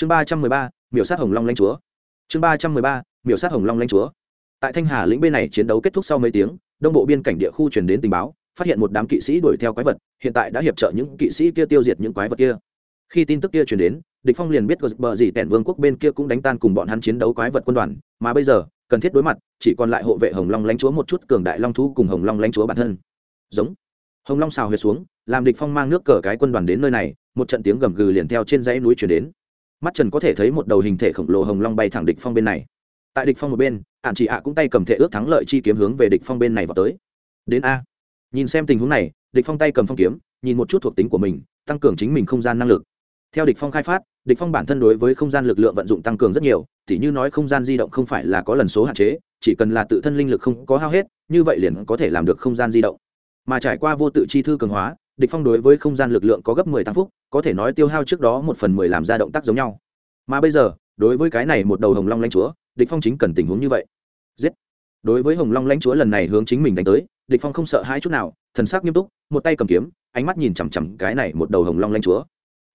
chương ba trăm mười ba, miểu sát hồng long lãnh chúa. Chương ba trăm mười ba, miểu sát hồng long lãnh chúa. Tại thanh hà lĩnh bên này chiến đấu kết thúc sau mấy tiếng, đông bộ biên cảnh địa khu truyền đến tình báo, phát hiện một đám kỵ sĩ đuổi theo quái vật, hiện tại đã hiệp trợ những kỵ sĩ kia tiêu diệt những quái vật kia. Khi tin tức kia truyền đến, địch phong liền biết bờ gì tẻn vương quốc bên kia cũng đánh tan cùng bọn hắn chiến đấu quái vật quân đoàn, mà bây giờ, cần thiết đối mặt, chỉ còn lại hộ vệ hồng long lãnh chúa một chút cường đại long thú cùng hồng long lãnh chúa bản thân. Giống. Hồng long xào huyệt xuống, làm địch phong mang nước cờ cái quân đoàn đến nơi này, một trận tiếng gầm gừ liền theo trên dãy núi truyền đến mắt trần có thể thấy một đầu hình thể khổng lồ hồng long bay thẳng địch phong bên này. Tại địch phong một bên ạn chỉ ạ cũng tay cầm thể ước thắng lợi chi kiếm hướng về địch phong bên này vào tới. Đến a. Nhìn xem tình huống này, địch phong tay cầm phong kiếm, nhìn một chút thuộc tính của mình, tăng cường chính mình không gian năng lực. Theo địch phong khai phát, địch phong bản thân đối với không gian lực lượng vận dụng tăng cường rất nhiều, tỉ như nói không gian di động không phải là có lần số hạn chế, chỉ cần là tự thân linh lực không có hao hết, như vậy liền có thể làm được không gian di động. Mà trải qua vô tự chi thư cường hóa địch phong đối với không gian lực lượng có gấp 10 tăng phúc có thể nói tiêu hao trước đó một phần mười làm ra động tác giống nhau. Mà bây giờ, đối với cái này một đầu hồng long lãnh chúa, địch phong chính cần tình huống như vậy. Giết. Đối với hồng long lãnh chúa lần này hướng chính mình đánh tới, địch phong không sợ hãi chút nào, thần sắc nghiêm túc, một tay cầm kiếm, ánh mắt nhìn chằm chằm cái này một đầu hồng long lãnh chúa.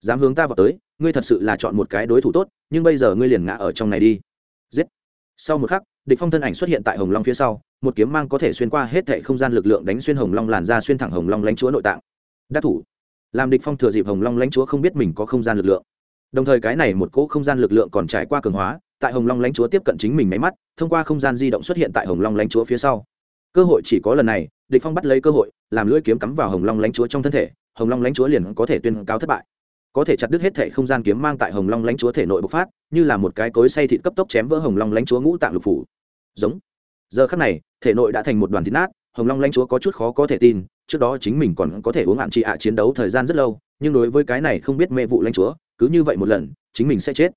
Dám hướng ta vào tới, ngươi thật sự là chọn một cái đối thủ tốt, nhưng bây giờ ngươi liền ngã ở trong này đi. Giết. Sau một khắc, địch phong thân ảnh xuất hiện tại hồng long phía sau, một kiếm mang có thể xuyên qua hết thảy không gian lực lượng đánh xuyên hồng long làn ra xuyên thẳng hồng long lãnh chúa nội tạng đắc thủ. Làm địch phong thừa dịp hồng long lãnh chúa không biết mình có không gian lực lượng. Đồng thời cái này một cỗ không gian lực lượng còn trải qua cường hóa, tại hồng long lãnh chúa tiếp cận chính mình máy mắt, thông qua không gian di động xuất hiện tại hồng long lãnh chúa phía sau. Cơ hội chỉ có lần này, địch phong bắt lấy cơ hội, làm lưỡi kiếm cắm vào hồng long lãnh chúa trong thân thể, hồng long lãnh chúa liền có thể tuyên cáo thất bại. Có thể chặt đứt hết thể không gian kiếm mang tại hồng long lãnh chúa thể nội bộc phát, như là một cái cối xay thịt cấp tốc chém vỡ hồng long lãnh chúa ngũ tạng lục phủ. Giống. Giờ khắc này, thể nội đã thành một đoàn thịt nát, hồng long lãnh chúa có chút khó có thể tin trước đó chính mình còn có thể uống hạn chị ạ chiến đấu thời gian rất lâu, nhưng đối với cái này không biết mê vụ lãnh chúa, cứ như vậy một lần, chính mình sẽ chết.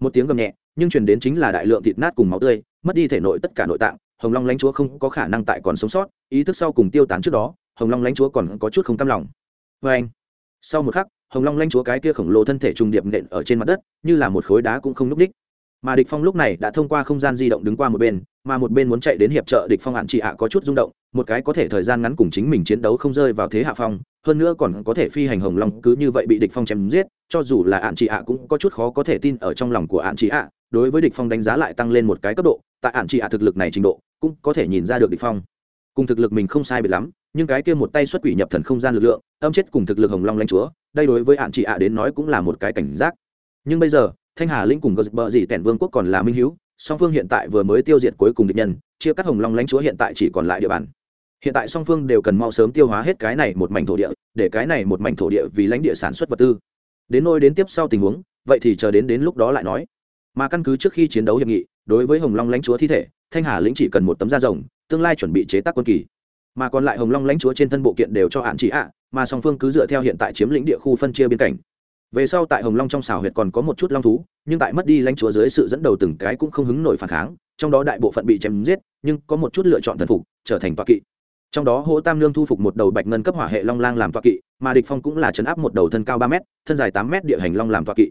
Một tiếng gầm nhẹ, nhưng truyền đến chính là đại lượng thịt nát cùng máu tươi, mất đi thể nội tất cả nội tạng, hồng long lãnh chúa không có khả năng tại còn sống sót, ý thức sau cùng tiêu tán trước đó, hồng long lãnh chúa còn có chút không cam lòng. Vê anh, sau một khắc, hồng long lãnh chúa cái kia khổng lồ thân thể trùng điệp nện ở trên mặt đất, như là một khối đá cũng không núp h mà địch phong lúc này đã thông qua không gian di động đứng qua một bên, mà một bên muốn chạy đến hiệp trợ địch phong hạn chị ạ có chút rung động, một cái có thể thời gian ngắn cùng chính mình chiến đấu không rơi vào thế hạ phong, hơn nữa còn có thể phi hành hồng long cứ như vậy bị địch phong chém giết, cho dù là hạn chị ạ cũng có chút khó có thể tin ở trong lòng của hạn chị ạ, đối với địch phong đánh giá lại tăng lên một cái cấp độ, tại hạn chị ạ thực lực này trình độ, cũng có thể nhìn ra được địch phong. Cùng thực lực mình không sai biệt lắm, nhưng cái kia một tay xuất quỷ nhập thần không gian lực lượng, âm chết cùng thực lực hồng long lãnh chúa, đây đối với hạn chị ạ đến nói cũng là một cái cảnh giác. Nhưng bây giờ thanh hà linh cùng gờ bờ dị tẻn vương quốc còn là minh hiếu, song phương hiện tại vừa mới tiêu diệt cuối cùng địch nhân, chia cắt hồng long lãnh chúa hiện tại chỉ còn lại địa bàn. Hiện tại song phương đều cần mau sớm tiêu hóa hết cái này một mảnh thổ địa, để cái này một mảnh thổ địa vì lãnh địa sản xuất vật tư. Đến nôi đến tiếp sau tình huống, vậy thì chờ đến đến lúc đó lại nói. Mà căn cứ trước khi chiến đấu hiệp nghị, đối với hồng long lãnh chúa thi thể, thanh hà lĩnh chỉ cần một tấm da rồng, tương lai chuẩn bị chế tác quân kỳ. Mà còn lại hồng long lãnh chúa trên thân bộ kiện đều cho hạn chỉ ạ, mà song phương cứ dựa theo hiện tại chiếm lĩnh địa khu phân chia biên cảnh về sau tại hồng long trong xào huyệt còn có một chút long thú, nhưng tại mất đi lãnh chúa dưới sự dẫn đầu từng cái cũng không hứng nổi phản kháng, trong đó đại bộ phận bị chém giết, nhưng có một chút lựa chọn thần phục, trở thành toa kỵ. Trong đó hỗ tam lương thu phục một đầu bạch ngân cấp hỏa hệ long lang làm toa kỵ, mà địch phong cũng là chấn áp một đầu thân cao ba m thân dài tám m địa hành long làm toa kỵ.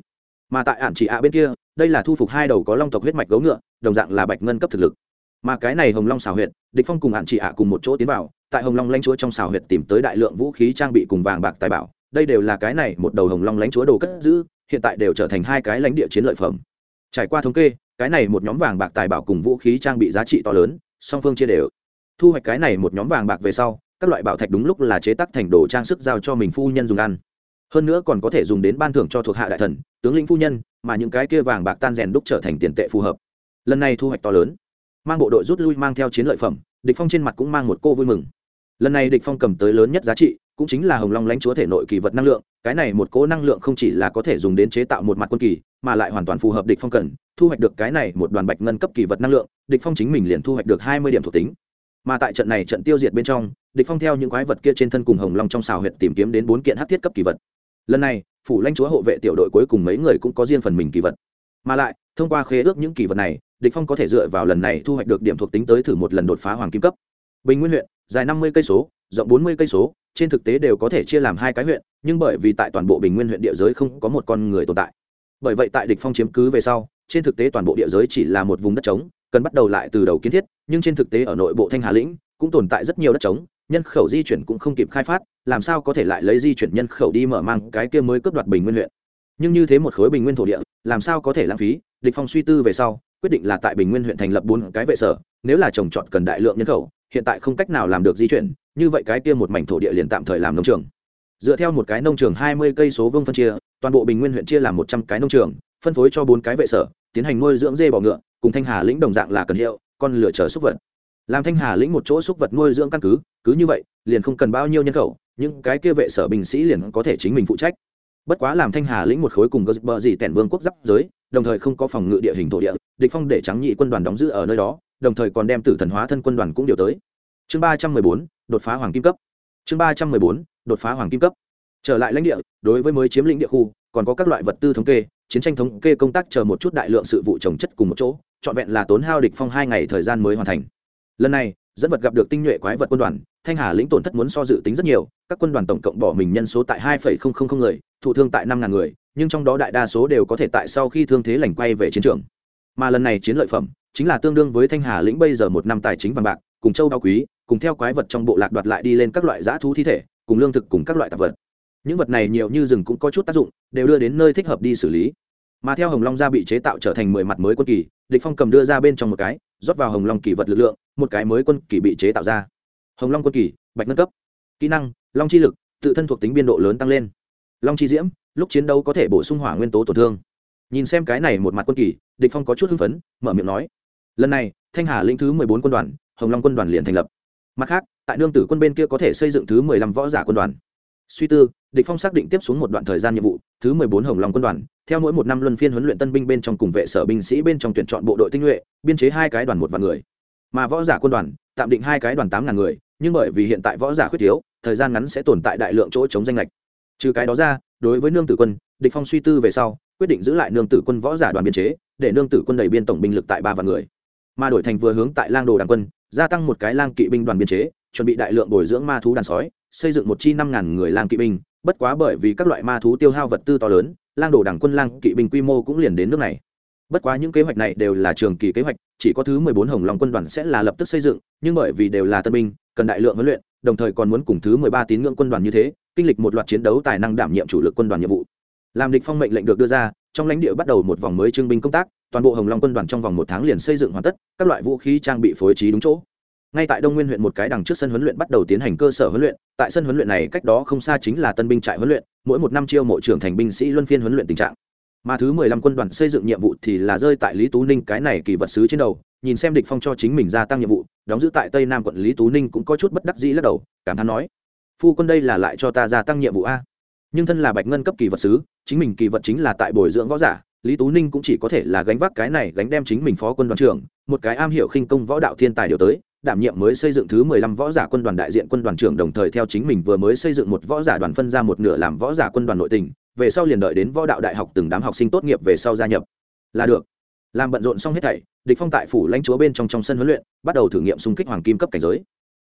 Mà tại ản chỉ ạ bên kia, đây là thu phục hai đầu có long tộc huyết mạch gấu ngựa, đồng dạng là bạch ngân cấp thực lực. Mà cái này hồng long xào huyệt, địch phong cùng ản chỉ ạ cùng một chỗ tiến vào, tại hồng long lãnh chúa trong xào huyệt tìm tới đại lượng vũ khí trang bị cùng vàng bạc tài bảo đây đều là cái này một đầu hồng long lãnh chúa đồ cất giữ, hiện tại đều trở thành hai cái lãnh địa chiến lợi phẩm. Trải qua thống kê, cái này một nhóm vàng bạc tài bảo cùng vũ khí trang bị giá trị to lớn, song phương chia đều. Thu hoạch cái này một nhóm vàng bạc về sau, các loại bảo thạch đúng lúc là chế tác thành đồ trang sức giao cho mình phu nhân dùng ăn. Hơn nữa còn có thể dùng đến ban thưởng cho thuộc hạ đại thần, tướng lĩnh phu nhân, mà những cái kia vàng bạc tan rèn đúc trở thành tiền tệ phù hợp. Lần này thu hoạch to lớn. Mang bộ đội rút lui mang theo chiến lợi phẩm, địch phong trên mặt cũng mang một cô vui mừng. Lần này địch phong cầm tới lớn nhất giá trị cũng chính là hồng long lãnh chúa thể nội kỳ vật năng lượng, cái này một cỗ năng lượng không chỉ là có thể dùng đến chế tạo một mặt quân kỳ, mà lại hoàn toàn phù hợp địch phong cần, thu hoạch được cái này một đoàn bạch ngân cấp kỳ vật năng lượng, địch phong chính mình liền thu hoạch được hai mươi điểm thuộc tính. Mà tại trận này trận tiêu diệt bên trong, địch phong theo những quái vật kia trên thân cùng hồng long trong xào huyệt tìm kiếm đến bốn kiện hắc thiết cấp kỳ vật. Lần này, phủ lãnh chúa hộ vệ tiểu đội cuối cùng mấy người cũng có riêng phần mình kỳ vật. Mà lại, thông qua khế ước những kỳ vật này, địch phong có thể dựa vào lần này thu hoạch được điểm thuộc tính tới thử một lần đột phá hoàng kim cấp. Bình nguyên huyện, dài năm mươi cây số rộng bốn mươi cây số, trên thực tế đều có thể chia làm hai cái huyện, nhưng bởi vì tại toàn bộ bình nguyên huyện địa giới không có một con người tồn tại. Bởi vậy tại địch phong chiếm cứ về sau, trên thực tế toàn bộ địa giới chỉ là một vùng đất trống, cần bắt đầu lại từ đầu kiến thiết, nhưng trên thực tế ở nội bộ thanh hà lĩnh cũng tồn tại rất nhiều đất trống, nhân khẩu di chuyển cũng không kịp khai phát, làm sao có thể lại lấy di chuyển nhân khẩu đi mở mang cái kia mới cướp đoạt bình nguyên huyện. Nhưng như thế một khối bình nguyên thổ địa, làm sao có thể lãng phí? Địch phong suy tư về sau, quyết định là tại bình nguyên huyện thành lập bốn cái vệ sở, nếu là trồng trọt cần đại lượng nhân khẩu, hiện tại không cách nào làm được di chuyển như vậy cái kia một mảnh thổ địa liền tạm thời làm nông trường. Dựa theo một cái nông trường hai mươi cây số vương phân chia, toàn bộ bình nguyên huyện chia làm một trăm cái nông trường, phân phối cho bốn cái vệ sở, tiến hành nuôi dưỡng dê bò ngựa, cùng thanh hà lĩnh đồng dạng là cần hiệu, con lửa chờ súc vật. Làm thanh hà lĩnh một chỗ súc vật nuôi dưỡng căn cứ cứ như vậy, liền không cần bao nhiêu nhân khẩu, những cái kia vệ sở binh sĩ liền có thể chính mình phụ trách. Bất quá làm thanh hà lĩnh một khối cùng gờ bờ gì tẻn vương quốc giáp giới, đồng thời không có phòng ngự địa hình thổ địa, địch phong để trắng nhị quân đoàn đóng giữ ở nơi đó, đồng thời còn đem tử thần hóa thân quân đoàn cũng điều tới chương ba trăm mười bốn, đột phá hoàng kim cấp. Chương ba trăm mười bốn, đột phá hoàng kim cấp. Trở lại lãnh địa, đối với mới chiếm lĩnh địa khu, còn có các loại vật tư thống kê, chiến tranh thống kê công tác chờ một chút đại lượng sự vụ trồng chất cùng một chỗ, trọn vẹn là tốn hao địch phong hai ngày thời gian mới hoàn thành. Lần này, dẫn vật gặp được tinh nhuệ quái vật quân đoàn, thanh hà lĩnh tổn thất muốn so dự tính rất nhiều, các quân đoàn tổng cộng bỏ mình nhân số tại hai người, thụ thương tại năm người, nhưng trong đó đại đa số đều có thể tại sau khi thương thế lành quay về chiến trường. Mà lần này chiến lợi phẩm, chính là tương đương với thanh hà lĩnh bây giờ một năm tài chính vàng bạc, cùng châu đao quý cùng theo quái vật trong bộ lạc đoạt lại đi lên các loại dã thú thi thể, cùng lương thực cùng các loại tạp vật. Những vật này nhiều như rừng cũng có chút tác dụng, đều đưa đến nơi thích hợp đi xử lý. Mà theo hồng long gia bị chế tạo trở thành mười mặt mới quân kỳ, địch phong cầm đưa ra bên trong một cái, rót vào hồng long kỳ vật lực lượng, một cái mới quân kỳ bị chế tạo ra. Hồng long quân kỳ, bạch nâng cấp. Kỹ năng, long chi lực, tự thân thuộc tính biên độ lớn tăng lên. Long chi diễm, lúc chiến đấu có thể bổ sung hỏa nguyên tố tổn thương. Nhìn xem cái này một mặt quân kỳ, địch phong có chút hưng phấn, mở miệng nói. Lần này, thanh hà lĩnh thứ mười bốn quân đoàn, hồng long quân đoàn liền thành lập mặt khác, tại nương tử quân bên kia có thể xây dựng thứ mười lăm võ giả quân đoàn. Suy tư, địch phong xác định tiếp xuống một đoạn thời gian nhiệm vụ, thứ mười bốn hồng lòng quân đoàn, theo mỗi một năm luân phiên huấn luyện tân binh bên trong cùng vệ sở binh sĩ bên trong tuyển chọn bộ đội tinh nhuệ, biên chế hai cái đoàn một vạn người. Mà võ giả quân đoàn, tạm định hai cái đoàn tám ngàn người, nhưng bởi vì hiện tại võ giả khuyết thiếu, thời gian ngắn sẽ tồn tại đại lượng chỗ chống danh lệch. Trừ cái đó ra, đối với nương tử quân, địch phong suy tư về sau, quyết định giữ lại nương tử quân võ giả đoàn biên chế, để nương tử quân đẩy biên tổng binh lực tại ba vạn người. Mà đổi thành vừa hướng tại lang đồ đảng quân gia tăng một cái lang kỵ binh đoàn biên chế, chuẩn bị đại lượng bồi dưỡng ma thú đàn sói, xây dựng một chi năm ngàn người lang kỵ binh. Bất quá bởi vì các loại ma thú tiêu hao vật tư to lớn, lang đồ đảng quân lang kỵ binh quy mô cũng liền đến nước này. Bất quá những kế hoạch này đều là trường kỳ kế hoạch, chỉ có thứ mười bốn hồng long quân đoàn sẽ là lập tức xây dựng, nhưng bởi vì đều là tân binh, cần đại lượng huấn luyện, đồng thời còn muốn cùng thứ mười ba tín ngưỡng quân đoàn như thế, kinh lịch một loạt chiến đấu tài năng đảm nhiệm chủ lực quân đoàn nhiệm vụ. Làm địch phong mệnh lệnh được đưa ra trong lãnh địa bắt đầu một vòng mới trưng binh công tác, toàn bộ hồng long quân đoàn trong vòng một tháng liền xây dựng hoàn tất, các loại vũ khí trang bị phối trí đúng chỗ. Ngay tại đông nguyên huyện một cái đằng trước sân huấn luyện bắt đầu tiến hành cơ sở huấn luyện, tại sân huấn luyện này cách đó không xa chính là tân binh trại huấn luyện, mỗi một năm chiêu mộ trưởng thành binh sĩ luân phiên huấn luyện tình trạng. Mà thứ mười lăm quân đoàn xây dựng nhiệm vụ thì là rơi tại lý tú ninh cái này kỳ vật sứ trên đầu, nhìn xem địch phong cho chính mình gia tăng nhiệm vụ, đóng giữ tại tây nam quận lý tú ninh cũng có chút bất đắc dĩ lắc đầu, cảm thán nói, phu quân đây là lại cho ta gia tăng nhiệm vụ a? Nhưng thân là bạch ngân cấp kỳ vật sứ, chính mình kỳ vật chính là tại bồi dưỡng võ giả, lý tú ninh cũng chỉ có thể là gánh vác cái này, gánh đem chính mình phó quân đoàn trưởng, một cái am hiểu khinh công võ đạo thiên tài điều tới, đảm nhiệm mới xây dựng thứ mười lăm võ giả quân đoàn đại diện quân đoàn trưởng đồng thời theo chính mình vừa mới xây dựng một võ giả đoàn phân ra một nửa làm võ giả quân đoàn nội tình, về sau liền đợi đến võ đạo đại học từng đám học sinh tốt nghiệp về sau gia nhập. Là được. Làm bận rộn xong hết thảy, địch phong tại phủ lãnh chúa bên trong trong sân huấn luyện, bắt đầu thử nghiệm xung kích hoàng kim cấp cảnh giới.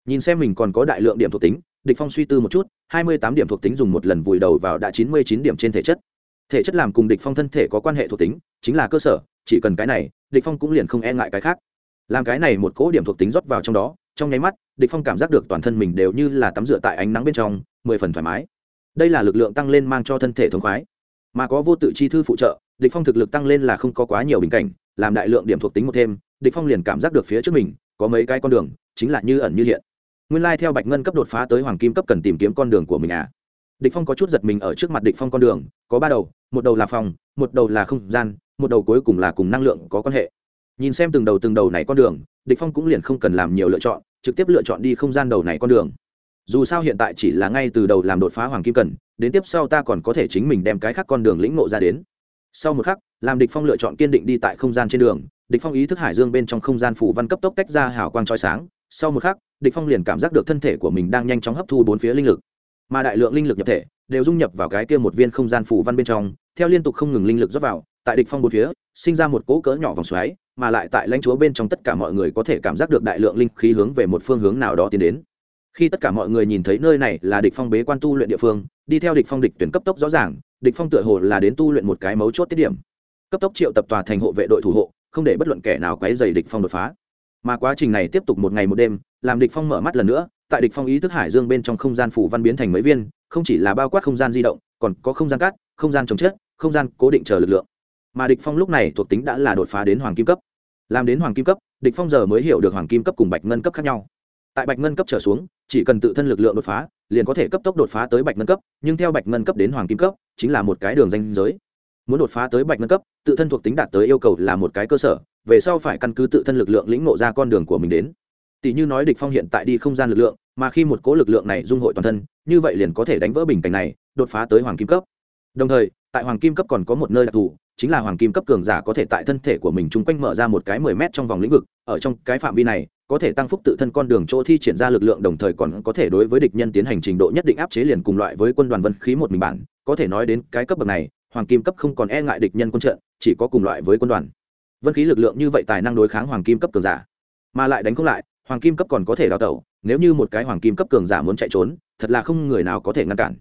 Nhìn xem mình còn có đại lượng điểm thuộc tính địch phong suy tư một chút, hai mươi tám điểm thuộc tính dùng một lần vùi đầu vào đã chín mươi chín điểm trên thể chất. Thể chất làm cùng địch phong thân thể có quan hệ thuộc tính, chính là cơ sở, chỉ cần cái này, địch phong cũng liền không e ngại cái khác. Làm cái này một cỗ điểm thuộc tính rót vào trong đó, trong nháy mắt, địch phong cảm giác được toàn thân mình đều như là tắm rửa tại ánh nắng bên trong, mười phần thoải mái. Đây là lực lượng tăng lên mang cho thân thể thống khoái. Mà có vô tự chi thư phụ trợ, địch phong thực lực tăng lên là không có quá nhiều bình cảnh, làm đại lượng điểm thuộc tính một thêm, địch phong liền cảm giác được phía trước mình có mấy cái con đường, chính là như ẩn như hiện nguyên lai theo bạch ngân cấp đột phá tới hoàng kim cấp cần tìm kiếm con đường của mình à. Địch phong có chút giật mình ở trước mặt địch phong con đường, có ba đầu, một đầu là phòng, một đầu là không gian, một đầu cuối cùng là cùng năng lượng có quan hệ. Nhìn xem từng đầu từng đầu này con đường, địch phong cũng liền không cần làm nhiều lựa chọn, trực tiếp lựa chọn đi không gian đầu này con đường. Dù sao hiện tại chỉ là ngay từ đầu làm đột phá hoàng kim cần, đến tiếp sau ta còn có thể chính mình đem cái khác con đường lĩnh ngộ ra đến. Sau một khắc, làm địch phong lựa chọn kiên định đi tại không gian trên đường, địch phong ý thức hải dương bên trong không gian phủ văn cấp tốc tách ra hào quang chói sáng. Sau một khắc địch phong liền cảm giác được thân thể của mình đang nhanh chóng hấp thu bốn phía linh lực. Mà đại lượng linh lực nhập thể đều dung nhập vào cái kia một viên không gian phủ văn bên trong, theo liên tục không ngừng linh lực rót vào, tại địch phong bốn phía, sinh ra một cỗ cỡ nhỏ vòng xoáy, mà lại tại lãnh chúa bên trong tất cả mọi người có thể cảm giác được đại lượng linh khí hướng về một phương hướng nào đó tiến đến. Khi tất cả mọi người nhìn thấy nơi này là địch phong bế quan tu luyện địa phương, đi theo địch phong địch tuyển cấp tốc rõ ràng, địch phong tựa hồ là đến tu luyện một cái mấu chốt tiết điểm. Cấp tốc triệu tập tòa thành hộ vệ đội thủ hộ, không để bất luận kẻ nào quấy rầy địch phong đột phá mà quá trình này tiếp tục một ngày một đêm, làm địch phong mở mắt lần nữa, tại địch phong ý thức hải dương bên trong không gian phủ văn biến thành mấy viên, không chỉ là bao quát không gian di động, còn có không gian cát, không gian trồng chết không gian cố định chờ lực lượng. Mà địch phong lúc này thuộc tính đã là đột phá đến hoàng kim cấp. Làm đến hoàng kim cấp, địch phong giờ mới hiểu được hoàng kim cấp cùng bạch ngân cấp khác nhau. Tại bạch ngân cấp trở xuống, chỉ cần tự thân lực lượng đột phá, liền có thể cấp tốc đột phá tới bạch ngân cấp, nhưng theo bạch ngân cấp đến hoàng kim cấp, chính là một cái đường danh giới. Muốn đột phá tới bạch ngân cấp, tự thân thuộc tính đạt tới yêu cầu là một cái cơ sở về sau phải căn cứ tự thân lực lượng lĩnh ngộ ra con đường của mình đến. Tỷ như nói địch phong hiện tại đi không gian lực lượng, mà khi một cố lực lượng này dung hội toàn thân, như vậy liền có thể đánh vỡ bình cảnh này, đột phá tới hoàng kim cấp. Đồng thời, tại hoàng kim cấp còn có một nơi đặc thù, chính là hoàng kim cấp cường giả có thể tại thân thể của mình chung quanh mở ra một cái mười mét trong vòng lĩnh vực, ở trong cái phạm vi này, có thể tăng phúc tự thân con đường chỗ thi triển ra lực lượng đồng thời còn có thể đối với địch nhân tiến hành trình độ nhất định áp chế liền cùng loại với quân đoàn vân khí một mình bản, có thể nói đến cái cấp bậc này, hoàng kim cấp không còn e ngại địch nhân quân trận, chỉ có cùng loại với quân đoàn vân khí lực lượng như vậy tài năng đối kháng hoàng kim cấp cường giả, mà lại đánh không lại, hoàng kim cấp còn có thể đào tẩu, nếu như một cái hoàng kim cấp cường giả muốn chạy trốn, thật là không người nào có thể ngăn cản.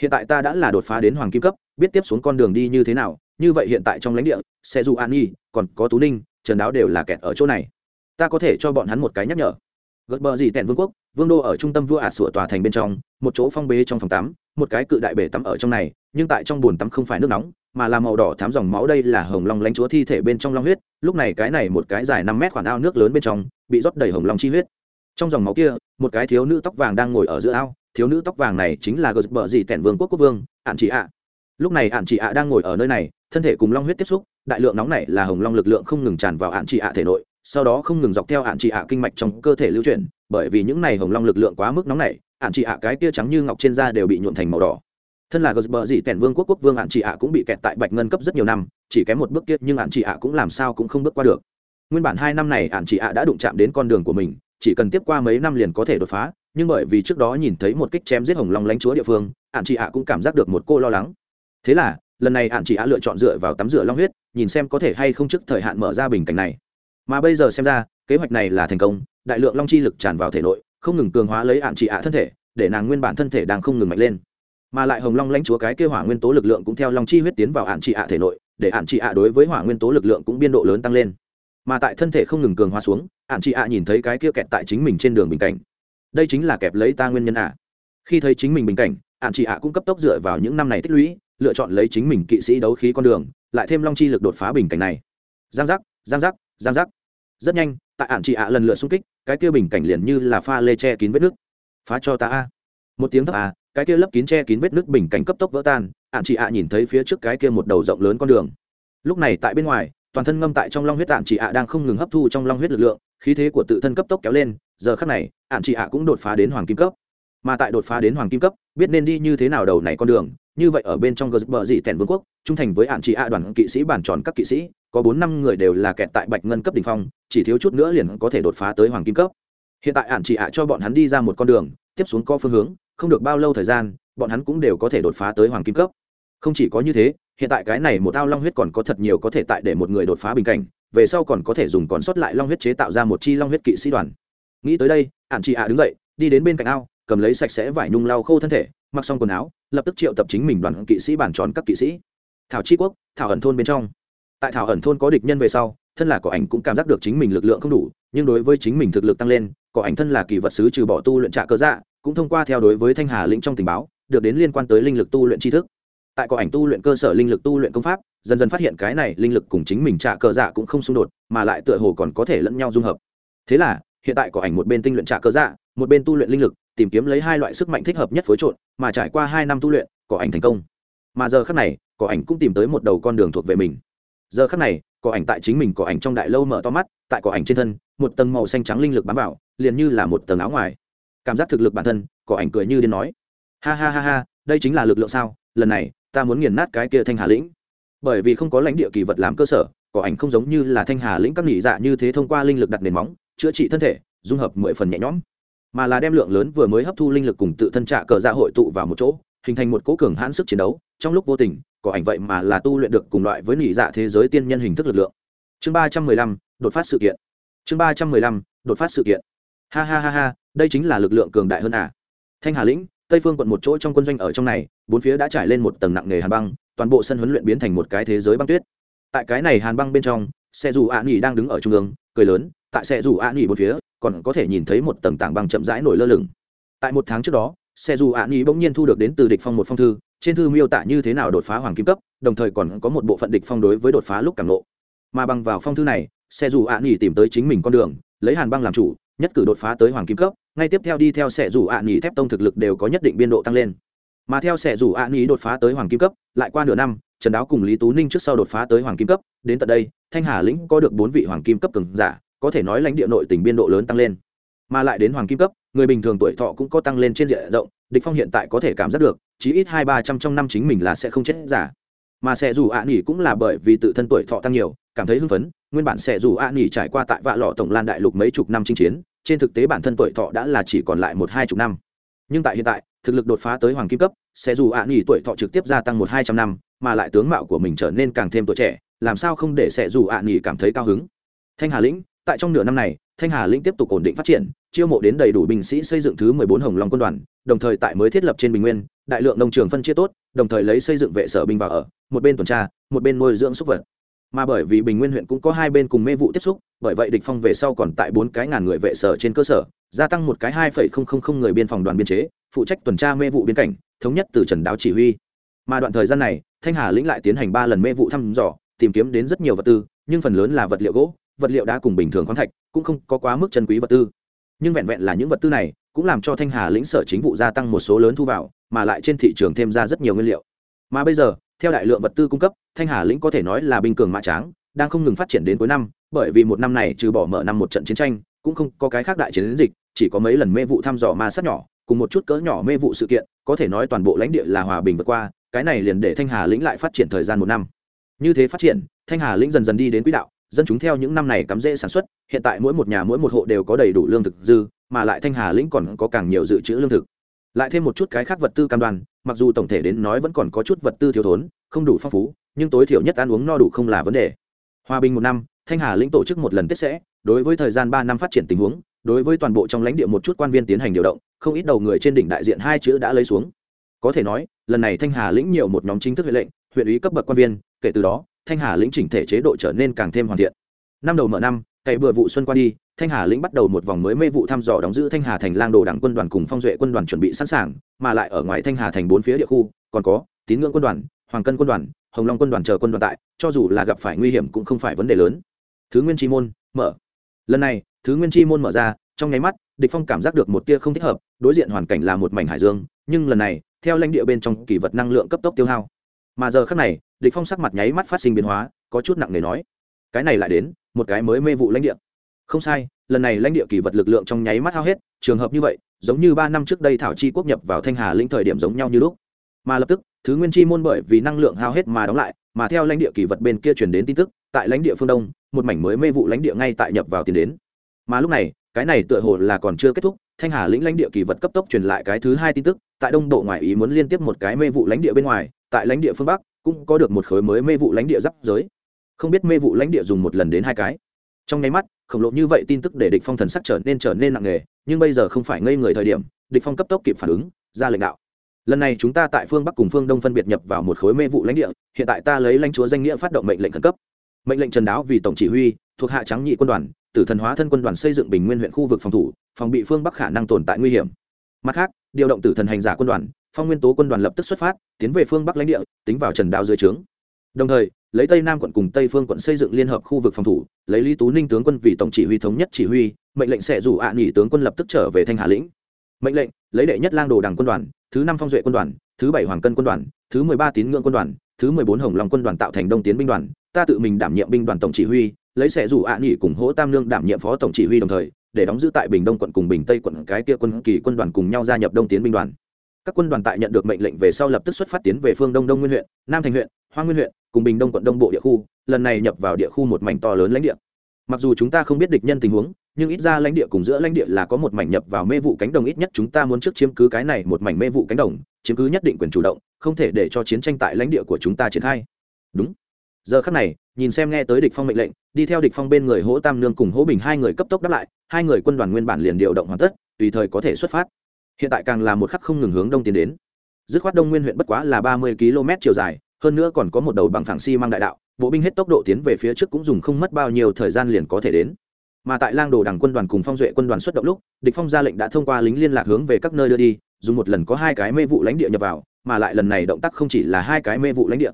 Hiện tại ta đã là đột phá đến hoàng kim cấp, biết tiếp xuống con đường đi như thế nào, như vậy hiện tại trong lãnh địa xe du an nhi, còn có tú ninh, trần đáo đều là kẹt ở chỗ này. Ta có thể cho bọn hắn một cái nhắc nhở. Gật bờ gì tẹn vương quốc, vương đô ở trung tâm vua ả sủa tòa thành bên trong, một chỗ phong bế trong phòng tắm một cái cự đại bể tắm ở trong này, nhưng tại trong bồn tắm không phải nước nóng, mà là màu đỏ thám dòng máu đây là hồng long lánh chúa thi thể bên trong long huyết, lúc này cái này một cái dài năm mét khoảng ao nước lớn bên trong, bị rót đầy hồng long chi huyết. Trong dòng máu kia, một cái thiếu nữ tóc vàng đang ngồi ở giữa ao, thiếu nữ tóc vàng này chính là gờ bờ dì tẻn vương quốc quốc vương ạn chị ạ. Lúc này ạn chị ạ đang ngồi ở nơi này, thân thể cùng long huyết tiếp xúc, đại lượng nóng này là hồng long lực lượng không ngừng tràn vào ạn chị ạ thể nội, sau đó không ngừng dọc theo ạn chị ạ kinh mạch trong cơ thể lưu chuyển, bởi vì những này hồng long lực lượng quá mức nóng này ạn chị ạ cái kia trắng như ngọc trên da đều bị nhuộn thành màu đỏ. Thân là gờ dị tẻn vương quốc quốc vương ạn chị ạ cũng bị kẹt tại bạch ngân cấp rất nhiều năm, chỉ kém một bước kia nhưng ạn chị ạ cũng làm sao cũng không bước qua được. Nguyên bản hai năm này ạn chị ạ đã đụng chạm đến con đường của mình, chỉ cần tiếp qua mấy năm liền có thể đột phá, nhưng bởi vì trước đó nhìn thấy một kích chém giết hồng long lãnh chúa địa phương, ạn chị ạ cũng cảm giác được một cô lo lắng. Thế là, lần này ạn chị ạ lựa chọn dựa vào tắm rửa long huyết, nhìn xem có thể hay không trước thời hạn mở ra bình cảnh này. Mà bây giờ xem ra, kế hoạch này là thành công, đại lượng long chi lực tràn vào thể nội không ngừng cường hóa lấy ạn chị ạ thân thể, để nàng nguyên bản thân thể đang không ngừng mạnh lên. Mà lại hồng long lãnh chúa cái kêu hỏa nguyên tố lực lượng cũng theo long chi huyết tiến vào ạn chị ạ thể nội, để ạn chị ạ đối với hỏa nguyên tố lực lượng cũng biên độ lớn tăng lên. Mà tại thân thể không ngừng cường hóa xuống, ạn chị ạ nhìn thấy cái kia kẹt tại chính mình trên đường bình cảnh. Đây chính là kẹp lấy ta nguyên nhân ạ. Khi thấy chính mình bình cảnh, ạn chị ạ cũng cấp tốc dựa vào những năm này tích lũy, lựa chọn lấy chính mình kỵ sĩ đấu khí con đường, lại thêm long chi lực đột phá bình cảnh này. Giang giác giang giác giang giác. Rất nhanh tại ạn chị ạ lần lượt xung kích, cái kia bình cảnh liền như là pha lê che kín vết nước. Phá cho ta a. Một tiếng thấp a cái kia lấp kín che kín vết nước bình cảnh cấp tốc vỡ tan ạn chị ạ nhìn thấy phía trước cái kia một đầu rộng lớn con đường. Lúc này tại bên ngoài, toàn thân ngâm tại trong long huyết ạn chị ạ đang không ngừng hấp thu trong long huyết lực lượng, khí thế của tự thân cấp tốc kéo lên, giờ khắc này ạn chị ạ cũng đột phá đến hoàng kim cấp. Mà tại đột phá đến hoàng kim cấp, biết nên đi như thế nào đầu này con đường, như vậy ở bên trong gờ bờ dị tèn vương quốc, trung thành với ạn chị ạ đoàn kỵ sĩ bản tròn các kỵ sĩ có bốn năm người đều là kẹt tại bạch ngân cấp đ ỉ n h phong, chỉ thiếu chút nữa liền có thể đột phá tới hoàng kim cấp. Hiện tại ạn chỉ ạ cho bọn hắn đi ra một con đường, tiếp xuống có phương hướng, không được bao lâu thời gian, bọn hắn cũng đều có thể đột phá tới hoàng kim cấp. Không chỉ có như thế, hiện tại cái này một ao long huyết còn có thật nhiều có thể tại để một người đột phá bình cảnh, về sau còn có thể dùng còn sót lại long huyết chế tạo ra một chi long huyết kỵ sĩ đoàn. Nghĩ tới đây ạn chị ạ đứng dậy, đi đến bên cạnh ao, cầm lấy sạch sẽ vải nhung lau khô thân thể, mặc xong quần áo, lập tức triệu tập chính mình đoàn kỵ sĩ bản tròn các kỵ sĩ. Thảo chi quốc, thảo ẩn thôn bên trong tại thảo ẩn thôn có địch nhân về sau, thân là cỏ ảnh cũng cảm giác được chính mình lực lượng không đủ, nhưng đối với chính mình thực lực tăng lên, cỏ ảnh thân là kỳ vật sứ trừ bỏ tu luyện trạ cơ dạ cũng thông qua theo đối với thanh hà lĩnh trong tình báo, được đến liên quan tới linh lực tu luyện tri thức. Tại cỏ ảnh tu luyện cơ sở linh lực tu luyện công pháp, dần dần phát hiện cái này linh lực cùng chính mình trạ cơ dạ cũng không xung đột, mà lại tựa hồ còn có thể lẫn nhau dung hợp. Thế là, hiện tại cỏ ảnh một bên tinh luyện trạ cơ dạ một bên tu luyện linh lực, tìm kiếm lấy hai loại sức mạnh thích hợp nhất phối trộn, mà trải qua hai năm tu luyện, cỏ ảnh thành công. Mà giờ khắc này, cỏ ảnh cũng tìm tới một đầu con đường thuộc về mình giờ khắc này cỏ ảnh tại chính mình cỏ ảnh trong đại lâu mở to mắt, tại cỏ ảnh trên thân, một tầng màu xanh trắng linh lực bám vào, liền như là một tầng áo ngoài. Cảm giác thực lực bản thân cỏ ảnh cười như điên nói. Ha ha ha ha, đây chính là lực lượng sao? Lần này, ta muốn nghiền nát cái kia thanh hà lĩnh. Bởi vì không có lãnh địa kỳ vật làm cơ sở cỏ ảnh không giống như là thanh hà lĩnh các nghỉ dạ như thế thông qua linh lực đặt nền móng, chữa trị thân thể, dung hợp mười phần nhẹ nhõm. Mà là đem lượng lớn vừa mới hấp thu linh lực cùng tự thân trạ cờ dạ hội tụ vào một chỗ, hình thành một cố cường hãn sức chiến đấu, trong lúc vô tình có ảnh vậy mà là tu luyện được cùng loại với nỉ dạ thế giới tiên nhân hình thức lực lượng. Chương ba trăm mười lăm, đột phát sự kiện. Chương ba trăm mười lăm, đột phát sự kiện. Ha ha ha ha, đây chính là lực lượng cường đại hơn à. Thanh hà lĩnh, tây phương quận một chỗ trong quân doanh ở trong này, bốn phía đã trải lên một tầng nặng nề hàn băng, toàn bộ sân huấn luyện biến thành một cái thế giới băng tuyết. Tại cái này hàn băng bên trong xe dù ạ nghỉ đang đứng ở trung ương, cười lớn, tại xe dù ạ nghỉ bốn phía, còn có thể nhìn thấy một tầng tảng băng chậm rãi nổi lơ lửng. Tại một tháng trước đó xe dù ạ nghỉ bỗng nhiên thu được đến từ địch phong một phong thư trên thư miêu tả như thế nào đột phá hoàng kim cấp, đồng thời còn có một bộ phận địch phong đối với đột phá lúc cảm lộ. Mà bằng vào phong thư này sẽ dù ạ nghỉ tìm tới chính mình con đường, lấy hàn băng làm chủ, nhất cử đột phá tới hoàng kim cấp, ngay tiếp theo đi theo sẽ dù ạ nghỉ thép tông thực lực đều có nhất định biên độ tăng lên. Mà theo sẽ dù ạ nghỉ đột phá tới hoàng kim cấp, lại qua nửa năm, trần đáo cùng lý tú ninh trước sau đột phá tới hoàng kim cấp, đến tận đây, thanh hà lĩnh có được bốn vị hoàng kim cấp cường giả, có thể nói lãnh địa nội tỉnh biên độ lớn tăng lên. Mà lại đến hoàng kim cấp, người bình thường tuổi thọ cũng có tăng lên trên diện rộng địch phong hiện tại có thể cảm giác được, chí ít hai ba trăm trong năm chính mình là sẽ không chết giả. Mà sẽ dù ạ nghỉ cũng là bởi vì tự thân tuổi thọ tăng nhiều, cảm thấy hưng phấn, nguyên bản sẽ dù ạ nghỉ trải qua tại vạ lọ tổng lan đại lục mấy chục năm chinh chiến, trên thực tế bản thân tuổi thọ đã là chỉ còn lại một hai chục năm. Nhưng tại hiện tại, thực lực đột phá tới hoàng kim cấp sẽ dù ạ nghỉ tuổi thọ trực tiếp gia tăng một hai trăm năm, mà lại tướng mạo của mình trở nên càng thêm tuổi trẻ, làm sao không để sẽ dù ạ nghỉ cảm thấy cao hứng? Thanh hà lĩnh, tại trong nửa năm này thanh hà lĩnh tiếp tục ổn định phát triển, chiêu mộ đến đầy đủ binh sĩ xây dựng thứ mười bốn hồng long quân đoàn, đồng thời tại mới thiết lập trên bình nguyên, đại lượng nông trường phân chia tốt, đồng thời lấy xây dựng vệ sở binh vào ở, một bên tuần tra, một bên nuôi dưỡng súc vật. Mà bởi vì bình nguyên huyện cũng có hai bên cùng mê vụ tiếp xúc, bởi vậy địch phong về sau còn tại bốn cái ngàn người vệ sở trên cơ sở, gia tăng một cái hai phẩy không không không người biên phòng đoàn biên chế, phụ trách tuần tra mê vụ biên cảnh, thống nhất từ trần đáo chỉ huy. Mà đoạn thời gian này, thanh hà lĩnh lại tiến hành ba lần mê vụ thăm dò, tìm kiếm đến rất nhiều vật tư, nhưng phần lớn là vật liệu gỗ, vật liệu đá cùng bình thường khoáng thạch cũng không có quá mức chân quý vật tư. Nhưng vẹn vẹn là những vật tư này cũng làm cho thanh hà lĩnh sở chính vụ gia tăng một số lớn thu vào, mà lại trên thị trường thêm ra rất nhiều nguyên liệu. Mà bây giờ, theo đại lượng vật tư cung cấp, thanh hà lĩnh có thể nói là binh cường mã tráng, đang không ngừng phát triển đến cuối năm, bởi vì một năm này trừ bỏ mở năm một trận chiến tranh, cũng không có cái khác đại chiến dịch, chỉ có mấy lần mê vụ thăm dò ma sát nhỏ, cùng một chút cỡ nhỏ mê vụ sự kiện, có thể nói toàn bộ lãnh địa là hòa bình vượt qua, cái này liền để thanh hà lĩnh lại phát triển thời gian một năm. Như thế phát triển, thanh hà lĩnh dần dần đi đến quỹ đạo dân chúng theo những năm này cắm rễ sản xuất, hiện tại mỗi một nhà mỗi một hộ đều có đầy đủ lương thực dư, mà lại thanh hà lĩnh còn có càng nhiều dự trữ lương thực. Lại thêm một chút cái khác vật tư cam đoan, mặc dù tổng thể đến nói vẫn còn có chút vật tư thiếu thốn, không đủ phong phú, nhưng tối thiểu nhất ăn uống no đủ không là vấn đề. Hòa bình một năm, thanh hà lĩnh tổ chức một lần tết sẽ, đối với thời gian ba năm phát triển tình huống, đối với toàn bộ trong lãnh địa một chút quan viên tiến hành điều động, không ít đầu người trên đỉnh đại diện hai chữ đã lấy xuống. Có thể nói, lần này thanh hà lĩnh nhiều một nhóm chính thức huệ lệnh, huyện ủy cấp bậc quan viên, kể từ đó thanh hà lĩnh chỉnh thể chế độ trở nên càng thêm hoàn thiện. Năm đầu mở năm cày bừa vụ xuân qua đi, thanh hà lĩnh bắt đầu một vòng mới mê vụ thăm dò đóng giữ thanh hà thành lang đồ đảng quân đoàn cùng phong duệ quân đoàn chuẩn bị sẵn sàng, mà lại ở ngoài thanh hà thành bốn phía địa khu, còn có tín ngưỡng quân đoàn, hoàng cân quân đoàn, hồng long quân đoàn chờ quân đoàn tại, cho dù là gặp phải nguy hiểm cũng không phải vấn đề lớn. Thứ nguyên chi môn, mở. Lần này, thứ nguyên chi môn mở ra, trong nháy mắt, địch phong cảm giác được một tia không thích hợp, đối diện hoàn cảnh là một mảnh hải dương, nhưng lần này, theo lãnh địa bên trong kỳ vật năng lượng cấp tốc tiêu hao mà giờ khắc này, địch phong sắc mặt nháy mắt phát sinh biến hóa, có chút nặng nề nói, cái này lại đến, một cái mới mê vụ lãnh địa. Không sai, lần này lãnh địa kỳ vật lực lượng trong nháy mắt hao hết, trường hợp như vậy, giống như ba năm trước đây thảo chi quốc nhập vào thanh hà lĩnh thời điểm giống nhau như lúc. Mà lập tức, thứ nguyên chi môn bởi vì năng lượng hao hết mà đóng lại, mà theo lãnh địa kỳ vật bên kia truyền đến tin tức, tại lãnh địa phương đông, một mảnh mới mê vụ lãnh địa ngay tại nhập vào tiền đến. Mà lúc này, cái này tựa hồ là còn chưa kết thúc, thanh hà lĩnh lãnh địa kỳ vật cấp tốc truyền lại cái thứ hai tin tức, tại đông bộ ngoại ý muốn liên tiếp một cái mê vụ lãnh địa bên ngoài tại lãnh địa phương bắc, cũng có được một khối mới mê vụ lãnh địa giáp giới. Không biết mê vụ lãnh địa dùng một lần đến hai cái. Trong nháy mắt, khổng lồ như vậy tin tức để địch phong thần sắc trở nên trở nên nặng nề, nhưng bây giờ không phải ngây người thời điểm, địch phong cấp tốc kịp phản ứng, ra lệnh đạo. Lần này chúng ta tại phương bắc cùng phương đông phân biệt nhập vào một khối mê vụ lãnh địa, hiện tại ta lấy lãnh chúa danh nghĩa phát động mệnh lệnh khẩn cấp. Mệnh lệnh trần đáo vì tổng chỉ huy, thuộc hạ trắng nhị quân đoàn, tử thần hóa thân quân đoàn xây dựng bình nguyên huyện khu vực phòng thủ, phòng bị phương bắc khả năng tồn tại nguy hiểm. Mặt khác, điều động tử thần hành giả quân đoàn phong nguyên tố quân đoàn lập tức xuất phát, tiến về phương bắc lãnh địa, tính vào trần đao dưới trướng. Đồng thời, lấy tây nam quận cùng tây phương quận xây dựng liên hợp khu vực phòng thủ, lấy lý tú ninh tướng quân vì tổng chỉ huy thống nhất chỉ huy, mệnh lệnh sẽ rủ ạ à nghỉ tướng quân lập tức trở về thanh hà lĩnh. Mệnh lệnh, lấy đệ nhất lang đồ đảng quân đoàn, thứ năm phong duệ quân đoàn, thứ bảy hoàng cân quân đoàn, thứ mười ba tín ngưỡng quân đoàn, thứ mười bốn hồng long quân đoàn tạo thành đông tiến binh đoàn. Ta tự mình đảm nhiệm binh đoàn tổng chỉ huy, lấy sẽ rủ ạ à nghỉ cùng hỗ tam lương đảm nhiệm phó tổng chỉ huy đồng thời, để đóng giữ tại bình đông quận cùng bình tây quận cái kia quân kỳ quân đoàn cùng nhau gia nhập đông tiến binh đoàn các quân đoàn tại nhận được mệnh lệnh về sau lập tức xuất phát tiến về phương đông đông nguyên huyện, nam thành huyện, hoa nguyên huyện, cùng bình đông quận đông bộ địa khu, lần này nhập vào địa khu một mảnh to lớn lãnh địa. Mặc dù chúng ta không biết địch nhân tình huống, nhưng ít ra lãnh địa cùng giữa lãnh địa là có một mảnh nhập vào mê vụ cánh đồng, ít nhất chúng ta muốn trước chiếm cứ cái này một mảnh mê vụ cánh đồng, chiếm cứ nhất định quyền chủ động, không thể để cho chiến tranh tại lãnh địa của chúng ta triển khai. Đúng. Giờ khắc này, nhìn xem nghe tới địch phong mệnh lệnh, đi theo địch phong bên người hỗ tam nương cùng hỗ bình hai người cấp tốc đáp lại, hai người quân đoàn nguyên bản liền điều động hoàn tất, tùy thời có thể xuất phát hiện tại càng là một khắc không ngừng hướng đông tiến đến. Dứt khoát đông nguyên huyện bất quá là ba mươi km chiều dài, hơn nữa còn có một đầu bằng phẳng xi、si、mang đại đạo, bộ binh hết tốc độ tiến về phía trước cũng dùng không mất bao nhiêu thời gian liền có thể đến. Mà tại lang đồ đảng quân đoàn cùng phong duệ quân đoàn xuất động lúc, địch phong ra lệnh đã thông qua lính liên lạc hướng về các nơi đưa đi, dùng một lần có hai cái mê vụ lãnh địa nhập vào, mà lại lần này động tác không chỉ là hai cái mê vụ lãnh địa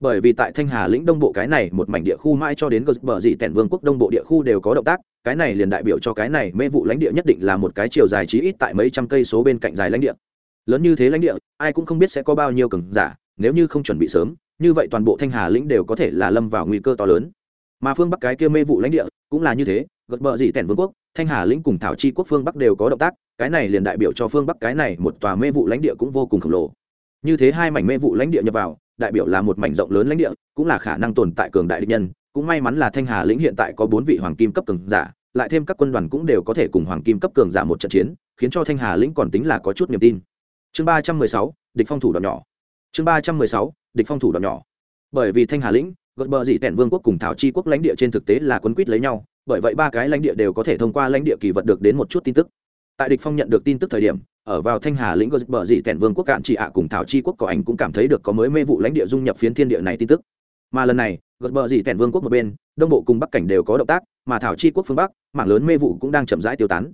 bởi vì tại thanh hà lĩnh đông bộ cái này một mảnh địa khu mãi cho đến bờ dị tẻn vương quốc đông bộ địa khu đều có động tác, cái này liền đại biểu cho cái này mê vụ lãnh địa nhất định là một cái chiều dài chí ít tại mấy trăm cây số bên cạnh dài lãnh địa. Lớn như thế lãnh địa, ai cũng không biết sẽ có bao nhiêu cường giả, nếu như không chuẩn bị sớm, như vậy toàn bộ thanh hà lĩnh đều có thể là lâm vào nguy cơ to lớn. Mà phương bắc cái kia mê vụ lãnh địa cũng là như thế gật bờ dị tẻn vương quốc, thanh hà lĩnh cùng thảo chi quốc phương bắc đều có động tác, cái này liền đại biểu cho phương bắc cái này một tòa mê vụ lãnh địa cũng vô cùng khổng lồ như thế hai mảnh mê vụ lãnh địa nhập vào, đại biểu là một mảnh rộng lớn lãnh địa, cũng là khả năng tồn tại cường đại địch nhân. Cũng may mắn là thanh hà lĩnh hiện tại có bốn vị hoàng kim cấp cường giả, lại thêm các quân đoàn cũng đều có thể cùng hoàng kim cấp cường giả một trận chiến, khiến cho thanh hà lĩnh còn tính là có chút niềm tin. Chương ba trăm mười sáu, địch phong thủ đoạn nhỏ. Chương ba trăm mười sáu, địch phong thủ đoạn nhỏ. Bởi vì thanh hà lĩnh, gật bờ dị tẻn vương quốc cùng thảo chi quốc lãnh địa trên thực tế là quấn quýt lấy nhau, bởi vậy ba cái lãnh địa đều có thể thông qua lãnh địa kỳ vật được đến một chút tin tức. Tại địch phong nhận được tin tức thời điểm ở vào thanh hà lĩnh gật bờ dị tẻn vương quốc cạn trị ạ cùng thảo chi quốc có ảnh cũng cảm thấy được có mới mê vụ lãnh địa dung nhập phiến thiên địa này tin tức. Mà lần này gật bờ dị tẻn vương quốc một bên, đông bộ cùng bắc cảnh đều có động tác, mà thảo chi quốc phương bắc, mảng lớn mê vụ cũng đang chậm rãi tiêu tán.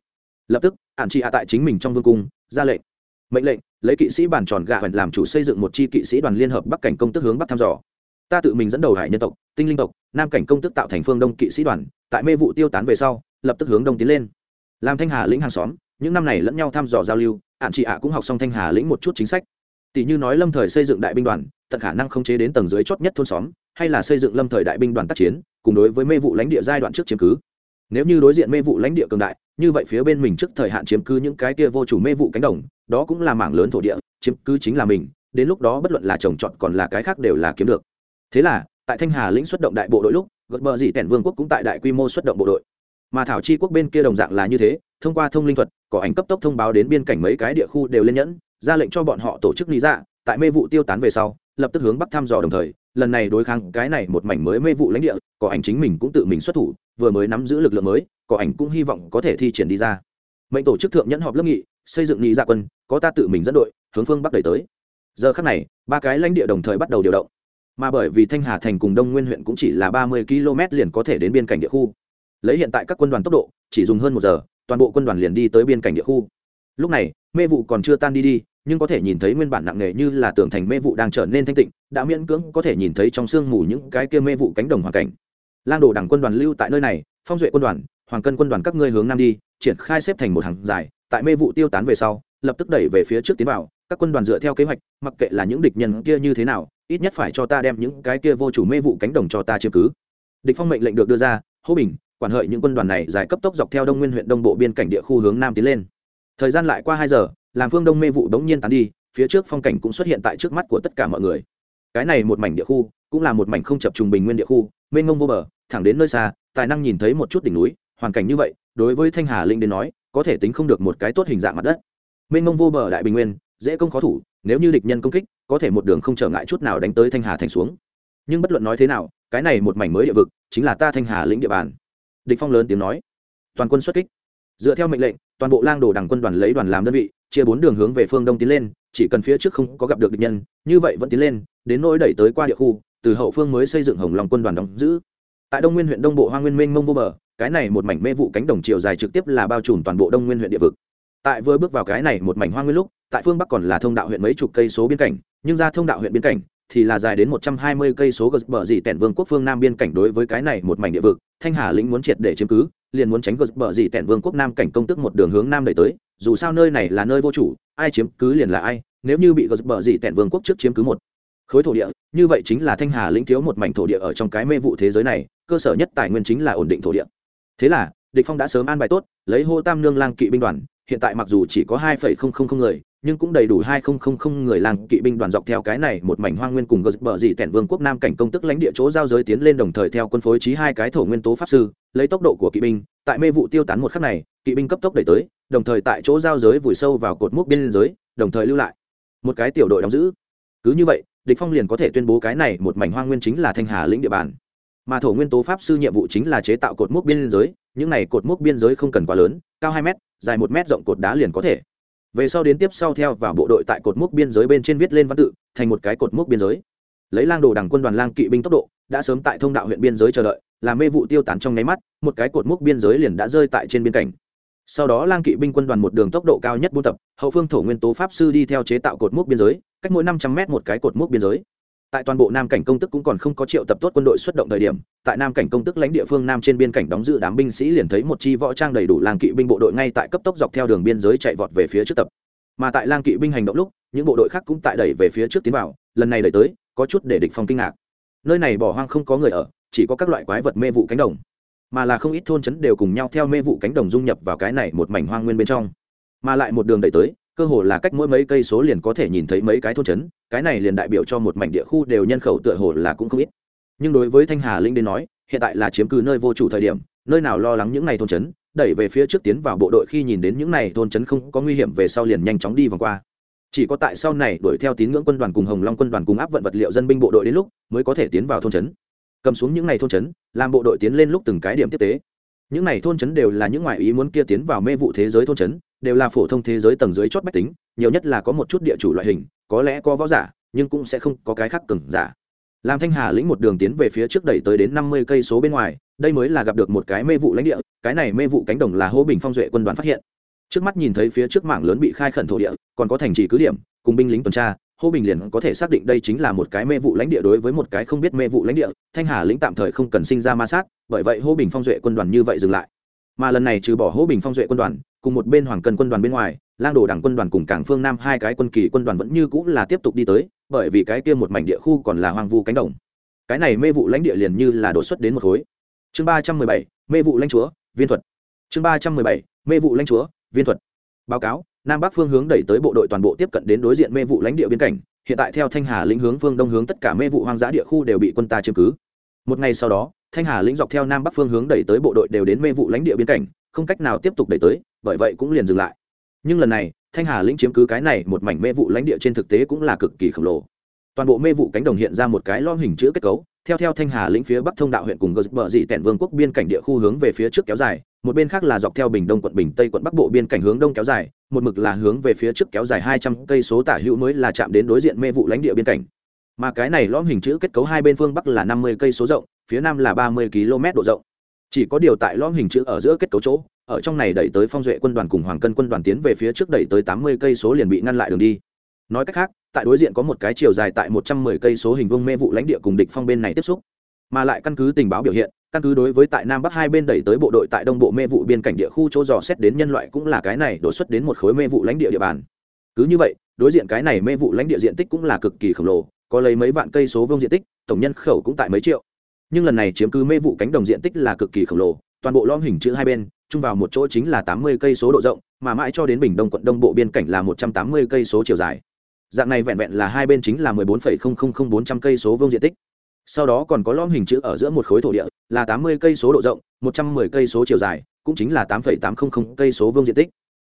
Lập tức ạn trị ạ tại chính mình trong vương cung, ra lệnh. Mệnh lệnh, lấy kỵ sĩ bản tròn gà hoành làm chủ xây dựng một chi kỵ sĩ đoàn liên hợp bắc cảnh công tức hướng bắc thăm dò. Ta tự mình dẫn đầu hải nhân tộc, tinh linh tộc, nam cảnh công tức tạo thành phương đông kỵ sĩ đoàn, tại mê vụ tiêu tán về sau, lập tức hướng đông tiến lên. Làm thanh hà lĩnh hàng xóm những năm này lẫn nhau thăm dò giao lưu ạn chị ạ cũng học xong thanh hà lĩnh một chút chính sách. Tỷ như nói lâm thời xây dựng đại binh đoàn, tận khả năng không chế đến tầng dưới chót nhất thôn xóm, hay là xây dựng lâm thời đại binh đoàn tác chiến, cùng đối với mê vụ lãnh địa giai đoạn trước chiếm cứ. Nếu như đối diện mê vụ lãnh địa cường đại, như vậy phía bên mình trước thời hạn chiếm cứ những cái kia vô chủ mê vụ cánh đồng, đó cũng là mảng lớn thổ địa, chiếm cứ chính là mình, đến lúc đó bất luận là trồng trọt còn là cái khác đều là kiếm được. Thế là, tại thanh hà lĩnh xuất động đại bộ đội lúc gật bờ dị tẻn vương quốc cũng tại đại quy mô xuất động bộ đội mà thảo chi quốc bên kia đồng dạng là như thế, thông qua thông linh thuật, có ảnh cấp tốc thông báo đến biên cảnh mấy cái địa khu đều lên nhẫn, ra lệnh cho bọn họ tổ chức lý dạ tại mê vụ tiêu tán về sau, lập tức hướng bắc thăm dò đồng thời, lần này đối kháng cái này một mảnh mới mê vụ lãnh địa, có ảnh chính mình cũng tự mình xuất thủ, vừa mới nắm giữ lực lượng mới, có ảnh cũng hy vọng có thể thi triển đi ra. Mệnh tổ chức thượng nhẫn họp lớp nghị, xây dựng nghị dạ quân, có ta tự mình dẫn đội, hướng phương bắc đẩy tới. Giờ khắc này, ba cái lãnh địa đồng thời bắt đầu điều động. Mà bởi vì thanh hà thành cùng đông nguyên huyện cũng chỉ là ba mươi km liền có thể đến biên cảnh địa khu lấy hiện tại các quân đoàn tốc độ, chỉ dùng hơn một giờ, toàn bộ quân đoàn liền đi tới biên cảnh địa khu. Lúc này, mê vụ còn chưa tan đi đi, nhưng có thể nhìn thấy nguyên bản nặng nề như là tường thành mê vụ đang trở nên thanh tịnh, đã miễn cưỡng có thể nhìn thấy trong sương mù những cái kia mê vụ cánh đồng hoàn cảnh. Lang đồ đảng quân đoàn lưu tại nơi này, phong duệ quân đoàn, hoàng cân quân đoàn các ngươi hướng nam đi, triển khai xếp thành một hàng dài, tại mê vụ tiêu tán về sau, lập tức đẩy về phía trước tiến vào, các quân đoàn dựa theo kế hoạch, mặc kệ là những địch nhân kia như thế nào, ít nhất phải cho ta đem những cái kia vô chủ mê vụ cánh đồng cho ta chiếm cứ. Địch phong mệnh lệnh được đưa ra, hô bình quản hợi những quân đoàn này giải cấp tốc dọc theo đông nguyên huyện đông bộ biên cảnh địa khu hướng nam tiến lên. Thời gian lại qua hai giờ làm phương đông mê vụ đống nhiên tán đi, phía trước phong cảnh cũng xuất hiện tại trước mắt của tất cả mọi người. Cái này một mảnh địa khu, cũng là một mảnh không chập trùng bình nguyên địa khu, mênh ngông vô bờ, thẳng đến nơi xa, tài năng nhìn thấy một chút đỉnh núi, hoàn cảnh như vậy, đối với thanh hà linh đến nói, có thể tính không được một cái tốt hình dạng mặt đất. Mênh ngông vô bờ đại bình nguyên, dễ công khó thủ, nếu như địch nhân công kích, có thể một đường không trở ngại chút nào đánh tới thanh hà thành xuống. Nhưng bất luận nói thế nào, cái này một mảnh mới địa vực, chính là ta thanh hà lĩnh địa bàn địch phong lớn tiếng nói, toàn quân xuất kích. Dựa theo mệnh lệnh, toàn bộ lang đồ đảng quân đoàn lấy đoàn làm đơn vị, chia bốn đường hướng về phương đông tiến lên, chỉ cần phía trước không có gặp được địch nhân, như vậy vẫn tiến lên, đến nỗi đẩy tới qua địa khu, từ hậu phương mới xây dựng hồng long quân đoàn đóng giữ. Tại đông nguyên huyện đông bộ hoa nguyên minh mông vô bờ, cái này một mảnh mê vụ cánh đồng chiều dài trực tiếp là bao trùm toàn bộ đông nguyên huyện địa vực. Tại vừa bước vào cái này một mảnh hoa nguyên lúc, tại phương bắc còn là thông đạo huyện mấy chục cây số biên cảnh, nhưng ra thông đạo huyện biên cảnh thì là dài đến một trăm hai mươi cây số gật bờ dị tẻn vương quốc phương nam biên cảnh đối với cái này một mảnh địa vực. Thanh hà lĩnh muốn triệt để chiếm cứ, liền muốn tránh gật bờ dị tẻn vương quốc nam cảnh công tức một đường hướng nam đẩy tới. Dù sao nơi này là nơi vô chủ, ai chiếm cứ liền là ai, nếu như bị gật bờ dị tẻn vương quốc trước chiếm cứ một khối thổ địa, như vậy chính là thanh hà lĩnh thiếu một mảnh thổ địa ở trong cái mê vụ thế giới này, cơ sở nhất tài nguyên chính là ổn định thổ địa. Thế là, địch phong đã sớm an bài tốt, lấy hô tam nương lang kỵ binh đoàn hiện tại mặc dù chỉ có 2.000 người, nhưng cũng đầy đủ 2.000 người làng kỵ binh đoàn dọc theo cái này một mảnh hoang nguyên cùng gờ bờ dị tẻn vương quốc nam cảnh công tức lãnh địa chỗ giao giới tiến lên đồng thời theo quân phối trí hai cái thổ nguyên tố pháp sư, lấy tốc độ của kỵ binh, tại mê vụ tiêu tán một khắc này, kỵ binh cấp tốc đẩy tới, đồng thời tại chỗ giao giới vùi sâu vào cột mốc biên giới, đồng thời lưu lại. Một cái tiểu đội đóng giữ. Cứ như vậy, địch phong liền có thể tuyên bố cái này một mảnh hoang nguyên chính là thanh hà lĩnh địa bàn. Mà thổ nguyên tố pháp sư nhiệm vụ chính là chế tạo cột mốc biên giới, những này cột mốc biên giới không cần quá lớn, cao hai mét dài một mét rộng cột đá liền có thể. Về sau đến tiếp sau theo vào bộ đội tại cột mốc biên giới bên trên viết lên văn tự, thành một cái cột mốc biên giới. Lấy lang đồ đảng quân đoàn lang kỵ binh tốc độ, đã sớm tại thông đạo huyện biên giới chờ đợi, làm mê vụ tiêu tán trong nháy mắt, một cái cột mốc biên giới liền đã rơi tại trên biên cảnh. Sau đó lang kỵ binh quân đoàn một đường tốc độ cao nhất buôn tập, hậu phương thổ nguyên tố pháp sư đi theo chế tạo cột mốc biên giới, cách mỗi năm trăm mét một cái cột mốc biên giới. Tại toàn bộ nam cảnh công tức cũng còn không có triệu tập tốt quân đội xuất động thời điểm tại nam cảnh công tức lãnh địa phương nam trên biên cảnh đóng giữ đám binh sĩ liền thấy một chi võ trang đầy đủ lang kỵ binh bộ đội ngay tại cấp tốc dọc theo đường biên giới chạy vọt về phía trước tập. Mà tại lang kỵ binh hành động lúc, những bộ đội khác cũng tại đẩy về phía trước tiến vào, lần này đẩy tới, có chút để địch phong kinh ngạc. Nơi này bỏ hoang không có người ở, chỉ có các loại quái vật mê vụ cánh đồng. Mà là không ít thôn trấn đều cùng nhau theo mê vụ cánh đồng dung nhập vào cái này một mảnh hoang nguyên bên trong. Mà lại một đường đẩy tới, cơ hồ là cách mỗi mấy cây số liền có thể nhìn thấy mấy cái thôn trấn, cái này liền đại biểu cho một mảnh địa khu đều nhân khẩu tựa hồ là cũng không ít nhưng đối với thanh hà linh đến nói, hiện tại là chiếm cứ nơi vô chủ thời điểm, nơi nào lo lắng những này thôn trấn, đẩy về phía trước tiến vào bộ đội khi nhìn đến những này thôn trấn không có nguy hiểm về sau liền nhanh chóng đi vòng qua. Chỉ có tại sau này đuổi theo tín ngưỡng quân đoàn cùng hồng long quân đoàn cùng áp vận vật liệu dân binh bộ đội đến lúc, mới có thể tiến vào thôn trấn. Cầm xuống những n à y thôn trấn, làm bộ đội tiến lên lúc từng cái điểm tiếp tế. Những n à y thôn trấn đều là những ngoại ý muốn kia tiến vào mê vụ thế giới thôn trấn, đều là phổ thông thế giới tầng dưới chót bách tính, nhiều nhất là có một chút địa chủ loại hình, có lẽ có võ giả, nhưng cũng sẽ không có cái khác cừng giả làm thanh hà lĩnh một đường tiến về phía trước đẩy tới đến năm mươi cây số bên ngoài, đây mới là gặp được một cái mê vụ lãnh địa, cái này mê vụ cánh đồng là hô bình phong duệ quân đoàn phát hiện. Trước mắt nhìn thấy phía trước mảng lớn bị khai khẩn thổ địa, còn có thành trì cứ điểm, cùng binh lính tuần tra, hô bình liền có thể xác định đây chính là một cái mê vụ lãnh địa đối với một cái không biết mê vụ lãnh địa, thanh hà lĩnh tạm thời không cần sinh ra ma sát, bởi vậy hô bình phong duệ quân đoàn như vậy dừng lại. Mà lần này trừ bỏ hô bình phong duệ quân đoàn, cùng một bên hoàng cần quân đoàn bên ngoài, lang đồ đảng quân đoàn cùng cảng phương nam hai cái quân kỳ quân đoàn vẫn như cũng là tiếp tục đi tới bởi vì cái kia một mảnh địa khu còn là hoang vu cánh đồng. Cái này mê vụ lãnh địa liền như là đột xuất đến một khối. Chương ba trăm mười bảy, mê vụ lãnh chúa, viên thuật. Chương ba trăm mười bảy, mê vụ lãnh chúa, viên thuật. Báo cáo, nam bắc phương hướng đẩy tới bộ đội toàn bộ tiếp cận đến đối diện mê vụ lãnh địa biên cảnh. Hiện tại theo thanh hà lĩnh hướng phương đông hướng tất cả mê vụ hoang dã địa khu đều bị quân ta chiếm cứ. Một ngày sau đó, thanh hà lĩnh dọc theo nam bắc phương hướng đẩy tới bộ đội đều đến mê vụ lãnh địa biên cảnh, không cách nào tiếp tục đẩy tới, bởi vậy cũng liền dừng lại. Nhưng lần này thanh hà lĩnh chiếm cứ cái này một mảnh mê vụ lãnh địa trên thực tế cũng là cực kỳ khổng lồ. Toàn bộ mê vụ cánh đồng hiện ra một cái lo hình chữ kết cấu, theo theo thanh hà lĩnh phía bắc thông đạo huyện cùng gờ bờ dị tẻn vương quốc biên cảnh địa khu hướng về phía trước kéo dài, một bên khác là dọc theo bình đông quận, bình tây quận bắc bộ biên cảnh hướng đông kéo dài, một mực là hướng về phía trước kéo dài hai trăm cây số tả hữu mới là chạm đến đối diện mê vụ lãnh địa biên cảnh. Mà cái này lõm hình chữ kết cấu hai bên phương bắc là năm mươi cây số rộng, phía nam là ba mươi km độ rộng. Chỉ có điều tại lõm hình chữ ở giữa kết cấu chỗ ở trong này đẩy tới phong duệ quân đoàn cùng hoàng cân quân đoàn tiến về phía trước đẩy tới tám mươi cây số liền bị ngăn lại đường đi. Nói cách khác, tại đối diện có một cái chiều dài tại một trăm mười cây số hình vuông mê vụ lãnh địa cùng địch phong bên này tiếp xúc. Mà lại căn cứ tình báo biểu hiện, căn cứ đối với tại nam bắc hai bên đẩy tới bộ đội tại đông bộ mê vụ biên cảnh địa khu chỗ dò xét đến nhân loại cũng là cái này đổ xuất đến một khối mê vụ lãnh địa địa bàn. Cứ như vậy, đối diện cái này mê vụ lãnh địa diện tích cũng là cực kỳ khổng lồ, có lấy mấy vạn cây số vuông diện tích, tổng nhân khẩu cũng tại mấy triệu. Nhưng lần này chiếm cứ mê vụ cánh đồng diện tích là cực kỳ khổng lồ, toàn bộ lõm hình chữ hai bên chung vào một chỗ chính là tám mươi cây số độ rộng, mà mãi cho đến bình đông quận đông bộ biên cảnh là một trăm tám mươi cây số chiều dài. Dạng này vẹn vẹn là hai bên chính là mười bốn phẩy không không không bốn trăm cây số vuông diện tích. Sau đó còn có lõm hình chữ ở giữa một khối thổ địa, là tám mươi cây số độ rộng, một trăm mười cây số chiều dài, cũng chính là tám phẩy tám không không cây số vuông diện tích.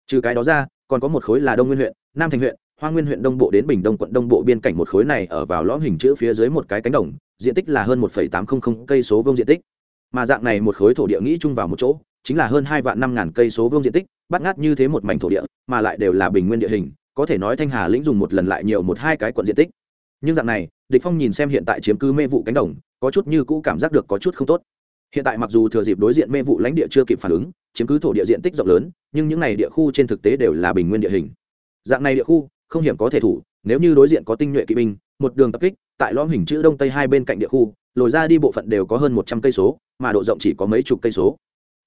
Trừ cái đó ra, còn có một khối là đông nguyên huyện, nam thành huyện, hoa nguyên huyện đông bộ đến bình đông quận đông bộ biên cảnh một khối này ở vào lõm hình chữ phía dưới một cái cánh đồng, diện tích là hơn một phẩy tám không không cây số vuông diện tích. Mà dạng này một khối thổ địa nghĩ chung vào một chỗ chính là hơn hai vạn năm ngàn cây số vuông diện tích, bắt ngát như thế một mảnh thổ địa, mà lại đều là bình nguyên địa hình, có thể nói thanh hà lĩnh dùng một lần lại nhiều một hai cái quận diện tích. Nhưng dạng này, địch phong nhìn xem hiện tại chiếm cứ mê vụ cánh đồng, có chút như cũ cảm giác được có chút không tốt. Hiện tại mặc dù thừa dịp đối diện mê vụ lãnh địa chưa kịp phản ứng, chiếm cứ thổ địa diện tích rộng lớn, nhưng những này địa khu trên thực tế đều là bình nguyên địa hình. Dạng này địa khu, không hiểm có thể thủ, nếu như đối diện có tinh nhuệ kỵ binh, một đường tập kích, tại lõm hình chữ đông tây hai bên cạnh địa khu, lồi ra đi bộ phận đều có hơn một trăm cây số, mà độ rộng chỉ có mấy chục cây số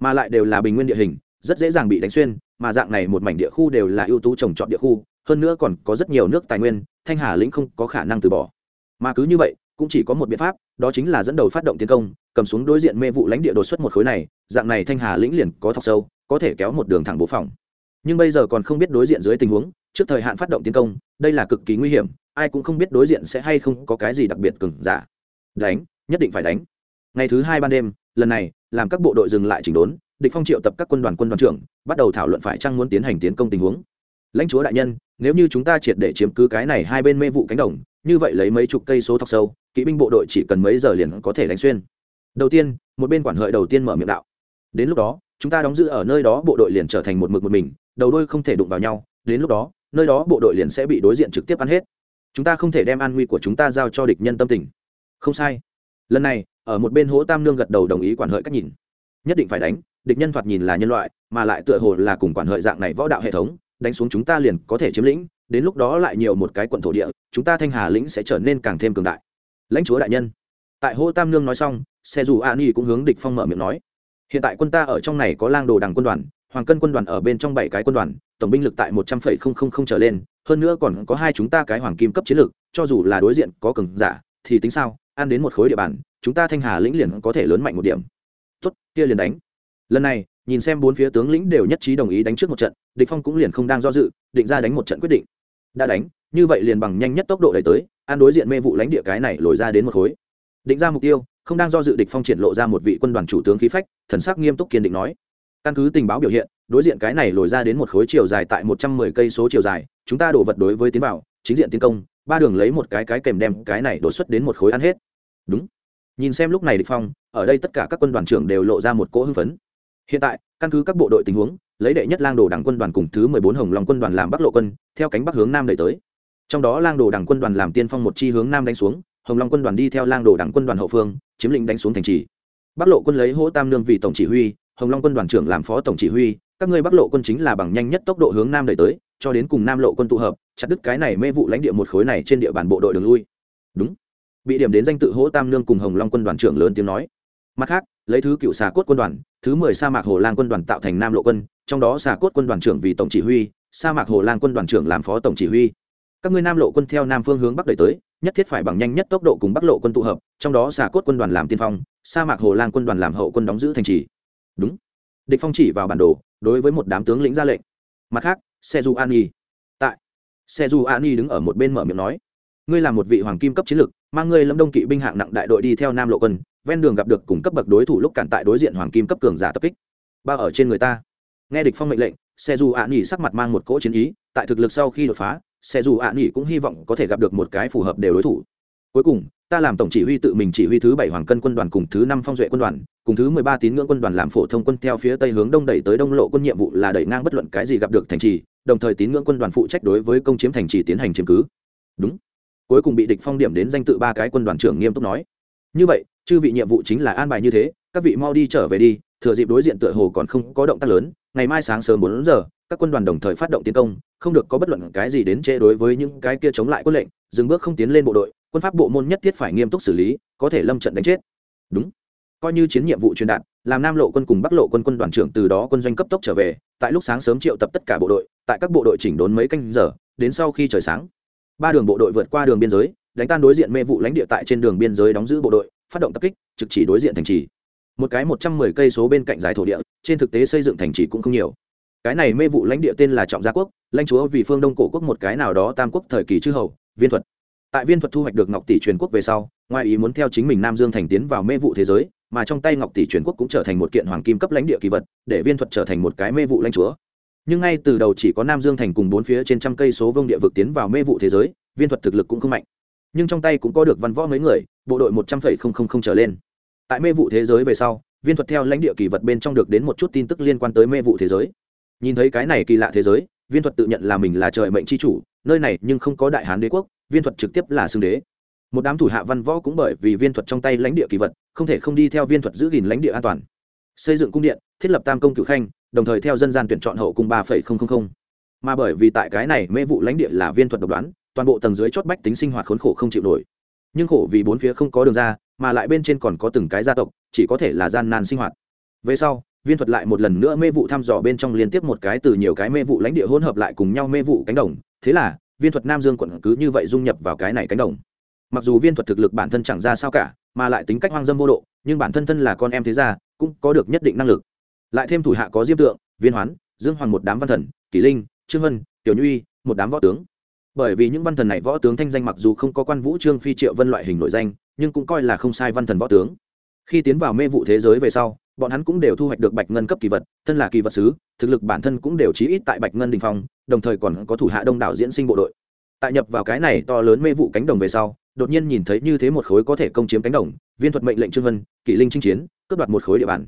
mà lại đều là bình nguyên địa hình, rất dễ dàng bị đánh xuyên, mà dạng này một mảnh địa khu đều là ưu tú trồng trọt địa khu, hơn nữa còn có rất nhiều nước tài nguyên, thanh hà lĩnh không có khả năng từ bỏ. Mà cứ như vậy, cũng chỉ có một biện pháp, đó chính là dẫn đầu phát động tiến công, cầm xuống đối diện mê vụ lãnh địa đột xuất một khối này, dạng này thanh hà lĩnh liền có thọc sâu, có thể kéo một đường thẳng bố phòng. Nhưng bây giờ còn không biết đối diện dưới tình huống, trước thời hạn phát động tiến công, đây là cực kỳ nguy hiểm, ai cũng không biết đối diện sẽ hay không có cái gì đặc biệt cứng giả. Đánh, nhất định phải đánh ngày thứ hai ban đêm, lần này, làm các bộ đội dừng lại chỉnh đốn, địch phong triệu tập các quân đoàn quân đoàn trưởng, bắt đầu thảo luận phải chăng muốn tiến hành tiến công tình huống. Lãnh chúa đại nhân, nếu như chúng ta triệt để chiếm cứ cái này hai bên mê vụ cánh đồng, như vậy lấy mấy chục cây số thọc sâu, kỵ binh bộ đội chỉ cần mấy giờ liền có thể đánh xuyên. Đầu tiên, một bên quản hợi đầu tiên mở miệng đạo. Đến lúc đó, chúng ta đóng giữ ở nơi đó bộ đội liền trở thành một mực một mình, đầu đôi không thể đụng vào nhau, đến lúc đó, nơi đó bộ đội liền sẽ bị đối diện trực tiếp ăn hết. Chúng ta không thể đem an nguy của chúng ta giao cho địch nhân tâm tình. Không sai lần này, ở một bên hố tam nương gật đầu đồng ý quản hợi cách nhìn. Nhất định phải đánh, địch nhân thoạt nhìn là nhân loại, mà lại tựa hồ là cùng quản hợi dạng này võ đạo hệ thống, đánh xuống chúng ta liền có thể chiếm lĩnh, đến lúc đó lại nhiều một cái quận thổ địa, chúng ta thanh hà lĩnh sẽ trở nên càng thêm cường đại. Lãnh chúa đại nhân. Tại hô tam nương nói xong, xe dù a ni cũng hướng địch phong mở miệng nói. Hiện tại quân ta ở trong này có lang đồ đằng quân đoàn, hoàng cân quân đoàn ở bên trong bảy cái quân đoàn, tổng binh lực tại một trăm phẩy không không không trở lên, hơn nữa còn có hai chúng ta cái hoàng kim cấp chiến lược, cho dù là đối diện có cường giả, thì tính sao? Ăn đến một khối địa bàn, chúng ta thanh hà lĩnh liền có thể lớn mạnh một điểm. Tốt, kia liền đánh. Lần này, nhìn xem bốn phía tướng lĩnh đều nhất trí đồng ý đánh trước một trận, địch phong cũng liền không đang do dự, định ra đánh một trận quyết định. Đã đánh, như vậy liền bằng nhanh nhất tốc độ đẩy tới, an đối diện mê vụ lãnh địa cái này lồi ra đến một khối. Định ra mục tiêu, không đang do dự địch phong triển lộ ra một vị quân đoàn chủ tướng khí phách, thần sắc nghiêm túc kiên định nói. Căn cứ tình báo biểu hiện, đối diện cái này lồi ra đến một khối chiều dài tại một trăm mười cây số chiều dài, chúng ta đổ vật đối với tiến vào, chính diện tiến công ba đường lấy một cái cái kèm đem cái này đột xuất đến một khối ăn hết. Đúng. Nhìn xem lúc này địch phong, ở đây tất cả các quân đoàn trưởng đều lộ ra một cỗ hưng phấn. Hiện tại, căn cứ các bộ đội tình huống, lấy đệ nhất lang đồ đảng quân đoàn cùng thứ mười bốn hồng long quân đoàn làm bắc lộ quân, theo cánh bắc hướng nam đẩy tới. Trong đó lang đồ đảng quân đoàn làm tiên phong một chi hướng nam đánh xuống, hồng long quân đoàn đi theo lang đồ đảng quân đoàn hậu phương, chiếm lĩnh đánh xuống thành trì. Bắc lộ quân lấy hỗ tam nương vì tổng chỉ huy, hồng long quân đoàn trưởng làm phó tổng chỉ huy, các ngươi bắc lộ quân chính là bằng nhanh nhất tốc độ hướng nam đẩy tới cho đến cùng nam lộ quân tụ hợp, chặt đứt cái này mê vụ lãnh địa một khối này trên địa bàn bộ đội đường lui. Đúng. Bị điểm đến danh tự hỗ tam nương cùng hồng long quân đoàn trưởng lớn tiếng nói. Mặt khác, lấy thứ cựu xà cốt quân đoàn, thứ mười sa mạc hồ lang quân đoàn tạo thành nam lộ quân, trong đó xà cốt quân đoàn trưởng vì tổng chỉ huy, sa mạc hồ lang quân đoàn trưởng làm phó tổng chỉ huy. Các ngươi nam lộ quân theo nam phương hướng bắc đẩy tới, nhất thiết phải bằng nhanh nhất tốc độ cùng bắc lộ quân tụ hợp, trong đó xà cốt quân đoàn làm tiên phong, sa mạc hồ lang quân đoàn làm hậu quân đóng giữ thành trì. Đúng. Địch phong chỉ vào bản đồ, đối với một đám tướng lĩnh ra lệnh. Mặt khác xe du an nhi tại xe du an nhi đứng ở một bên mở miệng nói ngươi là một vị hoàng kim cấp chiến lược, mang ngươi lâm đông kỵ binh hạng nặng đại đội đi theo nam lộ quân ven đường gặp được cùng cấp bậc đối thủ lúc cản tại đối diện hoàng kim cấp cường giả tập kích. Ba ở trên người ta. Nghe địch phong mệnh lệnh xe dù an nghỉ sắc mặt mang một cỗ chiến ý tại thực lực sau khi đột phá xe dù ạ nghỉ cũng hy vọng có thể gặp được một cái phù hợp đều đối thủ. Cuối cùng ta làm tổng chỉ huy tự mình chỉ huy thứ bảy hoàng cân quân đoàn cùng thứ năm phong duệ quân đoàn cùng thứ mười ba tín ngưỡng quân đoàn làm phổ thông quân theo phía tây hướng đông đẩy tới đông lộ quân nhiệm vụ là đẩy ngang bất luận cái gì gặp được thành trì, đồng thời tín ngưỡng quân đoàn phụ trách đối với công chiếm thành trì tiến hành chiếm cứ. Đúng. Cuối cùng bị địch phong điểm đến danh tự ba cái quân đoàn trưởng nghiêm túc nói. Như vậy, chư vị nhiệm vụ chính là an bài như thế, các vị mau đi trở về đi, thừa dịp đối diện tựa hồ còn không có động tác lớn, ngày mai sáng sớm bốn giờ, các quân đoàn đồng thời phát động tiến công, không được có bất luận cái gì đến chế đối với những cái kia chống lại quân lệnh, dừng bước không tiến lên bộ đội, quân pháp bộ môn nhất thiết phải nghiêm túc xử lý, có thể lâm trận đánh chết. Đúng coi như chiến nhiệm vụ truyền đạt, làm nam lộ quân cùng bắc lộ quân quân đoàn trưởng từ đó quân doanh cấp tốc trở về, tại lúc sáng sớm triệu tập tất cả bộ đội, tại các bộ đội chỉnh đốn mấy canh giờ, đến sau khi trời sáng, ba đường bộ đội vượt qua đường biên giới, đánh tan đối diện mê vụ lãnh địa tại trên đường biên giới đóng giữ bộ đội, phát động tập kích, trực chỉ đối diện thành trì. Một cái một trăm mười cây số bên cạnh giải thổ địa, trên thực tế xây dựng thành trì cũng không nhiều. Cái này mê vụ lãnh địa tên là trọng gia quốc, lãnh chúa vì phương đông cổ quốc một cái nào đó tam quốc thời kỳ chư hầu, viên thuật. Tại viên thuật thu hoạch được ngọc tỷ truyền quốc về sau, ngoài ý muốn theo chính mình nam dương thành tiến vào mê vụ thế giới mà trong tay ngọc tỷ truyền quốc cũng trở thành một kiện hoàng kim cấp lãnh địa kỳ vật, để viên thuật trở thành một cái mê vụ lãnh chúa. Nhưng ngay từ đầu chỉ có nam dương thành cùng bốn phía trên trăm cây số vương địa vực tiến vào mê vụ thế giới, viên thuật thực lực cũng không mạnh. Nhưng trong tay cũng có được văn võ mấy người, bộ đội một trăm linh trở lên. Tại mê vụ thế giới về sau, viên thuật theo lãnh địa kỳ vật bên trong được đến một chút tin tức liên quan tới mê vụ thế giới. Nhìn thấy cái này kỳ lạ thế giới, viên thuật tự nhận là mình là trời mệnh c h i chủ, nơi này nhưng không có đại hán đế quốc, viên thuật trực tiếp là xưng đế một đám thủ hạ văn võ cũng bởi vì viên thuật trong tay lãnh địa kỳ vật, không thể không đi theo viên thuật giữ gìn lãnh địa an toàn. Xây dựng cung điện, thiết lập tam công cựu khanh, đồng thời theo dân gian tuyển chọn hậu cung ba mà bởi vì tại cái này mê vụ lãnh địa là viên thuật độc đoán, toàn bộ tầng dưới chót bách tính sinh hoạt khốn khổ không chịu nổi. Nhưng khổ vì bốn phía không có đường ra, mà lại bên trên còn có từng cái gia tộc, chỉ có thể là gian nan sinh hoạt. Về sau, viên thuật lại một lần nữa mê vụ thăm dò bên trong liên tiếp một cái từ nhiều cái mê vụ lãnh địa hỗn hợp lại cùng nhau mê vụ cánh đồng. Thế là, viên thuật nam dương quận cứ như vậy dung nhập vào cái này cánh đồng mặc dù viên thuật thực lực bản thân chẳng ra sao cả, mà lại tính cách hoang dâm vô độ, nhưng bản thân thân là con em thế gia, cũng có được nhất định năng lực. Lại thêm thủ hạ có diêm tượng, viên hoán, dương hoàng một đám văn thần, kỷ linh, trương vân, tiểu nhuy, một đám võ tướng. Bởi vì những văn thần này võ tướng thanh danh mặc dù không có quan vũ trương phi triệu vân loại hình nội danh, nhưng cũng coi là không sai văn thần võ tướng. Khi tiến vào mê vụ thế giới về sau, bọn hắn cũng đều thu hoạch được bạch ngân cấp kỳ vật, thân là kỳ vật sứ, thực lực bản thân cũng đều chí ít tại bạch ngân đình phong, đồng thời còn có thủ hạ đông đảo diễn sinh bộ đội. Tại nhập vào cái này to lớn mê vụ cánh đồng về sau đột nhiên nhìn thấy như thế một khối có thể công chiếm cánh đồng, viên thuật mệnh lệnh trương vân kỷ linh chinh chiến, cướp đoạt một khối địa bàn.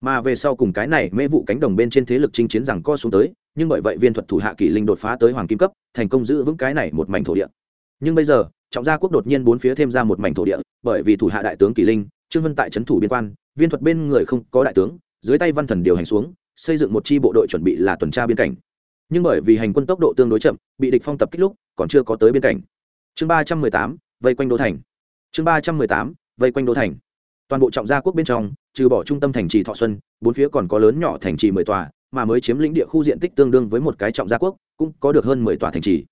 Mà về sau cùng cái này mê vụ cánh đồng bên trên thế lực chinh chiến rằng co xuống tới, nhưng bởi vậy viên thuật thủ hạ kỷ linh đột phá tới hoàng kim cấp, thành công giữ vững cái này một mảnh thổ địa. Nhưng bây giờ, trọng gia quốc đột nhiên bốn phía thêm ra một mảnh thổ địa, bởi vì thủ hạ đại tướng kỷ linh, trương vân tại trấn thủ biên quan, viên thuật bên người không có đại tướng, dưới tay văn thần điều hành xuống, xây dựng một chi bộ đội chuẩn bị là tuần tra biên cảnh. Nhưng bởi vì hành quân tốc độ tương đối chậm, bị địch phong tập kích lúc, còn chưa có tới biên cảnh. Chương ba trăm mười tám vây quanh đô thành. Chương ba trăm mười tám, vây quanh đô thành. Toàn bộ trọng gia quốc bên trong, trừ bỏ trung tâm thành trì thọ xuân, bốn phía còn có lớn nhỏ thành trì mười tòa, mà mới chiếm lĩnh địa khu diện tích tương đương với một cái trọng gia quốc, cũng có được hơn mười tòa thành trì.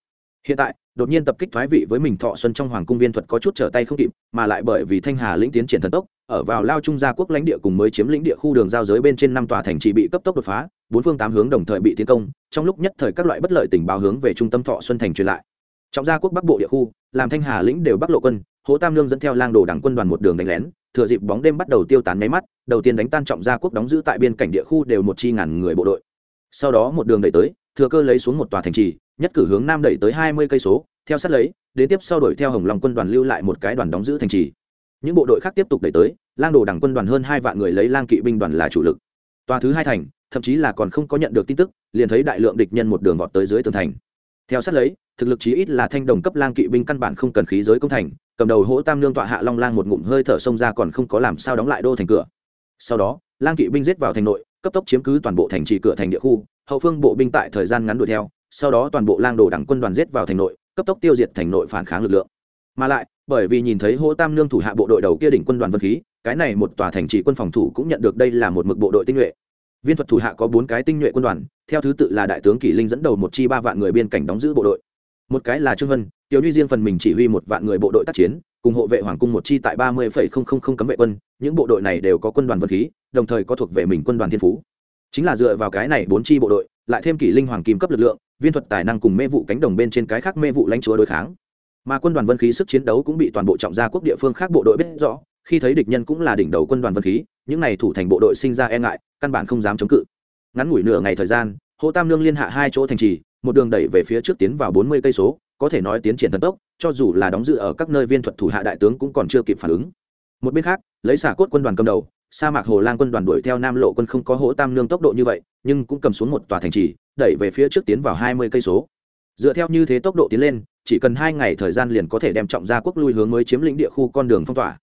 Hiện tại, đột nhiên tập kích thoái vị với mình thọ xuân trong hoàng cung viên thuật có chút trở tay không kịp, mà lại bởi vì thanh hà lĩnh tiến triển thần tốc, ở vào lao trung gia quốc lãnh địa cùng mới chiếm lĩnh địa khu đường giao giới bên trên năm tòa thành trì bị cấp tốc đột phá, bốn phương tám hướng đồng thời bị tiến công, trong lúc nhất thời các loại bất lợi tình báo hướng về trung tâm thọ xuân thành truyền lại trọng gia quốc bắc bộ địa khu, làm thanh hà lĩnh đều bắc lộ quân, hố tam lương dẫn theo lang đồ đảng quân đoàn một đường đánh lén, thừa dịp bóng đêm bắt đầu tiêu tán nháy mắt, đầu tiên đánh tan trọng gia quốc đóng giữ tại biên cảnh địa khu đều một chi ngàn người bộ đội. Sau đó một đường đẩy tới, thừa cơ lấy xuống một tòa thành trì, nhất cử hướng nam đẩy tới hai mươi cây số, theo sát lấy, đến tiếp sau đuổi theo hồng long quân đoàn lưu lại một cái đoàn đóng giữ thành trì. Những bộ đội khác tiếp tục đẩy tới, lang đồ đảng quân đoàn hơn hai vạn người lấy lang kỵ binh đoàn là chủ lực. Tòa thứ hai thành, thậm chí là còn không có nhận được tin tức, liền thấy đại lượng địch nhân một đường vọt tới dưới tường thành theo sát lấy, thực lực chí ít là thanh đồng cấp lang kỵ binh căn bản không cần khí giới công thành, cầm đầu hỗ tam lương tọa hạ long lang một ngụm hơi thở xông ra còn không có làm sao đóng lại đô thành cửa. Sau đó, lang kỵ binh giết vào thành nội, cấp tốc chiếm cứ toàn bộ thành trì cửa thành địa khu, hậu phương bộ binh tại thời gian ngắn đuổi theo, sau đó toàn bộ lang đồ đảng quân đoàn giết vào thành nội, cấp tốc tiêu diệt thành nội phản kháng lực lượng. Mà lại, bởi vì nhìn thấy hỗ tam lương thủ hạ bộ đội đầu kia đỉnh quân đoàn vân khí, cái này một tòa thành trì quân phòng thủ cũng nhận được đây là một mực bộ đội tinh nhuệ viên thuật thủ hạ có bốn cái tinh nhuệ quân đoàn, theo thứ tự là đại tướng kỷ linh dẫn đầu một chi ba vạn người biên cảnh đóng giữ bộ đội. Một cái là trương vân, tiểu duy riêng phần mình chỉ huy một vạn người bộ đội tác chiến, cùng hộ vệ hoàng cung một chi tại ba mươi cấm vệ quân, những bộ đội này đều có quân đoàn vật khí, đồng thời có thuộc về mình quân đoàn thiên phú. Chính là dựa vào cái này bốn chi bộ đội, lại thêm kỷ linh hoàng kim cấp lực lượng, viên thuật tài năng cùng mê vụ cánh đồng bên trên cái khác mê vụ lãnh chúa đối kháng. Mà quân đoàn vân khí sức chiến đấu cũng bị toàn bộ trọng gia quốc địa phương khác bộ đội biết rõ khi thấy địch nhân cũng là đỉnh đầu quân đoàn vân khí, những này thủ thành bộ đội sinh ra e ngại, căn bản không dám chống cự. Ngắn ngủi nửa ngày thời gian, hồ tam lương liên hạ hai chỗ thành trì, một đường đẩy về phía trước tiến vào bốn mươi cây số, có thể nói tiến triển thần tốc, cho dù là đóng dự ở các nơi viên thuật thủ hạ đại tướng cũng còn chưa kịp phản ứng. Một bên khác, lấy xả cốt quân đoàn cầm đầu, sa mạc hồ lang quân đoàn đuổi theo nam lộ quân không có hỗ tam lương tốc độ như vậy, nhưng cũng cầm xuống một tòa thành trì, đẩy về phía trước tiến vào hai mươi cây số. Dựa theo như thế tốc độ tiến lên, chỉ cần hai ngày thời gian liền có thể đem trọng gia quốc lui hướng mới chiếm lĩnh địa khu con đường phong tỏa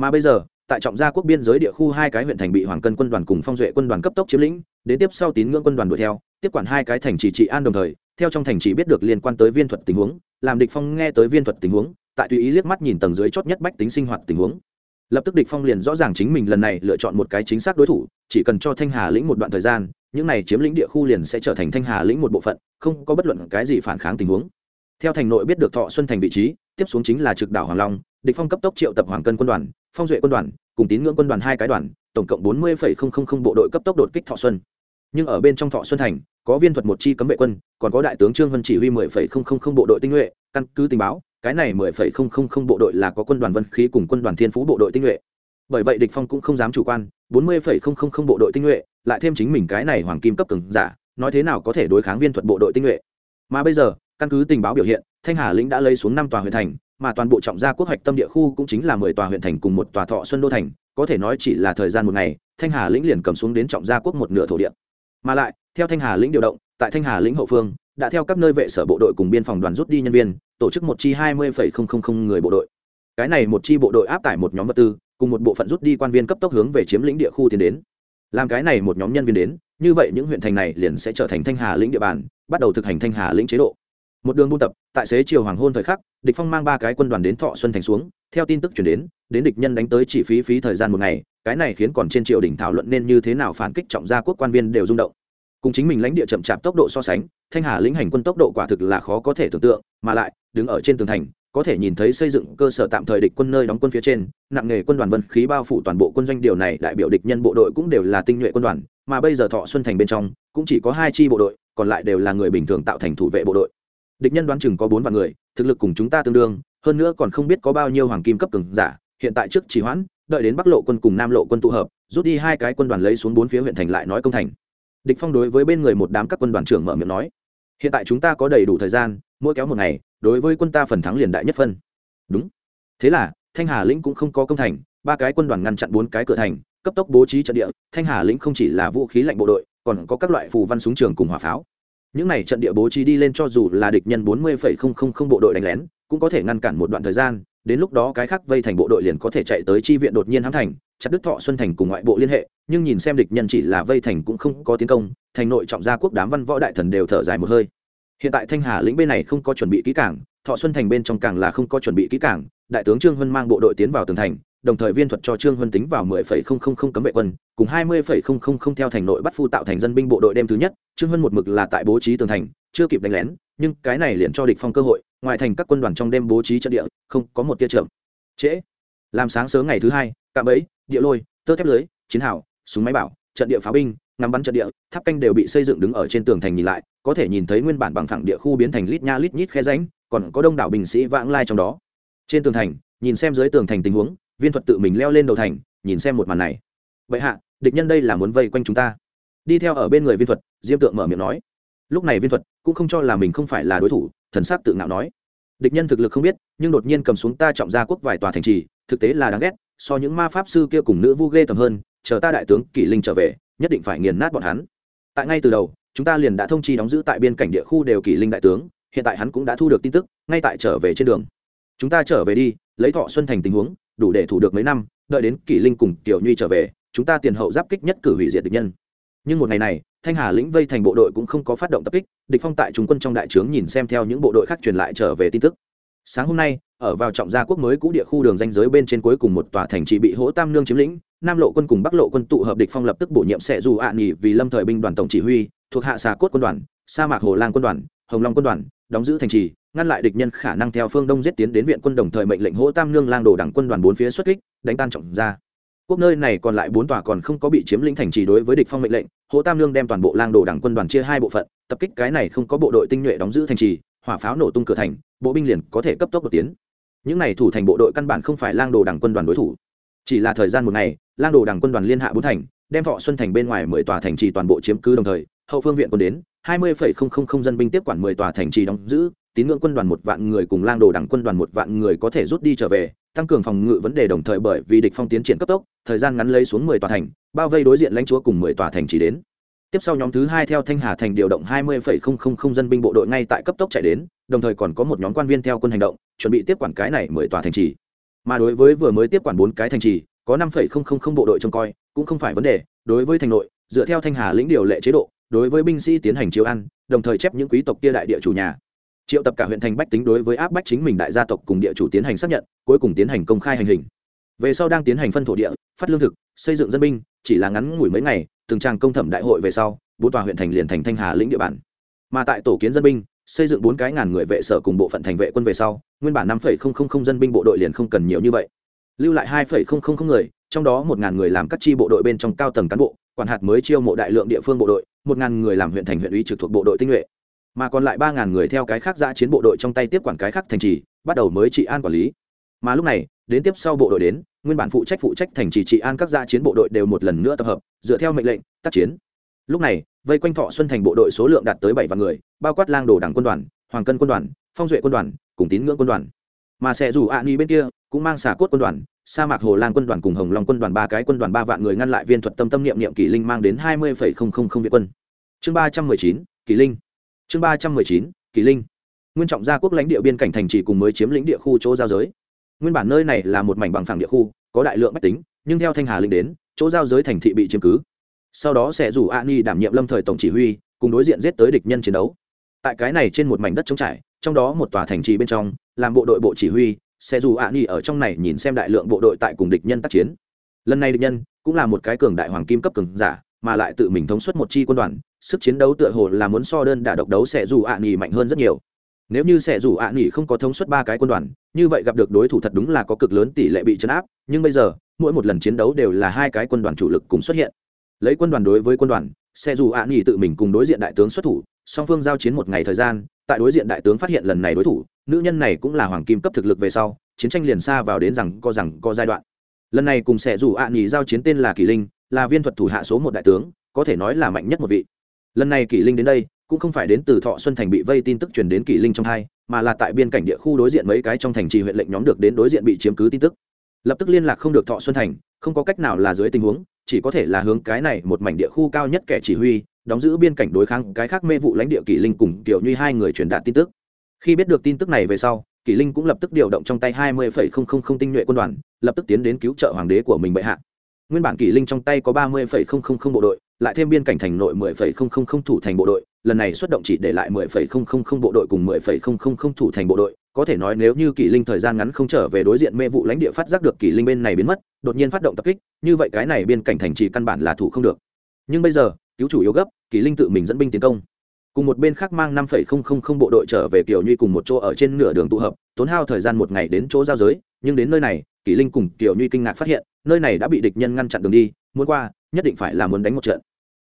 mà bây giờ, tại trọng gia quốc biên giới địa khu hai cái huyện thành bị hoàng cân quân đoàn cùng phong duệ quân đoàn cấp tốc chiếm lĩnh, đến tiếp sau tín ngưỡng quân đoàn đuổi theo, tiếp quản hai cái thành trì trị an đồng thời, theo trong thành trì biết được liên quan tới viên thuật tình huống, làm địch phong nghe tới viên thuật tình huống, tại tùy ý liếc mắt nhìn tầng dưới chót nhất bách tính sinh hoạt tình huống. Lập tức địch phong liền rõ ràng chính mình lần này lựa chọn một cái chính xác đối thủ, chỉ cần cho thanh hà lĩnh một đoạn thời gian, những này chiếm lĩnh địa khu liền sẽ trở thành thanh hà lĩnh một bộ phận, không có bất luận cái gì phản kháng tình huống. Theo thành nội biết được thọ xuân thành vị trí, tiếp xuống chính là trực đảo hoàng long địch phong cấp tốc triệu tập hoàng cân quân đoàn, phong duệ quân đoàn, cùng tín ngưỡng quân đoàn hai cái đoàn, tổng cộng bốn mươi bộ đội cấp tốc đột kích thọ xuân. Nhưng ở bên trong thọ xuân thành, có viên thuật một chi cấm vệ quân, còn có đại tướng trương vân chỉ huy mười bộ đội tinh nhuệ, căn cứ tình báo, cái này mười bộ đội là có quân đoàn vân khí cùng quân đoàn thiên phú bộ đội tinh nhuệ. Bởi vậy địch phong cũng không dám chủ quan, bốn mươi bộ đội tinh nhuệ, lại thêm chính mình cái này hoàng kim cấp cường giả, nói thế nào có thể đối kháng viên thuật bộ đội tinh nhuệ? Mà bây giờ, căn cứ tình báo biểu hiện, thanh hà lĩnh đã lấy xuống năm tòa huyện thành mà toàn bộ trọng gia quốc hoạch tâm địa khu cũng chính là mười tòa huyện thành cùng một tòa thọ xuân đô thành, có thể nói chỉ là thời gian một ngày, thanh hà lĩnh liền cầm xuống đến trọng gia quốc một nửa thổ địa. Mà lại, theo thanh hà lĩnh điều động, tại thanh hà lĩnh hậu phương, đã theo các nơi vệ sở bộ đội cùng biên phòng đoàn rút đi nhân viên, tổ chức một chi hai mươi người bộ đội. Cái này một chi bộ đội áp tải một nhóm vật tư, cùng một bộ phận rút đi quan viên cấp tốc hướng về chiếm lĩnh địa khu tiến đến. Làm cái này một nhóm nhân viên đến, như vậy những huyện thành này liền sẽ trở thành thanh hà lĩnh địa bàn, bắt đầu thực hành thanh hà lĩnh chế độ một đường buôn tập, tại xế chiều hoàng hôn thời khắc, địch phong mang ba cái quân đoàn đến thọ xuân thành xuống, theo tin tức chuyển đến đến địch nhân đánh tới chỉ phí phí thời gian một ngày, cái này khiến còn trên triều đình thảo luận nên như thế nào phản kích trọng gia quốc quan viên đều rung động. Cùng chính mình lãnh địa chậm chạp tốc độ so sánh, thanh hà lĩnh hành quân tốc độ quả thực là khó có thể tưởng tượng, mà lại, đứng ở trên tường thành, có thể nhìn thấy xây dựng cơ sở tạm thời địch quân nơi đóng quân phía trên, nặng nghề quân đoàn vân khí bao phủ toàn bộ quân doanh điều này đại biểu địch nhân bộ đội cũng đều là tinh nhuệ quân đoàn, mà bây giờ thọ xuân thành bên trong, cũng chỉ có hai chi bộ đội, còn lại đều là người bình thường tạo thành thủ vệ bộ đội địch nhân đoán chừng có bốn vạn người, thực lực cùng chúng ta tương đương, hơn nữa còn không biết có bao nhiêu hoàng kim cấp cường giả, hiện tại trước chỉ hoãn, đợi đến bắc lộ quân cùng nam lộ quân tụ hợp, rút đi hai cái quân đoàn lấy xuống bốn phía huyện thành lại nói công thành. Địch phong đối với bên người một đám các quân đoàn trưởng mở miệng nói, hiện tại chúng ta có đầy đủ thời gian, mỗi kéo một ngày, đối với quân ta phần thắng liền đại nhất phân. Đúng. Thế là, thanh hà lĩnh cũng không có công thành, ba cái quân đoàn ngăn chặn bốn cái cửa thành, cấp tốc bố trí trận địa, thanh hà lĩnh không chỉ là vũ khí lạnh bộ đội, còn có các loại phù văn súng trường cùng hỏa pháo những này trận địa bố trí đi lên cho dù là địch nhân bốn mươi bộ đội đánh lén, cũng có thể ngăn cản một đoạn thời gian, đến lúc đó cái khác vây thành bộ đội liền có thể chạy tới chi viện đột nhiên hãm thành, chặt đức thọ xuân thành cùng ngoại bộ liên hệ, nhưng nhìn xem địch nhân chỉ là vây thành cũng không có tiến công, thành nội trọng gia quốc đám văn võ đại thần đều thở dài một hơi. Hiện tại thanh hà lĩnh bên này không có chuẩn bị kỹ cảng thọ xuân thành bên trong càng là không có chuẩn bị kỹ cảng đại tướng trương huân mang bộ đội tiến vào tường thành đồng thời viên thuật cho trương huân tính vào mười phẩy không không không cấm vệ quân, cùng hai mươi phẩy không không không theo thành nội bắt phu tạo thành dân binh bộ đội đêm thứ nhất. Trương huân một mực là tại bố trí tường thành, chưa kịp đánh lén, nhưng cái này liền cho địch phong cơ hội, ngoài thành các quân đoàn trong đêm bố trí trận địa, không có một tia trưởng trễ. Làm sáng sớm ngày thứ hai, cạm bẫy, địa lôi, tơ thép lưới, chiến hào, súng máy bảo, trận địa pháo binh, ngắm bắn trận địa, tháp canh đều bị xây dựng đứng ở trên tường thành nhìn lại, có thể nhìn thấy nguyên bản bằng phẳng địa khu biến thành lít nha lít nhít khe ránh còn có đông đảo binh sĩ vãng lai trong đó. Trên tường thành, nhìn xem dưới tường thành tình huống viên thuật tự mình leo lên đầu thành, nhìn xem một màn này. Vậy hạ, địch nhân đây là muốn vây quanh chúng ta. Đi theo ở bên người viên thuật, diêm tượng mở miệng nói. Lúc này viên thuật cũng không cho là mình không phải là đối thủ, thần s á c tự ngạo nói. Địch nhân thực lực không biết, nhưng đột nhiên cầm xuống ta trọng gia quốc vài tòa thành trì, thực tế là đáng ghét, so những ma pháp sư kia cùng nữ vu ghê tầm hơn, chờ ta đại tướng kỷ linh trở về, nhất định phải nghiền nát bọn hắn. Tại ngay từ đầu, chúng ta liền đã thông chi đóng giữ tại biên cảnh địa khu đều kỷ linh đại tướng, hiện tại hắn cũng đã thu được tin tức, ngay tại trở về trên đường. Chúng ta trở về đi, lấy thọ xuân thành tình huống đủ để thủ được mấy năm, đợi đến kỷ linh cùng tiểu nhuy trở về, chúng ta tiền hậu giáp kích nhất cử hủy diệt địch nhân. Nhưng một ngày này, thanh hà lĩnh vây thành bộ đội cũng không có phát động tập kích, địch phong tại trung quân trong đại trướng nhìn xem theo những bộ đội khác truyền lại trở về tin tức. Sáng hôm nay, ở vào trọng gia quốc mới cũ địa khu đường danh giới bên trên cuối cùng một tòa thành trì bị hỗ tam nương chiếm lĩnh, nam lộ quân cùng bắc lộ quân tụ hợp địch phong lập tức bổ nhiệm sẽ dù ạ à nghỉ vì lâm thời binh đoàn tổng chỉ huy, thuộc hạ xà cốt quân đoàn, sa mạc hồ lang quân đoàn, hồng long quân đoàn, đóng giữ thành trì ngăn lại địch nhân khả năng theo phương đông giết tiến đến viện quân đồng thời mệnh lệnh hỗ tam nương lang đồ đảng quân đoàn bốn phía xuất kích, đánh tan trọng ra quốc nơi này còn lại bốn tòa còn không có bị chiếm lĩnh thành trì đối với địch phong mệnh lệnh, hỗ tam nương đem toàn bộ lang đồ đảng quân đoàn chia hai bộ phận, tập kích cái này không có bộ đội tinh nhuệ đóng giữ thành trì, hỏa pháo nổ tung cửa thành, bộ binh liền có thể cấp tốc đột tiến. Những này thủ thành bộ đội căn bản không phải lang đồ đảng quân đoàn đối thủ. Chỉ là thời gian một ngày, lang đồ đảng quân đoàn liên hạ bốn thành, đem thọ xuân thành bên ngoài mười tòa thành trì toàn bộ chiếm cứ đồng thời, hậu phương viện quân đến, hai mươi dân binh tiếp quản mười tòa thành trì đóng giữ tín ngưỡng quân đoàn một vạn người cùng lang đồ đảng quân đoàn một vạn người có thể rút đi trở về, tăng cường phòng ngự vấn đề đồng thời bởi vì địch phong tiến triển cấp tốc, thời gian ngắn lấy xuống mười tòa thành, bao vây đối diện lãnh chúa cùng mười tòa thành chỉ đến. Tiếp sau nhóm thứ hai theo thanh hà thành điều động hai mươi dân binh bộ đội ngay tại cấp tốc chạy đến, đồng thời còn có một nhóm quan viên theo quân hành động, chuẩn bị tiếp quản cái này mười tòa thành trì. Mà đối với vừa mới tiếp quản bốn cái thành trì, có năm bộ đội trông coi, cũng không phải vấn đề, đối với thành nội, dựa theo thanh hà lĩnh điều lệ chế độ, đối với binh sĩ tiến hành chiếu ăn, đồng thời chép những quý tộc kia đại địa chủ nhà triệu tập cả huyện thành bách tính đối với áp bách chính mình đại gia tộc cùng địa chủ tiến hành xác nhận, cuối cùng tiến hành công khai hành hình. Về sau đang tiến hành phân thổ địa, phát lương thực, xây dựng dân binh, chỉ là ngắn ngủi mấy ngày, từng trang công thẩm đại hội về sau, bốn tòa huyện thành liền thành thanh hà lĩnh địa bàn. Mà tại tổ kiến dân binh, xây dựng bốn cái ngàn người vệ sở cùng bộ phận thành vệ quân về sau, nguyên bản năm dân binh bộ đội liền không cần nhiều như vậy. Lưu lại hai người, trong đó một ngàn người làm các chi bộ đội bên trong cao tầng cán bộ, quản hạt mới chiêu mộ đại lượng địa phương bộ đội, một ngàn người làm huyện thành huyện ủy trực thuộc bộ đội tinh nhuệ mà còn lại ba ngàn người theo cái khác giã chiến bộ đội trong tay tiếp quản cái khác thành trì, bắt đầu mới trị an quản lý. Mà lúc này, đến tiếp sau bộ đội đến, nguyên bản phụ trách phụ trách thành trì trị an các giã chiến bộ đội đều một lần nữa tập hợp, dựa theo mệnh lệnh, tác chiến. Lúc này, vây quanh thọ xuân thành bộ đội số lượng đạt tới bảy vạn người, bao quát lang đồ đảng quân đoàn, hoàng cân quân đoàn, phong duệ quân đoàn, cùng tín ngưỡng quân đoàn. Mà sẽ dù ạ nghi bên kia, cũng mang xả cốt quân đoàn, sa mạc hồ lang quân đoàn cùng hồng long quân đoàn ba cái quân đoàn ba vạn người ngăn lại viên thuật tâm tâm niệm niệm kỷ linh mang đến hai mươi phẩy không không không việt quân. Chương ba trăm mười chín, kỷ linh chương ba trăm mười chín, Kỳ linh. Nguyên trọng gia quốc lãnh địa biên cảnh thành trì cùng mới chiếm lĩnh địa khu chỗ giao giới. Nguyên bản nơi này là một mảnh bằng phẳng địa khu, có đại lượng bách tính, nhưng theo thanh hà linh đến, chỗ giao giới thành thị bị chiếm cứ. Sau đó sẽ rủ a ni đảm nhiệm lâm thời tổng chỉ huy, cùng đối diện giết tới địch nhân chiến đấu. Tại cái này trên một mảnh đất trống trải, trong đó một tòa thành trì bên trong, làm bộ đội bộ chỉ huy, sẽ dù a ni ở trong này nhìn xem đại lượng bộ đội tại cùng địch nhân tác chiến. Lần này địch nhân, cũng là một cái cường đại hoàng kim cấp cường giả, mà lại tự mình thống suất một chi quân đoàn sức chiến đấu tựa hồ là muốn so đơn đả độc đấu sẽ dù ạ nghỉ mạnh hơn rất nhiều. Nếu như sẽ dù ạ nghỉ không có thống suất ba cái quân đoàn, như vậy gặp được đối thủ thật đúng là có cực lớn tỷ lệ bị chấn áp, nhưng bây giờ, mỗi một lần chiến đấu đều là hai cái quân đoàn chủ lực cùng xuất hiện. Lấy quân đoàn đối với quân đoàn sẽ dù ạ nghỉ tự mình cùng đối diện đại tướng xuất thủ, song phương giao chiến một ngày thời gian, tại đối diện đại tướng phát hiện lần này đối thủ, nữ nhân này cũng là hoàng kim cấp thực lực về sau, chiến tranh liền xa vào đến rằng co rằng có giai đoạn. Lần này cùng sẽ dù ạ nghỉ giao chiến tên là kỳ linh, là viên thuật thủ hạ số một đại tướng, có thể nói là mạnh nhất một vị lần này kỷ linh đến đây, cũng không phải đến từ thọ xuân thành bị vây tin tức truyền đến kỷ linh trong hai, mà là tại biên cảnh địa khu đối diện mấy cái trong thành trì huyện lệnh nhóm được đến đối diện bị chiếm cứ tin tức. Lập tức liên lạc không được thọ xuân thành, không có cách nào là dưới tình huống, chỉ có thể là hướng cái này một mảnh địa khu cao nhất kẻ chỉ huy, đóng giữ biên cảnh đối kháng cái khác mê vụ lãnh địa kỷ linh cùng kiểu như hai người truyền đạt tin tức. Khi biết được tin tức này về sau, kỷ linh cũng lập tức điều động trong tay hai mươi tinh nhuệ quân đoàn, lập tức tiến đến cứu trợ hoàng đế của mình bệ hạ nguyên bản kỷ linh trong tay có ba mươi bộ đội lại thêm biên cảnh thành nội mười thủ thành bộ đội lần này xuất động chỉ để lại mười bộ đội cùng mười thủ thành bộ đội có thể nói nếu như kỷ linh thời gian ngắn không trở về đối diện mê vụ lãnh địa phát giác được kỷ linh bên này biến mất đột nhiên phát động tập kích như vậy cái này biên cảnh thành trì căn bản là thủ không được nhưng bây giờ cứu chủ yếu gấp kỷ linh tự mình dẫn binh tiến công cùng một bên khác mang năm bộ đội trở về kiểu nhuy cùng một chỗ ở trên nửa đường tụ hợp tốn hao thời gian một ngày đến chỗ giao giới nhưng đến nơi này kỷ linh cùng kiểu nhuy kinh ngạc phát hiện nơi này đã bị địch nhân ngăn chặn đường đi, muốn qua, nhất định phải là muốn đánh một trận.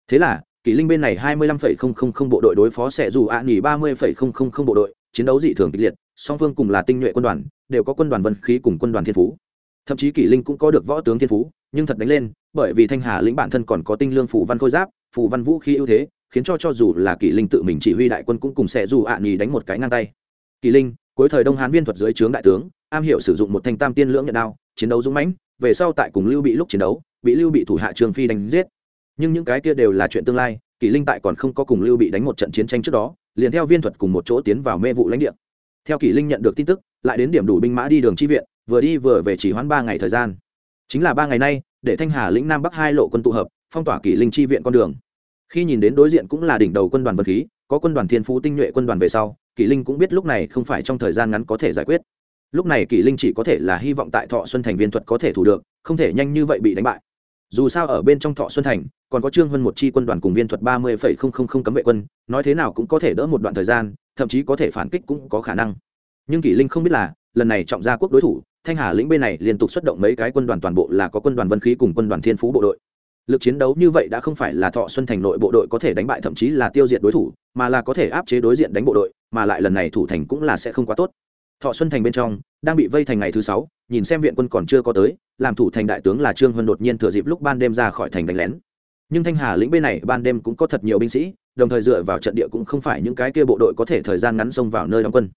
Thế là, kỷ linh bên này hai mươi lăm bộ đội đối phó sẽ dù ạ nghỉ ba mươi bộ đội, chiến đấu dị thường kịch liệt, song phương cùng là tinh nhuệ quân đoàn, đều có quân đoàn vân khí cùng quân đoàn thiên phú. Thậm chí kỷ linh cũng có được võ tướng thiên phú, nhưng thật đánh lên, bởi vì thanh hà lĩnh bản thân còn có tinh lương phủ văn khôi giáp, phủ văn vũ khí ưu thế, khiến cho cho dù là kỷ linh tự mình chỉ huy đại quân cũng cùng sẽ dù ạ nghỉ đánh một cái ngang tay. Kỷ linh, cuối thời đông hán viên thuật dưới trướng đại tướng, am hiểu sử dụng một thanh tam tiên lưỡng nhận đao, chiến đấu dũng mãnh về sau tại cùng lưu bị lúc chiến đấu, bị lưu bị thủ hạ trường phi đánh giết. Nhưng những cái kia đều là chuyện tương lai, kỷ linh tại còn không có cùng lưu bị đánh một trận chiến tranh trước đó, liền theo viên thuật cùng một chỗ tiến vào mê vụ lãnh địa. Theo kỷ linh nhận được tin tức, lại đến điểm đủ binh mã đi đường chi viện, vừa đi vừa về chỉ hoãn ba ngày thời gian. Chính là ba ngày nay, để thanh hà lĩnh nam bắc hai lộ quân tụ hợp, phong tỏa kỷ linh chi viện con đường. Khi nhìn đến đối diện cũng là đỉnh đầu quân đoàn vật khí, có quân đoàn thiên phú tinh nhuệ quân đoàn về sau, kỷ linh cũng biết lúc này không phải trong thời gian ngắn có thể giải quyết lúc này kỷ linh chỉ có thể là hy vọng tại thọ xuân thành viên thuật có thể thủ được, không thể nhanh như vậy bị đánh bại. Dù sao ở bên trong thọ xuân thành, còn có trương hơn một chi quân đoàn cùng viên thuật ba mươi cấm vệ quân, nói thế nào cũng có thể đỡ một đoạn thời gian, thậm chí có thể phản kích cũng có khả năng. Nhưng kỷ linh không biết là, lần này trọng gia quốc đối thủ, thanh hà lĩnh bên này liên tục xuất động mấy cái quân đoàn toàn bộ là có quân đoàn vân khí cùng quân đoàn thiên phú bộ đội. Lực chiến đấu như vậy đã không phải là thọ xuân thành nội bộ đội có thể đánh bại thậm chí là tiêu diệt đối thủ, mà là có thể áp chế đối diện đánh bộ đội, mà lại lần này thủ thành cũng là sẽ không quá tốt thọ xuân thành bên trong, đang bị vây thành ngày thứ sáu, nhìn xem viện quân còn chưa có tới, làm thủ thành đại tướng là trương huân đột nhiên thừa dịp lúc ban đêm ra khỏi thành đánh lén. Nhưng thanh hà lĩnh bên này ban đêm cũng có thật nhiều binh sĩ, đồng thời dựa vào trận địa cũng không phải những cái kia bộ đội có thể thời gian ngắn xông vào nơi đóng quân.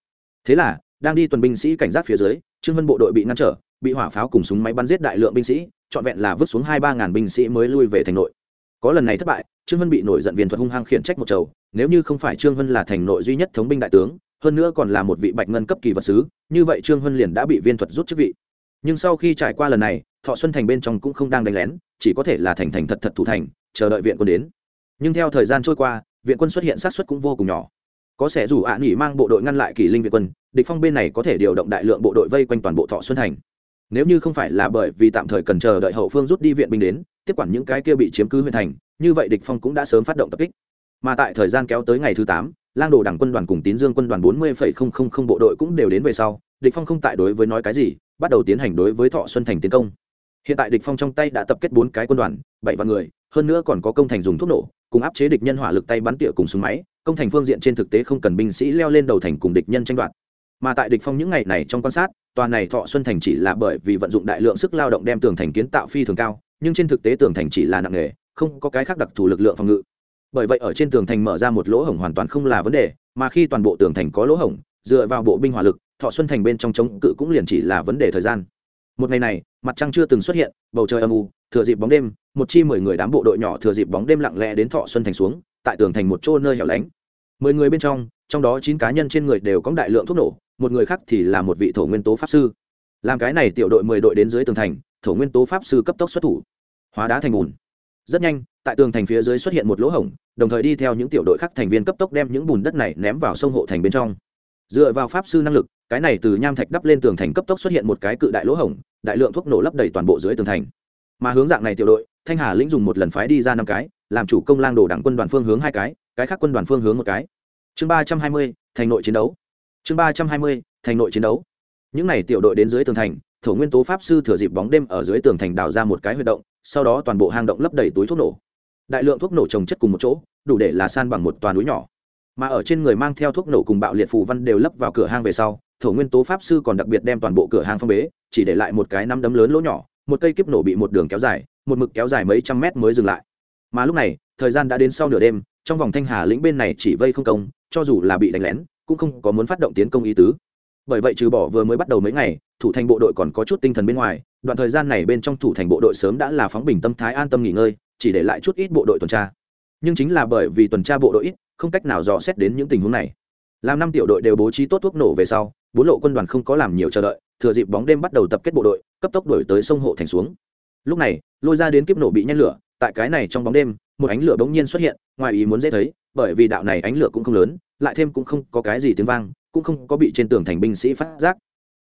Thế là, đang đi tuần binh sĩ cảnh giác phía dưới, trương huân bộ đội bị ngăn trở, bị hỏa pháo cùng súng máy bắn giết đại lượng binh sĩ, trọn vẹn là vứt xuống hai ba ngàn binh sĩ mới lui về thành nội. Có lần này thất bại, trương huân bị nổi giận viên thuật hung hăng khiển trách một chầu, nếu như không phải trương huân là thành nội duy nhất thống binh đại tướng hơn nữa còn là một vị bạch ngân cấp kỳ vật sứ, như vậy trương huân liền đã bị viên thuật rút chức vị. Nhưng sau khi trải qua lần này, thọ xuân thành bên trong cũng không đang đánh lén, chỉ có thể là thành thành thật thật thủ thành, chờ đợi viện quân đến. Nhưng theo thời gian trôi qua, viện quân xuất hiện sát xuất cũng vô cùng nhỏ. Có sẽ rủ ạ nghỉ mang bộ đội ngăn lại kỳ linh viện quân, địch phong bên này có thể điều động đại lượng bộ đội vây quanh toàn bộ thọ xuân thành. Nếu như không phải là bởi vì tạm thời cần chờ đợi hậu phương rút đi viện binh đến, tiếp quản những cái kia bị chiếm cứ huyện thành, như vậy địch phong cũng đã sớm phát động tập kích. Mà tại thời gian kéo tới ngày thứ tám lang đồ đảng quân đoàn cùng tín dương quân đoàn bốn mươi bộ đội cũng đều đến về sau, địch phong không tại đối với nói cái gì, bắt đầu tiến hành đối với thọ xuân thành tiến công. Hiện tại địch phong trong tay đã tập kết bốn cái quân đoàn, bảy vạn người, hơn nữa còn có công thành dùng thuốc nổ, cùng áp chế địch nhân hỏa lực tay bắn tỉa cùng súng máy, công thành phương diện trên thực tế không cần binh sĩ leo lên đầu thành cùng địch nhân tranh đoạt. Mà tại địch phong những ngày này trong quan sát, tòa này thọ xuân thành chỉ là bởi vì vận dụng đại lượng sức lao động đem tường thành kiến tạo phi thường cao, nhưng trên thực tế tường thành chỉ là nặng nghề không có cái khác đặc thù lực lượng phòng ngự bởi vậy ở trên tường thành mở ra một lỗ hổng hoàn toàn không là vấn đề, mà khi toàn bộ tường thành có lỗ hổng, dựa vào bộ binh hỏa lực, thọ xuân thành bên trong chống cự cũng liền chỉ là vấn đề thời gian. Một ngày này, mặt trăng chưa từng xuất hiện, bầu trời âm u, thừa dịp bóng đêm, một chi mười người đám bộ đội nhỏ thừa dịp bóng đêm lặng lẽ đến thọ xuân thành xuống, tại tường thành một chỗ nơi hẻo lánh. Mười người bên trong trong đó chín cá nhân trên người đều có đại lượng thuốc nổ, một người khác thì là một vị thổ nguyên tố pháp sư. Làm cái này tiểu đội mười đội đến dưới tường thành, thổ nguyên tố pháp sư cấp tốc xuất thủ. Hóa đá thành bùn rất nhanh, tại tường thành phía dưới xuất hiện một lỗ hổng, đồng thời đi theo những tiểu đội khác thành viên cấp tốc đem những bùn đất này ném vào sông hộ thành bên trong. Dựa vào pháp sư năng lực, cái này từ nham thạch đắp lên tường thành cấp tốc xuất hiện một cái cự đại lỗ hổng, đại lượng thuốc nổ lấp đầy toàn bộ dưới tường thành. Mà hướng dạng này tiểu đội, thanh hà lĩnh dùng một lần phái đi ra năm cái, làm chủ công lang đồ đảng quân đoàn phương hướng hai cái cái khác quân đoàn phương hướng một cái. Chương ba trăm hai mươi, thành nội chiến đấu. Chương ba trăm hai mươi, thành nội chiến đấu. Những n à y tiểu đội đến dưới tường thành thổ nguyên tố pháp sư thừa dịp bóng đêm ở dưới tường thành đào ra một cái huy động, sau đó toàn bộ hang động lấp đầy túi thuốc nổ. Đại lượng thuốc nổ trồng chất cùng một chỗ, đủ để là san bằng một toàn núi nhỏ. Mà ở trên người mang theo thuốc nổ cùng bạo liệt phù văn đều lấp vào cửa hang về sau, thổ nguyên tố pháp sư còn đặc biệt đem toàn bộ cửa hang phong bế, chỉ để lại một cái năm đấm lớn lỗ nhỏ, một cây kiếp nổ bị một đường kéo dài, một mực kéo dài mấy trăm mét mới dừng lại. Mà lúc này, thời gian đã đến sau nửa đêm, trong vòng thanh hà lĩnh bên này chỉ vây không công, cho dù là bị đánh lén, cũng không có muốn phát động tiến công ý tứ bởi vậy trừ bỏ vừa mới bắt đầu mấy ngày, thủ thành bộ đội còn có chút tinh thần bên ngoài, đoạn thời gian này bên trong thủ thành bộ đội sớm đã là phóng bình tâm thái an tâm nghỉ ngơi, chỉ để lại chút ít bộ đội tuần tra. Nhưng chính là bởi vì tuần tra bộ đội ít, không cách nào dò xét đến những tình huống này. Làm năm tiểu đội đều bố trí tốt thuốc nổ về sau, bốn lộ quân đoàn không có làm nhiều chờ đợi, thừa dịp bóng đêm bắt đầu tập kết bộ đội, cấp tốc đổi tới sông hộ thành xuống. Lúc này, lôi ra đến kiếp nổ bị nhen lửa, tại cái này trong bóng đêm, một ánh lửa bỗng nhiên xuất hiện, ngoài ý muốn dễ thấy, bởi vì đạo này ánh lửa cũng không lớn, lại thêm cũng không có cái gì tiếng vang cũng không có bị trên tường thành binh sĩ phát giác.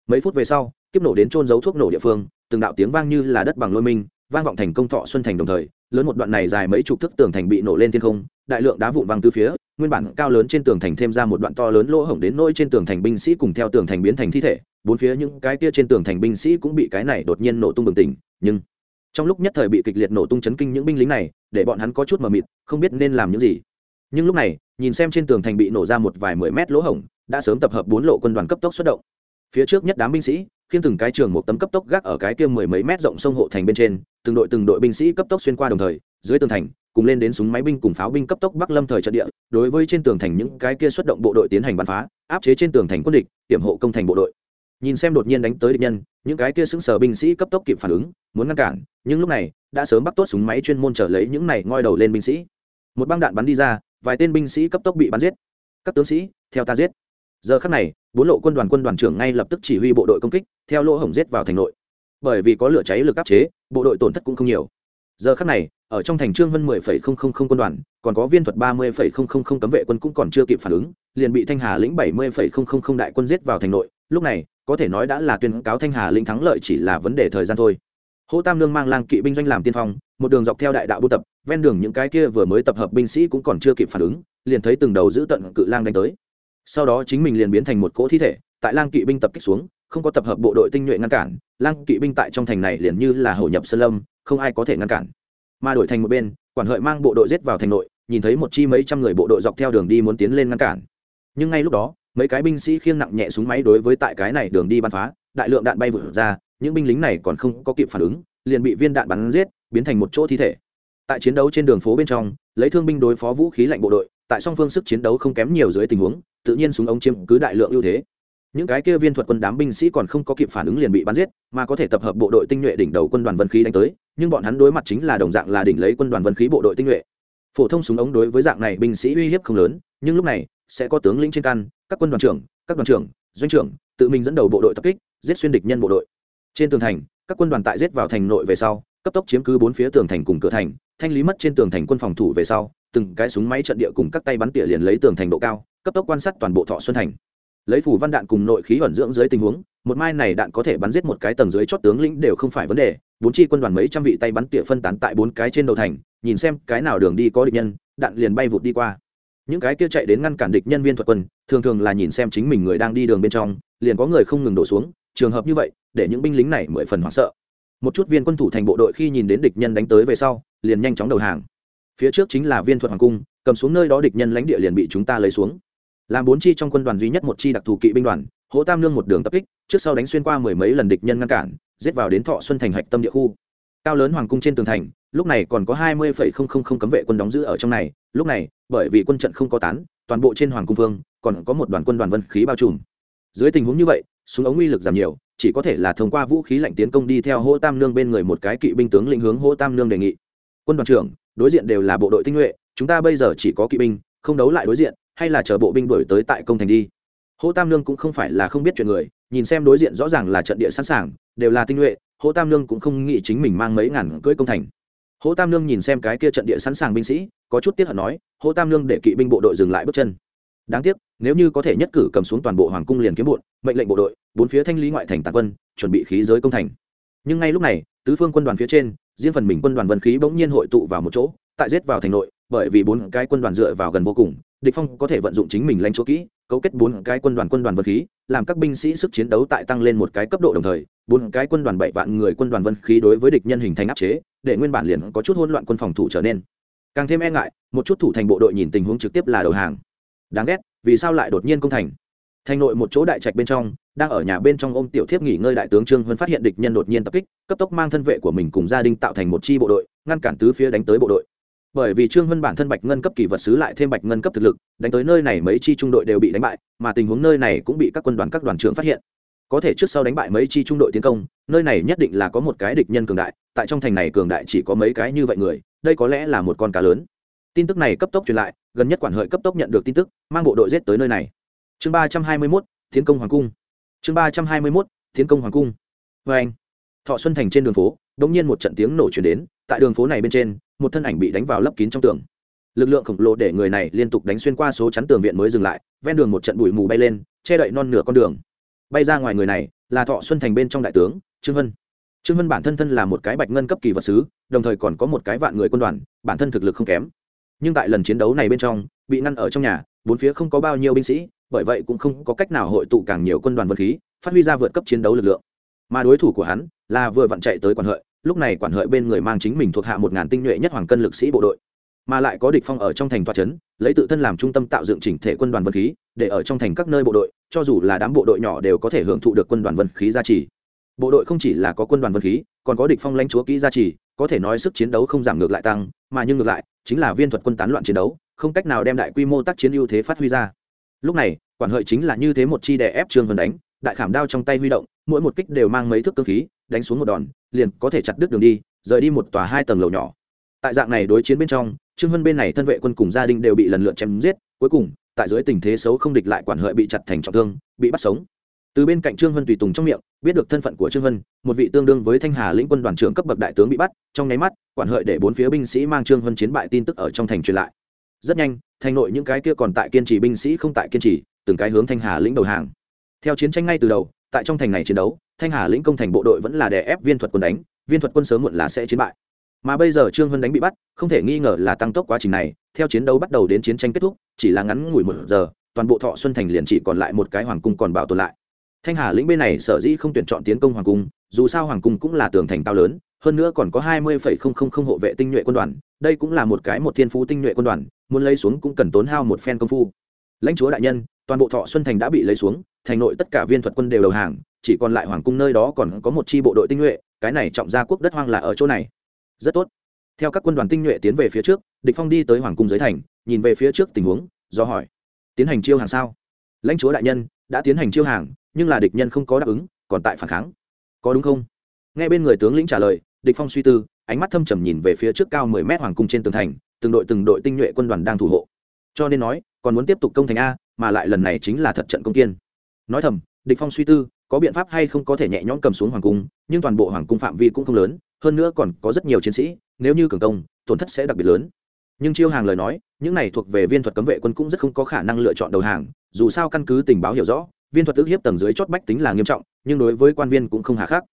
Mấy phút về sau, kiếp nổ đến trôn giấu thuốc nổ địa phương, từng đạo tiếng vang như là đất bằng lôi minh, vang vọng thành công thọ xuân thành đồng thời, lớn một đoạn này dài mấy chục thước tường thành bị nổ lên thiên không, đại lượng đá vụn văng từ phía, nguyên bản cao lớn trên tường thành thêm ra một đoạn to lớn lỗ hổng đến nỗi trên tường thành binh sĩ cùng theo tường thành biến thành thi thể, bốn phía những cái kia trên tường thành binh sĩ cũng bị cái này đột nhiên nổ tung bừng tỉnh, nhưng trong lúc nhất thời bị kịch liệt nổ tung chấn kinh những binh lính này, để bọn hắn có chút mờ mịt, không biết nên làm những gì. Nhưng lúc này, nhìn xem trên tường thành bị nổ ra một vài mười mét lỗ hổng đã sớm tập hợp bốn lộ quân đoàn cấp tốc xuất động. Phía trước nhất đám binh sĩ khiến từng cái trường một tấm cấp tốc gác ở cái kia mười mấy mét rộng sông hộ thành bên trên, từng đội từng đội binh sĩ cấp tốc xuyên qua đồng thời, dưới tường thành, cùng lên đến súng máy binh cùng pháo binh cấp tốc bắc lâm thời trận địa, đối với trên tường thành những cái kia xuất động bộ đội tiến hành bắn phá, áp chế trên tường thành quân địch, hiểm hộ công thành bộ đội. Nhìn xem đột nhiên đánh tới địch nhân, những cái kia xứng sở binh sĩ cấp tốc kịp phản ứng, muốn ngăn cản, nhưng lúc này, đã sớm bắt tốt súng máy chuyên môn trở lấy những này ngoi đầu lên binh sĩ. Một băng đạn bắn đi ra, vài tên binh sĩ cấp tốc bị bắn giết. Các tướng sĩ, theo ta giết giờ khắc này, bốn lộ quân đoàn quân đoàn trưởng ngay lập tức chỉ huy bộ đội công kích, theo lỗ hổng giết vào thành nội. Bởi vì có lửa cháy lực áp chế, bộ đội tổn thất cũng không nhiều. Giờ khắc này, ở trong thành trương vân mười phẩy không không không quân đoàn, còn có viên thuật ba mươi phẩy không không không cấm vệ quân cũng còn chưa kịp phản ứng, liền bị thanh hà lĩnh bảy mươi phẩy không không không đại quân giết vào thành nội. Lúc này, có thể nói đã là tuyên cáo thanh hà lĩnh thắng lợi chỉ là vấn đề thời gian thôi. Hỗ tam lương mang lang kỵ binh doanh làm tiên phong, một đường dọc theo đại đạo buôn tập, ven đường những cái kia vừa mới tập hợp binh sĩ cũng còn chưa kịp phản ứng, liền thấy từng đầu giữ tận cự lang đánh tới sau đó chính mình liền biến thành một cỗ thi thể, tại lang kỵ binh tập kích xuống, không có tập hợp bộ đội tinh nhuệ ngăn cản, lang kỵ binh tại trong thành này liền như là hổ nhập sơn lâm, không ai có thể ngăn cản. Mà đổi thành một bên, quản hợi mang bộ đội giết vào thành nội, nhìn thấy một chi mấy trăm người bộ đội dọc theo đường đi muốn tiến lên ngăn cản. Nhưng ngay lúc đó, mấy cái binh sĩ khiêng nặng nhẹ súng máy đối với tại cái này đường đi bắn phá, đại lượng đạn bay vụt ra, những binh lính này còn không có kịp phản ứng, liền bị viên đạn bắn giết, biến thành một chỗ thi thể. Tại chiến đấu trên đường phố bên trong, lấy thương binh đối phó vũ khí lạnh bộ đội tại song phương sức chiến đấu không kém nhiều dưới tình huống, tự nhiên súng ống chiếm cứ đại lượng ưu thế. Những cái kia viên thuật quân đám binh sĩ còn không có kịp phản ứng liền bị bắn giết, mà có thể tập hợp bộ đội tinh nhuệ đỉnh đầu quân đoàn vân khí đánh tới, nhưng bọn hắn đối mặt chính là đồng dạng là đỉnh lấy quân đoàn vân khí bộ đội tinh nhuệ. Phổ thông súng ống đối với dạng này binh sĩ uy hiếp không lớn, nhưng lúc này, sẽ có tướng lĩnh trên căn các quân đoàn trưởng, các đoàn trưởng, doanh trưởng, tự mình dẫn đầu bộ đội tập kích, giết xuyên địch nhân bộ đội. Trên tường thành, các quân đoàn tại giết vào thành nội về sau, cấp tốc chiếm cứ bốn phía tường thành cùng cửa thành, thanh lý mất trên tường thành quân phòng thủ về sau từng cái súng máy trận địa cùng các tay bắn tỉa liền lấy tường thành độ cao, cấp tốc quan sát toàn bộ thọ xuân thành. Lấy phủ văn đạn cùng nội khí ẩn dưỡng dưới tình huống, một mai này đạn có thể bắn giết một cái tầng dưới chót tướng lĩnh đều không phải vấn đề. Bốn chi quân đoàn mấy trăm vị tay bắn tỉa phân tán tại bốn cái trên đầu thành, nhìn xem cái nào đường đi có địch nhân, đạn liền bay vụt đi qua. Những cái kia chạy đến ngăn cản địch nhân viên thuật quân, thường thường là nhìn xem chính mình người đang đi đường bên trong, liền có người không ngừng đổ xuống, trường hợp như vậy, để những binh lính này mười phần hoảng sợ. Một chút viên quân thủ thành bộ đội khi nhìn đến địch nhân đánh tới về sau, liền nhanh chóng đầu hàng phía trước chính là viên thuật hoàng cung, cầm xuống nơi đó địch nhân lãnh địa liền bị chúng ta lấy xuống. Làm bốn chi trong quân đoàn duy nhất một chi đặc thù kỵ binh đoàn, hỗ tam lương một đường tập kích, trước sau đánh xuyên qua mười mấy lần địch nhân ngăn cản, giết vào đến thọ xuân thành hạch tâm địa khu. Cao lớn hoàng cung trên tường thành, lúc này còn có hai mươi phẩy không không không cấm vệ quân đóng giữ ở trong này, lúc này, bởi vì quân trận không có tán, toàn bộ trên hoàng cung vương, còn có một đoàn quân đoàn vân khí bao trùm. Dưới tình huống như vậy, súng ống uy lực giảm nhiều, chỉ có thể là thông qua vũ khí lạnh tiến công đi theo hỗ tam nương bên người một cái kỵ binh tướng lĩnh hướng hỗ tam nương đề nghị. Quân đoàn trưởng đối diện đều là bộ đội tinh nhuệ, chúng ta bây giờ chỉ có kỵ binh, không đấu lại đối diện, hay là chờ bộ binh đuổi tới tại công thành đi. Hỗ tam nương cũng không phải là không biết chuyện người, nhìn xem đối diện rõ ràng là trận địa sẵn sàng, đều là tinh nhuệ hỗ tam nương cũng không nghĩ chính mình mang mấy ngàn cưỡi công thành. Hỗ tam nương nhìn xem cái kia trận địa sẵn sàng binh sĩ, có chút tiếc hận nói hỗ tam nương để kỵ binh bộ đội dừng lại bước chân. Đáng tiếc, nếu như có thể nhất cử cầm xuống toàn bộ hoàng cung liền kiếm bụt mệnh lệnh bộ đội, bốn phía thanh lý ngoại thành tàn quân, chuẩn bị khí giới công thành. Nhưng ngay lúc này, tứ phương quân đoàn phía trên riêng phần mình quân đoàn vân khí bỗng nhiên hội tụ vào một chỗ, tại giết vào thành nội, bởi vì bốn cái quân đoàn dựa vào gần vô cùng, địch phong có thể vận dụng chính mình lãnh chỗ kỹ, cấu kết bốn cái quân đoàn quân đoàn vân khí, làm các binh sĩ sức chiến đấu tại tăng lên một cái cấp độ đồng thời, bốn cái quân đoàn bảy vạn người quân đoàn vân khí đối với địch nhân hình thành áp chế, để nguyên bản liền có chút hỗn loạn quân phòng thủ trở nên. Càng thêm e ngại, một chút thủ thành bộ đội nhìn tình huống trực tiếp là đầu hàng. Đáng ghét, vì sao lại đột nhiên công thành? Thành nội một chỗ đại trạch bên trong đang ở nhà bên trong ôm tiểu thiếp nghỉ ngơi đại tướng trương huân phát hiện địch nhân đột nhiên tập kích, cấp tốc mang thân vệ của mình cùng gia đình tạo thành một chi bộ đội, ngăn cản tứ phía đánh tới bộ đội. Bởi vì trương huân bản thân bạch ngân cấp kỳ vật sứ lại thêm bạch ngân cấp thực lực, đánh tới nơi này mấy chi trung đội đều bị đánh bại, mà tình huống nơi này cũng bị các quân đoàn các đoàn trưởng phát hiện. Có thể trước sau đánh bại mấy chi trung đội tiến công, nơi này nhất định là có một cái địch nhân cường đại, tại trong thành này cường đại chỉ có mấy cái như vậy người, đây có lẽ là một con cá lớn. Tin tức này cấp tốc truyền lại, gần nhất quản hợi cấp tốc nhận được tin tức, mang bộ đội giết tới nơi này. Chương ba trăm hai mươi mốt, tiến công hoàng cung chương ba trăm hai mươi mốt, tiến công hoàng cung. Vê anh, thọ xuân thành trên đường phố đ ỗ n g nhiên một trận tiếng nổ chuyển đến, tại đường phố này bên trên, một thân ảnh bị đánh vào lấp kín trong tường. Lực lượng khổng lồ để người này liên tục đánh xuyên qua số chắn tường viện mới dừng lại, ven đường một trận bụi mù bay lên, che đậy non nửa con đường. Bay ra ngoài người này là thọ xuân thành bên trong đại tướng, trương vân trương vân bản thân thân là một cái bạch ngân cấp kỳ vật sứ, đồng thời còn có một cái vạn người quân đoàn, bản thân thực lực không kém. Nhưng tại lần chiến đấu này bên trong, bị ngăn ở trong nhà, bốn phía không có bao nhiêu binh sĩ bởi vậy cũng không có cách nào hội tụ càng nhiều quân đoàn vật khí, phát huy ra vượt cấp chiến đấu lực lượng. Mà đối thủ của hắn là vừa vặn chạy tới quản hợi, lúc này quản hợi bên người mang chính mình thuộc hạ một ngàn tinh nhuệ nhất hoàng cân lực sĩ bộ đội. Mà lại có địch phong ở trong thành tòa trấn lấy tự thân làm trung tâm tạo dựng chỉnh thể quân đoàn vật khí, để ở trong thành các nơi bộ đội, cho dù là đám bộ đội nhỏ đều có thể hưởng thụ được quân đoàn vật khí gia trì. Bộ đội không chỉ là có quân đoàn vật khí, còn có địch phong lãnh chúa kỹ gia trì, có thể nói sức chiến đấu không giảm ngược lại tăng, mà nhưng ngược lại, chính là viên thuật quân tán loạn chiến đấu, không cách nào đem đại quy mô tác chiến ưu thế phát huy ra lúc này, quản hợi chính là như thế một chi đè ép trương vân đánh, đại khảm đao trong tay huy động, mỗi một kích đều mang mấy thước cơ khí, đánh xuống một đòn, liền có thể chặt đứt đường đi, rời đi một tòa hai tầng lầu nhỏ. Tại dạng này đối chiến bên trong, trương vân bên này thân vệ quân cùng gia đình đều bị lần lượt chém giết, cuối cùng, tại dưới tình thế xấu không địch lại quản hợi bị chặt thành trọng thương, bị bắt sống. Từ bên cạnh trương vân tùy tùng trong miệng, biết được thân phận của trương vân một vị tương đương với thanh hà lĩnh quân đoàn trưởng cấp bậc đại tướng bị bắt, trong nháy mắt, quản hợi để bốn phía binh sĩ mang trương vân chiến bại tin tức ở trong thành truyền lại. Rất nhanh thành nội những cái kia còn tại kiên trì binh sĩ không tại kiên trì, từng cái hướng thanh hà lĩnh đầu hàng. Theo chiến tranh ngay từ đầu, tại trong thành này chiến đấu, thanh hà lĩnh công thành bộ đội vẫn là đè ép viên thuật quân đánh, viên thuật quân sớm muộn là sẽ chiến bại. Mà bây giờ trương hân đánh bị bắt, không thể nghi ngờ là tăng tốc quá trình này, theo chiến đấu bắt đầu đến chiến tranh kết thúc, chỉ là ngắn ngủi một giờ, toàn bộ thọ xuân thành liền chỉ còn lại một cái hoàng cung còn bảo tồn lại. Thanh hà lĩnh bên này sở dĩ không tuyển chọn tiến công hoàng cung, dù sao hoàng cung cũng là tường thành cao lớn hơn nữa còn có hai mươi hộ vệ tinh nhuệ quân đoàn, đây cũng là một cái một thiên phú tinh nhuệ quân đoàn, muốn lấy xuống cũng cần tốn hao một phen công phu. Lãnh chúa đại nhân, toàn bộ thọ xuân thành đã bị lấy xuống, thành nội tất cả viên thuật quân đều đầu hàng, chỉ còn lại hoàng cung nơi đó còn có một chi bộ đội tinh nhuệ, cái này trọng gia quốc đất hoang là ở chỗ này. Rất tốt. Theo các quân đoàn tinh nhuệ tiến về phía trước, địch phong đi tới hoàng cung dưới thành, nhìn về phía trước tình huống, do hỏi, tiến hành chiêu hàng sao? Lãnh chúa đại nhân, đã tiến hành chiêu hàng, nhưng là địch nhân không có đáp ứng, còn tại phản kháng. Có đúng không? Nghe bên người tướng lĩnh trả lời địch phong suy tư, ánh mắt thâm trầm nhìn về phía trước cao mười mét hoàng cung trên tường thành, từng đội từng đội tinh nhuệ quân đoàn đang thủ hộ. Cho nên nói, còn muốn tiếp tục công thành a, mà lại lần này chính là thật trận công kiên. Nói thầm, địch phong suy tư, có biện pháp hay không có thể nhẹ nhõm cầm xuống hoàng cung, nhưng toàn bộ hoàng cung phạm vi cũng không lớn, hơn nữa còn có rất nhiều chiến sĩ, nếu như cường công, tổn thất sẽ đặc biệt lớn. Nhưng chiêu hàng lời nói, những này thuộc về viên thuật cấm vệ quân cũng rất không có khả năng lựa chọn đầu hàng, dù sao căn cứ tình báo hiểu rõ, viên thuật ức hiếp tầng dưới chót bách tính là nghiêm trọng, nhưng đối với quan viên cũng không hà khắc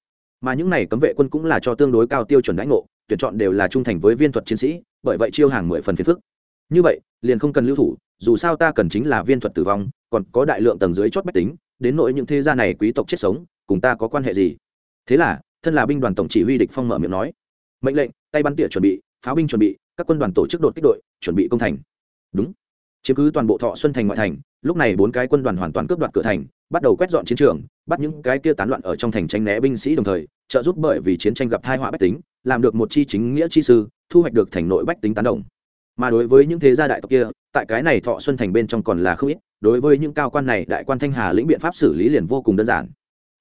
mà những này cấm vệ quân cũng là cho tương đối cao tiêu chuẩn đãi ngộ, tuyển chọn đều là trung thành với viên thuật chiến sĩ, bởi vậy chiêu hàng mười phần phiền phức. Như vậy, liền không cần lưu thủ, dù sao ta cần chính là viên thuật tử vong, còn có đại lượng tầng dưới chót bách tính, đến nỗi những thế gia này quý tộc chết sống, cùng ta có quan hệ gì? Thế là, thân là binh đoàn tổng chỉ huy địch phong mở miệng nói, mệnh lệnh, tay bắn tỉa chuẩn bị, pháo binh chuẩn bị, các quân đoàn tổ chức đột kích đội, chuẩn bị công thành. Đúng. Chiếm cứ toàn bộ thọ xuân thành ngoại thành, lúc này bốn cái quân đoàn hoàn toàn cướp đoạt cửa thành bắt đầu quét dọn chiến trường, bắt những cái kia tán loạn ở trong thành tranh né binh sĩ đồng thời, trợ giúp bởi vì chiến tranh gặp tai họa bách tính, làm được một chi chính nghĩa chi sư, thu hoạch được thành nội bách tính tán đồng. Mà đối với những thế gia đại tộc kia, tại cái này thọ xuân thành bên trong còn là không ít, đối với những cao quan này, đại quan thanh hà lĩnh biện pháp xử lý liền vô cùng đơn giản.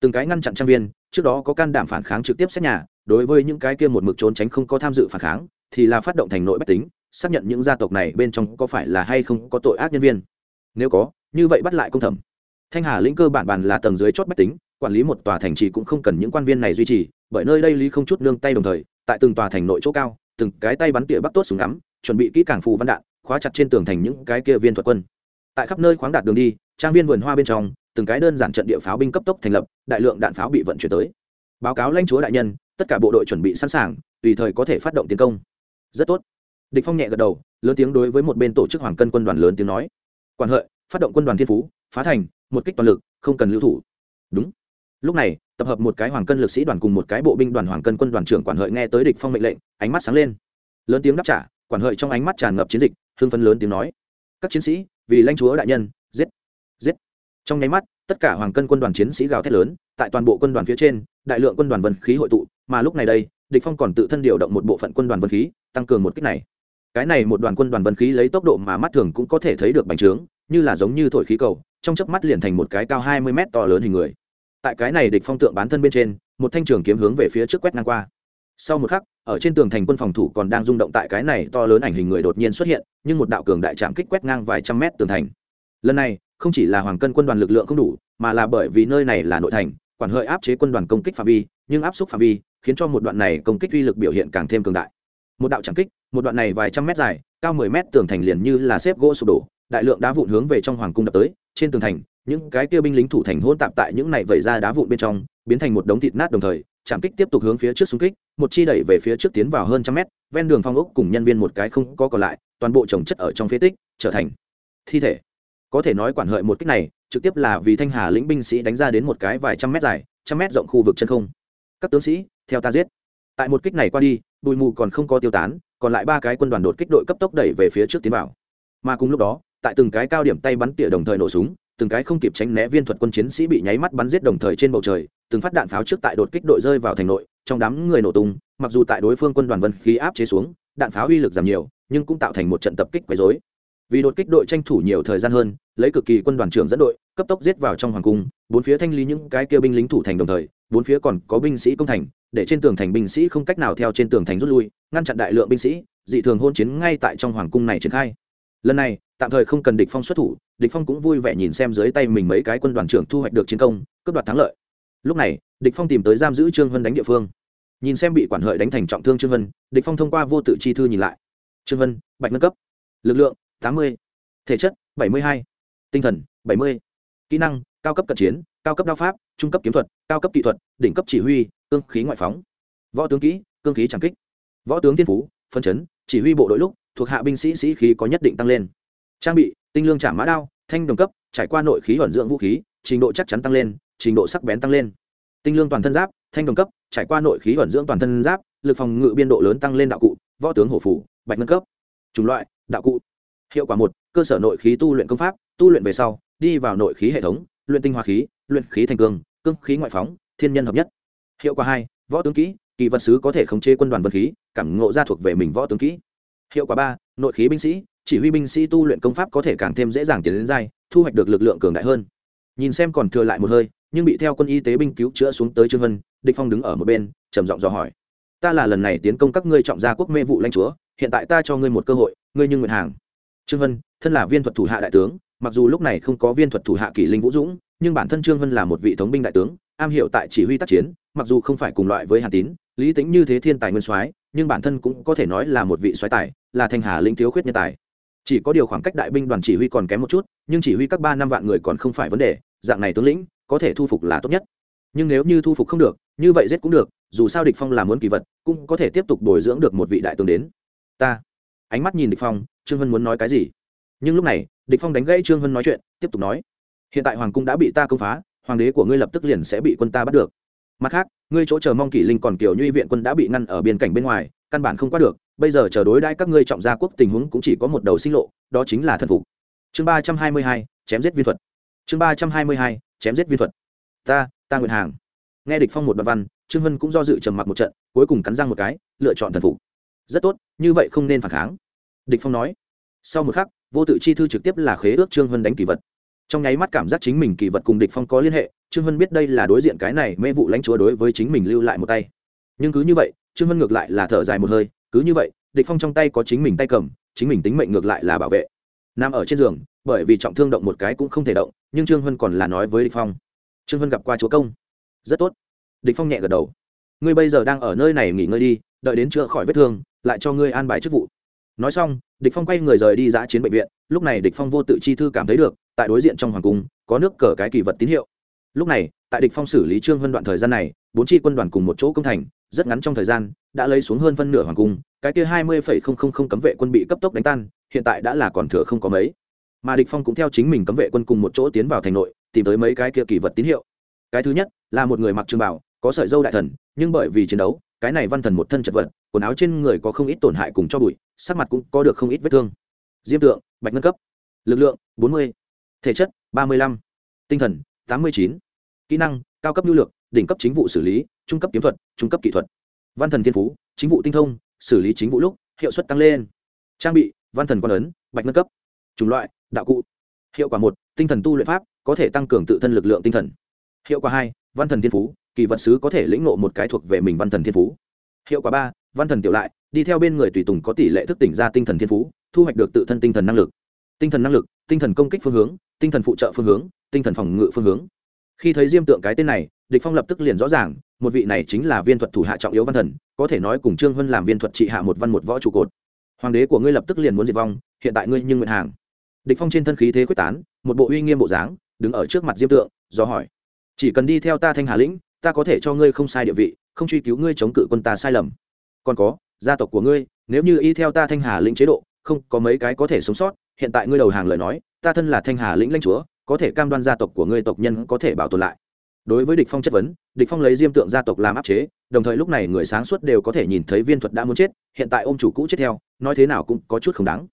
Từng cái ngăn chặn trang viên, trước đó có can đảm phản kháng trực tiếp xét nhà, đối với những cái kia một mực trốn tránh không có tham dự phản kháng, thì là phát động thành nội bách tính, xác nhận những gia tộc này bên trong có phải là hay không có tội ác nhân viên. Nếu có, như vậy bắt lại công thẩm thanh hà lĩnh cơ bản bàn là tầng dưới chót bách tính, quản lý một tòa thành trì cũng không cần những quan viên này duy trì, bởi nơi đây lý không chút nương tay đồng thời, tại từng tòa thành nội chỗ cao, từng cái tay bắn tỉa bắt tốt súng ngắm, chuẩn bị kỹ càng phù văn đạn, khóa chặt trên tường thành những cái kia viên thuật quân. Tại khắp nơi khoáng đạt đường đi, trang viên vườn hoa bên trong, từng cái đơn giản trận địa pháo binh cấp tốc thành lập, đại lượng đạn pháo bị vận chuyển tới. Báo cáo lãnh chúa đại nhân, tất cả bộ đội chuẩn bị sẵn sàng, tùy thời có thể phát động tiến công. Rất tốt. Địch phong nhẹ gật đầu, lớn tiếng đối với một bên tổ chức hoàng cân quân đoàn lớn tiếng nói. Quản hợi, phát động quân đoàn thiên phú phá thành, một kích toàn lực, không cần lưu thủ. Đúng. Lúc này, tập hợp một cái hoàng cân lực sĩ đoàn cùng một cái bộ binh đoàn hoàng cân quân đoàn trưởng quản hợi nghe tới địch phong mệnh lệnh, ánh mắt sáng lên. Lớn tiếng đáp trả, quản hợi trong ánh mắt tràn ngập chiến dịch, hưng phấn lớn tiếng nói. Các chiến sĩ, vì lãnh chúa đại nhân, giết giết. Trong nháy mắt, tất cả hoàng cân quân đoàn chiến sĩ gào thét lớn, tại toàn bộ quân đoàn phía trên, đại lượng quân đoàn vân khí hội tụ, mà lúc này đây, địch phong còn tự thân điều động một bộ phận quân đoàn vân khí, tăng cường một kích này. Cái này một đoàn quân đoàn vân khí lấy tốc độ mà mắt thường cũng có thể thấy được bành trướng, như là giống như thổi khí cầu trong chớp mắt liền thành một cái cao hai mươi mét to lớn hình người. Tại cái này địch phong tượng bán thân bên trên, một thanh trường kiếm hướng về phía trước quét ngang qua. Sau một khắc, ở trên tường thành quân phòng thủ còn đang rung động tại cái này to lớn ảnh hình người đột nhiên xuất hiện, nhưng một đạo cường đại trạm kích quét ngang vài trăm mét tường thành. Lần này, không chỉ là hoàng cân quân đoàn lực lượng không đủ, mà là bởi vì nơi này là nội thành, quản hợi áp chế quân đoàn công kích phạm vi, nhưng áp suất phạm vi, khiến cho một đoạn này công kích uy lực biểu hiện càng thêm cường đại. Một đạo trạng kích, một đoạn này vài trăm mét dài, cao mười mét tường thành liền như là xếp gỗ sụp đổ, đại lượng đá vụn hướng về trong hoàng cung đập tới trên tường thành, những cái kia binh lính thủ thành hỗn tạp tại những này vẩy ra đá vụn bên trong, biến thành một đống thịt nát đồng thời, trạm kích tiếp tục hướng phía trước xung kích, một chi đẩy về phía trước tiến vào hơn trăm mét, ven đường phong ốc cùng nhân viên một cái không có còn lại, toàn bộ trồng chất ở trong phế tích, trở thành thi thể. Có thể nói quản hợi một kích này, trực tiếp là vì thanh hà lĩnh binh sĩ đánh ra đến một cái vài trăm mét dài, trăm mét rộng khu vực chân không. Các tướng sĩ, theo ta giết. Tại một kích này qua đi, bụi mù còn không có tiêu tán, còn lại ba cái quân đoàn đột kích đội cấp tốc đẩy về phía trước tiến vào. Mà cùng lúc đó tại từng cái cao điểm tay bắn tỉa đồng thời nổ súng, từng cái không kịp tránh né viên thuật quân chiến sĩ bị nháy mắt bắn giết đồng thời trên bầu trời, từng phát đạn pháo trước tại đột kích đội rơi vào thành nội, trong đám người nổ tung, mặc dù tại đối phương quân đoàn vân khí áp chế xuống, đạn pháo uy lực giảm nhiều, nhưng cũng tạo thành một trận tập kích quấy rối. Vì đột kích đội tranh thủ nhiều thời gian hơn, lấy cực kỳ quân đoàn trưởng dẫn đội, cấp tốc giết vào trong hoàng cung, bốn phía thanh lý những cái kia binh lính thủ thành đồng thời, bốn phía còn có binh sĩ công thành, để trên tường thành binh sĩ không cách nào theo trên tường thành rút lui, ngăn chặn đại lượng binh sĩ, dị thường hôn chiến ngay tại trong hoàng cung này triển khai. Lần này tạm thời không cần địch phong xuất thủ, địch phong cũng vui vẻ nhìn xem dưới tay mình mấy cái quân đoàn trưởng thu hoạch được chiến công, cướp đoạt thắng lợi. Lúc này, địch phong tìm tới giam giữ trương vân đánh địa phương. Nhìn xem bị quản hợi đánh thành trọng thương trương vân, địch phong thông qua vô tự chi thư nhìn lại. Trương vân, bạch nâng cấp. Lực lượng 80. thể chất 72. tinh thần 70. kỹ năng, cao cấp cận chiến, cao cấp đao pháp, trung cấp kiếm thuật, cao cấp kỹ thuật, đỉnh cấp chỉ huy, cương khí ngoại phóng. Võ tướng kỹ, cương khí tràng kích. Võ tướng thiên phú, phân chấn, chỉ huy bộ đội lúc, thuộc hạ binh sĩ sĩ khí có nhất định tăng lên trang bị, tinh lương trả mã đao, thanh đồng cấp, trải qua nội khí ẩn dưỡng vũ khí, trình độ chắc chắn tăng lên, trình độ sắc bén tăng lên. Tinh lương toàn thân giáp, thanh đồng cấp, trải qua nội khí ẩn dưỡng toàn thân giáp, lực phòng ngự biên độ lớn tăng lên đạo cụ, võ tướng hổ phủ, bạch ngân cấp. Chủng loại, đạo cụ. Hiệu quả một, cơ sở nội khí tu luyện công pháp, tu luyện về sau, đi vào nội khí hệ thống, luyện tinh hoa khí, luyện khí thành cương cương khí ngoại phóng, thiên nhân hợp nhất. Hiệu quả hai, võ tướng kỹ, kỳ vật sứ có thể khống chế quân đoàn vật khí, cảm ngộ ra thuộc về mình võ tướng kỹ. Hiệu quả ba, nội khí binh sĩ chỉ huy binh sĩ tu luyện công pháp có thể càng thêm dễ dàng tiến đến dai thu hoạch được lực lượng cường đại hơn. Nhìn xem còn thừa lại một hơi, nhưng bị theo quân y tế binh cứu chữa xuống tới trương vân, địch phong đứng ở một bên, trầm giọng dò hỏi. Ta là lần này tiến công các ngươi trọng gia quốc mê vụ lãnh chúa, hiện tại ta cho ngươi một cơ hội, ngươi nhưng nguyện hàng. Trương vân, thân là viên thuật thủ hạ đại tướng, mặc dù lúc này không có viên thuật thủ hạ kỷ linh vũ dũng, nhưng bản thân trương vân là một vị thống binh đại tướng, am hiểu tại chỉ huy tác chiến, mặc dù không phải cùng loại với hàn tín, lý tính như thế thiên tài nguyên soái, nhưng bản thân cũng có thể nói là một vị soái tài, là thanh hà linh thiếu khuyết nhân tài chỉ có điều khoảng cách đại binh đoàn chỉ huy còn kém một chút, nhưng chỉ huy các ba năm vạn người còn không phải vấn đề, dạng này tướng lĩnh, có thể thu phục là tốt nhất. Nhưng nếu như thu phục không được, như vậy giết cũng được, dù sao địch phong là muốn kỳ vật, cũng có thể tiếp tục bồi dưỡng được một vị đại tướng đến. Ta. Ánh mắt nhìn địch phong, trương vân muốn nói cái gì? Nhưng lúc này, địch phong đánh gãy trương vân nói chuyện, tiếp tục nói. Hiện tại hoàng cung đã bị ta công phá, hoàng đế của ngươi lập tức liền sẽ bị quân ta bắt được. Mặt khác, ngươi chỗ chờ mong kỷ linh còn kiểu như viện quân đã bị ngăn ở biên cảnh bên ngoài, căn bản không qua được bây giờ chờ đối đãi các ngươi trọng gia quốc tình huống cũng chỉ có một đầu sinh lộ, đó chính là thần phục. Chương ba trăm hai mươi hai, chém giết viên thuật. Chương ba trăm hai mươi hai, chém giết viên thuật. Ta ta nguyện hàng. Nghe địch phong một đoạn văn, trương hân cũng do dự trầm mặc một trận, cuối cùng cắn răng một cái, lựa chọn thần phục. Rất tốt, như vậy không nên phản kháng. Địch phong nói. Sau một khắc, vô tự chi thư trực tiếp là khế ước trương hân đánh kỳ vật. Trong nháy mắt cảm giác chính mình kỳ vật cùng địch phong có liên hệ, trương hân biết đây là đối diện cái này mê vụ lãnh chúa đối với chính mình lưu lại một tay. Nhưng cứ như vậy, trương hân ngược lại là thở dài một hơi cứ như vậy, địch phong trong tay có chính mình tay cầm, chính mình tính mệnh ngược lại là bảo vệ. Nằm ở trên giường, bởi vì trọng thương động một cái cũng không thể động, nhưng trương hân còn là nói với địch phong. Trương hân gặp qua chúa công. Rất tốt. Địch phong nhẹ gật đầu. Ngươi bây giờ đang ở nơi này nghỉ ngơi đi, đợi đến chữa khỏi vết thương, lại cho ngươi an bài chức vụ. Nói xong, địch phong quay người rời đi giã chiến bệnh viện. Lúc này địch phong vô tự chi thư cảm thấy được, tại đối diện trong hoàng cung, có nước cờ cái kỳ vật tín hiệu. Lúc này, tại địch phong xử lý trương huân đoạn thời gian này, bốn chi quân đoàn cùng một chỗ công thành rất ngắn trong thời gian, đã lấy xuống hơn phân nửa hoàng cung, cái kia hai mươi không không không cấm vệ quân bị cấp tốc đánh tan, hiện tại đã là còn thừa không có mấy. Mà địch phong cũng theo chính mình cấm vệ quân cùng một chỗ tiến vào thành nội, tìm tới mấy cái kia kỳ vật tín hiệu. Cái thứ nhất, là một người mặc trường bảo có sợi dâu đại thần, nhưng bởi vì chiến đấu, cái này văn thần một thân chật vật, quần áo trên người có không ít tổn hại cùng cho bụi, sắc mặt cũng có được không ít vết thương. Diêm tượng, bạch ngân cấp. Lực lượng, bốn mươi. Thể chất, ba mươi lăm. Tinh thần, tám mươi chín. Kỹ năng, cao cấp nhu lược đỉnh cấp chính vụ xử lý trung cấp kiếm thuật, trung cấp kỹ thuật. Văn thần thiên phú, chính vụ tinh thông, xử lý chính vụ lúc, hiệu suất tăng lên. Trang bị, văn thần quan ấn, bạch nâng cấp. Chủng loại, đạo cụ. Hiệu quả một, tinh thần tu luyện pháp, có thể tăng cường tự thân lực lượng tinh thần. Hiệu quả hai, văn thần thiên phú, kỳ vật sứ có thể lĩnh ngộ một cái thuộc về mình văn thần thiên phú. Hiệu quả ba, văn thần tiểu lại, đi theo bên người tùy tùng có tỷ lệ thức tỉnh ra tinh thần thiên phú, thu hoạch được tự thân tinh thần năng lực. Tinh thần năng lực, tinh thần công kích phương hướng, tinh thần phụ trợ phương hướng, tinh thần phòng ngự phương hướng. Khi thấy diêm tượng cái tên này địch phong lập tức liền rõ ràng, một vị này chính là viên thuật thủ hạ trọng yếu văn thần, có thể nói cùng trương huân làm viên thuật trị hạ một văn một võ trụ cột. Hoàng đế của ngươi lập tức liền muốn diệt vong, hiện tại ngươi nhưng nguyện hàng. Địch phong trên thân khí thế quyết tán, một bộ uy nghiêm bộ dáng, đứng ở trước mặt diêm tượng, do hỏi. Chỉ cần đi theo ta thanh hà lĩnh, ta có thể cho ngươi không sai địa vị, không truy cứu ngươi chống cự quân ta sai lầm. Còn có, gia tộc của ngươi, nếu như y theo ta thanh hà lĩnh chế độ, không có mấy cái có thể sống sót, hiện tại ngươi đầu hàng lời nói, ta thân là thanh hà lĩnh lãnh chúa, có thể cam đoan gia tộc của ngươi tộc nhân có thể bảo tồn lại đối với địch phong chất vấn, địch phong lấy diêm tượng gia tộc làm áp chế, đồng thời lúc này người sáng suốt đều có thể nhìn thấy viên thuật đã muốn chết, hiện tại ôm chủ cũ chết theo, nói thế nào cũng có chút không đáng.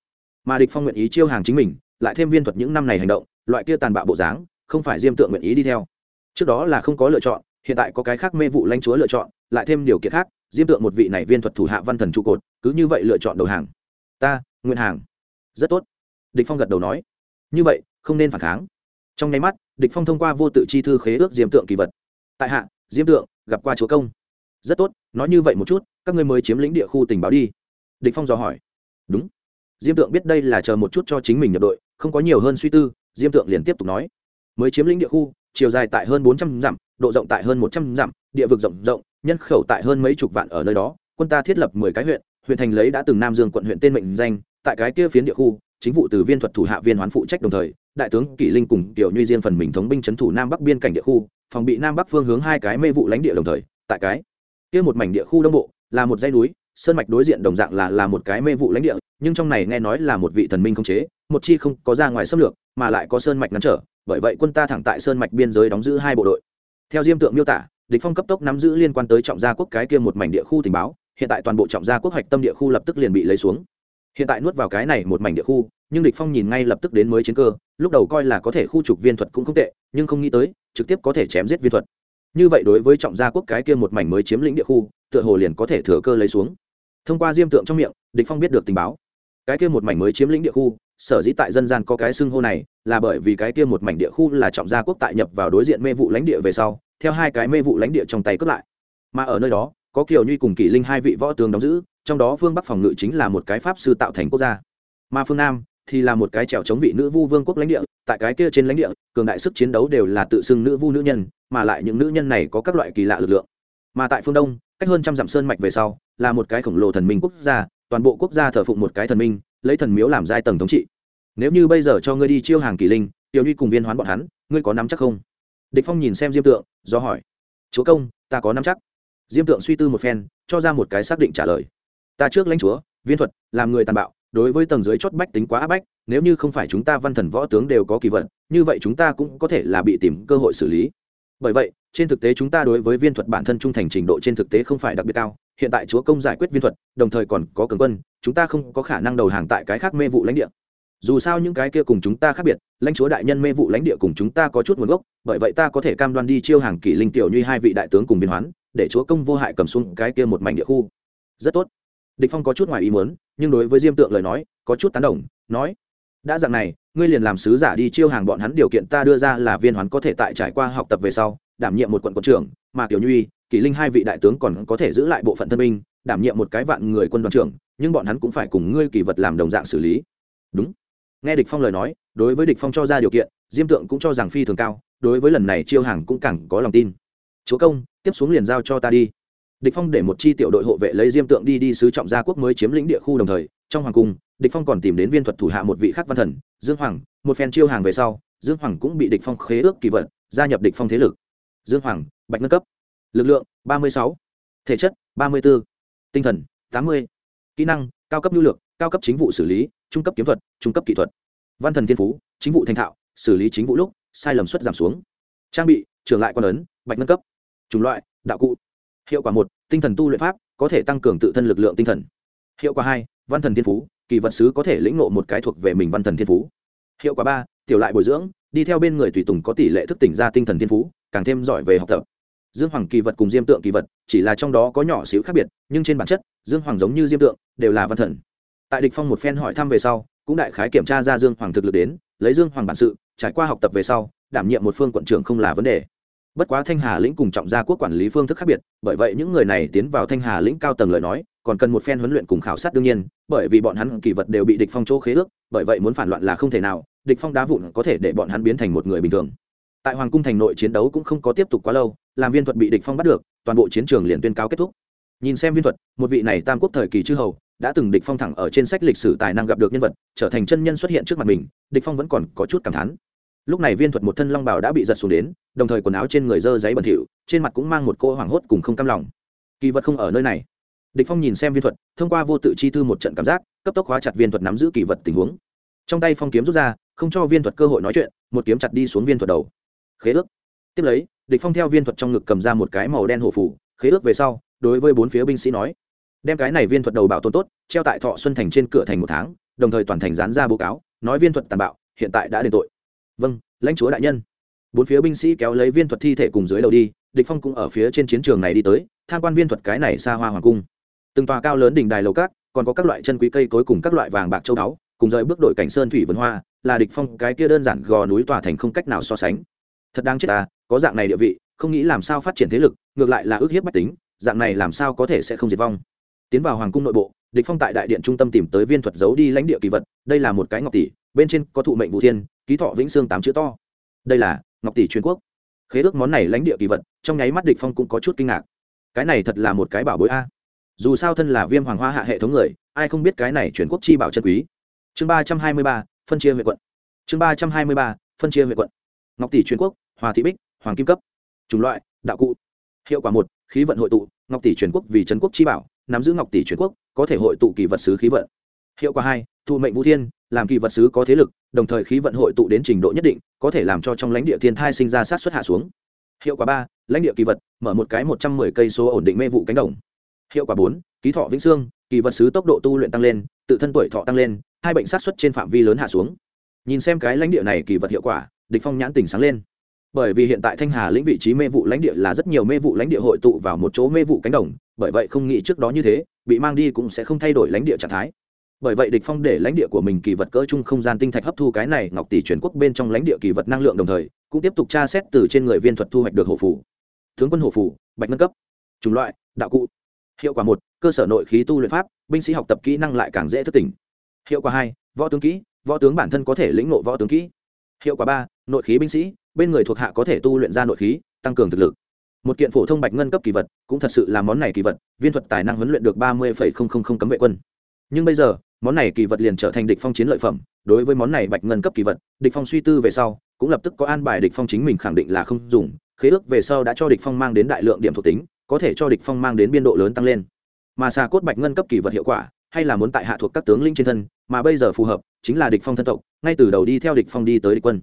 Mà địch phong nguyện ý chiêu hàng chính mình, lại thêm viên thuật những năm này hành động, loại kia tàn bạo bộ dáng, không phải diêm tượng nguyện ý đi theo. Trước đó là không có lựa chọn, hiện tại có cái khác mê vụ lãnh chúa lựa chọn, lại thêm điều kiện khác, diêm tượng một vị này viên thuật thủ hạ văn thần trụ cột, cứ như vậy lựa chọn đầu hàng. Ta, nguyện hàng. Rất tốt. Địch phong gật đầu nói. Như vậy, không nên phản kháng. Trong nháy mắt địch phong thông qua vô tự chi thư khế ước diêm tượng kỳ vật. Tại hạ, diêm tượng, gặp qua chúa công. Rất tốt, nói như vậy một chút, các ngươi mới chiếm lĩnh địa khu tình báo đi. Địch phong dò hỏi. Đúng. Diêm tượng biết đây là chờ một chút cho chính mình nhập đội, không có nhiều hơn suy tư, diêm tượng liền tiếp tục nói. Mới chiếm lĩnh địa khu, chiều dài tại hơn bốn trăm dặm, độ rộng tại hơn một trăm dặm, địa vực rộng rộng, nhân khẩu tại hơn mấy chục vạn ở nơi đó, quân ta thiết lập mười cái huyện huyện thành lấy đã từng nam dương quận huyện tên mệnh danh, tại cái kia phiến địa khu, chính vụ từ viên thuật thủ hạ viên hoán phụ trách đồng thời đại tướng kỷ linh cùng tiểu như diên phần mình thống binh c thủ nam bắc biên cảnh địa khu, phòng bị nam bắc phương hướng hai cái mê vụ lãnh địa đồng thời, tại cái kia một mảnh địa khu đông bộ, là một dãy núi, sơn mạch đối diện đồng dạng là là một cái mê vụ lãnh địa, nhưng trong này nghe nói là một vị thần minh không chế, một chi không có ra ngoài xâm lược, mà lại có sơn mạch ngăn trở, bởi vậy quân ta thẳng tại sơn mạch biên giới đóng giữ hai bộ đội. Theo diêm tượng miêu tả, địch phong cấp tốc nắm giữ liên quan tới trọng gia quốc cái kia một mảnh địa khu tình báo, hiện tại toàn bộ trọng gia quốc hoạch tâm địa khu lập tức liền bị lấy xuống. Hiện tại nuốt vào cái này một mảnh địa khu nhưng địch phong nhìn ngay lập tức đến mới chiến cơ, lúc đầu coi là có thể khu trục viên thuật cũng không tệ, nhưng không nghĩ tới, trực tiếp có thể chém giết viên thuật. Như vậy đối với trọng gia quốc cái kia một mảnh mới chiếm lĩnh địa khu, tựa hồ liền có thể thừa cơ lấy xuống. Thông qua diêm tượng trong miệng, địch phong biết được tình báo. Cái kia một mảnh mới chiếm lĩnh địa khu, sở dĩ tại dân gian có cái xưng hô này, là bởi vì cái kia một mảnh địa khu là trọng gia quốc tại nhập vào đối diện mê vụ lãnh địa về sau, theo hai cái mê vụ lãnh địa trong tay cướp lại. Mà ở nơi đó, có kiều nhuy cùng kỷ linh hai vị võ tướng đóng giữ, trong đó phương bắc phòng ngự chính là một cái pháp sư tạo thành quốc gia. Mà phương nam thì là một cái trèo chống vị nữ vu vương quốc lãnh địa, tại cái kia trên lãnh địa, cường đại sức chiến đấu đều là tự xưng nữ vu nữ nhân, mà lại những nữ nhân này có các loại kỳ lạ lực lượng. Mà tại phương đông, cách hơn trăm dặm sơn mạch về sau, là một cái khổng lồ thần minh quốc gia, toàn bộ quốc gia thờ phụng một cái thần minh, lấy thần miếu làm giai tầng thống trị. Nếu như bây giờ cho ngươi đi chiêu hàng kỳ linh, tiểu nhi cùng viên hoán bọn hắn, ngươi có nắm chắc không? Địch phong nhìn xem diêm tượng, do hỏi. Chúa công, ta có nắm chắc. Diêm tượng suy tư một phen, cho ra một cái xác định trả lời. Ta trước lãnh chúa, viên thuật, làm người tàn bạo đối với tầng dưới chót bách tính quá áp bách, nếu như không phải chúng ta văn thần võ tướng đều có kỳ vận, như vậy chúng ta cũng có thể là bị tìm cơ hội xử lý. Bởi vậy, trên thực tế chúng ta đối với viên thuật bản thân trung thành trình độ trên thực tế không phải đặc biệt cao, hiện tại chúa công giải quyết viên thuật, đồng thời còn có cường quân, chúng ta không có khả năng đầu hàng tại cái khác mê vụ lãnh địa. Dù sao những cái kia cùng chúng ta khác biệt, lãnh chúa đại nhân mê vụ lãnh địa cùng chúng ta có chút nguồn gốc, bởi vậy ta có thể cam đoan đi chiêu hàng kỷ linh tiểu như hai vị đại tướng cùng viên hoán, để chúa công vô hại cầm xuống cái kia một mảnh địa khu. Rất tốt địch phong có chút ngoài ý muốn, nhưng đối với diêm tượng lời nói, có chút tán đồng, nói, đã dạng này, ngươi liền làm sứ giả đi chiêu hàng bọn hắn điều kiện ta đưa ra là viên hoán có thể tại trải qua học tập về sau, đảm nhiệm một quận quân trưởng, mà tiểu nhuy, kỷ linh hai vị đại tướng còn có thể giữ lại bộ phận thân binh, đảm nhiệm một cái vạn người quân đoàn trưởng, nhưng bọn hắn cũng phải cùng ngươi kỳ vật làm đồng dạng xử lý. Đúng. Nghe địch phong lời nói, đối với địch phong cho ra điều kiện, diêm tượng cũng cho rằng phi thường cao, đối với lần này chiêu hàng cũng càng có lòng tin. Chúa công, tiếp xuống liền giao cho ta đi địch phong để một chi tiểu đội hộ vệ lấy diêm tượng đi đi sứ trọng gia quốc mới chiếm lĩnh địa khu đồng thời, trong hoàng cung, địch phong còn tìm đến viên thuật thủ hạ một vị khắc văn thần, dương hoàng, một phen chiêu hàng về sau, dương hoàng cũng bị địch phong khế ước kỳ vận, gia nhập địch phong thế lực dương hoàng, bạch nâng cấp lực lượng 36. thể chất 34. tinh thần 80. kỹ năng, cao cấp nhu lược cao cấp chính vụ xử lý, trung cấp kiếm thuật, trung cấp kỹ thuật văn thần thiên phú, chính vụ thành thạo, xử lý chính vụ lúc, sai lầm suất giảm xuống trang bị, trưởng lại quan ấn, bạch nâng cấp chủng loại, đạo cụ hiệu quả một, tinh thần tu luyện pháp có thể tăng cường tự thân lực lượng tinh thần. Hiệu quả hai, văn thần thiên phú, kỳ vật sứ có thể lĩnh ngộ một cái thuộc về mình văn thần thiên phú. Hiệu quả ba, tiểu lại bồi dưỡng, đi theo bên người tùy tùng có tỷ lệ thức tỉnh ra tinh thần thiên phú, càng thêm giỏi về học tập. Dương hoàng kỳ vật cùng diêm tượng kỳ vật, chỉ là trong đó có nhỏ xíu khác biệt, nhưng trên bản chất, dương hoàng giống như diêm tượng, đều là văn thần. Tại địch phong một phen hỏi thăm về sau, cũng đại khái kiểm tra ra dương hoàng thực lực đến, lấy dương hoàng bản sự, trải qua học tập về sau, đảm nhiệm một phương quận trưởng không là vấn đề bất quá thanh hà lĩnh cùng trọng gia quốc quản lý phương thức khác biệt, bởi vậy những người này tiến vào thanh hà lĩnh cao tầng lời nói, còn cần một phen huấn luyện cùng khảo sát đương nhiên, bởi vì bọn hắn kỳ vật đều bị địch phong chỗ khế ước, bởi vậy muốn phản loạn là không thể nào, địch phong đá vụn có thể để bọn hắn biến thành một người bình thường. Tại hoàng cung thành nội chiến đấu cũng không có tiếp tục quá lâu, làm viên thuật bị địch phong bắt được, toàn bộ chiến trường liền tuyên cáo kết thúc. Nhìn xem viên thuật, một vị này tam quốc thời kỳ chư hầu, đã từng địch phong thẳng ở trên sách lịch sử tài năng gặp được nhân vật, trở thành chân nhân xuất hiện trước mặt mình, địch phong vẫn còn có chút cảm thán lúc này viên thuật một thân long bào đã bị giật xuống đến, đồng thời quần áo trên người dơ giấy bẩn thỉu, trên mặt cũng mang một cô hoảng hốt cùng không cam lòng. Kỳ vật không ở nơi này. Địch phong nhìn xem viên thuật, thông qua vô tự chi thư một trận cảm giác, cấp tốc hóa chặt viên thuật nắm giữ kỳ vật tình huống. Trong tay phong kiếm rút ra, không cho viên thuật cơ hội nói chuyện, một kiếm chặt đi xuống viên thuật đầu. Khế ước. Tiếp lấy, địch phong theo viên thuật trong ngực cầm ra một cái màu đen hổ phủ, khế ước về sau, đối với bốn phía binh sĩ nói, đem cái này viên thuật đầu bảo tồn tốt, treo tại thọ xuân thành trên cửa thành một tháng, đồng thời toàn thành dán ra báo cáo, nói viên thuật tàn bạo, hiện tại đã đền tội vâng lãnh chúa đại nhân. Bốn phía binh sĩ kéo lấy viên thuật thi thể cùng dưới đầu đi, địch phong cũng ở phía trên chiến trường này đi tới, tham quan viên thuật cái này xa hoa hoàng cung. Từng tòa cao lớn đỉnh đài lầu cát còn có các loại chân quý cây cối cùng các loại vàng bạc châu đáo cùng rời bước đội cảnh sơn thủy vườn hoa, là địch phong cái kia đơn giản gò núi tòa thành không cách nào so sánh. Thật đáng chết ta, có dạng này địa vị, không nghĩ làm sao phát triển thế lực, ngược lại là ước hiếp bách tính, dạng này làm sao có thể sẽ không diệt vong. Tiến vào hoàng cung nội bộ, địch phong tại đại điện trung tâm tìm tới viên thuật giấu đi lãnh địa kỳ vật, đây là một cái ngọc tỷ, bên trên có thụ mệnh vũ thiên ký thọ vĩnh xương tám chữ to. Đây là ngọc tỷ truyền quốc. Khế ước món này lãnh địa kỳ vật, trong nháy mắt địch phong cũng có chút kinh ngạc. Cái này thật là một cái bảo bối a. Dù sao thân là viêm hoàng hoa hạ hệ thống người, ai không biết cái này truyền quốc chi bảo chân quý. Chương ba trăm hai mươi ba, phân chia huyện quận. Chương ba trăm hai mươi ba, phân chia huyện quận. Ngọc tỷ truyền quốc, hòa thị bích, hoàng kim cấp. Chủng loại, đạo cụ. Hiệu quả một, khí vận hội tụ, ngọc tỷ truyền quốc vì trấn quốc chi bảo, nắm giữ ngọc tỷ truyền quốc, có thể hội tụ kỳ vật sứ khí vận. Hiệu quả hai, thụ mệnh vũ thiên, làm kỳ vật sứ có thế lực đồng thời khí vận hội tụ đến trình độ nhất định, có thể làm cho trong lãnh địa thiên thai sinh ra sát xuất hạ xuống. Hiệu quả ba, lãnh địa kỳ vật, mở một cái một trăm mười cây số ổn định mê vụ cánh đồng. Hiệu quả bốn, ký thọ vĩnh xương, kỳ vật sứ tốc độ tu luyện tăng lên, tự thân tuổi thọ tăng lên, hai bệnh sát xuất trên phạm vi lớn hạ xuống. Nhìn xem cái lãnh địa này kỳ vật hiệu quả, địch phong nhãn tỉnh sáng lên. Bởi vì hiện tại thanh hà lĩnh vị trí mê vụ lãnh địa là rất nhiều mê vụ lãnh địa hội tụ vào một chỗ mê vụ cánh đồng, bởi vậy không nghĩ trước đó như thế, bị mang đi cũng sẽ không thay đổi lãnh địa trạng thái bởi vậy địch phong để lãnh địa của mình kỳ vật cỡ trung không gian tinh thạch hấp thu cái này ngọc tỷ truyền quốc bên trong lãnh địa kỳ vật năng lượng đồng thời, cũng tiếp tục tra xét từ trên người viên thuật thu hoạch được hộ phủ. Tướng quân hộ phủ, bạch nâng cấp. Chủng loại, đạo cụ. Hiệu quả một, cơ sở nội khí tu luyện pháp, binh sĩ học tập kỹ năng lại càng dễ thức tỉnh. Hiệu quả hai, võ tướng kỹ, võ tướng bản thân có thể lĩnh ngộ võ tướng kỹ. Hiệu quả ba, nội khí binh sĩ, bên người thuộc hạ có thể tu luyện ra nội khí, tăng cường thực lực. Một kiện phổ thông bạch ngân cấp kỳ vật, cũng thật sự là món này kỳ vật, viên thuật tài năng huấn luyện được ba mươi cấm vệ quân. Nhưng bây giờ món này kỳ vật liền trở thành địch phong chiến lợi phẩm, đối với món này bạch ngân cấp kỳ vật, địch phong suy tư về sau, cũng lập tức có an bài địch phong chính mình khẳng định là không dùng, khế ước về sau đã cho địch phong mang đến đại lượng điểm thuộc tính, có thể cho địch phong mang đến biên độ lớn tăng lên. Mà xà cốt bạch ngân cấp kỳ vật hiệu quả, hay là muốn tại hạ thuộc các tướng linh trên thân, mà bây giờ phù hợp, chính là địch phong thân tộc, ngay từ đầu đi theo địch phong đi tới địch quân.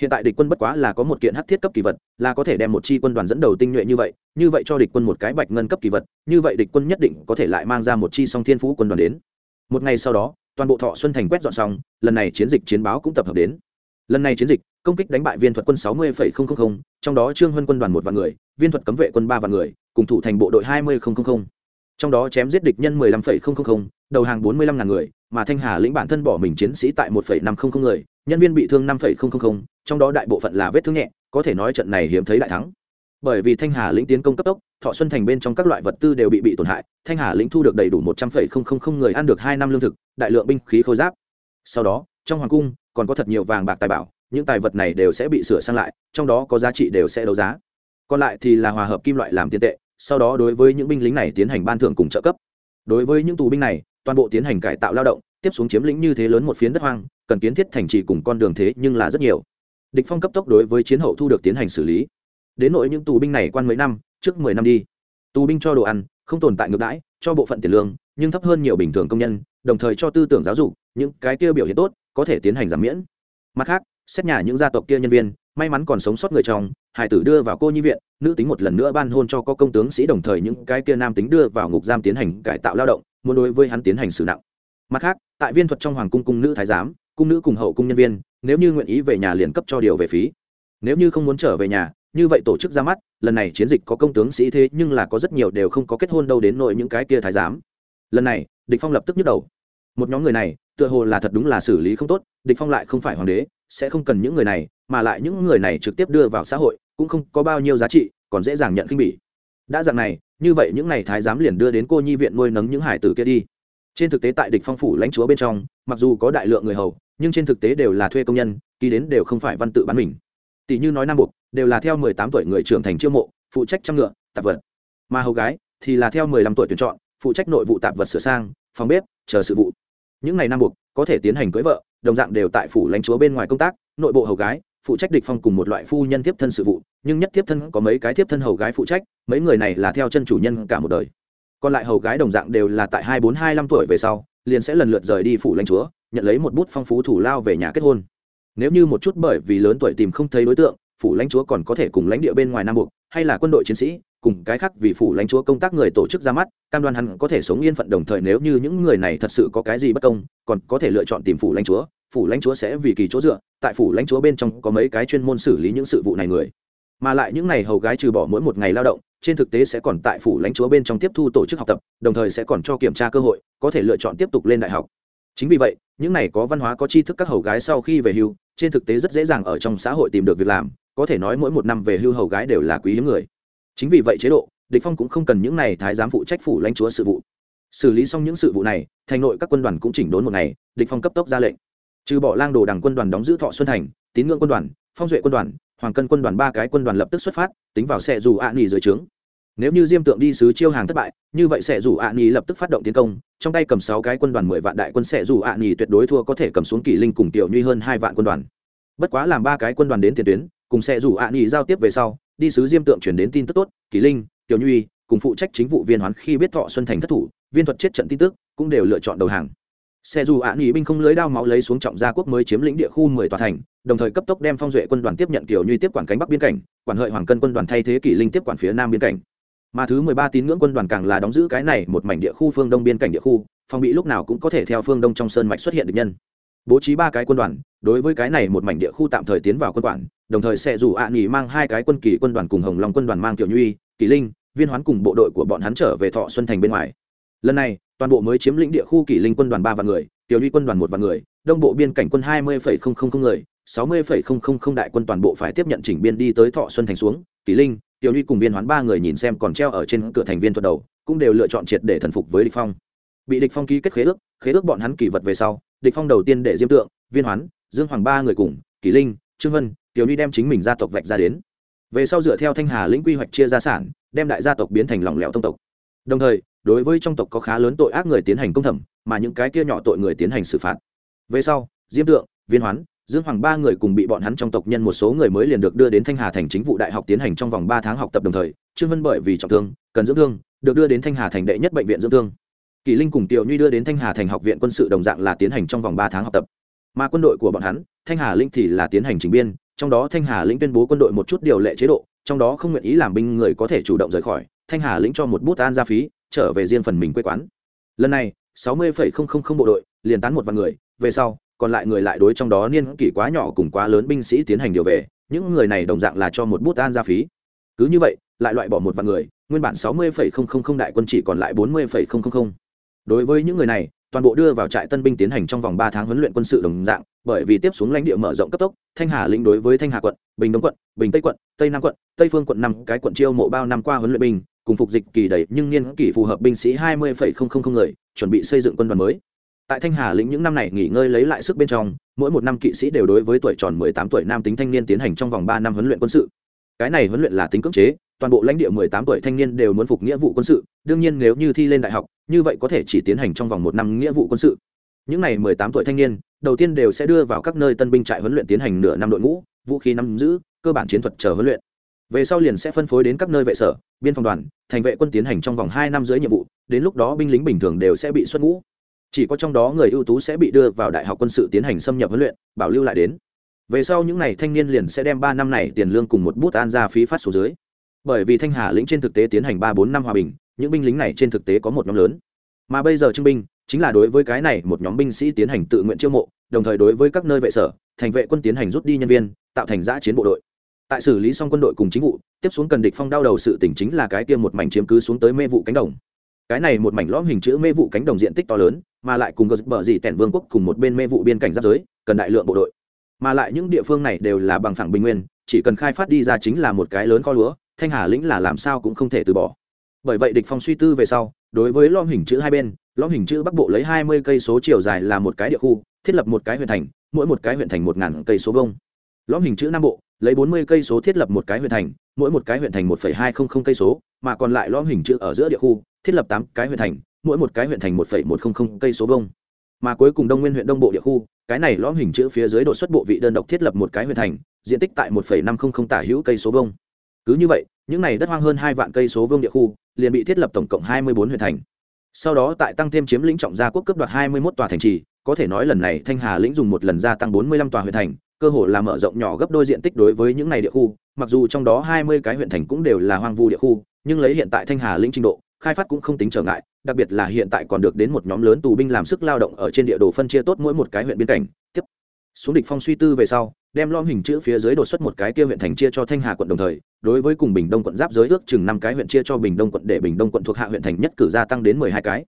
Hiện tại địch quân bất quá là có một kiện hắc thiết cấp kỳ vật, là có thể đem một chi quân đoàn dẫn đầu tinh nhuệ như vậy như vậy cho địch quân một cái bạch ngân cấp kỳ vật, như vậy địch quân nhất định có thể lại mang ra một chi song thiên phú quân đoàn đến một ngày sau đó, toàn bộ thọ xuân thành quét dọn xong, lần này chiến dịch chiến báo cũng tập hợp đến. Lần này chiến dịch, công kích đánh bại viên thuật quân sáu mươi trong đó trương huân quân đoàn một vạn người, viên thuật cấm vệ quân ba vạn người, cùng thủ thành bộ đội hai mươi trong đó chém giết địch nhân mười lăm đầu hàng bốn mươi lăm ngàn người, mà thanh hà lĩnh bản thân bỏ mình chiến sĩ tại một năm trăm linh người, nhân viên bị thương năm trong đó đại bộ phận là vết thương nhẹ, có thể nói trận này hiếm thấy đại thắng bởi vì thanh hà lĩnh tiến công cấp tốc, thọ xuân thành bên trong các loại vật tư đều bị bị tổn hại, thanh hà lĩnh thu được đầy đủ một trăm linh người ăn được hai năm lương thực, đại lượng binh khí khôi giáp. Sau đó, trong hoàng cung, còn có thật nhiều vàng bạc tài bảo, những tài vật này đều sẽ bị sửa sang lại, trong đó có giá trị đều sẽ đấu giá. Còn lại thì là hòa hợp kim loại làm tiền tệ, sau đó đối với những binh lính này tiến hành ban thưởng cùng trợ cấp. Đối với những tù binh này, toàn bộ tiến hành cải tạo lao động, tiếp xuống chiếm lĩnh như thế lớn một phiến đất hoang, cần kiến thiết thành trì cùng con đường thế nhưng là rất nhiều. Địch phong cấp tốc đối với chiến hậu thu được tiến hành xử lý đến nội những tù binh này quan mấy năm, trước mười năm đi. Tù binh cho đồ ăn, không tồn tại ngược đãi, cho bộ phận tiền lương, nhưng thấp hơn nhiều bình thường công nhân, đồng thời cho tư tưởng giáo dục, những cái kia biểu hiện tốt, có thể tiến hành giảm miễn. Mặt khác, xét nhà những gia tộc kia nhân viên, may mắn còn sống sót người chồng hải tử đưa vào cô nhi viện, nữ tính một lần nữa ban hôn cho có công tướng sĩ đồng thời những cái kia nam tính đưa vào ngục giam tiến hành cải tạo lao động, muốn đối với hắn tiến hành xử nặng. Mặt khác, tại viên thuật trong hoàng cung cung nữ thái giám, cung nữ cùng hậu cung nhân viên, nếu như nguyện ý về nhà liền cấp cho điều về phí. Nếu như không muốn trở về nhà như vậy tổ chức ra mắt, lần này chiến dịch có công tướng sĩ thế nhưng là có rất nhiều đều không có kết hôn đâu đến nội những cái kia thái giám. Lần này, địch phong lập tức nhức đầu. Một nhóm người này, tựa hồ là thật đúng là xử lý không tốt, địch phong lại không phải hoàng đế, sẽ không cần những người này, mà lại những người này trực tiếp đưa vào xã hội, cũng không có bao nhiêu giá trị, còn dễ dàng nhận khinh bỉ. Đã dạng này, như vậy những này thái giám liền đưa đến cô nhi viện nuôi nấng những hải tử kia đi. Trên thực tế tại địch phong phủ lãnh chúa bên trong, mặc dù có đại lượng người hầu, nhưng trên thực tế đều là thuê công nhân, ký đến đều không phải văn tự bán mình. Tỷ như nói nam buộc đều là theo mười tám tuổi người trưởng thành chiêu mộ, phụ trách trăm ngựa, tạp vật. Mà hầu gái thì là theo mười lăm tuổi tuyển chọn, phụ trách nội vụ tạp vật sửa sang, phòng bếp, chờ sự vụ. Những ngày nam buộc có thể tiến hành cưới vợ, đồng dạng đều tại phủ lãnh chúa bên ngoài công tác, nội bộ hầu gái phụ trách địch phong cùng một loại phu nhân tiếp thân sự vụ, nhưng nhất tiếp thân có mấy cái tiếp thân hầu gái phụ trách, mấy người này là theo chân chủ nhân cả một đời. Còn lại hầu gái đồng dạng đều là tại hai bốn hai năm tuổi về sau, liền sẽ lần lượt rời đi phủ lãnh chúa, nhận lấy một bút phong phú thủ lao về nhà kết hôn. Nếu như một chút bởi vì lớn tuổi tìm không thấy đối tượng phủ lãnh chúa còn có thể cùng lãnh địa bên ngoài nam buộc hay là quân đội chiến sĩ, cùng cái khác vì phủ lãnh chúa công tác người tổ chức ra mắt, cam đoan hắn có thể sống yên phận đồng thời nếu như những người này thật sự có cái gì bất công, còn có thể lựa chọn tìm phủ lãnh chúa, phủ lãnh chúa sẽ vì kỳ chỗ dựa, tại phủ lãnh chúa bên trong có mấy cái chuyên môn xử lý những sự vụ này người. Mà lại những này hầu gái trừ bỏ mỗi một ngày lao động, trên thực tế sẽ còn tại phủ lãnh chúa bên trong tiếp thu tổ chức học tập, đồng thời sẽ còn cho kiểm tra cơ hội, có thể lựa chọn tiếp tục lên đại học. Chính vì vậy, những này có văn hóa có tri thức các hầu gái sau khi về hưu, trên thực tế rất dễ dàng ở trong xã hội tìm được việc làm có thể nói mỗi một năm về hưu hầu gái đều là quý hiếm người. Chính vì vậy chế độ, địch phong cũng không cần những này thái giám phụ trách phủ lãnh chúa sự vụ. Xử lý xong những sự vụ này, thành nội các quân đoàn cũng chỉnh đốn một ngày, địch phong cấp tốc ra lệnh. Trừ bỏ lang đồ đằng quân đoàn đóng giữ thọ xuân thành, tín ngưỡng quân đoàn, phong duệ quân đoàn, hoàng cân quân đoàn ba cái quân đoàn lập tức xuất phát, tính vào xe dù ạ nghỉ dưới trướng. Nếu như diêm tượng đi sứ chiêu hàng thất bại, như vậy sẽ dù ạ nghỉ lập tức phát động tiến công, trong tay cầm sáu cái quân đoàn mười vạn đại quân sẽ dù ạ nghỉ tuyệt đối thua có thể cầm xuống kỷ linh cùng tiểu nhuy hơn hai vạn quân đoàn. Bất quá làm ba cái quân đoàn đến tiền tuyến cùng sẽ rủ ạ nghỉ giao tiếp về sau, đi sứ diêm tượng chuyển đến tin tức tốt, kỳ linh tiểu nhuy, cùng phụ trách chính vụ viên hoán khi biết thọ xuân thành thất thủ, viên thuật chết trận tin tức, cũng đều lựa chọn đầu hàng. Xe dù ạ nghỉ binh không lưới đao máu lấy xuống trọng gia quốc mới chiếm lĩnh địa khu mười tòa thành, đồng thời cấp tốc đem phong duệ quân đoàn tiếp nhận kiểu như tiếp quản cánh bắc biên cảnh, quản hợi hoàng cân quân đoàn thay thế kỷ linh tiếp quản phía nam biên cảnh. Mà thứ mười ba tín ngưỡng quân đoàn càng là đóng giữ cái này một mảnh địa khu phương đông biên cảnh địa khu, phòng bị lúc nào cũng có thể theo phương đông trong sơn mạch xuất hiện được nhân bố trí ba cái quân đoàn, đối với cái này một mảnh địa khu tạm thời tiến vào quân quản, đồng thời sẽ dù ạ nghỉ mang hai cái quân kỳ quân đoàn cùng hồng long quân đoàn mang tiểu nhuy, kỳ linh, viên hoán cùng bộ đội của bọn hắn trở về thọ xuân thành bên ngoài. Lần này, toàn bộ mới chiếm lĩnh địa khu kỷ linh quân đoàn ba vạn người, tiểu nhuy quân đoàn một vạn người, đông bộ biên cảnh quân hai mươi người, sáu mươi đại quân toàn bộ phải tiếp nhận chỉnh biên đi tới thọ xuân thành xuống. Kỷ linh, tiểu nhuy cùng viên hoán ba người nhìn xem còn treo ở trên cửa thành viên thuật đầu, cũng đều lựa chọn triệt để thần phục với địch phong. Bị địch phong ký kết khế ước khế ước bọn hắn kỳ vật về sau địch phong đầu tiên để diêm tượng, viên hoán, dương hoàng ba người cùng, kỷ linh, trương vân, tiểu Ly đem chính mình gia tộc vạch ra đến. Về sau dựa theo thanh hà lĩnh quy hoạch chia gia sản, đem đại gia tộc biến thành lỏng lẻo tông tộc. Đồng thời, đối với trong tộc có khá lớn tội ác người tiến hành công thẩm, mà những cái kia nhỏ tội người tiến hành xử phạt. Về sau, diêm tượng, viên hoán, dương hoàng ba người cùng bị bọn hắn trong tộc nhân một số người mới liền được đưa đến thanh hà thành chính vụ đại học tiến hành trong vòng ba tháng học tập đồng thời, trương vân bởi vì trọng thương, cần dưỡng thương, được đưa đến thanh hà thành đệ nhất bệnh viện dưỡng thương kỳ linh cùng tiểu nhuy đưa đến thanh hà thành học viện quân sự đồng dạng là tiến hành trong vòng ba tháng học tập. Mà quân đội của bọn hắn, thanh hà linh thì là tiến hành trình biên, trong đó thanh hà lĩnh tuyên bố quân đội một chút điều lệ chế độ, trong đó không nguyện ý làm binh người có thể chủ động rời khỏi, thanh hà lĩnh cho một bút an gia phí, trở về riêng phần mình quê quán. Lần này, sáu mươi bộ đội liền tán một vài người, về sau, còn lại người lại đối trong đó niên kỷ quá nhỏ cùng quá lớn binh sĩ tiến hành điều về, những người này đồng dạng là cho một bút an gia phí. Cứ như vậy, lại loại bỏ một vài người, nguyên bản sáu mươi đại quân chỉ còn lại bốn mươi đối với những người này, toàn bộ đưa vào trại tân binh tiến hành trong vòng ba tháng huấn luyện quân sự đồng dạng, bởi vì tiếp xuống lãnh địa mở rộng cấp tốc, thanh hà lĩnh đối với thanh hà quận, bình đông quận, bình tây quận, tây nam quận, tây phương quận năm cái quận chiêu mộ bao năm qua huấn luyện binh, cùng phục dịch kỳ đầy, nhưng niên kỷ phù hợp binh sĩ hai mươi người, chuẩn bị xây dựng quân đoàn mới. Tại thanh hà lĩnh những năm này nghỉ ngơi lấy lại sức bên trong, mỗi một năm kỵ sĩ đều đối với tuổi tròn mười tám tuổi nam tính thanh niên tiến hành trong vòng ba năm huấn luyện quân sự. Cái này huấn luyện là tính cưỡng chế, toàn bộ lãnh địa mười tám tuổi thanh niên đều muốn phục nghĩa vụ quân sự, đương nhiên nếu như thi lên đại học như vậy có thể chỉ tiến hành trong vòng một năm nghĩa vụ quân sự. Những này mười tám tuổi thanh niên, đầu tiên đều sẽ đưa vào các nơi tân binh trại huấn luyện tiến hành nửa năm đội ngũ, vũ khí nắm giữ, cơ bản chiến thuật chờ huấn luyện. Về sau liền sẽ phân phối đến các nơi vệ sở, biên phòng đoàn, thành vệ quân tiến hành trong vòng hai năm dưới nhiệm vụ, đến lúc đó binh lính bình thường đều sẽ bị xuất ngũ. Chỉ có trong đó người ưu tú sẽ bị đưa vào đại học quân sự tiến hành xâm nhập huấn luyện, bảo lưu lại đến. Về sau những n à y thanh niên liền sẽ đem ba năm này tiền lương cùng một bút an ra phí phát số dưới. Bởi vì thanh hà lĩnh trên thực tế tiến hành ba bốn năm hòa bình những binh lính này trên thực tế có một nhóm lớn. Mà bây giờ trưng binh chính là đối với cái này một nhóm binh sĩ tiến hành tự nguyện chiêu mộ, đồng thời đối với các nơi vệ sở, thành vệ quân tiến hành rút đi nhân viên, tạo thành giã chiến bộ đội. Tại xử lý xong quân đội cùng chính vụ, tiếp xuống cần địch phong đau đầu sự tỉnh chính là cái kia một mảnh chiếm cứ xuống tới mê vụ cánh đồng. Cái này một mảnh lõm hình chữ mê vụ cánh đồng diện tích to lớn, mà lại cùng gờ bờ gì tẻn vương quốc cùng một bên mê vụ biên cảnh giáp giới, cần đại lượng bộ đội. Mà lại những địa phương này đều là bằng phẳng bình nguyên, chỉ cần khai phát đi ra chính là một cái lớn kho lúa, thanh hà lĩnh là làm sao cũng không thể từ bỏ bởi vậy địch phong suy tư về sau, đối với lõm hình chữ hai bên lõm hình chữ bắc bộ lấy hai mươi cây số chiều dài là một cái địa khu, thiết lập một cái huyện thành, mỗi một cái huyện thành một ngàn cây số vông lõm hình chữ nam bộ lấy bốn mươi cây số thiết lập một cái huyện thành, mỗi một cái huyện thành một hai không không cây số, mà còn lại lõm hình chữ ở giữa địa khu, thiết lập tám cái huyện thành, mỗi một cái huyện thành một một không không cây số vông mà cuối cùng đông nguyên huyện đông bộ địa khu, cái này lõm hình chữ phía dưới đột xuất bộ vị đơn độc thiết lập một cái huyện thành, diện tích tại một năm không không tả hữu cây số vông cứ như vậy những này đất hoang hơn hai vạn cây số vương địa khu, liền bị thiết lập tổng cộng hai mươi bốn huyện thành. Sau đó tại tăng thêm chiếm lĩnh trọng gia quốc cấp đoạt hai mươi một tòa thành trì, có thể nói lần này thanh hà lĩnh dùng một lần gia tăng bốn mươi lăm tòa huyện thành, cơ hội là mở rộng nhỏ gấp đôi diện tích đối với những này địa khu, mặc dù trong đó hai mươi cái huyện thành cũng đều là hoang vu địa khu, nhưng lấy hiện tại thanh hà lĩnh trình độ, khai phát cũng không tính trở ngại, đặc biệt là hiện tại còn được đến một nhóm lớn tù binh làm sức lao động ở trên địa đồ phân chia tốt mỗi một cái huyện biên cảnh. Tiếp xuống địch phong suy tư về sau đem lom hình chữ phía dưới đột xuất một cái kia huyện thành chia cho thanh hà quận đồng thời, đối với cùng bình đông quận giáp giới ước chừng năm cái huyện chia cho bình đông quận để bình đông quận thuộc hạ huyện thành nhất cử gia tăng đến mười hai cái.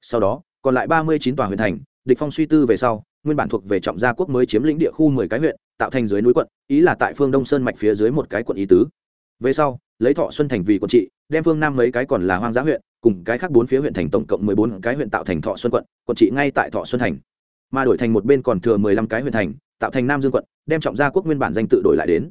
Sau đó, còn lại ba mươi chín tòa huyện thành, địch phong suy tư về sau, nguyên bản thuộc về trọng gia quốc mới chiếm lĩnh địa khu mười cái huyện, tạo thành dưới núi quận, ý là tại phương đông sơn mạch phía dưới một cái quận ý tứ. Về sau, lấy thọ xuân thành vì quận trị, đem phương nam mấy cái còn là hoang dã huyện, cùng cái khác bốn phía huyện thành tổng cộng mười bốn cái huyện tạo thành thọ xuân quận quận trị ngay tại thọ xuân thành. Mà đổi thành một bên còn thừa mười lăm cái huyện thành tạo thành nam dương quận, đem trọng gia quốc nguyên bản danh tự đổi lại đến.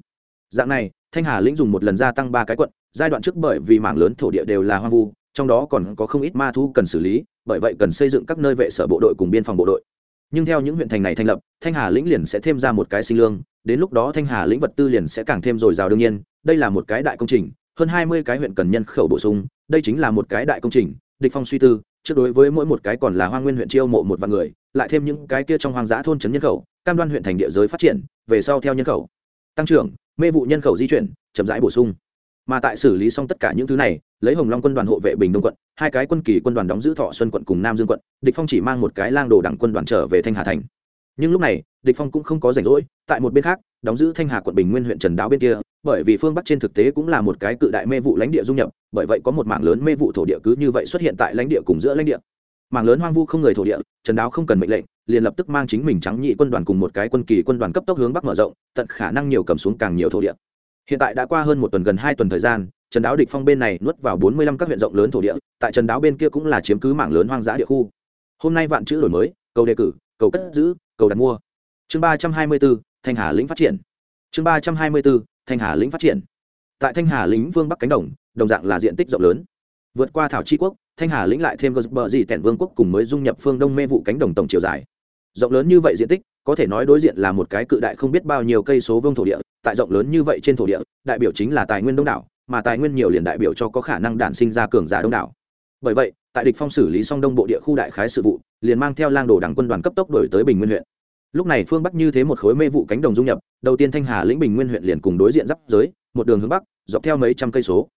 Dạng này, thanh hà lĩnh dùng một lần gia tăng ba cái quận, giai đoạn trước bởi vì mảng lớn thổ địa đều là hoang vu, trong đó còn có không ít ma thu cần xử lý, bởi vậy cần xây dựng các nơi vệ sở bộ đội cùng biên phòng bộ đội. Nhưng theo những huyện thành này thành lập, thanh hà lĩnh liền sẽ thêm ra một cái sinh lương, đến lúc đó thanh hà lĩnh vật tư liền sẽ càng thêm dồi dào đương nhiên, đây là một cái đại công trình, hơn hai mươi cái huyện cần nhân khẩu bổ sung, đây chính là một cái đại công trình, địch phong suy tư, trước đối với mỗi một cái còn là hoang nguyên huyện chiêu mộ một vạn người, lại thêm những cái kia trong hoang dã thôn trấn nhân khẩu cam đoan huyện thành địa giới phát triển, về sau theo nhân khẩu. Tăng trưởng, mê vụ nhân khẩu di chuyển, chậm rãi bổ sung. Mà tại xử lý xong tất cả những thứ này, lấy hồng long quân đoàn hộ vệ bình đông quận, hai cái quân kỳ quân đoàn đóng giữ thọ xuân quận cùng nam dương quận, địch phong chỉ mang một cái lang đồ đảng quân đoàn trở về thanh hà thành. Nhưng lúc này, địch phong cũng không có rảnh rỗi, tại một bên khác, đóng giữ thanh hà quận bình nguyên huyện trần đáo bên kia, bởi vì phương bắc trên thực tế cũng là một cái cự đại mê vụ lãnh địa dung nhập, bởi vậy có một mảng lớn mê vụ thổ địa cứ như vậy xuất hiện tại lãnh địa cùng giữa lãnh địa mảng lớn hoang vu không người thổ địa, trần đáo không cần mệnh lệnh, liền lập tức mang chính mình trắng nhị quân đoàn cùng một cái quân kỳ quân đoàn cấp tốc hướng bắc mở rộng, tận khả năng nhiều cầm xuống càng nhiều thổ địa. Hiện tại đã qua hơn một tuần gần hai tuần thời gian, trần đáo địch phong bên này nuốt vào bốn mươi lăm các huyện rộng lớn thổ địa, tại trần đáo bên kia cũng là chiếm cứ mảng lớn hoang dã địa khu. Hôm nay vạn chữ đổi mới, cầu đề cử, cầu cất giữ, cầu đặt mua. Chương ba trăm hai mươi bốn, thanh hà lĩnh phát triển. Chương ba trăm hai mươi bốn, thanh hà lĩnh phát triển. Tại thanh hà lĩnh vương bắc cánh đồng đồng dạng là diện tích rộng lớn. Vượt qua thảo tri quốc thanh hà lĩnh lại thêm gờ gì tẻn vương quốc cùng mới dung nhập phương đông mê vụ cánh đồng tổng chiều dài. Rộng lớn như vậy diện tích, có thể nói đối diện là một cái cự đại không biết bao nhiêu cây số vương thổ địa, tại rộng lớn như vậy trên thổ địa, đại biểu chính là tài nguyên đông đảo, mà tài nguyên nhiều liền đại biểu cho có khả năng đản sinh ra cường giả đông đảo. Bởi vậy, tại địch phong xử lý xong đông bộ địa khu đại khái sự vụ, liền mang theo lang đồ đảng quân đoàn cấp tốc đổi tới bình nguyên huyện. Lúc này phương bắc như thế một khối mê vụ cánh đồng dung nhập, đầu tiên thanh hà lĩnh bình nguyên huyện liền cùng đối diện giáp giới, một đường hướng bắc, dọc theo mấy trăm cây số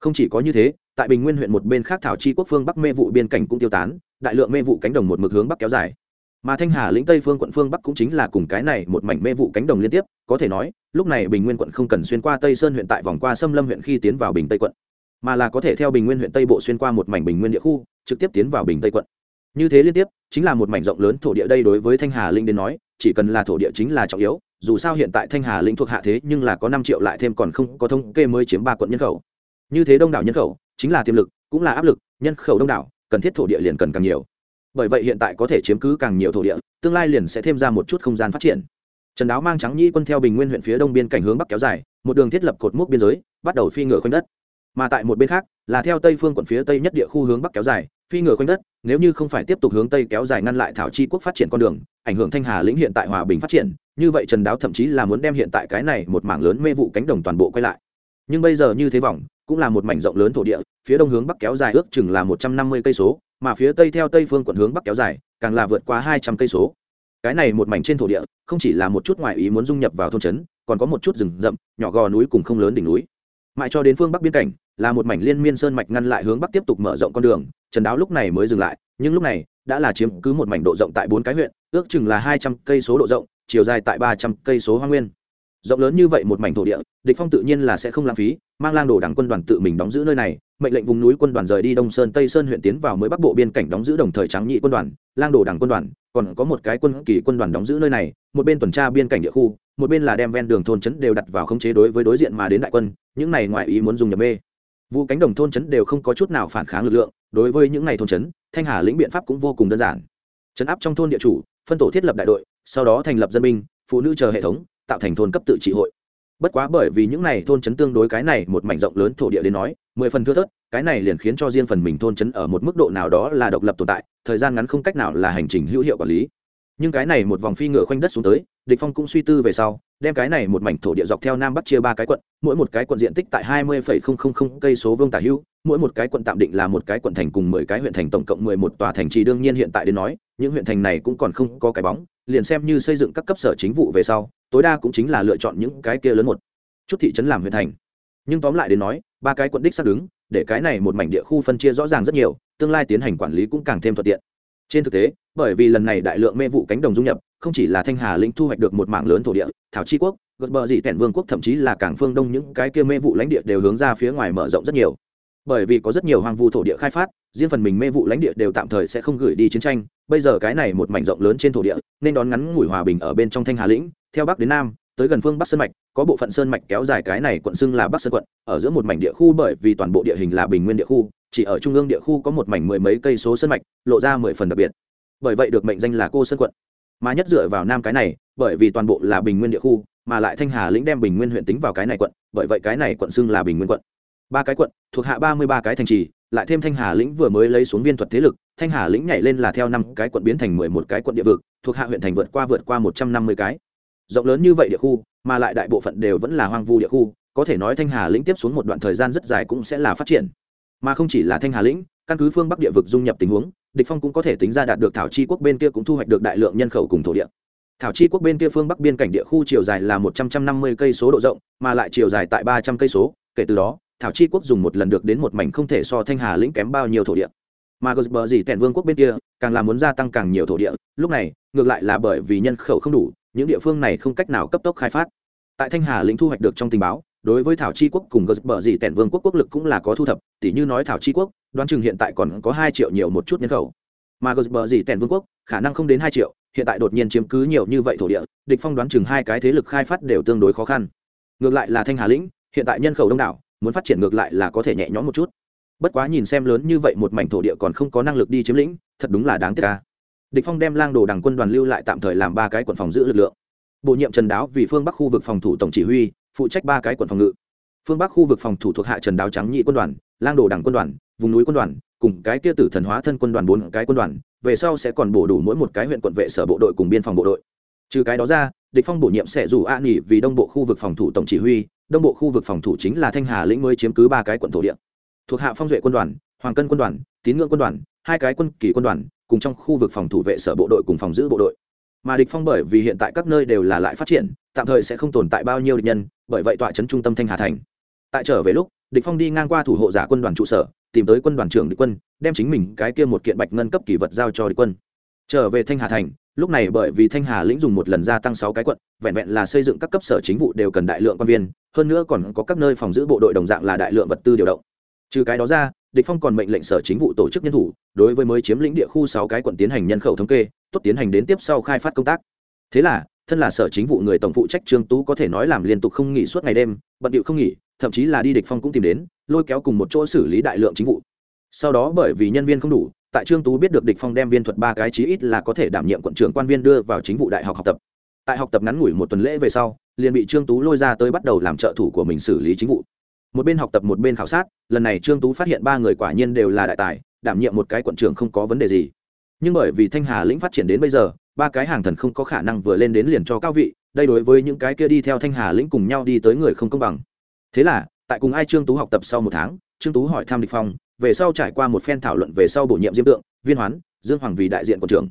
không chỉ có như thế, tại bình nguyên huyện một bên khác thảo chi quốc phương bắc mê vụ biên cảnh cũng tiêu tán, đại lượng mê vụ cánh đồng một mực hướng bắc kéo dài. Mà thanh hà lĩnh tây phương quận phương bắc cũng chính là cùng cái này một mảnh mê vụ cánh đồng liên tiếp, có thể nói, lúc này bình nguyên quận không cần xuyên qua tây sơn huyện tại vòng qua xâm lâm huyện khi tiến vào bình tây quận, mà là có thể theo bình nguyên huyện tây bộ xuyên qua một mảnh bình nguyên địa khu, trực tiếp tiến vào bình tây quận. Như thế liên tiếp, chính là một mảnh rộng lớn thổ địa đây đối với thanh hà linh đến nói, chỉ cần là thổ địa chính là trọng yếu, dù sao hiện tại thanh hà linh thuộc hạ thế nhưng là có năm triệu lại thêm còn không có thống kê mới chiếm ba quận nhân khẩu như thế đông đảo nhân khẩu, chính là tiềm lực, cũng là áp lực, nhân khẩu đông đảo, cần thiết thổ địa liền cần càng nhiều. Bởi vậy hiện tại có thể chiếm cứ càng nhiều thổ địa, tương lai liền sẽ thêm ra một chút không gian phát triển. Trần đáo mang trắng nhĩ quân theo bình nguyên huyện phía đông biên cảnh hướng bắc kéo dài, một đường thiết lập cột mốc biên giới, bắt đầu phi ngựa khoanh đất. Mà tại một bên khác, là theo tây phương quận phía tây nhất địa khu hướng bắc kéo dài, phi ngựa khoanh đất, nếu như không phải tiếp tục hướng tây kéo dài ngăn lại thảo chi quốc phát triển con đường, ảnh hưởng thanh hà lĩnh hiện tại hòa bình phát triển, như vậy trần đáo thậm chí là muốn đem hiện tại cái này một mảng lớn mê vụ cánh đồng toàn bộ quay lại. Nhưng bây giờ như thế vòng cũng là một mảnh rộng lớn thổ địa, phía đông hướng bắc kéo dài ước chừng là một trăm năm mươi cây số, mà phía tây theo tây phương quận hướng bắc kéo dài, càng là vượt qua hai trăm cây số. Cái này một mảnh trên thổ địa, không chỉ là một chút ngoại ý muốn dung nhập vào thôn trấn, còn có một chút rừng rậm, nhỏ gò núi cùng không lớn đỉnh núi. Mãi cho đến phương bắc biên cảnh, là một mảnh liên miên sơn mạch ngăn lại hướng bắc tiếp tục mở rộng con đường, trần đáo lúc này mới dừng lại, nhưng lúc này, đã là chiếm cứ một mảnh độ rộng tại bốn cái huyện, ước chừng là hai trăm cây số độ rộng, chiều dài tại ba trăm cây số hoa nguyên rộng lớn như vậy một mảnh thổ địa, địch phong tự nhiên là sẽ không lãng phí, mang lang đồ đảng quân đoàn tự mình đóng giữ nơi này, mệnh lệnh vùng núi quân đoàn rời đi đông sơn, tây sơn huyện tiến vào mới bắc bộ biên cảnh đóng giữ đồng thời trắng nhị quân đoàn, lang đồ đảng quân đoàn, còn có một cái quân kỳ quân đoàn đóng giữ nơi này, một bên tuần tra biên cảnh địa khu, một bên là đem ven đường thôn trấn đều đặt vào khống chế đối với đối diện mà đến đại quân, những này ngoại ý muốn dùng nhập mê. Vụ cánh đồng thôn trấn đều không có chút nào phản kháng lực lượng, đối với những này thôn trấn, thanh hà lĩnh biện pháp cũng vô cùng đơn giản. Trấn áp trong thôn địa chủ, phân tổ thiết lập đại đội, sau đó thành lập dân binh, phụ nữ chờ hệ thống tạo thành thôn cấp tự trị hội. Bất quá bởi vì những này thôn trấn tương đối cái này một mảnh rộng lớn thổ địa đến nói, mười phần thưa thớt, cái này liền khiến cho riêng phần mình thôn trấn ở một mức độ nào đó là độc lập tồn tại, thời gian ngắn không cách nào là hành trình hữu hiệu quản lý. Nhưng cái này một vòng phi ngựa khoanh đất xuống tới, địch phong cũng suy tư về sau, đem cái này một mảnh thổ địa dọc theo nam bắc chia ba cái quận, mỗi một cái quận diện tích tại hai mươi cây số vương tả hữu, mỗi một cái quận tạm định là một cái quận thành cùng mười cái huyện thành tổng cộng mười một tòa thành trì đương nhiên hiện tại đến nói, những huyện thành này cũng còn không có cái bóng, liền xem như xây dựng các cấp sở chính vụ về sau tối đa cũng chính là lựa chọn những cái kia lớn một. Chút thị trấn làm huyện thành. Nhưng tóm lại đến nói, ba cái quận đích xác đứng, để cái này một mảnh địa khu phân chia rõ ràng rất nhiều, tương lai tiến hành quản lý cũng càng thêm thuận tiện. Trên thực tế, bởi vì lần này đại lượng mê vụ cánh đồng dung nhập, không chỉ là thanh hà lĩnh thu hoạch được một mảng lớn thổ địa, thảo chi quốc, gật bờ dị tẻn vương quốc thậm chí là cảng phương đông những cái kia mê vụ lãnh địa đều hướng ra phía ngoài mở rộng rất nhiều. Bởi vì có rất nhiều hoang vu thổ địa khai phát, riêng phần mình mê vụ lãnh địa đều tạm thời sẽ không gửi đi chiến tranh. Bây giờ cái này một mảnh rộng lớn trên thổ địa, nên đón ngắn ngủi hòa bình ở bên trong thanh hà lĩnh theo bắc đến nam, tới gần phương bắc sơn mạch, có bộ phận sơn mạch kéo dài cái này quận xưng là bắc sơn quận, ở giữa một mảnh địa khu bởi vì toàn bộ địa hình là bình nguyên địa khu, chỉ ở trung ương địa khu có một mảnh mười mấy cây số sơn mạch, lộ ra mười phần đặc biệt. Bởi vậy được mệnh danh là cô sơn quận. Mà nhất dựa vào nam cái này, bởi vì toàn bộ là bình nguyên địa khu, mà lại thanh hà lĩnh đem bình nguyên huyện tính vào cái này quận, bởi vậy cái này quận xưng là bình nguyên quận. Ba cái quận, thuộc hạ ba mươi ba cái thành trì, lại thêm thanh hà lĩnh vừa mới lấy xuống viên thuật thế lực, thanh hà lĩnh nhảy lên là theo năm cái quận biến thành mười một cái quận địa vực, thuộc hạ huyện thành vượt qua vượt qua một trăm năm mươi cái rộng lớn như vậy địa khu, mà lại đại bộ phận đều vẫn là hoang vu địa khu, có thể nói thanh hà lĩnh tiếp xuống một đoạn thời gian rất dài cũng sẽ là phát triển. Mà không chỉ là thanh hà lĩnh, căn cứ phương bắc địa vực dung nhập tình huống, địch phong cũng có thể tính ra đạt được thảo chi quốc bên kia cũng thu hoạch được đại lượng nhân khẩu cùng thổ địa. Thảo chi quốc bên kia phương bắc biên cảnh địa khu chiều dài là một trăm trăm năm mươi cây số độ rộng, mà lại chiều dài tại ba trăm cây số, kể từ đó, thảo chi quốc dùng một lần được đến một mảnh không thể so thanh hà lĩnh kém bao nhiêu thổ địa. Mà gờ gì tẻn vương quốc bên kia, càng là muốn gia tăng càng nhiều thổ địa, lúc này, ngược lại là bởi vì nhân khẩu không đủ những địa phương này không cách nào cấp tốc khai phát. Tại thanh hà lĩnh thu hoạch được trong tình báo, đối với thảo chi quốc cùng gờ bờ gì tẻn vương quốc quốc lực cũng là có thu thập, tỉ như nói thảo chi quốc, đoán chừng hiện tại còn có hai triệu nhiều một chút nhân khẩu. Mà gờ bờ gì tẻn vương quốc, khả năng không đến hai triệu, hiện tại đột nhiên chiếm cứ nhiều như vậy thổ địa, địch phong đoán chừng hai cái thế lực khai phát đều tương đối khó khăn. Ngược lại là thanh hà lĩnh, hiện tại nhân khẩu đông đảo, muốn phát triển ngược lại là có thể nhẹ nhõm một chút. Bất quá nhìn xem lớn như vậy một mảnh thổ địa còn không có năng lực đi chiếm lĩnh, thật đúng là đáng tiếc ca địch phong đem lang đồ đằng quân đoàn lưu lại tạm thời làm ba cái quận phòng giữ lực lượng. Bổ nhiệm trần đáo vì phương bắc khu vực phòng thủ tổng chỉ huy, phụ trách ba cái quận phòng ngự. Phương bắc khu vực phòng thủ thuộc hạ trần đáo trắng nhị quân đoàn, lang đồ đằng quân đoàn, vùng núi quân đoàn, cùng cái kia tử thần hóa thân quân đoàn bốn cái quân đoàn, về sau sẽ còn bổ đủ mỗi một cái huyện quận vệ sở bộ đội cùng biên phòng bộ đội. Trừ cái đó ra, địch phong bổ nhiệm sẽ dù a nghỉ vì đông bộ khu vực phòng thủ tổng chỉ huy, đông bộ khu vực phòng thủ chính là thanh hà lĩnh mới chiếm cứ ba cái quận thổ địa. Thuộc hạ phong duệ quân đoàn, hoàng cân quân đoàn, tín ngưỡng quân đoàn, hai cái quân kỳ quân đoàn cùng trong khu vực phòng thủ vệ sở bộ đội cùng phòng giữ bộ đội. Mà địch phong bởi vì hiện tại các nơi đều là lại phát triển, tạm thời sẽ không tồn tại bao nhiêu địch nhân, bởi vậy tọa trấn trung tâm thanh hà thành. Tại trở về lúc, địch phong đi ngang qua thủ hộ giả quân đoàn trụ sở, tìm tới quân đoàn trưởng địch quân, đem chính mình cái kia một kiện bạch ngân cấp kỳ vật giao cho địch quân. Trở về thanh hà thành, lúc này bởi vì thanh hà lĩnh dùng một lần gia tăng sáu cái quận, vẹn vẹn là xây dựng các cấp sở chính vụ đều cần đại lượng quan viên, hơn nữa còn có các nơi phòng giữ bộ đội đồng dạng là đại lượng vật tư điều động. Trừ cái đó ra địch phong còn mệnh lệnh sở chính vụ tổ chức nhân thủ, đối với mới chiếm lĩnh địa khu sáu cái quận tiến hành nhân khẩu thống kê, tốt tiến hành đến tiếp sau khai phát công tác. Thế là, thân là sở chính vụ người tổng phụ trách trương tú có thể nói làm liên tục không nghỉ suốt ngày đêm, bận điệu không nghỉ, thậm chí là đi địch phong cũng tìm đến, lôi kéo cùng một chỗ xử lý đại lượng chính vụ. Sau đó bởi vì nhân viên không đủ, tại trương tú biết được địch phong đem viên thuật ba cái chí ít là có thể đảm nhiệm quận trưởng quan viên đưa vào chính vụ đại học học tập. Tại học tập ngắn ngủi một tuần lễ về sau, liền bị trương tú lôi ra tới bắt đầu làm trợ thủ của mình xử lý chính vụ một bên học tập một bên khảo sát, lần này trương tú phát hiện ba người quả nhiên đều là đại tài, đảm nhiệm một cái quận trưởng không có vấn đề gì. Nhưng bởi vì thanh hà lĩnh phát triển đến bây giờ, ba cái hàng thần không có khả năng vừa lên đến liền cho cao vị, đây đối với những cái kia đi theo thanh hà lĩnh cùng nhau đi tới người không công bằng. Thế là, tại cùng ai trương tú học tập sau một tháng, trương tú hỏi thăm địch phong, về sau trải qua một phen thảo luận về sau bổ nhiệm diêm tượng, viên hoán, dương hoàng vì đại diện quận trưởng.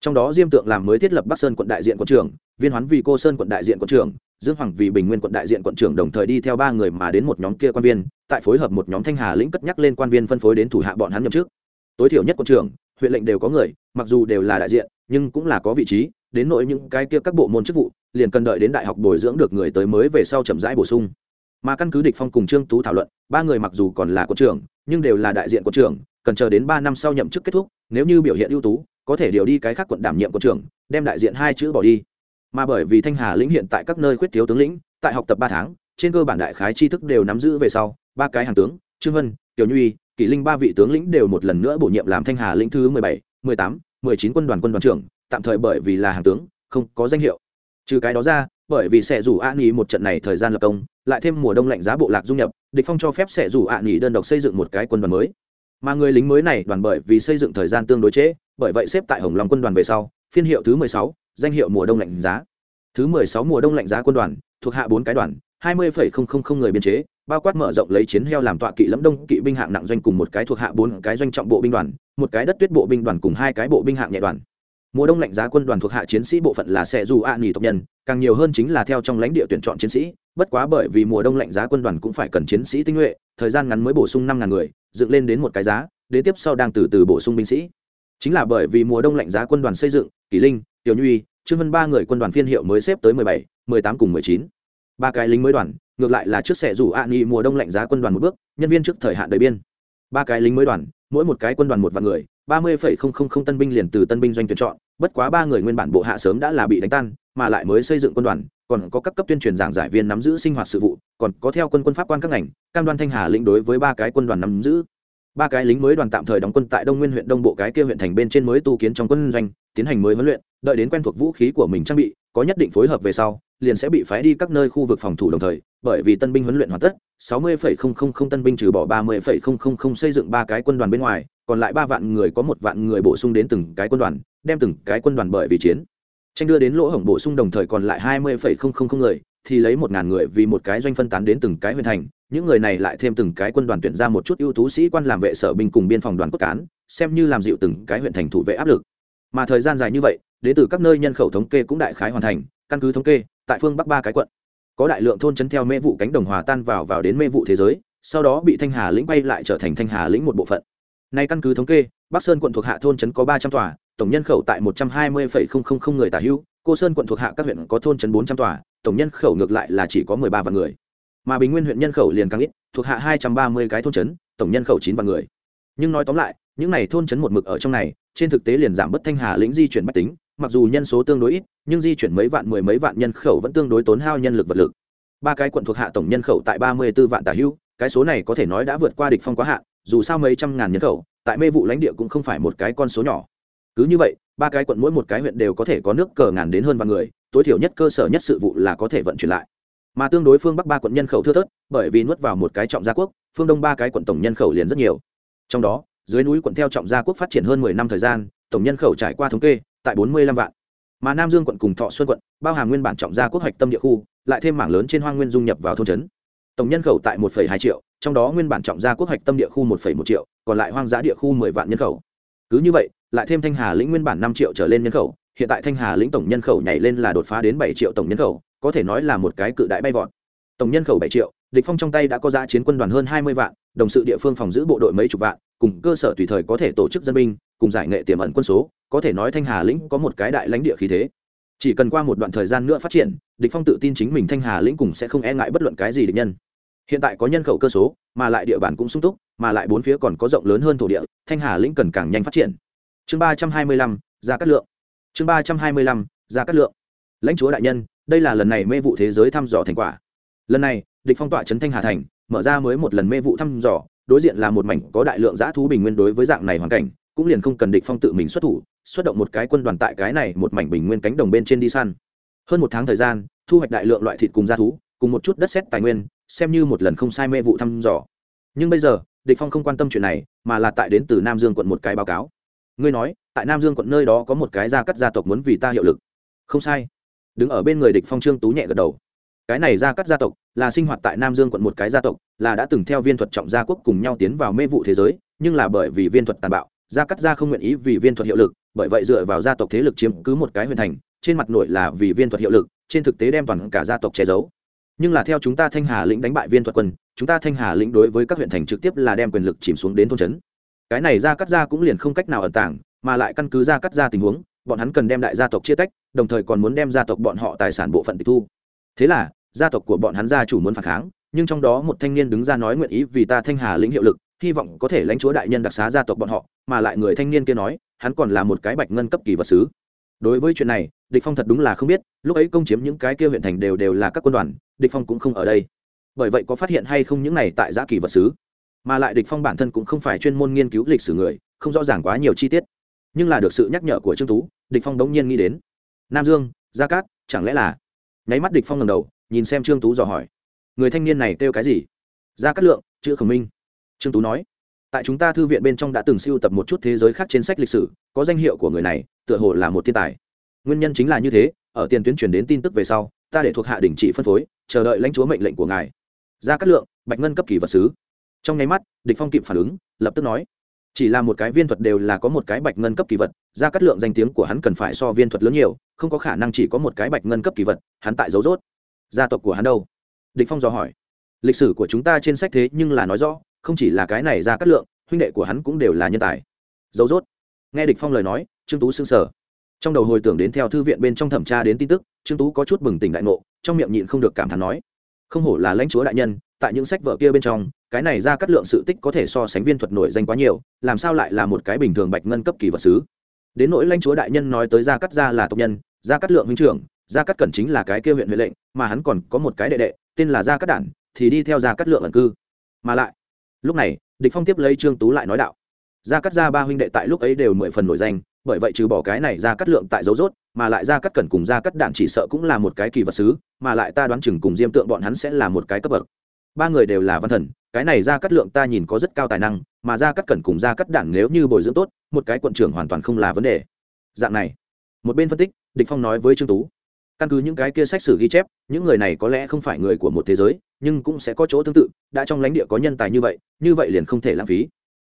Trong đó diêm tượng làm mới thiết lập bắc sơn quận đại diện quận trưởng, viên hoán vì cô sơn quận đại diện quận trưởng dương hoàng vì bình nguyên quận đại diện quận trưởng đồng thời đi theo ba người mà đến một nhóm kia quan viên, tại phối hợp một nhóm thanh hà lĩnh cất nhắc lên quan viên phân phối đến thủ hạ bọn hắn nhậm chức. Tối thiểu nhất quận trưởng, huyện lệnh đều có người, mặc dù đều là đại diện, nhưng cũng là có vị trí, đến nội những cái kia các bộ môn chức vụ, liền cần đợi đến đại học bồi dưỡng được người tới mới về sau chậm rãi bổ sung. Mà căn cứ địch phong cùng trương tú thảo luận, ba người mặc dù còn là quận trưởng, nhưng đều là đại diện quận trưởng, cần chờ đến ba năm sau nhậm chức kết thúc, nếu như biểu hiện ưu tú, có thể điều đi cái khác quận đảm nhiệm quận trưởng, đem đại diện hai chữ bỏ đi mà bởi vì thanh hà lĩnh hiện tại các nơi khuyết thiếu tướng lĩnh tại học tập ba tháng trên cơ bản đại khái tri thức đều nắm giữ về sau ba cái hàng tướng trương vân tiểu nhuy kỷ linh ba vị tướng lĩnh đều một lần nữa bổ nhiệm làm thanh hà lĩnh thứ mười bảy mười tám mười chín quân đoàn quân đoàn trưởng tạm thời bởi vì là hàng tướng không có danh hiệu. Trừ cái đó ra bởi vì sẽ rủ ạ nghỉ một trận này thời gian lập công lại thêm mùa đông lạnh giá bộ lạc du nhập địch phong cho phép sẽ rủ ạ nghỉ đơn độc xây dựng một cái quân đoàn mới. Mà người lính mới này đoàn bởi vì xây dựng thời gian tương đối chế bởi vậy xếp tại hồng long quân đoàn về sau phiên hiệu thứ 16, danh hiệu mùa đông lạnh giá. Thứ 16 mùa đông lạnh giá quân đoàn thuộc hạ bốn cái đoàn 20,000 người biên chế bao quát mở rộng lấy chiến heo làm tọa kỵ lẫm đông kỵ binh hạng nặng doanh cùng một cái thuộc hạ bốn cái doanh trọng bộ binh đoàn một cái đất tuyết bộ binh đoàn cùng hai cái bộ binh hạng nhẹ đoàn. Mùa đông lạnh giá quân đoàn thuộc hạ chiến sĩ bộ phận là xe dù a nghỉ tộc nhân càng nhiều hơn chính là theo trong lãnh địa tuyển chọn chiến sĩ bất quá bởi vì mùa đông lạnh giá quân đoàn cũng phải cần chiến sĩ tinh nhuệ thời gian ngắn mới bổ sung năm ngàn người dựng lên đến một cái giá đến tiếp sau đang từ từ bổ sung binh sĩ. Chính là bởi vì mùa đông lạnh giá quân đoàn xây dựng kỷ linh tiểu nhuy, trương vân ba người quân đoàn phiên hiệu mới xếp tới mười bảy, mười tám cùng mười chín. Ba cái lính mới đoàn, ngược lại là trước xe rủ a nghị mùa đông lạnh giá quân đoàn một bước, nhân viên trước thời hạn đầy biên. Ba cái lính mới đoàn, mỗi một cái quân đoàn một vạn người, ba mươi phẩy không không không tân binh liền từ tân binh doanh tuyển chọn, bất quá ba người nguyên bản bộ hạ sớm đã là bị đánh tan, mà lại mới xây dựng quân đoàn, còn có các cấp tuyên truyền giảng giải viên nắm giữ sinh hoạt sự vụ, còn có theo quân quân pháp quan các ngành, cam đoan thanh hà lĩnh đối với ba cái quân đoàn nắm giữ ba cái lính mới đoàn tạm thời đóng quân tại đông nguyên huyện đông bộ cái kia huyện thành bên trên mới tu kiến trong quân doanh tiến hành mới huấn luyện đợi đến quen thuộc vũ khí của mình trang bị có nhất định phối hợp về sau liền sẽ bị phái đi các nơi khu vực phòng thủ đồng thời bởi vì tân binh huấn luyện hoàn tất 60,000 tân binh trừ bỏ 30,000 xây dựng ba cái quân đoàn bên ngoài còn lại ba vạn người có một vạn người bổ sung đến từng cái quân đoàn đem từng cái quân đoàn bởi vì chiến tranh đưa đến lỗ hổng bổ sung đồng thời còn lại 20,000 người thì lấy một ngàn người vì một cái doanh phân tán đến từng cái huyện thành những người này lại thêm từng cái quân đoàn tuyển ra một chút ưu tú sĩ quan làm vệ sở binh cùng biên phòng đoàn cốt cán, xem như làm dịu từng cái huyện thành thủ vệ áp lực. Mà thời gian dài như vậy đến từ các nơi nhân khẩu thống kê cũng đại khái hoàn thành, căn cứ thống kê, tại phương bắc ba cái quận. Có đại lượng thôn chấn theo mê vụ cánh đồng hòa tan vào vào đến mê vụ thế giới, sau đó bị thanh hà lĩnh bay lại trở thành thanh hà lĩnh một bộ phận. Nay căn cứ thống kê, bắc sơn quận thuộc hạ thôn chấn có ba trăm tòa, tổng nhân khẩu tại một trăm hai mươi người tả hữu, cô sơn quận thuộc hạ các huyện có thôn chấn bốn trăm tòa, tổng nhân khẩu ngược lại là chỉ có mười ba vạn người mà bình nguyên huyện nhân khẩu liền càng ít, thuộc hạ hai trăm ba mươi cái thôn chấn tổng nhân khẩu chín vạn người. Nhưng nói tóm lại, những n à y thôn chấn một mực ở trong này, trên thực tế liền giảm bớt thanh hà lĩnh di chuyển bách tính, mặc dù nhân số tương đối ít, nhưng di chuyển mấy vạn mười mấy vạn nhân khẩu vẫn tương đối tốn hao nhân lực vật lực. Ba cái quận thuộc hạ tổng nhân khẩu tại ba mươi b ố vạn tả hưu, cái số này có thể nói đã vượt qua địch phong quá hạn, dù sao mấy trăm ngàn nhân khẩu, tại mê vụ lãnh địa cũng không phải một cái con số nhỏ. Cứ như vậy, ba cái quận mỗi một cái huyện đều có thể có nước cờ ngàn đến hơn vạn người, tối thiểu nhất cơ sở nhất sự vụ là có thể vận chuyển lại mà tương đối phương bắc ba quận nhân khẩu thưa thớt, bởi vì nuốt vào một cái trọng gia quốc, phương đông ba cái quận tổng nhân khẩu liền rất nhiều. Trong đó, dưới núi quận theo trọng gia quốc phát triển hơn mười năm thời gian, tổng nhân khẩu trải qua thống kê, tại bốn mươi lăm vạn. Mà nam dương quận cùng thọ xuân quận, bao hàm nguyên bản trọng gia quốc hoạch tâm địa khu, lại thêm mảng lớn trên hoang nguyên dung nhập vào thôn trấn. Tổng nhân khẩu tại một hai triệu, trong đó nguyên bản trọng gia quốc hoạch tâm địa khu một một triệu, còn lại hoang dã địa khu mười vạn nhân khẩu. Cứ như vậy, lại thêm thanh hà lĩnh nguyên bản năm triệu trở lên nhân khẩu, hiện tại thanh hà lĩnh tổng nhân khẩu nhảy lên là đột phá đến bảy triệu tổng nhân khẩu có thể nói là một cái cự đại bay vọt. Tổng nhân khẩu bảy triệu, địch phong trong tay đã có giá chiến quân đoàn hơn hai mươi vạn, đồng sự địa phương phòng giữ bộ đội mấy chục vạn, cùng cơ sở tùy thời có thể tổ chức dân binh, cùng giải nghệ tiềm ẩn quân số, có thể nói thanh hà lĩnh có một cái đại lãnh địa khí thế. Chỉ cần qua một đoạn thời gian nữa phát triển, địch phong tự tin chính mình thanh hà lĩnh cùng sẽ không e ngại bất luận cái gì địch nhân. Hiện tại có nhân khẩu cơ số, mà lại địa bàn cũng sung túc, mà lại bốn phía còn có rộng lớn hơn thổ địa, thanh hà lĩnh cần càng nhanh phát triển. Chương ba trăm hai mươi lăm, ra cát lượng. Chương ba trăm hai mươi lăm, ra cát lượng lãnh chúa đại nhân, đây là lần này mê vụ thế giới thăm dò thành quả. Lần này, địch phong tỏa trấn thanh hà thành, mở ra mới một lần mê vụ thăm dò, đối diện là một mảnh có đại lượng giã thú bình nguyên đối với dạng này hoàn cảnh, cũng liền không cần địch phong tự mình xuất thủ, xuất động một cái quân đoàn tại cái này một mảnh bình nguyên cánh đồng bên trên đi săn. Hơn một tháng thời gian, thu hoạch đại lượng loại thịt cùng gia thú, cùng một chút đất sét tài nguyên, xem như một lần không sai mê vụ thăm dò. Nhưng bây giờ, địch phong không quan tâm chuyện này, mà là tại đến từ nam dương quận một cái báo cáo. Ngươi nói, tại nam dương quận nơi đó có một cái gia cắt gia tộc muốn vì ta hiệu lực. Không sai đứng ở bên người địch phong trương tú nhẹ gật đầu. Cái này gia cắt gia tộc, là sinh hoạt tại nam dương quận một cái gia tộc, là đã từng theo viên thuật trọng gia quốc cùng nhau tiến vào mê vụ thế giới, nhưng là bởi vì viên thuật tàn bạo, gia cắt gia không nguyện ý vì viên thuật hiệu lực, bởi vậy dựa vào gia tộc thế lực chiếm cứ một cái huyền thành, trên mặt nội là vì viên thuật hiệu lực, trên thực tế đem toàn cả gia tộc che giấu. Nhưng là theo chúng ta thanh hà lĩnh đánh bại viên thuật quân, chúng ta thanh hà lĩnh đối với các huyện thành trực tiếp là đem quyền lực chìm xuống đến thôn trấn. Cái này gia cắt gia cũng liền không cách nào ẩn tàng, mà lại căn cứ gia cắt gia tình huống bọn hắn cần đem đại gia tộc chia tách, đồng thời còn muốn đem gia tộc bọn họ tài sản bộ phận tịch thu. Thế là, gia tộc của bọn hắn gia chủ muốn phản kháng, nhưng trong đó một thanh niên đứng ra nói nguyện ý vì ta thanh hà lĩnh hiệu lực, hy vọng có thể lãnh chúa đại nhân đặc xá gia tộc bọn họ, mà lại người thanh niên kia nói, hắn còn là một cái bạch ngân cấp kỳ vật sứ. Đối với chuyện này, địch phong thật đúng là không biết, lúc ấy công chiếm những cái kia huyện thành đều đều là các quân đoàn, địch phong cũng không ở đây. Bởi vậy có phát hiện hay không những này tại giã kỳ vật sứ? Mà lại địch phong bản thân cũng không phải chuyên môn nghiên cứu lịch sử người, không rõ ràng quá nhiều chi tiết nhưng là được sự nhắc nhở của trương tú, địch phong đống nhiên nghĩ đến. Nam dương, gia cát, chẳng lẽ là? Nháy mắt địch phong ngẩng đầu, nhìn xem trương tú dò hỏi. Người thanh niên này kêu cái gì? Gia cát lượng, chữ khổng minh. Trương tú nói. Tại chúng ta thư viện bên trong đã từng siêu tập một chút thế giới khác trên sách lịch sử, có danh hiệu của người này, tựa hồ là một thiên tài. Nguyên nhân chính là như thế, ở tiền tuyến truyền đến tin tức về sau, ta để thuộc hạ đình chỉ phân phối, chờ đợi lãnh chúa mệnh lệnh của ngài. Gia cát lượng, bạch ngân cấp kỳ vật sứ. Trong nháy mắt, địch phong kịp phản ứng, lập tức nói chỉ là một cái viên thuật đều là có một cái bạch ngân cấp kỳ vật, ra cát lượng danh tiếng của hắn cần phải so viên thuật lớn nhiều, không có khả năng chỉ có một cái bạch ngân cấp kỳ vật, hắn tại dấu rốt. Gia tộc của hắn đâu? Địch phong dò hỏi. Lịch sử của chúng ta trên sách thế nhưng là nói rõ, không chỉ là cái này ra cát lượng, huynh đệ của hắn cũng đều là nhân tài. Dấu rốt. Nghe địch phong lời nói, trương tú sững sờ. Trong đầu hồi tưởng đến theo thư viện bên trong thẩm tra đến tin tức, trương tú có chút bừng tỉnh đại ngộ, trong miệng nhịn không được cảm thán nói, không hổ là lãnh chúa đại nhân tại những sách vở kia bên trong cái này ra cắt lượng sự tích có thể so sánh viên thuật nổi danh quá nhiều làm sao lại là một cái bình thường bạch ngân cấp kỳ vật sứ đến nỗi lãnh chúa đại nhân nói tới gia cắt gia là tộc nhân gia cắt lượng huynh trưởng gia cắt cẩn chính là cái kia huyện huệ lệnh mà hắn còn có một cái đệ đệ tên là gia cắt đản thì đi theo gia cắt lượng ẩn cư mà lại lúc này địch phong tiếp lấy trương tú lại nói đạo gia cắt gia ba huynh đệ tại lúc ấy đều mười phần nổi danh bởi vậy trừ bỏ cái này gia cắt lượng tại dấu rốt mà lại gia cắt cẩn cùng gia cắt đản chỉ sợ cũng là một cái kỳ vật sứ mà lại ta đoán chừng cùng diêm tượng bọn hắn sẽ là một cái cấp bậc ba người đều là văn thần, cái này gia cắt lượng ta nhìn có rất cao tài năng, mà gia cắt cẩn cùng gia cắt đản nếu như bồi dưỡng tốt, một cái quận trưởng hoàn toàn không là vấn đề. Dạng này, một bên phân tích, địch phong nói với trương tú, căn cứ những cái kia sách sử ghi chép, những người này có lẽ không phải người của một thế giới, nhưng cũng sẽ có chỗ tương tự, đã trong lãnh địa có nhân tài như vậy như vậy liền không thể lãng phí.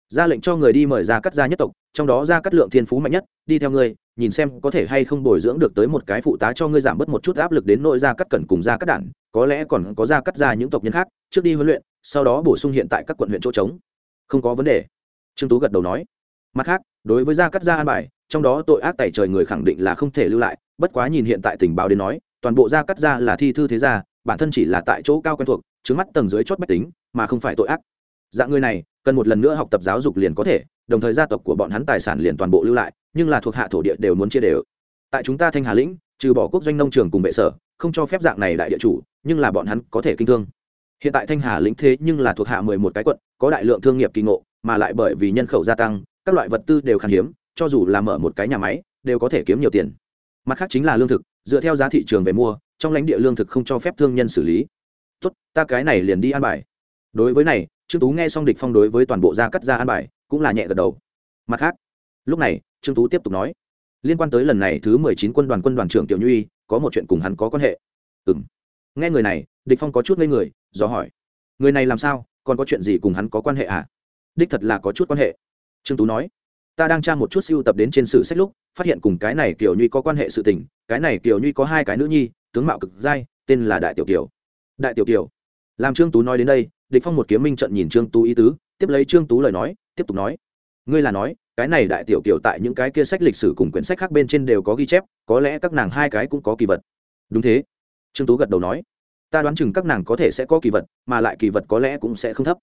Ra lệnh cho người đi mời ra cắt gia nhất tộc, trong đó ra cắt lượng thiên phú mạnh nhất, đi theo ngươi nhìn xem có thể hay không bồi dưỡng được tới một cái phụ tá cho ngươi giảm bớt một chút áp lực đến nội ra cắt cẩn cùng ra cắt đản có lẽ còn có ra cắt ra những tộc nhân khác, trước đi huấn luyện, sau đó bổ sung hiện tại các quận huyện chỗ trống. Không có vấn đề. Trương tú gật đầu nói. Mặt khác, đối với gia cắt gia an bài, trong đó tội ác tẩy trời người khẳng định là không thể lưu lại, bất quá nhìn hiện tại tình báo đến nói, toàn bộ gia cắt gia là thi thư thế gia, bản thân chỉ là tại chỗ cao quen thuộc trước mắt tầng dưới chót bách tính, mà không phải tội ác. Dạng người này, cần một lần nữa học tập giáo dục liền có thể đồng thời gia tộc của bọn hắn tài sản liền toàn bộ lưu lại, nhưng là thuộc hạ thổ địa đều muốn chia đều. Tại chúng ta thanh hà lĩnh, trừ bỏ quốc doanh nông trường cùng vệ sở, không cho phép dạng này đại địa chủ, nhưng là bọn hắn có thể kinh thương. Hiện tại thanh hà lĩnh thế nhưng là thuộc hạ mười một cái quận, có đại lượng thương nghiệp kỳ ngộ, mà lại bởi vì nhân khẩu gia tăng, các loại vật tư đều khan hiếm, cho dù là mở một cái nhà máy, đều có thể kiếm nhiều tiền. Mặt khác chính là lương thực, dựa theo giá thị trường về mua, trong lãnh địa lương thực không cho phép thương nhân xử lý. Tốt, ta cái này liền đi an bài. Đối với này, trương tú nghe xong địch phong đối với toàn bộ gia cắt ra an bài cũng là nhẹ gật đầu. Mặt khác, lúc này, trương tú tiếp tục nói, liên quan tới lần này thứ mười chín quân đoàn quân đoàn trưởng tiểu nhuy, có một chuyện cùng hắn có quan hệ. Ừm. Nghe người này, địch phong có chút ngây người, do hỏi, người này làm sao, còn có chuyện gì cùng hắn có quan hệ à? Đích thật là có chút quan hệ. Trương tú nói, ta đang tra một chút siêu tập đến trên sử sách lúc, phát hiện cùng cái này kiều nhuy có quan hệ sự tình, cái này kiều nhuy có hai cái nữ nhi, tướng mạo cực giai tên là đại tiểu kiều. Đại tiểu kiều. Làm trương tú nói đến đây, địch phong một kiếm minh trận nhìn trương tú ý tứ, tiếp lấy trương tú lời nói tiếp tục nói, ngươi là nói, cái này đại tiểu kiểu tại những cái kia sách lịch sử cùng quyển sách khác bên trên đều có ghi chép, có lẽ các nàng hai cái cũng có kỳ vật. Đúng thế. Trương tú gật đầu nói, ta đoán chừng các nàng có thể sẽ có kỳ vật, mà lại kỳ vật có lẽ cũng sẽ không thấp.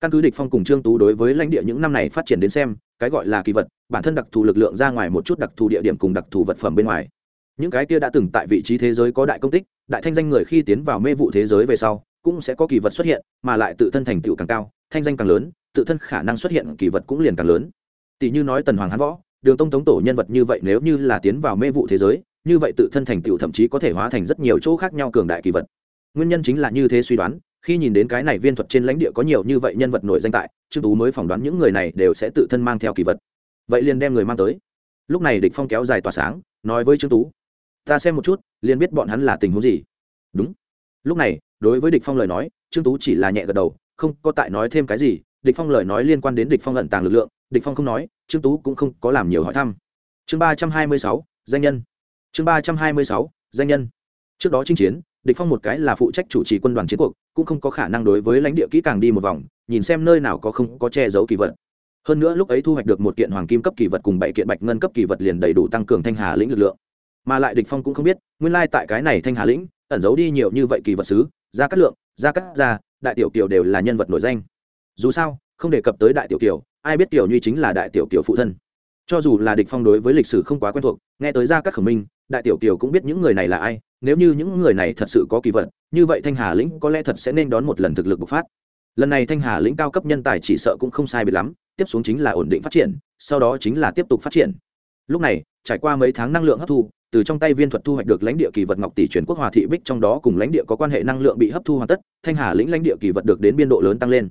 Căn cứ địch phong cùng trương tú đối với lãnh địa những năm này phát triển đến xem, cái gọi là kỳ vật, bản thân đặc thù lực lượng ra ngoài một chút đặc thù địa điểm cùng đặc thù vật phẩm bên ngoài. Những cái kia đã từng tại vị trí thế giới có đại công tích, đại thanh danh người khi tiến vào mê vụ thế giới về sau cũng sẽ có kỳ vật xuất hiện, mà lại tự thân thành tựu càng cao, thanh danh càng lớn, tự thân khả năng xuất hiện kỳ vật cũng liền càng lớn. Tỷ như nói tần hoàng hán võ, đường tông tống tổ nhân vật như vậy nếu như là tiến vào mê vụ thế giới, như vậy tự thân thành tựu thậm chí có thể hóa thành rất nhiều chỗ khác nhau cường đại kỳ vật. Nguyên nhân chính là như thế suy đoán, khi nhìn đến cái này viên thuật trên lãnh địa có nhiều như vậy nhân vật nổi danh tại, trương tú mới phỏng đoán những người này đều sẽ tự thân mang theo kỳ vật. Vậy liền đem người mang tới. Lúc này địch phong kéo dài tỏa sáng, nói với trương tú, ta xem một chút, liền biết bọn hắn là tình huống gì. Đúng. Lúc này đối với địch phong lời nói, trương tú chỉ là nhẹ gật đầu, không có tại nói thêm cái gì, địch phong lời nói liên quan đến địch phong ẩn tàng lực lượng, địch phong không nói, trương tú cũng không có làm nhiều hỏi thăm. Chương ba trăm hai mươi sáu, danh nhân. Chương ba trăm hai mươi sáu, danh nhân. Trước đó chinh chiến, địch phong một cái là phụ trách chủ trì quân đoàn chiến cuộc, cũng không có khả năng đối với lãnh địa kỹ càng đi một vòng, nhìn xem nơi nào có không có che giấu kỳ vật. Hơn nữa lúc ấy thu hoạch được một kiện hoàng kim cấp kỳ vật cùng bảy kiện bạch ngân cấp kỳ vật liền đầy đủ tăng cường thanh hà lĩnh lực lượng. Mà lại địch phong cũng không biết, nguyên lai tại cái này thanh hà lĩnh, ẩn giấu đi nhiều như vậy kỳ vật sứ gia cát lượng, gia cát gia, đại tiểu kiều đều là nhân vật nổi danh. Dù sao, không đề cập tới đại tiểu kiều, ai biết tiểu nhuy chính là đại tiểu kiều phụ thân. Cho dù là địch phong đối với lịch sử không quá quen thuộc, nghe tới gia cát khởi minh, đại tiểu kiều cũng biết những người này là ai, nếu như những người này thật sự có kỳ vật, như vậy thanh hà lĩnh có lẽ thật sẽ nên đón một lần thực lực bộc phát. Lần này thanh hà lĩnh cao cấp nhân tài chỉ sợ cũng không sai biệt lắm, tiếp xuống chính là ổn định phát triển, sau đó chính là tiếp tục phát triển. Lúc này, trải qua mấy tháng năng lượng hấp thu từ trong tay viên thuật thu hoạch được lãnh địa kỳ vật ngọc tỷ truyền quốc hòa thị bích, trong đó cùng lãnh địa có quan hệ năng lượng bị hấp thu hoàn tất, thanh hà lĩnh lãnh địa kỳ vật được đến biên độ lớn tăng lên.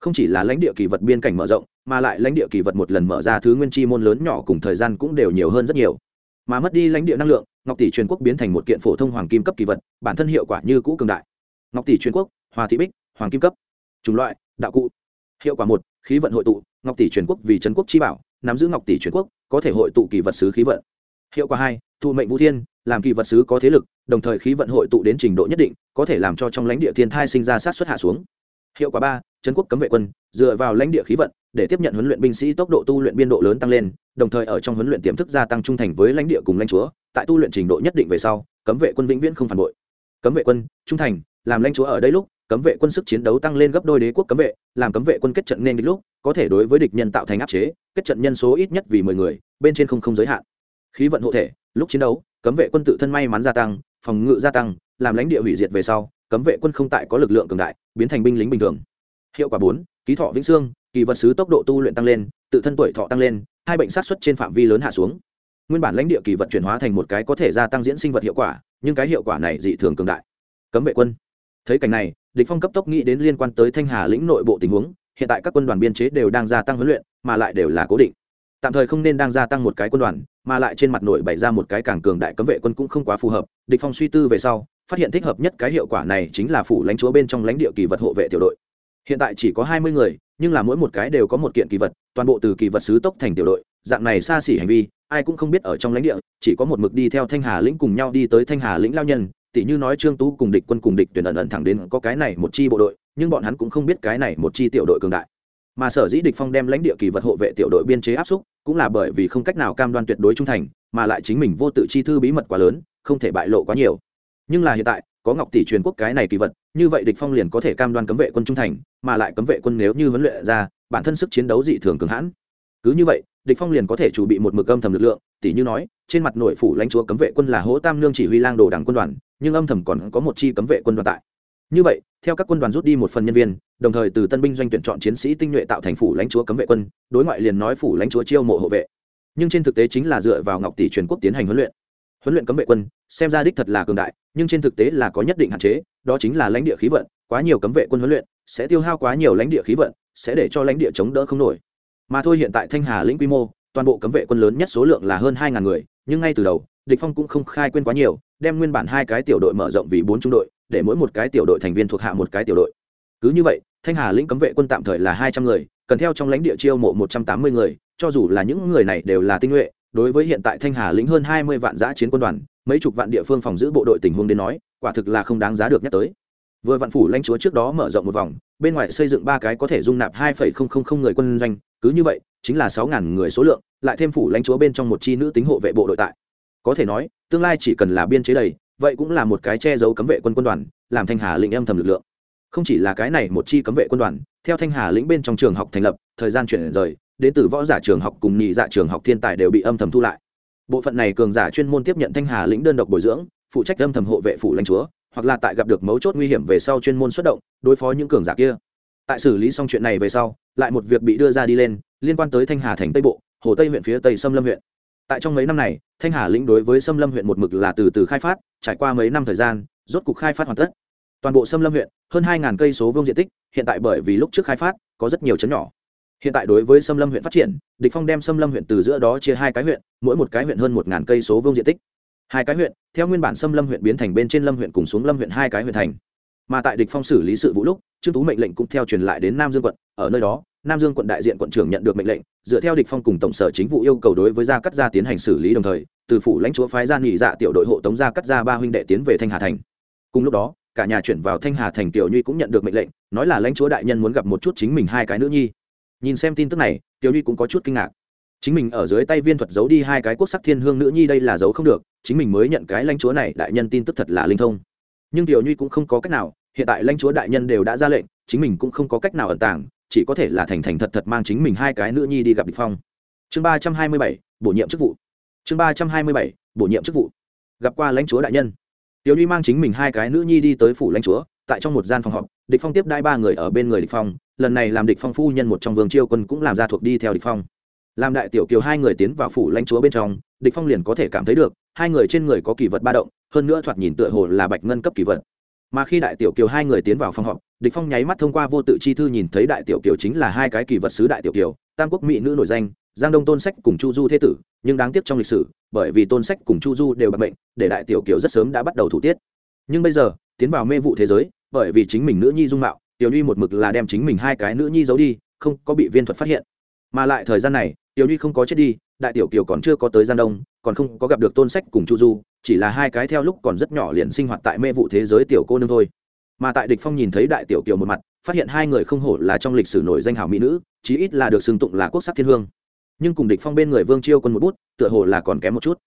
Không chỉ là lãnh địa kỳ vật biên cảnh mở rộng, mà lại lãnh địa kỳ vật một lần mở ra thứ nguyên chi môn lớn nhỏ cùng thời gian cũng đều nhiều hơn rất nhiều. Mà mất đi lãnh địa năng lượng, ngọc tỷ truyền quốc biến thành một kiện phổ thông hoàng kim cấp kỳ vật, bản thân hiệu quả như cũ cường đại. Ngọc tỷ truyền quốc, hòa thị bích, hoàng kim cấp. Chủng loại, đạo cụ. Hiệu quả một, khí vận hội tụ, ngọc tỷ truyền quốc vì trấn quốc chi bảo, nắm giữ ngọc tỷ truyền quốc, có thể hội tụ kỳ vật sứ khí vận. Hiệu quả hai thụ mệnh vũ thiên, làm kỳ vật sứ có thế lực, đồng thời khí vận hội tụ đến trình độ nhất định, có thể làm cho trong lãnh địa thiên thai sinh ra sát xuất hạ xuống. Hiệu quả ba, trấn quốc cấm vệ quân, dựa vào lãnh địa khí vận, để tiếp nhận huấn luyện binh sĩ tốc độ tu luyện biên độ lớn tăng lên, đồng thời ở trong huấn luyện tiềm thức gia tăng trung thành với lãnh địa cùng lãnh chúa, tại tu luyện trình độ nhất định về sau, cấm vệ quân vĩnh viễn không phản bội. Cấm vệ quân, trung thành, làm lãnh chúa ở đây lúc, cấm vệ quân sức chiến đấu tăng lên gấp đôi đế quốc cấm vệ, làm cấm vệ quân kết trận nên địch lúc, có thể đối với địch nhân tạo thành áp chế, kết trận nhân số ít nhất vì mười người, bên trên không không giới hạn khí vận hộ thể, lúc chiến đấu, cấm vệ quân tự thân may mắn gia tăng, phòng ngự gia tăng, làm lãnh địa hủy diệt về sau, cấm vệ quân không tại có lực lượng cường đại, biến thành binh lính bình thường. Hiệu quả bốn, ký thọ vĩnh xương, kỳ vật sứ tốc độ tu luyện tăng lên, tự thân tuổi thọ tăng lên, hai bệnh sát xuất trên phạm vi lớn hạ xuống. Nguyên bản lãnh địa kỳ vật chuyển hóa thành một cái có thể gia tăng diễn sinh vật hiệu quả, nhưng cái hiệu quả này dị thường cường đại. Cấm vệ quân. Thấy cảnh này, địch phong cấp tốc nghĩ đến liên quan tới thanh hà lĩnh nội bộ tình huống, hiện tại các quân đoàn biên chế đều đang gia tăng huấn luyện, mà lại đều là cố định tạm thời không nên đang gia tăng một cái quân đoàn, mà lại trên mặt nội bày ra một cái càng cường đại cấm vệ quân cũng không quá phù hợp. Địch phong suy tư về sau, phát hiện thích hợp nhất cái hiệu quả này chính là phủ lãnh chúa bên trong lãnh địa kỳ vật hộ vệ tiểu đội. Hiện tại chỉ có hai mươi người, nhưng là mỗi một cái đều có một kiện kỳ vật, toàn bộ từ kỳ vật sứ tốc thành tiểu đội. Dạng này xa xỉ hành vi, ai cũng không biết ở trong lãnh địa, chỉ có một mực đi theo thanh hà lĩnh cùng nhau đi tới thanh hà lĩnh lao nhân. Tỷ như nói trương tú cùng địch quân cùng địch tuyển ẩn ẩn thẳng đến có cái này một chi bộ đội, nhưng bọn hắn cũng không biết cái này một chi tiểu đội cường đại. Mà sở dĩ địch phong đem lãnh địa kỳ vật hộ vệ tiểu đội biên chế áp xúc cũng là bởi vì không cách nào cam đoan tuyệt đối trung thành, mà lại chính mình vô tự chi thư bí mật quá lớn, không thể bại lộ quá nhiều. Nhưng là hiện tại, có ngọc tỷ truyền quốc cái này kỳ vật, như vậy địch phong liền có thể cam đoan cấm vệ quân trung thành, mà lại cấm vệ quân nếu như huấn luyện ra, bản thân sức chiến đấu dị thường cường hãn. Cứ như vậy, địch phong liền có thể chủ bị một mực âm thầm lực lượng tỷ như nói, trên mặt nội phủ lãnh chúa cấm vệ quân là hỗ tam nương chỉ huy lang đồ đảng quân đoàn, nhưng âm thầm còn có một chi cấm vệ quân đoàn tại như vậy, theo các quân đoàn rút đi một phần nhân viên, đồng thời từ tân binh doanh tuyển chọn chiến sĩ tinh nhuệ tạo thành phủ lãnh chúa cấm vệ quân, đối ngoại liền nói phủ lãnh chúa chiêu mộ hộ vệ. Nhưng trên thực tế chính là dựa vào ngọc tỷ truyền quốc tiến hành huấn luyện. Huấn luyện cấm vệ quân, xem ra đích thật là cường đại, nhưng trên thực tế là có nhất định hạn chế, đó chính là lãnh địa khí vận, quá nhiều cấm vệ quân huấn luyện, sẽ tiêu hao quá nhiều lãnh địa khí vận, sẽ để cho lãnh địa chống đỡ không nổi. Mà thôi hiện tại thanh hà lĩnh quy mô, toàn bộ cấm vệ quân lớn nhất số lượng là hơn hai ngàn người, nhưng ngay từ đầu, địch phong cũng không khai quên quá nhiều, đem nguyên bản hai cái tiểu đội mở rộng vì bốn trung đội để mỗi một cái tiểu đội thành viên thuộc hạ một cái tiểu đội. Cứ như vậy, thanh hà lĩnh cấm vệ quân tạm thời là hai trăm người, cần theo trong lãnh địa chiêu mộ một trăm tám mươi người, cho dù là những người này đều là tinh nhuệ, đối với hiện tại thanh hà lĩnh hơn hai mươi vạn giã chiến quân đoàn, mấy chục vạn địa phương phòng giữ bộ đội tình huống đến nói, quả thực là không đáng giá được nhắc tới. Vừa vạn phủ lãnh chúa trước đó mở rộng một vòng, bên ngoài xây dựng ba cái có thể dung nạp hai phẩy không không không người quân doanh, cứ như vậy, chính là sáu ngàn người số lượng, lại thêm phủ lãnh chúa bên trong một chi nữ tính hộ vệ bộ đội tại. Có thể nói, tương lai chỉ cần là biên chế đầy vậy cũng là một cái che giấu cấm vệ quân quân đoàn, làm thanh hà lĩnh âm thầm lực lượng. Không chỉ là cái này một chi cấm vệ quân đoàn, theo thanh hà lĩnh bên trong trường học thành lập, thời gian chuyển rời, đến từ võ giả trường học cùng nhị dạ trường học thiên tài đều bị âm thầm thu lại. Bộ phận này cường giả chuyên môn tiếp nhận thanh hà lĩnh đơn độc bồi dưỡng, phụ trách âm thầm hộ vệ phủ lãnh chúa, hoặc là tại gặp được mấu chốt nguy hiểm về sau chuyên môn xuất động, đối phó những cường giả kia. Tại xử lý xong chuyện này về sau, lại một việc bị đưa ra đi lên, liên quan tới thanh hà thành tây bộ, hồ tây huyện phía tây sâm lâm huyện tại trong mấy năm này, thanh hà lĩnh đối với sâm lâm huyện một mực là từ từ khai phát, trải qua mấy năm thời gian, rốt cục khai phát hoàn tất. Toàn bộ sâm lâm huyện, hơn hai cây số vương diện tích, hiện tại bởi vì lúc trước khai phát, có rất nhiều chấn nhỏ. Hiện tại đối với sâm lâm huyện phát triển, địch phong đem sâm lâm huyện từ giữa đó chia hai cái huyện, mỗi một cái huyện hơn một cây số vương diện tích. Hai cái huyện, theo nguyên bản sâm lâm huyện biến thành bên trên lâm huyện cùng xuống lâm huyện hai cái huyện thành. Mà tại địch phong xử lý sự vụ lúc, trương tú mệnh lệnh cũng theo truyền lại đến nam dương quận, ở nơi đó nam dương quận đại diện quận trưởng nhận được mệnh lệnh, dựa theo địch phong cùng tổng sở chính vụ yêu cầu đối với gia cắt gia tiến hành xử lý đồng thời, từ phủ lãnh chúa phái gia nghỉ dạ tiểu đội hộ tống gia cắt gia ba huynh đệ tiến về thanh hà thành. Cùng lúc đó, cả nhà chuyển vào thanh hà thành tiểu nhuy cũng nhận được mệnh lệnh, nói là lãnh chúa đại nhân muốn gặp một chút chính mình hai cái nữ nhi. Nhìn xem tin tức này, tiểu nhuy cũng có chút kinh ngạc. Chính mình ở dưới tay viên thuật giấu đi hai cái quốc sắc thiên hương nữ nhi đây là giấu không được, chính mình mới nhận cái lãnh chúa này, đại nhân tin tức thật là linh thông. Nhưng tiểu nhuy cũng không có cách nào, hiện tại lãnh chúa đại nhân đều đã ra lệnh, chính mình cũng không có cách nào ẩn tàng chỉ có thể là thành thành thật thật mang chính mình hai cái nữ nhi đi gặp địch phong. Chương ba trăm hai mươi bảy, bổ nhiệm chức vụ. Chương ba trăm hai mươi bảy, bổ nhiệm chức vụ. Gặp qua lãnh chúa đại nhân. Tiểu nhi mang chính mình hai cái nữ nhi đi tới phủ lãnh chúa, tại trong một gian phòng họp, địch phong tiếp đai ba người ở bên người địch phong, lần này làm địch phong phu nhân một trong vương chiêu quân cũng làm ra thuộc đi theo địch phong. Làm đại tiểu kiều hai người tiến vào phủ lãnh chúa bên trong, địch phong liền có thể cảm thấy được, hai người trên người có kỳ vật ba động, hơn nữa thoạt nhìn tựa hồ là bạch ngân cấp kỳ vật mà khi đại tiểu kiều hai người tiến vào phòng họp, địch phong nháy mắt thông qua vô tự chi thư nhìn thấy đại tiểu kiều chính là hai cái kỳ vật sứ đại tiểu kiều, tam quốc mỹ nữ nổi danh, giang đông tôn sách cùng chu du thế tử, nhưng đáng tiếc trong lịch sử, bởi vì tôn sách cùng chu du đều bị bệnh để đại tiểu kiều rất sớm đã bắt đầu thủ tiết. Nhưng bây giờ, tiến vào mê vụ thế giới, bởi vì chính mình nữ nhi dung mạo, tiểu nhi một mực là đem chính mình hai cái nữ nhi giấu đi, không có bị viên thuật phát hiện. Mà lại thời gian này, tiểu nhi không có chết đi đại tiểu kiều còn chưa có tới giang đông, còn không có gặp được tôn sách cùng chu du, chỉ là hai cái theo lúc còn rất nhỏ liền sinh hoạt tại mê vụ thế giới tiểu cô nương thôi. Mà tại địch phong nhìn thấy đại tiểu kiều một mặt, phát hiện hai người không hổ là trong lịch sử nổi danh hào mỹ nữ, chí ít là được xưng tụng là quốc sắc thiên hương. Nhưng cùng địch phong bên người vương chiêu quân một bút, tựa hồ là còn kém một chút.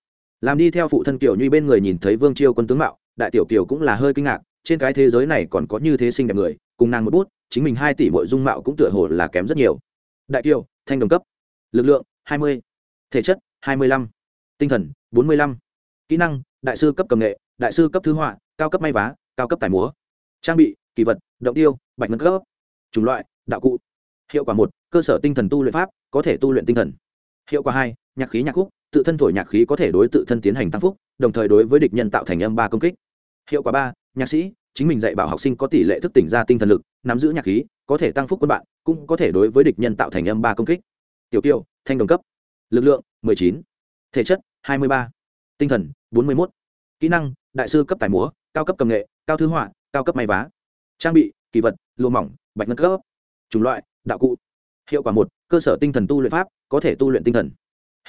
Làm đi theo phụ thân kiều như bên người nhìn thấy vương chiêu quân tướng mạo, đại tiểu kiều cũng là hơi kinh ngạc, trên cái thế giới này còn có như thế xinh đẹp người, cùng nàng một bút, chính mình hai tỷ mỗi dung mạo cũng tựa hồ là kém rất nhiều. Đại kiều, thanh đồng cấp. Lực lượng, hai mươi thể chất, hai mươi lăm. Tinh thần, bốn mươi lăm. Kỹ năng, đại sư cấp cầm nghệ, đại sư cấp thứ họa, cao cấp may vá, cao cấp tài múa. Trang bị, kỳ vật, động tiêu, bạch ngân cấp. Chủng loại, đạo cụ. Hiệu quả một, cơ sở tinh thần tu luyện pháp, có thể tu luyện tinh thần. Hiệu quả hai, nhạc khí nhạc khúc, tự thân thổi nhạc khí có thể đối tự thân tiến hành tăng phúc, đồng thời đối với địch nhân tạo thành âm ba công kích. Hiệu quả ba, nhạc sĩ, chính mình dạy bảo học sinh có tỷ lệ thức tỉnh ra tinh thần lực, nắm giữ nhạc khí, có thể tăng phúc quân bạn, cũng có thể đối với địch nhân tạo thành âm ba công kích. Tiểu kiều, thanh đồng cấp lực lượng 19. thể chất 23. tinh thần 41. kỹ năng đại sư cấp tài múa, cao cấp cầm nghệ, cao thư họa, cao cấp may vá, trang bị kỳ vật lùa mỏng, bạch ngân cấp, chủng loại đạo cụ, hiệu quả một, cơ sở tinh thần tu luyện pháp, có thể tu luyện tinh thần,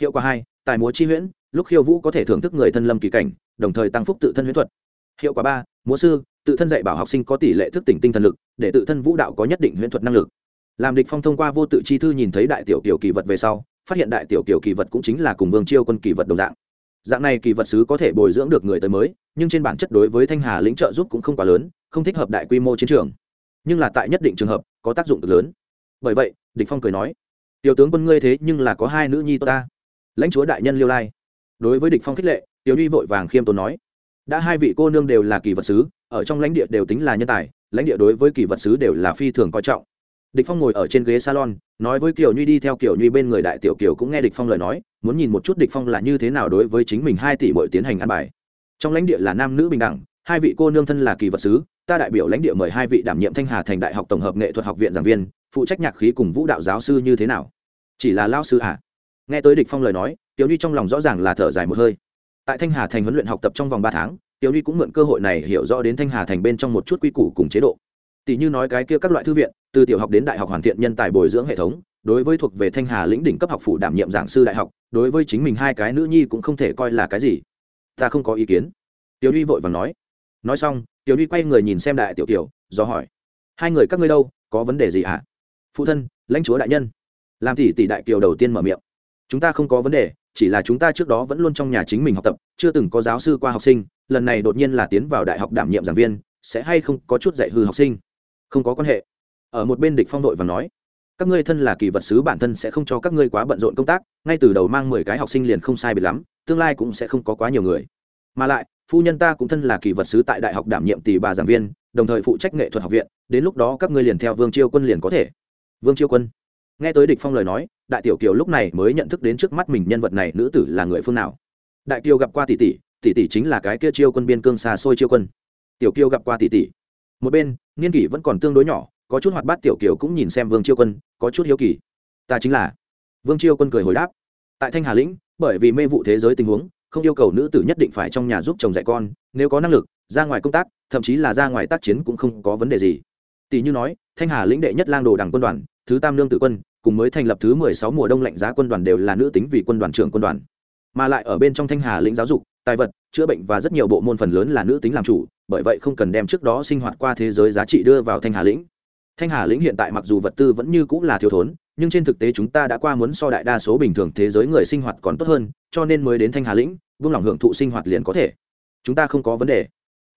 hiệu quả hai, tài múa chi huyễn, lúc khiêu vũ có thể thưởng thức người thân lâm kỳ cảnh, đồng thời tăng phúc tự thân huyễn thuật, hiệu quả ba, múa sư, tự thân dạy bảo học sinh có tỷ lệ thức tỉnh tinh thần lực, để tự thân vũ đạo có nhất định huyễn thuật năng lực, làm địch phong thông qua vô tự chi thư nhìn thấy đại tiểu tiểu kỳ vật về sau phát hiện đại tiểu kiểu kỳ vật cũng chính là cùng vương chiêu quân kỳ vật đồng dạng. Dạng này kỳ vật sứ có thể bồi dưỡng được người tới mới, nhưng trên bản chất đối với thanh hà lĩnh trợ giúp cũng không quá lớn, không thích hợp đại quy mô chiến trường. Nhưng là tại nhất định trường hợp, có tác dụng cực lớn. Bởi vậy, địch phong cười nói, tiểu tướng quân ngươi thế nhưng là có hai nữ nhi ta. Lãnh chúa đại nhân liêu lai. Đối với địch phong khích lệ, tiểu nhi vội vàng khiêm tốn nói, đã hai vị cô nương đều là kỳ vật sứ, ở trong lãnh địa đều tính là nhân tài, lãnh địa đối với kỳ vật sứ đều là phi thường coi trọng địch phong ngồi ở trên ghế salon, nói với kiều nhuy đi theo kiều nhuy bên người đại tiểu kiều cũng nghe địch phong lời nói, muốn nhìn một chút địch phong là như thế nào đối với chính mình hai tỷ bội tiến hành ăn bài. Trong lãnh địa là nam nữ bình đẳng, hai vị cô nương thân là kỳ vật sứ, ta đại biểu lãnh địa mời hai vị đảm nhiệm thanh hà thành đại học tổng hợp nghệ thuật học viện giảng viên, phụ trách nhạc khí cùng vũ đạo giáo sư như thế nào? Chỉ là lao sư à? Nghe tới địch phong lời nói tiểu nhi trong lòng rõ ràng là thở dài một hơi. Tại thanh hà thành huấn luyện học tập trong vòng ba tháng tiểu nhi cũng mượn cơ hội này hiểu rõ đến thanh hà thành bên trong một chút quy củ cùng chế độ tỷ như nói cái kia các loại thư viện, từ tiểu học đến đại học hoàn thiện nhân tài bồi dưỡng hệ thống, đối với thuộc về thanh hà lĩnh đỉnh cấp học phủ đảm nhiệm giảng sư đại học, đối với chính mình hai cái nữ nhi cũng không thể coi là cái gì. Ta không có ý kiến. Tiểu duy vội vàng nói. Nói xong, tiểu duy quay người nhìn xem đại tiểu tiểu do hỏi. Hai người các ngươi đâu, có vấn đề gì ạ? À? phụ thân, lãnh chúa đại nhân. Làm tỷ tỷ đại kiều đầu tiên mở miệng. Chúng ta không có vấn đề, chỉ là chúng ta trước đó vẫn luôn trong nhà chính mình học tập, chưa từng có giáo sư qua học sinh, lần này đột nhiên là tiến vào đại học đảm nhiệm giảng viên, sẽ hay không có chút dạy hư học sinh? Không có quan hệ. Ở một bên địch phong đội và nói, các ngươi thân là kỳ vật sứ, bản thân sẽ không cho các ngươi quá bận rộn công tác, ngay từ đầu mang mười cái học sinh liền không sai biệt lắm, tương lai cũng sẽ không có quá nhiều người. Mà lại, phu nhân ta cũng thân là kỳ vật sứ tại đại học đảm nhiệm tỷ bà giảng viên, đồng thời phụ trách nghệ thuật học viện, đến lúc đó các ngươi liền theo vương chiêu quân liền có thể. Vương chiêu quân. Nghe tới địch phong lời nói, đại tiểu kiều lúc này mới nhận thức đến trước mắt mình nhân vật này nữ tử là người phương nào. Đại kiều gặp qua tỷ tỷ tỷ tỷ chính là cái kia chiêu quân biên cương xa xôi chiêu quân. Tiểu kiều gặp qua tỷ tỷ một bên, niên kỷ vẫn còn tương đối nhỏ, có chút hoạt bát tiểu kiều cũng nhìn xem vương chiêu quân, có chút hiếu kỳ. Ta chính là. Vương chiêu quân cười hồi đáp. Tại thanh hà lĩnh, bởi vì mê vụ thế giới tình huống, không yêu cầu nữ tử nhất định phải trong nhà giúp chồng dạy con, nếu có năng lực, ra ngoài công tác, thậm chí là ra ngoài tác chiến cũng không có vấn đề gì. Tỷ như nói, thanh hà lĩnh đệ nhất lang đồ đảng quân đoàn, thứ tam lương tử quân, cùng mới thành lập thứ mười sáu mùa đông lạnh giá quân đoàn đều là nữ tính vì quân đoàn trưởng quân đoàn. Mà lại ở bên trong thanh hà lĩnh giáo dục, tài vật chữa bệnh và rất nhiều bộ môn phần lớn là nữ tính làm chủ, bởi vậy không cần đem trước đó sinh hoạt qua thế giới giá trị đưa vào thanh hà lĩnh. Thanh hà lĩnh hiện tại mặc dù vật tư vẫn như cũng là thiếu thốn, nhưng trên thực tế chúng ta đã qua muốn so đại đa số bình thường thế giới người sinh hoạt còn tốt hơn, cho nên mới đến thanh hà lĩnh vương lòng hưởng thụ sinh hoạt liền có thể. Chúng ta không có vấn đề.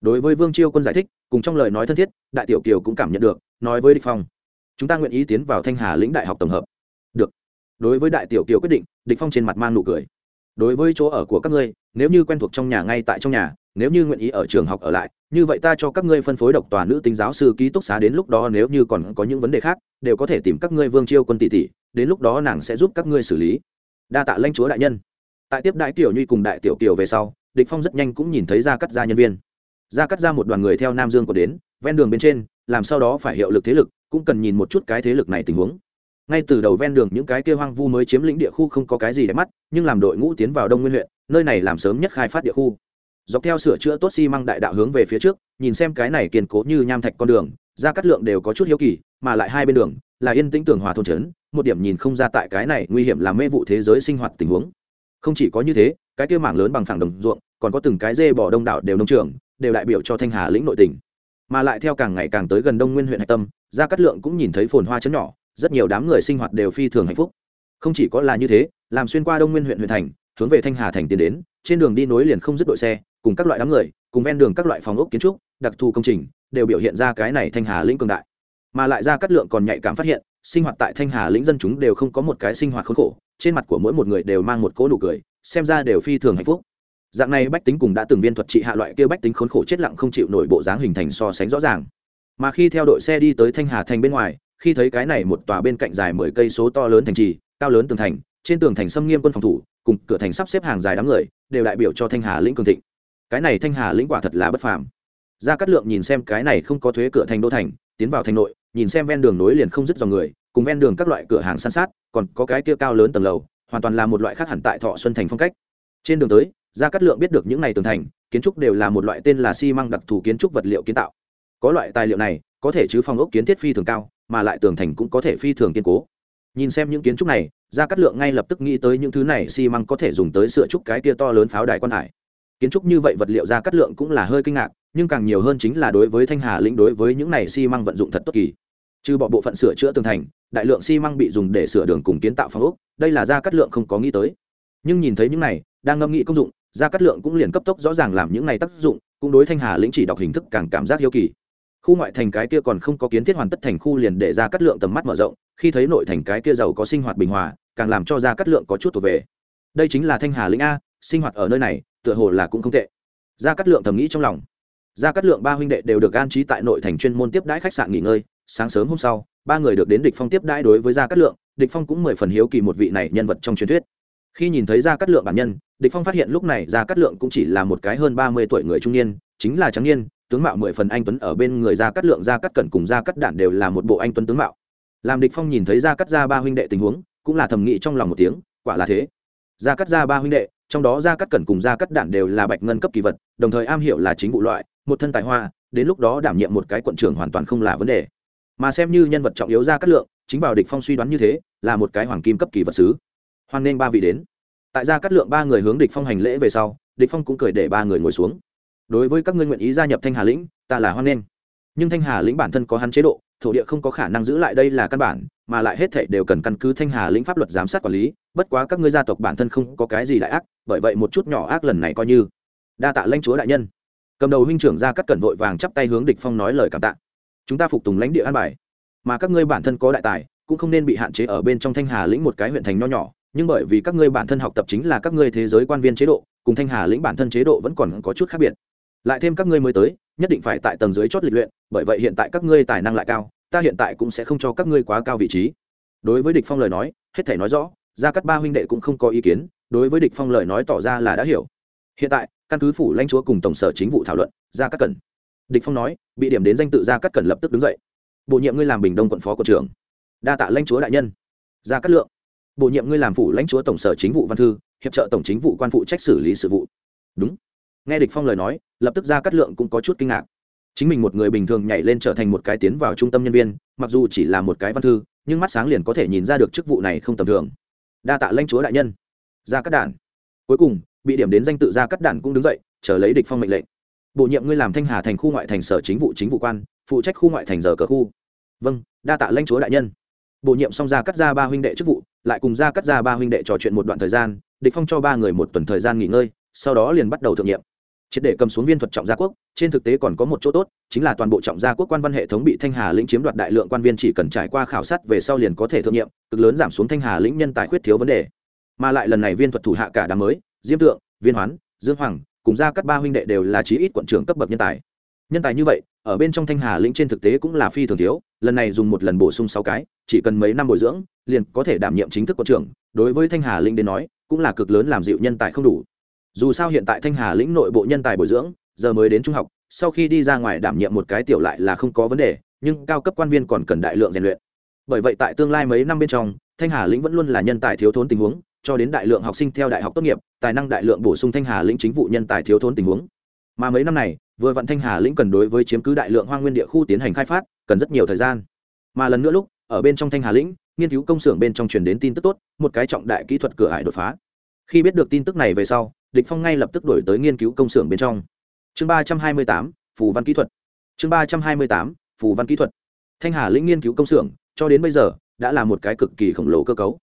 Đối với vương chiêu quân giải thích, cùng trong lời nói thân thiết, đại tiểu kiều cũng cảm nhận được, nói với địch phong, chúng ta nguyện ý tiến vào thanh hà lĩnh đại học tổng hợp. Được. Đối với đại tiểu kiều quyết định, địch phong trên mặt mang nụ cười đối với chỗ ở của các ngươi, nếu như quen thuộc trong nhà ngay tại trong nhà, nếu như nguyện ý ở trường học ở lại, như vậy ta cho các ngươi phân phối độc tòa nữ tính giáo sư ký túc xá đến lúc đó nếu như còn có những vấn đề khác, đều có thể tìm các ngươi vương chiêu quân tỷ tỷ, đến lúc đó nàng sẽ giúp các ngươi xử lý. Đa tạ lãnh chúa đại nhân. Tại tiếp đại tiểu nhuy cùng đại tiểu kiều về sau, địch phong rất nhanh cũng nhìn thấy ra cắt ra nhân viên. Ra cắt ra một đoàn người theo nam dương của đến, ven đường bên trên, làm sau đó phải hiệu lực thế lực, cũng cần nhìn một chút cái thế lực này tình huống ngay từ đầu ven đường những cái kia hoang vu mới chiếm lĩnh địa khu không có cái gì để mắt, nhưng làm đội ngũ tiến vào đông nguyên huyện, nơi này làm sớm nhất khai phát địa khu. Dọc theo sửa chữa tốt xi măng đại đạo hướng về phía trước, nhìn xem cái này kiên cố như nham thạch con đường, ra cắt lượng đều có chút hiếu kỳ, mà lại hai bên đường, là yên tĩnh tưởng hòa thôn trấn, một điểm nhìn không ra tại cái này nguy hiểm làm mê vụ thế giới sinh hoạt tình huống. Không chỉ có như thế, cái kia mảng lớn bằng phẳng đồng ruộng, còn có từng cái dê bỏ đông đảo đều nông trường, đều đại biểu cho thanh hà lĩnh nội tỉnh mà lại theo càng ngày càng tới gần đông nguyên huyện hạch tâm gia cát lượng cũng nhìn thấy phồn hoa chấn nhỏ rất nhiều đám người sinh hoạt đều phi thường hạnh phúc. Không chỉ có là như thế, làm xuyên qua đông nguyên huyện huyện thành, hướng về thanh hà thành tiến đến, trên đường đi nối liền không dứt đội xe, cùng các loại đám người, cùng ven đường các loại phòng ốc kiến trúc, đặc thù công trình, đều biểu hiện ra cái này thanh hà lĩnh cường đại. Mà lại ra cát lượng còn nhạy cảm phát hiện, sinh hoạt tại thanh hà lĩnh dân chúng đều không có một cái sinh hoạt khốn khổ, trên mặt của mỗi một người đều mang một cỗ nụ cười, xem ra đều phi thường hạnh phúc. Dạng này bách tính cùng đã từng viên thuật trị hạ loại kia bách tính khốn khổ chết lặng không chịu nổi bộ dáng hình thành so sánh rõ ràng. Mà khi theo đội xe đi tới thanh hà thành bên ngoài khi thấy cái này một tòa bên cạnh dài mười cây số to lớn thành trì, cao lớn tường thành, trên tường thành xâm nghiêm quân phòng thủ, cùng cửa thành sắp xếp hàng dài đám người, đều đại biểu cho thanh hà lĩnh cường thịnh. Cái này thanh hà lĩnh quả thật là bất phàm. Gia cát lượng nhìn xem cái này không có thuế cửa thành đô thành, tiến vào thành nội, nhìn xem ven đường nối liền không dứt dòng người, cùng ven đường các loại cửa hàng san sát, còn có cái kia cao lớn tầng lầu, hoàn toàn là một loại khác hẳn tại thọ xuân thành phong cách. Trên đường tới, gia cát lượng biết được những này tường thành, kiến trúc đều là một loại tên là xi măng đặc thù kiến trúc vật liệu kiến tạo. Có loại tài liệu này có thể chứ phòng ốc kiến thiết phi thường cao, mà lại tường thành cũng có thể phi thường kiên cố. Nhìn xem những kiến trúc này, gia cát lượng ngay lập tức nghĩ tới những thứ này, xi măng có thể dùng tới sửa trúc cái tia to lớn pháo đài quan hải. Kiến trúc như vậy vật liệu gia cát lượng cũng là hơi kinh ngạc, nhưng càng nhiều hơn chính là đối với thanh hà lĩnh đối với những này xi măng vận dụng thật tốt kỳ. Trừ bỏ bộ phận sửa chữa tường thành, đại lượng xi măng bị dùng để sửa đường cùng kiến tạo phòng ốc, đây là gia cát lượng không có nghĩ tới. Nhưng nhìn thấy những này, đang ngâm nghĩ công dụng, gia cát lượng cũng liền cấp tốc rõ ràng làm những này tác dụng, cũng đối thanh hà lĩnh chỉ đọc hình thức càng cảm giác hiếu kỳ khu ngoại thành cái kia còn không có kiến thiết hoàn tất thành khu liền để ra cắt lượng tầm mắt mở rộng, khi thấy nội thành cái kia giàu có sinh hoạt bình hòa, càng làm cho ra cắt lượng có chút thuộc về. Đây chính là thanh hà lĩnh a, sinh hoạt ở nơi này, tựa hồ là cũng không tệ. Ra cắt lượng thầm nghĩ trong lòng. Ra cắt lượng ba huynh đệ đều được an trí tại nội thành chuyên môn tiếp đãi khách sạn nghỉ ngơi, sáng sớm hôm sau, ba người được đến địch phong tiếp đãi đối với gia cát lượng, địch phong cũng mười phần hiếu kỳ một vị này nhân vật trong truyền thuyết. Khi nhìn thấy gia cát lượng bản nhân, địch phong phát hiện lúc này gia cát lượng cũng chỉ là một cái hơn ba mươi tuổi người trung niên, chính là trắng niên tướng mạo mười phần anh tuấn ở bên người gia cát lượng, gia cát cẩn cùng gia cát đản đều là một bộ anh tuấn tướng mạo. Làm địch phong nhìn thấy gia cát gia ba huynh đệ tình huống, cũng là thầm nghĩ trong lòng một tiếng, quả là thế. Gia cát gia ba huynh đệ, trong đó gia cát cẩn cùng gia cát đản đều là bạch ngân cấp kỳ vật, đồng thời am hiểu là chính vụ loại, một thân tài hoa, đến lúc đó đảm nhiệm một cái quận trưởng hoàn toàn không là vấn đề. Mà xem như nhân vật trọng yếu gia cát lượng, chính vào địch phong suy đoán như thế, là một cái hoàng kim cấp kỳ vật sứ. Hoan nên ba vị đến. Tại gia cát lượng ba người hướng địch phong hành lễ về sau, địch phong cũng cười để ba người ngồi xuống đối với các ngươi nguyện ý gia nhập thanh hà lĩnh, ta là hoan nghênh. Nhưng thanh hà lĩnh bản thân có hắn chế độ, thổ địa không có khả năng giữ lại đây là căn bản, mà lại hết thảy đều cần căn cứ thanh hà lĩnh pháp luật giám sát quản lý, bất quá các ngươi gia tộc bản thân không có cái gì đại ác, bởi vậy một chút nhỏ ác lần này coi như. Đa tạ lãnh chúa đại nhân. Cầm đầu huynh trưởng ra cắt cẩn vội vàng chắp tay hướng địch phong nói lời cảm tạ. Chúng ta phục tùng lãnh địa an bài. Mà các ngươi bản thân có đại tài, cũng không nên bị hạn chế ở bên trong thanh hà lĩnh một cái huyện thành nho nhỏ, nhưng bởi vì các ngươi bản thân học tập chính là các ngươi thế giới quan viên chế độ, cùng thanh hà lĩnh bản thân chế độ vẫn còn có chút khác biệt lại thêm các ngươi mới tới, nhất định phải tại tầng dưới chót lịch luyện, bởi vậy hiện tại các ngươi tài năng lại cao, ta hiện tại cũng sẽ không cho các ngươi quá cao vị trí. Đối với địch phong lời nói, hết thể nói rõ, gia cát ba huynh đệ cũng không có ý kiến, đối với địch phong lời nói tỏ ra là đã hiểu. Hiện tại, căn cứ phủ lãnh chúa cùng tổng sở chính vụ thảo luận, gia cát cần. địch phong nói, bị điểm đến danh tự gia cát cần lập tức đứng dậy. Bổ nhiệm ngươi làm bình đông quận phó quận trưởng. Đa tạ lãnh chúa đại nhân. Gia cát lượng. Bổ nhiệm ngươi làm phủ lãnh chúa tổng sở chính vụ văn thư, hiệp trợ tổng chính vụ quan phụ trách xử lý sự vụ. Đúng nghe địch phong lời nói, lập tức ra cắt lượng cũng có chút kinh ngạc. Chính mình một người bình thường nhảy lên trở thành một cái tiến vào trung tâm nhân viên, mặc dù chỉ là một cái văn thư, nhưng mắt sáng liền có thể nhìn ra được chức vụ này không tầm thường. Đa tạ lãnh chúa đại nhân. Ra cắt đản. Cuối cùng, bị điểm đến danh tự ra cắt đản cũng đứng dậy, chờ lấy địch phong mệnh lệnh. Bổ nhiệm ngươi làm thanh hà thành khu ngoại thành sở chính vụ chính vụ quan, phụ trách khu ngoại thành giờ cờ khu. Vâng đa tạ lãnh chúa đại nhân. Bổ nhiệm xong ra cắt ra ba huynh đệ chức vụ, lại cùng ra cắt ra ba huynh đệ trò chuyện một đoạn thời gian, địch phong cho ba người một tuần thời gian nghỉ ngơi, sau đó liền bắt đầu thử nghiệm triệt để cầm xuống viên thuật trọng gia quốc, trên thực tế còn có một chỗ tốt, chính là toàn bộ trọng gia quốc quan văn hệ thống bị thanh hà lĩnh chiếm đoạt đại lượng quan viên chỉ cần trải qua khảo sát về sau liền có thể thượng nhiệm, cực lớn giảm xuống thanh hà lĩnh nhân tài khuyết thiếu vấn đề. Mà lại lần này viên thuật thủ hạ cả đám mới, diêm tượng, viên hoán, dương hoàng, cùng ra các ba huynh đệ đều là chí ít quận trưởng cấp bậc nhân tài. Nhân tài như vậy, ở bên trong thanh hà lĩnh trên thực tế cũng là phi thường thiếu, lần này dùng một lần bổ sung sáu cái, chỉ cần mấy năm bồi dưỡng, liền có thể đảm nhiệm chính thức quận trưởng, đối với thanh hà lĩnh đến nói, cũng là cực lớn làm dịu nhân tài không đủ dù sao hiện tại thanh hà lĩnh nội bộ nhân tài bồi dưỡng, giờ mới đến trung học, sau khi đi ra ngoài đảm nhiệm một cái tiểu lại là không có vấn đề, nhưng cao cấp quan viên còn cần đại lượng rèn luyện. Bởi vậy tại tương lai mấy năm bên trong, thanh hà lĩnh vẫn luôn là nhân tài thiếu thốn tình huống, cho đến đại lượng học sinh theo đại học tốt nghiệp, tài năng đại lượng bổ sung thanh hà lĩnh chính vụ nhân tài thiếu thốn tình huống. Mà mấy năm này, vừa vặn thanh hà lĩnh cần đối với chiếm cứ đại lượng hoang nguyên địa khu tiến hành khai phát, cần rất nhiều thời gian. Mà lần nữa lúc, ở bên trong thanh hà lĩnh, nghiên cứu công xưởng bên trong truyền đến tin tức tốt, một cái trọng đại kỹ thuật cửa ải đột phá. Khi biết được tin tức này về sau địch phong ngay lập tức đổi tới nghiên cứu công xưởng bên trong. Chương ba trăm hai mươi tám, phù văn kỹ thuật. Chương ba trăm hai mươi tám, phù văn kỹ thuật. Thanh hà lĩnh nghiên cứu công xưởng, cho đến bây giờ, đã là một cái cực kỳ khổng lồ cơ cấu.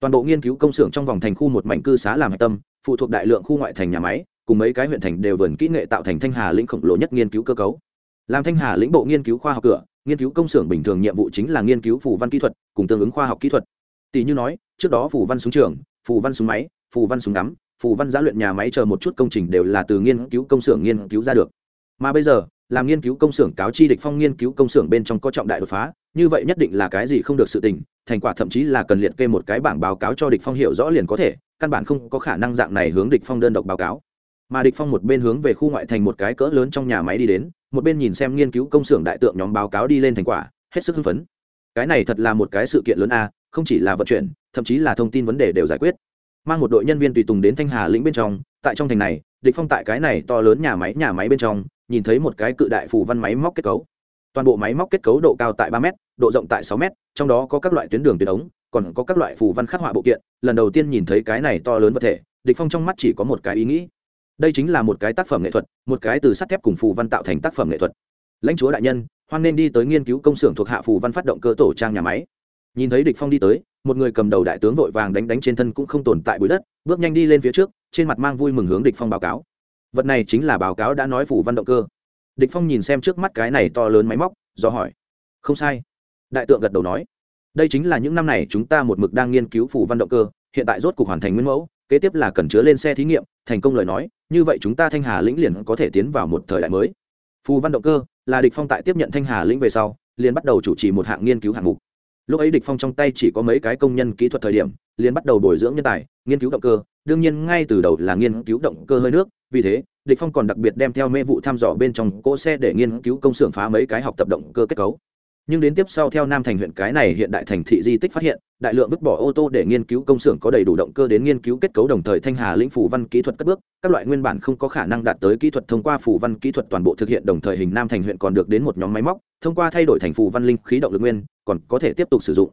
Toàn bộ nghiên cứu công xưởng trong vòng thành khu một mảnh cư xá làm hạch tâm, phụ thuộc đại lượng khu ngoại thành nhà máy, cùng mấy cái huyện thành đều vườn kỹ nghệ tạo thành thanh hà lĩnh khổng lồ nhất nghiên cứu cơ cấu. Làm thanh hà lĩnh bộ nghiên cứu khoa học cửa, nghiên cứu công xưởng bình thường nhiệm vụ chính là nghiên cứu phù văn kỹ thuật, cùng tương ứng khoa học kỹ thuật. Tỷ như nói, trước đó phù văn súng trường, phù văn súng máy, phù văn súng ngắm phù văn giá luyện nhà máy chờ một chút công trình đều là từ nghiên cứu công xưởng nghiên cứu ra được. Mà bây giờ, làm nghiên cứu công xưởng cáo chi địch phong nghiên cứu công xưởng bên trong có trọng đại đột phá, như vậy nhất định là cái gì không được sự tình, thành quả thậm chí là cần liệt kê một cái bảng báo cáo cho địch phong hiểu rõ liền có thể, căn bản không có khả năng dạng này hướng địch phong đơn độc báo cáo. Mà địch phong một bên hướng về khu ngoại thành một cái cỡ lớn trong nhà máy đi đến, một bên nhìn xem nghiên cứu công xưởng đại tượng nhóm báo cáo đi lên thành quả, hết sức hưng phấn. Cái này thật là một cái sự kiện lớn a, không chỉ là vận chuyển, thậm chí là thông tin vấn đề đều giải quyết mang một đội nhân viên tùy tùng đến thanh hà lĩnh bên trong. Tại trong thành này, địch phong tại cái này to lớn nhà máy nhà máy bên trong, nhìn thấy một cái cự đại phù văn máy móc kết cấu. Toàn bộ máy móc kết cấu độ cao tại ba m độ rộng tại sáu m trong đó có các loại tuyến đường tuyến ống, còn có các loại phù văn khắc họa bộ kiện. Lần đầu tiên nhìn thấy cái này to lớn vật thể, địch phong trong mắt chỉ có một cái ý nghĩ. Đây chính là một cái tác phẩm nghệ thuật, một cái từ sắt thép cùng phù văn tạo thành tác phẩm nghệ thuật. Lãnh chúa đại nhân, hoan nên đi tới nghiên cứu công xưởng thuộc hạ phù văn phát động cơ tổ trang nhà máy nhìn thấy địch phong đi tới, một người cầm đầu đại tướng vội vàng đánh đánh trên thân cũng không tồn tại bụi đất, bước nhanh đi lên phía trước, trên mặt mang vui mừng hướng địch phong báo cáo. Vật này chính là báo cáo đã nói phủ văn động cơ. Địch phong nhìn xem trước mắt cái này to lớn máy móc, do hỏi. Không sai. Đại tượng gật đầu nói. Đây chính là những năm này chúng ta một mực đang nghiên cứu phủ văn động cơ, hiện tại rốt cục hoàn thành nguyên mẫu, kế tiếp là cần chứa lên xe thí nghiệm, thành công lời nói, như vậy chúng ta thanh hà lĩnh liền có thể tiến vào một thời đại mới. Phù văn động cơ, là địch phong tại tiếp nhận thanh hà lĩnh về sau, liền bắt đầu chủ trì một hạng nghiên cứu hạng mục lúc ấy địch phong trong tay chỉ có mấy cái công nhân kỹ thuật thời điểm, liền bắt đầu bồi dưỡng nhân tài, nghiên cứu động cơ. Đương nhiên ngay từ đầu là nghiên cứu động cơ hơi nước, vì thế, địch phong còn đặc biệt đem theo mê vụ thăm dò bên trong cỗ xe để nghiên cứu công xưởng phá mấy cái học tập động cơ kết cấu nhưng đến tiếp sau theo nam thành huyện cái này hiện đại thành thị di tích phát hiện, đại lượng vứt bỏ ô tô để nghiên cứu công xưởng có đầy đủ động cơ đến nghiên cứu kết cấu đồng thời thanh hà lĩnh phủ văn kỹ thuật cất bước, các loại nguyên bản không có khả năng đạt tới kỹ thuật thông qua phủ văn kỹ thuật toàn bộ thực hiện đồng thời hình nam thành huyện còn được đến một nhóm máy móc, thông qua thay đổi thành phủ văn linh khí động lực nguyên, còn có thể tiếp tục sử dụng.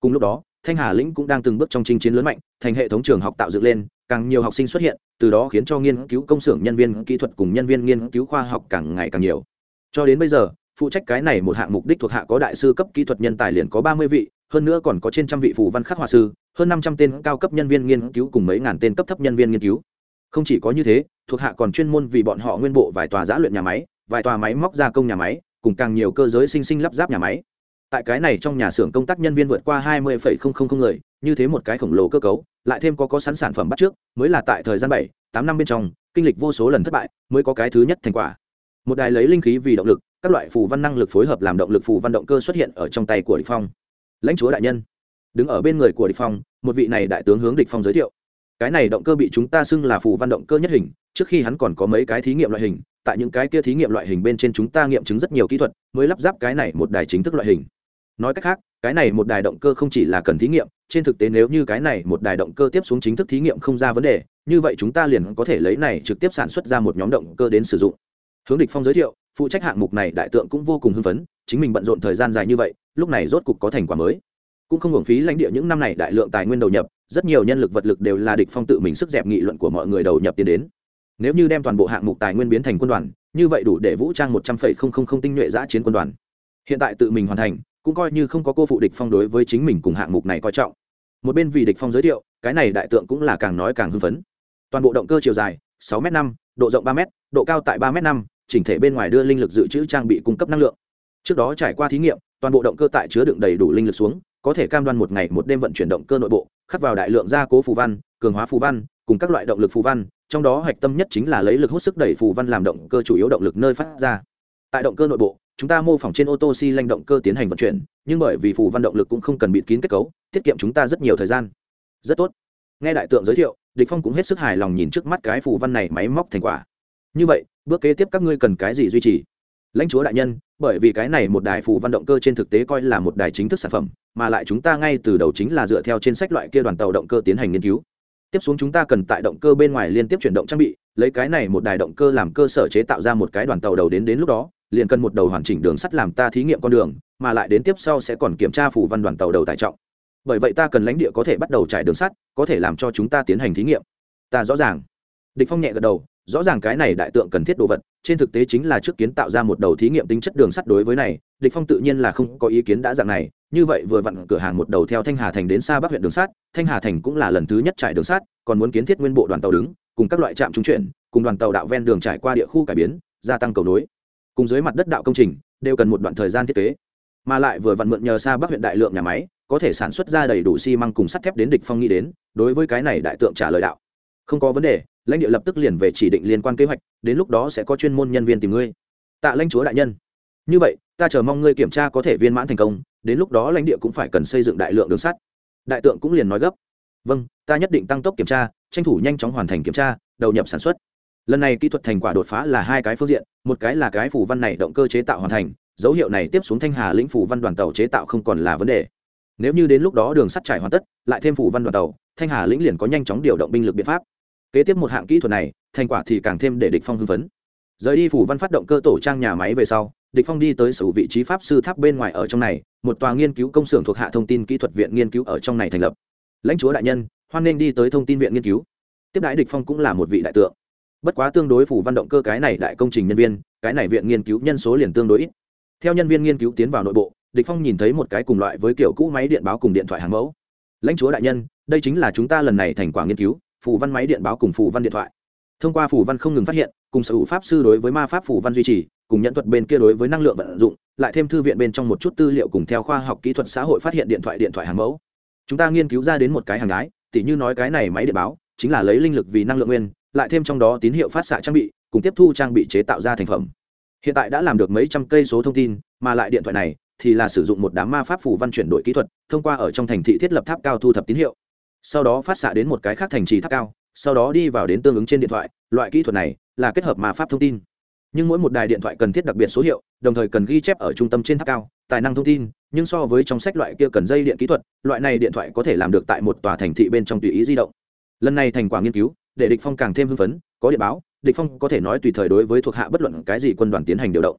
Cùng lúc đó, thanh hà lĩnh cũng đang từng bước trong chinh chiến lớn mạnh, thành hệ thống trường học tạo dựng lên, càng nhiều học sinh xuất hiện, từ đó khiến cho nghiên cứu công xưởng nhân viên kỹ thuật cùng nhân viên nghiên cứu khoa học càng ngày càng nhiều. Cho đến bây giờ phụ trách cái này một hạng mục đích thuộc hạ có đại sư cấp kỹ thuật nhân tài liền có ba mươi vị, hơn nữa còn có trên trăm vị phù văn khắc họa sư, hơn năm trăm tên cao cấp nhân viên nghiên cứu cùng mấy ngàn tên cấp thấp nhân viên nghiên cứu. Không chỉ có như thế, thuộc hạ còn chuyên môn vì bọn họ nguyên bộ vài tòa giã luyện nhà máy, vài tòa máy móc gia công nhà máy, cùng càng nhiều cơ giới sinh sinh lắp ráp nhà máy. Tại cái này trong nhà xưởng công tác nhân viên vượt qua hai mươi người, như thế một cái khổng lồ cơ cấu, lại thêm có có sẵn sản phẩm bắt trước mới là tại thời gian bảy, tám năm bên trong, kinh lịch vô số lần thất bại, mới có cái thứ nhất thành quả. Một đài lấy linh khí vì động lực các loại phù văn năng lực phối hợp làm động lực phù văn động cơ xuất hiện ở trong tay của địch phong. Lãnh chúa đại nhân, đứng ở bên người của địch phong, một vị này đại tướng hướng địch phong giới thiệu. Cái này động cơ bị chúng ta xưng là phù văn động cơ nhất hình, trước khi hắn còn có mấy cái thí nghiệm loại hình, tại những cái kia thí nghiệm loại hình bên trên chúng ta nghiệm chứng rất nhiều kỹ thuật, mới lắp ráp cái này một đài chính thức loại hình. Nói cách khác, cái này một đài động cơ không chỉ là cần thí nghiệm, trên thực tế nếu như cái này một đài động cơ tiếp xuống chính thức thí nghiệm không ra vấn đề, như vậy chúng ta liền có thể lấy này trực tiếp sản xuất ra một nhóm động cơ đến sử dụng. Hướng địch phong giới thiệu phụ trách hạng mục này đại tượng cũng vô cùng hưng phấn chính mình bận rộn thời gian dài như vậy lúc này rốt cục có thành quả mới. Cũng không hưởng phí lãnh địa những năm này đại lượng tài nguyên đầu nhập rất nhiều nhân lực vật lực đều là địch phong tự mình sức dẹp nghị luận của mọi người đầu nhập tiền đến. Nếu như đem toàn bộ hạng mục tài nguyên biến thành quân đoàn như vậy đủ để vũ trang một trăm tinh nhuệ giã chiến quân đoàn. Hiện tại tự mình hoàn thành cũng coi như không có cô phụ địch phong đối với chính mình cùng hạng mục này coi trọng. Một bên vì địch phong giới thiệu cái này đại tượng cũng là càng nói càng hưng phấn. Toàn bộ động cơ chiều dài 6m5, độ rộng 3 m độ cao tại 3m5 chỉnh thể bên ngoài đưa linh lực dự trữ trang bị cung cấp năng lượng. Trước đó trải qua thí nghiệm, toàn bộ động cơ tại chứa đựng đầy đủ linh lực xuống, có thể cam đoan một ngày một đêm vận chuyển động cơ nội bộ, khắc vào đại lượng gia cố phù văn, cường hóa phù văn, cùng các loại động lực phù văn, trong đó hạch tâm nhất chính là lấy lực hút sức đẩy phù văn làm động cơ chủ yếu động lực nơi phát ra. Tại động cơ nội bộ, chúng ta mô phỏng trên ô tô xi lanh động cơ tiến hành vận chuyển, nhưng bởi vì phù văn động lực cũng không cần bịt kín kết cấu, tiết kiệm chúng ta rất nhiều thời gian. Rất tốt. Nghe đại tượng giới thiệu, địch phong cũng hết sức hài lòng nhìn trước mắt cái phù văn này máy móc thành quả như vậy, bước kế tiếp các ngươi cần cái gì duy trì? Lãnh chúa đại nhân, bởi vì cái này một đài phù văn động cơ trên thực tế coi là một đài chính thức sản phẩm, mà lại chúng ta ngay từ đầu chính là dựa theo trên sách loại kia đoàn tàu động cơ tiến hành nghiên cứu. Tiếp xuống chúng ta cần tại động cơ bên ngoài liên tiếp chuyển động trang bị, lấy cái này một đài động cơ làm cơ sở chế tạo ra một cái đoàn tàu đầu đến đến lúc đó, liền cần một đầu hoàn chỉnh đường sắt làm ta thí nghiệm con đường, mà lại đến tiếp sau sẽ còn kiểm tra phù văn đoàn tàu đầu tải trọng. Bởi vậy ta cần lãnh địa có thể bắt đầu trải đường sắt, có thể làm cho chúng ta tiến hành thí nghiệm. Ta rõ ràng. Địch phong nhẹ gật đầu rõ ràng cái này đại tượng cần thiết đồ vật, trên thực tế chính là trước kiến tạo ra một đầu thí nghiệm tính chất đường sắt đối với này, địch phong tự nhiên là không có ý kiến đã dạng này, như vậy vừa vặn cửa hàng một đầu theo thanh hà thành đến xa bắc huyện đường sắt, thanh hà thành cũng là lần thứ nhất trải đường sắt, còn muốn kiến thiết nguyên bộ đoàn tàu đứng, cùng các loại trạm trung chuyển, cùng đoàn tàu đạo ven đường trải qua địa khu cải biến, gia tăng cầu nối. Cùng dưới mặt đất đạo công trình, đều cần một đoạn thời gian thiết kế. Mà lại vừa vặn mượn nhờ xa bắc huyện đại lượng nhà máy, có thể sản xuất ra đầy đủ xi măng cùng sắt thép đến địch phong nghĩ đến, đối với cái này đại tượng trả lời đạo. Không có vấn đề lãnh địa lập tức liền về chỉ định liên quan kế hoạch, đến lúc đó sẽ có chuyên môn nhân viên tìm ngươi. Tạ lãnh chúa đại nhân. Như vậy, ta chờ mong ngươi kiểm tra có thể viên mãn thành công, đến lúc đó lãnh địa cũng phải cần xây dựng đại lượng đường sắt. Đại tượng cũng liền nói gấp. Vâng ta nhất định tăng tốc kiểm tra, tranh thủ nhanh chóng hoàn thành kiểm tra, đầu nhập sản xuất. Lần này kỹ thuật thành quả đột phá là hai cái phương diện, một cái là cái phủ văn này động cơ chế tạo hoàn thành, dấu hiệu này tiếp xuống thanh hà lĩnh phủ văn đoàn tàu chế tạo không còn là vấn đề. Nếu như đến lúc đó đường sắt trải hoàn tất, lại thêm phủ văn đoàn tàu, thanh hà lĩnh liền có nhanh chóng điều động binh lực biện pháp kế tiếp một hạng kỹ thuật này, thành quả thì càng thêm để địch phong hưng phấn. Rời đi phủ văn phát động cơ tổ trang nhà máy về sau, địch phong đi tới sở vị trí pháp sư tháp bên ngoài ở trong này, một tòa nghiên cứu công xưởng thuộc hạ thông tin kỹ thuật viện nghiên cứu ở trong này thành lập. Lãnh chúa đại nhân, hoan nên đi tới thông tin viện nghiên cứu. Tiếp đãi địch phong cũng là một vị đại tượng. Bất quá tương đối phủ văn động cơ cái này đại công trình nhân viên, cái này viện nghiên cứu nhân số liền tương đối ít. Theo nhân viên nghiên cứu tiến vào nội bộ, địch phong nhìn thấy một cái cùng loại với kiểu cũ máy điện báo cùng điện thoại hàng mẫu. Lãnh chúa đại nhân, đây chính là chúng ta lần này thành quả nghiên cứu phù văn máy điện báo cùng phù văn điện thoại. Thông qua phù văn không ngừng phát hiện, cùng sở hữu pháp sư đối với ma pháp phù văn duy trì, cùng nhận thuật bên kia đối với năng lượng vận dụng, lại thêm thư viện bên trong một chút tư liệu cùng theo khoa học kỹ thuật xã hội phát hiện điện thoại điện thoại hàng mẫu. Chúng ta nghiên cứu ra đến một cái hàng gái tỉ như nói cái này máy điện báo, chính là lấy linh lực vì năng lượng nguyên, lại thêm trong đó tín hiệu phát xạ trang bị, cùng tiếp thu trang bị chế tạo ra thành phẩm. Hiện tại đã làm được mấy trăm cây số thông tin, mà lại điện thoại này thì là sử dụng một đám ma pháp phù văn chuyển đổi kỹ thuật, thông qua ở trong thành thị thiết lập tháp cao thu thập tín hiệu sau đó phát xạ đến một cái khác thành trì tháp cao, sau đó đi vào đến tương ứng trên điện thoại, loại kỹ thuật này là kết hợp ma pháp thông tin. Nhưng mỗi một đài điện thoại cần thiết đặc biệt số hiệu, đồng thời cần ghi chép ở trung tâm trên tháp cao, tài năng thông tin, nhưng so với trong sách loại kia cần dây điện kỹ thuật, loại này điện thoại có thể làm được tại một tòa thành thị bên trong tùy ý di động. Lần này thành quả nghiên cứu, để địch phong càng thêm hưng phấn, có điện báo, địch phong có thể nói tùy thời đối với thuộc hạ bất luận cái gì quân đoàn tiến hành điều động.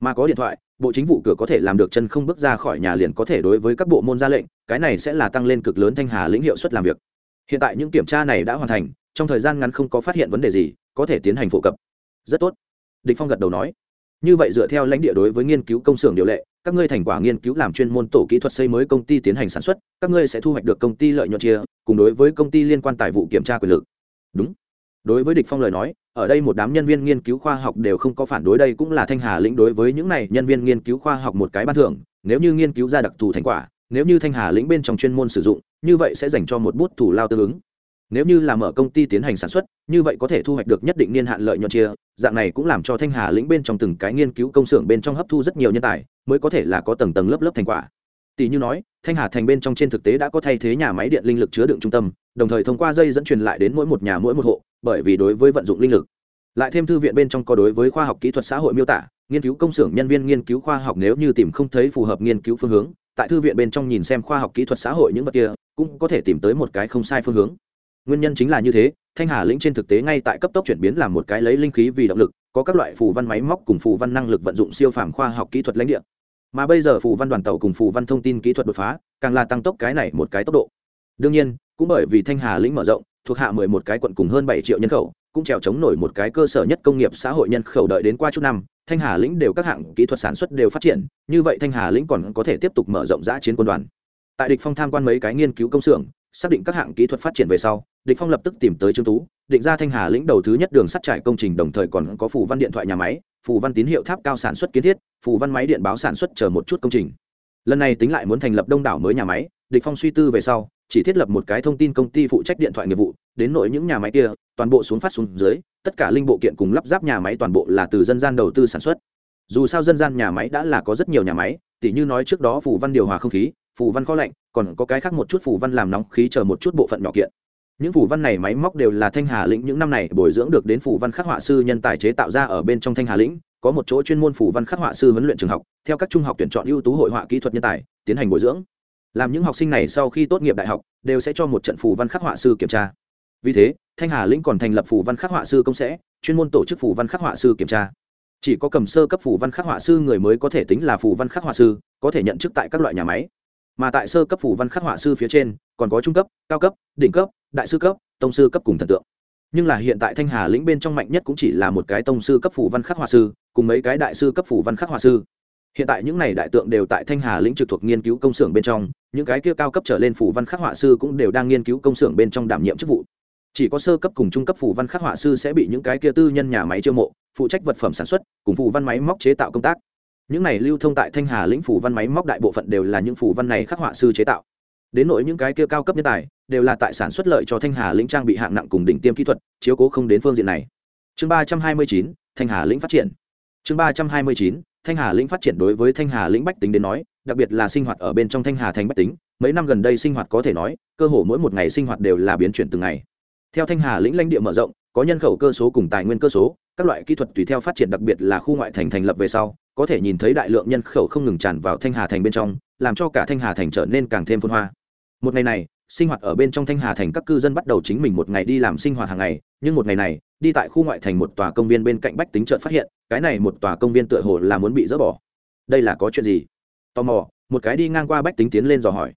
Mà có điện thoại, bộ chính vụ cửa có thể làm được chân không bước ra khỏi nhà liền có thể đối với các bộ môn ra lệnh cái này sẽ là tăng lên cực lớn thanh hà lĩnh hiệu suất làm việc. Hiện tại những kiểm tra này đã hoàn thành, trong thời gian ngắn không có phát hiện vấn đề gì, có thể tiến hành phổ cập. Rất tốt. Địch phong gật đầu nói. Như vậy dựa theo lãnh địa đối với nghiên cứu công xưởng điều lệ, các ngươi thành quả nghiên cứu làm chuyên môn tổ kỹ thuật xây mới công ty tiến hành sản xuất, các ngươi sẽ thu hoạch được công ty lợi nhuận chia, cùng đối với công ty liên quan tài vụ kiểm tra quyền lực. Đúng. Đối với địch phong lời nói, ở đây một đám nhân viên nghiên cứu khoa học đều không có phản đối đây cũng là thanh hà lĩnh đối với những này nhân viên nghiên cứu khoa học một cái ban thưởng, nếu như nghiên cứu ra đặc thù thành quả nếu như thanh hà lĩnh bên trong chuyên môn sử dụng, như vậy sẽ dành cho một bút thủ lao tương ứng. Nếu như là mở công ty tiến hành sản xuất, như vậy có thể thu hoạch được nhất định niên hạn lợi nhuận chia, dạng này cũng làm cho thanh hà lĩnh bên trong từng cái nghiên cứu công xưởng bên trong hấp thu rất nhiều nhân tài, mới có thể là có tầng tầng lớp lớp thành quả. Tỷ như nói, thanh hà thành bên trong trên thực tế đã có thay thế nhà máy điện linh lực chứa đựng trung tâm, đồng thời thông qua dây dẫn truyền lại đến mỗi một nhà mỗi một hộ, bởi vì đối với vận dụng linh lực. Lại thêm thư viện bên trong có đối với khoa học kỹ thuật xã hội miêu tả, nghiên cứu công xưởng nhân viên nghiên cứu khoa học nếu như tìm không thấy phù hợp nghiên cứu phương hướng tại thư viện bên trong nhìn xem khoa học kỹ thuật xã hội những vật kia, cũng có thể tìm tới một cái không sai phương hướng. Nguyên nhân chính là như thế, thanh hà lĩnh trên thực tế ngay tại cấp tốc chuyển biến làm một cái lấy linh khí vì động lực, có các loại phù văn máy móc cùng phù văn năng lực vận dụng siêu phàm khoa học kỹ thuật lãnh địa. Mà bây giờ phù văn đoàn tàu cùng phù văn thông tin kỹ thuật đột phá, càng là tăng tốc cái này một cái tốc độ. Đương nhiên, cũng bởi vì thanh hà lĩnh mở rộng, thuộc hạ mười một cái quận cùng hơn bảy triệu nhân khẩu, cũng trèo chống nổi một cái cơ sở nhất công nghiệp xã hội nhân khẩu đợi đến qua chút năm thanh hà lĩnh đều các hạng kỹ thuật sản xuất đều phát triển, như vậy thanh hà lĩnh còn có thể tiếp tục mở rộng giã chiến quân đoàn. Tại địch phong tham quan mấy cái nghiên cứu công xưởng, xác định các hạng kỹ thuật phát triển về sau, địch phong lập tức tìm tới trương tú, định ra thanh hà lĩnh đầu thứ nhất đường sắt trải công trình đồng thời còn có phủ văn điện thoại nhà máy phủ văn tín hiệu tháp cao sản xuất kiến thiết phủ văn máy điện báo sản xuất chờ một chút công trình. Lần này tính lại muốn thành lập đông đảo mới nhà máy, địch phong suy tư về sau chỉ thiết lập một cái thông tin công ty phụ trách điện thoại nghiệp vụ, đến nội những nhà máy kia, toàn bộ xuống phát xuống dưới, tất cả linh bộ kiện cùng lắp ráp nhà máy toàn bộ là từ dân gian đầu tư sản xuất. Dù sao dân gian nhà máy đã là có rất nhiều nhà máy, tỉ như nói trước đó phủ văn điều hòa không khí phủ văn kho lạnh, còn có cái khác một chút phủ văn làm nóng khí chờ một chút bộ phận nhỏ kiện. Những phủ văn này máy móc đều là thanh hà lĩnh những năm này bồi dưỡng được đến phủ văn khắc họa sư nhân tài chế tạo ra ở bên trong thanh hà lĩnh, có một chỗ chuyên môn phủ văn khắc họa sư huấn luyện trường học, theo các trung học tuyển chọn ưu tú hội họa kỹ thuật nhân tài, tiến hành bồi dưỡng làm những học sinh này sau khi tốt nghiệp đại học, đều sẽ cho một trận phủ văn khắc họa sư kiểm tra. Vì thế, thanh hà lĩnh còn thành lập phủ văn khắc họa sư công sẽ, chuyên môn tổ chức phủ văn khắc họa sư kiểm tra. Chỉ có cầm sơ cấp phủ văn khắc họa sư người mới có thể tính là phủ văn khắc họa sư, có thể nhận chức tại các loại nhà máy. Mà tại sơ cấp phủ văn khắc họa sư phía trên, còn có trung cấp, cao cấp, đỉnh cấp, đại sư cấp, tông sư cấp cùng thần tượng. Nhưng là hiện tại thanh hà lĩnh bên trong mạnh nhất cũng chỉ là một cái tông sư cấp phủ văn khắc họa sư, cùng mấy cái đại sư cấp phủ văn khắc họa sư hiện tại những này đại tượng đều tại thanh hà lĩnh trực thuộc nghiên cứu công xưởng bên trong, những cái kia cao cấp trở lên phủ văn khắc họa sư cũng đều đang nghiên cứu công xưởng bên trong đảm nhiệm chức vụ. Chỉ có sơ cấp cùng trung cấp phủ văn khắc họa sư sẽ bị những cái kia tư nhân nhà máy chiêu mộ, phụ trách vật phẩm sản xuất, cùng phủ văn máy móc chế tạo công tác. Những này lưu thông tại thanh hà lĩnh phủ văn máy móc đại bộ phận đều là những phủ văn này khắc họa sư chế tạo. Đến nỗi những cái kia cao cấp nhân tài, đều là tại sản xuất lợi cho thanh hà lĩnh trang bị hạng nặng cùng đỉnh tiêm kỹ thuật, chiếu cố không đến phương diện này. Chương ba trăm hai mươi chín, thanh hà lĩnh phát triển. Chương ba trăm hai mươi chín thanh hà lĩnh phát triển đối với thanh hà lĩnh bách tính đến nói, đặc biệt là sinh hoạt ở bên trong thanh hà thành bách tính, mấy năm gần đây sinh hoạt có thể nói, cơ hồ mỗi một ngày sinh hoạt đều là biến chuyển từng ngày. Theo thanh hà lĩnh lãnh địa mở rộng, có nhân khẩu cơ số cùng tài nguyên cơ số, các loại kỹ thuật tùy theo phát triển đặc biệt là khu ngoại thành thành lập về sau, có thể nhìn thấy đại lượng nhân khẩu không ngừng tràn vào thanh hà thành bên trong, làm cho cả thanh hà thành trở nên càng thêm phân hoa. Một ngày này, sinh hoạt ở bên trong thanh hà thành các cư dân bắt đầu chính mình một ngày đi làm sinh hoạt hàng ngày, nhưng một ngày này, đi tại khu ngoại thành một tòa công viên bên cạnh bách tính trợn phát hiện cái này một tòa công viên tựa hồ là muốn bị dỡ bỏ. Đây là có chuyện gì? Tò mò, một cái đi ngang qua bách tính tiến lên dò hỏi.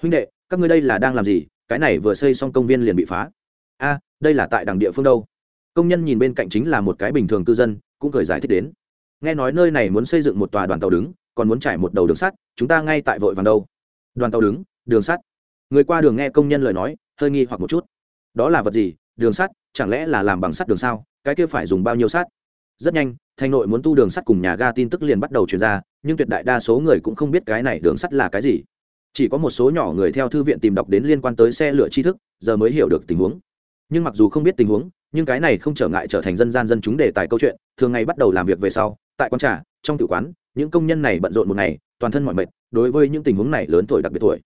Huynh đệ, các ngươi đây là đang làm gì? Cái này vừa xây xong công viên liền bị phá. A, đây là tại đằng địa phương đâu? Công nhân nhìn bên cạnh chính là một cái bình thường cư dân, cũng cười giải thích đến. Nghe nói nơi này muốn xây dựng một tòa đoàn tàu đứng, còn muốn trải một đầu đường sắt, chúng ta ngay tại vội vàng đâu? Đoàn tàu đứng, đường sắt. Người qua đường nghe công nhân lời nói, hơi nghi hoặc một chút. Đó là vật gì? Đường sắt, chẳng lẽ là làm bằng sắt đường sao? Cái kia phải dùng bao nhiêu sắt? Rất nhanh thành nội muốn tu đường sắt cùng nhà ga tin tức liền bắt đầu truyền ra, nhưng tuyệt đại đa số người cũng không biết cái này đường sắt là cái gì. Chỉ có một số nhỏ người theo thư viện tìm đọc đến liên quan tới xe lửa tri thức, giờ mới hiểu được tình huống. Nhưng mặc dù không biết tình huống, nhưng cái này không trở ngại trở thành dân gian dân chúng đề tài câu chuyện, thường ngày bắt đầu làm việc về sau, tại quán trà, trong tử quán, những công nhân này bận rộn một ngày, toàn thân mọi mệt, đối với những tình huống này lớn tuổi đặc biệt tuổi.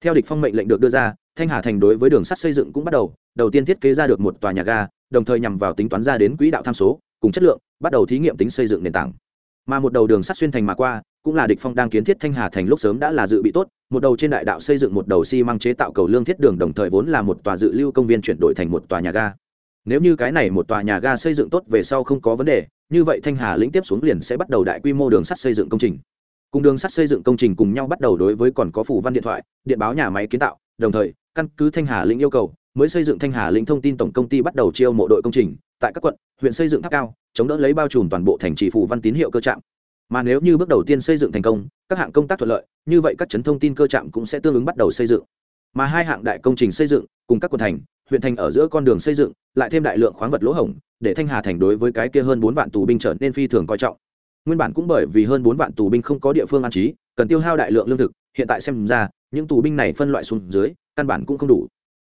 Theo địch phong mệnh lệnh được đưa ra, thanh hà thành đối với đường sắt xây dựng cũng bắt đầu đầu tiên thiết kế ra được một tòa nhà ga, đồng thời nhằm vào tính toán ra đến quỹ đạo tham số cùng chất lượng, bắt đầu thí nghiệm tính xây dựng nền tảng. Mà một đầu đường sắt xuyên thành mà qua, cũng là địch phong đang kiến thiết thanh hà thành lúc sớm đã là dự bị tốt, một đầu trên đại đạo xây dựng một đầu xi măng chế tạo cầu lương thiết đường đồng thời vốn là một tòa dự lưu công viên chuyển đổi thành một tòa nhà ga. Nếu như cái này một tòa nhà ga xây dựng tốt về sau không có vấn đề, như vậy thanh hà lĩnh tiếp xuống liền sẽ bắt đầu đại quy mô đường sắt xây dựng công trình. Cùng đường sắt xây dựng công trình cùng nhau bắt đầu đối với còn có phủ văn điện thoại, điện báo nhà máy kiến tạo, đồng thời, căn cứ thanh hà lĩnh yêu cầu, mới xây dựng thanh hà lĩnh thông tin tổng công ty bắt đầu chiêu mộ đội công trình, tại các quận huyện xây dựng tháp cao, chống đỡ lấy bao trùm toàn bộ thành trì phủ văn tín hiệu cơ trạm. Mà nếu như bước đầu tiên xây dựng thành công, các hạng công tác thuận lợi, như vậy các chấn thông tin cơ trạm cũng sẽ tương ứng bắt đầu xây dựng. Mà hai hạng đại công trình xây dựng, cùng các quận thành, huyện thành ở giữa con đường xây dựng, lại thêm đại lượng khoáng vật lỗ hổng, để thanh hà thành đối với cái kia hơn bốn vạn tù binh trở nên phi thường coi trọng. Nguyên bản cũng bởi vì hơn bốn vạn tù binh không có địa phương an trí, cần tiêu hao đại lượng lương thực, hiện tại xem ra, những tù binh này phân loại xuống dưới, căn bản cũng không đủ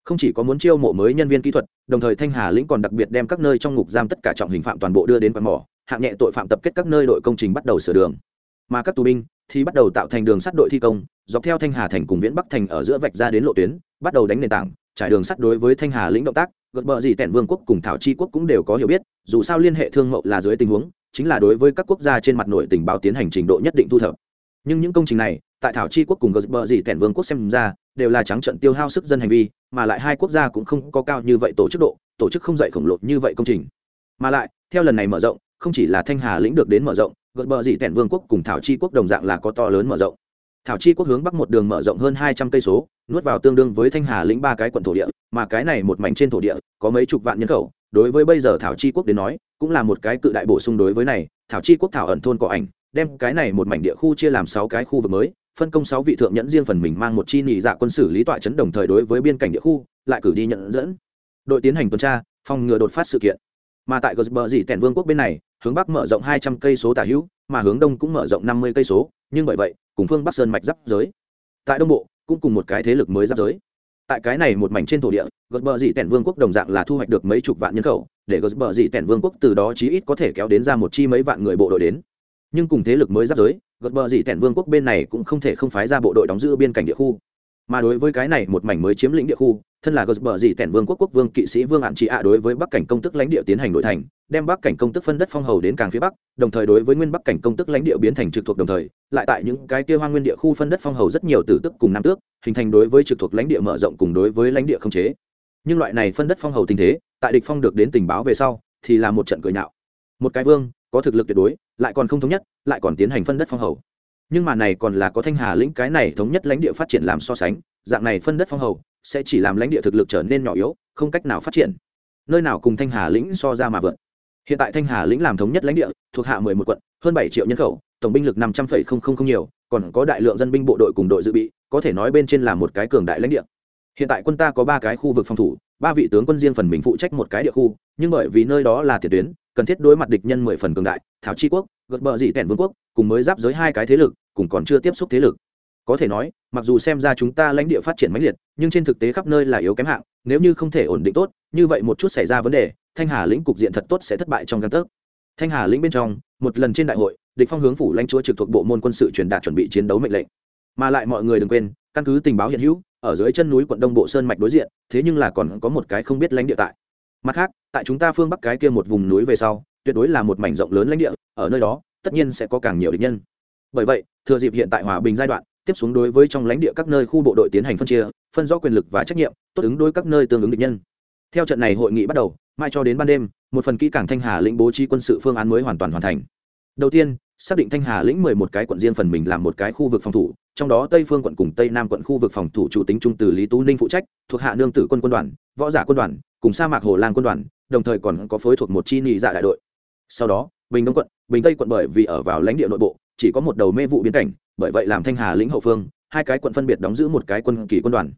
không chỉ có muốn chiêu mộ mới nhân viên kỹ thuật, đồng thời thanh hà lĩnh còn đặc biệt đem các nơi trong ngục giam tất cả trọng hình phạm toàn bộ đưa đến quạt mỏ, hạng nhẹ tội phạm tập kết các nơi đội công trình bắt đầu sửa đường. Mà các tù binh thì bắt đầu tạo thành đường sắt đội thi công, dọc theo thanh hà thành cùng viễn bắc thành ở giữa vạch ra đến lộ tuyến, bắt đầu đánh nền tảng, trải đường sắt đối với thanh hà lĩnh động tác gật bờ gì tẻn vương quốc cùng thảo chi quốc cũng đều có hiểu biết, dù sao liên hệ thương mậu là dưới tình huống, chính là đối với các quốc gia trên mặt nội tình báo tiến hành trình độ nhất định thu thập. Nhưng những công trình này, tại thảo chi quốc cùng gật bờ gì tẻn vương quốc xem ra đều là trắng trận tiêu hao sức dân hành vi, mà lại hai quốc gia cũng không có cao như vậy tổ chức độ, tổ chức không dạy khổng lồ như vậy công trình. Mà lại, theo lần này mở rộng, không chỉ là thanh hà lĩnh được đến mở rộng, gợt bờ dị tẻn vương quốc cùng thảo chi quốc đồng dạng là có to lớn mở rộng. Thảo chi quốc hướng bắc một đường mở rộng hơn hai trăm cây số, nuốt vào tương đương với thanh hà lĩnh ba cái quận thổ địa, mà cái này một mảnh trên thổ địa, có mấy chục vạn nhân khẩu. Đối với bây giờ thảo chi quốc đến nói, cũng là một cái cự đại bổ sung đối với này, thảo chi quốc thảo ẩn thôn cỏ ảnh, đem cái này một mảnh địa khu chia làm sáu cái khu vực mới phân công sáu vị thượng nhẫn riêng phần mình mang một chi nhị dạ quân xử lý tọa chấn đồng thời đối với biên cảnh địa khu, lại cử đi nhận dẫn. Đội tiến hành tuần tra, phòng ngừa đột phát sự kiện. Mà tại gờ dị tẻn vương quốc bên này, hướng bắc mở rộng hai trăm cây số tả hữu, mà hướng đông cũng mở rộng năm mươi cây số, nhưng bởi vậy, cùng phương bắc sơn mạch giáp giới. Tại đông bộ, cũng cùng một cái thế lực mới giáp giới. Tại cái này một mảnh trên thổ địa gợt bờ dị tẻn vương quốc đồng dạng là thu hoạch được mấy chục vạn nhân khẩu, để gợt bờ dị tẻn vương quốc từ đó chí ít có thể kéo đến ra một chi mấy vạn người bộ đội đến. Nhưng cùng thế lực mới giáp giới gật bờ dị tẻn vương quốc bên này cũng không thể không phái ra bộ đội đóng giữ biên cảnh địa khu. Mà đối với cái này một mảnh mới chiếm lĩnh địa khu, thân là gật bờ dị tẻn vương quốc quốc vương kỵ sĩ vương hạn trị ạ đối với bắc cảnh công tức lãnh địa tiến hành nội thành, đem bắc cảnh công tức phân đất phong hầu đến càng phía bắc, đồng thời đối với nguyên bắc cảnh công tức lãnh địa biến thành trực thuộc đồng thời, lại tại những cái kia hoang nguyên địa khu phân đất phong hầu rất nhiều từ tức cùng nam tước, hình thành đối với trực thuộc lãnh địa mở rộng cùng đối với lãnh địa không chế. Nhưng loại này phân đất phong hầu tình thế, tại địch phong được đến tình báo về sau, thì là một trận cười nhạo. Một cái vương có thực lực tuyệt đối, lại còn không thống nhất, lại còn tiến hành phân đất phong hầu. Nhưng mà này còn là có thanh hà lĩnh cái này thống nhất lãnh địa phát triển làm so sánh, dạng này phân đất phong hầu sẽ chỉ làm lãnh địa thực lực trở nên nhỏ yếu, không cách nào phát triển. Nơi nào cùng thanh hà lĩnh so ra mà vượt hiện tại thanh hà lĩnh làm thống nhất lãnh địa, thuộc hạ mười một quận, hơn bảy triệu nhân khẩu, tổng binh lực năm trăm phẩy không không không nhiều, còn có đại lượng dân binh bộ đội cùng đội dự bị, có thể nói bên trên là một cái cường đại lãnh địa. Hiện tại quân ta có ba cái khu vực phòng thủ ba vị tướng quân riêng phần mình phụ trách một cái địa khu, nhưng bởi vì nơi đó là tiền tuyến, cần thiết đối mặt địch nhân mười phần cường đại, thảo tri quốc gật bờ dị tẻn vương quốc, cùng mới giáp giới hai cái thế lực, cùng còn chưa tiếp xúc thế lực. Có thể nói, mặc dù xem ra chúng ta lãnh địa phát triển mãnh liệt, nhưng trên thực tế khắp nơi là yếu kém hạng, nếu như không thể ổn định tốt, như vậy một chút xảy ra vấn đề, thanh hà lĩnh cục diện thật tốt sẽ thất bại trong căn tấc. Thanh hà lĩnh bên trong, một lần trên đại hội, địch phong hướng phủ lãnh chúa trực thuộc bộ môn quân sự truyền đạt chuẩn bị chiến đấu mệnh lệnh. Mà lại mọi người đừng quên căn cứ tình báo hiện hữu, ở dưới chân núi quận đông bộ sơn mạch đối diện, thế nhưng là còn có một cái không biết lãnh địa tại. Mặt khác, tại chúng ta phương bắc cái kia một vùng núi về sau, tuyệt đối là một mảnh rộng lớn lãnh địa, ở nơi đó, tất nhiên sẽ có càng nhiều địch nhân. Bởi vậy, thừa dịp hiện tại hòa bình giai đoạn, tiếp xuống đối với trong lãnh địa các nơi khu bộ đội tiến hành phân chia, phân rõ quyền lực và trách nhiệm, tốt ứng đối các nơi tương ứng địch nhân. Theo trận này hội nghị bắt đầu, mai cho đến ban đêm, một phần kỹ cảng thanh hà lĩnh bố trí quân sự phương án mới hoàn toàn hoàn thành. Đầu tiên xác định thanh hà lĩnh mười một cái quận riêng phần mình làm một cái khu vực phòng thủ, trong đó tây phương quận cùng tây nam quận khu vực phòng thủ chủ tính trung từ lý tú ninh phụ trách, thuộc hạ nương tử quân quân đoàn, võ giả quân đoàn, cùng sa mạc hồ lang quân đoàn, đồng thời còn có phối thuộc một chi nhị dạ đại đội. Sau đó, bình đông quận, bình tây quận bởi vì ở vào lãnh địa nội bộ, chỉ có một đầu mê vụ biến cảnh, bởi vậy làm thanh hà lĩnh hậu phương, hai cái quận phân biệt đóng giữ một cái quân kỳ quân đoàn.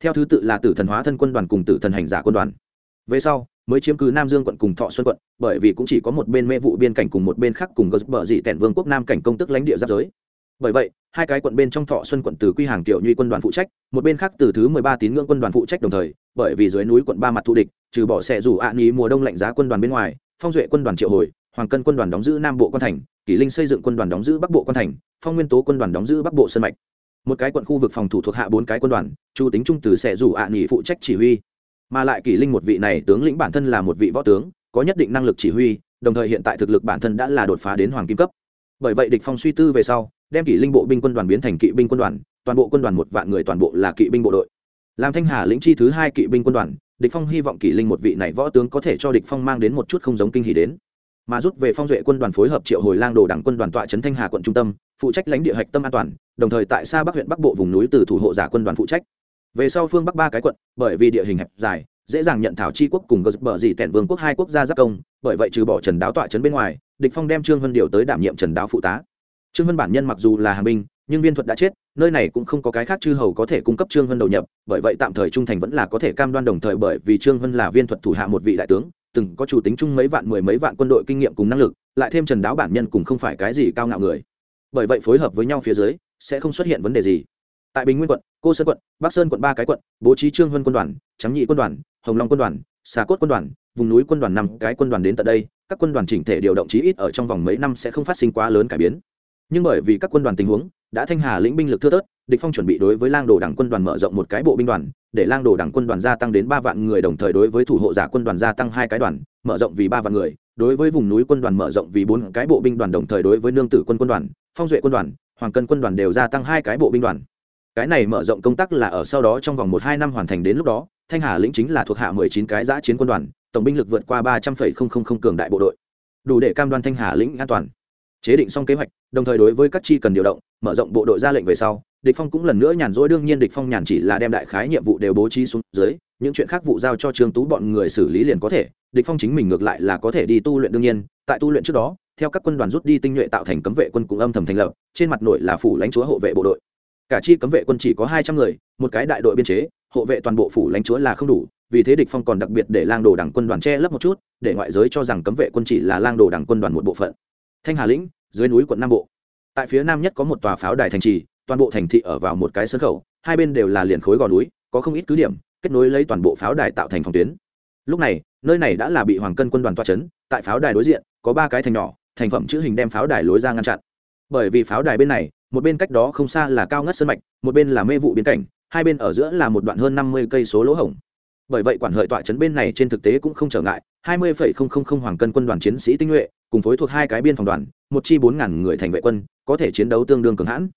Theo thứ tự là tử thần hóa thân quân đoàn cùng tử thần hành giả quân đoàn. Về sau mới chiếm cứ nam dương quận cùng thọ xuân quận, bởi vì cũng chỉ có một bên mê vụ biên cảnh cùng một bên khác cùng gờ bờ dị tẻn vương quốc nam cảnh công tức lãnh địa giáp giới. Bởi vậy, hai cái quận bên trong thọ xuân quận từ quy hàng tiểu nhuy quân đoàn phụ trách, một bên khác từ thứ mười ba tín ngưỡng quân đoàn phụ trách đồng thời, bởi vì dưới núi quận ba mặt thù địch, trừ bỏ xẻ rủ ạ à mùa đông lạnh giá quân đoàn bên ngoài, phong duệ quân đoàn triệu hồi, hoàng cân quân đoàn đóng giữ nam bộ quan thành, kỷ linh xây dựng quân đoàn đóng giữ bắc bộ quan thành, phong nguyên tố quân đoàn đóng giữ bắc bộ sân mạch. Một cái quận khu vực phòng thủ thuộc hạ bốn cái quân đoàn, chu tính trung từ xẻ rủ ạ à phụ trách chỉ huy mà lại kỷ linh một vị này tướng lĩnh bản thân là một vị võ tướng, có nhất định năng lực chỉ huy, đồng thời hiện tại thực lực bản thân đã là đột phá đến hoàng kim cấp. Bởi vậy địch phong suy tư về sau, đem kỷ linh bộ binh quân đoàn biến thành kỵ binh quân đoàn, toàn bộ quân đoàn một vạn người toàn bộ là kỵ binh bộ đội. Làm thanh hà lĩnh chi thứ hai kỵ binh quân đoàn, địch phong hy vọng kỷ linh một vị này võ tướng có thể cho địch phong mang đến một chút không giống kinh hỉ đến. Mà rút về phong duệ quân đoàn phối hợp triệu hồi lang đồ đảng quân đoàn tọa trấn thanh hà quận trung tâm, phụ trách lãnh địa hạch tâm an toàn, đồng thời tại xa bắc huyện bắc bộ vùng núi từ thủ hộ giả quân đoàn phụ trách về sau phương bắc ba cái quận, bởi vì địa hình hẹp dài, dễ dàng nhận thảo chi quốc cùng gờ bờ dì tẻn vương quốc hai quốc gia giáp công, bởi vậy trừ bỏ trần đáo tọa trấn bên ngoài, địch phong đem trương vân điều tới đảm nhiệm trần đáo phụ tá. Trương vân bản nhân mặc dù là hàng binh, nhưng viên thuật đã chết, nơi này cũng không có cái khác chư hầu có thể cung cấp trương vân đầu nhập, bởi vậy tạm thời trung thành vẫn là có thể cam đoan đồng thời bởi vì trương vân là viên thuật thủ hạ một vị đại tướng, từng có chủ tính chung mấy vạn mười mấy vạn quân đội kinh nghiệm cùng năng lực, lại thêm trần đáo bản nhân cũng không phải cái gì cao ngạo người. Bởi vậy phối hợp với nhau phía dưới, sẽ không xuất hiện vấn đề gì. Tại bình nguyên quận cô sơn quận, bắc sơn quận ba cái quận, bố trí trương huân quân đoàn trắng nhị quân đoàn, hồng long quân đoàn, xà cốt quân đoàn, vùng núi quân đoàn năm cái quân đoàn đến tận đây, các quân đoàn chỉnh thể điều động chí ít ở trong vòng mấy năm sẽ không phát sinh quá lớn cải biến. Nhưng bởi vì các quân đoàn tình huống đã thanh hà lĩnh binh lực thưa thớt, địch phong chuẩn bị đối với lang đồ đảng quân đoàn mở rộng một cái bộ binh đoàn, để lang đồ đảng quân đoàn gia tăng đến ba vạn người đồng thời đối với thủ hộ giả quân đoàn gia tăng hai cái đoàn, mở rộng vì ba vạn người, đối với vùng núi quân đoàn mở rộng vì bốn cái bộ binh đoàn đồng thời đối với nương tử quân quân đoàn, phong duệ quân đoàn, hoàng cân quân đoàn đều gia tăng hai cái bộ binh đoàn cái này mở rộng công tác là ở sau đó trong vòng một hai năm hoàn thành đến lúc đó, thanh hà lĩnh chính là thuộc hạ mười chín cái giã chiến quân đoàn, tổng binh lực vượt qua ba trăm linh cường đại bộ đội. Đủ để cam đoan thanh hà lĩnh an toàn. Chế định xong kế hoạch, đồng thời đối với các chi cần điều động, mở rộng bộ đội ra lệnh về sau, địch phong cũng lần nữa nhàn rỗi, đương nhiên địch phong nhàn chỉ là đem đại khái nhiệm vụ đều bố trí xuống dưới, những chuyện khác vụ giao cho trương tú bọn người xử lý liền có thể, địch phong chính mình ngược lại là có thể đi tu luyện đương nhiên, tại tu luyện trước đó, theo các quân đoàn rút đi tinh nhuệ tạo thành cấm vệ quân cũng âm thầm thành lập, trên mặt nội là phủ lãnh chúa hộ vệ bộ đội cả chi cấm vệ quân chỉ có hai trăm người, một cái đại đội biên chế, hộ vệ toàn bộ phủ lãnh chúa là không đủ, vì thế địch phong còn đặc biệt để lang đồ đảng quân đoàn che lấp một chút, để ngoại giới cho rằng cấm vệ quân chỉ là lang đồ đảng quân đoàn một bộ phận. Thanh hà lĩnh, dưới núi quận nam bộ. Tại phía nam nhất có một tòa pháo đài thành trì, toàn bộ thành thị ở vào một cái sân khẩu, hai bên đều là liền khối gò núi, có không ít cứ điểm, kết nối lấy toàn bộ pháo đài tạo thành phòng tuyến. Lúc này, nơi này đã là bị hoàng cân quân đoàn toa chấn, tại pháo đài đối diện, có ba cái thành nhỏ, thành phẩm chữ hình đem pháo đài lối ra ngăn chặn. Bởi vì pháo đài bên này một bên cách đó không xa là cao ngất sân mạch, một bên là mê vụ biến cảnh, hai bên ở giữa là một đoạn hơn năm mươi cây số lỗ hổng. Bởi vậy quản hợi tọa trấn bên này trên thực tế cũng không trở ngại, hai mươi hoàng cân quân đoàn chiến sĩ tinh nhuệ, cùng phối thuộc hai cái biên phòng đoàn, một chi bốn ngàn người thành vệ quân, có thể chiến đấu tương đương cường hãn.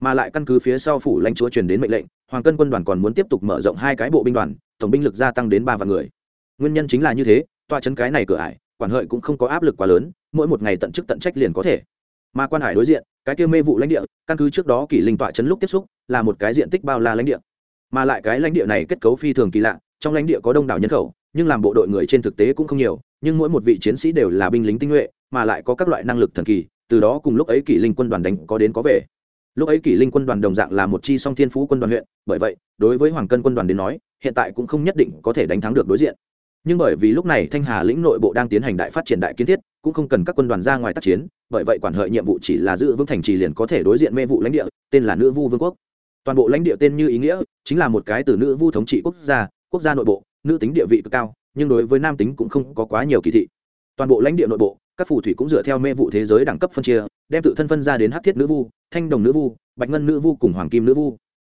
Mà lại căn cứ phía sau phủ lãnh chúa truyền đến mệnh lệnh, hoàng cân quân đoàn còn muốn tiếp tục mở rộng hai cái bộ binh đoàn, tổng binh lực gia tăng đến ba vạn người. Nguyên nhân chính là như thế, tọa trấn cái này cửa ải, quản hợi cũng không có áp lực quá lớn, mỗi một ngày tận chức tận trách liền có thể mà quan hải đối diện, cái kia mê vụ lãnh địa, căn cứ trước đó kỷ linh tọa chấn lúc tiếp xúc, là một cái diện tích bao la lãnh địa. Mà lại cái lãnh địa này kết cấu phi thường kỳ lạ, trong lãnh địa có đông đảo nhân khẩu, nhưng làm bộ đội người trên thực tế cũng không nhiều, nhưng mỗi một vị chiến sĩ đều là binh lính tinh nhuệ, mà lại có các loại năng lực thần kỳ, từ đó cùng lúc ấy kỷ linh quân đoàn đánh có đến có về. Lúc ấy kỷ linh quân đoàn đồng dạng là một chi song thiên phú quân đoàn huyện, bởi vậy, đối với hoàng cân quân đoàn đến nói, hiện tại cũng không nhất định có thể đánh thắng được đối diện. Nhưng bởi vì lúc này thanh hà lĩnh nội bộ đang tiến hành đại phát triển đại kiến thiết, cũng không cần các quân đoàn ra ngoài tác chiến bởi vậy quản hợi nhiệm vụ chỉ là giữ vững thành trì liền có thể đối diện mê vụ lãnh địa, tên là nữ vu vương quốc. Toàn bộ lãnh địa tên như ý nghĩa chính là một cái từ nữ vu thống trị quốc gia quốc gia nội bộ, nữ tính địa vị cực cao, nhưng đối với nam tính cũng không có quá nhiều kỳ thị. Toàn bộ lãnh địa nội bộ, các phù thủy cũng dựa theo mê vụ thế giới đẳng cấp phân chia, đem tự thân phân ra đến hát thiết nữ vu, thanh đồng nữ vu, bạch ngân nữ vu cùng hoàng kim nữ vu.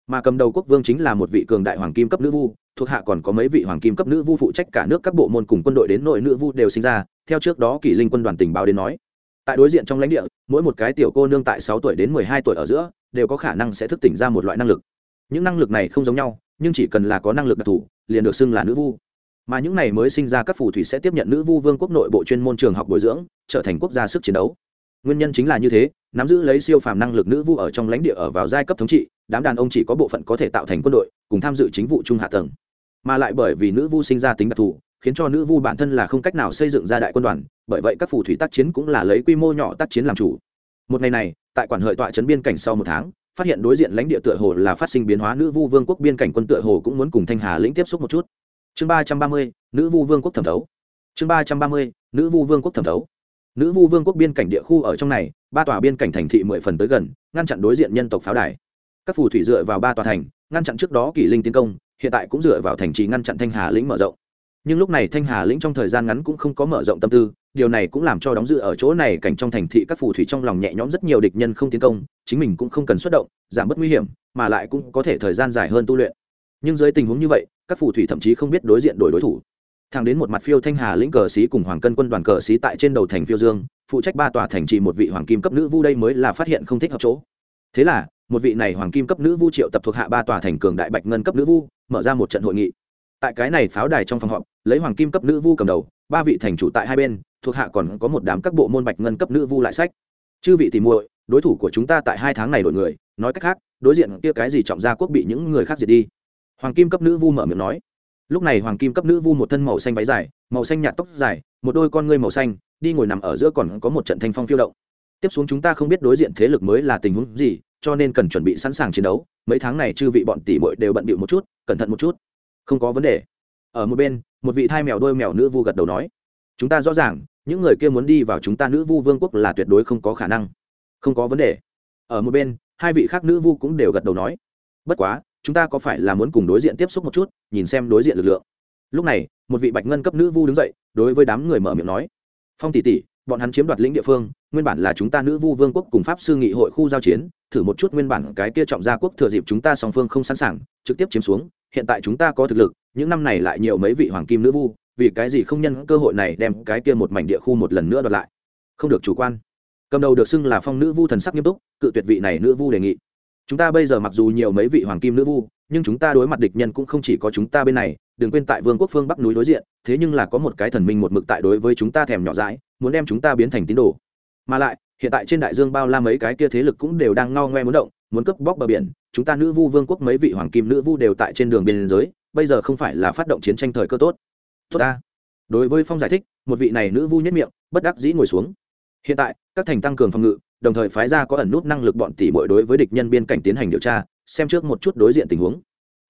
Mà cầm đầu quốc vương chính là một vị cường đại hoàng kim cấp nữ vu, thuộc hạ còn có mấy vị hoàng kim cấp nữ vu phụ trách cả nước các bộ môn cùng quân đội đến nội nữ vu đều sinh ra, theo trước đó kỷ linh quân đoàn tình báo đến nói tại đối diện trong lãnh địa, mỗi một cái tiểu cô nương tại sáu tuổi đến mười hai tuổi ở giữa, đều có khả năng sẽ thức tỉnh ra một loại năng lực. Những năng lực này không giống nhau, nhưng chỉ cần là có năng lực đặc thù, liền được xưng là nữ vu. Mà những này mới sinh ra các phù thủy sẽ tiếp nhận nữ vu vương quốc nội bộ chuyên môn trường học bồi dưỡng, trở thành quốc gia sức chiến đấu. Nguyên nhân chính là như thế, nắm giữ lấy siêu phàm năng lực nữ vu ở trong lãnh địa ở vào giai cấp thống trị, đám đàn ông chỉ có bộ phận có thể tạo thành quân đội, cùng tham dự chính vụ trung hạ tầng. Mà lại bởi vì nữ vu sinh ra tính đặc thù khiến cho nữ vu bản thân là không cách nào xây dựng ra đại quân đoàn, bởi vậy các phù thủy tác chiến cũng là lấy quy mô nhỏ tác chiến làm chủ. Một ngày này, tại quản hợi tọa trấn biên cảnh sau một tháng, phát hiện đối diện lãnh địa tựa hồ là phát sinh biến hóa, nữ vu vương quốc biên cảnh quân tựa hồ cũng muốn cùng thanh hà lĩnh tiếp xúc một chút. Chương ba trăm ba mươi, nữ vu vương quốc thẩm thấu. Chương ba trăm ba mươi, nữ vu vương quốc thẩm thấu. Nữ vu vương quốc biên cảnh địa khu ở trong này, ba tòa biên cảnh thành thị mười phần tới gần, ngăn chặn đối diện nhân tộc pháo đài. Các phù thủy dựa vào ba tòa thành, ngăn chặn trước đó kỷ linh tiến công, hiện tại cũng dựa vào thành trì ngăn chặn thanh hà lĩnh mở rộng nhưng lúc này thanh hà lĩnh trong thời gian ngắn cũng không có mở rộng tâm tư, điều này cũng làm cho đóng dự ở chỗ này cảnh trong thành thị các phù thủy trong lòng nhẹ nhõm rất nhiều địch nhân không tiến công, chính mình cũng không cần xuất động, giảm bớt nguy hiểm, mà lại cũng có thể thời gian dài hơn tu luyện. Nhưng dưới tình huống như vậy, các phù thủy thậm chí không biết đối diện đổi đối thủ. Thang đến một mặt phiêu thanh hà lĩnh cờ sĩ cùng hoàng cân quân đoàn cờ sĩ tại trên đầu thành phiêu dương, phụ trách ba tòa thành trì một vị hoàng kim cấp nữ vu đây mới là phát hiện không thích hợp chỗ. Thế là, một vị này hoàng kim cấp nữ vu triệu tập thuộc hạ ba tòa thành cường đại bạch ngân cấp nữ vu, mở ra một trận hội nghị tại cái này pháo đài trong phòng họp, lấy hoàng kim cấp nữ vu cầm đầu, ba vị thành chủ tại hai bên, thuộc hạ còn có một đám các bộ môn bạch ngân cấp nữ vu lại sách. Chư vị tìm muội, đối thủ của chúng ta tại hai tháng này đổi người, nói cách khác, đối diện kia cái gì trọng gia quốc bị những người khác diệt đi. Hoàng kim cấp nữ vu mở miệng nói. Lúc này hoàng kim cấp nữ vu một thân màu xanh váy dài, màu xanh nhạt tóc dài, một đôi con ngươi màu xanh, đi ngồi nằm ở giữa còn có một trận thanh phong phiêu động. Tiếp xuống chúng ta không biết đối diện thế lực mới là tình huống gì, cho nên cần chuẩn bị sẵn sàng chiến đấu. Mấy tháng này chư vị bọn tỷ bội đều bận bịu một chút, cẩn thận một chút không có vấn đề. Ở một bên, một vị thai mèo đôi mèo nữ vu gật đầu nói. Chúng ta rõ ràng, những người kia muốn đi vào chúng ta nữ vu vương quốc là tuyệt đối không có khả năng. Không có vấn đề. Ở một bên, hai vị khác nữ vu cũng đều gật đầu nói. Bất quá, chúng ta có phải là muốn cùng đối diện tiếp xúc một chút, nhìn xem đối diện lực lượng. Lúc này, một vị bạch ngân cấp nữ vu đứng dậy, đối với đám người mở miệng nói. Phong tỷ tỷ, bọn hắn chiếm đoạt lĩnh địa phương, nguyên bản là chúng ta nữ vu vương quốc cùng pháp sư nghị hội khu giao chiến, thử một chút nguyên bản cái kia trọng gia quốc thừa dịp chúng ta song phương không sẵn sàng, trực tiếp chiếm xuống hiện tại chúng ta có thực lực, những năm này lại nhiều mấy vị hoàng kim nữ vu, vì cái gì không nhân cơ hội này đem cái kia một mảnh địa khu một lần nữa đoạt lại? Không được chủ quan. Cầm đầu được xưng là phong nữ vu thần sắc nghiêm túc, cự tuyệt vị này nữ vu đề nghị. Chúng ta bây giờ mặc dù nhiều mấy vị hoàng kim nữ vu, nhưng chúng ta đối mặt địch nhân cũng không chỉ có chúng ta bên này, đừng quên tại vương quốc phương bắc núi đối diện, thế nhưng là có một cái thần minh một mực tại đối với chúng ta thèm nhỏ dãi, muốn đem chúng ta biến thành tín đồ. Mà lại, hiện tại trên đại dương bao la mấy cái kia thế lực cũng đều đang ngao ngoe muốn động, muốn cướp bóc bờ biển chúng ta nữ vu vương quốc mấy vị hoàng kim nữ vu đều tại trên đường biên giới, bây giờ không phải là phát động chiến tranh thời cơ tốt. Tốt ta. Đối với phong giải thích, một vị này nữ vu nhất miệng, bất đắc dĩ ngồi xuống. Hiện tại, các thành tăng cường phòng ngự, đồng thời phái ra có ẩn nút năng lực bọn tỷ bội đối với địch nhân biên cảnh tiến hành điều tra, xem trước một chút đối diện tình huống.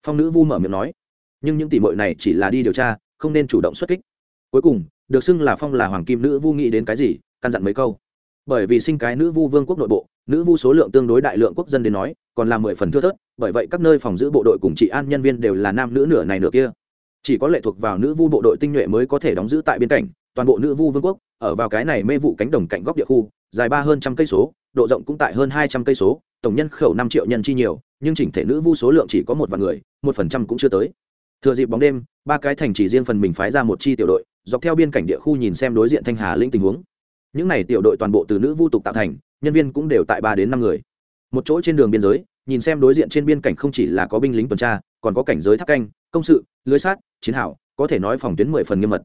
Phong nữ vu mở miệng nói, nhưng những tỷ bội này chỉ là đi điều tra, không nên chủ động xuất kích. Cuối cùng, được xưng là phong là hoàng kim nữ vu nghĩ đến cái gì, căn dặn mấy câu. Bởi vì sinh cái nữ vu vương quốc nội bộ nữ vu số lượng tương đối đại lượng quốc dân đến nói, còn là mười phần thưa thớt, bởi vậy các nơi phòng giữ bộ đội cùng trị an nhân viên đều là nam nữ nửa này nửa kia. Chỉ có lệ thuộc vào nữ vu bộ đội tinh nhuệ mới có thể đóng giữ tại biên cảnh toàn bộ nữ vu vương quốc, ở vào cái này mê vụ cánh đồng cạnh góc địa khu, dài ba hơn trăm cây số, độ rộng cũng tại hơn hai trăm cây số, tổng nhân khẩu năm triệu nhân chi nhiều, nhưng chỉnh thể nữ vu số lượng chỉ có một vạn người, một phần trăm cũng chưa tới. Thừa dịp bóng đêm, ba cái thành chỉ riêng phần mình phái ra một chi tiểu đội, dọc theo biên cảnh địa khu nhìn xem đối diện thanh hà linh tình huống. Những n à y tiểu đội toàn bộ từ nữ vu tục tạo thành nhân viên cũng đều tại ba đến năm người. Một chỗ trên đường biên giới, nhìn xem đối diện trên biên cảnh không chỉ là có binh lính tuần tra, còn có cảnh giới tháp canh, công sự, lưới sát chiến hảo có thể nói phòng tuyến mười phần nghiêm mật.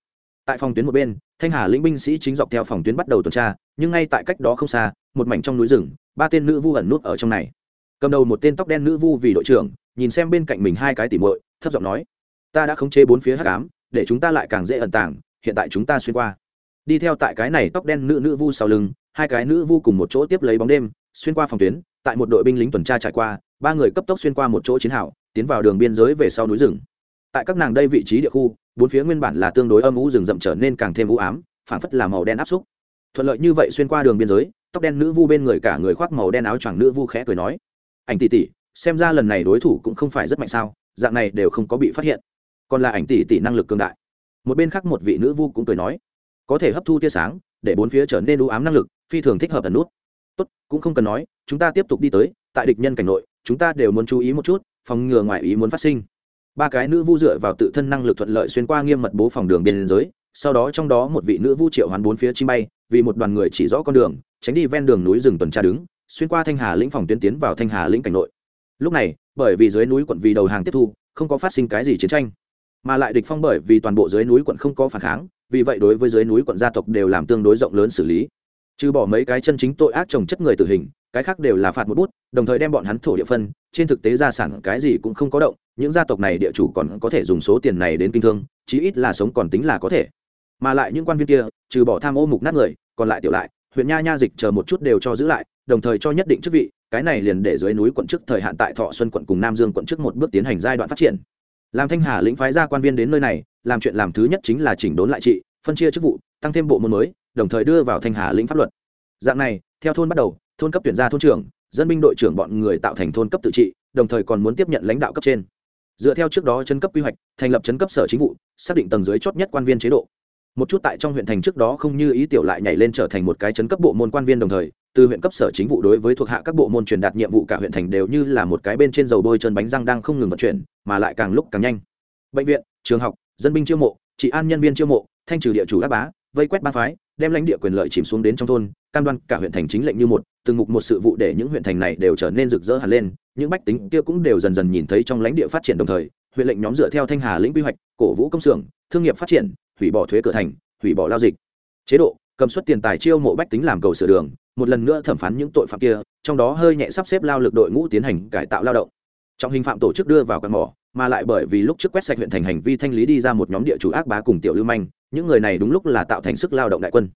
Tại phòng tuyến một bên, thanh hà lĩnh binh sĩ chính dọc theo phòng tuyến bắt đầu tuần tra, nhưng ngay tại cách đó không xa, một mảnh trong núi rừng, ba tên nữ vu ẩn nút ở trong này. Cầm đầu một tên tóc đen nữ vu vì đội trưởng, nhìn xem bên cạnh mình hai cái tỉ mội thấp giọng nói, ta đã khống chế bốn phía hắc ám, để chúng ta lại càng dễ ẩn tàng, hiện tại chúng ta xuyên qua đi theo tại cái này tóc đen nữ nữ vu sau lưng, hai cái nữ vu cùng một chỗ tiếp lấy bóng đêm, xuyên qua phòng tuyến, tại một đội binh lính tuần tra trải qua, ba người cấp tốc xuyên qua một chỗ chiến hào, tiến vào đường biên giới về sau núi rừng. Tại các nàng đây vị trí địa khu, bốn phía nguyên bản là tương đối âm u rừng rậm trở nên càng thêm u ám, phảng phất là màu đen áp xúc. Thuận lợi như vậy xuyên qua đường biên giới, tóc đen nữ vu bên người cả người khoác màu đen áo choàng nữ vu khẽ cười nói, ảnh tỷ tỷ, xem ra lần này đối thủ cũng không phải rất mạnh sao, dạng này đều không có bị phát hiện. Còn là ảnh tỷ tỷ năng lực cương đại. Một bên khác một vị nữ vu cũng cười nói có thể hấp thu tia sáng, để bốn phía trở nên u ám năng lực, phi thường thích hợp ẩn nút. Tốt, cũng không cần nói, chúng ta tiếp tục đi tới, tại địch nhân cảnh nội, chúng ta đều muốn chú ý một chút, phòng ngừa ngoại ý muốn phát sinh. Ba cái nữ vu dựa vào tự thân năng lực thuận lợi xuyên qua nghiêm mật bố phòng đường biên giới, sau đó trong đó một vị nữ vu triệu hoán bốn phía chim bay, vì một đoàn người chỉ rõ con đường, tránh đi ven đường núi rừng tuần tra đứng, xuyên qua thanh hà lĩnh phòng tuyến tiến vào thanh hà lĩnh cảnh nội. Lúc này, bởi vì dưới núi quận vì đầu hàng tiếp thu, không có phát sinh cái gì chiến tranh, mà lại địch phong bởi vì toàn bộ dưới núi quận không có phản kháng vì vậy đối với dưới núi quận gia tộc đều làm tương đối rộng lớn xử lý. Trừ bỏ mấy cái chân chính tội ác trồng chất người tử hình, cái khác đều là phạt một bút, đồng thời đem bọn hắn thổ địa phân, trên thực tế gia sản cái gì cũng không có động, những gia tộc này địa chủ còn có thể dùng số tiền này đến kinh thương, chí ít là sống còn tính là có thể. Mà lại những quan viên kia, trừ bỏ tham ô mục nát người, còn lại tiểu lại, huyện nha nha dịch chờ một chút đều cho giữ lại, đồng thời cho nhất định chức vị, cái này liền để dưới núi quận trước thời hạn tại thọ xuân quận cùng nam dương quận trước một bước tiến hành giai đoạn phát triển. Làm thanh hà lĩnh phái ra quan viên đến nơi này làm chuyện làm thứ nhất chính là chỉnh đốn lại trị, phân chia chức vụ, tăng thêm bộ môn mới, đồng thời đưa vào thanh hà lĩnh pháp luật. Dạng này, theo thôn bắt đầu, thôn cấp tuyển ra thôn trưởng, dân binh đội trưởng bọn người tạo thành thôn cấp tự trị, đồng thời còn muốn tiếp nhận lãnh đạo cấp trên. Dựa theo trước đó chân cấp quy hoạch, thành lập chấn cấp sở chính vụ, xác định tầng dưới chót nhất quan viên chế độ. Một chút tại trong huyện thành trước đó không như ý tiểu lại nhảy lên trở thành một cái chấn cấp bộ môn quan viên đồng thời, từ huyện cấp sở chính vụ đối với thuộc hạ các bộ môn truyền đạt nhiệm vụ cả huyện thành đều như là một cái bên trên dầu bôi chân bánh răng đang không ngừng vận chuyển, mà lại càng lúc càng nhanh. Bệnh viện, trường học dân binh chiêu mộ, trị an nhân viên chiêu mộ, thanh trừ địa chủ áp bá, vây quét ba phái, đem lãnh địa quyền lợi chìm xuống đến trong thôn, cam đoan cả huyện thành chính lệnh như một, từng mục một sự vụ để những huyện thành này đều trở nên rực rỡ hẳn lên, những bách tính kia cũng đều dần dần nhìn thấy trong lãnh địa phát triển đồng thời, huyện lệnh nhóm dựa theo thanh hà lĩnh quy hoạch, cổ vũ công xưởng, thương nghiệp phát triển, hủy bỏ thuế cửa thành, hủy bỏ lao dịch. Chế độ, cầm suất tiền tài chiêu mộ bách tính làm cầu sửa đường, một lần nữa thẩm phán những tội phạm kia, trong đó hơi nhẹ sắp xếp lao lực đội ngũ tiến hành cải tạo lao động trong hình phạm tổ chức đưa vào căn mỏ, mà lại bởi vì lúc trước quét sạch huyện thành hành vi thanh lý đi ra một nhóm địa chủ ác bá cùng tiểu lưu manh, những người này đúng lúc là tạo thành sức lao động đại quân.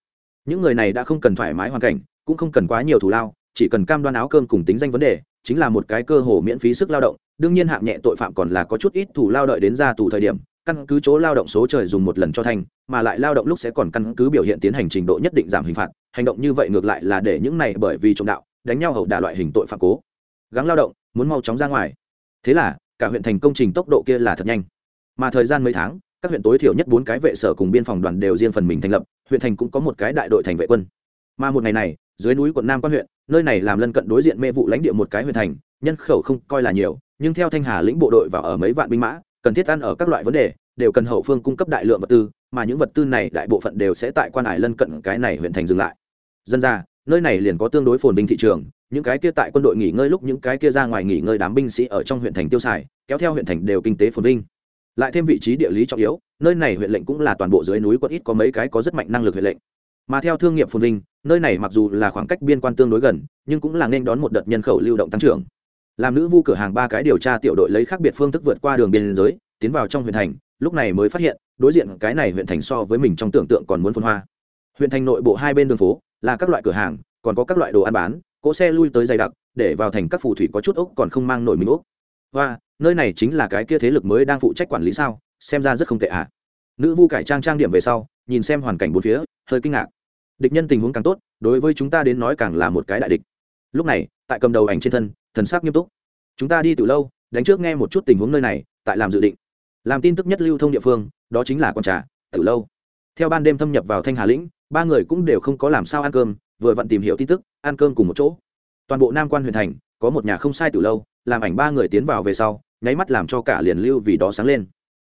Những người này đã không cần thoải mái hoàn cảnh, cũng không cần quá nhiều thù lao, chỉ cần cam đoan áo cơm cùng tính danh vấn đề, chính là một cái cơ hồ miễn phí sức lao động, đương nhiên hạng nhẹ tội phạm còn là có chút ít thủ lao đợi đến ra tù thời điểm, căn cứ chỗ lao động số trời dùng một lần cho thành, mà lại lao động lúc sẽ còn căn cứ biểu hiện tiến hành trình độ nhất định giảm hình phạt, hành động như vậy ngược lại là để những này bởi vì trộm đạo, đánh nhau hậu đả loại hình tội phạm cố. Gắng lao động, muốn mau chóng ra ngoài thế là, cả huyện thành công trình tốc độ kia là thật nhanh. Mà thời gian mấy tháng, các huyện tối thiểu nhất bốn cái vệ sở cùng biên phòng đoàn đều riêng phần mình thành lập, huyện thành cũng có một cái đại đội thành vệ quân. Mà một ngày này, dưới núi quận nam quan huyện, nơi này làm lân cận đối diện mê vụ lãnh địa một cái huyện thành, nhân khẩu không coi là nhiều, nhưng theo thanh hà lĩnh bộ đội vào ở mấy vạn binh mã, cần thiết ăn ở các loại vấn đề, đều cần hậu phương cung cấp đại lượng vật tư, mà những vật tư này đại bộ phận đều sẽ tại quan hải lân cận cái này huyện thành dừng lại. Dân ra, nơi này liền có tương đối phồn binh thị trường những cái kia tại quân đội nghỉ ngơi lúc những cái kia ra ngoài nghỉ ngơi đám binh sĩ ở trong huyện thành tiêu xài, kéo theo huyện thành đều kinh tế phồn vinh. Lại thêm vị trí địa lý trọng yếu, nơi này huyện lệnh cũng là toàn bộ dưới núi quận ít có mấy cái có rất mạnh năng lực huyện lệnh. Mà theo thương nghiệp phồn vinh, nơi này mặc dù là khoảng cách biên quan tương đối gần, nhưng cũng là nên đón một đợt nhân khẩu lưu động tăng trưởng. Làm nữ vu cửa hàng ba cái điều tra tiểu đội lấy khác biệt phương thức vượt qua đường biên giới, tiến vào trong huyện thành, lúc này mới phát hiện, đối diện cái này huyện thành so với mình trong tưởng tượng còn muốn phồn hoa. Huyện thành nội bộ hai bên đường phố là các loại cửa hàng, còn có các loại đồ ăn bán cỗ xe lui tới dày đặc, để vào thành các phù thủy có chút ốc còn không mang nổi mình ốc. Và, nơi này chính là cái kia thế lực mới đang phụ trách quản lý sao? Xem ra rất không tệ ạ à. nữ vu cải trang trang điểm về sau, nhìn xem hoàn cảnh bốn phía, hơi kinh ngạc. Địch nhân tình huống càng tốt, đối với chúng ta đến nói càng là một cái đại địch. Lúc này, tại cầm đầu ảnh trên thân, thần sắc nghiêm túc. Chúng ta đi từ lâu, đánh trước nghe một chút tình huống nơi này, tại làm dự định. Làm tin tức nhất lưu thông địa phương, đó chính là con trà, từ lâu. Theo ban đêm thâm nhập vào thanh hà lĩnh, ba người cũng đều không có làm sao ăn cơm vừa vặn tìm hiểu tin tức, ăn cơm cùng một chỗ. Toàn bộ nam quan huyện thành, có một nhà không sai từ lâu, làm ảnh ba người tiến vào về sau, nháy mắt làm cho cả liền lưu vì đó sáng lên.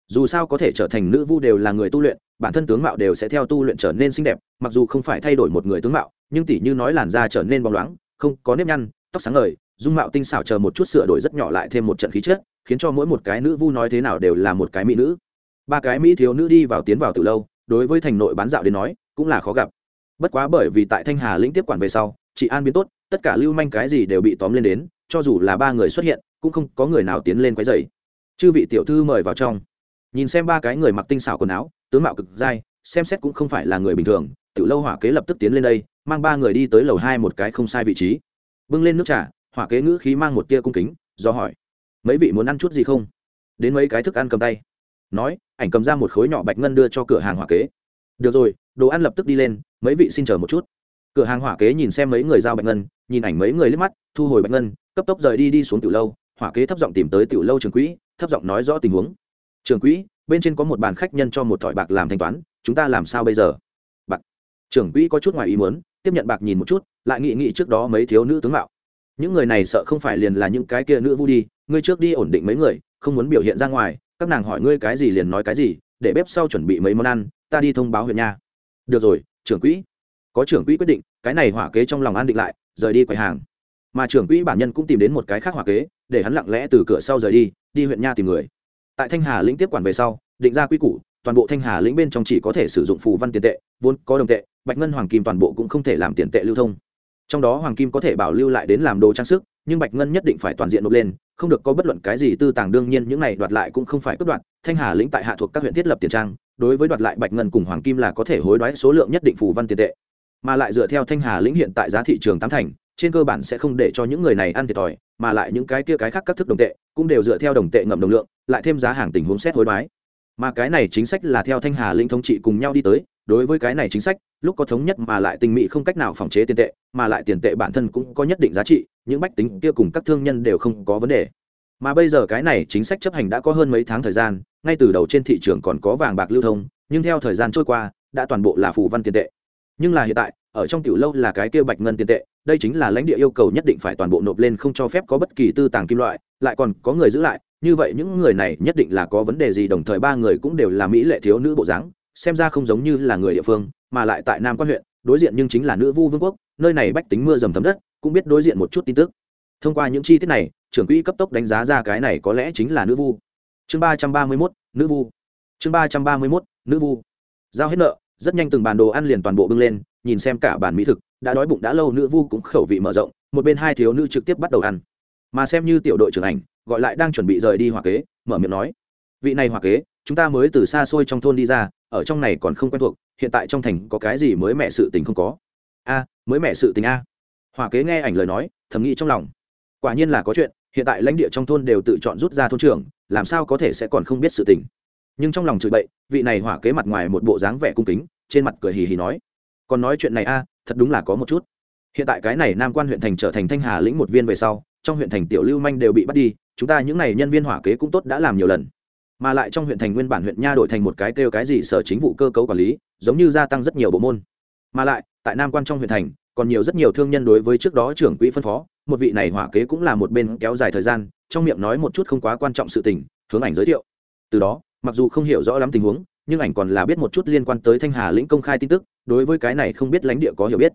Dù sao có thể trở thành nữ vu đều là người tu luyện, bản thân tướng mạo đều sẽ theo tu luyện trở nên xinh đẹp, mặc dù không phải thay đổi một người tướng mạo, nhưng tỷ như nói làn da trở nên bóng loáng, không có nếp nhăn, tóc sáng ngời, dung mạo tinh xảo chờ một chút sửa đổi rất nhỏ lại thêm một trận khí chất, khiến cho mỗi một cái nữ vu nói thế nào đều là một cái mỹ nữ. Ba cái mỹ thiếu nữ đi vào tiến vào từ lâu, đối với thành nội bán dạo đến nói, cũng là khó gặp bất quá bởi vì tại thanh hà lĩnh tiếp quản về sau, chị an biến tốt, tất cả lưu manh cái gì đều bị tóm lên đến, cho dù là ba người xuất hiện, cũng không có người nào tiến lên quấy dày chư vị tiểu thư mời vào trong. Nhìn xem ba cái người mặc tinh xảo quần áo, tướng mạo cực dai, xem xét cũng không phải là người bình thường, tiểu lâu hỏa kế lập tức tiến lên đây, mang ba người đi tới lầu hai một cái không sai vị trí. Bưng lên nước trà, hỏa kế ngữ khí mang một tia cung kính, do hỏi, mấy vị muốn ăn chút gì không? Đến mấy cái thức ăn cầm tay. Nói, ảnh cầm ra một khối nhỏ bạch ngân đưa cho cửa hàng hỏa kế. Được rồi, đồ ăn lập tức đi lên mấy vị xin chờ một chút. Cửa hàng hỏa kế nhìn xem mấy người giao bạch ngân, nhìn ảnh mấy người liếc mắt, thu hồi bạch ngân, cấp tốc rời đi đi xuống tiểu lâu. Hỏa kế thấp giọng tìm tới tiểu lâu trường quỹ, thấp giọng nói rõ tình huống. Trường quỹ, bên trên có một bàn khách nhân cho một thỏi bạc làm thanh toán, chúng ta làm sao bây giờ? Bạc. Trưởng quỹ có chút ngoài ý muốn, tiếp nhận bạc nhìn một chút, lại nghị nghị trước đó mấy thiếu nữ tướng mạo. Những người này sợ không phải liền là những cái kia nữ vu đi, ngươi trước đi ổn định mấy người, không muốn biểu hiện ra ngoài, các nàng hỏi ngươi cái gì liền nói cái gì, để bếp sau chuẩn bị mấy món ăn, ta đi thông báo huyện nha. Được rồi trưởng quỹ. Có trưởng quỹ quyết định, cái này hỏa kế trong lòng an định lại, rời đi quầy hàng. Mà trưởng quỹ bản nhân cũng tìm đến một cái khác hỏa kế, để hắn lặng lẽ từ cửa sau rời đi đi huyện nha tìm người. Tại thanh hà lĩnh tiếp quản về sau, định ra quy củ, toàn bộ thanh hà lĩnh bên trong chỉ có thể sử dụng phù văn tiền tệ, vốn có đồng tệ, bạch ngân hoàng kim toàn bộ cũng không thể làm tiền tệ lưu thông. Trong đó hoàng kim có thể bảo lưu lại đến làm đồ trang sức, nhưng bạch ngân nhất định phải toàn diện nộp lên, không được có bất luận cái gì tư tàng đương nhiên, những này đoạt lại cũng không phải cướp đoạt. Thanh hà lĩnh tại hạ thuộc các huyện thiết lập tiền trang đối với đoạt lại bạch ngân cùng hoàng kim là có thể hối đoái số lượng nhất định phù văn tiền tệ. Mà lại dựa theo thanh hà lĩnh hiện tại giá thị trường tám thành, trên cơ bản sẽ không để cho những người này ăn thiệt thòi, mà lại những cái kia cái khác các thức đồng tệ cũng đều dựa theo đồng tệ ngậm đồng lượng, lại thêm giá hàng tình huống xét hối đoái. Mà cái này chính sách là theo thanh hà lĩnh thống trị cùng nhau đi tới, đối với cái này chính sách, lúc có thống nhất mà lại tinh mỹ không cách nào phòng chế tiền tệ, mà lại tiền tệ bản thân cũng có nhất định giá trị, những bách tính kia cùng các thương nhân đều không có vấn đề mà bây giờ cái này chính sách chấp hành đã có hơn mấy tháng thời gian, ngay từ đầu trên thị trường còn có vàng bạc lưu thông, nhưng theo thời gian trôi qua, đã toàn bộ là phủ văn tiền tệ. Nhưng là hiện tại, ở trong tiểu lâu là cái kia bạch ngân tiền tệ, đây chính là lãnh địa yêu cầu nhất định phải toàn bộ nộp lên không cho phép có bất kỳ tư tàng kim loại, lại còn có người giữ lại, như vậy những người này nhất định là có vấn đề gì đồng thời ba người cũng đều là mỹ lệ thiếu nữ bộ dáng, xem ra không giống như là người địa phương, mà lại tại nam quan huyện, đối diện nhưng chính là nữ vu vương quốc, nơi này bách tính mưa dầm thấm đất, cũng biết đối diện một chút tin tức. Thông qua những chi tiết này trưởng quỹ cấp tốc đánh giá ra cái này có lẽ chính là nữ vu. Chương ba trăm ba mươi mốt, nữ vu. Chương ba trăm ba mươi mốt, nữ vu. Giao hết nợ, rất nhanh từng bàn đồ ăn liền toàn bộ bưng lên, nhìn xem cả bàn mỹ thực, đã đói bụng đã lâu nữ vu cũng khẩu vị mở rộng, một bên hai thiếu nữ trực tiếp bắt đầu ăn. Mà xem như tiểu đội trưởng ảnh, gọi lại đang chuẩn bị rời đi hòa kế, mở miệng nói, vị này hòa kế, chúng ta mới từ xa xôi trong thôn đi ra, ở trong này còn không quen thuộc, hiện tại trong thành có cái gì mới mẹ sự tình không có? A, mới mẹ sự tình a. Hòa kế nghe ảnh lời nói, thầm nghĩ trong lòng. Quả nhiên là có chuyện hiện tại lãnh địa trong thôn đều tự chọn rút ra thôn trưởng, làm sao có thể sẽ còn không biết sự tình. Nhưng trong lòng chửi bậy, vị này hỏa kế mặt ngoài một bộ dáng vẻ cung kính, trên mặt cười hì hì nói, còn nói chuyện này a, thật đúng là có một chút. Hiện tại cái này nam quan huyện thành trở thành thanh hà lĩnh một viên về sau, trong huyện thành tiểu lưu manh đều bị bắt đi, chúng ta những n à y nhân viên hỏa kế cũng tốt đã làm nhiều lần. Mà lại trong huyện thành nguyên bản huyện nha đổi thành một cái kêu cái gì sở chính vụ cơ cấu quản lý, giống như gia tăng rất nhiều bộ môn. Mà lại, tại nam quan trong huyện thành, còn nhiều rất nhiều thương nhân đối với trước đó trưởng quỹ phân phó một vị này hỏa kế cũng là một bên kéo dài thời gian, trong miệng nói một chút không quá quan trọng sự tình, hướng ảnh giới thiệu. Từ đó, mặc dù không hiểu rõ lắm tình huống, nhưng ảnh còn là biết một chút liên quan tới thanh hà lĩnh công khai tin tức, đối với cái này không biết lãnh địa có hiểu biết.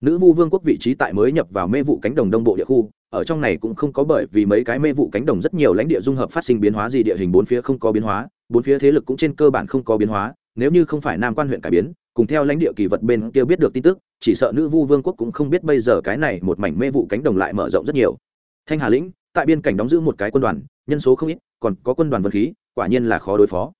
Nữ vu vương quốc vị trí tại mới nhập vào mê vụ cánh đồng đông bộ địa khu, ở trong này cũng không có bởi vì mấy cái mê vụ cánh đồng rất nhiều lãnh địa dung hợp phát sinh biến hóa gì địa hình bốn phía không có biến hóa, bốn phía thế lực cũng trên cơ bản không có biến hóa, nếu như không phải nam quan huyện cải biến, cùng theo lãnh địa kỳ vật bên kia biết được tin tức chỉ sợ nữ vu vương quốc cũng không biết bây giờ cái này một mảnh mê vụ cánh đồng lại mở rộng rất nhiều. Thanh hà lĩnh, tại biên cảnh đóng giữ một cái quân đoàn, nhân số không ít, còn có quân đoàn vật khí, quả nhiên là khó đối phó.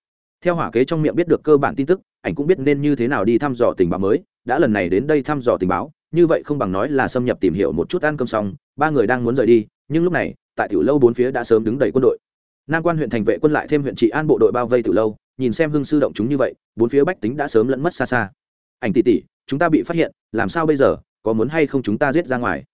Theo hỏa kế trong miệng biết được cơ bản tin tức, ảnh cũng biết nên như thế nào đi thăm dò tình báo mới, đã lần này đến đây thăm dò tình báo, như vậy không bằng nói là xâm nhập tìm hiểu một chút ăn cơm xong, ba người đang muốn rời đi, nhưng lúc này, tại tiểu lâu bốn phía đã sớm đứng đầy quân đội. Nam quan huyện thành vệ quân lại thêm huyện trị an bộ đội bao vây tiểu lâu, nhìn xem hương sư động chúng như vậy, bốn phía bách tính đã sớm lẫn mất xa xa. Ảnh tỷ tỷ chúng ta bị phát hiện, làm sao bây giờ, có muốn hay không chúng ta giết ra ngoài?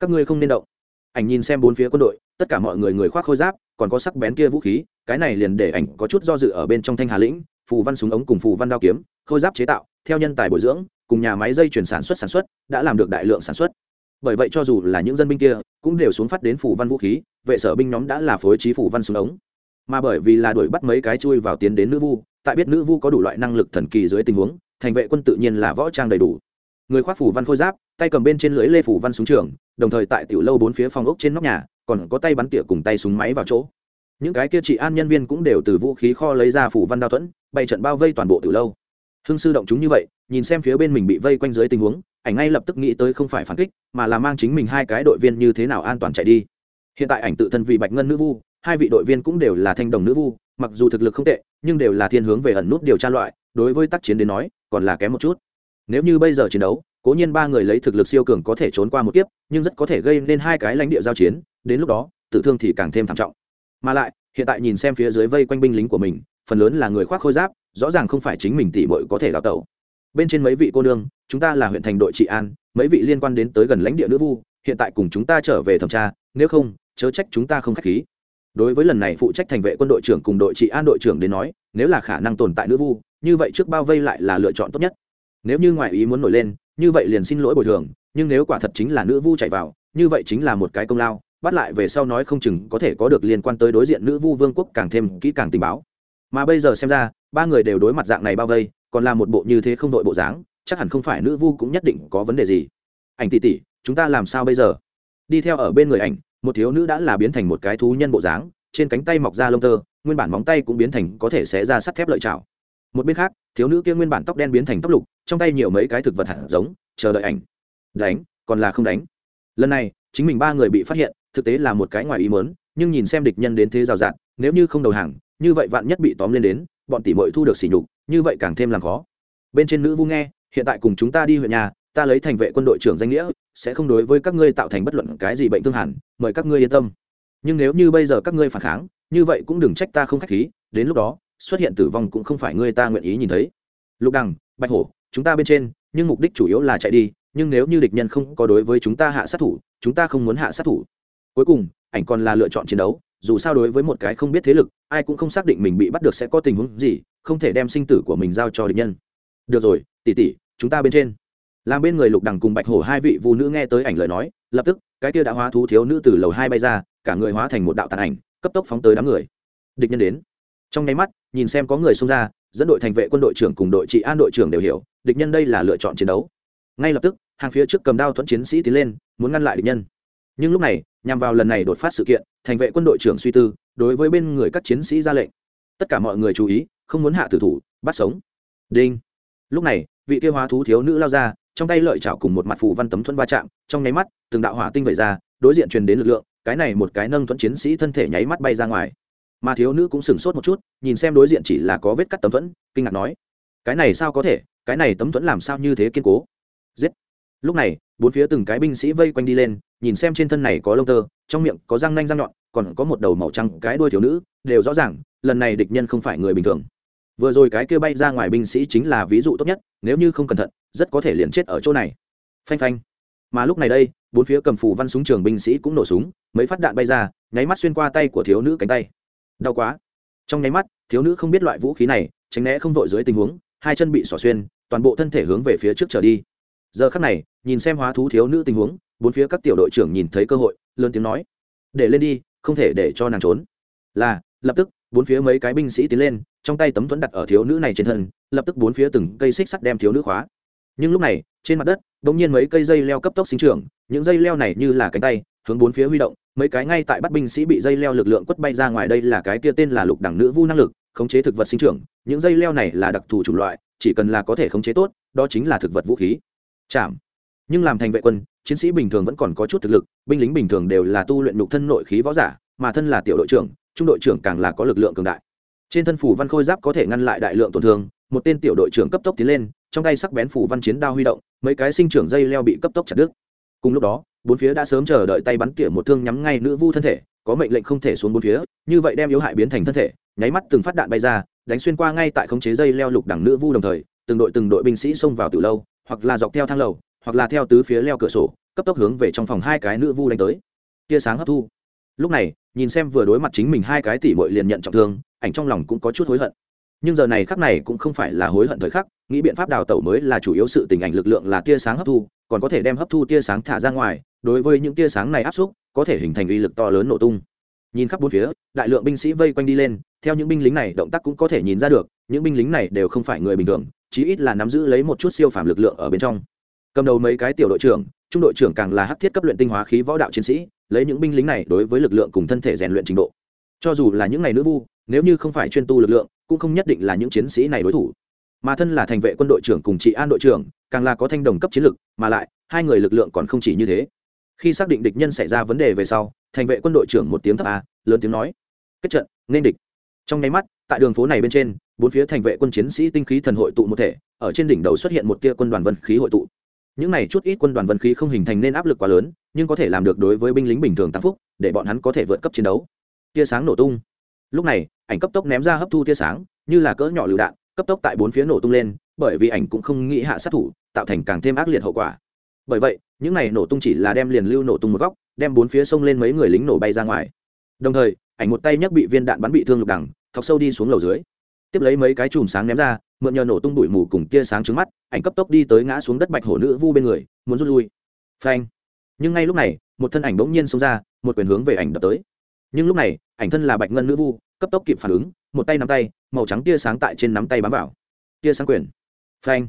Các ngươi không nên động. Ảnh nhìn xem bốn phía quân đội, tất cả mọi người người khoác khôi giáp, còn có sắc bén kia vũ khí, cái này liền để ảnh có chút do dự ở bên trong thanh hà lĩnh, phù văn súng ống cùng phù văn đao kiếm, khôi giáp chế tạo, theo nhân tài bồi dưỡng, cùng nhà máy dây chuyển sản xuất sản xuất, đã làm được đại lượng sản xuất. Bởi vậy cho dù là những dân binh kia, cũng đều xuống phát đến phủ văn vũ khí, vệ sở binh nhóm đã là phối trí phủ văn súng ống. Mà bởi vì là đuổi bắt mấy cái chui vào tiến đến nữ vu, tại biết nữ vu có đủ loại năng lực thần kỳ dưới tình huống thành vệ quân tự nhiên là võ trang đầy đủ. Người khoác phủ văn khôi giáp, tay cầm bên trên lưới lê phủ văn súng trường, đồng thời tại tiểu lâu bốn phía phòng ốc trên nóc nhà, còn có tay bắn tỉa cùng tay súng máy vào chỗ. Những cái kia trị an nhân viên cũng đều từ vũ khí kho lấy ra phủ văn đao thuẫn, bày trận bao vây toàn bộ tiểu lâu. Hương sư động chúng như vậy, nhìn xem phía bên mình bị vây quanh dưới tình huống, ảnh ngay lập tức nghĩ tới không phải phản kích, mà là mang chính mình hai cái đội viên như thế nào an toàn chạy đi. Hiện tại ảnh tự thân vì bạch ngân nữ vu, hai vị đội viên cũng đều là thanh đồng nữ vu, mặc dù thực lực không tệ, nhưng đều là thiên hướng về ẩn nút điều tra loại đối với tác chiến đến nói, còn là kém một chút. Nếu như bây giờ chiến đấu, cố nhiên ba người lấy thực lực siêu cường có thể trốn qua một kiếp, nhưng rất có thể gây nên hai cái lãnh địa giao chiến, đến lúc đó, tử thương thì càng thêm thảm trọng. Mà lại, hiện tại nhìn xem phía dưới vây quanh binh lính của mình, phần lớn là người khoác khôi giáp, rõ ràng không phải chính mình tỷ bội có thể đào tẩu. Bên trên mấy vị cô nương, chúng ta là huyện thành đội trị an, mấy vị liên quan đến tới gần lãnh địa nữ vu, hiện tại cùng chúng ta trở về thẩm tra, nếu không, chớ trách chúng ta không k h á c h khí. Đối với lần này phụ trách thành vệ quân đội trưởng cùng đội trị an đội trưởng đến nói, nếu là khả năng tồn tại nữ vu như vậy trước bao vây lại là lựa chọn tốt nhất. Nếu như ngoại ý muốn nổi lên, như vậy liền xin lỗi bồi thường, nhưng nếu quả thật chính là nữ vu chạy vào, như vậy chính là một cái công lao, bắt lại về sau nói không chừng có thể có được liên quan tới đối diện nữ vu vương quốc càng thêm kỹ càng tình báo. Mà bây giờ xem ra, ba người đều đối mặt dạng này bao vây, còn là một bộ như thế không đội bộ dáng, chắc hẳn không phải nữ vu cũng nhất định có vấn đề gì. Ảnh tỷ tỷ, chúng ta làm sao bây giờ? Đi theo ở bên người ảnh, một thiếu nữ đã là biến thành một cái thú nhân bộ dáng, trên cánh tay mọc ra lông tơ, nguyên bản móng tay cũng biến thành có thể xé ra sắt thép lợi chảo một bên khác, thiếu nữ kia nguyên bản tóc đen biến thành tóc lục, trong tay nhiều mấy cái thực vật hạt giống, chờ đợi ảnh. Đánh, còn là không đánh. Lần này, chính mình ba người bị phát hiện, thực tế là một cái ngoài ý mớn nhưng nhìn xem địch nhân đến thế rào rạt, nếu như không đầu hàng, như vậy vạn nhất bị tóm lên đến, bọn tỷ mội thu được sỉ nhục, như vậy càng thêm làm khó. Bên trên nữ vu nghe, hiện tại cùng chúng ta đi huyện nhà, ta lấy thành vệ quân đội trưởng danh nghĩa, sẽ không đối với các ngươi tạo thành bất luận cái gì bệnh thương hẳn, mời các ngươi yên tâm. Nhưng nếu như bây giờ các ngươi phản kháng, như vậy cũng đừng trách ta không k h á c h khí, đến lúc đó xuất hiện tử vong cũng không phải ngươi ta nguyện ý nhìn thấy. Lục đằng, bạch hổ, chúng ta bên trên, nhưng mục đích chủ yếu là chạy đi, nhưng nếu như địch nhân không có đối với chúng ta hạ sát thủ, chúng ta không muốn hạ sát thủ. Cuối cùng, ảnh còn là lựa chọn chiến đấu, dù sao đối với một cái không biết thế lực, ai cũng không xác định mình bị bắt được sẽ có tình huống gì, không thể đem sinh tử của mình giao cho địch nhân. Được rồi tỉ tỉ chúng ta bên trên. Làm bên người lục đằng cùng bạch hổ hai vị Vu nữ nghe tới ảnh lời nói, lập tức, cái kia đã hóa thú thiếu nữ từ lầu hai bay ra, cả người hóa thành một đạo tàn ảnh, cấp tốc phóng tới đám người. Địch nhân đến. Trong nháy mắt nhìn xem có người xông ra, dẫn đội thành vệ quân đội trưởng cùng đội trị an đội trưởng đều hiểu, địch nhân đây là lựa chọn chiến đấu. Ngay lập tức, hàng phía trước cầm đao thuẫn chiến sĩ tiến lên, muốn ngăn lại địch nhân. Nhưng lúc này, nhằm vào lần này đột phát sự kiện, thành vệ quân đội trưởng suy tư, đối với bên người các chiến sĩ ra lệnh. Tất cả mọi người chú ý, không muốn hạ tử thủ, bắt sống. Đinh. Lúc này, vị kia hóa thú thiếu nữ lao ra, trong tay lợi chảo cùng một mặt phù văn tấm thuẫn va chạm, trong nháy mắt, từng đạo hỏa tinh vẩy ra, đối diện truyền đến lực lượng, cái này một cái nâng thuẫn chiến sĩ thân thể nháy mắt bay ra ngoài mà thiếu nữ cũng sửng sốt một chút, nhìn xem đối diện chỉ là có vết cắt tấm thuẫn, kinh ngạc nói, cái này sao có thể? Cái này tấm thuẫn làm sao như thế kiên cố? Giết. Lúc này, bốn phía từng cái binh sĩ vây quanh đi lên, nhìn xem trên thân này có lông tơ, trong miệng có răng nanh răng nhọn, còn có một đầu màu trắng cái đuôi thiếu nữ, đều rõ ràng, lần này địch nhân không phải người bình thường. Vừa rồi cái kia bay ra ngoài binh sĩ chính là ví dụ tốt nhất, nếu như không cẩn thận, rất có thể liền chết ở chỗ này. Phanh phanh. Mà lúc này đây, bốn phía cầm phù văn súng trường binh sĩ cũng nổ súng, mấy phát đạn bay ra, nháy mắt xuyên qua tay của thiếu nữ cánh tay đau quá. Trong nháy mắt, thiếu nữ không biết loại vũ khí này, tránh né không vội dưới tình huống, hai chân bị xỏ xuyên, toàn bộ thân thể hướng về phía trước trở đi. Giờ khắc này, nhìn xem hóa thú thiếu nữ tình huống, bốn phía các tiểu đội trưởng nhìn thấy cơ hội, lớn tiếng nói, để lên đi, không thể để cho nàng trốn. Là, lập tức, bốn phía mấy cái binh sĩ tiến lên, trong tay tấm thuẫn đặt ở thiếu nữ này trên thân, lập tức bốn phía từng cây xích sắt đem thiếu nữ khóa. Nhưng lúc này, trên mặt đất đ ỗ n g nhiên mấy cây dây leo cấp tốc sinh trưởng, những dây leo này như là cánh tay, hướng bốn phía huy động mấy cái ngay tại bắt binh sĩ bị dây leo lực lượng quất bay ra ngoài đây là cái kia tên là lục đẳng nữ vu năng lực, khống chế thực vật sinh trưởng. Những dây leo này là đặc thù chủng loại, chỉ cần là có thể khống chế tốt, đó chính là thực vật vũ khí. Chạm. Nhưng làm thành vệ quân, chiến sĩ bình thường vẫn còn có chút thực lực, binh lính bình thường đều là tu luyện nhục thân nội khí võ giả, mà thân là tiểu đội trưởng, trung đội trưởng càng là có lực lượng cường đại. Trên thân phủ văn khôi giáp có thể ngăn lại đại lượng tổn thương, một tên tiểu đội trưởng cấp tốc tiến lên, trong tay sắc bén phủ văn chiến đao huy động, mấy cái sinh trưởng dây leo bị cấp tốc chặt đứt. Cùng lúc đó bốn phía đã sớm chờ đợi tay bắn tỉa một thương nhắm ngay nữ vu thân thể, có mệnh lệnh không thể xuống bốn phía, như vậy đem yếu hại biến thành thân thể, nháy mắt từng phát đạn bay ra, đánh xuyên qua ngay tại khống chế dây leo lục đẳng nữ vu đồng thời, từng đội từng đội binh sĩ xông vào từ lâu, hoặc là dọc theo thang lầu, hoặc là theo tứ phía leo cửa sổ, cấp tốc hướng về trong phòng hai cái nữ vu đánh tới. Tia sáng hấp thu. Lúc này, nhìn xem vừa đối mặt chính mình hai cái tỷ muội liền nhận trọng thương, ảnh trong lòng cũng có chút hối hận. Nhưng giờ này khắc này cũng không phải là hối hận thời khắc, nghĩ biện pháp đào tẩu mới là chủ yếu sự tình ảnh lực lượng là tia sáng hấp thu còn có thể đem hấp thu tia sáng thả ra ngoài, đối với những tia sáng này áp xúc, có thể hình thành uy lực to lớn nổ tung. Nhìn khắp bốn phía, đại lượng binh sĩ vây quanh đi lên, theo những binh lính này động tác cũng có thể nhìn ra được, những binh lính này đều không phải người bình thường, chí ít là nắm giữ lấy một chút siêu phàm lực lượng ở bên trong. Cầm đầu mấy cái tiểu đội trưởng, trung đội trưởng càng là hắc thiết cấp luyện tinh hóa khí võ đạo chiến sĩ, lấy những binh lính này đối với lực lượng cùng thân thể rèn luyện trình độ. Cho dù là những ngày nữ vu, nếu như không phải chuyên tu lực lượng, cũng không nhất định là những chiến sĩ này đối thủ mà thân là thành vệ quân đội trưởng cùng chị an đội trưởng, càng là có thanh đồng cấp chiến lực, mà lại, hai người lực lượng còn không chỉ như thế. Khi xác định địch nhân xảy ra vấn đề về sau, thành vệ quân đội trưởng một tiếng thấp a, lớn tiếng nói, kết trận, nên địch. Trong nháy mắt, tại đường phố này bên trên, bốn phía thành vệ quân chiến sĩ tinh khí thần hội tụ một thể, ở trên đỉnh đầu xuất hiện một tia quân đoàn vân khí hội tụ. Những này chút ít quân đoàn vân khí không hình thành nên áp lực quá lớn, nhưng có thể làm được đối với binh lính bình thường tăng phúc, để bọn hắn có thể vượt cấp chiến đấu. Tia sáng nổ tung. Lúc này, ảnh cấp tốc ném ra hấp thu tia sáng, như là cỡ nhỏ lựu đạn cấp tốc tại bốn phía nổ tung lên, bởi vì ảnh cũng không nghĩ hạ sát thủ, tạo thành càng thêm ác liệt hậu quả. Bởi vậy, những này nổ tung chỉ là đem liền lưu nổ tung một góc, đem bốn phía sông lên mấy người lính nổ bay ra ngoài. Đồng thời, ảnh một tay nhấc bị viên đạn bắn bị thương lục đẳng, thọc sâu đi xuống lầu dưới. Tiếp lấy mấy cái chùm sáng ném ra, mượn nhờ nổ tung bụi mù cùng tia sáng trứng mắt, ảnh cấp tốc đi tới ngã xuống đất bạch hổ nữ vu bên người, muốn rút lui. Phanh. Nhưng ngay lúc này, một thân ảnh bỗng nhiên xông ra, một quyền hướng về ảnh đập tới. Nhưng lúc này, ảnh thân là bạch ngân nữ vu cấp tốc kịp phản ứng, một tay nắm tay, màu trắng tia sáng tại trên nắm tay bám vào. Tia sáng quyền. Phanh.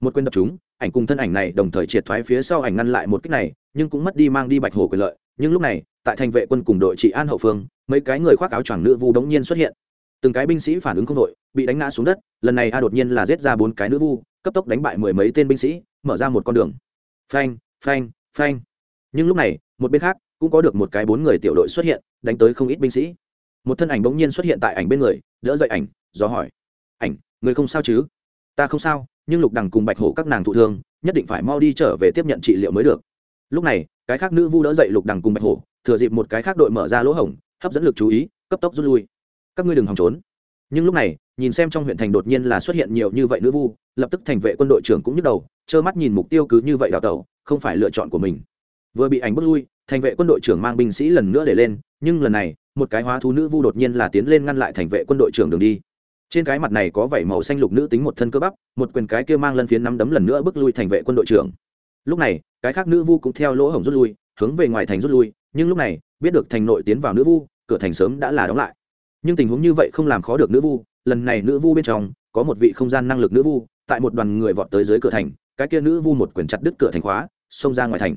Một quyền đập chúng ảnh cùng thân ảnh này đồng thời triệt thoái phía sau ảnh ngăn lại một cách này, nhưng cũng mất đi mang đi bạch hổ quyền lợi. Nhưng lúc này, tại thành vệ quân cùng đội trị an hậu phương, mấy cái người khoác áo choàng nữ vu đống nhiên xuất hiện. Từng cái binh sĩ phản ứng không đội, bị đánh ngã xuống đất, lần này a đột nhiên là giết ra bốn cái nữ vu, cấp tốc đánh bại mười mấy tên binh sĩ, mở ra một con đường. Phanh phanh phanh. Nhưng lúc này, một bên khác, cũng có được một cái bốn người tiểu đội xuất hiện, đánh tới không ít binh sĩ một thân ảnh bỗng nhiên xuất hiện tại ảnh bên người, đỡ dậy ảnh do hỏi. Ảnh, người không sao chứ? Ta không sao, nhưng lục đằng cùng bạch hổ các nàng thụ thương, nhất định phải mau đi trở về tiếp nhận trị liệu mới được. Lúc này, cái khác nữ vu đỡ dậy lục đằng cùng bạch hổ, thừa dịp một cái khác đội mở ra lỗ hổng, hấp dẫn lực chú ý, cấp tốc rút lui. Các ngươi đừng hòng trốn. Nhưng lúc này, nhìn xem trong huyện thành đột nhiên là xuất hiện nhiều như vậy nữ vu, lập tức thành vệ quân đội trưởng cũng nhức đầu, trơ mắt nhìn mục tiêu cứ như vậy đào tẩu, không phải lựa chọn của mình. Vừa bị ảnh bước lui, thành vệ quân đội trưởng mang binh sĩ lần nữa để lên nhưng lần này, một cái hóa thú nữ vu đột nhiên là tiến lên ngăn lại thành vệ quân đội trưởng đường đi. Trên cái mặt này có vảy màu xanh lục nữ tính một thân cơ bắp, một quyền cái kia mang lân phiến nắm đấm lần nữa bước lui thành vệ quân đội trưởng. Lúc này, cái khác nữ vu cũng theo lỗ hổng rút lui, hướng về ngoài thành rút lui, nhưng lúc này, biết được thành nội tiến vào nữ vu, cửa thành sớm đã là đóng lại. Nhưng tình huống như vậy không làm khó được nữ vu, lần này nữ vu bên trong, có một vị không gian năng lực nữ vu, tại một đoàn người vọt tới dưới cửa thành, cái kia nữ vu một quyền chặt đứt cửa thành khóa, xông ra ngoài thành.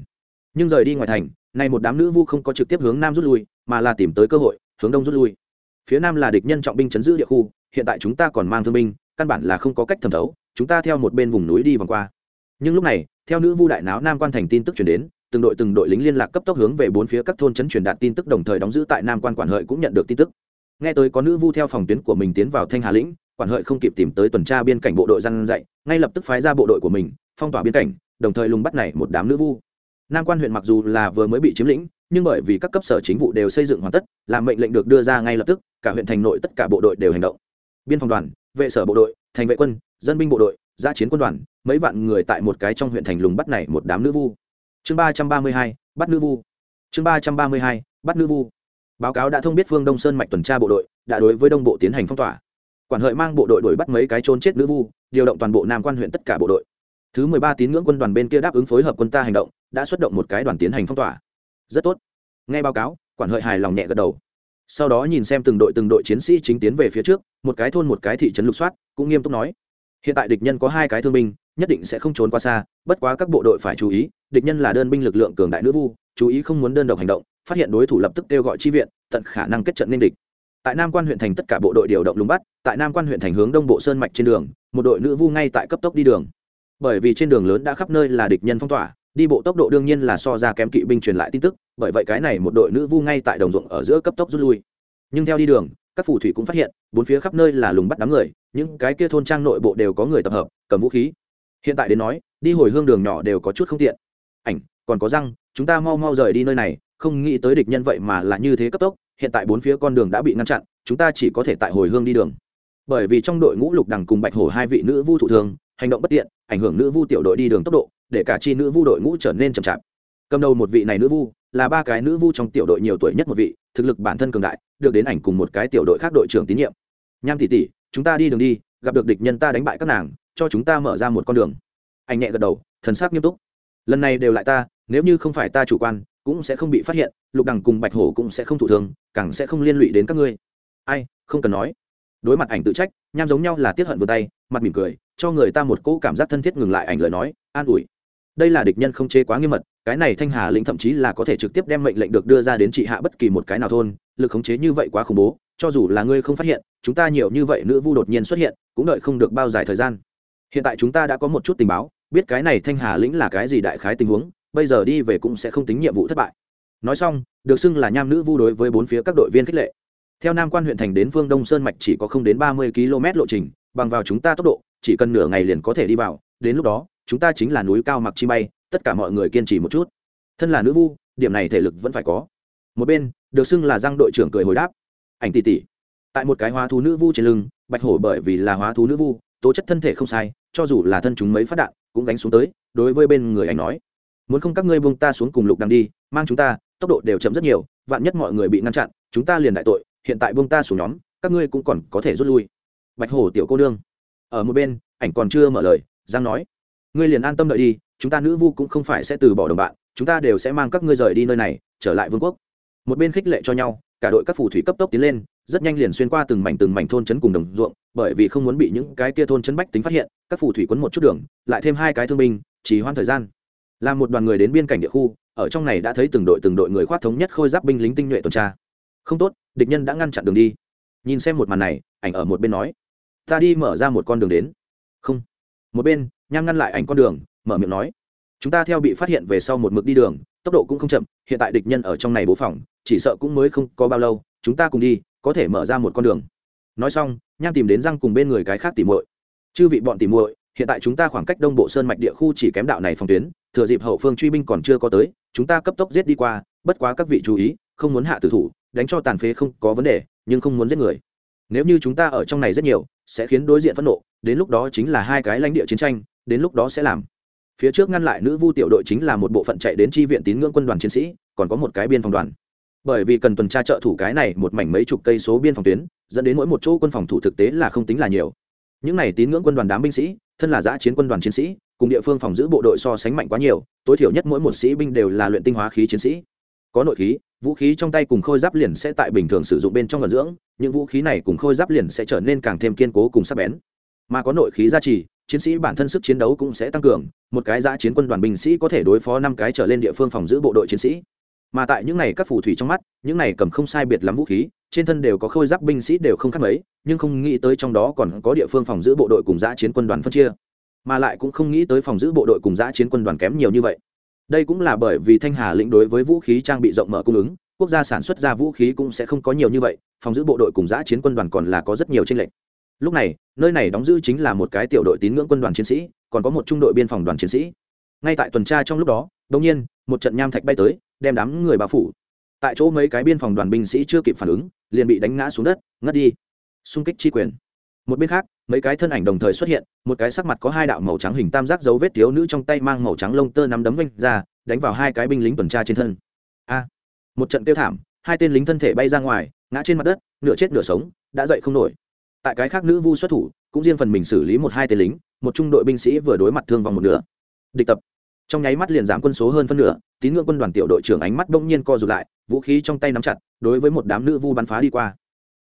Nhưng rời đi ngoài thành này một đám nữ vu không có trực tiếp hướng nam rút lui, mà là tìm tới cơ hội, hướng đông rút lui. Phía nam là địch nhân trọng binh chấn giữ địa khu, hiện tại chúng ta còn mang thương binh, căn bản là không có cách thẩm thấu, chúng ta theo một bên vùng núi đi vòng qua. Nhưng lúc này, theo nữ vu đại náo nam quan thành tin tức truyền đến, từng đội từng đội lính liên lạc cấp tốc hướng về bốn phía các thôn trấn truyền đạt tin tức, đồng thời đóng giữ tại nam quan quản hợi cũng nhận được tin tức. Nghe tới có nữ vu theo phòng tuyến của mình tiến vào thanh hà lĩnh, quản hợi không kịp tìm tới tuần tra biên cảnh bộ đội răn dạy, ngay lập tức phái ra bộ đội của mình, phong tỏa biên cảnh, đồng thời lùng bắt này một đám nữ vu nam quan huyện mặc dù là vừa mới bị chiếm lĩnh, nhưng bởi vì các cấp sở chính vụ đều xây dựng hoàn tất, làm mệnh lệnh được đưa ra ngay lập tức, cả huyện thành nội tất cả bộ đội đều hành động. Biên phòng đoàn, vệ sở bộ đội, thành vệ quân, dân binh bộ đội gia chiến quân đoàn, mấy vạn người tại một cái trong huyện thành lùng bắt này một đám nữ vu. Chương ba trăm ba mươi hai, bắt nữ vu. Chương ba trăm ba mươi hai, bắt nữ vu. Báo cáo đã thông biết phương đông sơn mạch tuần tra bộ đội đã đối với đông bộ tiến hành phong tỏa. Quản hợi mang bộ đội đuổi bắt mấy cái trốn chết nữ vu, điều động toàn bộ nam quan huyện tất cả bộ đội thứ mười ba tín ngưỡng quân đoàn bên kia đáp ứng phối hợp quân ta hành động, đã xuất động một cái đoàn tiến hành phong tỏa. Rất tốt. Nghe báo cáo, quản hợi hài lòng nhẹ gật đầu. Sau đó nhìn xem từng đội từng đội chiến sĩ chính tiến về phía trước, một cái thôn một cái thị trấn lục soát, cũng nghiêm túc nói. Hiện tại địch nhân có hai cái thương binh, nhất định sẽ không trốn qua xa, bất quá các bộ đội phải chú ý, địch nhân là đơn binh lực lượng cường đại nữ vu, chú ý không muốn đơn độc hành động, phát hiện đối thủ lập tức kêu gọi chi viện, tận khả năng kết trận nên địch. Tại nam quan huyện thành tất cả bộ đội điều động lùng bắt, tại nam quan huyện thành hướng đông bộ sơn mạch trên đường, một đội nữ vu ngay tại cấp tốc đi đường bởi vì trên đường lớn đã khắp nơi là địch nhân phong tỏa, đi bộ tốc độ đương nhiên là so ra kém kỵ binh truyền lại tin tức, bởi vậy cái này một đội nữ vu ngay tại đồng ruộng ở giữa cấp tốc rút lui. Nhưng theo đi đường, các phù thủy cũng phát hiện, bốn phía khắp nơi là lùng bắt đám người, những cái kia thôn trang nội bộ đều có người tập hợp, cầm vũ khí. Hiện tại đến nói, đi hồi hương đường nhỏ đều có chút không tiện. Ảnh, còn có răng, chúng ta mau mau rời đi nơi này, không nghĩ tới địch nhân vậy mà là như thế cấp tốc, hiện tại bốn phía con đường đã bị ngăn chặn, chúng ta chỉ có thể tại hồi hương đi đường. Bởi vì trong đội ngũ lục đằng cùng bạch hổ hai vị nữ vu thủ thường, hành động bất tiện ảnh hưởng nữ vu tiểu đội đi đường tốc độ, để cả chi nữ vu đội ngũ trở nên chậm chạp. Cầm đầu một vị này nữ vu, là ba cái nữ vu trong tiểu đội nhiều tuổi nhất một vị, thực lực bản thân cường đại, được đến ảnh cùng một cái tiểu đội khác đội trưởng tín nhiệm. Nham tỷ tỷ, chúng ta đi đường đi, gặp được địch nhân ta đánh bại các nàng, cho chúng ta mở ra một con đường. Anh nhẹ gật đầu, thần sắc nghiêm túc. Lần này đều lại ta, nếu như không phải ta chủ quan, cũng sẽ không bị phát hiện, lục đằng cùng bạch hổ cũng sẽ không thụ thương, càng sẽ không liên lụy đến các ngươi. Ai, không cần nói đối mặt ảnh tự trách, nham giống nhau là tiết hận vừa tay, mặt mỉm cười, cho người ta một cỗ cảm giác thân thiết ngừng lại ảnh lời nói, an ủi. Đây là địch nhân không chế quá nghiêm mật, cái này thanh hà lĩnh thậm chí là có thể trực tiếp đem mệnh lệnh được đưa ra đến trị hạ bất kỳ một cái nào thôn, lực khống chế như vậy quá khủng bố, cho dù là ngươi không phát hiện, chúng ta nhiều như vậy nữ vu đột nhiên xuất hiện, cũng đợi không được bao dài thời gian. Hiện tại chúng ta đã có một chút tình báo, biết cái này thanh hà lĩnh là cái gì đại khái tình huống, bây giờ đi về cũng sẽ không tính nhiệm vụ thất bại. Nói xong, được xưng là nham nữ vu đối với bốn phía các đội viên khích lệ theo nam quan huyện thành đến phương đông sơn mạch chỉ có không đến ba mươi km lộ trình, bằng vào chúng ta tốc độ, chỉ cần nửa ngày liền có thể đi vào, đến lúc đó, chúng ta chính là núi cao mặc chi bay, tất cả mọi người kiên trì một chút. Thân là nữ vu, điểm này thể lực vẫn phải có. Một bên, được xưng là giang đội trưởng cười hồi đáp. Ảnh tỷ tỷ, tại một cái hóa thú nữ vu trên lưng, bạch hổ bởi vì là hóa thú nữ vu, tố chất thân thể không sai, cho dù là thân chúng mấy phát đạn, cũng gánh xuống tới, đối với bên người ảnh nói. Muốn không các ngươi buông ta xuống cùng lục đang đi, mang chúng ta, tốc độ đều chậm rất nhiều, vạn nhất mọi người bị ngăn chặn, chúng ta liền đại tội hiện tại buông ta xuống nhóm, các ngươi cũng còn có thể rút lui. Bạch hổ tiểu cô nương. Ở một bên, ảnh còn chưa mở lời, giang nói, ngươi liền an tâm đợi đi, chúng ta nữ vu cũng không phải sẽ từ bỏ đồng bạn, chúng ta đều sẽ mang các ngươi rời đi nơi này, trở lại vương quốc. Một bên khích lệ cho nhau, cả đội các phù thủy cấp tốc tiến lên, rất nhanh liền xuyên qua từng mảnh từng mảnh thôn trấn cùng đồng ruộng, bởi vì không muốn bị những cái kia thôn trấn bách tính phát hiện, các phù thủy quấn một chút đường, lại thêm hai cái thương binh chỉ hoãn thời gian. Làm một đoàn người đến biên cảnh địa khu, ở trong này đã thấy từng đội từng đội người khoác thống nhất khôi giáp binh lính tinh nhuệ tuần tra không tốt, địch nhân đã ngăn chặn đường đi. Nhìn xem một màn này, ảnh ở một bên nói, ta đi mở ra một con đường đến. Không. Một bên, nham ngăn lại ảnh con đường, mở miệng nói, chúng ta theo bị phát hiện về sau một mực đi đường, tốc độ cũng không chậm, hiện tại địch nhân ở trong này bố phòng, chỉ sợ cũng mới không có bao lâu, chúng ta cùng đi, có thể mở ra một con đường. Nói xong, nham tìm đến răng cùng bên người cái khác tỉ muội. Chư vị bọn tỉ muội, hiện tại chúng ta khoảng cách đông bộ sơn mạch địa khu chỉ kém đạo này phòng tuyến, thừa dịp hậu phương truy binh còn chưa có tới, chúng ta cấp tốc giết đi qua, bất quá các vị chú ý, không muốn hạ tử thủ đánh cho tàn phế không có vấn đề, nhưng không muốn giết người. Nếu như chúng ta ở trong này rất nhiều, sẽ khiến đối diện phẫn nộ, đến lúc đó chính là hai cái lãnh địa chiến tranh, đến lúc đó sẽ làm. Phía trước ngăn lại nữ vu tiểu đội chính là một bộ phận chạy đến tri viện tín ngưỡng quân đoàn chiến sĩ, còn có một cái biên phòng đoàn. Bởi vì cần tuần tra trợ thủ cái này một mảnh mấy chục cây số biên phòng tuyến, dẫn đến mỗi một chỗ quân phòng thủ thực tế là không tính là nhiều. Những này tín ngưỡng quân đoàn đám binh sĩ, thân là giã chiến quân đoàn chiến sĩ, cùng địa phương phòng giữ bộ đội so sánh mạnh quá nhiều, tối thiểu nhất mỗi một sĩ binh đều là luyện tinh hóa khí chiến sĩ. Có nội khí vũ khí trong tay cùng khôi giáp liền sẽ tại bình thường sử dụng bên trong vận dưỡng, những vũ khí này cùng khôi giáp liền sẽ trở nên càng thêm kiên cố cùng sắc bén. Mà có nội khí gia trì, chiến sĩ bản thân sức chiến đấu cũng sẽ tăng cường, một cái giã chiến quân đoàn binh sĩ có thể đối phó năm cái trở lên địa phương phòng giữ bộ đội chiến sĩ. Mà tại những này các phù thủy trong mắt, những này cầm không sai biệt lắm vũ khí, trên thân đều có khôi giáp binh sĩ đều không khác mấy, nhưng không nghĩ tới trong đó còn có địa phương phòng giữ bộ đội cùng giã chiến quân đoàn phân chia. Mà lại cũng không nghĩ tới phòng giữ bộ đội cùng giã chiến quân đoàn kém nhiều như vậy đây cũng là bởi vì thanh hà lĩnh đối với vũ khí trang bị rộng mở cung ứng, quốc gia sản xuất ra vũ khí cũng sẽ không có nhiều như vậy, phòng giữ bộ đội cùng giã chiến quân đoàn còn là có rất nhiều tranh lệch. Lúc này, nơi này đóng giữ chính là một cái tiểu đội tín ngưỡng quân đoàn chiến sĩ, còn có một trung đội biên phòng đoàn chiến sĩ. Ngay tại tuần tra trong lúc đó đông nhiên, một trận nham thạch bay tới, đem đám người bao phủ. Tại chỗ mấy cái biên phòng đoàn binh sĩ chưa kịp phản ứng, liền bị đánh ngã xuống đất, ngất đi. Xung kích chi quyền một bên khác, mấy cái thân ảnh đồng thời xuất hiện, một cái sắc mặt có hai đạo màu trắng hình tam giác dấu vết thiếu nữ trong tay mang màu trắng lông tơ nắm đấm vanh ra, đánh vào hai cái binh lính tuần tra trên thân. A! Một trận tiêu thảm, hai tên lính thân thể bay ra ngoài, ngã trên mặt đất, nửa chết nửa sống, đã dậy không nổi. Tại cái khác nữ vu xuất thủ, cũng riêng phần mình xử lý một hai tên lính, một trung đội binh sĩ vừa đối mặt thương vong một nửa. Địch tập. Trong nháy mắt liền giảm quân số hơn phân nửa, tín ngưỡng quân đoàn tiểu đội trưởng ánh mắt bỗng nhiên co rụt lại, vũ khí trong tay nắm chặt, đối với một đám nữ vu bắn phá đi qua.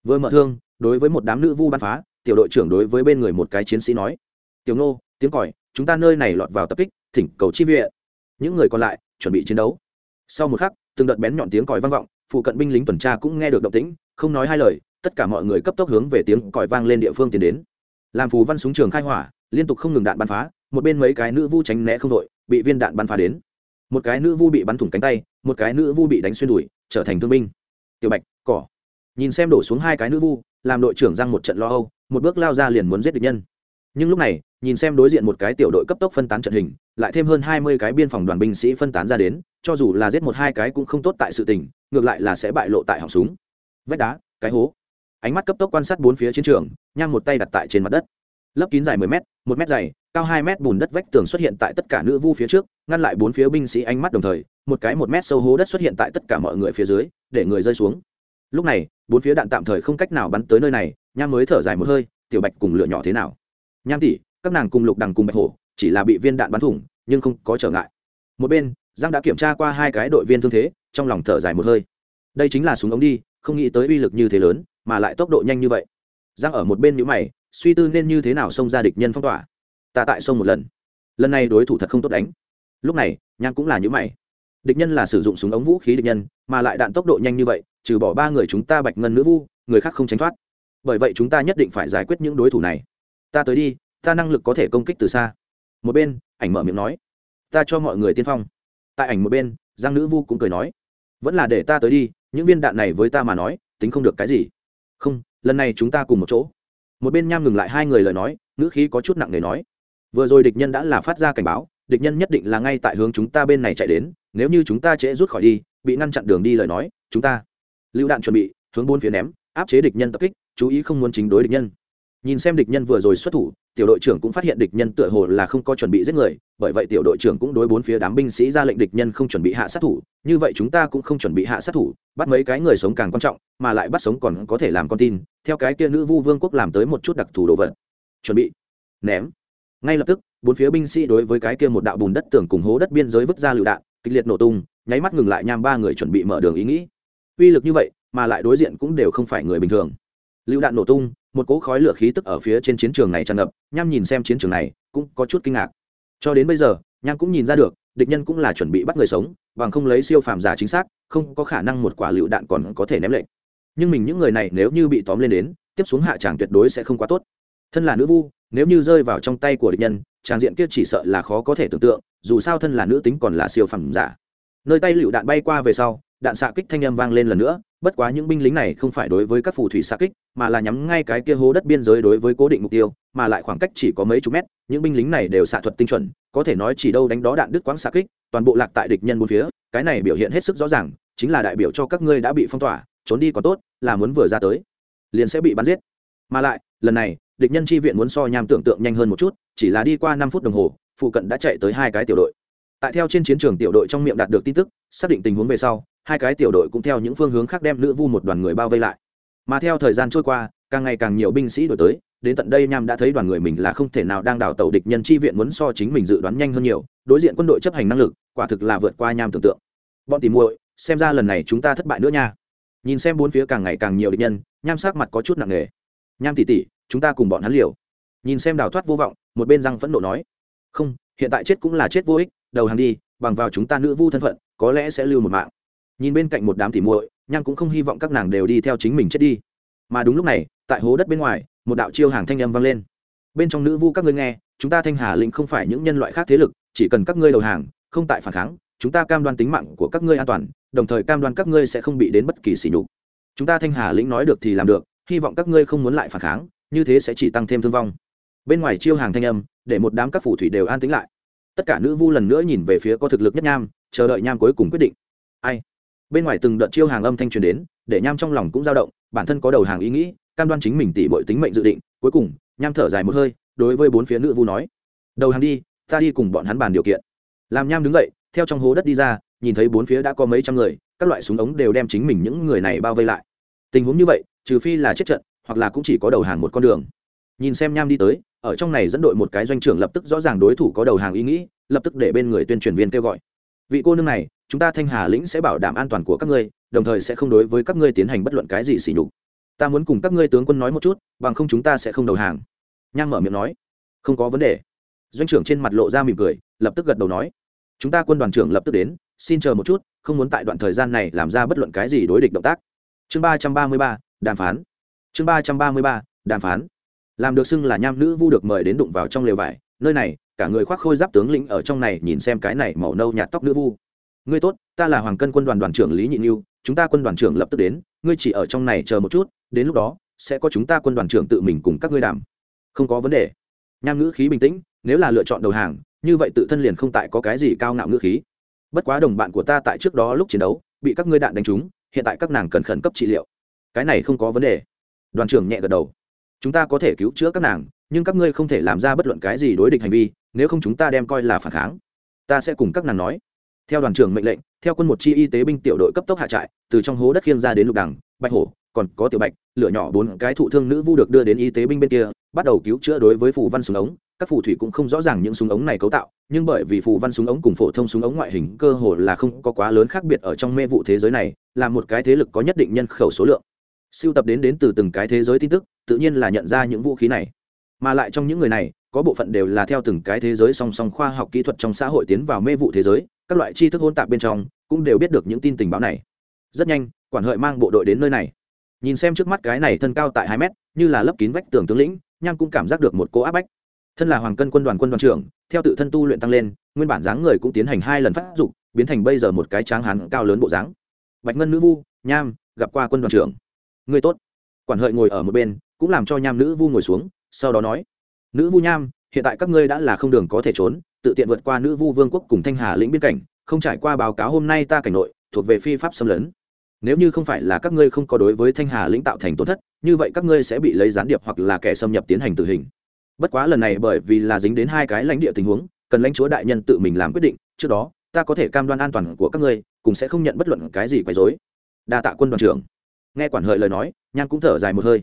Vừa mở thương, đối với một đám nữ vu bắn phá tiểu đội trưởng đối với bên người một cái chiến sĩ nói, tiểu nô tiếng còi, chúng ta nơi này lọt vào tập kích, thỉnh cầu chi viện. Những người còn lại chuẩn bị chiến đấu. Sau một khắc, từng đợt bén nhọn tiếng còi vang vọng, phụ cận binh lính tuần tra cũng nghe được động tĩnh, không nói hai lời, tất cả mọi người cấp tốc hướng về tiếng còi vang lên địa phương tiến đến. Làm phù văn súng trường khai hỏa, liên tục không ngừng đạn bắn phá, một bên mấy cái nữ vu tránh né không đội, bị viên đạn bắn phá đến. Một cái nữ vu bị bắn thủng cánh tay, một cái nữ vu bị đánh xuyên đùi, trở thành thương binh. Tiểu bạch, cỏ. Nhìn xem đổ xuống hai cái nữ vu, làm đội trưởng giang một trận lo âu một bước lao ra liền muốn giết địch nhân. Nhưng lúc này, nhìn xem đối diện một cái tiểu đội cấp tốc phân tán trận hình, lại thêm hơn hai mươi cái biên phòng đoàn binh sĩ phân tán ra đến, cho dù là giết một hai cái cũng không tốt tại sự tình, ngược lại là sẽ bại lộ tại họng súng. Vách đá, cái hố. Ánh mắt cấp tốc quan sát bốn phía chiến trường nhang một tay đặt tại trên mặt đất. Lấp kín dài mười m một m dày, cao hai m bùn đất vách tường xuất hiện tại tất cả nữ vu phía trước, ngăn lại bốn phía binh sĩ ánh mắt đồng thời, một cái một mét sâu hố đất xuất hiện tại tất cả mọi người phía dưới, để người rơi xuống. Lúc này bốn phía đạn tạm thời không cách nào bắn tới nơi này, nham mới thở dài một hơi, tiểu bạch cùng lửa nhỏ thế nào? Nham tỉ các nàng cùng lục đằng cùng bạch hổ, chỉ là bị viên đạn bắn thủng, nhưng không có trở ngại. Một bên, giang đã kiểm tra qua hai cái đội viên thương thế, trong lòng thở dài một hơi. Đây chính là súng ống đi, không nghĩ tới uy lực như thế lớn, mà lại tốc độ nhanh như vậy. Giang ở một bên nhữ mày, suy tư nên như thế nào xông ra địch nhân phong tỏa? Ta tại sông một lần. Lần này đối thủ thật không tốt đánh. Lúc này, nham cũng là nhữ mày. Địch nhân là sử dụng súng ống vũ khí địch nhân, mà lại đạn tốc độ nhanh như vậy trừ bỏ ba người chúng ta bạch ngân nữ vu, người khác không tránh thoát. Bởi vậy chúng ta nhất định phải giải quyết những đối thủ này. Ta tới đi, ta năng lực có thể công kích từ xa. Một bên, ảnh mở miệng nói, ta cho mọi người tiên phong. Tại ảnh một bên, giang nữ vu cũng cười nói, vẫn là để ta tới đi, những viên đạn này với ta mà nói, tính không được cái gì. Không, lần này chúng ta cùng một chỗ. Một bên nham ngừng lại hai người lời nói, ngữ khí có chút nặng nề nói, vừa rồi địch nhân đã là phát ra cảnh báo, địch nhân nhất định là ngay tại hướng chúng ta bên này chạy đến, nếu như chúng ta trễ rút khỏi đi, bị ngăn chặn đường đi lời nói, chúng ta lựu đạn chuẩn bị, hướng bốn phía ném, áp chế địch nhân tập kích, chú ý không muốn chính đối địch nhân. Nhìn xem địch nhân vừa rồi xuất thủ, tiểu đội trưởng cũng phát hiện địch nhân tựa hồ là không có chuẩn bị giết người, bởi vậy tiểu đội trưởng cũng đối bốn phía đám binh sĩ ra lệnh địch nhân không chuẩn bị hạ sát thủ. Như vậy chúng ta cũng không chuẩn bị hạ sát thủ, bắt mấy cái người sống càng quan trọng, mà lại bắt sống còn có thể làm con tin, theo cái kia nữ vu vương quốc làm tới một chút đặc thù đồ vật. Chuẩn bị, ném. Ngay lập tức, bốn phía binh sĩ đối với cái kia một đạo bùn đất tường cùng hố đất biên giới vứt ra lựu đạn, kịch liệt nổ tung, nháy mắt ngừng lại nham ba người chuẩn bị mở đường ý nghĩ uy lực như vậy, mà lại đối diện cũng đều không phải người bình thường. Lựu đạn nổ tung, một cỗ khói lửa khí tức ở phía trên chiến trường này tràn ngập, nham nhìn xem chiến trường này, cũng có chút kinh ngạc. Cho đến bây giờ, nham cũng nhìn ra được, địch nhân cũng là chuẩn bị bắt người sống, bằng không lấy siêu phàm giả chính xác, không có khả năng một quả lựu đạn còn có thể ném lệnh nhưng mình những người này nếu như bị tóm lên đến, tiếp xuống hạ tràng tuyệt đối sẽ không quá tốt. Thân là nữ vu, nếu như rơi vào trong tay của địch nhân, tràng diện kia chỉ sợ là khó có thể tưởng tượng, dù sao thân là nữ tính còn là siêu phẩm giả. Nơi tay lựu đạn bay qua về sau đạn xạ kích thanh âm vang lên lần nữa, bất quá những binh lính này không phải đối với các phù thủy xạ kích, mà là nhắm ngay cái kia hố đất biên giới đối với cố định mục tiêu, mà lại khoảng cách chỉ có mấy chục mét, những binh lính này đều xạ thuật tinh chuẩn, có thể nói chỉ đâu đánh đó đạn đứt quãng xạ kích, toàn bộ lạc tại địch nhân bốn phía, cái này biểu hiện hết sức rõ ràng, chính là đại biểu cho các ngươi đã bị phong tỏa, trốn đi còn tốt, là muốn vừa ra tới, liền sẽ bị bắn giết. Mà lại, lần này, địch nhân chi viện muốn so nham tưởng tượng nhanh hơn một chút, chỉ là đi qua năm phút đồng hồ, phụ cận đã chạy tới hai cái tiểu đội. Tại theo trên chiến trường tiểu đội trong miệng đạt được tin tức, xác định tình huống về sau hai cái tiểu đội cũng theo những phương hướng khác đem nữ vu một đoàn người bao vây lại. Mà theo thời gian trôi qua, càng ngày càng nhiều binh sĩ đổi tới, đến tận đây nham đã thấy đoàn người mình là không thể nào đang đảo tàu địch nhân chi viện muốn so chính mình dự đoán nhanh hơn nhiều, đối diện quân đội chấp hành năng lực, quả thực là vượt qua nham tưởng tượng. Bọn tìm muội, xem ra lần này chúng ta thất bại nữa nha. Nhìn xem bốn phía càng ngày càng nhiều địch nhân, nham sắc mặt có chút nặng nề. Nham tỉ tỉ chúng ta cùng bọn hắn liều. Nhìn xem đào thoát vô vọng, một bên răng phẫn nộ nói. Không, hiện tại chết cũng là chết vô ích, đầu hàng đi, bằng vào chúng ta nữ vu thân phận, có lẽ sẽ lưu một mạng nhìn bên cạnh một đám tỉ muội, nham cũng không hy vọng các nàng đều đi theo chính mình chết đi. Mà đúng lúc này, tại hố đất bên ngoài, một đạo chiêu hàng thanh âm vang lên. Bên trong nữ vu các ngươi nghe, chúng ta thanh hà lĩnh không phải những nhân loại khác thế lực, chỉ cần các ngươi đầu hàng, không tại phản kháng, chúng ta cam đoan tính mạng của các ngươi an toàn, đồng thời cam đoan các ngươi sẽ không bị đến bất kỳ sỉ nhục. Chúng ta thanh hà lĩnh nói được thì làm được, hy vọng các ngươi không muốn lại phản kháng, như thế sẽ chỉ tăng thêm thương vong. Bên ngoài chiêu hàng thanh âm, để một đám các phù thủy đều an tính lại. Tất cả nữ vu lần nữa nhìn về phía có thực lực nhất nham, chờ đợi nham cuối cùng quyết định. Ai? Bên ngoài từng đợt chiêu hàng âm thanh truyền đến, để nham trong lòng cũng dao động, bản thân có đầu hàng ý nghĩ, cam đoan chính mình tỉ mọi tính mệnh dự định, cuối cùng, nham thở dài một hơi, đối với bốn phía nữ vu nói, đầu hàng đi, ta đi cùng bọn hắn bàn điều kiện. Làm nham đứng dậy, theo trong hố đất đi ra, nhìn thấy bốn phía đã có mấy trăm người, các loại súng ống đều đem chính mình những người này bao vây lại. Tình huống như vậy, trừ phi là chết trận, hoặc là cũng chỉ có đầu hàng một con đường. Nhìn xem nham đi tới, ở trong này dẫn đội một cái doanh trưởng lập tức rõ ràng đối thủ có đầu hàng ý nghĩ, lập tức để bên người tuyên truyền viên kêu gọi vị cô nương này, chúng ta thanh hà lĩnh sẽ bảo đảm an toàn của các ngươi, đồng thời sẽ không đối với các ngươi tiến hành bất luận cái gì xỉ nhục. Ta muốn cùng các ngươi tướng quân nói một chút, bằng không chúng ta sẽ không đầu hàng. Nham mở miệng nói. Không có vấn đề. Doanh trưởng trên mặt lộ ra mỉm cười, lập tức gật đầu nói. Chúng ta quân đoàn trưởng lập tức đến, xin chờ một chút, không muốn tại đoạn thời gian này làm ra bất luận cái gì đối địch động tác. Chương ba trăm ba mươi ba, đàm phán. Chương ba trăm ba mươi ba, đàm phán. Làm được xưng là nham nữ vu được mời đến đụng vào trong lều vải nơi này, cả người khoác khôi giáp tướng lĩnh ở trong này nhìn xem cái này màu nâu nhạt tóc nữ vu. Ngươi tốt, ta là hoàng cân quân đoàn đoàn trưởng lý nhị như chúng ta quân đoàn trưởng lập tức đến, ngươi chỉ ở trong này chờ một chút, đến lúc đó, sẽ có chúng ta quân đoàn trưởng tự mình cùng các ngươi đàm. Không có vấn đề. Nham ngữ khí bình tĩnh, nếu là lựa chọn đầu hàng, như vậy tự thân liền không tại có cái gì cao ngạo ngữ khí. Bất quá đồng bạn của ta tại trước đó lúc chiến đấu, bị các ngươi đạn đánh trúng, hiện tại các nàng cần khẩn cấp trị liệu. Cái này không có vấn đề. Đoàn trưởng nhẹ gật đầu. Chúng ta có thể cứu chữa các nàng nhưng các ngươi không thể làm ra bất luận cái gì đối địch hành vi, nếu không chúng ta đem coi là phản kháng. Ta sẽ cùng các nàng nói. Theo đoàn trưởng mệnh lệnh, theo quân một chi y tế binh tiểu đội cấp tốc hạ trại, từ trong hố đất khiêng ra đến lục đằng, bạch hổ, còn có tiểu bạch, lửa nhỏ bốn cái thụ thương nữ vu được đưa đến y tế binh bên kia, bắt đầu cứu chữa đối với phù văn súng ống. Các phù thủy cũng không rõ ràng những súng ống này cấu tạo, nhưng bởi vì phù văn súng ống cùng phổ thông súng ống ngoại hình cơ hồ là không có quá lớn khác biệt ở trong mê vụ thế giới này, là một cái thế lực có nhất định nhân khẩu số lượng. Siêu tập đến đến từ từng cái thế giới tin tức, tự nhiên là nhận ra những vũ khí này mà lại trong những người này, có bộ phận đều là theo từng cái thế giới song song khoa học kỹ thuật trong xã hội tiến vào mê vụ thế giới, các loại tri thức hôn tạp bên trong, cũng đều biết được những tin tình báo này. Rất nhanh, quản hợi mang bộ đội đến nơi này. Nhìn xem trước mắt cái này thân cao tại hai mét, như là lấp kín vách tường tướng lĩnh, nham cũng cảm giác được một cô áp bách. Thân là hoàng cân quân đoàn quân đoàn trưởng, theo tự thân tu luyện tăng lên, nguyên bản dáng người cũng tiến hành hai lần phát dục, biến thành bây giờ một cái tráng hán cao lớn bộ dáng. Bạch ngân nữ vu, nham, gặp qua quân đoàn trưởng. Người tốt. Quản hợi ngồi ở một bên, cũng làm cho nham nữ vu ngồi xuống sau đó nói, nữ vu nham, hiện tại các ngươi đã là không đường có thể trốn, tự tiện vượt qua nữ vu vương quốc cùng thanh hà lĩnh biên cảnh, không trải qua báo cáo hôm nay ta cảnh nội, thuộc về phi pháp xâm lấn. Nếu như không phải là các ngươi không có đối với thanh hà lĩnh tạo thành tổn thất, như vậy các ngươi sẽ bị lấy gián điệp hoặc là kẻ xâm nhập tiến hành tử hình. Bất quá lần này bởi vì là dính đến hai cái lãnh địa tình huống, cần lãnh chúa đại nhân tự mình làm quyết định, trước đó, ta có thể cam đoan an toàn của các ngươi cùng sẽ không nhận bất luận cái gì quấy dối đa tạ quân đoàn trưởng. Nghe quản hợi lời nói nhan cũng thở dài một hơi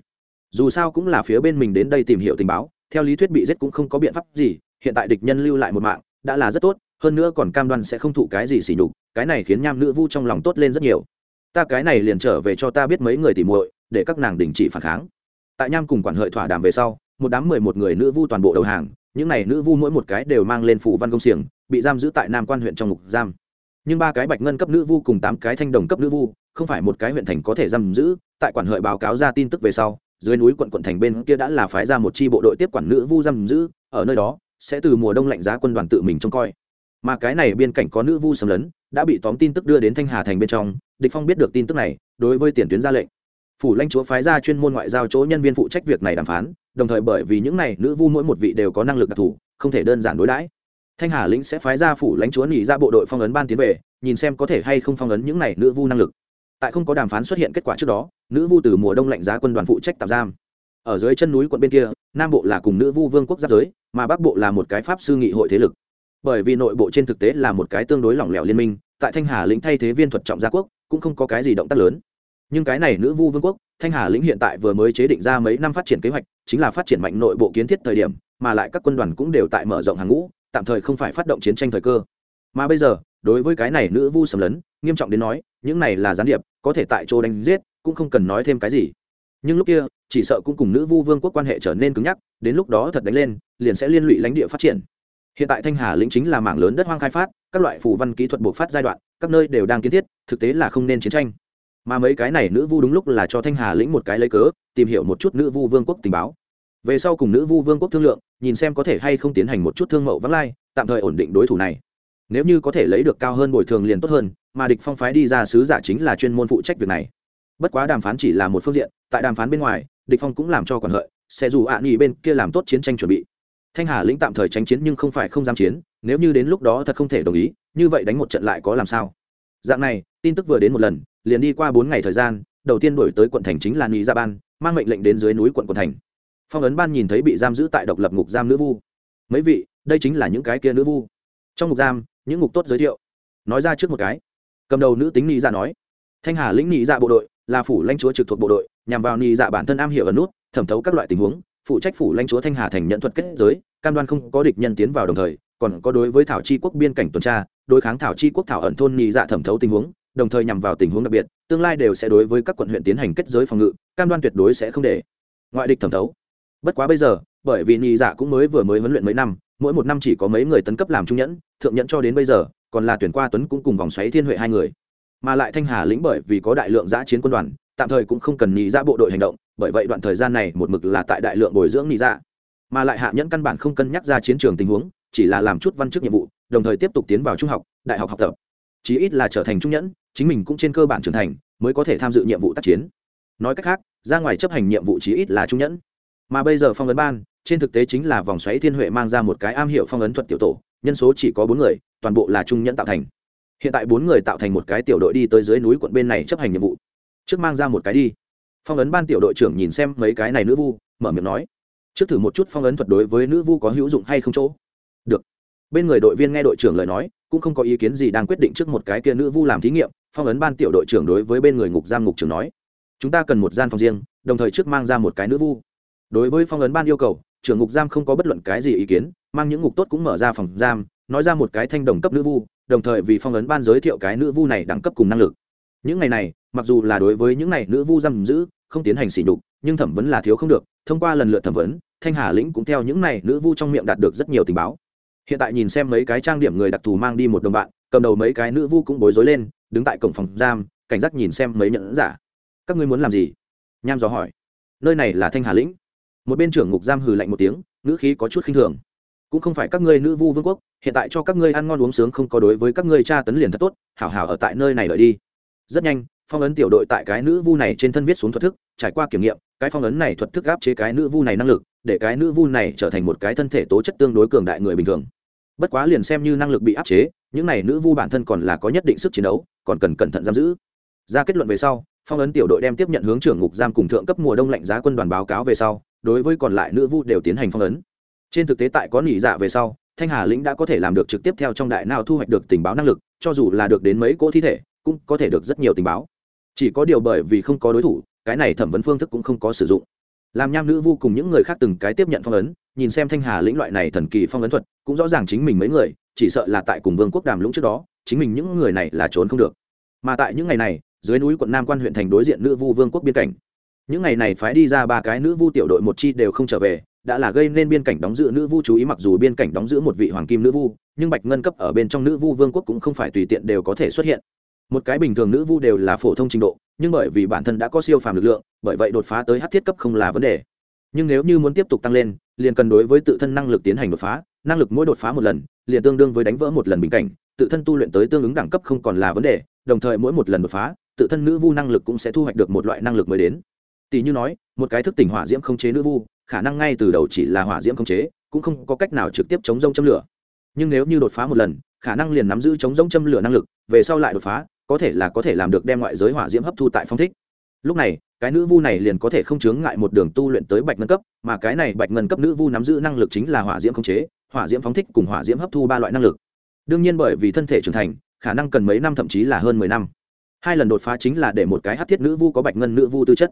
dù sao cũng là phía bên mình đến đây tìm hiểu tình báo, theo lý thuyết bị giết cũng không có biện pháp gì, hiện tại địch nhân lưu lại một mạng, đã là rất tốt, hơn nữa còn cam đoan sẽ không thụ cái gì xỉ nhục, cái này khiến nham nữ vu trong lòng tốt lên rất nhiều. Ta cái này liền trở về cho ta biết mấy người tìm muội, để các nàng đình chỉ phản kháng. Tại nham cùng quản hợi thỏa đàm về sau, một đám mười một người nữ vu toàn bộ đầu hàng, những n à y nữ vu mỗi một cái đều mang lên phủ văn công xiềng, bị giam giữ tại nam quan huyện trong ngục giam. Nhưng ba cái bạch ngân cấp nữ vu cùng tám cái thanh đồng cấp nữ vu, không phải một cái huyện thành có thể giam giữ, tại quản hợi báo cáo ra tin tức về sau dưới núi quận quận thành bên kia đã là phái ra một chi bộ đội tiếp quản nữ vu giam giữ, ở nơi đó sẽ từ mùa đông lạnh giá quân đoàn tự mình trông coi. Mà cái này biên cảnh có nữ vu xâm lấn, đã bị tóm tin tức đưa đến thanh hà thành bên trong, địch phong biết được tin tức này, đối với tiền tuyến ra lệnh. Phủ lãnh chúa phái ra chuyên môn ngoại giao chỗ nhân viên phụ trách việc này đàm phán, đồng thời bởi vì những này, nữ vu mỗi một vị đều có năng lực đặc thù, không thể đơn giản đối đãi. Thanh hà lĩnh sẽ phái ra phủ lãnh chúa nghỉ ra bộ đội phong ấn ban tiến về, nhìn xem có thể hay không phong ấn những này nữ vu năng lực tại không có đàm phán xuất hiện kết quả trước đó, nữ vu từ mùa đông lạnh giá quân đoàn phụ trách tạm giam. Ở dưới chân núi quận bên kia, nam bộ là cùng nữ vu vương quốc giáp giới, mà bắc bộ là một cái pháp sư nghị hội thế lực. Bởi vì nội bộ trên thực tế là một cái tương đối lỏng lẻo liên minh, tại thanh hà lĩnh thay thế viên thuật trọng gia quốc, cũng không có cái gì động tác lớn. Nhưng cái này nữ vu vương quốc, thanh hà lĩnh hiện tại vừa mới chế định ra mấy năm phát triển kế hoạch, chính là phát triển mạnh nội bộ kiến thiết thời điểm, mà lại các quân đoàn cũng đều tại mở rộng hàng ngũ, tạm thời không phải phát động chiến tranh thời cơ. Mà bây giờ, đối với cái này nữ vu sầm lấn nghiêm trọng đến nói, những này là gián điệp, có thể tại chỗ đánh giết, cũng không cần nói thêm cái gì. Nhưng lúc kia, chỉ sợ cũng cùng nữ vu vương quốc quan hệ trở nên cứng nhắc, đến lúc đó thật đánh lên, liền sẽ liên lụy lãnh địa phát triển. Hiện tại thanh hà lĩnh chính là mảng lớn đất hoang khai phát, các loại phù văn kỹ thuật buộc phát giai đoạn, các nơi đều đang kiến thiết, thực tế là không nên chiến tranh. Mà mấy cái này nữ vu đúng lúc là cho thanh hà lĩnh một cái lấy cớ, tìm hiểu một chút nữ vu vương quốc tình báo. Về sau cùng nữ vu vương quốc thương lượng, nhìn xem có thể hay không tiến hành một chút thương mậu vắng lai, tạm thời ổn định đối thủ này. Nếu như có thể lấy được cao hơn bồi thường liền tốt hơn mà địch phong phái đi ra sứ giả chính là chuyên môn phụ trách việc này. Bất quá đàm phán chỉ là một phương diện, tại đàm phán bên ngoài, địch phong cũng làm cho quản hợi, sẽ dù ạ à nghỉ bên kia làm tốt chiến tranh chuẩn bị. Thanh hà lĩnh tạm thời tránh chiến nhưng không phải không dám chiến, nếu như đến lúc đó thật không thể đồng ý, như vậy đánh một trận lại có làm sao? Dạng này, tin tức vừa đến một lần, liền đi qua bốn ngày thời gian, đầu tiên đổi tới quận thành chính là nghị gia dạ ban, mang mệnh lệnh đến dưới núi quận quận thành. Phong ấn ban nhìn thấy bị giam giữ tại độc lập ngục giam nữ vu. Mấy vị, đây chính là những cái kia nữ vu. Trong ngục giam, những ngục tốt giới thiệu. Nói ra trước một cái cầm đầu nữ tính nị dạ nói, thanh hà lĩnh nị dạ bộ đội là phủ lãnh chúa trực thuộc bộ đội, nhằm vào nị dạ bản thân am hiểu ở nút, thẩm thấu các loại tình huống, phụ trách phủ lãnh chúa thanh hà thành nhận thuật kết giới, cam đoan không có địch nhân tiến vào đồng thời, còn có đối với thảo chi quốc biên cảnh tuần tra, đối kháng thảo chi quốc thảo ẩn thôn nhị dạ thẩm thấu tình huống, đồng thời nhằm vào tình huống đặc biệt, tương lai đều sẽ đối với các quận huyện tiến hành kết giới phòng ngự, cam đoan tuyệt đối sẽ không để ngoại địch thẩm thấu. Bất quá bây giờ, bởi vì nhị dạ cũng mới vừa mới huấn luyện mấy năm, mỗi một năm chỉ có mấy người tấn cấp làm trung nhẫn, thượng nhẫn cho đến bây giờ còn là tuyển qua tuấn cũng cùng vòng xoáy thiên huệ hai người. Mà lại thanh hà lĩnh bởi vì có đại lượng giã chiến quân đoàn, tạm thời cũng không cần nhị ra dạ bộ đội hành động, bởi vậy đoạn thời gian này một mực là tại đại lượng bồi dưỡng nhị ra dạ. mà lại hạ nhẫn căn bản không cân nhắc ra chiến trường tình huống, chỉ là làm chút văn chức nhiệm vụ, đồng thời tiếp tục tiến vào trung học, đại học học tập. Chí ít là trở thành trung nhẫn, chính mình cũng trên cơ bản trưởng thành, mới có thể tham dự nhiệm vụ tác chiến. Nói cách khác, ra ngoài chấp hành nhiệm vụ chí ít là trung nhẫn. Mà bây giờ phong ấn ban, trên thực tế chính là vòng xoáy thiên huệ mang ra một cái am hiệu phong ấn thuật tiểu tổ nhân số chỉ có bốn người, toàn bộ là trung nhẫn tạo thành. Hiện tại bốn người tạo thành một cái tiểu đội đi tới dưới núi quận bên này chấp hành nhiệm vụ. Trước mang ra một cái đi. Phong ấn ban tiểu đội trưởng nhìn xem mấy cái này nữ vu, mở miệng nói. Trước thử một chút phong ấn thuật đối với nữ vu có hữu dụng hay không chỗ. Được. Bên người đội viên nghe đội trưởng lời nói, cũng không có ý kiến gì đang quyết định trước một cái kia nữ vu làm thí nghiệm, phong ấn ban tiểu đội trưởng đối với bên người ngục giam ngục trưởng nói. Chúng ta cần một gian phòng riêng, đồng thời trước mang ra một cái nữ vu. Đối với phong ấn ban yêu cầu, trưởng ngục giam không có bất luận cái gì ý kiến mang những ngục tốt cũng mở ra phòng giam, nói ra một cái thanh đồng cấp nữ vu, đồng thời vì phong ấn ban giới thiệu cái nữ vu này đẳng cấp cùng năng lực. Những ngày này, mặc dù là đối với những này nữ vu giam giữ, không tiến hành sỉ nhục, nhưng thẩm vấn là thiếu không được, thông qua lần lượt thẩm vấn, thanh hà lĩnh cũng theo những này nữ vu trong miệng đạt được rất nhiều tình báo. Hiện tại nhìn xem mấy cái trang điểm người đặc thù mang đi một đồng bạn, cầm đầu mấy cái nữ vu cũng bối rối lên, đứng tại cổng phòng giam, cảnh giác nhìn xem mấy nhẫn giả. Các ngươi muốn làm gì? Nham dò hỏi. Nơi này là thanh hà lĩnh. Một bên trưởng ngục giam hừ lạnh một tiếng nữ khí có chút khinh thường cũng không phải các ngươi nữ vu vương quốc, hiện tại cho các ngươi ăn ngon uống sướng không có đối với các ngươi tra tấn liền thật tốt, hảo hảo ở tại nơi này đợi đi. Rất nhanh, phong ấn tiểu đội tại cái nữ vu này trên thân viết xuống thuật thức, trải qua kiểm nghiệm, cái phong ấn này thuật thức áp chế cái nữ vu này năng lực, để cái nữ vu này trở thành một cái thân thể tố chất tương đối cường đại người bình thường. Bất quá liền xem như năng lực bị áp chế, những này nữ vu bản thân còn là có nhất định sức chiến đấu, còn cần cẩn thận giam giữ. Ra kết luận về sau, phong ấn tiểu đội đem tiếp nhận hướng trưởng ngục giam cùng thượng cấp mùa đông lạnh giá quân đoàn báo cáo về sau, đối với còn lại nữ vu đều tiến hành phong ấn trên thực tế tại có nỉ dạ về sau, thanh hà lĩnh đã có thể làm được trực tiếp theo trong đại nào thu hoạch được tình báo năng lực, cho dù là được đến mấy cỗ thi thể, cũng có thể được rất nhiều tình báo. Chỉ có điều bởi vì không có đối thủ, cái này thẩm vấn phương thức cũng không có sử dụng. Làm nham nữ vu cùng những người khác từng cái tiếp nhận phong ấn, nhìn xem thanh hà lĩnh loại này thần kỳ phong ấn thuật, cũng rõ ràng chính mình mấy người, chỉ sợ là tại cùng vương quốc đàm lũng trước đó, chính mình những người này là trốn không được. Mà tại những ngày này, dưới núi quận nam quan huyện thành đối diện nữ vu vương quốc biên cảnh. Những ngày này phái đi ra ba cái nữ vu tiểu đội một chi đều không trở về đã là gây nên biên cảnh đóng giữ nữ vu chú ý, mặc dù biên cảnh đóng giữ một vị hoàng kim nữ vu, nhưng bạch ngân cấp ở bên trong nữ vu vương quốc cũng không phải tùy tiện đều có thể xuất hiện. Một cái bình thường nữ vu đều là phổ thông trình độ, nhưng bởi vì bản thân đã có siêu phàm lực lượng, bởi vậy đột phá tới hát thiết cấp không là vấn đề. Nhưng nếu như muốn tiếp tục tăng lên, liền cần đối với tự thân năng lực tiến hành đột phá, năng lực mỗi đột phá một lần, liền tương đương với đánh vỡ một lần bình cảnh, tự thân tu luyện tới tương ứng đẳng cấp không còn là vấn đề, đồng thời mỗi một lần đột phá, tự thân nữ vu năng lực cũng sẽ thu hoạch được một loại năng lực mới đến tỷ như nói, một cái thức tỉnh hỏa diễm không chế nữ vu, khả năng ngay từ đầu chỉ là hỏa diễm không chế, cũng không có cách nào trực tiếp chống rông châm lửa. Nhưng nếu như đột phá một lần, khả năng liền nắm giữ chống rông châm lửa năng lực, về sau lại đột phá, có thể là có thể làm được đem ngoại giới hỏa diễm hấp thu tại phong thích. Lúc này, cái nữ vu này liền có thể không chướng ngại một đường tu luyện tới bạch ngân cấp, mà cái này bạch ngân cấp nữ vu nắm giữ năng lực chính là hỏa diễm không chế, hỏa diễm phóng thích cùng hỏa diễm hấp thu ba loại năng lực. Đương nhiên bởi vì thân thể trưởng thành, khả năng cần mấy năm thậm chí là hơn mười năm. Hai lần đột phá chính là để một cái hát thiết nữ vu có bạch ngân nữ vu tư chất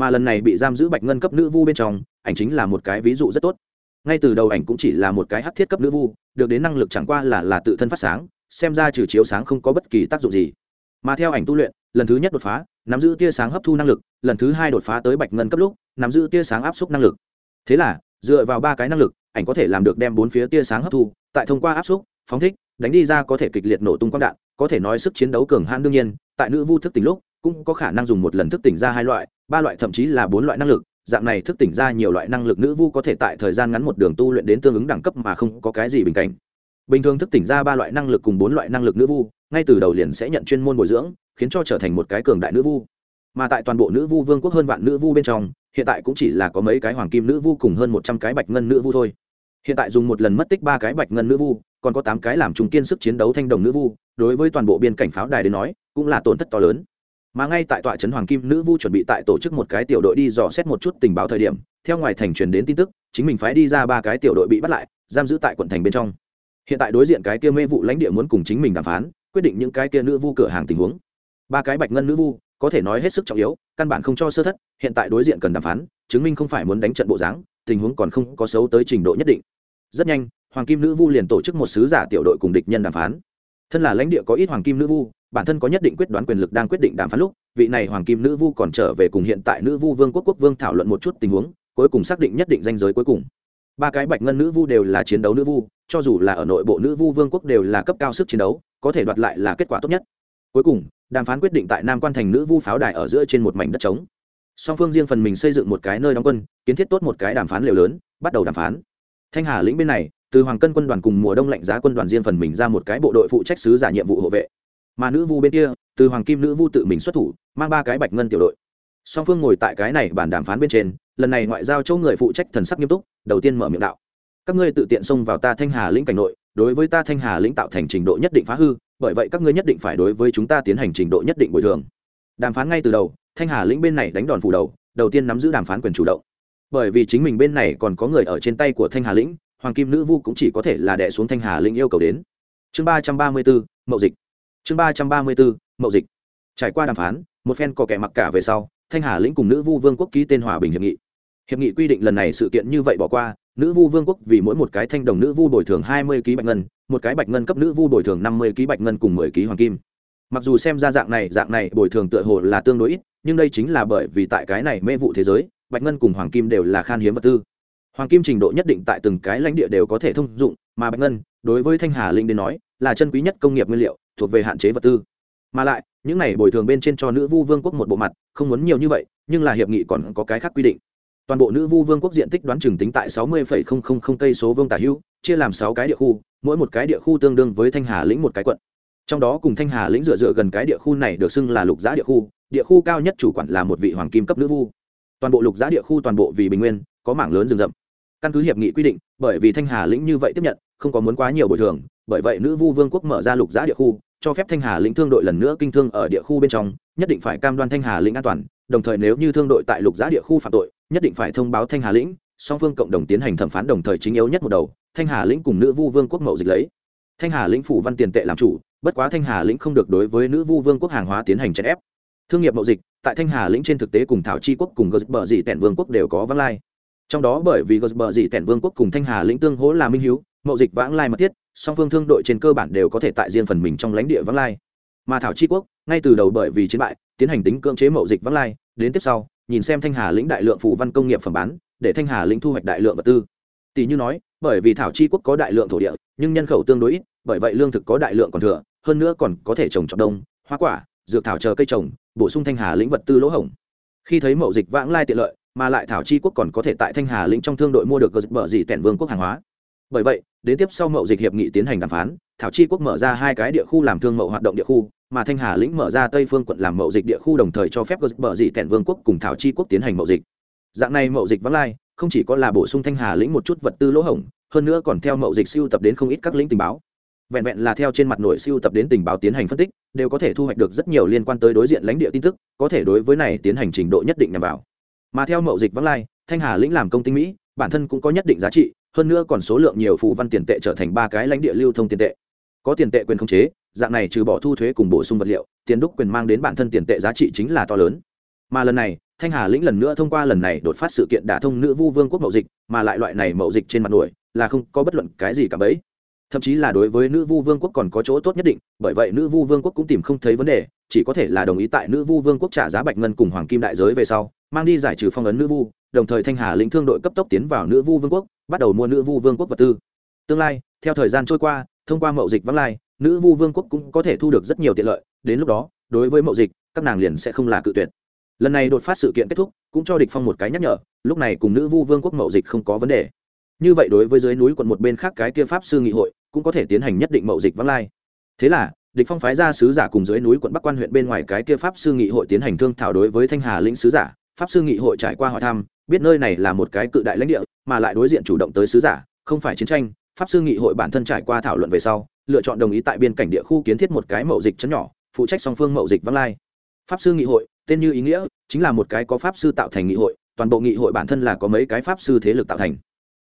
mà lần này bị giam giữ bạch ngân cấp nữ vu bên trong, ảnh chính là một cái ví dụ rất tốt. Ngay từ đầu ảnh cũng chỉ là một cái hát thiết cấp nữ vu, được đến năng lực chẳng qua là là tự thân phát sáng, xem ra trừ chiếu sáng không có bất kỳ tác dụng gì. Mà theo ảnh tu luyện, lần thứ nhất đột phá, nắm giữ tia sáng hấp thu năng lực, lần thứ hai đột phá tới bạch ngân cấp lúc, nắm giữ tia sáng áp suất năng lực. Thế là, dựa vào ba cái năng lực, ảnh có thể làm được đem bốn phía tia sáng hấp thu, tại thông qua áp suất, phóng thích, đánh đi ra có thể kịch liệt nổ tung quang đạn, có thể nói sức chiến đấu cường hãn đương nhiên, tại nữ vu thức tỉnh lúc, cũng có khả năng dùng một lần thức tỉnh ra hai loại ba loại thậm chí là bốn loại năng lực, dạng này thức tỉnh ra nhiều loại năng lực nữ vu có thể tại thời gian ngắn một đường tu luyện đến tương ứng đẳng cấp mà không có cái gì bình cảnh. Bình thường thức tỉnh ra ba loại năng lực cùng bốn loại năng lực nữ vu, ngay từ đầu liền sẽ nhận chuyên môn bồi dưỡng, khiến cho trở thành một cái cường đại nữ vu. Mà tại toàn bộ nữ vu vương quốc hơn vạn nữ vu bên trong, hiện tại cũng chỉ là có mấy cái hoàng kim nữ vu cùng hơn một trăm cái bạch ngân nữ vu thôi. Hiện tại dùng một lần mất tích ba cái bạch ngân nữ vu, còn có tám cái làm trùng kiên sức chiến đấu thanh đồng nữ vu, đối với toàn bộ biên cảnh pháo đài đến nói, cũng là tổn thất to lớn mà ngay tại tọa trấn hoàng kim, nữ vu chuẩn bị tại tổ chức một cái tiểu đội đi dò xét một chút tình báo thời điểm, theo ngoài thành truyền đến tin tức, chính mình phái đi ra ba cái tiểu đội bị bắt lại, giam giữ tại quận thành bên trong. Hiện tại đối diện cái kia mê vụ lãnh địa muốn cùng chính mình đàm phán, quyết định những cái kia nữ vu cửa hàng tình huống. Ba cái bạch ngân nữ vu, có thể nói hết sức trọng yếu, căn bản không cho sơ thất, hiện tại đối diện cần đàm phán, chứng minh không phải muốn đánh trận bộ dáng, tình huống còn không có xấu tới trình độ nhất định. Rất nhanh, hoàng kim nữ vu liền tổ chức một sứ giả tiểu đội cùng địch nhân đàm phán. Thân là lãnh địa có ít hoàng kim nữ vu bản thân có nhất định quyết đoán quyền lực đang quyết định đàm phán lúc, vị này hoàng kim nữ vu còn trở về cùng hiện tại nữ vu vương quốc quốc vương thảo luận một chút tình huống, cuối cùng xác định nhất định danh giới cuối cùng. Ba cái bạch ngân nữ vu đều là chiến đấu nữ vu, cho dù là ở nội bộ nữ vu vương quốc đều là cấp cao sức chiến đấu, có thể đoạt lại là kết quả tốt nhất. Cuối cùng, đàm phán quyết định tại nam quan thành nữ vu pháo đài ở giữa trên một mảnh đất trống. Song phương riêng phần mình xây dựng một cái nơi đóng quân, kiến thiết tốt một cái đàm phán liều lớn, bắt đầu đàm phán. Thanh hà lĩnh bên này, từ hoàng cân quân đoàn cùng mùa đông lạnh giá quân đoàn riêng phần mình ra một cái bộ đội phụ trách sứ giả nhiệm vụ hộ vệ mà nữ vu bên kia, từ hoàng kim nữ vu tự mình xuất thủ, mang ba cái bạch ngân tiểu đội. Song phương ngồi tại cái này bàn đàm phán bên trên, lần này ngoại giao chỗ người phụ trách thần sắc nghiêm túc, đầu tiên mở miệng đạo. Các ngươi tự tiện xông vào ta thanh hà lĩnh cảnh nội, đối với ta thanh hà lĩnh tạo thành trình độ nhất định phá hư, bởi vậy các ngươi nhất định phải đối với chúng ta tiến hành trình độ nhất định bồi thường. Đàm phán ngay từ đầu, thanh hà lĩnh bên này đánh đòn phủ đầu đầu tiên nắm giữ đàm phán quyền chủ động. Bởi vì chính mình bên này còn có người ở trên tay của thanh hà lĩnh, hoàng kim nữ vu cũng chỉ có thể là đẻ xuống thanh hà lĩnh yêu cầu đến. Chương ba trăm ba mươi bốn, mậu dịch chương ba trăm ba mươi bốn, mậu dịch. Trải qua đàm phán, một phen có kẻ mặc cả về sau, thanh hà lĩnh cùng nữ vu vương quốc ký tên hòa bình hiệp nghị. Hiệp nghị quy định lần này sự kiện như vậy bỏ qua, nữ vu vương quốc vì mỗi một cái thanh đồng nữ vu bồi thường hai mươi ký bạch ngân, một cái bạch ngân cấp nữ vu bồi thường năm mươi ký bạch ngân cùng mười ký hoàng kim. Mặc dù xem ra dạng này dạng này bồi thường tựa hồ là tương đối ít, nhưng đây chính là bởi vì tại cái này mê vụ thế giới, bạch ngân cùng hoàng kim đều là khan hiếm vật tư. Hoàng kim trình độ nhất định tại từng cái lãnh địa đều có thể thông dụng, mà bạch ngân, đối với thanh hà linh đến nói, là chân quý nhất công nghiệp nguyên liệu thuộc về hạn chế vật tư. Mà lại, những này bồi thường bên trên cho nữ vu vương quốc một bộ mặt, không muốn nhiều như vậy, nhưng là hiệp nghị còn có cái khác quy định. Toàn bộ nữ vu vương quốc diện tích đoán chừng tính tại sáu mươi cây số vương tả hữu, chia làm sáu cái địa khu, mỗi một cái địa khu tương đương với thanh hà lĩnh một cái quận. Trong đó cùng thanh hà lĩnh dựa dựa gần cái địa khu này được xưng là lục giã địa khu địa khu cao nhất chủ quản là một vị hoàng kim cấp nữ vu. Toàn bộ lục giã địa khu toàn bộ vì bình nguyên, có mảng lớn rừng rậm. Căn cứ hiệp nghị quy định, bởi vì thanh hà lĩnh như vậy tiếp nhận, không có muốn quá nhiều bồi thường, bởi vậy nữ vu vương quốc mở ra lục giã địa khu cho phép thanh hà lĩnh thương đội lần nữa kinh thương ở địa khu bên trong, nhất định phải cam đoan thanh hà lĩnh an toàn, đồng thời nếu như thương đội tại lục giá địa khu phạm tội, nhất định phải thông báo thanh hà lĩnh, song phương cộng đồng tiến hành thẩm phán đồng thời chính yếu nhất một đầu, thanh hà lĩnh cùng nữ vu vương quốc mậu dịch lấy. Thanh hà lĩnh phủ văn tiền tệ làm chủ, bất quá thanh hà lĩnh không được đối với nữ vu vương quốc hàng hóa tiến hành chèn ép. Thương nghiệp mậu dịch, tại thanh hà lĩnh trên thực tế cùng thảo chi quốc cùng gờ bờ dị tẻn vương quốc đều có vắng lai. Trong đó bởi vì gờ bờ dị tẻn vương quốc cùng thanh hà lĩnh tương hỗ là minh hiếu, mậu dịch vãng lai mật thiết song phương thương đội trên cơ bản đều có thể tại riêng phần mình trong lãnh địa vắng lai. Mà thảo chi quốc, ngay từ đầu bởi vì chiến bại, tiến hành tính cưỡng chế mậu dịch vắng lai, đến tiếp sau, nhìn xem thanh hà lĩnh đại lượng phủ văn công nghiệp phẩm bán, để thanh hà lĩnh thu hoạch đại lượng vật tư. Tỷ như nói, bởi vì thảo chi quốc có đại lượng thổ địa, nhưng nhân khẩu tương đối ít, bởi vậy lương thực có đại lượng còn thừa, hơn nữa còn có thể trồng trọt đông, hoa quả, dược thảo chờ cây trồng, bổ sung thanh hà lĩnh vật tư lỗ hổng. Khi thấy mậu dịch vãng lai tiện lợi, mà lại thảo chi quốc còn có thể tại thanh hà lĩnh trong thương đội mua được gờ bờ dì tẻn vương quốc hàng hóa. Bởi vậy đến tiếp sau mậu dịch hiệp nghị tiến hành đàm phán, thảo chi quốc mở ra hai cái địa khu làm thương mậu hoạt động địa khu, mà thanh hà lĩnh mở ra tây phương quận làm mậu dịch địa khu đồng thời cho phép gờ bờ dị tẻn vương quốc cùng thảo chi quốc tiến hành mậu dịch. Dạng này mậu dịch vắng lai, không chỉ có là bổ sung thanh hà lĩnh một chút vật tư lỗ hổng, hơn nữa còn theo mậu dịch siêu tập đến không ít các lĩnh tình báo. Vẹn vẹn là theo trên mặt nội siêu tập đến tình báo tiến hành phân tích, đều có thể thu hoạch được rất nhiều liên quan tới đối diện lãnh địa tin tức, có thể đối với này tiến hành trình độ nhất định nhằm vào. Mà theo mậu dịch vắng lai, thanh hà lĩnh làm công tinh mỹ, bản thân cũng có nhất định giá trị hơn nữa còn số lượng nhiều phù văn tiền tệ trở thành ba cái lãnh địa lưu thông tiền tệ. Có tiền tệ quyền khống chế, dạng này trừ bỏ thu thuế cùng bổ sung vật liệu, tiền đúc quyền mang đến bản thân tiền tệ giá trị chính là to lớn. Mà lần này, thanh hà lĩnh lần nữa thông qua lần này đột phát sự kiện đả thông nữ vu vương quốc mậu dịch, mà lại loại này mậu dịch trên mặt nổi, là không có bất luận cái gì cả bấy. Thậm chí là đối với nữ vu vương quốc còn có chỗ tốt nhất định, bởi vậy nữ vu vương quốc cũng tìm không thấy vấn đề, chỉ có thể là đồng ý tại nữ vu vương quốc trả giá bạch ngân cùng hoàng kim đại giới về sau, mang đi giải trừ phong ấn nữ vu đồng thời thanh hà lĩnh thương đội cấp tốc tiến vào nữ vu vương quốc, bắt đầu mua nữ vu vương quốc vật tư. Tương lai, theo thời gian trôi qua, thông qua mậu dịch vắng lai, nữ vu vương quốc cũng có thể thu được rất nhiều tiện lợi. Đến lúc đó, đối với mậu dịch, các nàng liền sẽ không là cự tuyệt. Lần này đột phát sự kiện kết thúc, cũng cho địch phong một cái nhắc nhở, lúc này cùng nữ vu vương quốc mậu dịch không có vấn đề. Như vậy đối với dưới núi quận một bên khác cái kia pháp sư nghị hội, cũng có thể tiến hành nhất định mậu dịch vắng lai. Thế là, địch phong phái ra sứ giả cùng dưới núi quận bắc quan huyện bên ngoài cái kia pháp sư nghị hội tiến hành thương thảo đối với thanh hà lĩnh sứ giả. Pháp sư nghị hội trải qua hỏi thăm biết nơi này là một cái cự đại lãnh địa, mà lại đối diện chủ động tới sứ giả, không phải chiến tranh, pháp sư nghị hội bản thân trải qua thảo luận về sau, lựa chọn đồng ý tại biên cảnh địa khu kiến thiết một cái mậu dịch chấn nhỏ, phụ trách song phương mậu dịch vắng lai. Pháp sư nghị hội, tên như ý nghĩa, chính là một cái có pháp sư tạo thành nghị hội, toàn bộ nghị hội bản thân là có mấy cái pháp sư thế lực tạo thành.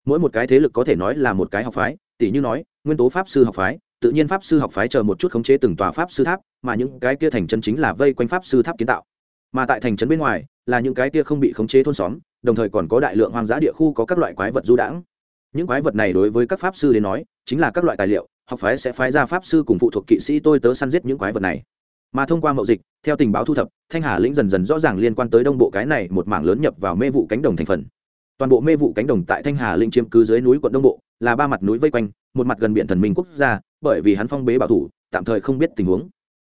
Mỗi một cái thế lực có thể nói là một cái học phái tỷ như nói, nguyên tố pháp sư học phái, tự nhiên pháp sư học phái chờ một chút khống chế từng tòa pháp sư tháp, mà những cái kia thành chân chính là vây quanh pháp sư tháp kiến tạo. Mà tại thành trấn bên ngoài, là những cái kia không bị khống chế thôn xóm đồng thời còn có đại lượng hoang dã địa khu có các loại quái vật du đãng. Những quái vật này đối với các pháp sư đến nói, chính là các loại tài liệu học phái sẽ phái ra pháp sư cùng phụ thuộc kỵ sĩ tôi tớ săn giết những quái vật này. Mà thông qua mậu dịch, theo tình báo thu thập, thanh hà lĩnh dần dần rõ ràng liên quan tới đông bộ cái này một mảng lớn nhập vào mê vụ cánh đồng thành phần. Toàn bộ mê vụ cánh đồng tại thanh hà lĩnh chiếm cứ dưới núi quận đông bộ, là ba mặt núi vây quanh, một mặt gần biển thần minh quốc gia, bởi vì hắn phong bế bảo thủ, tạm thời không biết tình huống.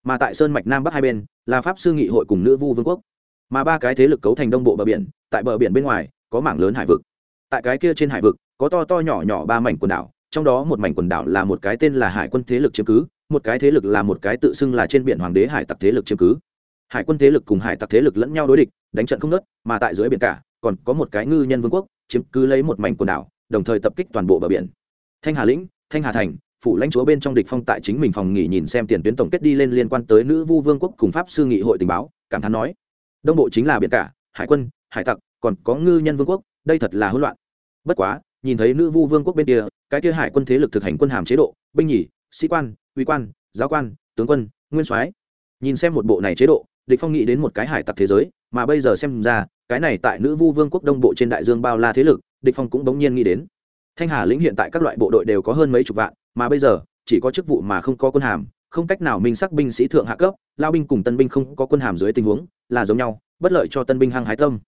Mà tại sơn mạch nam bắc hai bên, là pháp sư nghị hội cùng nữ vu vương quốc. Mà ba cái thế lực cấu thành đông bộ bờ biển tại bờ biển bên ngoài, có mảng lớn hải vực. Tại cái kia trên hải vực, có to to nhỏ nhỏ ba mảnh quần đảo, trong đó một mảnh quần đảo là một cái tên là hải quân thế lực chiếm cứ, một cái thế lực là một cái tự xưng là trên biển hoàng đế hải tặc thế lực chiếm cứ. Hải quân thế lực cùng hải tặc thế lực lẫn nhau đối địch, đánh trận không nớt mà tại dưới biển cả, còn có một cái ngư nhân vương quốc, chiếm cứ lấy một mảnh quần đảo, đồng thời tập kích toàn bộ bờ biển. Thanh hà lĩnh, thanh hà thành, phủ lãnh chúa bên trong địch phong tại chính mình phòng nghỉ nhìn xem tiền tuyến tổng kết đi lên liên quan tới nữ vu vương quốc cùng pháp sư nghị hội tình báo, cảm thán nói, đông bộ chính là biển cả, hải quân hải tặc, còn có ngư nhân vương quốc, đây thật là hỗn loạn. Bất quá, nhìn thấy nữ vu vương quốc bên kia, cái kia hải quân thế lực thực hành quân hàm chế độ, binh nhì, sĩ quan, uy quan, giáo quan, tướng quân, nguyên soái. Nhìn xem một bộ này chế độ, địch phong nghĩ đến một cái hải tặc thế giới, mà bây giờ xem ra, cái này tại nữ vu vương quốc đông bộ trên đại dương bao la thế lực, địch phong cũng bỗng nhiên nghĩ đến. Thanh hà lĩnh hiện tại các loại bộ đội đều có hơn mấy chục vạn, mà bây giờ, chỉ có chức vụ mà không có quân hàm, không cách nào minh sắc binh sĩ thượng hạ cấp, lao binh cùng tân binh không có quân hàm dưới tình huống, là giống nhau, bất lợi cho tân binh hăng hái tâm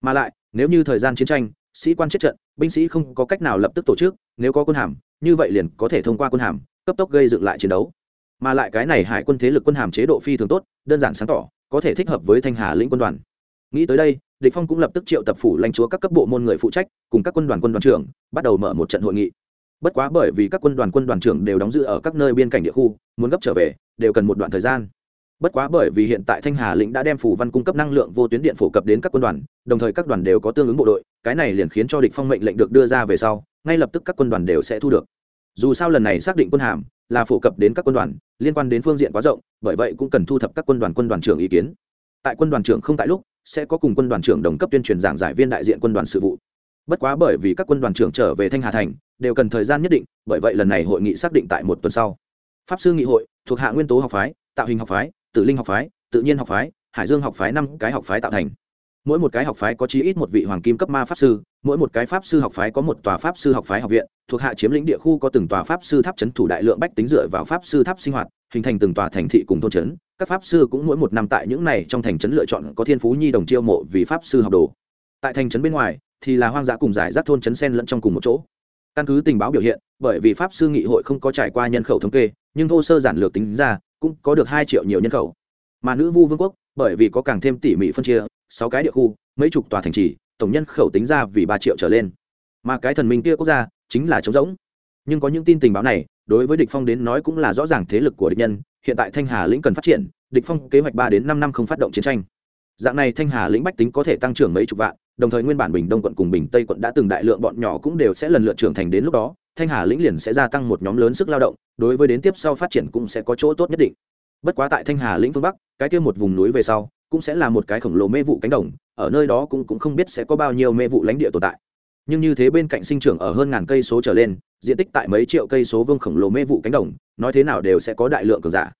mà lại, nếu như thời gian chiến tranh, sĩ quan chết trận, binh sĩ không có cách nào lập tức tổ chức, nếu có quân hàm, như vậy liền có thể thông qua quân hàm, cấp tốc gây dựng lại chiến đấu. Mà lại cái này hải quân thế lực quân hàm chế độ phi thường tốt, đơn giản sáng tỏ, có thể thích hợp với thanh hà lĩnh quân đoàn. Nghĩ tới đây, địch phong cũng lập tức triệu tập phủ lãnh chúa các cấp bộ môn người phụ trách, cùng các quân đoàn quân đoàn trưởng, bắt đầu mở một trận hội nghị. Bất quá bởi vì các quân đoàn quân đoàn trưởng đều đóng giữ ở các nơi biên cảnh địa khu, muốn gấp trở về, đều cần một đoạn thời gian bất quá bởi vì hiện tại thanh hà lĩnh đã đem phủ văn cung cấp năng lượng vô tuyến điện phổ cập đến các quân đoàn, đồng thời các đoàn đều có tương ứng bộ đội, cái này liền khiến cho địch phong mệnh lệnh được đưa ra về sau, ngay lập tức các quân đoàn đều sẽ thu được. Dù sao lần này xác định quân hàm là phổ cập đến các quân đoàn, liên quan đến phương diện quá rộng, bởi vậy cũng cần thu thập các quân đoàn quân đoàn trưởng ý kiến. Tại quân đoàn trưởng không tại lúc, sẽ có cùng quân đoàn trưởng đồng cấp tuyên truyền giảng giải viên đại diện quân đoàn sự vụ. Bất quá bởi vì các quân đoàn trưởng trở về thanh hà thành, đều cần thời gian nhất định, bởi vậy lần này hội nghị xác định tại một tuần sau. Pháp sư nghị hội thuộc hạ nguyên tố học phái, tạo hình học phái tử linh học phái, tự nhiên học phái, hải dương học phái năm cái học phái tạo thành. Mỗi một cái học phái có chí ít một vị hoàng kim cấp ma pháp sư, mỗi một cái pháp sư học phái có một tòa pháp sư học phái học viện, thuộc hạ chiếm lĩnh địa khu có từng tòa pháp sư tháp chấn thủ đại lượng bách tính dựa vào pháp sư tháp sinh hoạt, hình thành từng tòa thành thị cùng thôn trấn các pháp sư cũng mỗi một năm tại những này trong thành trấn lựa chọn có thiên phú nhi đồng chiêu mộ vì pháp sư học đồ. Tại thành trấn bên ngoài thì là hoang dã cùng giải rác thôn trấn sen lẫn trong cùng một chỗ. Căn cứ tình báo biểu hiện, bởi vì pháp sư nghị hội không có trải qua nhân khẩu thống kê nhưng thô sơ giản lược tính ra, cũng có được hai triệu nhiều nhân khẩu. Mà nữ vu vương quốc, bởi vì có càng thêm tỉ mỉ phân chia, sáu cái địa khu, mấy chục tòa thành trì, tổng nhân khẩu tính ra vì ba triệu trở lên. Mà cái thần minh kia quốc gia chính là trống rỗng. Nhưng có những tin tình báo này, đối với địch phong đến nói cũng là rõ ràng thế lực của địch nhân, hiện tại thanh hà lĩnh cần phát triển, địch phong kế hoạch ba đến năm năm không phát động chiến tranh. Dạng này thanh hà lĩnh bách tính có thể tăng trưởng mấy chục vạn, đồng thời nguyên bản bình đông quận cùng bình tây quận đã từng đại lượng bọn nhỏ cũng đều sẽ lần lượt trưởng thành đến lúc đó thanh hà lĩnh liền sẽ gia tăng một nhóm lớn sức lao động, đối với đến tiếp sau phát triển cũng sẽ có chỗ tốt nhất định. Bất quá tại thanh hà lĩnh phương bắc, cái kia một vùng núi về sau, cũng sẽ là một cái khổng lồ mê vụ cánh đồng, ở nơi đó cũng cũng không biết sẽ có bao nhiêu mê vụ lãnh địa tồn tại. Nhưng như thế bên cạnh sinh trưởng ở hơn ngàn cây số trở lên, diện tích tại mấy triệu cây số vương khổng lồ mê vụ cánh đồng, nói thế nào đều sẽ có đại lượng cường giả.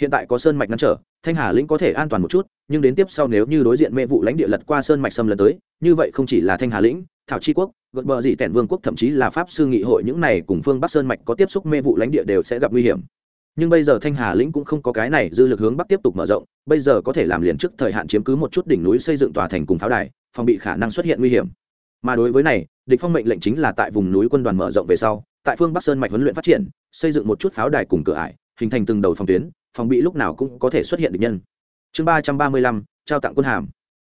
Hiện tại có sơn mạch ngăn trở, thanh hà lĩnh có thể an toàn một chút, nhưng đến tiếp sau nếu như đối diện mê vụ lãnh địa lật qua sơn mạch xâm lần tới, như vậy không chỉ là thanh hà lĩnh thảo chi quốc, gợt bờ dị tẻn vương quốc, thậm chí là pháp sư nghị hội, những này cùng phương bắc sơn mạch có tiếp xúc mê vụ lãnh địa đều sẽ gặp nguy hiểm. Nhưng bây giờ thanh hà lĩnh cũng không có cái này, dư lực hướng bắc tiếp tục mở rộng, bây giờ có thể làm liền trước thời hạn chiếm cứ một chút đỉnh núi xây dựng tòa thành cùng pháo đài, phòng bị khả năng xuất hiện nguy hiểm. Mà đối với này, địch phong mệnh lệnh chính là tại vùng núi quân đoàn mở rộng về sau, tại phương bắc sơn mạch huấn luyện phát triển, xây dựng một chút pháo đài cùng cửa ải, hình thành từng đầu phòng tuyến, phòng bị lúc nào cũng có thể xuất hiện địch nhân. Chương ba trăm ba mươi lăm, trao tặng quân hàm.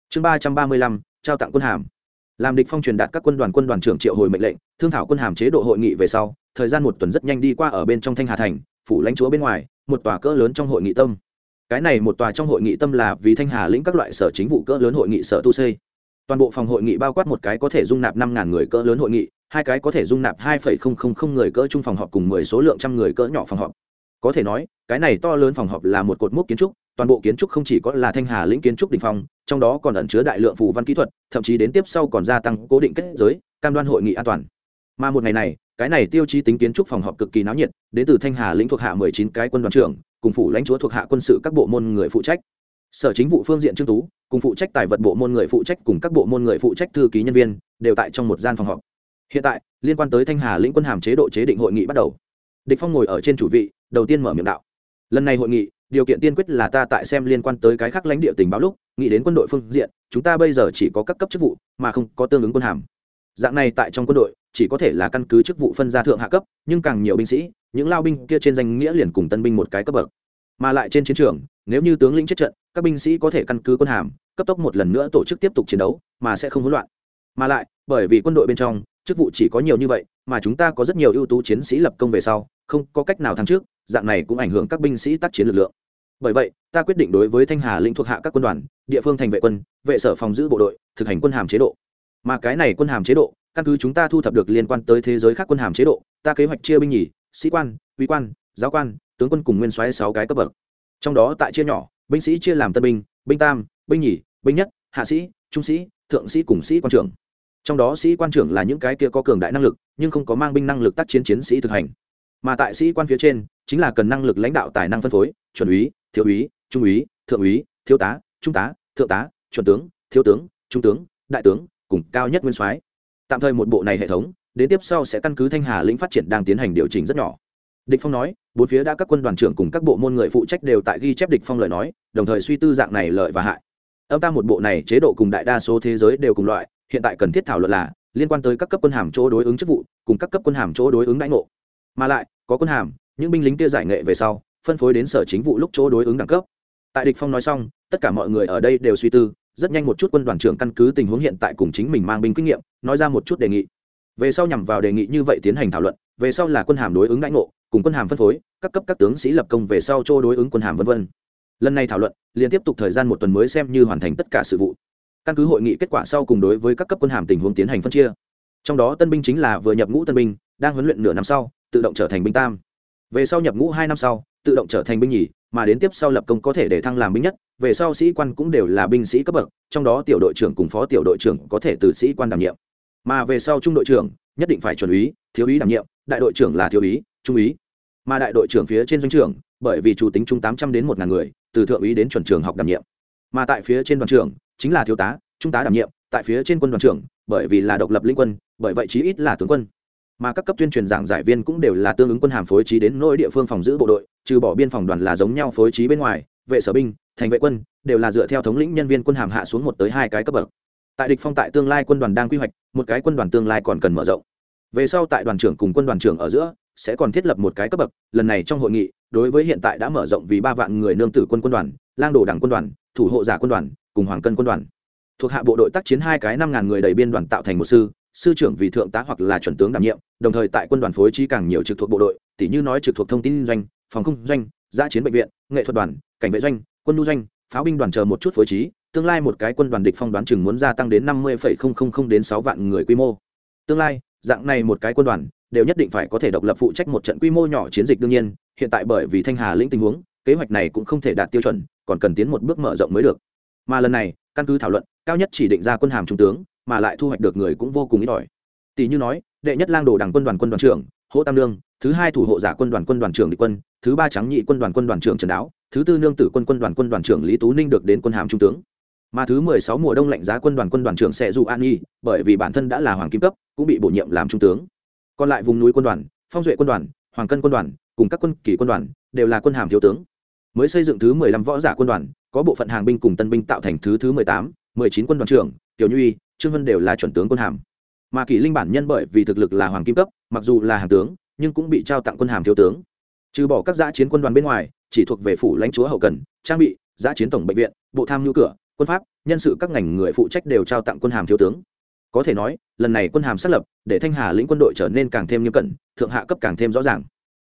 Chương ba trăm ba mươi lăm, trao tặng quân hàm làm địch phong truyền đạt các quân đoàn quân đoàn trưởng triệu hồi mệnh lệnh, thương thảo quân hàm chế độ hội nghị về sau, thời gian một tuần rất nhanh đi qua ở bên trong thanh hà thành, phủ lãnh chúa bên ngoài, một tòa cỡ lớn trong hội nghị tâm. Cái này một tòa trong hội nghị tâm là vì thanh hà lĩnh các loại sở chính vụ cỡ lớn hội nghị sở tu xây. Toàn bộ phòng hội nghị bao quát một cái có thể dung nạp năm ngàn người cỡ lớn hội nghị, hai cái có thể dung nạp hai phẩy không không không người cỡ trung phòng họp cùng mười số lượng trăm người cỡ nhỏ phòng họp có thể nói, cái này to lớn phòng họp là một cột mốc kiến trúc, toàn bộ kiến trúc không chỉ có là thanh hà lĩnh kiến trúc đình phong, trong đó còn ẩn chứa đại lượng phù văn kỹ thuật, thậm chí đến tiếp sau còn gia tăng cố định kết giới, cam đoan hội nghị an toàn. Mà một ngày này, cái này tiêu chí tính kiến trúc phòng họp cực kỳ náo nhiệt, đến từ thanh hà lĩnh thuộc hạ mười chín cái quân đoàn trưởng, cùng phủ lãnh chúa thuộc hạ quân sự các bộ môn người phụ trách. Sở chính vụ phương diện trương tú, cùng phụ trách tài vật bộ môn người phụ trách cùng các bộ môn người phụ trách thư ký nhân viên, đều tại trong một gian phòng họp. Hiện tại, liên quan tới thanh hà lĩnh quân hàm chế độ chế định hội nghị bắt đầu. Địch phong ngồi ở trên chủ vị đầu tiên mở miệng đạo. Lần này hội nghị, điều kiện tiên quyết là ta tại xem liên quan tới cái khác lãnh địa tình báo lúc, nghĩ đến quân đội phương diện, chúng ta bây giờ chỉ có các cấp chức vụ, mà không có tương ứng quân hàm. Dạng này tại trong quân đội, chỉ có thể là căn cứ chức vụ phân gia thượng hạ cấp, nhưng càng nhiều binh sĩ, những lao binh kia trên danh nghĩa liền cùng tân binh một cái cấp bậc. Mà lại trên chiến trường, nếu như tướng lĩnh chết trận, các binh sĩ có thể căn cứ quân hàm, cấp tốc một lần nữa tổ chức tiếp tục chiến đấu, mà sẽ không hỗn loạn. Mà lại, bởi vì quân đội bên trong, chức vụ chỉ có nhiều như vậy mà chúng ta có rất nhiều ưu tú chiến sĩ lập công về sau, không có cách nào thắng trước, dạng này cũng ảnh hưởng các binh sĩ tác chiến lực lượng. Bởi vậy, ta quyết định đối với thanh hà lĩnh thuộc hạ các quân đoàn, địa phương thành vệ quân, vệ sở phòng giữ bộ đội, thực hành quân hàm chế độ. Mà cái này quân hàm chế độ, căn cứ chúng ta thu thập được liên quan tới thế giới khác quân hàm chế độ, ta kế hoạch chia binh nhì, sĩ quan, uy quan, giáo quan, tướng quân cùng nguyên soái sáu cái cấp bậc. Trong đó tại chia nhỏ, binh sĩ chia làm tân binh binh tam, binh nhì, binh nhất, hạ sĩ, trung sĩ, thượng sĩ cùng sĩ quan trưởng trong đó sĩ quan trưởng là những cái kia có cường đại năng lực, nhưng không có mang binh năng lực tác chiến chiến sĩ thực hành. Mà tại sĩ quan phía trên, chính là cần năng lực lãnh đạo tài năng phân phối, chuẩn úy, thiếu úy, trung úy, thượng úy, thiếu tá, trung tá, thượng tá, chuẩn tướng, thiếu tướng, trung tướng, đại tướng, cùng cao nhất nguyên soái. Tạm thời một bộ này hệ thống, đến tiếp sau sẽ căn cứ thanh hà lĩnh phát triển đang tiến hành điều chỉnh rất nhỏ. Địch phong nói, bốn phía đã các quân đoàn trưởng cùng các bộ môn người phụ trách đều tại ghi chép địch phong lời nói, đồng thời suy tư dạng này lợi và hại. Âm ta một bộ này chế độ cùng đại đa số thế giới đều cùng loại hiện tại cần thiết thảo luận là liên quan tới các cấp quân hàm chỗ đối ứng chức vụ, cùng các cấp quân hàm chỗ đối ứng đãi ngộ. Mà lại, có quân hàm, những binh lính kia giải nghệ về sau, phân phối đến sở chính vụ lúc chỗ đối ứng đẳng cấp. Tại địch phong nói xong, tất cả mọi người ở đây đều suy tư, rất nhanh một chút quân đoàn trưởng căn cứ tình huống hiện tại cùng chính mình mang binh kinh nghiệm, nói ra một chút đề nghị. Về sau nhằm vào đề nghị như vậy tiến hành thảo luận, về sau là quân hàm đối ứng đãi ngộ, cùng quân hàm phân phối, các cấp các tướng sĩ lập công về sau chỗ đối ứng quân hàm vân vân. Lần này thảo luận liên tiếp tục thời gian một tuần mới xem như hoàn thành tất cả sự vụ căn cứ hội nghị kết quả sau cùng đối với các cấp quân hàm tình huống tiến hành phân chia. Trong đó tân binh chính là vừa nhập ngũ tân binh, đang huấn luyện nửa năm sau, tự động trở thành binh tam. Về sau nhập ngũ hai năm sau, tự động trở thành binh nhì, mà đến tiếp sau lập công có thể để thăng làm binh nhất, về sau sĩ quan cũng đều là binh sĩ cấp bậc, trong đó tiểu đội trưởng cùng phó tiểu đội trưởng có thể từ sĩ quan đảm nhiệm. Mà về sau trung đội trưởng, nhất định phải chuẩn úy, thiếu úy đảm nhiệm, đại đội trưởng là thiếu úy, trung úy. Mà đại đội trưởng phía trên doanh trưởng, bởi vì chủ tính trung tám trăm đến một ngàn người, từ thượng úy đến chuẩn trường học đảm nhiệm mà tại phía trên đoàn trưởng chính là thiếu tá, trung tá đảm nhiệm, tại phía trên quân đoàn trưởng, bởi vì là độc lập linh quân, bởi vậy chí ít là tướng quân. Mà các cấp tuyên truyền giảng giải viên cũng đều là tương ứng quân hàm phối trí đến nỗi địa phương phòng giữ bộ đội, trừ bỏ biên phòng đoàn là giống nhau phối trí bên ngoài, vệ sở binh, thành vệ quân, đều là dựa theo thống lĩnh nhân viên quân hàm hạ xuống một tới hai cái cấp bậc. Tại địch phong tại tương lai quân đoàn đang quy hoạch, một cái quân đoàn tương lai còn cần mở rộng. Về sau tại đoàn trưởng cùng quân đoàn trưởng ở giữa, sẽ còn thiết lập một cái cấp bậc, lần này trong hội nghị, đối với hiện tại đã mở rộng vì ba vạn người nương tử quân quân đoàn, lang đồ đảng quân đoàn thủ hộ giả quân đoàn, cùng hoàng cân quân đoàn. Thuộc hạ bộ đội tác chiến hai cái năm ngàn người đầy biên đoàn tạo thành một sư sư trưởng vì thượng tá hoặc là chuẩn tướng đảm nhiệm, đồng thời tại quân đoàn phối trí càng nhiều trực thuộc bộ đội tỷ như nói trực thuộc thông tin doanh, phòng không doanh, giã chiến bệnh viện, nghệ thuật đoàn, cảnh vệ doanh, quân nhu doanh, pháo binh đoàn chờ một chút phối trí, tương lai một cái quân đoàn địch phong đoán chừng muốn gia tăng đến năm mươi đến sáu vạn người quy mô. Tương lai, dạng này một cái quân đoàn, đều nhất định phải có thể độc lập phụ trách một trận quy mô nhỏ chiến dịch đương nhiên, hiện tại bởi vì thanh hà lĩnh tình huống kế hoạch này cũng không thể đạt tiêu chuẩn còn cần tiến một bước mở rộng mới được mà lần này căn cứ thảo luận cao nhất chỉ định ra quân hàm trung tướng mà lại thu hoạch được người cũng vô cùng ít ỏi tỷ như nói đệ nhất lang đồ đảng quân đoàn quân đoàn trưởng hỗ tam lương thứ hai thủ hộ giả quân đoàn quân đoàn trưởng địch quân thứ ba trắng nhị quân đoàn quân đoàn trưởng trần đáo thứ tư nương tử quân quân đoàn quân đoàn trưởng lý tú ninh được đến quân hàm trung tướng mà thứ mười sáu mùa đông lạnh giá quân đoàn quân đoàn trưởng sẽ dụ an nhi bởi vì bản thân đã là hoàng kim cấp cũng bị bổ nhiệm làm trung tướng còn lại vùng núi quân đoàn phong duệ quân đoàn hoàng cân quân đoàn cùng các quân kỷ quân đoàn đều là quân hàm thiếu tướng mới xây dựng thứ mười lăm võ giả quân đoàn, có bộ phận hàng binh cùng tân binh tạo thành thứ thứ mười tám, mười chín quân đoàn trưởng, tiểu nhuy, trương vân đều là chuẩn tướng quân hàm. Mà kỷ linh bản nhân bởi vì thực lực là hoàng kim cấp, mặc dù là hàng tướng, nhưng cũng bị trao tặng quân hàm thiếu tướng. Trừ bỏ các giã chiến quân đoàn bên ngoài, chỉ thuộc về phủ lãnh chúa hậu cần, trang bị, giã chiến tổng bệnh viện, bộ tham nhu cửa, quân pháp, nhân sự các ngành người phụ trách đều trao tặng quân hàm thiếu tướng. Có thể nói, lần này quân hàm xác lập, để thanh hà lĩnh quân đội trở nên càng thêm nghiêm cẩn, thượng hạ cấp càng thêm rõ ràng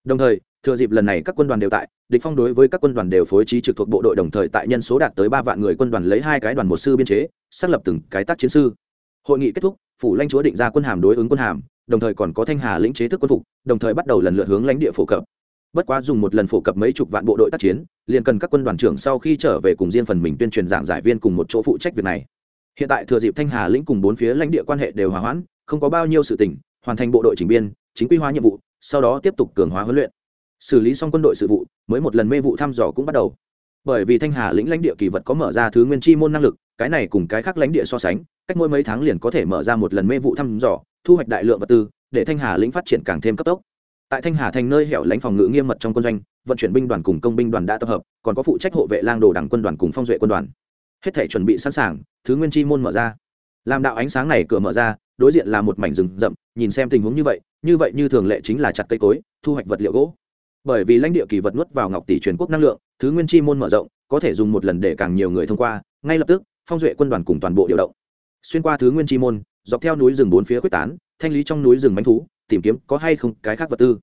đồng thời thừa dịp lần này các quân đoàn đều tại địch phong đối với các quân đoàn đều phối trí trực thuộc bộ đội đồng thời tại nhân số đạt tới ba vạn người quân đoàn lấy hai cái đoàn một sư biên chế xác lập từng cái tác chiến sư. Hội nghị kết thúc phủ lãnh chúa định ra quân hàm đối ứng quân hàm đồng thời còn có thanh hà lĩnh chế thức quân phục đồng thời bắt đầu lần lượt hướng lãnh địa phổ cập. Bất quá dùng một lần phổ cập mấy chục vạn bộ đội tác chiến liền cần các quân đoàn trưởng sau khi trở về cùng riêng phần mình tuyên truyền giảng giải viên cùng một chỗ phụ trách việc này. Hiện tại thừa dịp thanh hà lĩnh cùng bốn phía lãnh địa quan hệ đều hòa hoãn không có bao nhiêu sự tình, hoàn thành bộ đội chỉnh biên chính quy hóa nhiệm vụ sau đó tiếp tục cường hóa huấn luyện. Xử lý xong quân đội sự vụ, mới một lần mê vụ thăm dò cũng bắt đầu. Bởi vì thanh hà lĩnh lãnh địa kỳ vật có mở ra thứ nguyên chi môn năng lực, cái này cùng cái khác lãnh địa so sánh, cách mỗi mấy tháng liền có thể mở ra một lần mê vụ thăm dò, thu hoạch đại lượng vật tư, để thanh hà lĩnh phát triển càng thêm cấp tốc. Tại thanh hà thành nơi hẻo lánh phòng ngự nghiêm mật trong quân doanh, vận chuyển binh đoàn cùng công binh đoàn đã tập hợp, còn có phụ trách hộ vệ lang đồ đảng quân đoàn cùng phong duệ quân đoàn. Hết thể chuẩn bị sẵn sàng, thứ nguyên chi môn mở ra. Làm đạo ánh sáng này cửa mở ra đối diện là một mảnh rừng rậm, nhìn xem tình huống như vậy như vậy như thường lệ chính là chặt cây cối, thu hoạch vật liệu gỗ. Bởi vì lãnh địa kỳ vật nuốt vào ngọc tỷ truyền quốc năng lượng, thứ nguyên chi môn mở rộng, có thể dùng một lần để càng nhiều người thông qua, ngay lập tức, phong duệ quân đoàn cùng toàn bộ điều động. Xuyên qua thứ nguyên chi môn, dọc theo núi rừng bốn phía quyết tán, thanh lý trong núi rừng bánh thú, tìm kiếm có hay không cái khác vật tư.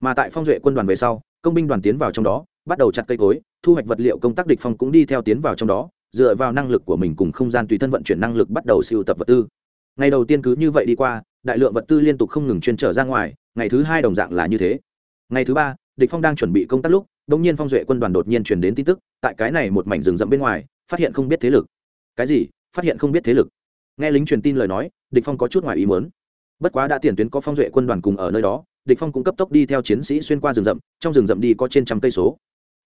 Mà tại phong duệ quân đoàn về sau, công binh đoàn tiến vào trong đó, bắt đầu chặt cây cối, thu hoạch vật liệu công tác địch phong cũng đi theo tiến vào trong đó, dựa vào năng lực của mình cùng không gian tùy thân vận chuyển năng lực bắt đầu siêu tập vật tư ngày đầu tiên cứ như vậy đi qua, đại lượng vật tư liên tục không ngừng chuyên trở ra ngoài, ngày thứ hai đồng dạng là như thế. Ngày thứ ba, địch phong đang chuẩn bị công tác lúc, đột nhiên phong duệ quân đoàn đột nhiên truyền đến tin tức, tại cái này một mảnh rừng rậm bên ngoài, phát hiện không biết thế lực. Cái gì? Phát hiện không biết thế lực. Nghe lính truyền tin lời nói, địch phong có chút ngoài ý muốn. Bất quá đã tiền tuyến có phong duệ quân đoàn cùng ở nơi đó, địch phong cũng cấp tốc đi theo chiến sĩ xuyên qua rừng rậm, trong rừng rậm đi có trên trăm cây số.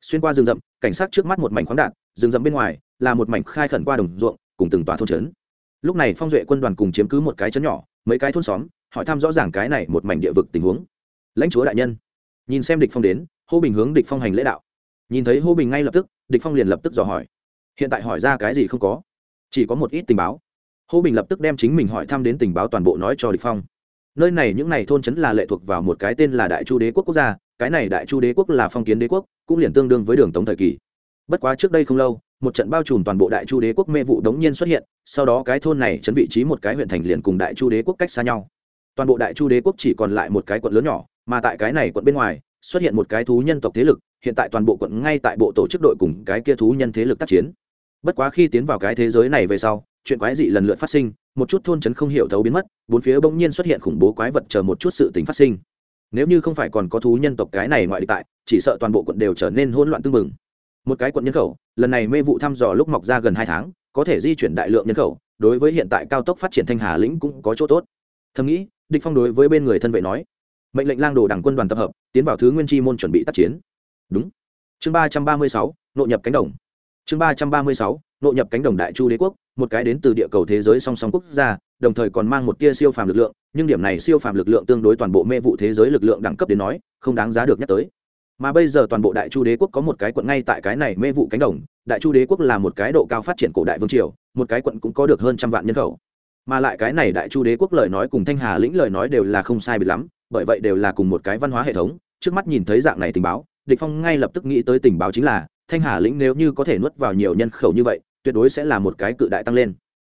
Xuyên qua rừng rậm, cảnh sát trước mắt một mảnh khoáng đạn rừng rậm bên ngoài là một mảnh khai khẩn qua đồng ruộng, cùng từng tòa thôn trấn lúc này phong duệ quân đoàn cùng chiếm cứ một cái trấn nhỏ, mấy cái thôn xóm, hỏi thăm rõ ràng cái này một mảnh địa vực tình huống. Lãnh chúa đại nhân, nhìn xem địch phong đến, hô bình hướng địch phong hành lễ đạo. Nhìn thấy hô bình ngay lập tức, địch phong liền lập tức dò hỏi. Hiện tại hỏi ra cái gì không có, chỉ có một ít tình báo. Hô bình lập tức đem chính mình hỏi thăm đến tình báo toàn bộ nói cho địch phong. Nơi này những này thôn trấn là lệ thuộc vào một cái tên là đại chu đế quốc quốc gia, cái này đại chu đế quốc là phong kiến đế quốc, cũng liền tương đương với đường tống thời kỳ. Bất quá trước đây không lâu một trận bao trùm toàn bộ đại chu đế quốc mê vụ đống nhiên xuất hiện, sau đó cái thôn này chấn vị trí một cái huyện thành liền cùng đại chu đế quốc cách xa nhau. Toàn bộ đại chu đế quốc chỉ còn lại một cái quận lớn nhỏ, mà tại cái này quận bên ngoài, xuất hiện một cái thú nhân tộc thế lực, hiện tại toàn bộ quận ngay tại bộ tổ chức đội cùng cái kia thú nhân thế lực tác chiến. Bất quá khi tiến vào cái thế giới này về sau, chuyện quái dị lần lượt phát sinh, một chút thôn trấn không hiểu thấu biến mất, bốn phía bỗng nhiên xuất hiện khủng bố quái vật chờ một chút sự tình phát sinh. Nếu như không phải còn có thú nhân tộc cái này ngoại địch tại, chỉ sợ toàn bộ quận đều trở nên hỗn loạn tương mừng một cái quận nhân khẩu, lần này mê vụ thăm dò lúc mọc ra gần hai tháng, có thể di chuyển đại lượng nhân khẩu, đối với hiện tại cao tốc phát triển thanh hà lĩnh cũng có chỗ tốt. Thầm nghĩ, địch phong đối với bên người thân vệ nói, mệnh lệnh lang đồ đảng quân đoàn tập hợp, tiến vào thứ nguyên chi môn chuẩn bị tác chiến. Đúng. Chương ba trăm ba mươi sáu, nội nhập cánh đồng. Chương ba trăm ba mươi sáu, nội nhập cánh đồng đại chu đế quốc, một cái đến từ địa cầu thế giới song song quốc gia, đồng thời còn mang một tia siêu phàm lực lượng, nhưng điểm này siêu phàm lực lượng tương đối toàn bộ mê vụ thế giới lực lượng đẳng cấp đến nói, không đáng giá được nhắc tới mà bây giờ toàn bộ đại chu đế quốc có một cái quận ngay tại cái này mê vụ cánh đồng, đại chu đế quốc là một cái độ cao phát triển cổ đại vương triều, một cái quận cũng có được hơn trăm vạn nhân khẩu. Mà lại cái này đại chu đế quốc lời nói cùng thanh hà lĩnh lời nói đều là không sai biệt lắm, bởi vậy đều là cùng một cái văn hóa hệ thống, trước mắt nhìn thấy dạng này tình báo, địch phong ngay lập tức nghĩ tới tình báo chính là, thanh hà lĩnh nếu như có thể nuốt vào nhiều nhân khẩu như vậy, tuyệt đối sẽ là một cái cự đại tăng lên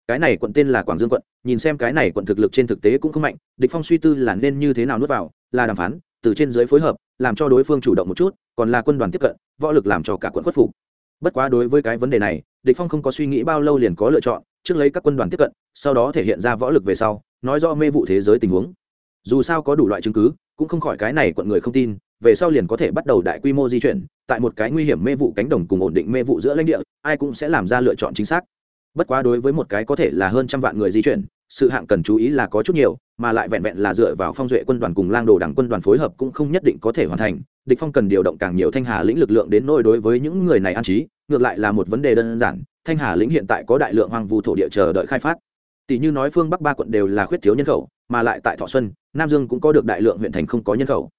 cái này quận tên là quảng dương quận, nhìn xem cái này quận thực lực trên thực tế cũng không mạnh, địch phong suy tư là nên như thế nào nuốt vào, là đàm phán, từ trên dưới phối hợp, làm cho đối phương chủ động một chút, còn là quân đoàn tiếp cận, võ lực làm cho cả quận khuất phục. Bất quá đối với cái vấn đề này, địch phong không có suy nghĩ bao lâu liền có lựa chọn, trước lấy các quân đoàn tiếp cận, sau đó thể hiện ra võ lực về sau, nói rõ mê vụ thế giới tình huống. Dù sao có đủ loại chứng cứ, cũng không khỏi cái này quận người không tin, về sau liền có thể bắt đầu đại quy mô di chuyển, tại một cái nguy hiểm mê vụ cánh đồng cùng ổn định mê vụ giữa lãnh địa, ai cũng sẽ làm ra lựa chọn chính xác bất quá đối với một cái có thể là hơn trăm vạn người di chuyển, sự hạng cần chú ý là có chút nhiều, mà lại vẹn vẹn là dựa vào phong duệ quân đoàn cùng lang đồ đảng quân đoàn phối hợp cũng không nhất định có thể hoàn thành. Địch phong cần điều động càng nhiều thanh hà lĩnh lực lượng đến nỗi đối với những người này an trí, ngược lại là một vấn đề đơn giản, thanh hà lĩnh hiện tại có đại lượng hoang vu thổ địa chờ đợi khai phát. Tỷ như nói phương bắc ba quận đều là khuyết thiếu nhân khẩu, mà lại tại thọ xuân, nam dương cũng có được đại lượng huyện thành không có nhân khẩu.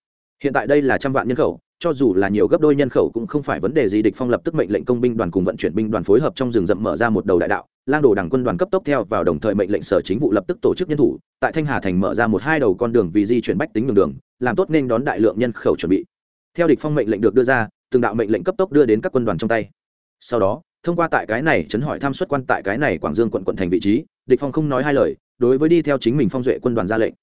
Hiện tại đây là trăm vạn nhân khẩu cho dù là nhiều gấp đôi nhân khẩu cũng không phải vấn đề gì. Địch phong lập tức mệnh lệnh công binh đoàn cùng vận chuyển binh đoàn phối hợp trong rừng rậm mở ra một đầu đại đạo. Lang đồ đảng quân đoàn cấp tốc theo vào đồng thời mệnh lệnh sở chính vụ lập tức tổ chức nhân thủ. Tại thanh hà thành mở ra một hai đầu con đường vì di chuyển bách tính đường đường, làm tốt nên đón đại lượng nhân khẩu chuẩn bị. Theo địch phong mệnh lệnh được đưa ra, từng đạo mệnh lệnh cấp tốc đưa đến các quân đoàn trong tay. Sau đó, thông qua tại cái này chấn hỏi tham suất quan tại cái này quảng dương quận quận thành vị trí, địch phong không nói hai lời, đối với đi theo chính mình phong duệ quân đoàn ra lệnh.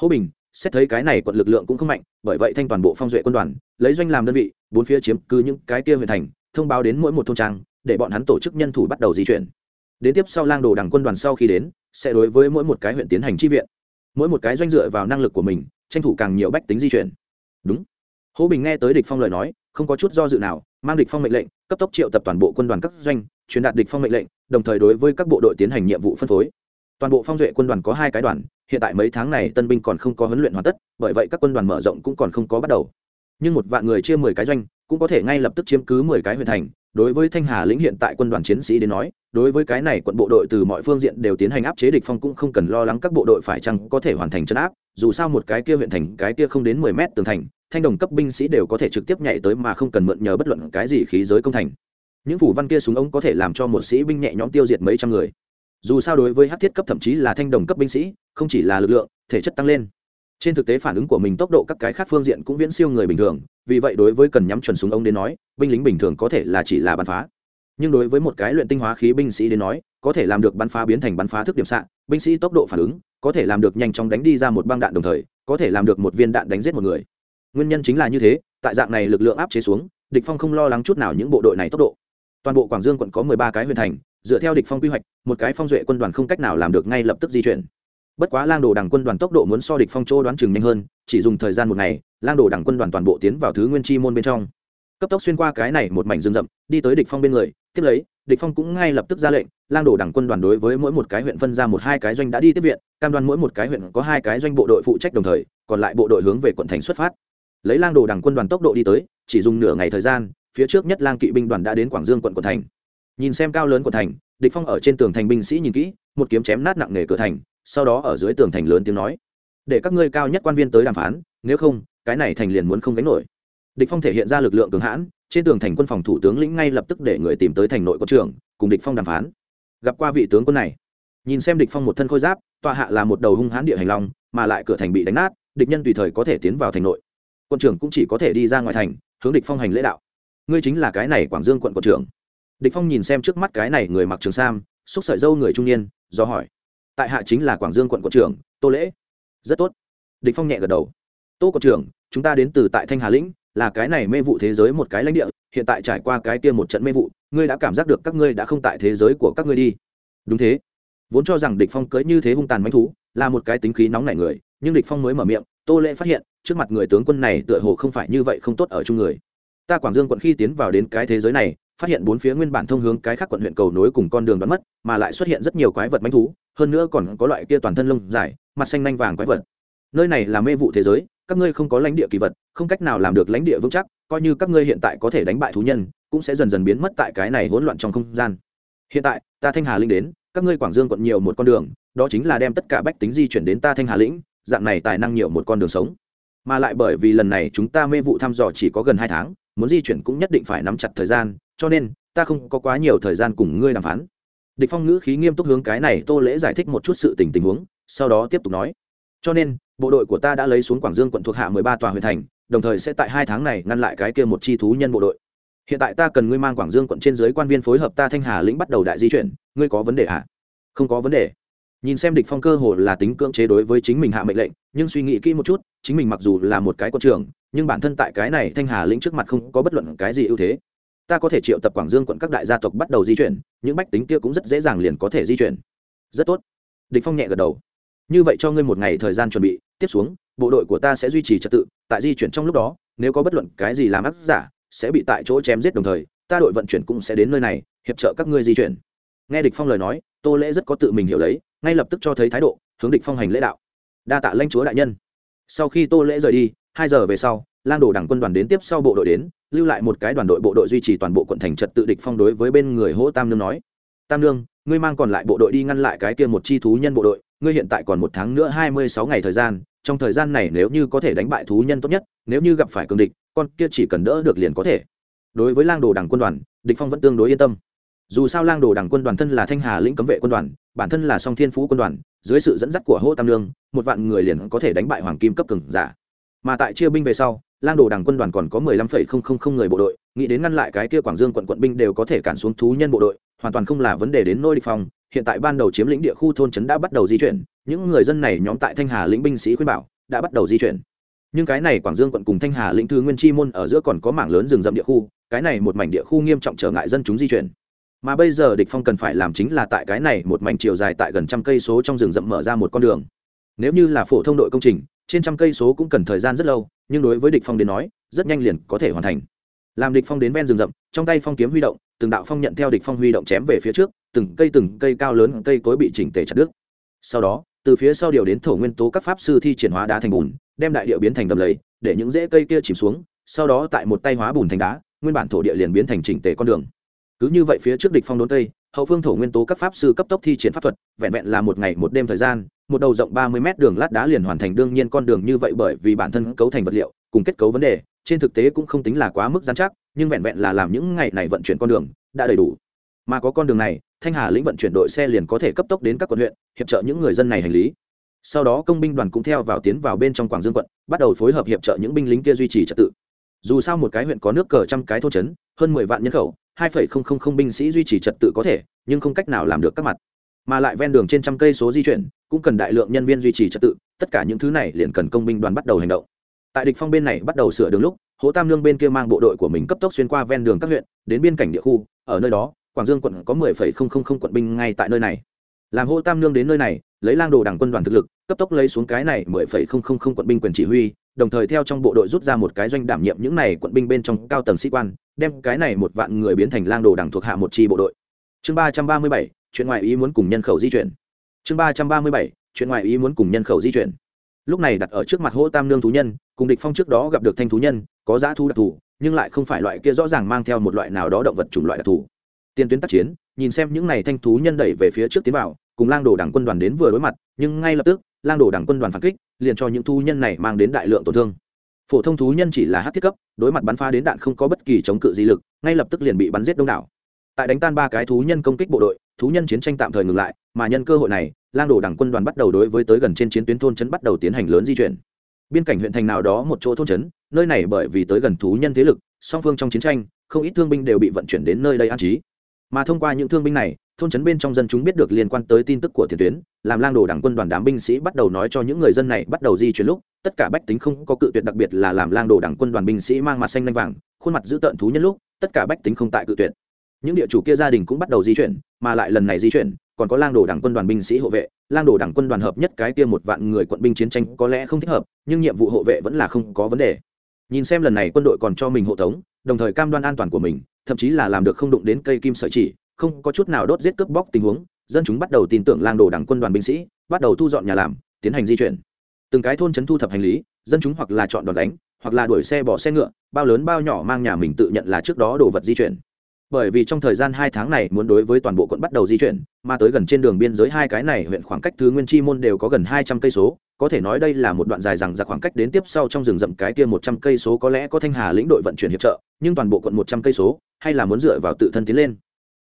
Hô bình xét thấy cái này quận lực lượng cũng không mạnh, bởi vậy thanh toàn bộ phong duệ quân đoàn, lấy doanh làm đơn vị, bốn phía chiếm cứ những cái kia huyện thành, thông báo đến mỗi một thôn trang, để bọn hắn tổ chức nhân thủ bắt đầu di chuyển. Đến tiếp sau lang đồ đảng quân đoàn sau khi đến, sẽ đối với mỗi một cái huyện tiến hành tri viện. Mỗi một cái doanh dựa vào năng lực của mình, tranh thủ càng nhiều bách tính di chuyển. Đúng. Hố bình nghe tới địch phong lời nói, không có chút do dự nào, mang địch phong mệnh lệnh, cấp tốc triệu tập toàn bộ quân đoàn các doanh, truyền đạt địch phong mệnh lệnh, đồng thời đối với các bộ đội tiến hành nhiệm vụ phân phối. Toàn bộ phong duệ quân đoàn có hai cái đoàn hiện tại mấy tháng này tân binh còn không có huấn luyện hoàn tất, bởi vậy các quân đoàn mở rộng cũng còn không có bắt đầu. Nhưng một vạn người chia mười cái doanh, cũng có thể ngay lập tức chiếm cứ mười cái huyện thành. Đối với thanh hà lĩnh hiện tại quân đoàn chiến sĩ đến nói, đối với cái này quận bộ đội từ mọi phương diện đều tiến hành áp chế địch phong cũng không cần lo lắng các bộ đội phải chăng có thể hoàn thành chấn áp. Dù sao một cái kia huyện thành, cái kia không đến mười mét tường thành, thanh đồng cấp binh sĩ đều có thể trực tiếp nhảy tới mà không cần mượn nhờ bất luận cái gì khí giới công thành. Những phủ văn kia súng ống có thể làm cho một sĩ binh nhẹ nhõm tiêu diệt mấy trăm người dù sao đối với hát thiết cấp thậm chí là thanh đồng cấp binh sĩ, không chỉ là lực lượng, thể chất tăng lên. Trên thực tế phản ứng của mình tốc độ các cái khác phương diện cũng viễn siêu người bình thường, vì vậy đối với cần nhắm chuẩn súng ông đến nói, binh lính bình thường có thể là chỉ là bắn phá. Nhưng đối với một cái luyện tinh hóa khí binh sĩ đến nói, có thể làm được bắn phá biến thành bắn phá thức điểm xạ, binh sĩ tốc độ phản ứng, có thể làm được nhanh chóng đánh đi ra một băng đạn đồng thời, có thể làm được một viên đạn đánh giết một người. Nguyên nhân chính là như thế, tại dạng này lực lượng áp chế xuống, địch phong không lo lắng chút nào những bộ đội này tốc độ. Toàn bộ quảng dương quận có mười ba cái huyện thành dựa theo địch phong quy hoạch, một cái phong duệ quân đoàn không cách nào làm được ngay lập tức di chuyển. Bất quá lang đồ đảng quân đoàn tốc độ muốn so địch phong châu đoán chừng nhanh hơn, chỉ dùng thời gian một ngày, lang đồ đảng quân đoàn toàn bộ tiến vào thứ nguyên chi môn bên trong. Cấp tốc xuyên qua cái này một mảnh rừng rậm, đi tới địch phong bên người, tiếp lấy, địch phong cũng ngay lập tức ra lệnh, lang đồ đảng quân đoàn đối với mỗi một cái huyện phân ra một hai cái doanh đã đi tiếp viện, cam đoan mỗi một cái huyện có hai cái doanh bộ đội phụ trách đồng thời, còn lại bộ đội hướng về quận thành xuất phát. Lấy lang đồ đảng quân đoàn tốc độ đi tới, chỉ dùng nửa ngày thời gian, phía trước nhất lang kỵ binh đoàn đã đến quảng dương quận quận thành nhìn xem cao lớn của thành, địch phong ở trên tường thành binh sĩ nhìn kỹ, một kiếm chém nát nặng nề cửa thành, sau đó ở dưới tường thành lớn tiếng nói, để các ngươi cao nhất quan viên tới đàm phán, nếu không, cái này thành liền muốn không gánh nổi. Địch phong thể hiện ra lực lượng cường hãn, trên tường thành quân phòng thủ tướng lĩnh ngay lập tức để người tìm tới thành nội quân trưởng, cùng địch phong đàm phán. Gặp qua vị tướng quân này, nhìn xem địch phong một thân khôi giáp, tọa hạ là một đầu hung hãn địa hành long, mà lại cửa thành bị đánh nát, địch nhân tùy thời có thể tiến vào thành nội. Quân trưởng cũng chỉ có thể đi ra ngoài thành, hướng địch phong hành lễ đạo. Ngươi chính là cái này quảng dương quận quận trưởng địch phong nhìn xem trước mắt cái này người mặc trường sam, xúc sợi dâu người trung niên, do hỏi. Tại hạ chính là quảng dương quận quận trưởng, tô lễ. Rất tốt. Địch phong nhẹ gật đầu. Tô quận trưởng, chúng ta đến từ tại thanh hà lĩnh, là cái này mê vụ thế giới một cái lãnh địa, hiện tại trải qua cái kia một trận mê vụ, ngươi đã cảm giác được các ngươi đã không tại thế giới của các ngươi đi. Đúng thế. Vốn cho rằng địch phong cưỡi như thế hung tàn mãnh thú, là một cái tính khí nóng nảy người, nhưng địch phong mới mở miệng, tô lễ phát hiện, trước mặt người tướng quân này tựa hồ không phải như vậy không tốt ở chung người. Ta quảng dương quận khi tiến vào đến cái thế giới này phát hiện bốn phía nguyên bản thông hướng cái khác quận huyện cầu nối cùng con đường đoán mất, mà lại xuất hiện rất nhiều quái vật manh thú, hơn nữa còn có loại kia toàn thân lông dài, mặt xanh nanh vàng quái vật. Nơi này là mê vụ thế giới, các ngươi không có lãnh địa kỳ vật, không cách nào làm được lãnh địa vững chắc, coi như các ngươi hiện tại có thể đánh bại thú nhân, cũng sẽ dần dần biến mất tại cái này hỗn loạn trong không gian. Hiện tại, ta thanh hà linh đến, các ngươi quảng dương quận nhiều một con đường, đó chính là đem tất cả bách tính di chuyển đến ta thanh hà lĩnh, dạng này tài năng nhiều một con đường sống. Mà lại bởi vì lần này chúng ta mê vụ thăm dò chỉ có gần hai tháng, muốn di chuyển cũng nhất định phải nắm chặt thời gian cho nên, ta không có quá nhiều thời gian cùng ngươi đàm phán. Địch phong ngữ khí nghiêm túc hướng cái này tô lễ giải thích một chút sự tình tình huống, sau đó tiếp tục nói. Cho nên, bộ đội của ta đã lấy xuống quảng dương quận thuộc hạ 13 tòa huyện thành, đồng thời sẽ tại hai tháng này ngăn lại cái kia một chi thú nhân bộ đội. Hiện tại ta cần ngươi mang quảng dương quận trên dưới quan viên phối hợp ta thanh hà lĩnh bắt đầu đại di chuyển, ngươi có vấn đề à? Không có vấn đề. Nhìn xem địch phong cơ hồ là tính cưỡng chế đối với chính mình hạ mệnh lệnh, nhưng suy nghĩ kỹ một chút, chính mình mặc dù là một cái quân trưởng, nhưng bản thân tại cái này thanh hà lĩnh trước mặt không có bất luận cái gì ưu thế ta có thể triệu tập quảng dương quận các đại gia tộc bắt đầu di chuyển, những bách tính kia cũng rất dễ dàng liền có thể di chuyển. Rất tốt. Địch phong nhẹ gật đầu. Như vậy cho ngươi một ngày thời gian chuẩn bị. Tiếp xuống, bộ đội của ta sẽ duy trì trật tự, tại di chuyển trong lúc đó, nếu có bất luận cái gì làm ác giả, sẽ bị tại chỗ chém giết đồng thời, ta đội vận chuyển cũng sẽ đến nơi này, hiệp trợ các ngươi di chuyển. Nghe địch phong lời nói, tô lễ rất có tự mình hiểu lấy, ngay lập tức cho thấy thái độ, hướng địch phong hành lễ đạo. Đa tạ lãnh chúa đại nhân. Sau khi tô lễ rời đi, hai giờ về sau lang đồ đảng quân đoàn đến tiếp sau bộ đội đến, lưu lại một cái đoàn đội bộ đội duy trì toàn bộ quận thành trật tự địch phong đối với bên người hỗ tam nương nói. Tam nương, ngươi mang còn lại bộ đội đi ngăn lại cái kia một chi thú nhân bộ đội, ngươi hiện tại còn một tháng nữa hai mươi sáu ngày thời gian, trong thời gian này nếu như có thể đánh bại thú nhân tốt nhất, nếu như gặp phải cường địch, con kia chỉ cần đỡ được liền có thể. Đối với lang đồ đảng quân đoàn, địch phong vẫn tương đối yên tâm. Dù sao lang đồ đảng quân đoàn thân là thanh hà lĩnh cấm vệ quân đoàn, bản thân là song thiên phú quân đoàn, dưới sự dẫn dắt của hô tam lương một vạn người liền có thể đánh bại hoàng kim cấp cường giả. Mà tại chia binh về sau lang đồ đảng quân đoàn còn có mười lăm phẩy không không không người bộ đội, nghĩ đến ngăn lại cái kia quảng dương quận quận binh đều có thể cản xuống thú nhân bộ đội, hoàn toàn không là vấn đề đến nôi địch phòng. Hiện tại ban đầu chiếm lĩnh địa khu thôn trấn đã bắt đầu di chuyển, những người dân này nhóm tại thanh hà lĩnh binh sĩ khuyên bảo, đã bắt đầu di chuyển. Nhưng cái này quảng dương quận cùng thanh hà lĩnh thư nguyên chi môn ở giữa còn có mảng lớn rừng rậm địa khu, cái này một mảnh địa khu nghiêm trọng trở ngại dân chúng di chuyển. Mà bây giờ địch phong cần phải làm chính là tại cái này một mảnh chiều dài tại gần trăm cây số trong rừng rậm mở ra một con đường. Nếu như là phổ thông đội công trình trên trăm cây số cũng cần thời gian rất lâu, nhưng đối với địch phong đến nói, rất nhanh liền có thể hoàn thành. Làm địch phong đến ven rừng rậm, trong tay phong kiếm huy động, từng đạo phong nhận theo địch phong huy động chém về phía trước, từng cây từng cây cao lớn cây cối bị chỉnh tề chặt đứt. Sau đó, từ phía sau điều đến thổ nguyên tố các pháp sư thi triển hóa đá thành bùn, đem đại địa biến thành đầm lầy, để những rễ cây kia chìm xuống, sau đó tại một tay hóa bùn thành đá, nguyên bản thổ địa liền biến thành chỉnh tề con đường. Cứ như vậy phía trước địch phong đốn cây hậu phương thổ nguyên tố các pháp sư cấp tốc thi triển pháp thuật, vẹn vẹn là một ngày, một đêm thời gian, một đầu rộng ba mươi mét đường lát đá liền hoàn thành. Đương nhiên con đường như vậy bởi vì bản thân cấu thành vật liệu, cùng kết cấu vấn đề, trên thực tế cũng không tính là quá mức giám chắc, nhưng vẹn vẹn là làm những ngày này vận chuyển con đường đã đầy đủ. Mà có con đường này, thanh hà lĩnh vận chuyển đội xe liền có thể cấp tốc đến các quận huyện, hiệp trợ những người dân này hành lý. Sau đó công binh đoàn cũng theo vào tiến vào bên trong quảng dương quận, bắt đầu phối hợp hiệp trợ những binh lính kia duy trì trật tự dù sao một cái huyện có nước cờ trăm cái thôn trấn, hơn mười vạn nhân khẩu, hai phẩy không không không binh sĩ duy trì trật tự có thể, nhưng không cách nào làm được các mặt. Mà lại ven đường trên trăm cây số di chuyển, cũng cần đại lượng nhân viên duy trì trật tự, tất cả những thứ này liền cần công binh đoàn bắt đầu hành động. Tại địch phong bên này bắt đầu sửa đường lúc, hố tam lương bên kia mang bộ đội của mình cấp tốc xuyên qua ven đường các huyện, đến biên cảnh địa khu, ở nơi đó, quảng dương quận có mười phẩy không không không quận binh ngay tại nơi này. Làm hố tam lương đến nơi này, lấy lang đồ đảng quân đoàn thực lực, cấp tốc lấy xuống cái này mười phẩy không không không quận binh quyền chỉ huy đồng thời theo trong bộ đội rút ra một cái doanh đảm nhiệm những này quận binh bên trong cao tầng sĩ quan, đem cái này một vạn người biến thành lang đồ đảng thuộc hạ một chi bộ đội. Chương ba trăm ba mươi bảy, chuyện ngoại ý muốn cùng nhân khẩu di chuyển. Chương ba trăm ba mươi bảy, chuyện ngoại ý muốn cùng nhân khẩu di chuyển. Lúc này đặt ở trước mặt hỗ tam nương thú nhân, cùng địch phong trước đó gặp được thanh thú nhân, có giá thú đặc thù, nhưng lại không phải loại kia rõ ràng mang theo một loại nào đó động vật chủng loại đặc thù. Tiền tuyến tác chiến, nhìn xem những này thanh thú nhân đẩy về phía trước tiến vào, cùng lang đồ đảng quân đoàn đến vừa đối mặt, nhưng ngay lập tức, lang đồ đảng quân đoàn phản kích liền cho những thú nhân này mang đến đại lượng tổn thương. Phổ thông thú nhân chỉ là hát thiết cấp, đối mặt bắn phá đến đạn không có bất kỳ chống cự gì lực, ngay lập tức liền bị bắn giết đông đảo. Tại đánh tan ba cái thú nhân công kích bộ đội, thú nhân chiến tranh tạm thời ngừng lại, mà nhân cơ hội này, lang đồ đảng quân đoàn bắt đầu đối với tới gần trên chiến tuyến thôn trấn bắt đầu tiến hành lớn di chuyển. Biên cảnh huyện thành nào đó một chỗ thôn trấn, nơi này bởi vì tới gần thú nhân thế lực, song phương trong chiến tranh, không ít thương binh đều bị vận chuyển đến nơi đây an trí. Mà thông qua những thương binh này thôn trấn bên trong dân chúng biết được liên quan tới tin tức của tiền tuyến, làm lang đồ đảng quân đoàn đám binh sĩ bắt đầu nói cho những người dân này bắt đầu di chuyển lúc, tất cả bách tính không có cự tuyệt đặc biệt là làm lang đồ đảng quân đoàn binh sĩ mang mặt xanh lanh vàng, khuôn mặt giữ tợn thú nhân lúc, tất cả bách tính không tại cự tuyệt. Những địa chủ kia gia đình cũng bắt đầu di chuyển, mà lại lần này di chuyển, còn có lang đồ đảng quân đoàn binh sĩ hộ vệ. Lang đồ đảng quân đoàn hợp nhất cái kia một vạn người quận binh chiến tranh có lẽ không thích hợp, nhưng nhiệm vụ hộ vệ vẫn là không có vấn đề. Nhìn xem lần này quân đội còn cho mình hộ tống, đồng thời cam đoan an toàn của mình, thậm chí là làm được không đụng đến cây kim sợi chỉ không có chút nào đốt giết cướp bóc tình huống, dân chúng bắt đầu tin tưởng lang đồ đảng quân đoàn binh sĩ, bắt đầu thu dọn nhà làm, tiến hành di chuyển. Từng cái thôn trấn thu thập hành lý, dân chúng hoặc là chọn đòn đánh, hoặc là đuổi xe bỏ xe ngựa, bao lớn bao nhỏ mang nhà mình tự nhận là trước đó đồ vật di chuyển. Bởi vì trong thời gian hai tháng này muốn đối với toàn bộ quận bắt đầu di chuyển, mà tới gần trên đường biên giới hai cái này huyện khoảng cách thứ nguyên chi môn đều có gần hai trăm cây số, có thể nói đây là một đoạn dài rằng ra khoảng cách đến tiếp sau trong rừng rậm cái kia một trăm cây số có lẽ có thanh hà lĩnh đội vận chuyển hiệp trợ, nhưng toàn bộ quận một trăm cây số, hay là muốn dựa vào tự thân tiến lên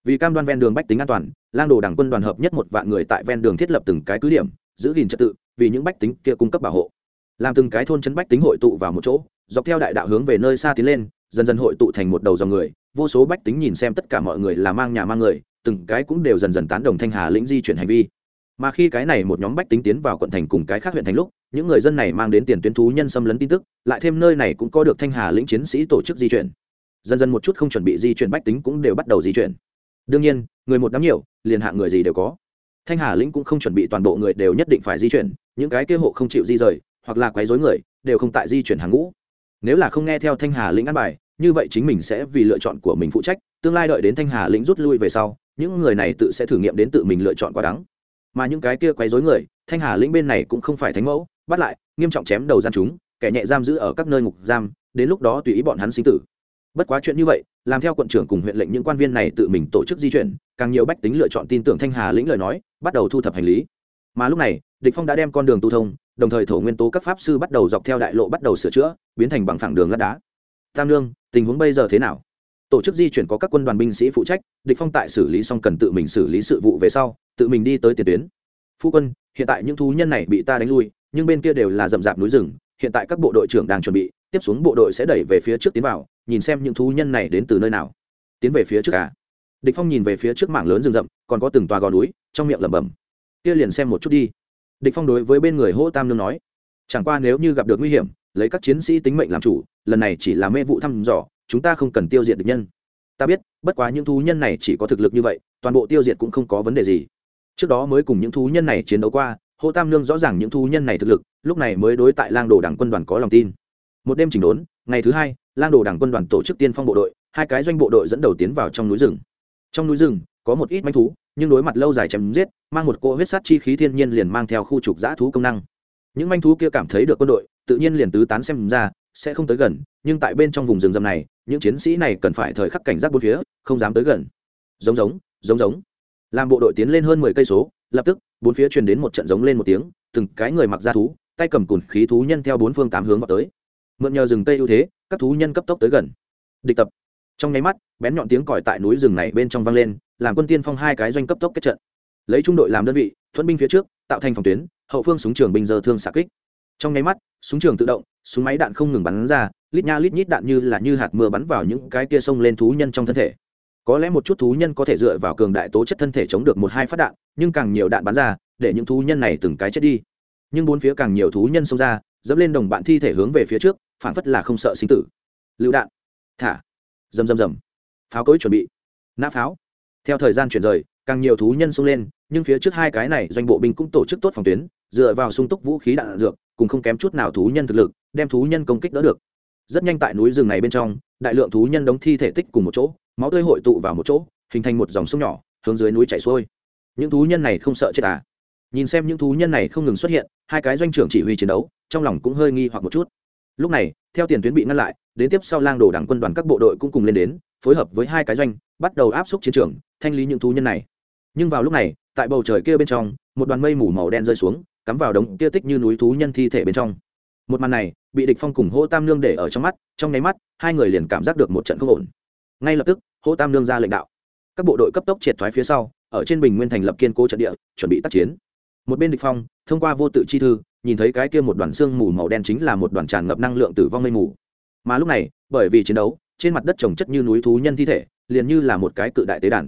vì cam đoan ven đường bách tính an toàn, lang đồ đảng quân đoàn hợp nhất một vạn người tại ven đường thiết lập từng cái cứ điểm, giữ gìn trật tự, vì những bách tính kia cung cấp bảo hộ. Làm từng cái thôn trấn bách tính hội tụ vào một chỗ, dọc theo đại đạo hướng về nơi xa tiến lên, dần dần hội tụ thành một đầu dòng người, vô số bách tính nhìn xem tất cả mọi người là mang nhà mang người, từng cái cũng đều dần dần tán đồng thanh hà lĩnh di chuyển hành vi. Mà khi cái này một nhóm bách tính tiến vào quận thành cùng cái khác huyện thành lúc, những người dân này mang đến tiền tuyến thú nhân xâm lấn tin tức, lại thêm nơi này cũng có được thanh hà lĩnh chiến sĩ tổ chức di chuyển. Dần dần một chút không chuẩn bị di chuyển bách tính cũng đều bắt đầu di chuyển đương nhiên, người một đám nhiều, liền hạng người gì đều có. Thanh hà lĩnh cũng không chuẩn bị toàn bộ người đều nhất định phải di chuyển, những cái kia hộ không chịu di rời, hoặc là quấy rối người, đều không tại di chuyển hàng ngũ. Nếu là không nghe theo thanh hà lĩnh ăn bài, như vậy chính mình sẽ vì lựa chọn của mình phụ trách, tương lai đợi đến thanh hà lĩnh rút lui về sau, những người này tự sẽ thử nghiệm đến tự mình lựa chọn quá đắng. Mà những cái kia quấy rối người, thanh hà lĩnh bên này cũng không phải thánh mẫu, bắt lại, nghiêm trọng chém đầu gian chúng, kẻ nhẹ giam giữ ở các nơi ngục giam, đến lúc đó tùy ý bọn hắn sinh tử. Bất quá chuyện như vậy làm theo quận trưởng cùng huyện lệnh những quan viên này tự mình tổ chức di chuyển, càng nhiều bách tính lựa chọn tin tưởng thanh hà lĩnh lời nói, bắt đầu thu thập hành lý. Mà lúc này, địch phong đã đem con đường tu thông, đồng thời thổ nguyên tố các pháp sư bắt đầu dọc theo đại lộ bắt đầu sửa chữa, biến thành bằng phẳng đường lát đá. Tam lương, tình huống bây giờ thế nào? Tổ chức di chuyển có các quân đoàn binh sĩ phụ trách, địch phong tại xử lý xong cần tự mình xử lý sự vụ về sau, tự mình đi tới tiền tuyến. Phu quân, hiện tại những thú nhân này bị ta đánh lui, nhưng bên kia đều là rậm rạp núi rừng, hiện tại các bộ đội trưởng đang chuẩn bị, tiếp xuống bộ đội sẽ đẩy về phía trước tiến vào nhìn xem những thú nhân này đến từ nơi nào. Tiến về phía trước cả địch phong nhìn về phía trước mảng lớn rừng rậm, còn có từng tòa gò núi, trong miệng lẩm bẩm. Kia liền xem một chút đi. Địch phong đối với bên người hỗ tam nương nói, chẳng qua nếu như gặp được nguy hiểm, lấy các chiến sĩ tính mệnh làm chủ, lần này chỉ là mê vụ thăm dò, chúng ta không cần tiêu diệt địch nhân. Ta biết, bất quá những thú nhân này chỉ có thực lực như vậy, toàn bộ tiêu diệt cũng không có vấn đề gì. Trước đó mới cùng những thú nhân này chiến đấu qua hô tam nương rõ ràng những thú nhân này thực lực, lúc này mới đối tại lang đồ đảng quân đoàn có lòng tin. Một đêm chỉnh đốn ngày thứ hai, lang đồ đảng quân đoàn tổ chức tiên phong bộ đội, hai cái doanh bộ đội dẫn đầu tiến vào trong núi rừng. Trong núi rừng, có một ít manh thú, nhưng đối mặt lâu dài chém giết, mang một cỗ huyết sát chi khí thiên nhiên liền mang theo khu trục giã thú công năng. Những manh thú kia cảm thấy được quân đội, tự nhiên liền tứ tán xem ra, sẽ không tới gần, nhưng tại bên trong vùng rừng rậm này, những chiến sĩ này cần phải thời khắc cảnh giác bốn phía, không dám tới gần. Giống giống giống giống. Làm bộ đội tiến lên hơn mười cây số, lập tức, bốn phía truyền đến một trận giống lên một tiếng, từng cái người mặc da thú, tay cầm cùn khí thú nhân theo bốn phương tám hướng vào tới mượn nhờ rừng tây ưu thế, các thú nhân cấp tốc tới gần. Địch tập. Trong nháy mắt, bén nhọn tiếng còi tại núi rừng này bên trong vang lên, làm quân tiên phong hai cái doanh cấp tốc kết trận. Lấy trung đội làm đơn vị, thuẫn binh phía trước, tạo thành phòng tuyến, hậu phương súng trường binh giờ thương xạ kích. Trong nháy mắt, súng trường tự động, súng máy đạn không ngừng bắn ra, lít nha lít nhít đạn như là như hạt mưa bắn vào những cái kia sông lên thú nhân trong thân thể. Có lẽ một chút thú nhân có thể dựa vào cường đại tố chất thân thể chống được một hai phát đạn, nhưng càng nhiều đạn bắn ra, để những thú nhân này từng cái chết đi nhưng bốn phía càng nhiều thú nhân xông ra, dẫm lên đồng bạn thi thể hướng về phía trước phản phất là không sợ sinh tử. Lựu đạn. Thả. Rầm rầm rầm. Pháo cối chuẩn bị. Nã pháo. Theo thời gian chuyển rời, càng nhiều thú nhân xông lên, nhưng phía trước hai cái này doanh bộ binh cũng tổ chức tốt phòng tuyến, dựa vào sung túc vũ khí đạn dược, cùng không kém chút nào thú nhân thực lực, đem thú nhân công kích đỡ được. Rất nhanh tại núi rừng này bên trong, đại lượng thú nhân đóng thi thể tích cùng một chỗ, máu tươi hội tụ vào một chỗ, hình thành một dòng sông nhỏ, hướng dưới núi chảy xuôi. Những thú nhân này không sợ chết à? Nhìn xem những thú nhân này không ngừng xuất hiện, hai cái doanh trưởng chỉ huy chiến đấu, trong lòng cũng hơi nghi hoặc một chút. Lúc này, theo tiền tuyến bị ngăn lại, đến tiếp sau lang đồ đảng quân đoàn các bộ đội cũng cùng lên đến, phối hợp với hai cái doanh, bắt đầu áp xúc chiến trường, thanh lý những thú nhân này. Nhưng vào lúc này, tại bầu trời kia bên trong, một đoàn mây mù màu đen rơi xuống, cắm vào đống kia tích như núi thú nhân thi thể bên trong. Một màn này, bị địch phong cùng hỗ tam lương để ở trong mắt, trong nháy mắt, hai người liền cảm giác được một trận không ổn. Ngay lập tức hỗ tam lương ra lệnh đạo. Các bộ đội cấp tốc triệt thoái phía sau, ở trên bình nguyên thành lập kiên cố trận địa, chuẩn bị tác chiến một bên địch phong, thông qua vô tự chi thư, nhìn thấy cái kia một đoàn xương mù màu đen chính là một đoàn tràn ngập năng lượng tử vong mây mù. Mà lúc này, bởi vì chiến đấu, trên mặt đất trồng chất như núi thú nhân thi thể, liền như là một cái cự đại tế đàn.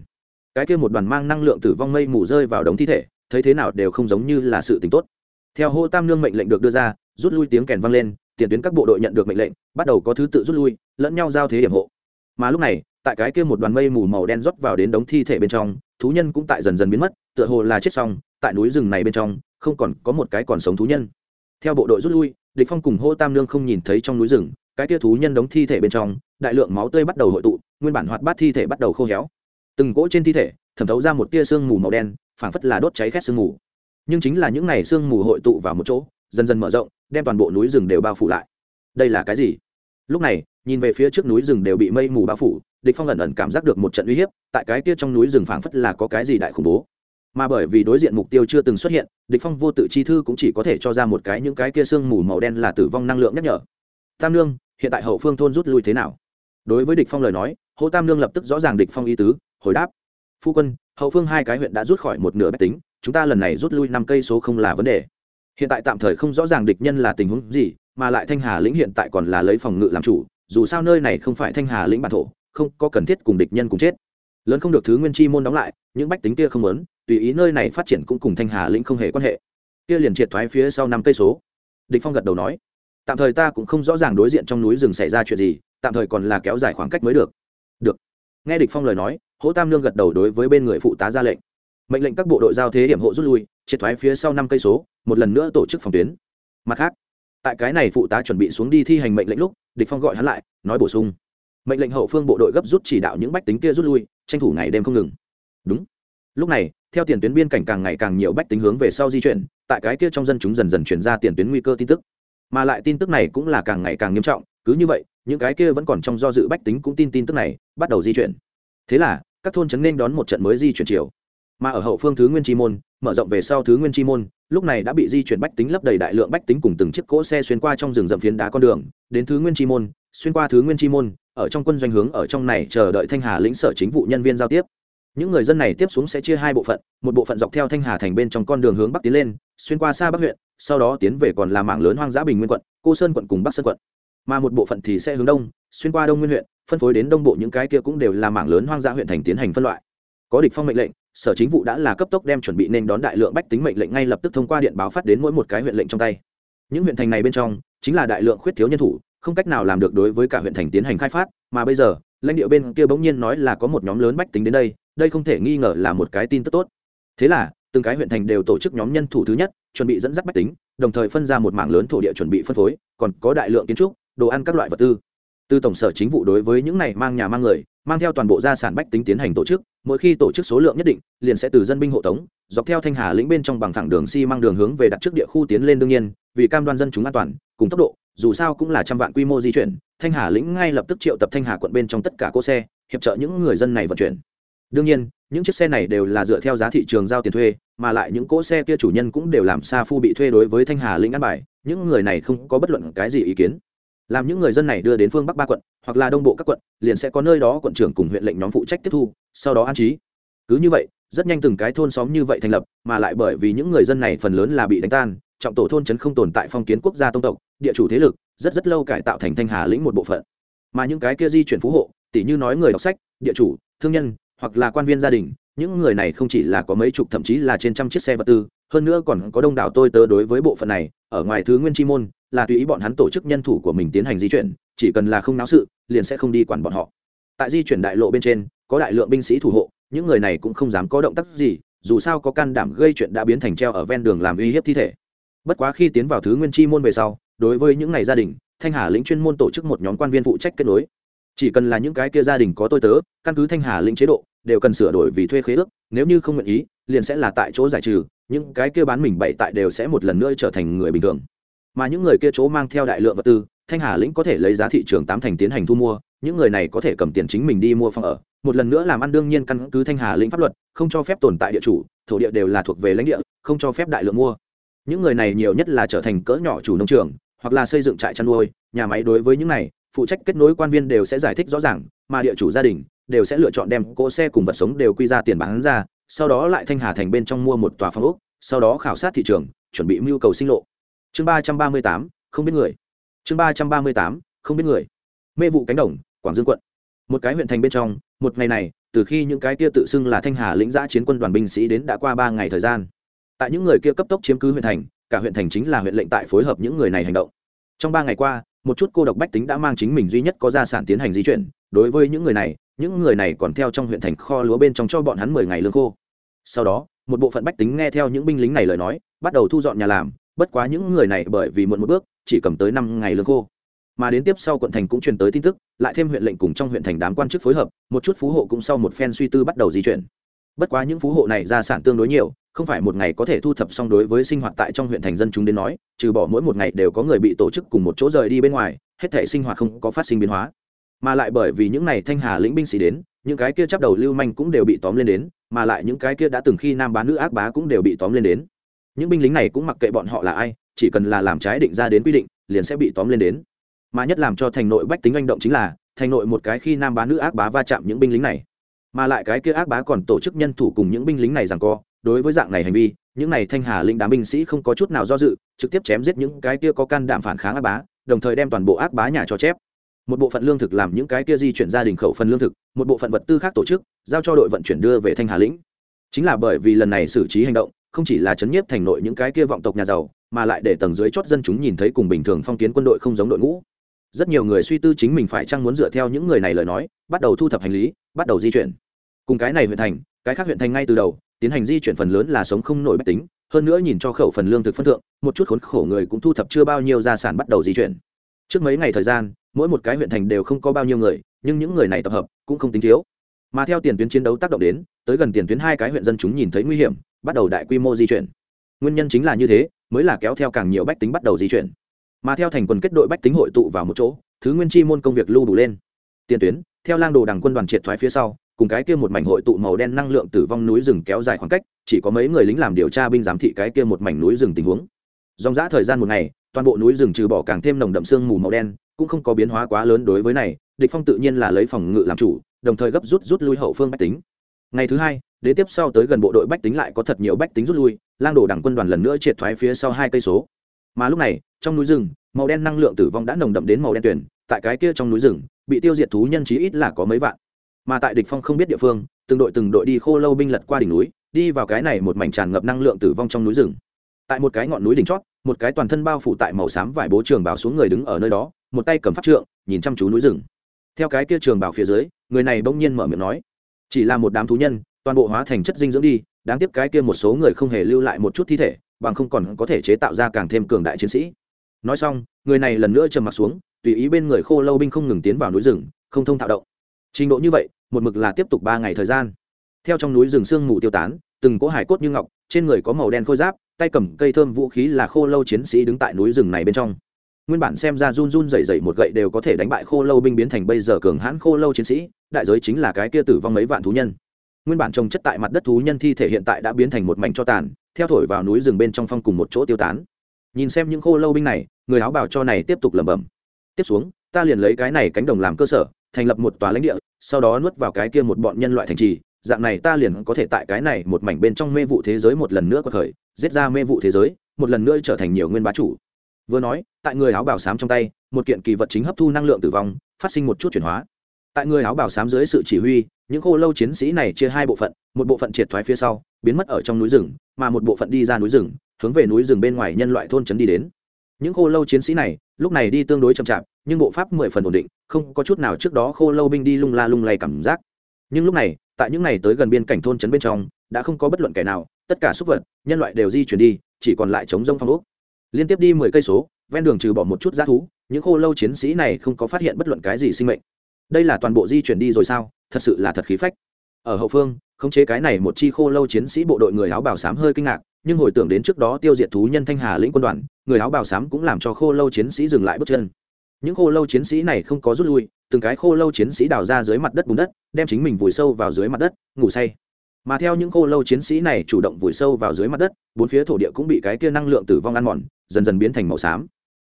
Cái kia một đoàn mang năng lượng tử vong mây mù rơi vào đống thi thể, thấy thế nào đều không giống như là sự tình tốt. Theo hô tam nương mệnh lệnh được đưa ra, rút lui tiếng kèn vang lên, tiền tuyến các bộ đội nhận được mệnh lệnh, bắt đầu có thứ tự rút lui, lẫn nhau giao thế hiểm hộ. Mà lúc này, tại cái kia một đoàn mây mù màu đen rót vào đến đống thi thể bên trong, thú nhân cũng tại dần dần biến mất, tựa hồ là chết xong tại núi rừng này bên trong, không còn có một cái còn sống thú nhân. Theo bộ đội rút lui, địch phong cùng hô tam nương không nhìn thấy trong núi rừng, cái kia thú nhân đóng thi thể bên trong, đại lượng máu tươi bắt đầu hội tụ, nguyên bản hoạt bát thi thể bắt đầu khô héo. Từng cỗ trên thi thể, thẩm thấu ra một tia sương mù màu đen, phảng phất là đốt cháy khét sương mù. Nhưng chính là những này sương mù hội tụ vào một chỗ, dần dần mở rộng, đem toàn bộ núi rừng đều bao phủ lại. Đây là cái gì? Lúc này, nhìn về phía trước núi rừng đều bị mây mù bao phủ, địch phong ẩn ẩn cảm giác được một trận uy hiếp, tại cái kia trong núi rừng phảng phất là có cái gì đại khủng bố mà bởi vì đối diện mục tiêu chưa từng xuất hiện, địch phong vô tự chi thư cũng chỉ có thể cho ra một cái những cái kia sương mù màu đen là tử vong năng lượng nhắc nhở. Tam nương, hiện tại hậu phương thôn rút lui thế nào? Đối với địch phong lời nói hồ tam nương lập tức rõ ràng địch phong ý tứ, hồi đáp. Phu quân, hậu phương hai cái huyện đã rút khỏi một nửa bách tính, chúng ta lần này rút lui năm cây số không là vấn đề. Hiện tại tạm thời không rõ ràng địch nhân là tình huống gì, mà lại thanh hà lĩnh hiện tại còn là lấy phòng ngự làm chủ, dù sao nơi này không phải thanh hà lĩnh bản thổ, không có cần thiết cùng địch nhân cùng chết lớn không được thứ nguyên chi môn đóng lại, những bách tính kia không lớn tùy ý nơi này phát triển cũng cùng thanh hà lĩnh không hề quan hệ. Kia liền triệt thoái phía sau năm cây số. Địch phong gật đầu nói, tạm thời ta cũng không rõ ràng đối diện trong núi rừng xảy ra chuyện gì, tạm thời còn là kéo dài khoảng cách mới được. Được. Nghe địch phong lời nói, hỗ tam lương gật đầu đối với bên người phụ tá ra lệnh. Mệnh lệnh các bộ đội giao thế điểm hộ rút lui, triệt thoái phía sau năm cây số, một lần nữa tổ chức phòng tuyến. Mặt khác, tại cái này phụ tá chuẩn bị xuống đi thi hành mệnh lệnh lúc, địch phong gọi hắn lại, nói bổ sung. Mệnh lệnh hậu phương bộ đội gấp rút chỉ đạo những bách tính kia rút lui tranh thủ ngày đêm không ngừng. Đúng. Lúc này, theo tiền tuyến biên cảnh càng ngày càng nhiều bách tính hướng về sau di chuyển, tại cái kia trong dân chúng dần dần chuyển ra tiền tuyến nguy cơ tin tức. Mà lại tin tức này cũng là càng ngày càng nghiêm trọng, cứ như vậy, những cái kia vẫn còn trong do dự bách tính cũng tin tin tức này, bắt đầu di chuyển. Thế là, các thôn trấn nên đón một trận mới di chuyển chiều. Mà ở hậu phương thứ nguyên chi môn, mở rộng về sau thứ nguyên chi môn, lúc này đã bị di chuyển bách tính lấp đầy đại lượng bách tính cùng từng chiếc cỗ xe xuyên qua trong rừng rậm phiến đá con đường, đến thứ nguyên chi môn, xuyên qua thứ nguyên chi môn ở trong quân doanh hướng ở trong này chờ đợi thanh hà lĩnh sở chính vụ nhân viên giao tiếp. Những người dân này tiếp xuống sẽ chia hai bộ phận, một bộ phận dọc theo thanh hà thành bên trong con đường hướng bắc tiến lên, xuyên qua xa bắc huyện, sau đó tiến về còn là mảng lớn hoang dã bình nguyên quận, cô sơn quận cùng bắc sơn quận. Mà một bộ phận thì sẽ hướng đông, xuyên qua đông nguyên huyện, phân phối đến đông bộ, những cái kia cũng đều là mảng lớn hoang dã huyện thành tiến hành phân loại. Có địch phong mệnh lệnh, sở chính vụ đã là cấp tốc đem chuẩn bị nên đón đại lượng bách tính mệnh lệnh ngay lập tức thông qua điện báo phát đến mỗi một cái huyện lệnh trong tay. Những huyện thành này bên trong, chính là đại lượng khuyết thiếu nhân thủ không cách nào làm được đối với cả huyện thành tiến hành khai phát, mà bây giờ, lãnh địa bên kia bỗng nhiên nói là có một nhóm lớn bách tính đến đây đây không thể nghi ngờ là một cái tin tức tốt. Thế là, từng cái huyện thành đều tổ chức nhóm nhân thủ thứ nhất, chuẩn bị dẫn dắt bách tính, đồng thời phân ra một mảng lớn thổ địa chuẩn bị phân phối, còn có đại lượng kiến trúc, đồ ăn các loại vật tư. Từ tổng sở chính vụ đối với những này mang nhà mang người, mang theo toàn bộ gia sản bách tính tiến hành tổ chức, mỗi khi tổ chức số lượng nhất định, liền sẽ từ dân binh hộ tống, dọc theo thanh hà lĩnh bên trong bằng thẳng đường xi、si、mang đường hướng về đặt trước địa khu tiến lên đương nhiên, vì cam đoan dân chúng an toàn, cùng tốc độ dù sao cũng là trăm vạn quy mô di chuyển, thanh hà lĩnh ngay lập tức triệu tập thanh hà quận bên trong tất cả cỗ xe, hiệp trợ những người dân này vận chuyển. Đương nhiên, những chiếc xe này đều là dựa theo giá thị trường giao tiền thuê, mà lại những cỗ xe kia chủ nhân cũng đều làm xa phu bị thuê đối với thanh hà lĩnh ăn bài, những người này không có bất luận cái gì ý kiến. Làm những người dân này đưa đến phương bắc ba quận, hoặc là đông bộ các quận, liền sẽ có nơi đó quận trưởng cùng huyện lệnh nhóm phụ trách tiếp thu, sau đó an trí. Cứ như vậy, rất nhanh từng cái thôn xóm như vậy thành lập, mà lại bởi vì những người dân này phần lớn là bị đánh tan trọng tổ thôn trấn không tồn tại phong kiến quốc gia tông tộc, địa chủ thế lực, rất rất lâu cải tạo thành thanh hà lĩnh một bộ phận. Mà những cái kia di chuyển phú hộ tỷ như nói người đọc sách, địa chủ, thương nhân, hoặc là quan viên gia đình, những người này không chỉ là có mấy chục thậm chí là trên trăm chiếc xe vật tư, hơn nữa còn có đông đảo tôi tớ đối với bộ phận này, ở ngoài thứ nguyên chi môn, là tùy ý bọn hắn tổ chức nhân thủ của mình tiến hành di chuyển, chỉ cần là không náo sự, liền sẽ không đi quản bọn họ. Tại di chuyển đại lộ bên trên, có đại lượng binh sĩ thủ hộ, những người này cũng không dám có động tác gì, dù sao có can đảm gây chuyện đã biến thành treo ở ven đường làm uy hiếp thi thể bất quá khi tiến vào thứ nguyên chi môn về sau, đối với những ngày gia đình, thanh hà lĩnh chuyên môn tổ chức một nhóm quan viên phụ trách kết nối. Chỉ cần là những cái kia gia đình có tôi tớ, căn cứ thanh hà lĩnh chế độ, đều cần sửa đổi vì thuê khế ước, nếu như không nguyện ý, liền sẽ là tại chỗ giải trừ, những cái kia bán mình bậy tại đều sẽ một lần nữa trở thành người bình thường. Mà những người kia chỗ mang theo đại lượng vật tư, thanh hà lĩnh có thể lấy giá thị trường tám thành tiến hành thu mua, những người này có thể cầm tiền chính mình đi mua phòng ở, một lần nữa làm ăn đương nhiên căn cứ thanh hà lĩnh pháp luật, không cho phép tồn tại địa chủ, thổ địa đều là thuộc về lãnh địa, không cho phép đại lượng mua những người này nhiều nhất là trở thành cỡ nhỏ chủ nông trường, hoặc là xây dựng trại chăn nuôi, nhà máy đối với những này, phụ trách kết nối quan viên đều sẽ giải thích rõ ràng, mà địa chủ gia đình đều sẽ lựa chọn đem cỗ xe cùng vật sống đều quy ra tiền bán ra, sau đó lại thanh hà thành bên trong mua một tòa phòng ốc, sau đó khảo sát thị trường, chuẩn bị mưu cầu sinh lộ. Chương ba trăm ba mươi tám, không biết người. Chương ba trăm ba mươi tám, không biết người. Mê vụ cánh đồng, quảng dương quận. Một cái huyện thành bên trong, một ngày này, từ khi những cái kia tự xưng là thanh hà lĩnh giã chiến quân đoàn binh sĩ đến đã qua ba ngày thời gian tại những người kia cấp tốc chiếm cứ huyện thành, cả huyện thành chính là huyện lệnh tại phối hợp những người này hành động. Trong ba ngày qua, một chút cô độc bách tính đã mang chính mình duy nhất có gia sản tiến hành di chuyển. Đối với những người này, những người này còn theo trong huyện thành kho lúa bên trong cho bọn hắn mười ngày lương khô. Sau đó, một bộ phận bách tính nghe theo những binh lính này lời nói, bắt đầu thu dọn nhà làm. Bất quá những người này bởi vì muộn một bước, chỉ cầm tới năm ngày lương khô. Mà đến tiếp sau quận thành cũng truyền tới tin tức, lại thêm huyện lệnh cùng trong huyện thành đám quan chức phối hợp, một chút phú hộ cũng sau một phen suy tư bắt đầu di chuyển bất quá những phú hộ này gia sản tương đối nhiều, không phải một ngày có thể thu thập xong đối với sinh hoạt tại trong huyện thành dân chúng đến nói, trừ bỏ mỗi một ngày đều có người bị tổ chức cùng một chỗ rời đi bên ngoài, hết thể sinh hoạt không có phát sinh biến hóa. Mà lại bởi vì những này thanh hà lĩnh binh sĩ đến, những cái kia chấp đầu lưu manh cũng đều bị tóm lên đến, mà lại những cái kia đã từng khi nam bán nữ ác bá cũng đều bị tóm lên đến. Những binh lính này cũng mặc kệ bọn họ là ai, chỉ cần là làm trái định ra đến quy định, liền sẽ bị tóm lên đến. Mà nhất làm cho thành nội bách tính manh động chính là, thành nội một cái khi nam bán nữ ác bá va chạm những binh lính này mà lại cái kia ác bá còn tổ chức nhân thủ cùng những binh lính này rằng co, đối với dạng này hành vi, những này thanh hà linh đám binh sĩ không có chút nào do dự, trực tiếp chém giết những cái kia có can đảm phản kháng ác bá, đồng thời đem toàn bộ ác bá nhà cho chép. Một bộ phận lương thực làm những cái kia di chuyển gia đình khẩu phần lương thực, một bộ phận vật tư khác tổ chức, giao cho đội vận chuyển đưa về thanh hà lĩnh. Chính là bởi vì lần này xử trí hành động, không chỉ là chấn nhiếp thành nội những cái kia vọng tộc nhà giàu, mà lại để tầng dưới chót dân chúng nhìn thấy cùng bình thường phong kiến quân đội không giống đội ngũ. Rất nhiều người suy tư chính mình phải chăng muốn dựa theo những người này lời nói, bắt đầu thu thập hành lý, bắt đầu di chuyển cùng cái này huyện thành, cái khác huyện thành ngay từ đầu, tiến hành di chuyển phần lớn là sống không nổi bách tính, hơn nữa nhìn cho khẩu phần lương thực phân thượng, một chút khốn khổ người cũng thu thập chưa bao nhiêu gia sản bắt đầu di chuyển. Trước mấy ngày thời gian, mỗi một cái huyện thành đều không có bao nhiêu người, nhưng những người này tập hợp cũng không tính thiếu. Mà theo tiền tuyến chiến đấu tác động đến, tới gần tiền tuyến hai cái huyện dân chúng nhìn thấy nguy hiểm, bắt đầu đại quy mô di chuyển. Nguyên nhân chính là như thế, mới là kéo theo càng nhiều bách tính bắt đầu di chuyển. Mà theo thành quần kết đội bách tính hội tụ vào một chỗ, thứ nguyên chi môn công việc lưu đủ lên. Tiền tuyến, theo lang đồ đằng quân đoàn triệt thoái phía sau cùng cái kia một mảnh hội tụ màu đen năng lượng tử vong núi rừng kéo dài khoảng cách, chỉ có mấy người lính làm điều tra binh giám thị cái kia một mảnh núi rừng tình huống. Dòng dã thời gian một ngày, toàn bộ núi rừng trừ bỏ càng thêm nồng đậm sương mù màu đen, cũng không có biến hóa quá lớn đối với này, địch phong tự nhiên là lấy phòng ngự làm chủ, đồng thời gấp rút rút lui hậu phương bách tính. Ngày thứ hai, đến tiếp sau tới gần bộ đội bách tính lại có thật nhiều bách tính rút lui, lang đổ đảng quân đoàn lần nữa triệt thoái phía sau hai cây số. Mà lúc này, trong núi rừng, màu đen năng lượng tử vong đã nồng đậm đến màu đen tuyển tại cái kia trong núi rừng, bị tiêu diệt thú nhân chí ít là có mấy vạn mà tại địch phong không biết địa phương, từng đội từng đội đi khô lâu binh lật qua đỉnh núi, đi vào cái này một mảnh tràn ngập năng lượng tử vong trong núi rừng. Tại một cái ngọn núi đỉnh chót, một cái toàn thân bao phủ tại màu xám vải bố trường bảo xuống người đứng ở nơi đó, một tay cầm pháp trượng, nhìn chăm chú núi rừng. Theo cái kia trường bảo phía dưới, người này bỗng nhiên mở miệng nói, chỉ là một đám thú nhân, toàn bộ hóa thành chất dinh dưỡng đi, đáng tiếc cái kia một số người không hề lưu lại một chút thi thể, bằng không còn có thể chế tạo ra càng thêm cường đại chiến sĩ. Nói xong, người này lần nữa trầm mặt xuống, tùy ý bên người khô lâu binh không ngừng tiến vào núi rừng, không thông thạo động. Trình độ như vậy một mực là tiếp tục ba ngày thời gian. Theo trong núi rừng sương mù tiêu tán, từng cỗ hải cốt như ngọc, trên người có màu đen khôi giáp, tay cầm cây thơm vũ khí là khô lâu chiến sĩ đứng tại núi rừng này bên trong. Nguyên bản xem ra run run dày dày một gậy đều có thể đánh bại khô lâu binh biến thành bây giờ cường hãn khô lâu chiến sĩ, đại giới chính là cái kia tử vong mấy vạn thú nhân. Nguyên bản trồng chất tại mặt đất thú nhân thi thể hiện tại đã biến thành một mảnh cho tàn, theo thổi vào núi rừng bên trong phong cùng một chỗ tiêu tán. Nhìn xem những khô lâu binh này, người áo bào cho này tiếp tục lẩm bẩm. Tiếp xuống, ta liền lấy cái này cánh đồng làm cơ sở, thành lập một tòa lãnh địa sau đó nuốt vào cái kia một bọn nhân loại thành trì, dạng này ta liền có thể tại cái này một mảnh bên trong mê vụ thế giới một lần nữa có khởi, giết ra mê vụ thế giới, một lần nữa trở thành nhiều nguyên bá chủ. Vừa nói, tại người áo bào xám trong tay, một kiện kỳ vật chính hấp thu năng lượng tử vong, phát sinh một chút chuyển hóa. Tại người áo bào xám dưới sự chỉ huy, những khô lâu chiến sĩ này chia hai bộ phận, một bộ phận triệt thoái phía sau, biến mất ở trong núi rừng, mà một bộ phận đi ra núi rừng, hướng về núi rừng bên ngoài nhân loại thôn trấn đi đến. Những khô lâu chiến sĩ này, lúc này đi tương đối chậm chạp nhưng bộ pháp mười phần ổn định, không có chút nào trước đó khô lâu binh đi lung la lung lay cảm giác. Nhưng lúc này, tại những ngày tới gần biên cảnh thôn trấn bên trong, đã không có bất luận kẻ nào, tất cả súc vật, nhân loại đều di chuyển đi, chỉ còn lại chống rông phong úp liên tiếp đi mười cây số, ven đường trừ bỏ một chút g thú, những khô lâu chiến sĩ này không có phát hiện bất luận cái gì sinh mệnh. Đây là toàn bộ di chuyển đi rồi sao? Thật sự là thật khí phách. Ở hậu phương, khống chế cái này một chi khô lâu chiến sĩ bộ đội người áo bào xám hơi kinh ngạc, nhưng hồi tưởng đến trước đó tiêu diệt thú nhân thanh hà lĩnh quân đoàn, người áo bào xám cũng làm cho khô lâu chiến sĩ dừng lại bước chân những khô lâu chiến sĩ này không có rút lui, từng cái khô lâu chiến sĩ đào ra dưới mặt đất bùn đất, đem chính mình vùi sâu vào dưới mặt đất, ngủ say. Mà theo những khô lâu chiến sĩ này chủ động vùi sâu vào dưới mặt đất, bốn phía thổ địa cũng bị cái kia năng lượng tử vong ăn mòn, dần dần biến thành màu xám.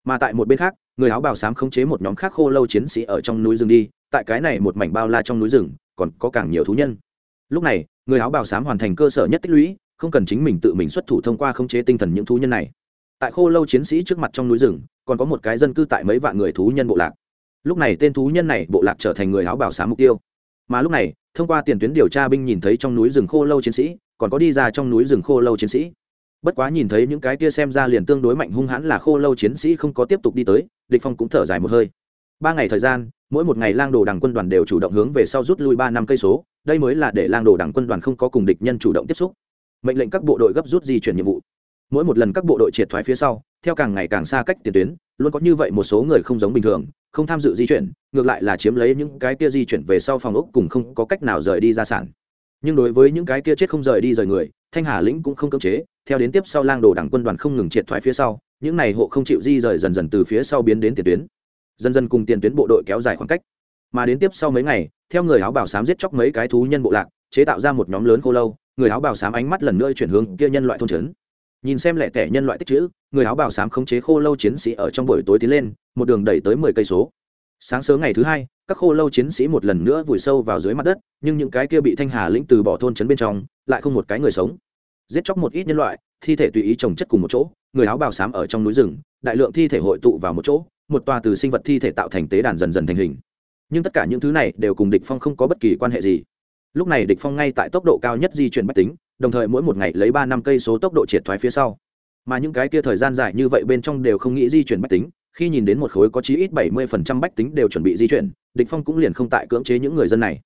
Mà tại một bên khác, người áo bào xám khống chế một nhóm khác khô lâu chiến sĩ ở trong núi rừng đi, tại cái này một mảnh bao la trong núi rừng, còn có càng nhiều thú nhân. Lúc này, người áo bào xám hoàn thành cơ sở nhất tích lũy, không cần chính mình tự mình xuất thủ thông qua khống chế tinh thần những thú nhân này. Tại khô lâu chiến sĩ trước mặt trong núi rừng còn có một cái dân cư tại mấy vạn người thú nhân bộ lạc. Lúc này tên thú nhân này bộ lạc trở thành người áo bảo xá mục tiêu. Mà lúc này, thông qua tiền tuyến điều tra binh nhìn thấy trong núi rừng khô lâu chiến sĩ, còn có đi ra trong núi rừng khô lâu chiến sĩ. Bất quá nhìn thấy những cái kia xem ra liền tương đối mạnh hung hãn là khô lâu chiến sĩ không có tiếp tục đi tới, địch phong cũng thở dài một hơi. Ba ngày thời gian, mỗi một ngày lang đồ đảng quân đoàn đều chủ động hướng về sau rút lui ba năm cây số, đây mới là để lang đồ đảng quân đoàn không có cùng địch nhân chủ động tiếp xúc. Mệnh lệnh các bộ đội gấp rút di chuyển nhiệm vụ mỗi một lần các bộ đội triệt thoái phía sau, theo càng ngày càng xa cách tiền tuyến, luôn có như vậy một số người không giống bình thường, không tham dự di chuyển, ngược lại là chiếm lấy những cái kia di chuyển về sau phòng ốc cùng không có cách nào rời đi ra sản. Nhưng đối với những cái kia chết không rời đi rời người, thanh hà lĩnh cũng không cưỡng chế, theo đến tiếp sau lang đồ đảng quân đoàn không ngừng triệt thoái phía sau, những này hộ không chịu di rời dần dần từ phía sau biến đến tiền tuyến. Dần dần cùng tiền tuyến bộ đội kéo dài khoảng cách. Mà đến tiếp sau mấy ngày, theo người áo bảo sám giết chóc mấy cái thú nhân bộ lạc, chế tạo ra một nhóm lớn khô lâu, người áo bảo xám ánh mắt lần nữa chuyển hướng kia nhân loại thôn trấn nhìn xem lẻ tẻ nhân loại tích chữ, người áo bào xám khống chế khô lâu chiến sĩ ở trong buổi tối tiến lên, một đường đẩy tới mười cây số. Sáng sớm ngày thứ hai, các khô lâu chiến sĩ một lần nữa vùi sâu vào dưới mặt đất, nhưng những cái kia bị thanh hà lĩnh từ bỏ thôn trấn bên trong, lại không một cái người sống. Giết chóc một ít nhân loại, thi thể tùy ý trồng chất cùng một chỗ, người áo bào xám ở trong núi rừng, đại lượng thi thể hội tụ vào một chỗ, một tòa từ sinh vật thi thể tạo thành tế đàn dần dần thành hình. Nhưng tất cả những thứ này đều cùng địch phong không có bất kỳ quan hệ gì. Lúc này địch phong ngay tại tốc độ cao nhất di chuyển bách tính đồng thời mỗi một ngày lấy ba năm cây số tốc độ triệt thoái phía sau. Mà những cái kia thời gian dài như vậy bên trong đều không nghĩ di chuyển bách tính, khi nhìn đến một khối có chí ít bảy mươi phần trăm bách tính đều chuẩn bị di chuyển, địch phong cũng liền không tại cưỡng chế những người dân này.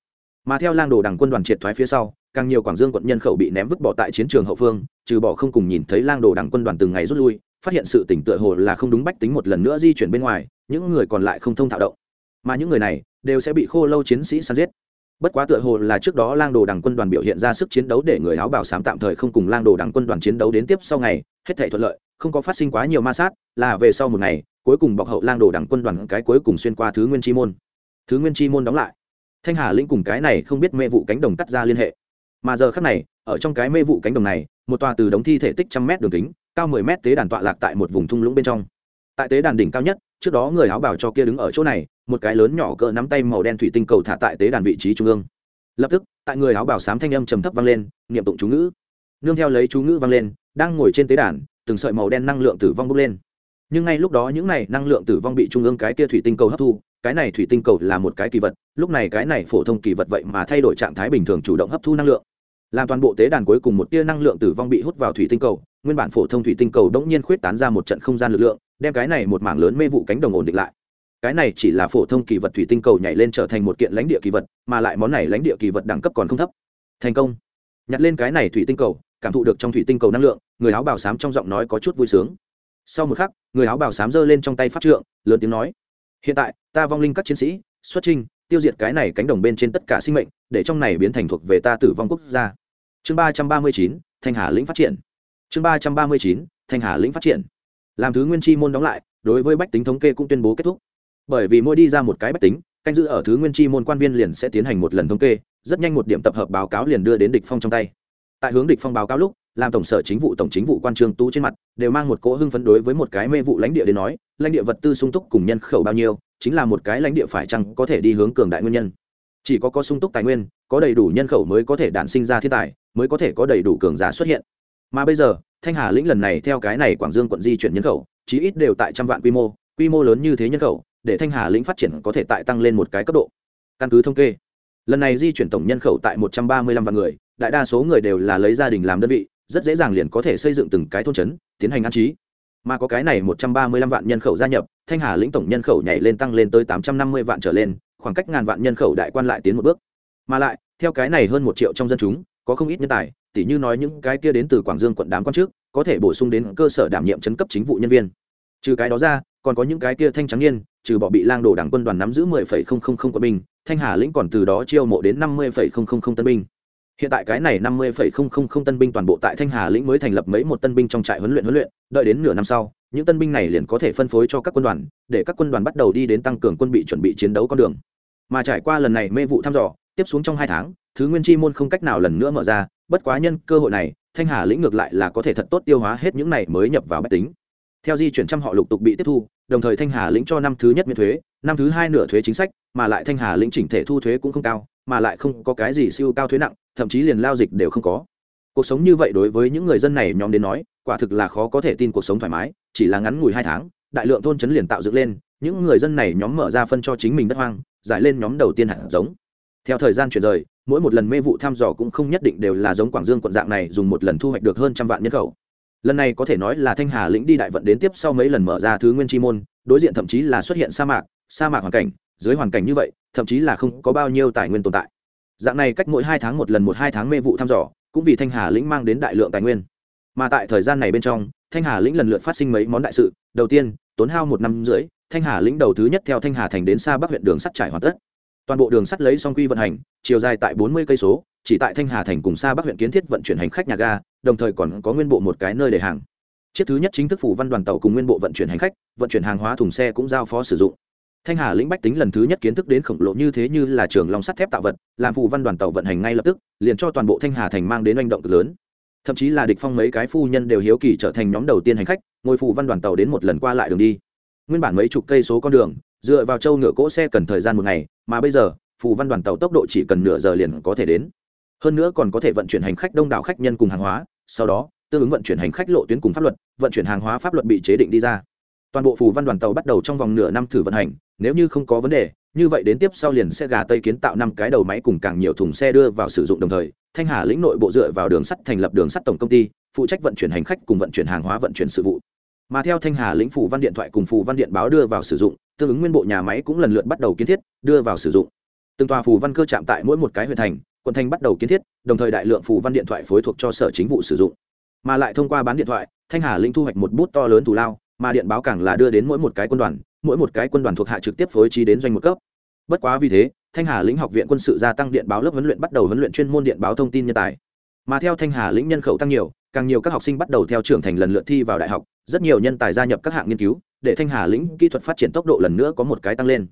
Mà theo lang đồ đảng quân đoàn triệt thoái phía sau, càng nhiều quảng dương quận nhân khẩu bị ném vứt bỏ tại chiến trường hậu phương, trừ bỏ không cùng nhìn thấy lang đồ đảng quân đoàn từng ngày rút lui, phát hiện sự tỉnh tựa hồ là không đúng bách tính một lần nữa di chuyển bên ngoài, những người còn lại không thông thạo động. Mà những người này đều sẽ bị khô lâu chiến sĩ săn giết bất quá tựa hồ là trước đó lang đồ đảng quân đoàn biểu hiện ra sức chiến đấu để người áo bảo sám tạm thời không cùng lang đồ đảng quân đoàn chiến đấu đến tiếp sau ngày, hết thể thuận lợi, không có phát sinh quá nhiều ma sát, là về sau một ngày, cuối cùng bọc hậu lang đồ đảng quân đoàn cái cuối cùng xuyên qua thứ nguyên chi môn. Thứ nguyên chi môn đóng lại. Thanh hà lĩnh cùng cái này không biết mê vụ cánh đồng cắt ra liên hệ. Mà giờ khắc này, ở trong cái mê vụ cánh đồng này, một tòa từ đống thi thể tích trăm mét đường kính, cao mười mét tế đàn tọa lạc tại một vùng thung lũng bên trong tại tế đàn đỉnh cao nhất, trước đó người áo bảo cho kia đứng ở chỗ này, một cái lớn nhỏ cỡ nắm tay màu đen thủy tinh cầu thả tại tế đàn vị trí trung ương. Lập tức, tại người áo bảo sám thanh âm trầm thấp vang lên, niệm tụng chú ngữ. Nương theo lấy chú ngữ vang lên, đang ngồi trên tế đàn, từng sợi màu đen năng lượng tử vong bốc lên. Nhưng ngay lúc đó những này năng lượng tử vong bị trung ương cái kia thủy tinh cầu hấp thu, cái này thủy tinh cầu là một cái kỳ vật, lúc này cái này phổ thông kỳ vật vậy mà thay đổi trạng thái bình thường chủ động hấp thu năng lượng. Làm toàn bộ tế đàn cuối cùng một tia năng lượng tử vong bị hút vào thủy tinh cầu nguyên bản phổ thông thủy tinh cầu đống nhiên khuyết tán ra một trận không gian lực lượng, đem cái này một mảng lớn mê vụ cánh đồng ổn định lại. Cái này chỉ là phổ thông kỳ vật thủy tinh cầu nhảy lên trở thành một kiện lãnh địa kỳ vật, mà lại món này lãnh địa kỳ vật đẳng cấp còn không thấp. Thành công. Nhặt lên cái này thủy tinh cầu, cảm thụ được trong thủy tinh cầu năng lượng, người áo bào xám trong giọng nói có chút vui sướng. Sau một khắc, người áo bào xám giơ lên trong tay pháp trượng, lớn tiếng nói, hiện tại, ta vong linh các chiến sĩ, xuất trinh tiêu diệt cái này cánh đồng bên trên tất cả sinh mệnh, để trong này biến thành thuộc về ta tử vong quốc gia. Chương ba trăm ba mươi chín, thanh hà lĩnh phát triển chương ba trăm ba mươi chín, thanh hà lĩnh phát triển. Làm thứ nguyên chi môn đóng lại, đối với bách tính thống kê cũng tuyên bố kết thúc. Bởi vì mỗi đi ra một cái bách tính, canh giữ ở thứ nguyên chi môn quan viên liền sẽ tiến hành một lần thống kê, rất nhanh một điểm tập hợp báo cáo liền đưa đến địch phong trong tay. Tại hướng địch phong báo cáo lúc, làm tổng sở chính vụ, tổng chính vụ quan trường tú trên mặt đều mang một cỗ hưng phấn đối với một cái mê vụ lãnh địa đến nói, lãnh địa vật tư sung túc cùng nhân khẩu bao nhiêu, chính là một cái lãnh địa phải chăng có thể đi hướng cường đại nguyên nhân. Chỉ có có sung túc tài nguyên, có đầy đủ nhân khẩu mới có thể đản sinh ra thiên tài, mới có thể có đầy đủ cường giả xuất hiện mà bây giờ, thanh hà lĩnh lần này theo cái này quảng dương quận di chuyển nhân khẩu, chí ít đều tại trăm vạn quy mô quy mô lớn như thế nhân khẩu, để thanh hà lĩnh phát triển có thể tại tăng lên một cái cấp độ. Căn cứ thống kê, lần này di chuyển tổng nhân khẩu tại một trăm ba mươi lăm vạn người, đại đa số người đều là lấy gia đình làm đơn vị, rất dễ dàng liền có thể xây dựng từng cái thôn trấn, tiến hành an trí. Mà có cái này một trăm ba mươi lăm vạn nhân khẩu gia nhập, thanh hà lĩnh tổng nhân khẩu nhảy lên tăng lên tới tám trăm năm mươi vạn trở lên, khoảng cách ngàn vạn nhân khẩu đại quan lại tiến một bước. Mà lại, theo cái này hơn một triệu trong dân chúng, có không ít nhân tài tỉ như nói những cái kia đến từ quảng dương quận đám quan trước, có thể bổ sung đến cơ sở đảm nhiệm chấn cấp chính vụ nhân viên. Trừ cái đó ra, còn có những cái kia thanh trắng niên, trừ bỏ bị lang đồ đảng quân đoàn nắm giữ mười phẩy không không không quân binh, thanh hà lĩnh còn từ đó chiêu mộ đến năm mươi phẩy không không không tân binh. Hiện tại cái này năm mươi phẩy không không không tân binh toàn bộ tại thanh hà lĩnh mới thành lập mấy một tân binh trong trại huấn luyện huấn luyện, đợi đến nửa năm sau, những tân binh này liền có thể phân phối cho các quân đoàn, để các quân đoàn bắt đầu đi đến tăng cường quân bị chuẩn bị chiến đấu con đường. Mà trải qua lần này mê vụ thăm dò, tiếp xuống trong hai tháng, thứ nguyên chi môn không cách nào lần nữa mở ra bất quá nhân cơ hội này, thanh hà lĩnh ngược lại là có thể thật tốt tiêu hóa hết những này mới nhập vào bách tính. Theo di chuyển trăm họ lục tục bị tiếp thu, đồng thời thanh hà lĩnh cho năm thứ nhất miễn thuế, năm thứ hai nửa thuế chính sách, mà lại thanh hà lĩnh chỉnh thể thu thuế cũng không cao, mà lại không có cái gì siêu cao thuế nặng, thậm chí liền lao dịch đều không có. Cuộc sống như vậy đối với những người dân này nhóm đến nói, quả thực là khó có thể tin cuộc sống thoải mái, chỉ là ngắn ngủi hai tháng, đại lượng thôn trấn liền tạo dựng lên, những người dân này nhóm mở ra phân cho chính mình đất hoang, giải lên nhóm đầu tiên hạt giống. Theo thời gian chuyển rời mỗi một lần mê vụ thăm dò cũng không nhất định đều là giống quảng dương quận dạng này dùng một lần thu hoạch được hơn trăm vạn nhân khẩu. Lần này có thể nói là thanh hà lĩnh đi đại vận đến tiếp sau mấy lần mở ra thứ nguyên chi môn, đối diện thậm chí là xuất hiện sa mạc sa mạc hoàn cảnh, dưới hoàn cảnh như vậy, thậm chí là không có bao nhiêu tài nguyên tồn tại. Dạng này cách mỗi hai tháng một lần một hai tháng mê vụ thăm dò, cũng vì thanh hà lĩnh mang đến đại lượng tài nguyên. Mà tại thời gian này bên trong, thanh hà lĩnh lần lượt phát sinh mấy món đại sự. Đầu tiên, tốn hao một năm rưỡi, thanh hà lĩnh đầu thứ nhất theo thanh hà thành đến xa bắc huyện đường sắt trải hoàn tất toàn bộ đường sắt lấy song quy vận hành, chiều dài tại bốn mươi cây số, chỉ tại thanh hà thành cùng xa bắc huyện kiến thiết vận chuyển hành khách nhà ga, đồng thời còn có nguyên bộ một cái nơi để hàng. Chiếc thứ nhất chính thức phủ văn đoàn tàu cùng nguyên bộ vận chuyển hành khách, vận chuyển hàng hóa thùng xe cũng giao phó sử dụng. Thanh hà lĩnh bách tính lần thứ nhất kiến thức đến khổng lồ như thế như là trường long sắt thép tạo vật, làm phù văn đoàn tàu vận hành ngay lập tức, liền cho toàn bộ thanh hà thành mang đến manh động cực lớn. Thậm chí là địch phong mấy cái phu nhân đều hiếu kỳ trở thành nhóm đầu tiên hành khách, ngồi phù văn đoàn tàu đến một lần qua lại đường đi. Nguyên bản mấy chục cây số con đường, dựa vào châu ngựa cỗ xe cần thời gian một ngày mà bây giờ, phù văn đoàn tàu tốc độ chỉ cần nửa giờ liền có thể đến. Hơn nữa còn có thể vận chuyển hành khách đông đảo khách nhân cùng hàng hóa, sau đó, tương ứng vận chuyển hành khách lộ tuyến cùng pháp luật, vận chuyển hàng hóa pháp luật bị chế định đi ra. Toàn bộ phù văn đoàn tàu bắt đầu trong vòng nửa năm thử vận hành, nếu như không có vấn đề, như vậy đến tiếp sau liền sẽ gà tây kiến tạo năm cái đầu máy cùng càng nhiều thùng xe đưa vào sử dụng đồng thời, thanh hà lĩnh nội bộ dựa vào đường sắt thành lập đường sắt tổng công ty, phụ trách vận chuyển hành khách cùng vận chuyển hàng hóa vận chuyển sự vụ mà theo thanh hà lĩnh phủ văn điện thoại cùng phủ văn điện báo đưa vào sử dụng, tương ứng nguyên bộ nhà máy cũng lần lượt bắt đầu kiến thiết, đưa vào sử dụng. Từng tòa phủ văn cơ chạm tại mỗi một cái huyện thành, quận thành bắt đầu kiến thiết, đồng thời đại lượng phủ văn điện thoại phối thuộc cho sở chính vụ sử dụng. Mà lại thông qua bán điện thoại, thanh hà lĩnh thu hoạch một bút to lớn thù lao, mà điện báo càng là đưa đến mỗi một cái quân đoàn, mỗi một cái quân đoàn thuộc hạ trực tiếp phối trí đến doanh một cấp. Bất quá vì thế, thanh hà lĩnh học viện quân sự gia tăng điện báo lớp huấn luyện bắt đầu huấn luyện chuyên môn điện báo thông tin nhân tài. Mà theo thanh hà lĩnh nhân khẩu tăng nhiều càng nhiều các học sinh bắt đầu theo trưởng thành lần lượt thi vào đại học, rất nhiều nhân tài gia nhập các hạng nghiên cứu, để thanh hà lĩnh kỹ thuật phát triển tốc độ lần nữa có một cái tăng lên.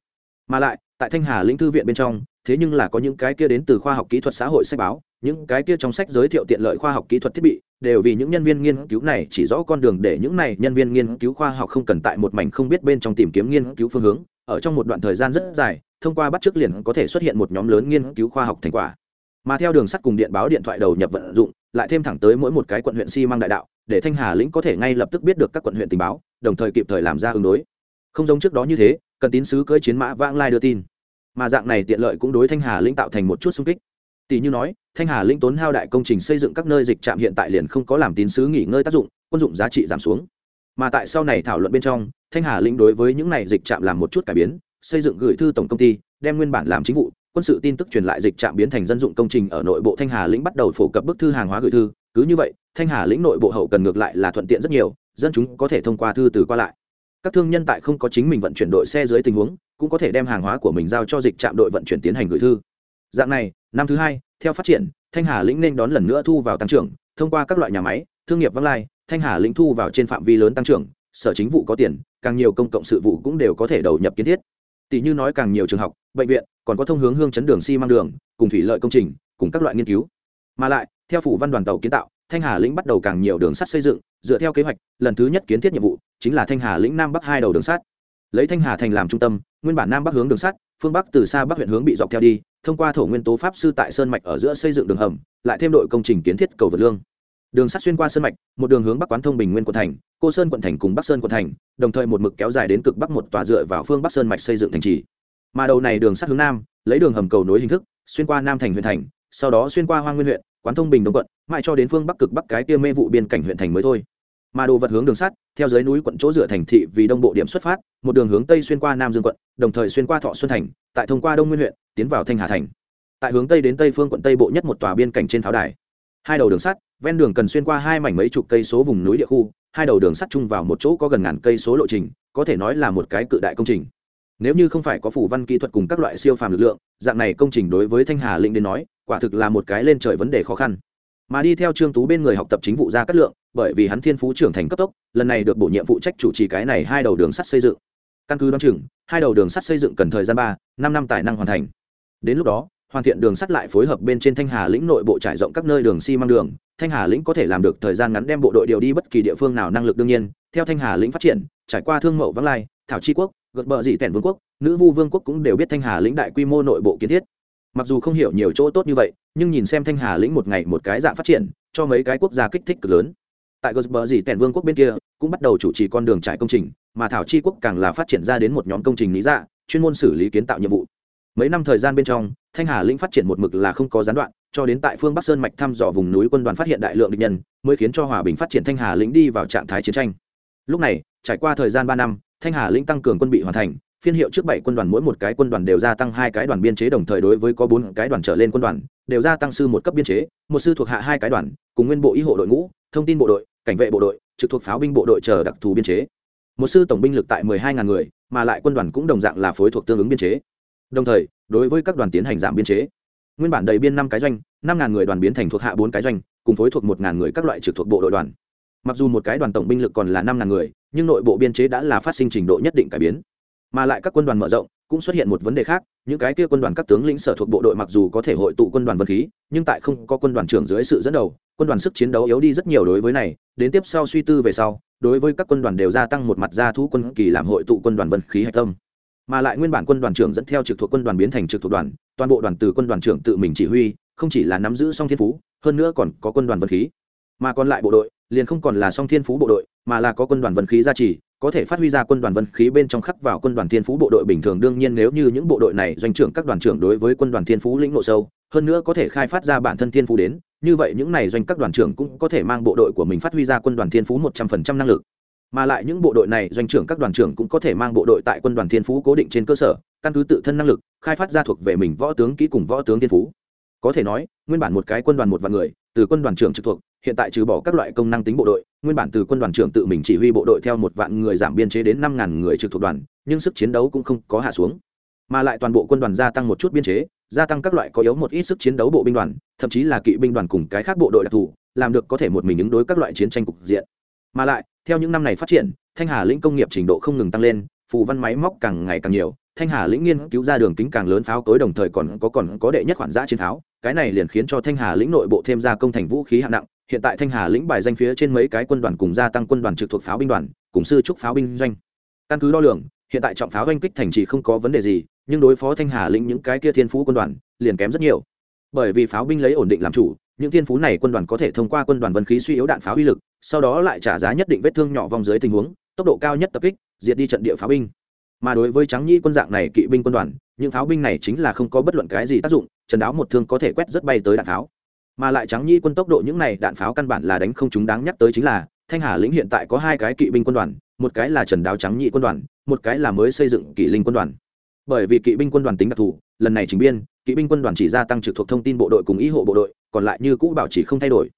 Mà lại, tại thanh hà lĩnh thư viện bên trong, thế nhưng là có những cái kia đến từ khoa học kỹ thuật xã hội sách báo, những cái kia trong sách giới thiệu tiện lợi khoa học kỹ thuật thiết bị, đều vì những nhân viên nghiên cứu này chỉ rõ con đường để những này nhân viên nghiên cứu khoa học không cần tại một mảnh không biết bên trong tìm kiếm nghiên cứu phương hướng, ở trong một đoạn thời gian rất dài, thông qua bắt chước liền có thể xuất hiện một nhóm lớn nghiên cứu khoa học thành quả. Mà theo đường sắt cùng điện báo điện thoại đầu nhập vận dụng lại thêm thẳng tới mỗi một cái quận huyện xi măng đại đạo, để thanh hà lĩnh có thể ngay lập tức biết được các quận huyện tình báo, đồng thời kịp thời làm ra ứng đối. Không giống trước đó như thế, cần tín sứ cưỡi chiến mã vãng lai đưa tin. Mà dạng này tiện lợi cũng đối thanh hà lĩnh tạo thành một chút xung kích. Tỷ như nói, thanh hà lĩnh tốn hao đại công trình xây dựng các nơi dịch trạm hiện tại liền không có làm tín sứ nghỉ ngơi tác dụng, quân dụng giá trị giảm xuống. Mà tại sau này thảo luận bên trong, thanh hà lĩnh đối với những này dịch trạm làm một chút cải biến, xây dựng gửi thư tổng công ty, đem nguyên bản làm chính vụ quân sự tin tức truyền lại dịch trạm biến thành dân dụng công trình ở nội bộ thanh hà lĩnh bắt đầu phổ cập bức thư hàng hóa gửi thư. Cứ như vậy, thanh hà lĩnh nội bộ hậu cần ngược lại là thuận tiện rất nhiều, dân chúng có thể thông qua thư từ qua lại. Các thương nhân tại không có chính mình vận chuyển đội xe dưới tình huống, cũng có thể đem hàng hóa của mình giao cho dịch trạm đội vận chuyển tiến hành gửi thư. Dạng này, năm thứ hai, theo phát triển, thanh hà lĩnh nên đón lần nữa thu vào tăng trưởng. Thông qua các loại nhà máy, thương nghiệp văng lai, thanh hà lĩnh thu vào trên phạm vi lớn tăng trưởng, sở chính vụ có tiền, càng nhiều công cộng sự vụ cũng đều có thể đầu nhập kiến thiết tỷ như nói càng nhiều trường học, bệnh viện, còn có thông hướng hương chấn đường xi、si、măng đường, cùng thủy lợi công trình, cùng các loại nghiên cứu. Mà lại, theo phủ văn đoàn tàu kiến tạo, thanh hà lĩnh bắt đầu càng nhiều đường sắt xây dựng, dựa theo kế hoạch, lần thứ nhất kiến thiết nhiệm vụ chính là thanh hà lĩnh nam bắc hai đầu đường sắt. Lấy thanh hà thành làm trung tâm, nguyên bản nam bắc hướng đường sắt, phương bắc từ xa bắc huyện hướng bị dọc theo đi, thông qua thổ nguyên tố pháp sư tại sơn mạch ở giữa xây dựng đường hầm, lại thêm đội công trình kiến thiết cầu vượt lương đường sắt xuyên qua sơn mạch, một đường hướng bắc quán thông bình nguyên quận thành, cô sơn quận thành cùng bắc sơn quận thành, đồng thời một mực kéo dài đến cực bắc một tòa dựa vào phương bắc sơn mạch xây dựng thành trì. Mà đầu này đường sắt hướng nam, lấy đường hầm cầu nối hình thức, xuyên qua nam thành huyện thành, sau đó xuyên qua hoa nguyên huyện, quán thông bình đông quận, mãi cho đến phương bắc cực bắc cái kia mê vụ biên cảnh huyện thành mới thôi. Mà đồ vật hướng đường sắt, theo dưới núi quận chỗ dựa thành thị vì đông bộ điểm xuất phát, một đường hướng tây xuyên qua nam dương quận, đồng thời xuyên qua thọ xuân thành, tại thông qua đông nguyên huyện, tiến vào thanh hà thành. Tại hướng tây đến tây phương quận tây bộ nhất một tòa biên cảnh trên pháo đài hai đầu đường sắt, ven đường cần xuyên qua hai mảnh mấy chục cây số vùng núi địa khu, hai đầu đường sắt chung vào một chỗ có gần ngàn cây số lộ trình, có thể nói là một cái cự đại công trình. Nếu như không phải có phủ văn kỹ thuật cùng các loại siêu phàm lực lượng, dạng này công trình đối với thanh hà linh đến nói, quả thực là một cái lên trời vấn đề khó khăn. Mà đi theo trương tú bên người học tập chính vụ ra cát lượng, bởi vì hắn thiên phú trưởng thành cấp tốc, lần này được bổ nhiệm phụ trách chủ trì cái này hai đầu đường sắt xây dựng. Căn cứ đoán chừng, hai đầu đường sắt xây dựng cần thời gian ba, năm năm tài năng hoàn thành. Đến lúc đó hoàn thiện đường sắt lại phối hợp bên trên thanh hà lĩnh nội bộ trải rộng các nơi đường xi măng đường. Thanh hà lĩnh có thể làm được thời gian ngắn đem bộ đội điều đi bất kỳ địa phương nào năng lực đương nhiên. Theo thanh hà lĩnh phát triển, trải qua thương mậu vắng lai, thảo tri quốc, gợt bờ dị tẻn vương quốc, nữ vu vương quốc cũng đều biết thanh hà lĩnh đại quy mô nội bộ kiến thiết. Mặc dù không hiểu nhiều chỗ tốt như vậy, nhưng nhìn xem thanh hà lĩnh một ngày một cái dạng phát triển, cho mấy cái quốc gia kích thích cực lớn. Tại gợt bờ dị tẻn vương quốc bên kia, cũng bắt đầu chủ trì con đường trải công trình, mà thảo chi quốc càng là phát triển ra đến một nhóm công trình lý dạ chuyên môn xử lý kiến tạo nhiệm vụ. Mấy năm thời gian bên trong thanh hà lĩnh phát triển một mực là không có gián đoạn, cho đến tại phương bắc sơn mạch thăm dò vùng núi quân đoàn phát hiện đại lượng địch nhân, mới khiến cho hòa bình phát triển thanh hà lĩnh đi vào trạng thái chiến tranh. Lúc này, trải qua thời gian ba năm, thanh hà lĩnh tăng cường quân bị hoàn thành, phiên hiệu trước bảy quân đoàn mỗi một cái quân đoàn đều gia tăng hai cái đoàn biên chế đồng thời đối với có bốn cái đoàn trở lên quân đoàn, đều gia tăng sư một cấp biên chế, một sư thuộc hạ hai cái đoàn, cùng nguyên bộ y hộ đội ngũ, thông tin bộ đội, cảnh vệ bộ đội, trực thuộc pháo binh bộ đội chờ đặc thù biên chế. Một sư tổng binh lực tại mười hai ngàn người, mà lại quân đoàn cũng đồng dạng là phối thuộc tương ứng biên chế đồng thời, đối với các đoàn tiến hành giảm biên chế, nguyên bản đầy biên năm cái doanh, năm ngàn người đoàn biến thành thuộc hạ bốn cái doanh, cùng phối thuộc một ngàn người các loại trực thuộc bộ đội đoàn. Mặc dù một cái đoàn tổng binh lực còn là năm ngàn người, nhưng nội bộ biên chế đã là phát sinh trình độ nhất định cải biến. Mà lại các quân đoàn mở rộng, cũng xuất hiện một vấn đề khác, những cái kia quân đoàn các tướng lĩnh sở thuộc bộ đội mặc dù có thể hội tụ quân đoàn vật khí, nhưng tại không có quân đoàn trưởng dưới sự dẫn đầu, quân đoàn sức chiến đấu yếu đi rất nhiều đối với này, đến tiếp sau suy tư về sau, đối với các quân đoàn đều gia tăng một mặt gia thu quân kỳ làm hội tụ quân đoàn vật khí hạch tâm mà lại nguyên bản quân đoàn trưởng dẫn theo trực thuộc quân đoàn biến thành trực thuộc đoàn, toàn bộ đoàn từ quân đoàn trưởng tự mình chỉ huy, không chỉ là nắm giữ song thiên phú, hơn nữa còn có quân đoàn vật khí. Mà còn lại bộ đội, liền không còn là song thiên phú bộ đội, mà là có quân đoàn vật khí gia trì, có thể phát huy ra quân đoàn vân khí bên trong khắc vào quân đoàn thiên phú bộ đội bình thường. Đương nhiên nếu như những bộ đội này doanh trưởng các đoàn trưởng đối với quân đoàn thiên phú lĩnh ngộ sâu, hơn nữa có thể khai phát ra bản thân thiên phú đến, như vậy những này doanh các đoàn trưởng cũng có thể mang bộ đội của mình phát huy ra quân đoàn thiên phú một trăm phần trăm năng lực mà lại những bộ đội này doanh trưởng các đoàn trưởng cũng có thể mang bộ đội tại quân đoàn thiên phú cố định trên cơ sở, căn cứ tự thân năng lực, khai phát ra thuộc về mình võ tướng kỹ cùng võ tướng thiên phú. Có thể nói, nguyên bản một cái quân đoàn một vạn người, từ quân đoàn trưởng trực thuộc, hiện tại trừ bỏ các loại công năng tính bộ đội, nguyên bản từ quân đoàn trưởng tự mình chỉ huy bộ đội theo một vạn người giảm biên chế đến năm ngàn người trực thuộc đoàn, nhưng sức chiến đấu cũng không có hạ xuống. Mà lại toàn bộ quân đoàn gia tăng một chút biên chế, gia tăng các loại có yếu một ít sức chiến đấu bộ binh đoàn, thậm chí là kỵ binh đoàn cùng cái khác bộ đội đặc thù, làm được có thể một mình ứng đối các loại chiến tranh cục diện. Mà lại theo những năm này phát triển, thanh hà lĩnh công nghiệp trình độ không ngừng tăng lên, phù văn máy móc càng ngày càng nhiều, thanh hà lĩnh nghiên cứu ra đường kính càng lớn pháo tối đồng thời còn có còn có đệ nhất khoản giã chiến pháo. Cái này liền khiến cho thanh hà lĩnh nội bộ thêm ra công thành vũ khí hạng nặng. Hiện tại thanh hà lĩnh bài danh phía trên mấy cái quân đoàn cùng gia tăng quân đoàn trực thuộc pháo binh đoàn, cùng sư trúc pháo binh doanh. Căn cứ đo lường, hiện tại trọng pháo doanh kích thành trì không có vấn đề gì, nhưng đối phó thanh hà lĩnh những cái kia thiên phú quân đoàn liền kém rất nhiều. Bởi vì pháo binh lấy ổn định làm chủ những thiên phú này quân đoàn có thể thông qua quân đoàn vân khí suy yếu đạn pháo uy lực, sau đó lại trả giá nhất định vết thương nhỏ vòng dưới tình huống, tốc độ cao nhất tập kích, diệt đi trận địa pháo binh. Mà đối với trắng nhi quân dạng này kỵ binh quân đoàn, những pháo binh này chính là không có bất luận cái gì tác dụng, trần đáo một thương có thể quét rất bay tới đạn pháo. Mà lại trắng nhi quân tốc độ những này đạn pháo căn bản là đánh không chúng đáng nhắc tới chính là, thanh hà lĩnh hiện tại có hai cái kỵ binh quân đoàn, một cái là trần đáo trắng nhĩ quân đoàn, một cái là mới xây dựng kỵ linh quân đoàn. Bởi vì kỵ binh quân đoàn tính đặc thù, lần này trình biên, kỵ binh quân đoàn chỉ gia tăng trực thuộc thông tin bộ đội cùng ý hộ bộ đội còn lại như cũ bảo chỉ không thay đổi.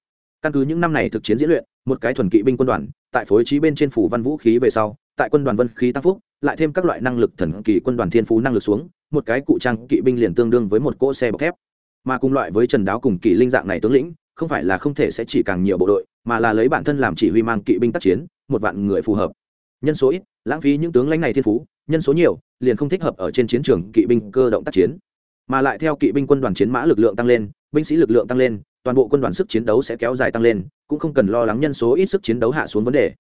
Căn cứ những năm này thực chiến diễn luyện, một cái thuần kỵ binh quân đoàn, tại phối trí bên trên phủ văn vũ khí về sau, tại quân đoàn vân khí tăng phúc, lại thêm các loại năng lực thần kỳ quân đoàn thiên phú năng lực xuống, một cái cụ trang kỵ binh liền tương đương với một cỗ xe bọc thép. Mà cùng loại với trần đáo cùng kỵ linh dạng này tướng lĩnh, không phải là không thể sẽ chỉ càng nhiều bộ đội, mà là lấy bản thân làm chỉ huy mang kỵ binh tác chiến, một vạn người phù hợp. Nhân số ít, lãng phí những tướng lãnh này thiên phú, nhân số nhiều, liền không thích hợp ở trên chiến trường kỵ binh cơ động tác chiến mà lại theo kỵ binh quân đoàn chiến mã lực lượng tăng lên, binh sĩ lực lượng tăng lên, toàn bộ quân đoàn sức chiến đấu sẽ kéo dài tăng lên, cũng không cần lo lắng nhân số ít sức chiến đấu hạ xuống vấn đề.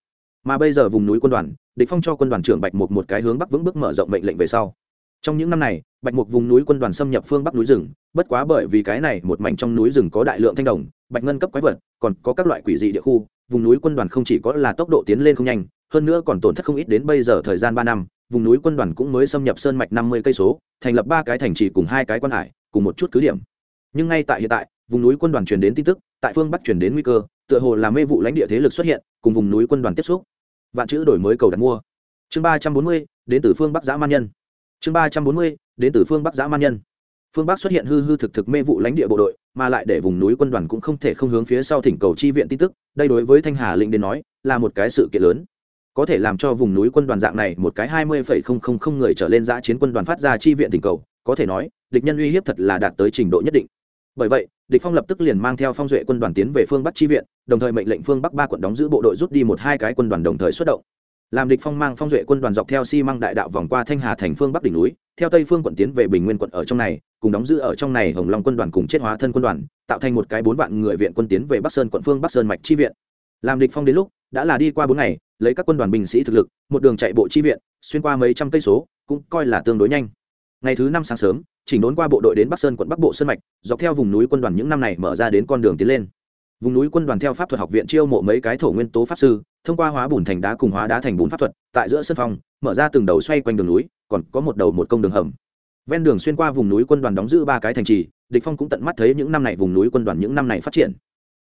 Mà bây giờ vùng núi quân đoàn, địch phong cho quân đoàn trưởng bạch mục một cái hướng bắc vững bước mở rộng mệnh lệnh về sau. Trong những năm này, bạch mục vùng núi quân đoàn xâm nhập phương bắc núi rừng, bất quá bởi vì cái này một mảnh trong núi rừng có đại lượng thanh đồng, bạch ngân cấp quái vật, còn có các loại quỷ dị địa khu, vùng núi quân đoàn không chỉ có là tốc độ tiến lên không nhanh, hơn nữa còn tổn thất không ít đến bây giờ thời gian ba năm vùng núi quân đoàn cũng mới xâm nhập sơn mạch năm mươi cây số, thành lập ba cái thành trì cùng hai cái quan hải, cùng một chút cứ điểm. Nhưng ngay tại hiện tại, vùng núi quân đoàn truyền đến tin tức, tại phương bắc truyền đến nguy cơ, tựa hồ là mê vụ lãnh địa thế lực xuất hiện, cùng vùng núi quân đoàn tiếp xúc. Vạn chữ đổi mới cầu đặt mua. Chương ba trăm bốn mươi, đến từ phương bắc dã man nhân. Chương ba trăm bốn mươi, đến từ phương bắc dã man nhân. Phương bắc xuất hiện hư hư thực thực mê vụ lãnh địa bộ đội, mà lại để vùng núi quân đoàn cũng không thể không hướng phía sau thỉnh cầu chi viện tin tức, đây đối với thanh hà lĩnh đến nói, là một cái sự kiện lớn có thể làm cho vùng núi quân đoàn dạng này một cái hai mươi phẩy không không không người trở lên giã chiến quân đoàn phát ra chi viện tình cầu, có thể nói, địch nhân uy hiếp thật là đạt tới trình độ nhất định. Bởi vậy, địch phong lập tức liền mang theo phong duệ quân đoàn tiến về phương bắc chi viện, đồng thời mệnh lệnh phương bắc ba quận đóng giữ bộ đội rút đi một hai cái quân đoàn đồng thời xuất động. Làm địch phong mang phong duệ quân đoàn dọc theo xi măng đại đạo vòng qua thanh hà thành phương bắc đỉnh núi, theo tây phương quận tiến về bình nguyên quận ở trong này, cùng đóng giữ ở trong này hồng long quân đoàn cùng chết hóa thân quân đoàn, tạo thành một cái bốn vạn người viện quân tiến về bắc sơn quận phương bắc sơn mạch chi viện. Làm địch phong đến lúc, đã là đi qua bốn ngày lấy các quân đoàn binh sĩ thực lực, một đường chạy bộ chi viện, xuyên qua mấy trăm cây số, cũng coi là tương đối nhanh. Ngày thứ năm sáng sớm, chỉnh đốn qua bộ đội đến bắc sơn quận bắc bộ sơn mạch, dọc theo vùng núi quân đoàn những năm này mở ra đến con đường tiến lên. Vùng núi quân đoàn theo pháp thuật học viện chiêu mộ mấy cái thổ nguyên tố pháp sư, thông qua hóa bùn thành đá cùng hóa đá thành bùn pháp thuật, tại giữa sân phòng, mở ra từng đầu xoay quanh đường núi, còn có một đầu một công đường hầm. Ven đường xuyên qua vùng núi quân đoàn đóng giữ ba cái thành trì, địch phong cũng tận mắt thấy những năm này vùng núi quân đoàn những năm này phát triển.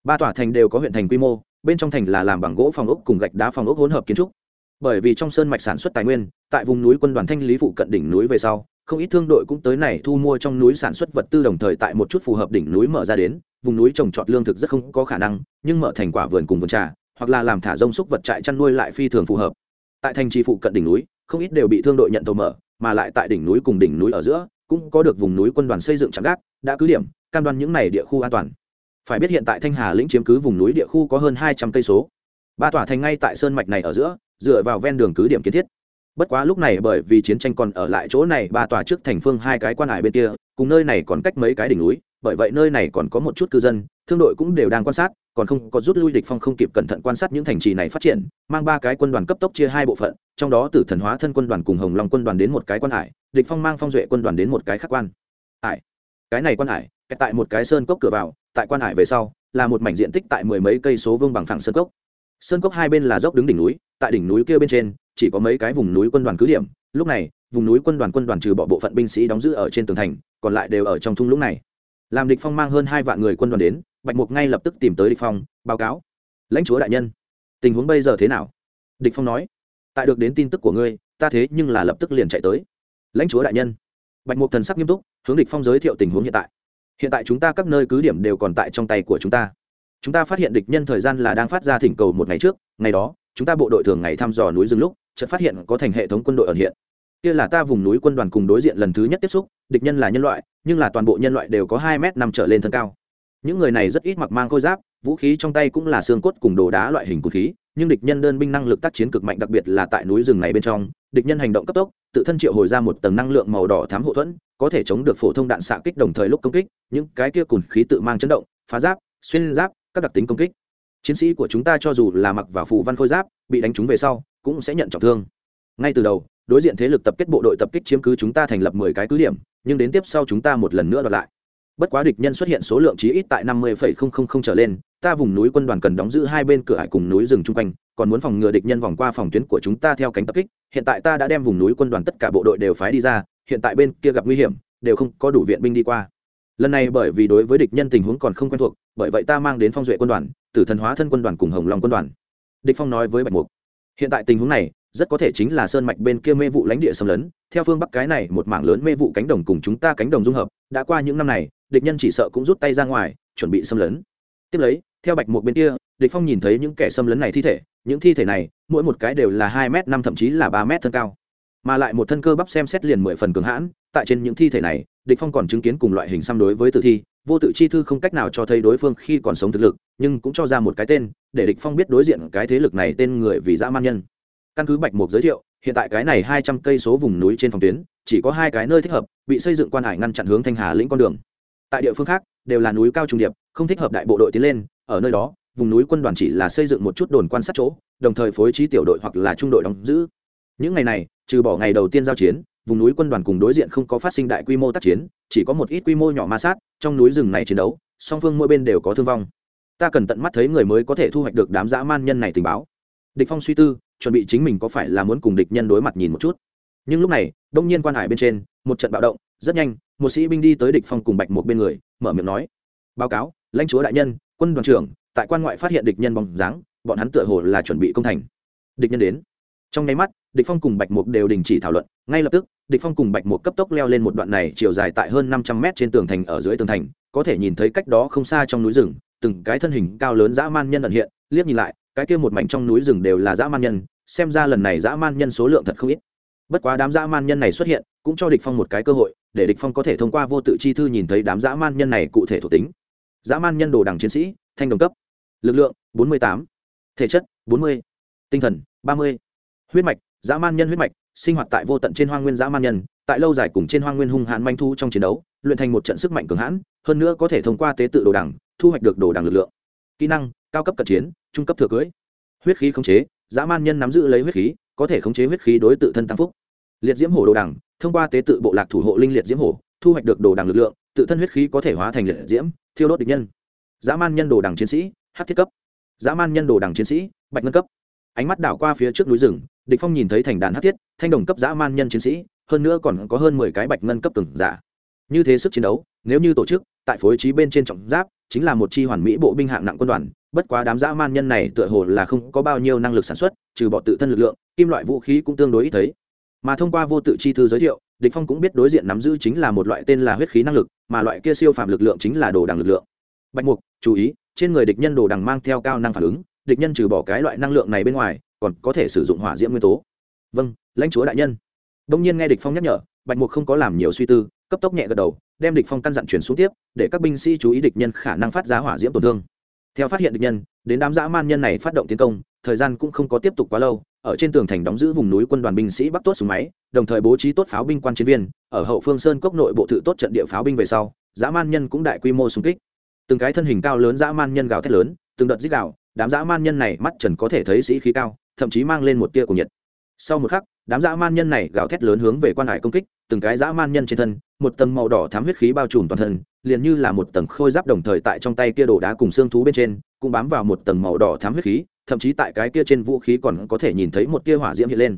Ba tòa thành đều có huyện thành quy mô bên trong thành là làm bằng gỗ phòng ốc cùng gạch đá phòng ốc hỗn hợp kiến trúc. Bởi vì trong sơn mạch sản xuất tài nguyên, tại vùng núi quân đoàn thanh lý phụ cận đỉnh núi về sau, không ít thương đội cũng tới này thu mua trong núi sản xuất vật tư đồng thời tại một chút phù hợp đỉnh núi mở ra đến. Vùng núi trồng trọt lương thực rất không có khả năng, nhưng mở thành quả vườn cùng vườn trà, hoặc là làm thả rông súc vật trại chăn nuôi lại phi thường phù hợp. Tại thành trì phụ cận đỉnh núi, không ít đều bị thương đội nhận tàu mở, mà lại tại đỉnh núi cùng đỉnh núi ở giữa, cũng có được vùng núi quân đoàn xây dựng chạm gác, đã cứ điểm, cam đoan những này địa khu an toàn phải biết hiện tại thanh hà lĩnh chiếm cứ vùng núi địa khu có hơn hai trăm cây số. Ba tòa thành ngay tại sơn mạch này ở giữa, dựa vào ven đường cứ điểm kiến thiết. Bất quá lúc này bởi vì chiến tranh còn ở lại chỗ này, ba tòa trước thành phương hai cái quan hải bên kia, cùng nơi này còn cách mấy cái đỉnh núi, bởi vậy nơi này còn có một chút cư dân, thương đội cũng đều đang quan sát, còn không có rút lui địch phong không kịp cẩn thận quan sát những thành trì này phát triển, mang ba cái quân đoàn cấp tốc chia hai bộ phận, trong đó tử thần hóa thân quân đoàn cùng hồng long quân đoàn đến một cái quan hải, địch phong mang phong duệ quân đoàn đến một cái khác quan. Hải. Cái này quan hải tại một cái sơn cốc cửa vào tại quan hải về sau, là một mảnh diện tích tại mười mấy cây số vương bằng phẳng sơn cốc. Sơn cốc hai bên là dốc đứng đỉnh núi, tại đỉnh núi kia bên trên, chỉ có mấy cái vùng núi quân đoàn cứ điểm. Lúc này, vùng núi quân đoàn quân đoàn trừ bỏ bộ phận binh sĩ đóng giữ ở trên tường thành, còn lại đều ở trong thung lũng này. Làm địch phong mang hơn hai vạn người quân đoàn đến, bạch mục ngay lập tức tìm tới địch phong, báo cáo. Lãnh chúa đại nhân, tình huống bây giờ thế nào? Địch phong nói. Tại được đến tin tức của ngươi, ta thế nhưng là lập tức liền chạy tới. Lãnh chúa đại nhân. Bạch mục thần sắc nghiêm túc, hướng địch phong giới thiệu tình huống hiện tại hiện tại chúng ta các nơi cứ điểm đều còn tại trong tay của chúng ta. Chúng ta phát hiện địch nhân thời gian là đang phát ra thỉnh cầu một ngày trước, ngày đó, chúng ta bộ đội thường ngày thăm dò núi rừng lúc, chợt phát hiện có thành hệ thống quân đội ẩn hiện. Kia là ta vùng núi quân đoàn cùng đối diện lần thứ nhất tiếp xúc, địch nhân là nhân loại, nhưng là toàn bộ nhân loại đều có hai m năm trở lên thân cao. Những người này rất ít mặc mang khôi giáp, vũ khí trong tay cũng là xương cốt cùng đồ đá loại hình vũ khí, nhưng địch nhân đơn binh năng lực tác chiến cực mạnh, đặc biệt là tại núi rừng này bên trong địch nhân hành động cấp tốc, tự thân triệu hồi ra một tầng năng lượng màu đỏ thám hậu thuẫn, có thể chống được phổ thông đạn xạ kích đồng thời lúc công kích, những cái kia cùn khí tự mang chấn động, phá giáp, xuyên giáp, các đặc tính công kích. Chiến sĩ của chúng ta cho dù là mặc vào phù văn khôi giáp, bị đánh trúng về sau, cũng sẽ nhận trọng thương. Ngay từ đầu, đối diện thế lực tập kết bộ đội tập kích chiếm cứ chúng ta thành lập mười cái cứ điểm, nhưng đến tiếp sau chúng ta một lần nữa đoạt lại bất quá địch nhân xuất hiện số lượng chí ít tại năm mươi trở lên, ta vùng núi quân đoàn cần đóng giữ hai bên cửa hải cùng núi rừng chung quanh, còn muốn phòng ngừa địch nhân vòng qua phòng tuyến của chúng ta theo cánh tập kích. Hiện tại ta đã đem vùng núi quân đoàn tất cả bộ đội đều phái đi ra, hiện tại bên kia gặp nguy hiểm, đều không có đủ viện binh đi qua. Lần này bởi vì đối với địch nhân tình huống còn không quen thuộc, bởi vậy ta mang đến phong duệ quân đoàn, tử thần hóa thân quân đoàn cùng hồng long quân đoàn. Địch phong nói với bạch mục, hiện tại tình huống này, rất có thể chính là sơn mạch bên kia mê vụ lãnh địa xâm lấn. Theo phương bắc cái này một mảng lớn mê vụ cánh đồng cùng chúng ta cánh đồng dung hợp, đã qua những năm này địch nhân chỉ sợ cũng rút tay ra ngoài, chuẩn bị xâm lấn. Tiếp lấy, theo bạch một bên kia, địch phong nhìn thấy những kẻ xâm lấn này thi thể, những thi thể này, mỗi một cái đều là hai m năm thậm chí là ba m thân cao. Mà lại một thân cơ bắp xem xét liền mười phần cường hãn, tại trên những thi thể này, địch phong còn chứng kiến cùng loại hình xăm đối với tử thi, vô tự chi thư không cách nào cho thấy đối phương khi còn sống thực lực, nhưng cũng cho ra một cái tên, để địch phong biết đối diện cái thế lực này tên người vì dã man nhân. Căn cứ bạch mục giới thiệu, hiện tại cái này hai trăm cây số vùng núi trên phòng tuyến, chỉ có hai cái nơi thích hợp, bị xây dựng quan hải ngăn chặn hướng thanh hà lĩnh con đường tại địa phương khác, đều là núi cao trung điệp, không thích hợp đại bộ đội tiến lên, ở nơi đó, vùng núi quân đoàn chỉ là xây dựng một chút đồn quan sát chỗ, đồng thời phối trí tiểu đội hoặc là trung đội đóng giữ. Những ngày này, trừ bỏ ngày đầu tiên giao chiến, vùng núi quân đoàn cùng đối diện không có phát sinh đại quy mô tác chiến, chỉ có một ít quy mô nhỏ ma sát, trong núi rừng này chiến đấu, song phương mỗi bên đều có thương vong. Ta cần tận mắt thấy người mới có thể thu hoạch được đám dã man nhân này tình báo. Địch phong suy tư, chuẩn bị chính mình có phải là muốn cùng địch nhân đối mặt nhìn một chút. Nhưng lúc này, đông nhiên quan hải bên trên, một trận bạo động, rất nhanh một sĩ binh đi tới địch phong cùng bạch một bên người, mở miệng nói, báo cáo, lãnh chúa đại nhân, quân đoàn trưởng, tại quan ngoại phát hiện địch nhân bóng dáng, bọn hắn tựa hồ là chuẩn bị công thành. Địch nhân đến. Trong nháy mắt, địch phong cùng bạch mục đều đình chỉ thảo luận, ngay lập tức, địch phong cùng bạch mục cấp tốc leo lên một đoạn này chiều dài tại hơn 500 mét trên tường thành ở dưới tường thành, có thể nhìn thấy cách đó không xa trong núi rừng, từng cái thân hình cao lớn dã man nhân ẩn hiện, liếc nhìn lại, cái kia một mảnh trong núi rừng đều là dã man nhân, xem ra lần này dã man nhân số lượng thật không ít. Bất quá đám dã man nhân này xuất hiện, cũng cho địch phong một cái cơ hội để địch phong có thể thông qua vô tự chi thư nhìn thấy đám dã man nhân này cụ thể thuộc tính. Dã man nhân đồ đẳng chiến sĩ thanh đồng cấp. Lực lượng 48, thể chất 40, tinh thần 30, huyết mạch dã man nhân huyết mạch sinh hoạt tại vô tận trên hoang nguyên dã man nhân tại lâu dài cùng trên hoang nguyên hung hãn manh thu trong chiến đấu luyện thành một trận sức mạnh cường hãn hơn nữa có thể thông qua tế tự đồ đằng thu hoạch được đồ đằng lực lượng. Kỹ năng cao cấp cận chiến trung cấp thừa cưới. Huyết khí khống chế dã man nhân nắm giữ lấy huyết khí có thể khống chế huyết khí đối tự thân tăng phúc liệt diễm hổ đồ đằng, thông qua tế tự bộ lạc thủ hộ linh liệt diễm hổ, thu hoạch được đồ đằng lực lượng, tự thân huyết khí có thể hóa thành liệt diễm, thiêu đốt địch nhân. Dã man nhân đồ đằng chiến sĩ, hát thiết cấp. Dã man nhân đồ đằng chiến sĩ, bạch ngân cấp. Ánh mắt đảo qua phía trước núi rừng, địch phong nhìn thấy thành đàn hát thiết, thanh đồng cấp dã man nhân chiến sĩ, hơn nữa còn có hơn mười cái bạch ngân cấp từng giả. Như thế sức chiến đấu, nếu như tổ chức, tại phối trí bên trên trọng giáp, chính là một chi hoàn mỹ bộ binh hạng nặng quân đoàn, bất quá đám dã man nhân này tựa hồ là không có bao nhiêu năng lực sản xuất, trừ bỏ tự thân lực lượng, kim loại vũ khí cũng tương đối ít thấy mà thông qua vô tự chi thư giới thiệu, địch phong cũng biết đối diện nắm giữ chính là một loại tên là huyết khí năng lực, mà loại kia siêu phàm lực lượng chính là đồ đằng lực lượng. Bạch mục, chú ý, trên người địch nhân đồ đằng mang theo cao năng phản ứng, địch nhân trừ bỏ cái loại năng lượng này bên ngoài, còn có thể sử dụng hỏa diễm nguyên tố. Vâng lãnh chúa đại nhân. Đông nhiên nghe địch phong nhắc nhở, bạch mục không có làm nhiều suy tư, cấp tốc nhẹ gật đầu, đem địch phong căn dặn chuyển xuống tiếp, để các binh sĩ chú ý địch nhân khả năng phát ra hỏa diễm tổn thương. Theo phát hiện địch nhân, đến đám dã man nhân này phát động tiến công, thời gian cũng không có tiếp tục quá lâu ở trên tường thành đóng giữ vùng núi quân đoàn binh sĩ bắc tốt súng máy, đồng thời bố trí tốt pháo binh quan chiến viên. Ở hậu phương sơn cốc nội bộ tự tốt trận địa pháo binh về sau, dã man nhân cũng đại quy mô xung kích. Từng cái thân hình cao lớn dã man nhân gào thét lớn, từng đợt dích gào, đám dã man nhân này mắt trần có thể thấy sĩ khí cao, thậm chí mang lên một tia của nhiệt. Sau một khắc, đám dã man nhân này gào thét lớn hướng về quan hải công kích, từng cái dã man nhân trên thân, một tầng màu đỏ thám huyết khí bao trùm toàn thân, liền như là một tầng khôi giáp đồng thời tại trong tay kia đổ đá cùng xương thú bên trên, cũng bám vào một tầng màu đỏ thám huyết khí thậm chí tại cái kia trên vũ khí còn có thể nhìn thấy một tia hỏa diễm hiện lên.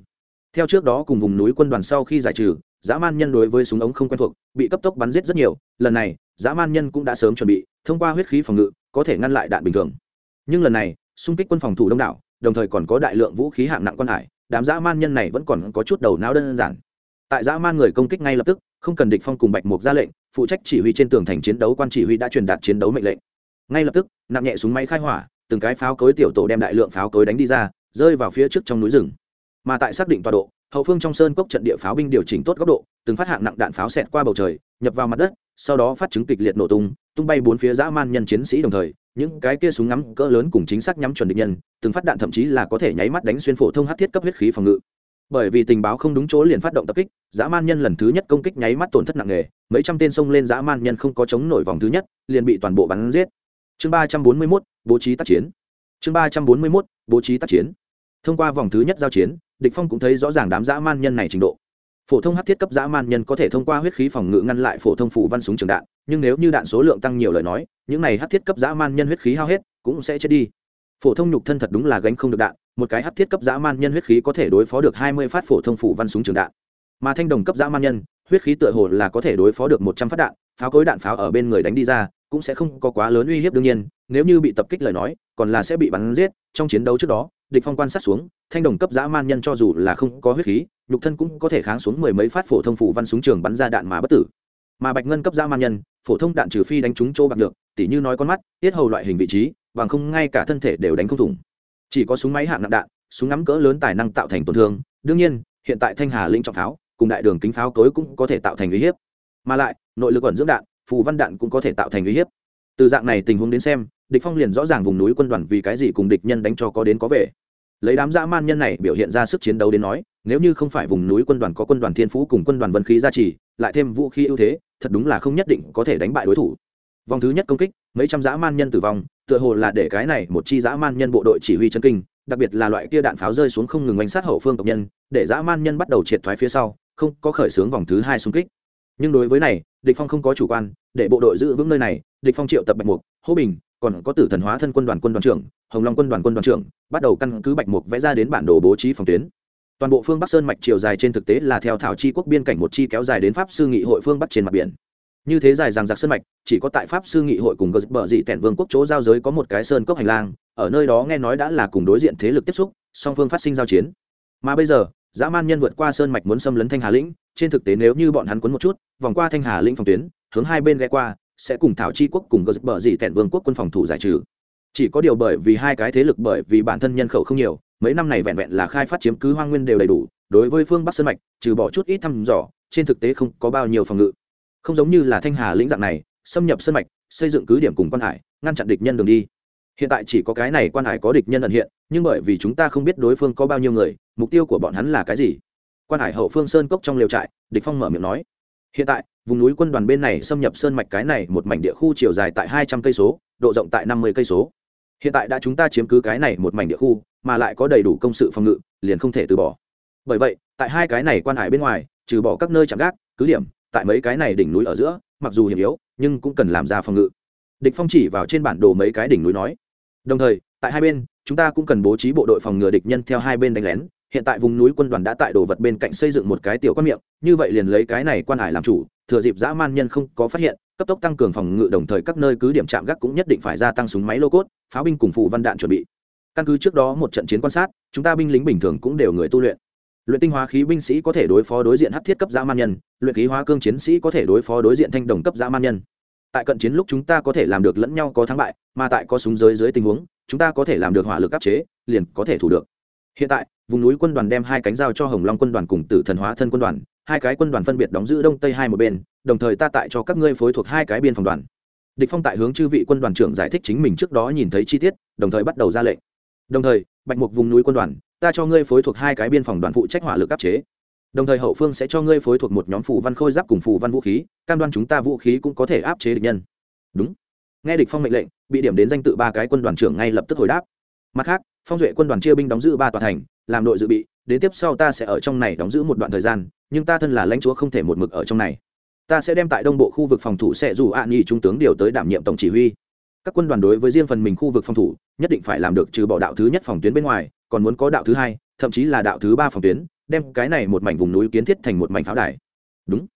Theo trước đó cùng vùng núi quân đoàn sau khi giải trừ, dã man nhân đối với súng ống không quen thuộc, bị cấp tốc bắn giết rất nhiều, lần này, dã man nhân cũng đã sớm chuẩn bị, thông qua huyết khí phòng ngự, có thể ngăn lại đạn bình thường. Nhưng lần này, xung kích quân phòng thủ đông đảo, đồng thời còn có đại lượng vũ khí hạng nặng quân hải, đám dã man nhân này vẫn còn có chút đầu não đơn giản. Tại dã man người công kích ngay lập tức, không cần địch phong cùng bạch mục ra lệnh, phụ trách chỉ huy trên tường thành chiến đấu quan chỉ huy đã truyền đạt chiến đấu mệnh lệnh. Ngay lập tức, nặng nhẹ súng máy khai hỏa từng cái pháo cối tiểu tổ đem đại lượng pháo cối đánh đi ra, rơi vào phía trước trong núi rừng. Mà tại xác định tọa độ, hậu phương trong sơn cốc trận địa pháo binh điều chỉnh tốt góc độ, từng phát hạng nặng đạn pháo xẹt qua bầu trời, nhập vào mặt đất, sau đó phát chứng kịch liệt nổ tung tung bay bốn phía dã man nhân chiến sĩ đồng thời, những cái kia súng ngắm cỡ lớn cùng chính xác nhắm chuẩn địch nhân, từng phát đạn thậm chí là có thể nháy mắt đánh xuyên phổ thông hát thiết cấp huyết khí phòng ngự. Bởi vì tình báo không đúng chỗ liền phát động tập kích, dã man nhân lần thứ nhất công kích nháy mắt tổn thất nặng nề, mấy trăm tên xông lên dã man nhân không có chống nổi vòng thứ nhất, liền bị toàn bộ bắn giết. Chương ba trăm bốn mươi mốt bố trí tác chiến. Chương ba trăm bốn mươi mốt, bố trí tác chiến. Thông qua vòng thứ nhất giao chiến, địch phong cũng thấy rõ ràng đám dã man nhân này trình độ. Phổ thông hắc thiết cấp dã man nhân có thể thông qua huyết khí phòng ngự ngăn lại phổ thông phủ văn súng trường đạn, nhưng nếu như đạn số lượng tăng nhiều lời nói, những này hắc thiết cấp dã man nhân huyết khí hao hết, cũng sẽ chết đi. Phổ thông nhục thân thật đúng là gánh không được đạn, một cái hắc thiết cấp dã man nhân huyết khí có thể đối phó được hai mươi phát phổ thông phủ văn súng trường đạn. Mà thanh đồng cấp dã man nhân, huyết khí tựa hồ là có thể đối phó được một trăm phát đạn, pháo cối đạn pháo ở bên người đánh đi ra, cũng sẽ không có quá lớn uy hiếp đương nhiên nếu như bị tập kích lời nói, còn là sẽ bị bắn giết. Trong chiến đấu trước đó, địch phong quan sát xuống, thanh đồng cấp dã man nhân cho dù là không có huyết khí, nhục thân cũng có thể kháng xuống mười mấy phát phổ thông phủ văn súng trường bắn ra đạn mà bất tử. Mà bạch ngân cấp dã man nhân, phổ thông đạn trừ phi đánh trúng chỗ bạc được tỉ như nói con mắt, tiết hầu loại hình vị trí, bằng không ngay cả thân thể đều đánh không thủng. Chỉ có súng máy hạng nặng đạn, súng ngắm cỡ lớn tài năng tạo thành tổn thương. Đương nhiên, hiện tại thanh hà linh trọng pháo, cùng đại đường kính pháo tối cũng có thể tạo thành uy hiếp. Mà lại, nội lực ẩn dưỡng đạn, phù văn đạn cũng có thể tạo thành uy hiếp. Từ dạng này tình huống đến xem địch phong liền rõ ràng vùng núi quân đoàn vì cái gì cùng địch nhân đánh cho có đến có về. Lấy đám dã man nhân này biểu hiện ra sức chiến đấu đến nói, nếu như không phải vùng núi quân đoàn có quân đoàn thiên phú cùng quân đoàn vân khí gia trì, lại thêm vũ khí ưu thế, thật đúng là không nhất định có thể đánh bại đối thủ. Vòng thứ nhất công kích, mấy trăm dã man nhân tử vong, tựa hồ là để cái này một chi dã man nhân bộ đội chỉ huy chân kinh, đặc biệt là loại kia đạn pháo rơi xuống không ngừng oanh sát hậu phương tộc nhân, để dã man nhân bắt đầu triệt thoái phía sau, không có khởi xướng vòng thứ hai xung kích. Nhưng đối với này, địch phong không có chủ quan, để bộ đội giữ vững nơi này, địch phong triệu tập bạch mục hô bình còn có tử thần hóa thân quân đoàn quân đoàn trưởng, hồng long quân đoàn quân đoàn trưởng, bắt đầu căn cứ bạch mục vẽ ra đến bản đồ bố trí phòng tuyến. Toàn bộ phương bắc sơn mạch chiều dài trên thực tế là theo thảo chi quốc biên cảnh một chi kéo dài đến pháp sư nghị hội phương bắc trên mặt biển. Như thế dài rằng giặc sơn mạch, chỉ có tại pháp sư nghị hội cùng gờ bờ dị tẻn vương quốc chỗ giao giới có một cái sơn cốc hành lang, ở nơi đó nghe nói đã là cùng đối diện thế lực tiếp xúc, song phương phát sinh giao chiến. Mà bây giờ, dã man nhân vượt qua sơn mạch muốn xâm lấn thanh hà lĩnh, trên thực tế nếu như bọn hắn quấn một chút, vòng qua thanh hà lĩnh phòng tuyến, hướng hai bên ghé qua sẽ cùng thảo chi quốc cùng gờ bờ dị tẹn vương quốc quân phòng thủ giải trừ. Chỉ có điều bởi vì hai cái thế lực bởi vì bản thân nhân khẩu không nhiều, mấy năm này vẹn vẹn là khai phát chiếm cứ hoang nguyên đều đầy đủ, đối với phương bắc sơn mạch, trừ bỏ chút ít thăm dò, trên thực tế không có bao nhiêu phòng ngự. Không giống như là thanh hà lĩnh dạng này, xâm nhập sơn mạch, xây dựng cứ điểm cùng quan hải, ngăn chặn địch nhân đường đi. Hiện tại chỉ có cái này quan hải có địch nhân ẩn hiện, nhưng bởi vì chúng ta không biết đối phương có bao nhiêu người, mục tiêu của bọn hắn là cái gì. Quan hải hậu phương sơn cốc trong liều trại, địch phong mở miệng nói. Hiện tại vùng núi quân đoàn bên này xâm nhập sơn mạch cái này một mảnh địa khu chiều dài tại hai trăm cây số, độ rộng tại năm mươi cây số. Hiện tại đã chúng ta chiếm cứ cái này một mảnh địa khu, mà lại có đầy đủ công sự phòng ngự, liền không thể từ bỏ. Bởi vậy, tại hai cái này quan hải bên ngoài, trừ bỏ các nơi chạm gác, cứ điểm, tại mấy cái này đỉnh núi ở giữa, mặc dù hiểm yếu, nhưng cũng cần làm ra phòng ngự. Địch phong chỉ vào trên bản đồ mấy cái đỉnh núi nói, đồng thời, tại hai bên, chúng ta cũng cần bố trí bộ đội phòng ngừa địch nhân theo hai bên đánh lén. Hiện tại vùng núi quân đoàn đã tại đồ vật bên cạnh xây dựng một cái tiểu quan miệng, như vậy liền lấy cái này quan hải làm chủ thừa dịp dã man nhân không có phát hiện, cấp tốc tăng cường phòng ngự, đồng thời các nơi cứ điểm chạm gác cũng nhất định phải gia tăng súng máy lô cốt, pháo binh cùng phụ văn đạn chuẩn bị. Căn cứ trước đó một trận chiến quan sát, chúng ta binh lính bình thường cũng đều người tu luyện. Luyện tinh hóa khí binh sĩ có thể đối phó đối diện hắc thiết cấp dã man nhân, luyện khí hóa cương chiến sĩ có thể đối phó đối diện thanh đồng cấp dã man nhân. Tại cận chiến lúc chúng ta có thể làm được lẫn nhau có thắng bại, mà tại có súng giới dưới tình huống, chúng ta có thể làm được hỏa lực áp chế, liền có thể thủ được. Hiện tại, vùng núi quân đoàn đem hai cánh giao cho hồng long quân đoàn cùng tử thần hóa thân quân đoàn hai cái quân đoàn phân biệt đóng giữ đông tây hai một bên, đồng thời ta tại cho các ngươi phối thuộc hai cái biên phòng đoàn. Địch phong tại hướng chư vị quân đoàn trưởng giải thích chính mình trước đó nhìn thấy chi tiết, đồng thời bắt đầu ra lệnh. Đồng thời, bạch mục vùng núi quân đoàn, ta cho ngươi phối thuộc hai cái biên phòng đoàn phụ trách hỏa lực áp chế. Đồng thời hậu phương sẽ cho ngươi phối thuộc một nhóm phù văn khôi giáp cùng phù văn vũ khí, cam đoan chúng ta vũ khí cũng có thể áp chế địch nhân. Đúng. Nghe địch phong mệnh lệnh, bị điểm đến danh tự ba cái quân đoàn trưởng ngay lập tức hồi đáp. Mặt khác, phong duệ quân đoàn chia binh đóng giữ ba tòa thành, làm đội dự bị đến tiếp sau ta sẽ ở trong này đóng giữ một đoạn thời gian, nhưng ta thân là lãnh chúa không thể một mực ở trong này. Ta sẽ đem tại đông bộ khu vực phòng thủ sẽ dù ạ à trung tướng điều tới đảm nhiệm tổng chỉ huy. Các quân đoàn đối với riêng phần mình khu vực phòng thủ, nhất định phải làm được trừ bỏ đạo thứ nhất phòng tuyến bên ngoài, còn muốn có đạo thứ hai, thậm chí là đạo thứ ba phòng tuyến, đem cái này một mảnh vùng núi kiến thiết thành một mảnh pháo đài. Đúng.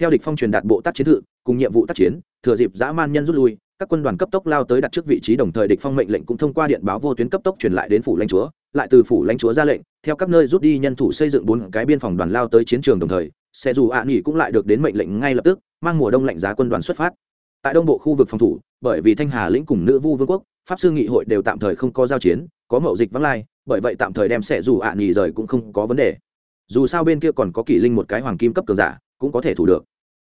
Theo địch phong truyền đạt bộ tác chiến thự, cùng nhiệm vụ tác chiến, thừa dịp dã man nhân rút lui, các quân đoàn cấp tốc lao tới đặt trước vị trí đồng thời địch phong mệnh lệnh cũng thông qua điện báo vô tuyến cấp tốc truyền lại đến phủ lãnh chúa lại từ phủ lãnh chúa ra lệnh, theo các nơi rút đi nhân thủ xây dựng bốn cái biên phòng đoàn lao tới chiến trường đồng thời xe dù ạ nghỉ cũng lại được đến mệnh lệnh ngay lập tức, mang mùa đông lạnh giá quân đoàn xuất phát. Tại đông bộ khu vực phòng thủ, bởi vì thanh hà lĩnh cùng nữ vu vương quốc, pháp sư nghị hội đều tạm thời không có giao chiến, có mậu dịch vắng lai, bởi vậy tạm thời đem xe dù ạ nghỉ rời cũng không có vấn đề. Dù sao bên kia còn có kỷ linh một cái hoàng kim cấp cường giả, cũng có thể thủ được.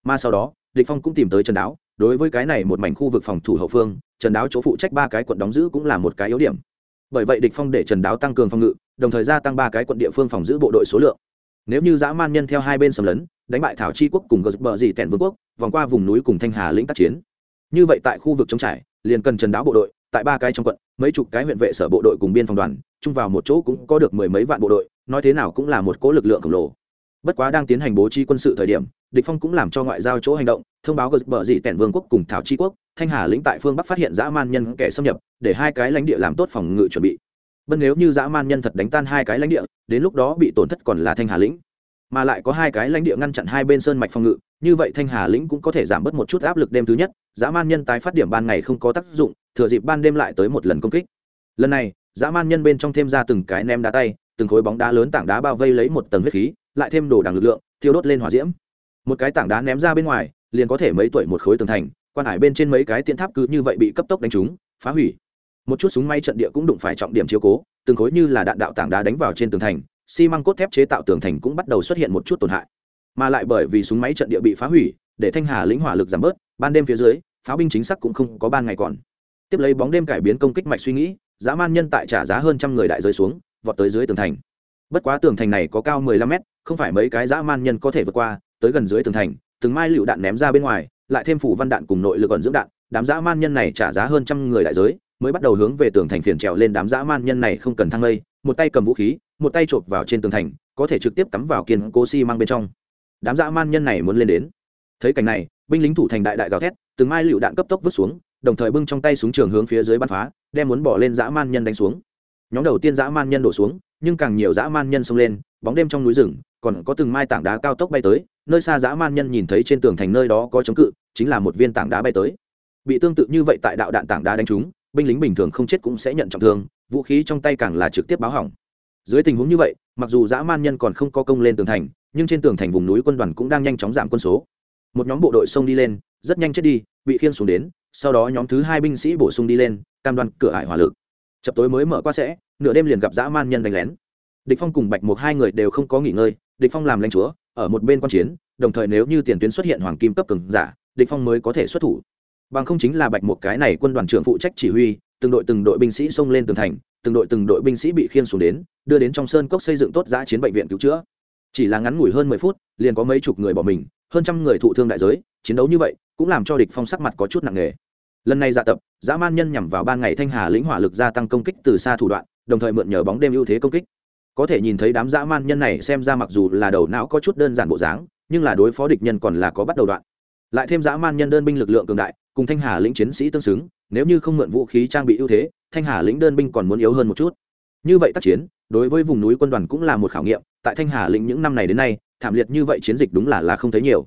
Mà sau đó, địch phong cũng tìm tới trần đáo, đối với cái này một mảnh khu vực phòng thủ hậu phương, trần đáo chỗ phụ trách ba cái quận đóng giữ cũng là một cái yếu điểm bởi vậy địch phong để trần đáo tăng cường phòng ngự, đồng thời gia tăng ba cái quận địa phương phòng giữ bộ đội số lượng. Nếu như dã man nhân theo hai bên sầm lấn, đánh bại thảo chi quốc cùng gờ bờ dì tèn vương quốc, vòng qua vùng núi cùng thanh hà lĩnh tác chiến. Như vậy tại khu vực chống trải, liền cần trần đáo bộ đội, tại ba cái trong quận, mấy chục cái huyện vệ sở bộ đội cùng biên phòng đoàn, chung vào một chỗ cũng có được mười mấy vạn bộ đội, nói thế nào cũng là một cố lực lượng khổng lồ. Bất quá đang tiến hành bố trí quân sự thời điểm địch phong cũng làm cho ngoại giao chỗ hành động, thông báo gờ bờ dị tẻn vương quốc cùng thảo chi quốc, thanh hà lĩnh tại phương bắc phát hiện dã man nhân kẻ xâm nhập, để hai cái lãnh địa làm tốt phòng ngự chuẩn bị. Bất nếu như dã man nhân thật đánh tan hai cái lãnh địa, đến lúc đó bị tổn thất còn là thanh hà lĩnh. Mà lại có hai cái lãnh địa ngăn chặn hai bên sơn mạch phòng ngự, như vậy thanh hà lĩnh cũng có thể giảm bớt một chút áp lực đêm thứ nhất, dã man nhân tái phát điểm ban ngày không có tác dụng, thừa dịp ban đêm lại tới một lần công kích. Lần này, dã man nhân bên trong thêm ra từng cái ném đá tay, từng khối bóng đá lớn tảng đá bao vây lấy một tầng huyết khí, lại thêm đồ đằng lực lượng, thiêu đốt lên hỏa diễm một cái tảng đá ném ra bên ngoài, liền có thể mấy tuổi một khối tường thành, quan hải bên trên mấy cái tiện tháp cứ như vậy bị cấp tốc đánh trúng, phá hủy. Một chút súng may trận địa cũng đụng phải trọng điểm chiếu cố, từng khối như là đạn đạo tảng đá đánh vào trên tường thành, xi măng cốt thép chế tạo tường thành cũng bắt đầu xuất hiện một chút tổn hại. Mà lại bởi vì súng máy trận địa bị phá hủy, để thanh hà lĩnh hỏa lực giảm bớt, ban đêm phía dưới, pháo binh chính xác cũng không có ban ngày còn. Tiếp lấy bóng đêm cải biến công kích mạch suy nghĩ, dã man nhân tại trả giá hơn trăm người đại rơi xuống, vọt tới dưới tường thành. Bất quá tường thành này có cao mười lăm mét, không phải mấy cái dã man nhân có thể vượt qua tới gần dưới tường thành, từng mai lựu đạn ném ra bên ngoài, lại thêm phủ văn đạn cùng nội lực còn dưỡng đạn, đám dã man nhân này trả giá hơn trăm người đại giới, mới bắt đầu hướng về tường thành phiền trèo lên đám dã man nhân này không cần thang lây, một tay cầm vũ khí, một tay chộp vào trên tường thành, có thể trực tiếp cắm vào kiên cố xi、si、mang bên trong. Đám dã man nhân này muốn lên đến. Thấy cảnh này, binh lính thủ thành đại đại gào thét, từng mai lựu đạn cấp tốc vứt xuống, đồng thời bưng trong tay súng trường hướng phía dưới bắn phá, đem muốn bỏ lên dã man nhân đánh xuống. Nhóm đầu tiên dã man nhân đổ xuống, nhưng càng nhiều dã man nhân xông lên, bóng đêm trong núi rừng, còn có từng mai tảng đá cao tốc bay tới nơi xa dã man nhân nhìn thấy trên tường thành nơi đó có chống cự, chính là một viên tảng đá bay tới. Bị tương tự như vậy tại đạo đạn tảng đá đánh trúng, binh lính bình thường không chết cũng sẽ nhận trọng thương, vũ khí trong tay càng là trực tiếp báo hỏng. Dưới tình huống như vậy, mặc dù dã man nhân còn không có công lên tường thành, nhưng trên tường thành vùng núi quân đoàn cũng đang nhanh chóng giảm quân số. Một nhóm bộ đội xông đi lên, rất nhanh chết đi bị khiên xuống đến, sau đó nhóm thứ hai binh sĩ bổ sung đi lên, cam đoan cửa ải hỏa lực. Chập tối mới mở qua sẽ, nửa đêm liền gặp dã man nhân đánh lén. Địch phong cùng bạch một hai người đều không có nghỉ ngơi, địch phong làm lãnh chúa ở một bên quan chiến, đồng thời nếu như tiền tuyến xuất hiện hoàng kim cấp cường giả, địch phong mới có thể xuất thủ. Bằng không chính là bạch một cái này quân đoàn trưởng phụ trách chỉ huy, từng đội từng đội binh sĩ xông lên tường thành, từng đội từng đội binh sĩ bị khiên xuống đến, đưa đến trong sơn cốc xây dựng tốt giã chiến bệnh viện cứu chữa. Chỉ là ngắn ngủi hơn mười phút, liền có mấy chục người bỏ mình, hơn trăm người thụ thương đại giới, chiến đấu như vậy, cũng làm cho địch phong sắc mặt có chút nặng nề. Lần này dạ tập, dã man nhân nhằm vào ban ngày thanh hà lĩnh hỏa lực gia tăng công kích từ xa thủ đoạn, đồng thời mượn nhờ bóng đêm ưu thế công kích có thể nhìn thấy đám dã man nhân này xem ra mặc dù là đầu não có chút đơn giản bộ dáng, nhưng là đối phó địch nhân còn là có bắt đầu đoạn. Lại thêm dã man nhân đơn binh lực lượng cường đại, cùng thanh hà lĩnh chiến sĩ tương xứng, nếu như không mượn vũ khí trang bị ưu thế, thanh hà lĩnh đơn binh còn muốn yếu hơn một chút. Như vậy tác chiến, đối với vùng núi quân đoàn cũng là một khảo nghiệm, tại thanh hà lĩnh những năm này đến nay, thảm liệt như vậy chiến dịch đúng là là không thấy nhiều.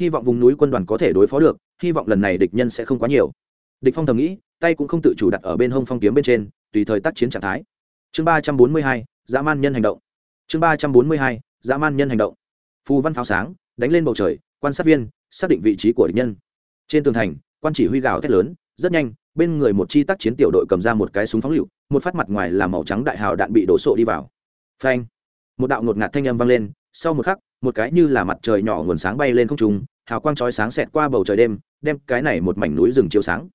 Hy vọng vùng núi quân đoàn có thể đối phó được, hy vọng lần này địch nhân sẽ không quá nhiều. Địch phong thầm nghĩ, tay cũng không tự chủ đặt ở bên hông phong kiếm bên trên, tùy thời tác chiến trạng thái. Chương ba trăm bốn mươi hai dã man nhân hành động. Chương ba trăm bốn mươi hai, dã man nhân hành động. Phù văn pháo sáng, đánh lên bầu trời, quan sát viên, xác định vị trí của địch nhân. Trên tường thành, quan chỉ huy gào thét lớn, rất nhanh, bên người một chi tác chiến tiểu đội cầm ra một cái súng phóng lựu, một phát mặt ngoài là màu trắng đại hào đạn bị đổ sộ đi vào. Phanh! Một đạo ngột ngạt thanh âm vang lên, sau một khắc, một cái như là mặt trời nhỏ nguồn sáng bay lên không trung, hào quang chói sáng xẹt qua bầu trời đêm, đem cái này một mảnh núi rừng chiếu sáng.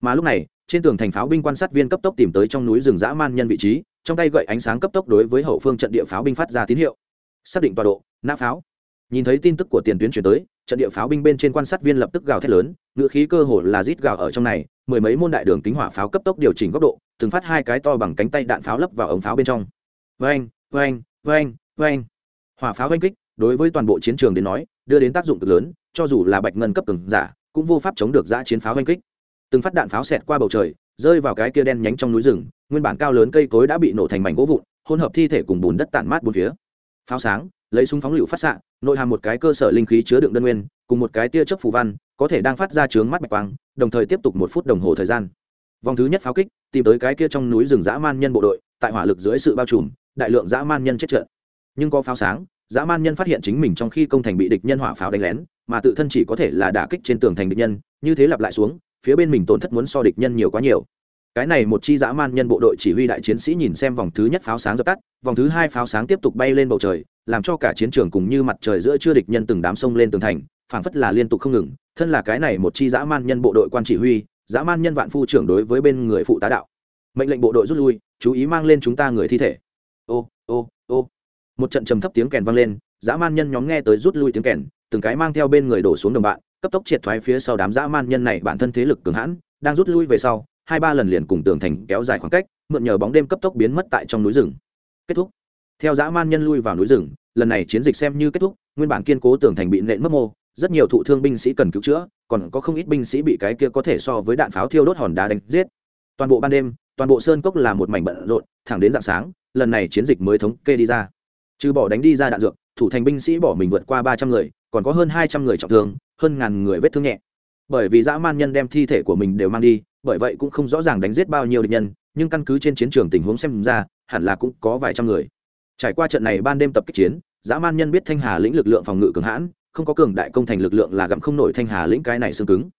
Mà lúc này, trên tường thành pháo binh quan sát viên cấp tốc tìm tới trong núi rừng dã man nhân vị trí trong tay gậy ánh sáng cấp tốc đối với hậu phương trận địa pháo binh phát ra tín hiệu. Xác định tọa độ, nã pháo. Nhìn thấy tin tức của tiền tuyến chuyển tới, trận địa pháo binh bên trên quan sát viên lập tức gào thét lớn, ngựa khí cơ hồ là rít gào ở trong này, mười mấy môn đại đường kính hỏa pháo cấp tốc điều chỉnh góc độ, từng phát hai cái to bằng cánh tay đạn pháo lấp vào ống pháo bên trong. Vang vang vang vang hỏa pháo oanh kích, đối với toàn bộ chiến trường đến nói, đưa đến tác dụng cực lớn, cho dù là bạch ngân cấp cường giả, cũng vô pháp chống được giã chiến pháo oanh kích. Từng phát đạn pháo xẹt qua bầu trời, rơi vào cái kia đen nhánh trong núi rừng nguyên bản cao lớn cây cối đã bị nổ thành mảnh gỗ vụn, hỗn hợp thi thể cùng bùn đất tản mát bốn phía. Pháo sáng, lấy súng phóng lựu phát xạ, nội hàm một cái cơ sở linh khí chứa đựng đơn nguyên, cùng một cái tia chớp phù văn, có thể đang phát ra chướng mắt bạch quang, đồng thời tiếp tục một phút đồng hồ thời gian. Vòng thứ nhất pháo kích, tìm tới cái kia trong núi rừng dã man nhân bộ đội, tại hỏa lực dưới sự bao trùm, đại lượng dã man nhân chết trận. Nhưng có pháo sáng, dã man nhân phát hiện chính mình trong khi công thành bị địch nhân hỏa pháo đánh lén, mà tự thân chỉ có thể là đả kích trên tường thành địch nhân, như thế lặp lại xuống, phía bên mình tổn thất muốn so địch nhân nhiều quá nhiều cái này một chi dã man nhân bộ đội chỉ huy đại chiến sĩ nhìn xem vòng thứ nhất pháo sáng dập tắt, vòng thứ hai pháo sáng tiếp tục bay lên bầu trời, làm cho cả chiến trường cùng như mặt trời giữa chưa địch nhân từng đám sông lên tường thành, phảng phất là liên tục không ngừng. Thân là cái này một chi dã man nhân bộ đội quan chỉ huy, dã man nhân vạn phu trưởng đối với bên người phụ tá đạo. Mệnh lệnh bộ đội rút lui, chú ý mang lên chúng ta người thi thể. Ô ô ô. Một trận trầm thấp tiếng kèn vang lên, dã man nhân nhóm nghe tới rút lui tiếng kèn, từng cái mang theo bên người đổ xuống đồng bạn, cấp tốc triệt thoái phía sau đám dã man nhân này bản thân thế lực cường hãn, đang rút lui về sau hai ba lần liền cùng tường thành kéo dài khoảng cách, mượn nhờ bóng đêm cấp tốc biến mất tại trong núi rừng. Kết thúc. Theo dã man nhân lui vào núi rừng, lần này chiến dịch xem như kết thúc, nguyên bản kiên cố tường thành bị nện mất mô, rất nhiều thụ thương binh sĩ cần cứu chữa, còn có không ít binh sĩ bị cái kia có thể so với đạn pháo thiêu đốt hòn đá đánh giết. Toàn bộ ban đêm, toàn bộ sơn cốc là một mảnh bận rộn, thẳng đến dạng sáng, lần này chiến dịch mới thống kê đi ra. Trừ bỏ đánh đi ra đạn dược, thủ thành binh sĩ bỏ mình vượt qua ba trăm người, còn có hơn hai trăm người trọng thương, hơn ngàn người vết thương nhẹ. Bởi vì dã man nhân đem thi thể của mình đều mang đi bởi vậy cũng không rõ ràng đánh giết bao nhiêu địch nhân, nhưng căn cứ trên chiến trường tình huống xem ra, hẳn là cũng có vài trăm người. Trải qua trận này ban đêm tập kích chiến, dã man nhân biết thanh hà lĩnh lực lượng phòng ngự cường hãn, không có cường đại công thành lực lượng là gặm không nổi thanh hà lĩnh cái này xương cứng.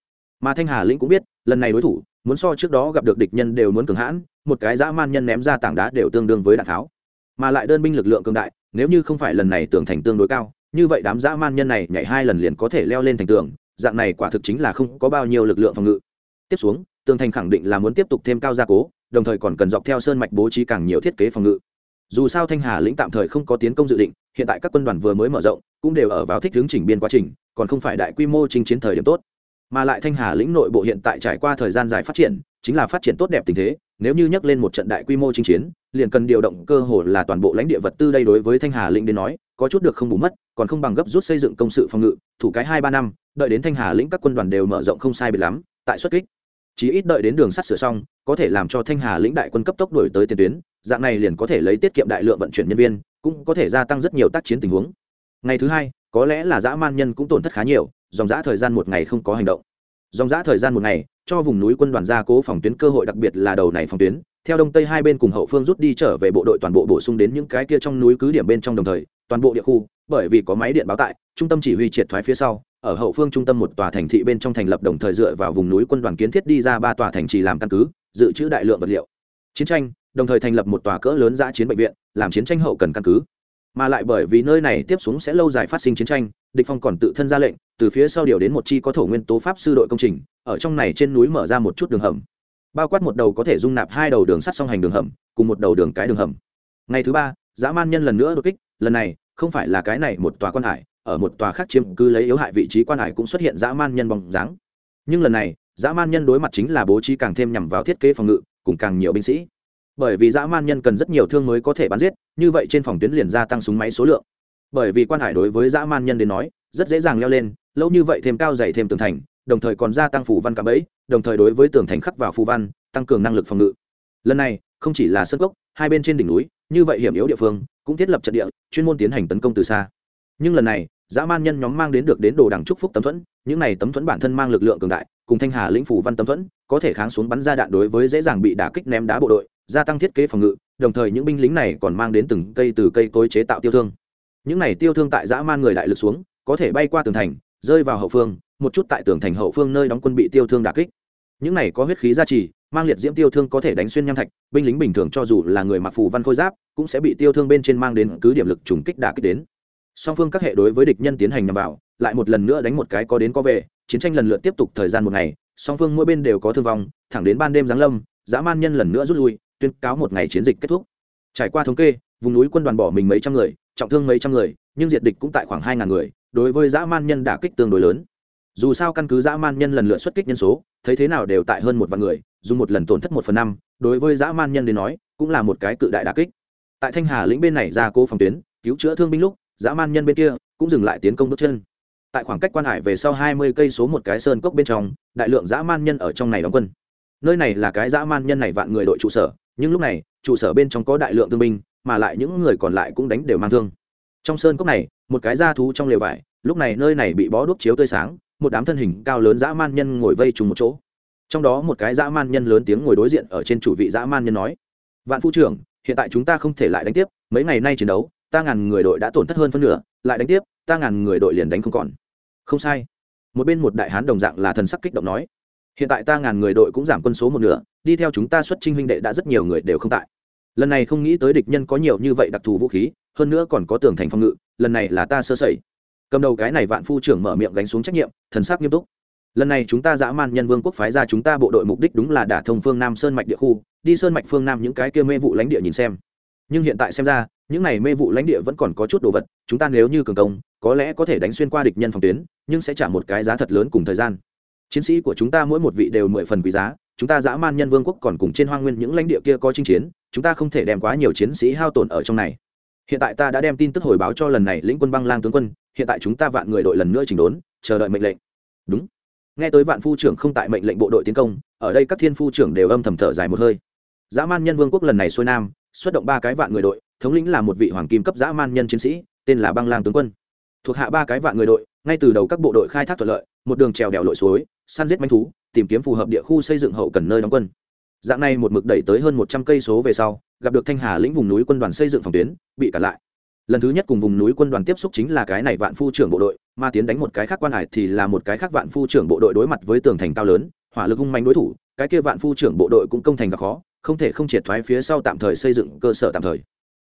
Mà thanh hà lĩnh cũng biết, lần này đối thủ, muốn so trước đó gặp được địch nhân đều muốn cường hãn, một cái dã man nhân ném ra tảng đá đều tương đương với đạn tháo. Mà lại đơn binh lực lượng cường đại, nếu như không phải lần này tường thành tương đối cao, như vậy đám dã man nhân này nhảy hai lần liền có thể leo lên thành tường, dạng này quả thực chính là không có bao nhiêu lực lượng phòng ngự. Tiếp xuống tường thành khẳng định là muốn tiếp tục thêm cao gia cố, đồng thời còn cần dọc theo sơn mạch bố trí càng nhiều thiết kế phòng ngự. Dù sao thanh hà lĩnh tạm thời không có tiến công dự định, hiện tại các quân đoàn vừa mới mở rộng, cũng đều ở vào thích hướng chỉnh biên quá trình, còn không phải đại quy mô chinh chiến thời điểm tốt. Mà lại thanh hà lĩnh nội bộ hiện tại trải qua thời gian dài phát triển, chính là phát triển tốt đẹp tình thế, nếu như nhắc lên một trận đại quy mô chinh chiến, liền cần điều động cơ hồ là toàn bộ lãnh địa vật tư đây đối với thanh hà lĩnh đến nói, có chút được không bù mất, còn không bằng gấp rút xây dựng công sự phòng ngự, thủ cái hai ba năm, đợi đến thanh hà lĩnh các quân đoàn đều mở rộng không sai biệt lắm, tại xuất kích chỉ ít đợi đến đường sắt sửa xong, có thể làm cho thanh hà lĩnh đại quân cấp tốc đổi tới tiền tuyến, dạng này liền có thể lấy tiết kiệm đại lượng vận chuyển nhân viên, cũng có thể gia tăng rất nhiều tác chiến tình huống. Ngày thứ hai, có lẽ là dã man nhân cũng tổn thất khá nhiều, dòng dã thời gian một ngày không có hành động. Dòng dã thời gian một ngày, cho vùng núi quân đoàn gia cố phòng tuyến cơ hội đặc biệt là đầu này phòng tuyến, theo đông tây hai bên cùng hậu phương rút đi trở về bộ đội toàn bộ bổ sung đến những cái kia trong núi cứ điểm bên trong đồng thời toàn bộ địa khu, bởi vì có máy điện báo tại, trung tâm chỉ huy triệt thoái phía sau, ở hậu phương trung tâm một tòa thành thị bên trong thành lập đồng thời dựa vào vùng núi quân đoàn kiến thiết đi ra ba tòa thành trì làm căn cứ, dự trữ đại lượng vật liệu. Chiến tranh, đồng thời thành lập một tòa cỡ lớn giã chiến bệnh viện, làm chiến tranh hậu cần căn cứ. Mà lại bởi vì nơi này tiếp xuống sẽ lâu dài phát sinh chiến tranh, địch phong còn tự thân ra lệnh, từ phía sau điều đến một chi có thổ nguyên tố pháp sư đội công trình, ở trong này trên núi mở ra một chút đường hầm. Bao quát một đầu có thể dung nạp hai đầu đường sắt song hành đường hầm, cùng một đầu đường cái đường hầm. Ngày thứ ba, dã man nhân lần nữa đột kích, lần này không phải là cái này một tòa quan hải, ở một tòa khác chiếm cứ lấy yếu hại vị trí quan hải cũng xuất hiện dã man nhân bóng dáng. Nhưng lần này, dã man nhân đối mặt chính là bố trí càng thêm nhằm vào thiết kế phòng ngự, cùng càng nhiều binh sĩ. Bởi vì dã man nhân cần rất nhiều thương mới có thể bắn giết, như vậy trên phòng tuyến liền gia tăng súng máy số lượng. Bởi vì quan hải đối với dã man nhân đến nói, rất dễ dàng leo lên, lâu như vậy thêm cao dày thêm tường thành, đồng thời còn gia tăng phủ văn cạm bẫy, đồng thời đối với tường thành khắc vào phù văn, tăng cường năng lực phòng ngự. Lần này, không chỉ là sân gốc hai bên trên đỉnh núi như vậy hiểm yếu địa phương, cũng thiết lập trận địa, chuyên môn tiến hành tấn công từ xa. Nhưng lần này, dã man nhân nhóm mang đến được đến đồ đằng trúc phúc tấm thuẫn, những này tấm thuẫn bản thân mang lực lượng cường đại, cùng thanh hà lĩnh phủ văn tấm thuẫn, có thể kháng xuống bắn ra đạn đối với dễ dàng bị đả kích ném đá bộ đội, gia tăng thiết kế phòng ngự, đồng thời những binh lính này còn mang đến từng cây từ cây cối chế tạo tiêu thương. Những này tiêu thương tại dã man người đại lực xuống, có thể bay qua tường thành, rơi vào hậu phương, một chút tại tường thành hậu phương nơi đóng quân bị tiêu thương đả kích. Những này có huyết khí gia trì mang liệt diễm tiêu thương có thể đánh xuyên nham thạch, binh lính bình thường cho dù là người mặc phù văn khôi giáp, cũng sẽ bị tiêu thương bên trên mang đến cứ điểm lực trùng kích đả kích đến. Song phương các hệ đối với địch nhân tiến hành nhằm vào, lại một lần nữa đánh một cái có đến có về, chiến tranh lần lượt tiếp tục thời gian một ngày, song phương mỗi bên đều có thương vong, thẳng đến ban đêm giáng lâm, dã man nhân lần nữa rút lui, tuyên cáo một ngày chiến dịch kết thúc. Trải qua thống kê, vùng núi quân đoàn bỏ mình mấy trăm người, trọng thương mấy trăm người, nhưng diệt địch cũng tại khoảng hai ngàn người, đối với dã man nhân đả kích tương đối lớn dù sao căn cứ dã man nhân lần lượt xuất kích nhân số, thấy thế nào đều tại hơn một vạn người, dùng một lần tổn thất một phần năm, đối với dã man nhân đến nói, cũng là một cái cự đại đả kích. Tại thanh hà lĩnh bên này ra cố phòng tuyến, cứu chữa thương binh lúc, dã man nhân bên kia cũng dừng lại tiến công bước chân. Tại khoảng cách quan hải về sau hai mươi cây số một cái sơn cốc bên trong, đại lượng dã man nhân ở trong này đóng quân. Nơi này là cái dã man nhân này vạn người đội trụ sở, nhưng lúc này, trụ sở bên trong có đại lượng thương binh, mà lại những người còn lại cũng đánh đều mang thương. Trong sơn cốc này, một cái da thú trong lều vải, lúc này nơi này bị bó đuốc chiếu tươi sáng một đám thân hình cao lớn dã man nhân ngồi vây trùng một chỗ. Trong đó một cái dã man nhân lớn tiếng ngồi đối diện ở trên chủ vị dã man nhân nói, vạn phu trưởng, hiện tại chúng ta không thể lại đánh tiếp, mấy ngày nay chiến đấu, ta ngàn người đội đã tổn thất hơn phân nửa, lại đánh tiếp, ta ngàn người đội liền đánh không còn. Không sai. Một bên một đại hán đồng dạng là thần sắc kích động nói, hiện tại ta ngàn người đội cũng giảm quân số một nửa, đi theo chúng ta xuất trinh huynh đệ đã rất nhiều người đều không tại. Lần này không nghĩ tới địch nhân có nhiều như vậy đặc thù vũ khí, hơn nữa còn có tường thành phòng ngự, lần này là ta sơ sẩy cầm đầu cái này vạn phu trưởng mở miệng gánh xuống trách nhiệm, thần sắc nghiêm túc. Lần này chúng ta dã man nhân vương quốc phái ra chúng ta bộ đội mục đích đúng là đả thông phương nam sơn mạch địa khu, đi sơn mạch phương nam những cái kia mê vụ lãnh địa nhìn xem. Nhưng hiện tại xem ra, những này mê vụ lãnh địa vẫn còn có chút đồ vật, chúng ta nếu như cường công, có lẽ có thể đánh xuyên qua địch nhân phòng tuyến, nhưng sẽ trả một cái giá thật lớn cùng thời gian. Chiến sĩ của chúng ta mỗi một vị đều mười phần quý giá, chúng ta dã man nhân vương quốc còn cùng trên hoang nguyên những lãnh địa kia có chinh chiến, chúng ta không thể đem quá nhiều chiến sĩ hao tổn ở trong này hiện tại ta đã đem tin tức hồi báo cho lần này lĩnh quân băng lang tướng quân, hiện tại chúng ta vạn người đội lần nữa chỉnh đốn, chờ đợi mệnh lệnh. Đúng. Nghe tới vạn phu trưởng không tại mệnh lệnh bộ đội tiến công, ở đây các thiên phu trưởng đều âm thầm thở dài một hơi. Dã man nhân vương quốc lần này xuôi nam, xuất động ba cái vạn người đội, thống lĩnh là một vị hoàng kim cấp dã man nhân chiến sĩ, tên là băng lang tướng quân. Thuộc hạ ba cái vạn người đội, ngay từ đầu các bộ đội khai thác thuận lợi, một đường trèo đèo lội suối, săn giết manh thú, tìm kiếm phù hợp địa khu xây dựng hậu cần nơi đóng quân dạng này một mực đẩy tới hơn một trăm cây số về sau, gặp được thanh hà lĩnh vùng núi quân đoàn xây dựng phòng tuyến, bị cản lại. Lần thứ nhất cùng vùng núi quân đoàn tiếp xúc chính là cái này vạn phu trưởng bộ đội, mà tiến đánh một cái khác quan hải thì là một cái khác vạn phu trưởng bộ đội đối mặt với tường thành cao lớn, hỏa lực hung mạnh đối thủ, cái kia vạn phu trưởng bộ đội cũng công thành gặp khó, không thể không triệt thoái phía sau tạm thời xây dựng cơ sở tạm thời.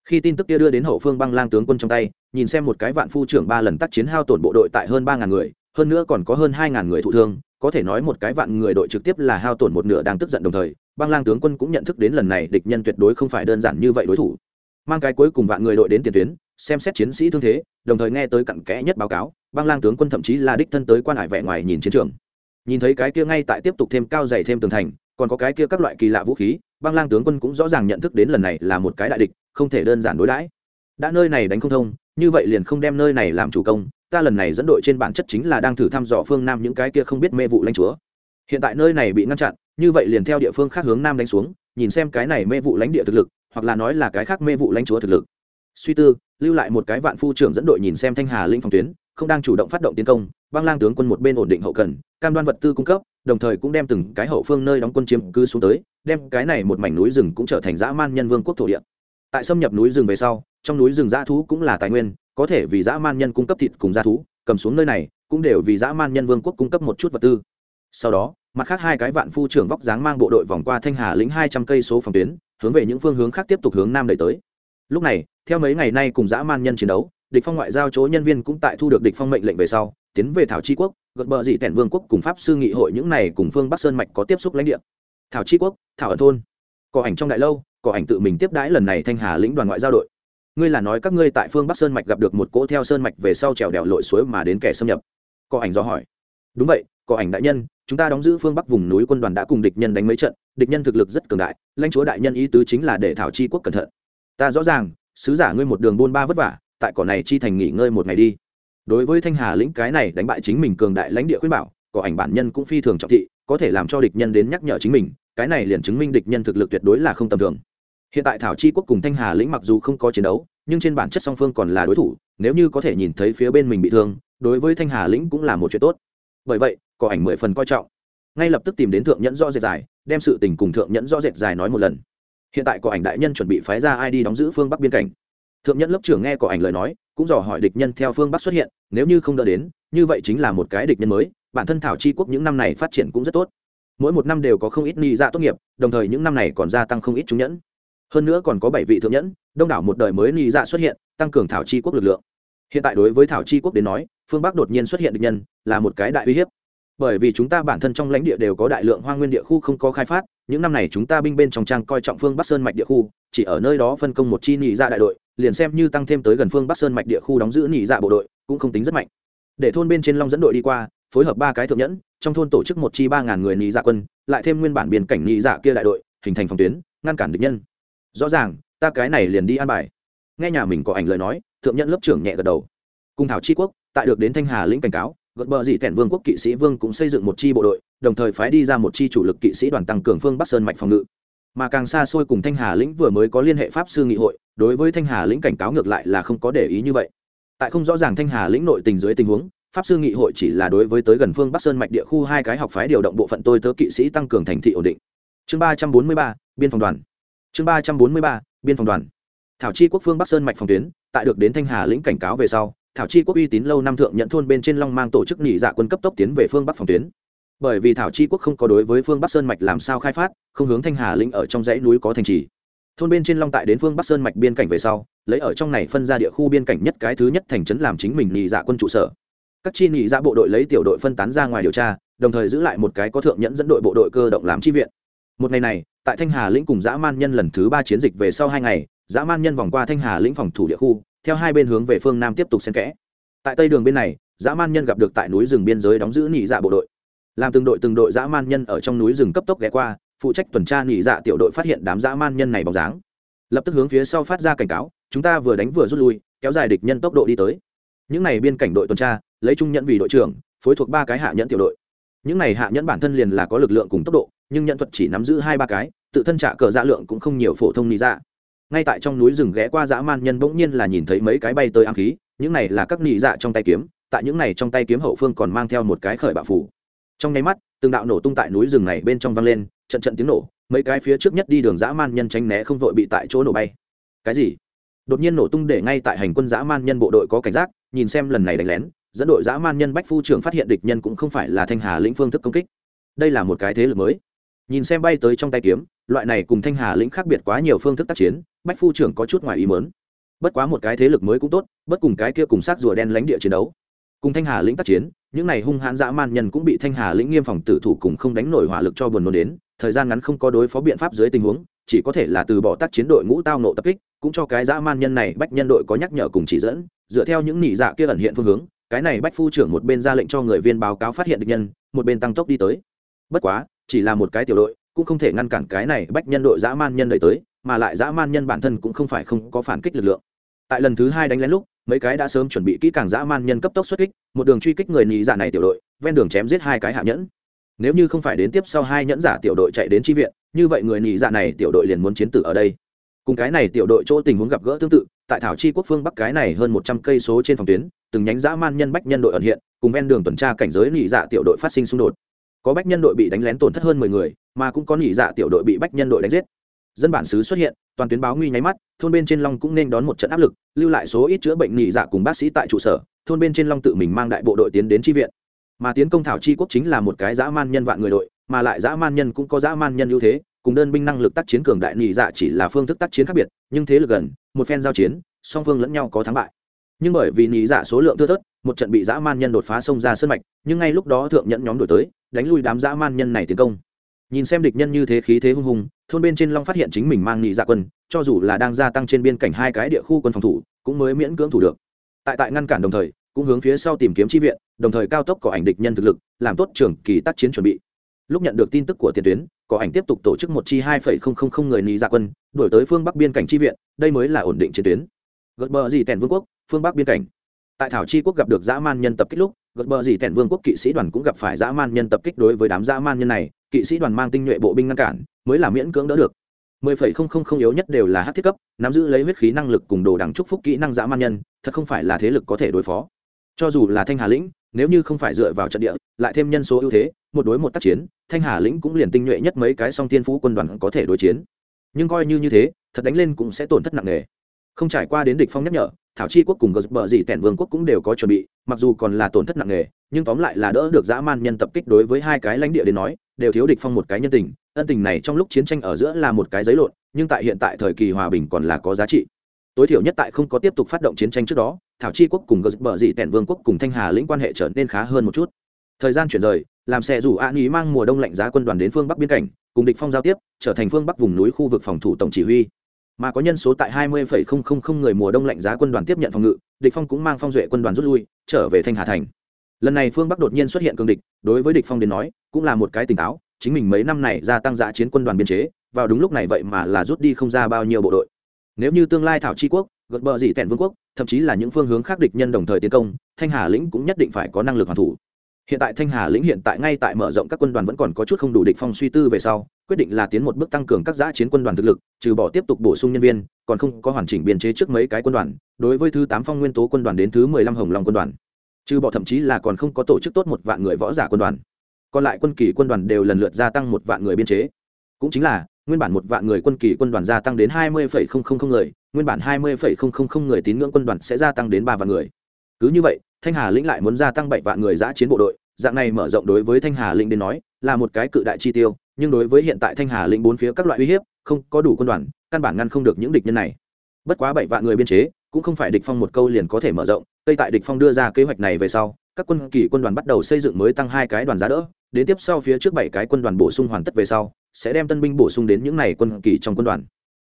Khi tin tức kia đưa đến hậu phương băng lang tướng quân trong tay, nhìn xem một cái vạn phu trưởng ba lần tác chiến hao tổn bộ đội tại hơn ba ngàn người, hơn nữa còn có hơn hai ngàn người thụ thương, có thể nói một cái vạn người đội trực tiếp là hao tổn một nửa đang tức giận đồng thời băng lang tướng quân cũng nhận thức đến lần này địch nhân tuyệt đối không phải đơn giản như vậy đối thủ. Mang cái cuối cùng vạn người đội đến tiền tuyến, xem xét chiến sĩ thương thế, đồng thời nghe tới cặn kẽ nhất báo cáo băng lang tướng quân thậm chí là đích thân tới quan hải vẻ ngoài nhìn chiến trường. Nhìn thấy cái kia ngay tại tiếp tục thêm cao dày thêm tường thành, còn có cái kia các loại kỳ lạ vũ khí băng lang tướng quân cũng rõ ràng nhận thức đến lần này là một cái đại địch, không thể đơn giản đối đãi. Đã nơi này đánh không thông, như vậy liền không đem nơi này làm chủ công, ta lần này dẫn đội trên bản chất chính là đang thử thăm dò phương nam những cái kia không biết mê vụ lãnh chúa. Hiện tại nơi này bị ngăn chặn như vậy liền theo địa phương khác hướng nam đánh xuống, nhìn xem cái này mê vụ lãnh địa thực lực, hoặc là nói là cái khác mê vụ lãnh chúa thực lực. Suy tư, lưu lại một cái vạn phu trưởng dẫn đội nhìn xem thanh hà linh phòng tuyến, không đang chủ động phát động tiến công, băng lang tướng quân một bên ổn định hậu cần, cam đoan vật tư cung cấp, đồng thời cũng đem từng cái hậu phương nơi đóng quân chiếm cư xuống tới, đem cái này một mảnh núi rừng cũng trở thành dã man nhân vương quốc thổ địa. Tại xâm nhập núi rừng về sau, trong núi rừng dã thú cũng là tài nguyên, có thể vì dã man nhân cung cấp thịt cùng dã thú, cầm xuống nơi này, cũng đều vì dã man nhân vương quốc cung cấp một chút vật tư. Sau đó mặt khác hai cái vạn phu trưởng vóc dáng mang bộ đội vòng qua thanh hà lĩnh hai trăm cây số phòng tuyến, hướng về những phương hướng khác tiếp tục hướng nam đẩy tới. Lúc này, theo mấy ngày nay cùng dã man nhân chiến đấu, địch phong ngoại giao chỗ nhân viên cũng tại thu được địch phong mệnh lệnh về sau, tiến về thảo chi quốc, gật bờ dị tẻn vương quốc cùng pháp sư nghị hội những này cùng phương bắc sơn mạch có tiếp xúc lãnh địa. Thảo tri quốc, thảo ở thôn. Cỏ ảnh trong đại lâu cỏ ảnh tự mình tiếp đãi lần này thanh hà lĩnh đoàn ngoại giao đội. Ngươi là nói các ngươi tại phương bắc sơn mạch gặp được một cỗ theo sơn mạch về sau trèo đèo lội suối mà đến kẻ xâm nhập. Cỏ ảnh do hỏi. Đúng vậy cỏ ảnh đại nhân chúng ta đóng giữ phương bắc vùng núi quân đoàn đã cùng địch nhân đánh mấy trận, địch nhân thực lực rất cường đại, lãnh chúa đại nhân ý tứ chính là để thảo chi quốc cẩn thận. Ta rõ ràng, sứ giả ngươi một đường buôn ba vất vả, tại cỏ này chi thành nghỉ ngơi một ngày đi. Đối với thanh hà lĩnh cái này đánh bại chính mình cường đại lãnh địa khuyên bảo, cỏ ảnh bản nhân cũng phi thường trọng thị, có thể làm cho địch nhân đến nhắc nhở chính mình, cái này liền chứng minh địch nhân thực lực tuyệt đối là không tầm thường. Hiện tại thảo chi quốc cùng thanh hà lĩnh mặc dù không có chiến đấu, nhưng trên bản chất song phương còn là đối thủ, nếu như có thể nhìn thấy phía bên mình bị thương, đối với thanh hà lĩnh cũng là một chuyện tốt. Bởi vậy có ảnh mười phần coi trọng. Ngay lập tức tìm đến thượng nhẫn do dệt dài đem sự tình cùng thượng nhẫn do dệt dài nói một lần. Hiện tại có ảnh đại nhân chuẩn bị phái ra ai đi đóng giữ phương bắc biên cảnh. Thượng nhẫn lớp trưởng nghe có ảnh lời nói, cũng dò hỏi địch nhân theo phương bắc xuất hiện, nếu như không đỡ đến, như vậy chính là một cái địch nhân mới, bản thân thảo chi quốc những năm này phát triển cũng rất tốt. Mỗi một năm đều có không ít ni dạ tốt nghiệp, đồng thời những năm này còn gia tăng không ít trung nhẫn. Hơn nữa còn có bảy vị thượng nhẫn, đông đảo một đời mới ni dạ xuất hiện, tăng cường thảo chi quốc lực lượng. Hiện tại đối với thảo chi quốc đến nói, phương bắc đột nhiên xuất hiện địch nhân, là một cái đại uy hiếp bởi vì chúng ta bản thân trong lãnh địa đều có đại lượng hoa nguyên địa khu không có khai phát, những năm này chúng ta binh bên trong trang coi trọng phương bắc sơn mạch địa khu, chỉ ở nơi đó phân công một chi nhị dạ đại đội, liền xem như tăng thêm tới gần phương bắc sơn mạch địa khu đóng giữ nhị dạ bộ đội, cũng không tính rất mạnh. Để thôn bên trên long dẫn đội đi qua, phối hợp ba cái thượng nhẫn, trong thôn tổ chức một chi ba ngàn người nhị dạ quân, lại thêm nguyên bản biên cảnh nhị dạ kia đại đội, hình thành phòng tuyến, ngăn cản địch nhân. Rõ ràng, ta cái này liền đi an bài. Nghe nhà mình có ảnh lời nói, thượng nhẫn lớp trưởng nhẹ gật đầu. Cùng thảo chi quốc, tại được đến thanh hà lĩnh cảnh cáo gợt bờ dị thẹn vương quốc kỵ sĩ vương cũng xây dựng một chi bộ đội, đồng thời phái đi ra một chi chủ lực kỵ sĩ đoàn tăng cường phương bắc sơn mạch phòng ngự. Mà càng xa xôi cùng thanh hà lĩnh vừa mới có liên hệ pháp sư nghị hội, đối với thanh hà lĩnh cảnh cáo ngược lại là không có để ý như vậy. Tại không rõ ràng thanh hà lĩnh nội tình dưới tình huống, pháp sư nghị hội chỉ là đối với tới gần phương bắc sơn mạch địa khu hai cái học phái điều động bộ phận tôi tớ kỵ sĩ tăng cường thành thị ổn định. Chương ba trăm bốn mươi ba, biên phòng đoàn. Chương ba trăm bốn mươi ba, biên phòng đoàn. Thảo chi quốc phương bắc sơn mạch phòng tuyến, tại được đến thanh hà lĩnh cảnh cáo về sau thảo chi quốc uy tín lâu năm thượng nhận thôn bên trên long mang tổ chức nghỉ dạ quân cấp tốc tiến về phương bắc phòng tuyến. Bởi vì thảo chi quốc không có đối với phương bắc sơn mạch làm sao khai phát, không hướng thanh hà lĩnh ở trong dãy núi có thành trì. Thôn bên trên long tại đến phương bắc sơn mạch biên cảnh về sau, lấy ở trong này phân ra địa khu biên cảnh nhất cái thứ nhất thành trấn làm chính mình nghỉ dạ quân trụ sở. Các chi nghỉ dạ bộ đội lấy tiểu đội phân tán ra ngoài điều tra, đồng thời giữ lại một cái có thượng nhẫn dẫn đội bộ đội cơ động làm chi viện. Một ngày này, tại thanh hà lĩnh cùng dã man nhân lần thứ ba chiến dịch về sau hai ngày, dã man nhân vòng qua thanh hà lĩnh phòng thủ địa khu theo hai bên hướng về phương nam tiếp tục xen kẽ. Tại tây đường bên này, dã man nhân gặp được tại núi rừng biên giới đóng giữ nhị dạ bộ đội. Làm từng đội từng đội dã man nhân ở trong núi rừng cấp tốc ghé qua, phụ trách tuần tra nhị dạ tiểu đội phát hiện đám dã man nhân này bóng dáng. Lập tức hướng phía sau phát ra cảnh cáo, chúng ta vừa đánh vừa rút lui, kéo dài địch nhân tốc độ đi tới. Những này biên cảnh đội tuần tra, lấy trung nhận vì đội trưởng, phối thuộc ba cái hạ nhẫn tiểu đội. Những này hạ nhẫn bản thân liền là có lực lượng cùng tốc độ, nhưng nhận thuật chỉ nắm giữ hai ba cái, tự thân trả cờ dạ lượng cũng không nhiều phổ thông nhị dạ ngay tại trong núi rừng ghé qua dã man nhân bỗng nhiên là nhìn thấy mấy cái bay tới ám khí, những này là các nị dạ trong tay kiếm, tại những này trong tay kiếm hậu phương còn mang theo một cái khởi bạo phủ trong nháy mắt, từng đạo nổ tung tại núi rừng này bên trong vang lên, trận trận tiếng nổ, mấy cái phía trước nhất đi đường dã man nhân tránh né không vội bị tại chỗ nổ bay. Cái gì? Đột nhiên nổ tung để ngay tại hành quân dã man nhân bộ đội có cảnh giác, nhìn xem lần này đánh lén, dẫn đội dã man nhân bách phu trưởng phát hiện địch nhân cũng không phải là thanh hà lĩnh phương thức công kích. Đây là một cái thế lực mới. Nhìn xem bay tới trong tay kiếm, loại này cùng thanh hà lĩnh khác biệt quá nhiều phương thức tác chiến bách phu trưởng có chút ngoài ý mớn bất quá một cái thế lực mới cũng tốt, bất cùng cái kia cùng sát rùa đen lánh địa chiến đấu. Cùng thanh hà lĩnh tác chiến, những này hung hãn dã man nhân cũng bị thanh hà lĩnh nghiêm phòng tử thủ cùng không đánh nổi hỏa lực cho buồn nôn đến, thời gian ngắn không có đối phó biện pháp dưới tình huống, chỉ có thể là từ bỏ tác chiến đội ngũ tao nộ tập kích, cũng cho cái dã man nhân này bách nhân đội có nhắc nhở cùng chỉ dẫn, dựa theo những nỉ dạ kia ẩn hiện phương hướng, cái này bách phu trưởng một bên ra lệnh cho người viên báo cáo phát hiện địch nhân, một bên tăng tốc đi tới. Bất quá, chỉ là một cái tiểu đội, cũng không thể ngăn cản cái này bách nhân đội dã man nhân đẩy tới mà lại dã man nhân bản thân cũng không phải không có phản kích lực lượng. Tại lần thứ hai đánh lén lúc, mấy cái đã sớm chuẩn bị kỹ càng dã man nhân cấp tốc xuất kích, một đường truy kích người nhị giả này tiểu đội, ven đường chém giết hai cái hạ nhẫn. Nếu như không phải đến tiếp sau hai nhẫn giả tiểu đội chạy đến tri viện, như vậy người nhị dạ này tiểu đội liền muốn chiến tử ở đây. Cùng cái này tiểu đội chỗ tình huống gặp gỡ tương tự, tại thảo chi quốc phương bắc cái này hơn một trăm cây số trên phòng tuyến, từng nhánh dã man nhân bách nhân đội ẩn hiện, cùng ven đường tuần tra cảnh giới nhị dạ tiểu đội phát sinh xung đột. Có bách nhân đội bị đánh lén tổn thất hơn mười người, mà cũng có nhị dạ tiểu đội bị bách nhân đội đánh giết dân bản xứ xuất hiện, toàn tuyến báo nguy nháy mắt, thôn bên trên long cũng nên đón một trận áp lực, lưu lại số ít chữa bệnh nghỉ dạ cùng bác sĩ tại trụ sở, thôn bên trên long tự mình mang đại bộ đội tiến đến tri viện. Mà tiến công thảo chi quốc chính là một cái dã man nhân vạn người đội, mà lại dã man nhân cũng có dã man nhân ưu thế, cùng đơn binh năng lực tác chiến cường đại nghỉ dạ chỉ là phương thức tác chiến khác biệt, nhưng thế lực gần, một phen giao chiến, song phương lẫn nhau có thắng bại. Nhưng bởi vì nghỉ dạ số lượng thưa thớt, một trận bị dã man nhân đột phá sông ra sân mạch, nhưng ngay lúc đó thượng nhẫn nhóm đổi tới, đánh lui đám dã man nhân này tiến công nhìn xem địch nhân như thế khí thế hung hùng, thôn bên trên long phát hiện chính mình mang nghị dạ quân, cho dù là đang gia tăng trên biên cảnh hai cái địa khu quân phòng thủ, cũng mới miễn cưỡng thủ được. Tại tại ngăn cản đồng thời, cũng hướng phía sau tìm kiếm chi viện, đồng thời cao tốc có ảnh địch nhân thực lực, làm tốt trường kỳ tác chiến chuẩn bị. Lúc nhận được tin tức của tiền tuyến, có ảnh tiếp tục tổ chức một chi hai người nghị dạ quân đổi tới phương bắc biên cảnh chi viện, đây mới là ổn định chiến tuyến. Gật bờ gì tèn vương quốc, phương bắc biên cảnh. Tại thảo chi quốc gặp được dã man nhân tập kích lúc, gật bờ gì tèn vương quốc kỵ sĩ đoàn cũng gặp phải dã man nhân tập kích đối với đám dã man nhân này kỵ sĩ đoàn mang tinh nhuệ bộ binh ngăn cản, mới là miễn cưỡng đỡ được. Mười phẩy không không không yếu nhất đều là hát thiết cấp, nắm giữ lấy huyết khí năng lực cùng đồ đẳng chúc phúc kỹ năng dã man nhân, thật không phải là thế lực có thể đối phó. Cho dù là thanh hà lĩnh, nếu như không phải dựa vào trận địa, lại thêm nhân số ưu thế, một đối một tác chiến, thanh hà lĩnh cũng liền tinh nhuệ nhất mấy cái song tiên phú quân đoàn có thể đối chiến. Nhưng coi như như thế, thật đánh lên cũng sẽ tổn thất nặng nề. Không trải qua đến địch phong nhắc nhở, thảo chi quốc cùng gờ bờ gì tẻn vương quốc cũng đều có chuẩn bị, mặc dù còn là tổn thất nặng nề, nhưng tóm lại là đỡ được dã man nhân tập kích đối với hai cái lãnh địa đến nói đều thiếu địch phong một cái nhân tình ân tình này trong lúc chiến tranh ở giữa là một cái giấy lộn nhưng tại hiện tại thời kỳ hòa bình còn là có giá trị. Tối thiểu nhất tại không có tiếp tục phát động chiến tranh trước đó thảo chi quốc cùng gờ bờ dị tẻn vương quốc cùng thanh hà lĩnh quan hệ trở nên khá hơn một chút. Thời gian chuyển rời làm xe rủ an ý mang mùa đông lạnh giá quân đoàn đến phương bắc biên cảnh cùng địch phong giao tiếp trở thành phương bắc vùng núi khu vực phòng thủ tổng chỉ huy. Mà có nhân số tại 20,000 người mùa đông lạnh giá quân đoàn tiếp nhận phòng ngự địch phong cũng mang phong duệ quân đoàn rút lui trở về thanh hà thành lần này phương bắc đột nhiên xuất hiện cường địch, đối với địch phong đến nói, cũng là một cái tỉnh táo, chính mình mấy năm này gia tăng giá chiến quân đoàn biên chế, vào đúng lúc này vậy mà là rút đi không ra bao nhiêu bộ đội. Nếu như tương lai thảo chi quốc gật bờ dị tẹn vương quốc, thậm chí là những phương hướng khác địch nhân đồng thời tiến công, thanh hà lĩnh cũng nhất định phải có năng lực hoàn thủ. Hiện tại thanh hà lĩnh hiện tại ngay tại mở rộng các quân đoàn vẫn còn có chút không đủ địch phong suy tư về sau, quyết định là tiến một bước tăng cường các giã chiến quân đoàn thực lực, trừ bỏ tiếp tục bổ sung nhân viên, còn không có hoàn chỉnh biên chế trước mấy cái quân đoàn. Đối với thứ tám phong nguyên tố quân đoàn đến thứ mười lăm hồng long quân đoàn trừ bỏ thậm chí là còn không có tổ chức tốt một vạn người võ giả quân đoàn. Còn lại quân kỳ quân đoàn đều lần lượt gia tăng một vạn người biên chế. Cũng chính là, nguyên bản một vạn người quân kỳ quân đoàn gia tăng đến hai mươi người, nguyên bản hai mươi người tín ngưỡng quân đoàn sẽ gia tăng đến ba vạn người. Cứ như vậy, thanh hà lĩnh lại muốn gia tăng bảy vạn người giã chiến bộ đội, dạng này mở rộng đối với thanh hà lĩnh đến nói, là một cái cự đại chi tiêu, nhưng đối với hiện tại thanh hà lĩnh bốn phía các loại uy hiếp, không có đủ quân đoàn, căn bản ngăn không được những địch nhân này. Bất quá bảy vạn người biên chế, cũng không phải địch phong một câu liền có thể mở rộng tây tại địch phong đưa ra kế hoạch này về sau, các quân kỳ quân đoàn bắt đầu xây dựng mới tăng hai cái đoàn giá đỡ, đến tiếp sau phía trước bảy cái quân đoàn bổ sung hoàn tất về sau, sẽ đem tân binh bổ sung đến những này quân kỳ trong quân đoàn.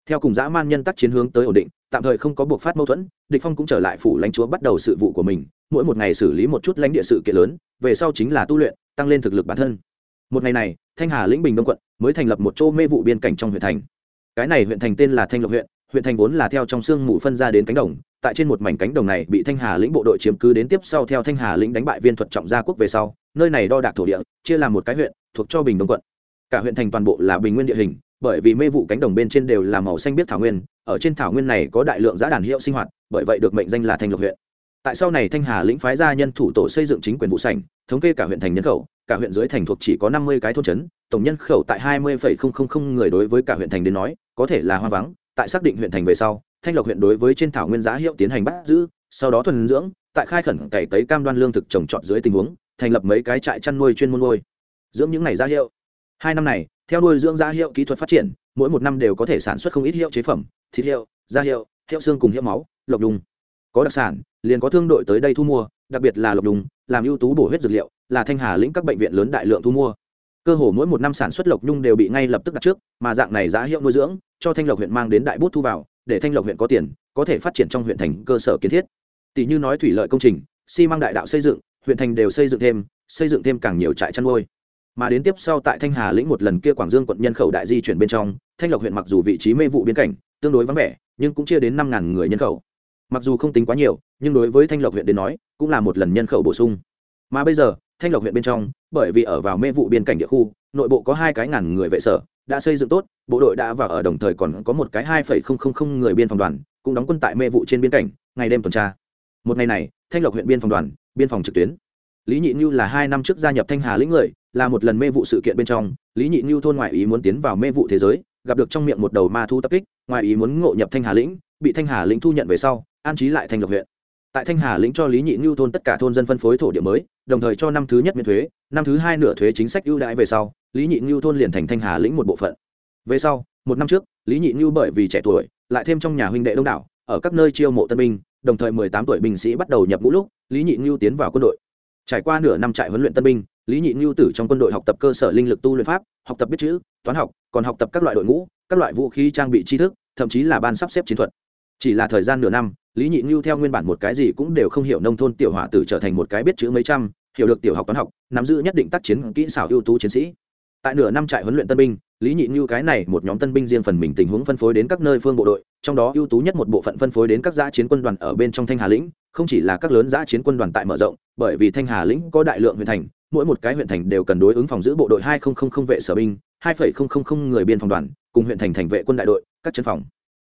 Theo cùng dã man nhân tác chiến hướng tới ổn định, tạm thời không có buộc phát mâu thuẫn, địch phong cũng trở lại phủ lãnh chúa bắt đầu sự vụ của mình, mỗi một ngày xử lý một chút lãnh địa sự kiện lớn, về sau chính là tu luyện, tăng lên thực lực bản thân. Một ngày này, thanh hà lĩnh bình đông quận mới thành lập một chỗ mê vụ biên cảnh trong huyện thành. Cái này huyện thành tên là thanh lộc huyện huyện thành vốn là theo trong xương mù phân ra đến cánh đồng tại trên một mảnh cánh đồng này bị thanh hà lĩnh bộ đội chiếm cứ đến tiếp sau theo thanh hà lĩnh đánh bại viên thuật trọng gia quốc về sau, nơi này đo đạc thổ địa, chia làm một cái huyện, thuộc cho bình đông quận. Cả huyện thành toàn bộ là bình nguyên địa hình, bởi vì mê vụ cánh đồng bên trên đều là màu xanh biết thảo nguyên, ở trên thảo nguyên này có đại lượng giã đàn hiệu sinh hoạt, bởi vậy được mệnh danh là thanh lộc huyện. Tại sau này thanh hà lĩnh phái gia nhân thủ tổ xây dựng chính quyền vụ sảnh, thống kê cả huyện thành nhân khẩu, cả huyện dưới thành thuộc chỉ có năm mươi cái thôn trấn, tổng nhân khẩu tại hai mươi người đối với cả huyện thành đến nói, có thể là hoa vắng, tại xác định huyện thành về sau thanh lộc huyện đối với trên thảo nguyên giá hiệu tiến hành bắt giữ, sau đó thuần dưỡng, tại khai khẩn cày cấy cam đoan lương thực trồng trọt dưới tình huống, thành lập mấy cái trại chăn nuôi chuyên môn nuôi. Dưỡng những này giá hiệu. Hai năm này, theo nuôi dưỡng giá hiệu kỹ thuật phát triển, mỗi một năm đều có thể sản xuất không ít hiệu chế phẩm, thịt hiệu, da hiệu hiệu xương cùng hiệu máu, lộc đùng. Có đặc sản, liền có thương đội tới đây thu mua, đặc biệt là lộc đùng, làm ưu tú bổ huyết dược liệu, là thanh hà lĩnh các bệnh viện lớn đại lượng thu mua. Cơ hồ mỗi một năm sản xuất lộc nhung đều bị ngay lập tức đặt trước, mà dạng này giá hiệu nuôi dưỡng, cho thanh lộc huyện mang đến đại bút thu vào để thanh lộc huyện có tiền, có thể phát triển trong huyện thành cơ sở kiến thiết. Tỷ như nói thủy lợi công trình, xi măng đại đạo xây dựng, huyện thành đều xây dựng thêm, xây dựng thêm càng nhiều trại chăn nuôi. Mà đến tiếp sau tại thanh hà lĩnh một lần kia quảng dương quận nhân khẩu đại di chuyển bên trong, thanh lộc huyện mặc dù vị trí mê vụ biên cảnh, tương đối vắng vẻ, nhưng cũng chia đến năm ngàn người nhân khẩu. Mặc dù không tính quá nhiều, nhưng đối với thanh lộc huyện đến nói, cũng là một lần nhân khẩu bổ sung. Mà bây giờ, thanh lộc huyện bên trong, bởi vì ở vào mê vụ biên cảnh địa khu nội bộ có hai cái ngàn người vệ sở, đã xây dựng tốt, bộ đội đã vào ở đồng thời còn có một cái hai phẩy không không không người biên phòng đoàn, cũng đóng quân tại mê vụ trên biên cảnh, ngày đêm tuần tra. Một ngày này, thanh lộc huyện biên phòng đoàn, biên phòng trực tuyến. Lý nhị như là hai năm trước gia nhập thanh hà lĩnh người, là một lần mê vụ sự kiện bên trong, lý nhị như thôn ngoại ý muốn tiến vào mê vụ thế giới, gặp được trong miệng một đầu ma thu tập kích, ngoại ý muốn ngộ nhập thanh hà lĩnh, bị thanh hà lĩnh thu nhận về sau, an trí lại thanh lộc huyện. Tại thanh hà lĩnh cho lý nhị như thôn tất cả thôn dân phân phối thổ địa mới, đồng thời cho năm thứ nhất miễn thuế, năm thứ hai nửa thuế chính sách ưu đãi về sau lý nhị ngưu thôn liền thành thanh hà lĩnh một bộ phận. Về sau, một năm trước, lý nhị ngưu bởi vì trẻ tuổi, lại thêm trong nhà huynh đệ đông đảo, ở các nơi chiêu mộ tân binh, đồng thời mười tám tuổi binh sĩ bắt đầu nhập ngũ lúc, lý nhị ngưu tiến vào quân đội. Trải qua nửa năm trại huấn luyện tân binh, lý nhị ngưu tử trong quân đội học tập cơ sở linh lực tu luyện pháp, học tập biết chữ, toán học, còn học tập các loại đội ngũ, các loại vũ khí trang bị tri thức, thậm chí là ban sắp xếp chiến thuật. Chỉ là thời gian nửa năm, lý nhị ngưu theo nguyên bản một cái gì cũng đều không hiểu nông thôn tiểu hỏa tử trở thành một cái biết chữ mấy trăm, hiểu được tiểu học toán học, nắm giữ nhất định tác chiến kỹ xảo ưu tú chiến sĩ tại nửa năm trại huấn luyện tân binh, lý nhị như cái này một nhóm tân binh riêng phần mình tình huống phân phối đến các nơi phương bộ đội, trong đó ưu tú nhất một bộ phận phân phối đến các giã chiến quân đoàn ở bên trong thanh hà lĩnh, không chỉ là các lớn giã chiến quân đoàn tại mở rộng, bởi vì thanh hà lĩnh có đại lượng huyện thành, mỗi một cái huyện thành đều cần đối ứng phòng giữ bộ đội hai vệ sở binh, hai người biên phòng đoàn, cùng huyện thành thành vệ quân đại đội, các chân phòng,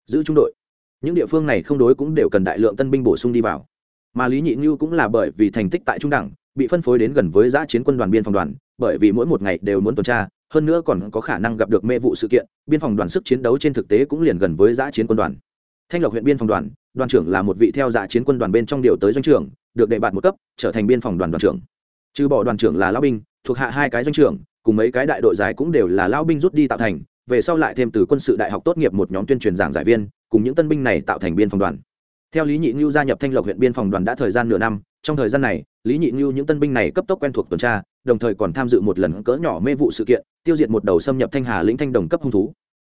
giữ trung đội. Những địa phương này không đối cũng đều cần đại lượng tân binh bổ sung đi vào. Mà lý nhị như cũng là bởi vì thành tích tại trung đẳng, bị phân phối đến gần với giã chiến quân đoàn biên phòng đoàn bởi vì mỗi một ngày đều muốn tuần tra, hơn nữa còn có khả năng gặp được mê vụ sự kiện, biên phòng đoàn sức chiến đấu trên thực tế cũng liền gần với giã chiến quân đoàn. Thanh lộc huyện biên phòng đoàn đoàn trưởng là một vị theo giã chiến quân đoàn bên trong điều tới doanh trưởng, được đề bạt một cấp, trở thành biên phòng đoàn đoàn trưởng. Trừ bỏ đoàn trưởng là lão binh, thuộc hạ hai cái doanh trưởng, cùng mấy cái đại đội giải cũng đều là lão binh rút đi tạo thành, về sau lại thêm từ quân sự đại học tốt nghiệp một nhóm tuyên truyền giảng giải viên, cùng những tân binh này tạo thành biên phòng đoàn. Theo lý nhị ngưu gia nhập thanh lộc huyện biên phòng đoàn đã thời gian nửa năm trong thời gian này, lý nhị như những tân binh này cấp tốc quen thuộc tuần tra, đồng thời còn tham dự một lần cỡ nhỏ mê vụ sự kiện, tiêu diệt một đầu xâm nhập thanh hà lĩnh thanh đồng cấp hung thú.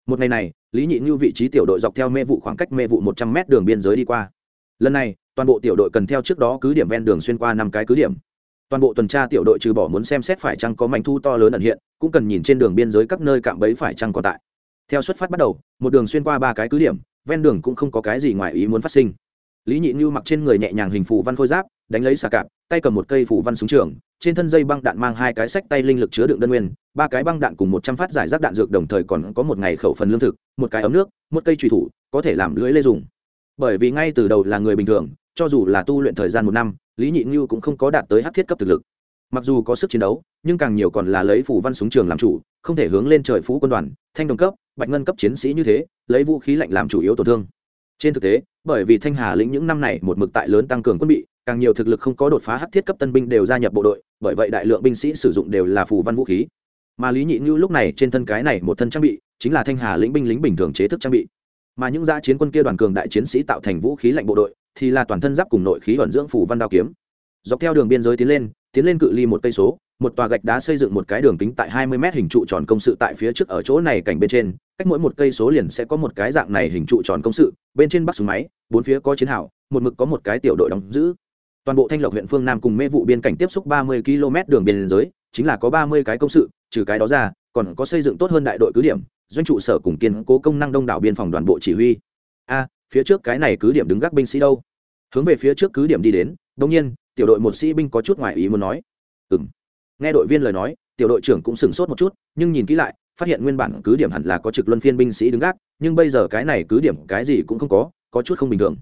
Một ngày này, lý nhị như vị trí tiểu đội dọc theo mê vụ khoảng cách mê vụ một trăm m đường biên giới đi qua. Lần này, toàn bộ tiểu đội cần theo trước đó cứ điểm ven đường xuyên qua năm cái cứ điểm. Toàn bộ tuần tra tiểu đội trừ bỏ muốn xem xét phải chăng có mảnh thu to lớn ẩn hiện, cũng cần nhìn trên đường biên giới các nơi cạm bẫy phải chăng còn tại. Theo xuất phát bắt đầu, một đường xuyên qua ba cái cứ điểm, ven đường cũng không có cái gì ngoài ý muốn phát sinh. Lý nhị như mặc trên người nhẹ nhàng hình phụ văn khôi giáp đánh lấy xà cạp, tay cầm một cây phủ văn súng trường, trên thân dây băng đạn mang hai cái sách tay linh lực chứa đựng đơn nguyên, ba cái băng đạn cùng một trăm phát giải rác đạn dược đồng thời còn có một ngày khẩu phần lương thực, một cái ấm nước, một cây trùy thủ, có thể làm lưỡi lê dùng. Bởi vì ngay từ đầu là người bình thường, cho dù là tu luyện thời gian một năm, lý nhị như cũng không có đạt tới hát thiết cấp thực lực. Mặc dù có sức chiến đấu, nhưng càng nhiều còn là lấy phủ văn súng trường làm chủ, không thể hướng lên trời phú quân đoàn, thanh đồng cấp, bạch ngân cấp chiến sĩ như thế, lấy vũ khí lạnh làm chủ yếu tổn thương. Trên thực tế, bởi vì thanh hà lĩnh những năm này một mực tại lớn tăng cường quân bị càng nhiều thực lực không có đột phá hắc thiết cấp tân binh đều gia nhập bộ đội bởi vậy đại lượng binh sĩ sử dụng đều là phù văn vũ khí. Mà lý nhị như lúc này trên thân cái này một thân trang bị chính là thanh hà lĩnh binh lính bình thường chế thức trang bị. Mà những gia chiến quân kia đoàn cường đại chiến sĩ tạo thành vũ khí lạnh bộ đội thì là toàn thân giáp cùng nội khí ẩn dưỡng phù văn đao kiếm. Dọc theo đường biên giới tiến lên tiến lên cự ly một cây số một tòa gạch đá xây dựng một cái đường kính tại 20 mét hình trụ tròn công sự tại phía trước ở chỗ này cảnh bên trên, cách mỗi một cây số liền sẽ có một cái dạng này hình trụ tròn công sự, bên trên bắt súng máy, bốn phía có chiến hào, một mực có một cái tiểu đội đóng giữ. Toàn bộ Thanh Lộc huyện phương Nam cùng mê vụ biên cảnh tiếp xúc 30 km đường biên giới, chính là có 30 cái công sự, trừ cái đó ra, còn có xây dựng tốt hơn đại đội cứ điểm, doanh trụ sở cùng kiên cố công năng đông đảo biên phòng đoàn bộ chỉ huy. A, phía trước cái này cứ điểm đứng gác binh sĩ đâu? Hướng về phía trước cứ điểm đi đến, đương nhiên, tiểu đội một sĩ binh có chút ngoài ý muốn nói. Ừm nghe đội viên lời nói tiểu đội trưởng cũng sửng sốt một chút nhưng nhìn kỹ lại phát hiện nguyên bản cứ điểm hẳn là có trực luân phiên binh sĩ đứng gác nhưng bây giờ cái này cứ điểm cái gì cũng không có có chút không bình thường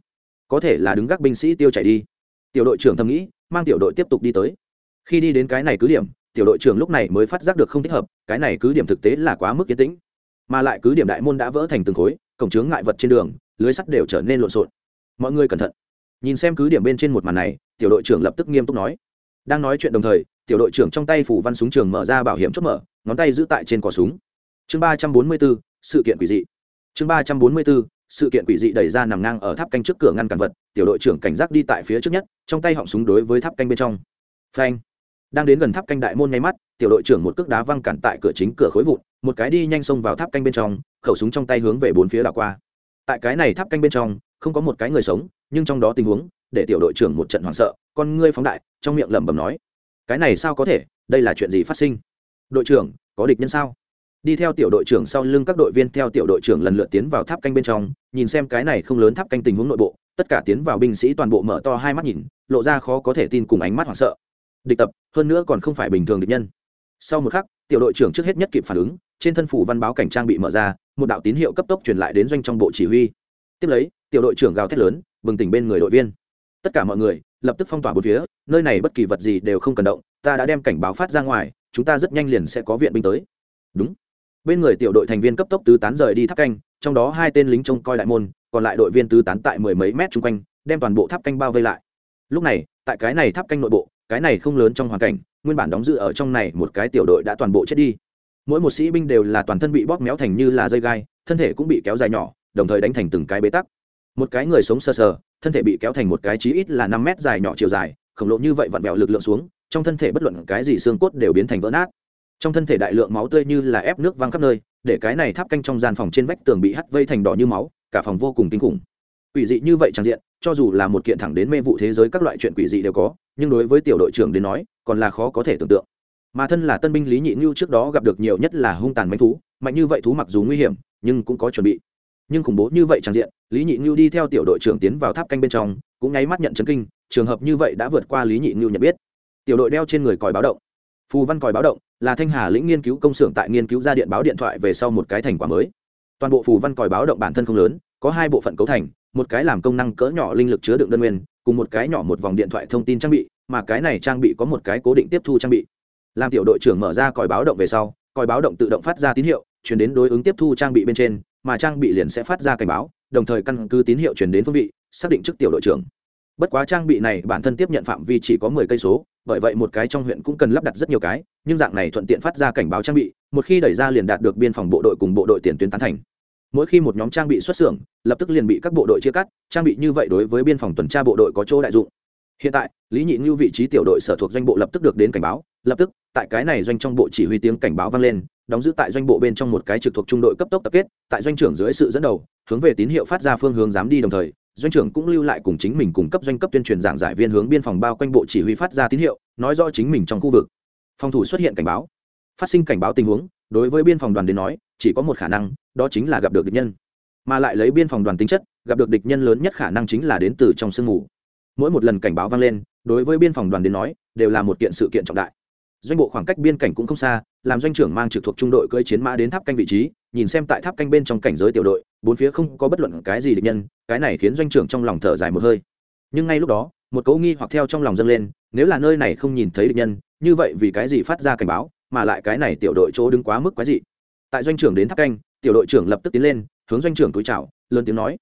có thể là đứng gác binh sĩ tiêu chảy đi tiểu đội trưởng thầm nghĩ, mang tiểu đội tiếp tục đi tới. Khi đi đến cái này cứ điểm, tiểu đội trưởng lúc này mới phát giác được không thích hợp, cái này cứ điểm thực tế là quá mức yên tĩnh. Mà lại cứ điểm đại môn đã vỡ thành từng khối, cổng chướng ngại vật trên đường, lưới sắt đều trở nên lộn xộn. Mọi người cẩn thận. Nhìn xem cứ điểm bên trên một màn này, tiểu đội trưởng lập tức nghiêm túc nói. Đang nói chuyện đồng thời, tiểu đội trưởng trong tay phủ văn súng trường mở ra bảo hiểm chốt mở, ngón tay giữ tại trên cỏ súng. Chương ba trăm bốn mươi bốn sự kiện quỷ dị. Chương ba trăm bốn mươi bốn sự kiện quỷ dị đẩy ra nằm ngang ở tháp canh trước cửa ngăn cản vật, tiểu đội trưởng cảnh giác đi tại phía trước nhất, trong tay họng súng đối với tháp canh bên trong. Phanh. Đang đến gần tháp canh đại môn ngay mắt, tiểu đội trưởng một cước đá văng cản tại cửa chính cửa khối vụn, một cái đi nhanh xông vào tháp canh bên trong, khẩu súng trong tay hướng về bốn phía đảo qua. Tại cái này tháp canh bên trong, không có một cái người sống, nhưng trong đó tình huống, để tiểu đội trưởng một trận hoảng sợ, con ngươi phóng đại, trong miệng lẩm bẩm nói, cái này sao có thể? Đây là chuyện gì phát sinh? Đội trưởng, có địch nhân sao? Đi theo tiểu đội trưởng sau lưng các đội viên theo tiểu đội trưởng lần lượt tiến vào tháp canh bên trong, nhìn xem cái này không lớn tháp canh tình huống nội bộ, tất cả tiến vào binh sĩ toàn bộ mở to hai mắt nhìn, lộ ra khó có thể tin cùng ánh mắt hoảng sợ. Địch tập, hơn nữa còn không phải bình thường địch nhân. Sau một khắc, tiểu đội trưởng trước hết nhất kịp phản ứng, trên thân phủ văn báo cảnh trang bị mở ra, một đạo tín hiệu cấp tốc truyền lại đến doanh trong bộ chỉ huy. Tiếp lấy, tiểu đội trưởng gào thét lớn, bừng tỉnh bên người đội viên. Tất cả mọi người, lập tức phong tỏa bốn phía, nơi này bất kỳ vật gì đều không cần động, ta đã đem cảnh báo phát ra ngoài, chúng ta rất nhanh liền sẽ có viện binh tới. Đúng bên người tiểu đội thành viên cấp tốc tứ tán rời đi tháp canh, trong đó hai tên lính trông coi đại môn, còn lại đội viên tứ tán tại mười mấy mét chung quanh, đem toàn bộ tháp canh bao vây lại. Lúc này, tại cái này tháp canh nội bộ, cái này không lớn trong hoàn cảnh, nguyên bản đóng giữ ở trong này một cái tiểu đội đã toàn bộ chết đi. Mỗi một sĩ binh đều là toàn thân bị bóp méo thành như là dây gai, thân thể cũng bị kéo dài nhỏ, đồng thời đánh thành từng cái bế tắc. Một cái người sống sờ sờ, thân thể bị kéo thành một cái chí ít là năm mét dài nhỏ chiều dài, khổng lồ như vậy vặn vẹo lực lượng xuống, trong thân thể bất luận cái gì xương cốt đều biến thành vỡ nát trong thân thể đại lượng máu tươi như là ép nước văng khắp nơi, để cái này tháp canh trong gian phòng trên vách tường bị hắt vây thành đỏ như máu, cả phòng vô cùng kinh khủng. Quỷ dị như vậy trang diện, cho dù là một kiện thẳng đến mê vụ thế giới các loại chuyện quỷ dị đều có, nhưng đối với tiểu đội trưởng đến nói, còn là khó có thể tưởng tượng. Mà thân là tân binh lý nhị ngưu trước đó gặp được nhiều nhất là hung tàn manh thú, mạnh như vậy thú mặc dù nguy hiểm, nhưng cũng có chuẩn bị. Nhưng khủng bố như vậy trang diện, lý nhị ngưu đi theo tiểu đội trưởng tiến vào tháp canh bên trong, cũng nháy mắt nhận chấn kinh, trường hợp như vậy đã vượt qua lý nhị ngưu nhận biết. Tiểu đội đeo trên người còi báo động. Phù văn còi báo động là thanh hà lĩnh nghiên cứu công xưởng tại nghiên cứu ra điện báo điện thoại về sau một cái thành quả mới. Toàn bộ phù văn còi báo động bản thân không lớn, có hai bộ phận cấu thành, một cái làm công năng cỡ nhỏ linh lực chứa đựng đơn nguyên, cùng một cái nhỏ một vòng điện thoại thông tin trang bị, mà cái này trang bị có một cái cố định tiếp thu trang bị. Làm tiểu đội trưởng mở ra còi báo động về sau, còi báo động tự động phát ra tín hiệu, chuyển đến đối ứng tiếp thu trang bị bên trên, mà trang bị liền sẽ phát ra cảnh báo, đồng thời căn cứ tín hiệu chuyển đến phương vị, xác định trước tiểu đội trưởng. Bất quá trang bị này bản thân tiếp nhận phạm vi chỉ có mười cây số bởi vậy một cái trong huyện cũng cần lắp đặt rất nhiều cái, nhưng dạng này thuận tiện phát ra cảnh báo trang bị, một khi đẩy ra liền đạt được biên phòng bộ đội cùng bộ đội tiền tuyến tán thành. Mỗi khi một nhóm trang bị xuất xưởng, lập tức liền bị các bộ đội chia cắt, trang bị như vậy đối với biên phòng tuần tra bộ đội có chỗ đại dụng. Hiện tại, lý nhị như vị trí tiểu đội sở thuộc doanh bộ lập tức được đến cảnh báo, lập tức, tại cái này doanh trong bộ chỉ huy tiếng cảnh báo vang lên, đóng giữ tại doanh bộ bên trong một cái trực thuộc trung đội cấp tốc tập kết, tại doanh trưởng dưới sự dẫn đầu, hướng về tín hiệu phát ra phương hướng dám đi đồng thời doanh trưởng cũng lưu lại cùng chính mình cung cấp doanh cấp tuyên truyền giảng giải viên hướng biên phòng bao quanh bộ chỉ huy phát ra tín hiệu, nói rõ chính mình trong khu vực. Phòng thủ xuất hiện cảnh báo. Phát sinh cảnh báo tình huống, đối với biên phòng đoàn đến nói, chỉ có một khả năng, đó chính là gặp được địch nhân. Mà lại lấy biên phòng đoàn tính chất, gặp được địch nhân lớn nhất khả năng chính là đến từ trong sương mù. Mỗi một lần cảnh báo vang lên, đối với biên phòng đoàn đến nói, đều là một kiện sự kiện trọng đại. Doanh bộ khoảng cách biên cảnh cũng không xa, làm doanh trưởng mang trực thuộc trung đội cưỡi chiến mã đến tháp canh vị trí nhìn xem tại tháp canh bên trong cảnh giới tiểu đội, bốn phía không có bất luận cái gì địch nhân, cái này khiến doanh trưởng trong lòng thở dài một hơi. Nhưng ngay lúc đó, một cấu nghi hoặc theo trong lòng dâng lên, nếu là nơi này không nhìn thấy địch nhân, như vậy vì cái gì phát ra cảnh báo, mà lại cái này tiểu đội chỗ đứng quá mức quái dị. Tại doanh trưởng đến tháp canh, tiểu đội trưởng lập tức tiến lên, hướng doanh trưởng túi chào, lớn tiếng nói,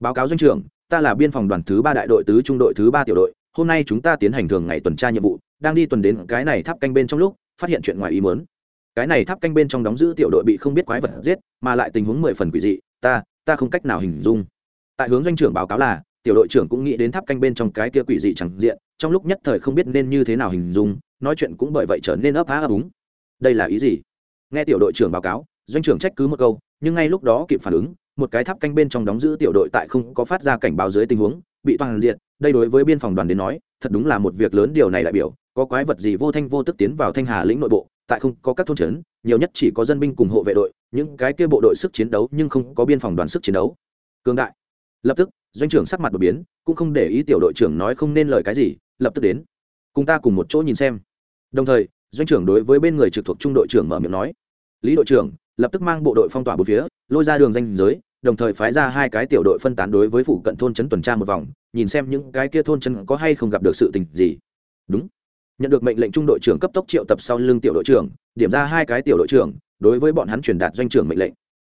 báo cáo doanh trưởng, ta là biên phòng đoàn thứ ba đại đội tứ trung đội thứ ba tiểu đội, hôm nay chúng ta tiến hành thường ngày tuần tra nhiệm vụ, đang đi tuần đến cái này tháp canh bên trong lúc, phát hiện chuyện ngoài ý muốn cái này tháp canh bên trong đóng giữ tiểu đội bị không biết quái vật giết, mà lại tình huống mười phần quỷ dị, ta ta không cách nào hình dung. Tại hướng doanh trưởng báo cáo là, tiểu đội trưởng cũng nghĩ đến tháp canh bên trong cái kia quỷ dị chẳng diện, trong lúc nhất thời không biết nên như thế nào hình dung, nói chuyện cũng bởi vậy trở nên ấp á ấp úng. Đây là ý gì? Nghe tiểu đội trưởng báo cáo, doanh trưởng trách cứ một câu, nhưng ngay lúc đó kịp phản ứng, một cái tháp canh bên trong đóng giữ tiểu đội tại không có phát ra cảnh báo dưới tình huống, bị toàn diện, đây đối với biên phòng đoàn đến nói, thật đúng là một việc lớn, điều này đại biểu, có quái vật gì vô thanh vô tức tiến vào thanh hà lĩnh nội bộ tại không có các thôn trấn, nhiều nhất chỉ có dân binh cùng hộ vệ đội, những cái kia bộ đội sức chiến đấu nhưng không có biên phòng đoàn sức chiến đấu. Cương đại. Lập tức, doanh trưởng sắc mặt đột biến, cũng không để ý tiểu đội trưởng nói không nên lời cái gì, lập tức đến. Cùng ta cùng một chỗ nhìn xem. Đồng thời, doanh trưởng đối với bên người trực thuộc trung đội trưởng mở miệng nói. Lý đội trưởng, lập tức mang bộ đội phong tỏa bốn phía, lôi ra đường danh giới, đồng thời phái ra hai cái tiểu đội phân tán đối với phụ cận thôn trấn tuần tra một vòng, nhìn xem những cái kia thôn trấn có hay không gặp được sự tình gì. Đúng nhận được mệnh lệnh trung đội trưởng cấp tốc triệu tập sau lưng tiểu đội trưởng, điểm ra hai cái tiểu đội trưởng, đối với bọn hắn truyền đạt doanh trưởng mệnh lệnh.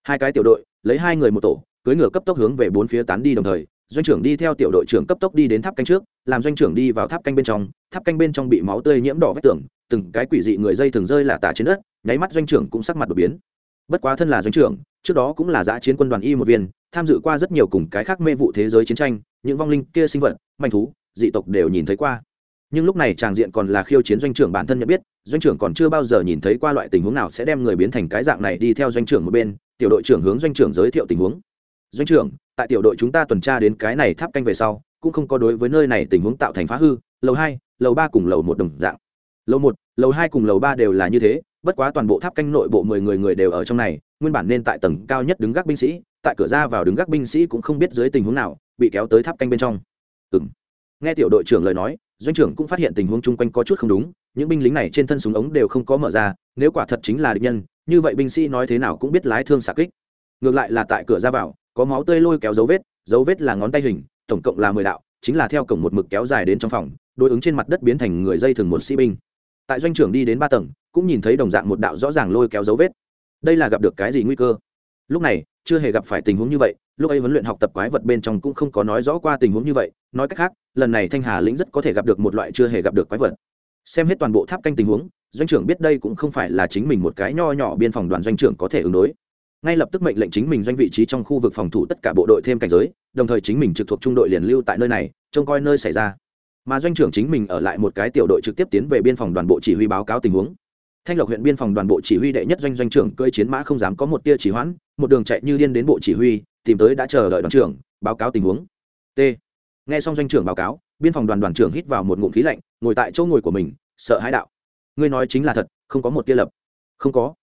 Hai cái tiểu đội, lấy hai người một tổ, cưỡi ngựa cấp tốc hướng về bốn phía tán đi đồng thời, doanh trưởng đi theo tiểu đội trưởng cấp tốc đi đến tháp canh trước, làm doanh trưởng đi vào tháp canh bên trong, tháp canh bên trong bị máu tươi nhiễm đỏ vách tường, từng cái quỷ dị người dây thường rơi là tả trên đất, nháy mắt doanh trưởng cũng sắc mặt đột biến. Bất quá thân là doanh trưởng, trước đó cũng là giã chiến quân đoàn y một viên, tham dự qua rất nhiều cùng cái khác mê vụ thế giới chiến tranh, những vong linh kia sinh vật, manh thú, dị tộc đều nhìn thấy qua nhưng lúc này tràng diện còn là khiêu chiến doanh trưởng bản thân nhận biết, doanh trưởng còn chưa bao giờ nhìn thấy qua loại tình huống nào sẽ đem người biến thành cái dạng này đi theo doanh trưởng một bên. Tiểu đội trưởng hướng doanh trưởng giới thiệu tình huống. Doanh trưởng, tại tiểu đội chúng ta tuần tra đến cái này tháp canh về sau, cũng không có đối với nơi này tình huống tạo thành phá hư. Lầu hai, lầu ba cùng lầu một đồng dạng. Lầu một, lầu hai cùng lầu ba đều là như thế, bất quá toàn bộ tháp canh nội bộ mười người người đều ở trong này, nguyên bản nên tại tầng cao nhất đứng gác binh sĩ, tại cửa ra vào đứng gác binh sĩ cũng không biết dưới tình huống nào, bị kéo tới tháp canh bên trong. Ừ nghe tiểu đội trưởng lời nói doanh trưởng cũng phát hiện tình huống chung quanh có chút không đúng, những binh lính này trên thân súng ống đều không có mở ra, nếu quả thật chính là địch nhân, như vậy binh sĩ nói thế nào cũng biết lái thương xạ kích. Ngược lại là tại cửa ra vào, có máu tươi lôi kéo dấu vết dấu vết là ngón tay hình, tổng cộng là mười đạo, chính là theo cổng một mực kéo dài đến trong phòng, đối ứng trên mặt đất biến thành người dây thường một sĩ binh. Tại doanh trưởng đi đến ba tầng, cũng nhìn thấy đồng dạng một đạo rõ ràng lôi kéo dấu vết. Đây là gặp được cái gì nguy cơ? Lúc này, chưa hề gặp phải tình huống như vậy lúc ấy huấn luyện học tập quái vật bên trong cũng không có nói rõ qua tình huống như vậy, nói cách khác, lần này thanh hà lĩnh rất có thể gặp được một loại chưa hề gặp được quái vật. Xem hết toàn bộ tháp canh tình huống, doanh trưởng biết đây cũng không phải là chính mình một cái nho nhỏ biên phòng đoàn doanh trưởng có thể ứng đối. Ngay lập tức mệnh lệnh chính mình doanh vị trí trong khu vực phòng thủ tất cả bộ đội thêm cảnh giới, đồng thời chính mình trực thuộc trung đội liền lưu tại nơi này, trông coi nơi xảy ra. Mà doanh trưởng chính mình ở lại một cái tiểu đội trực tiếp tiến về biên phòng đoàn bộ chỉ huy báo cáo tình huống. Thanh lộc huyện biên phòng đoàn bộ chỉ huy đệ nhất doanh doanh trưởng cơi chiến mã không dám có một tia chỉ hoãn, một đường chạy như điên đến bộ chỉ huy tìm tới đã chờ đợi đoàn trưởng, báo cáo tình huống. T. Nghe xong doanh trưởng báo cáo, biên phòng đoàn đoàn trưởng hít vào một ngụm khí lạnh, ngồi tại chỗ ngồi của mình, sợ hãi đạo. Ngươi nói chính là thật, không có một tia lập. Không có.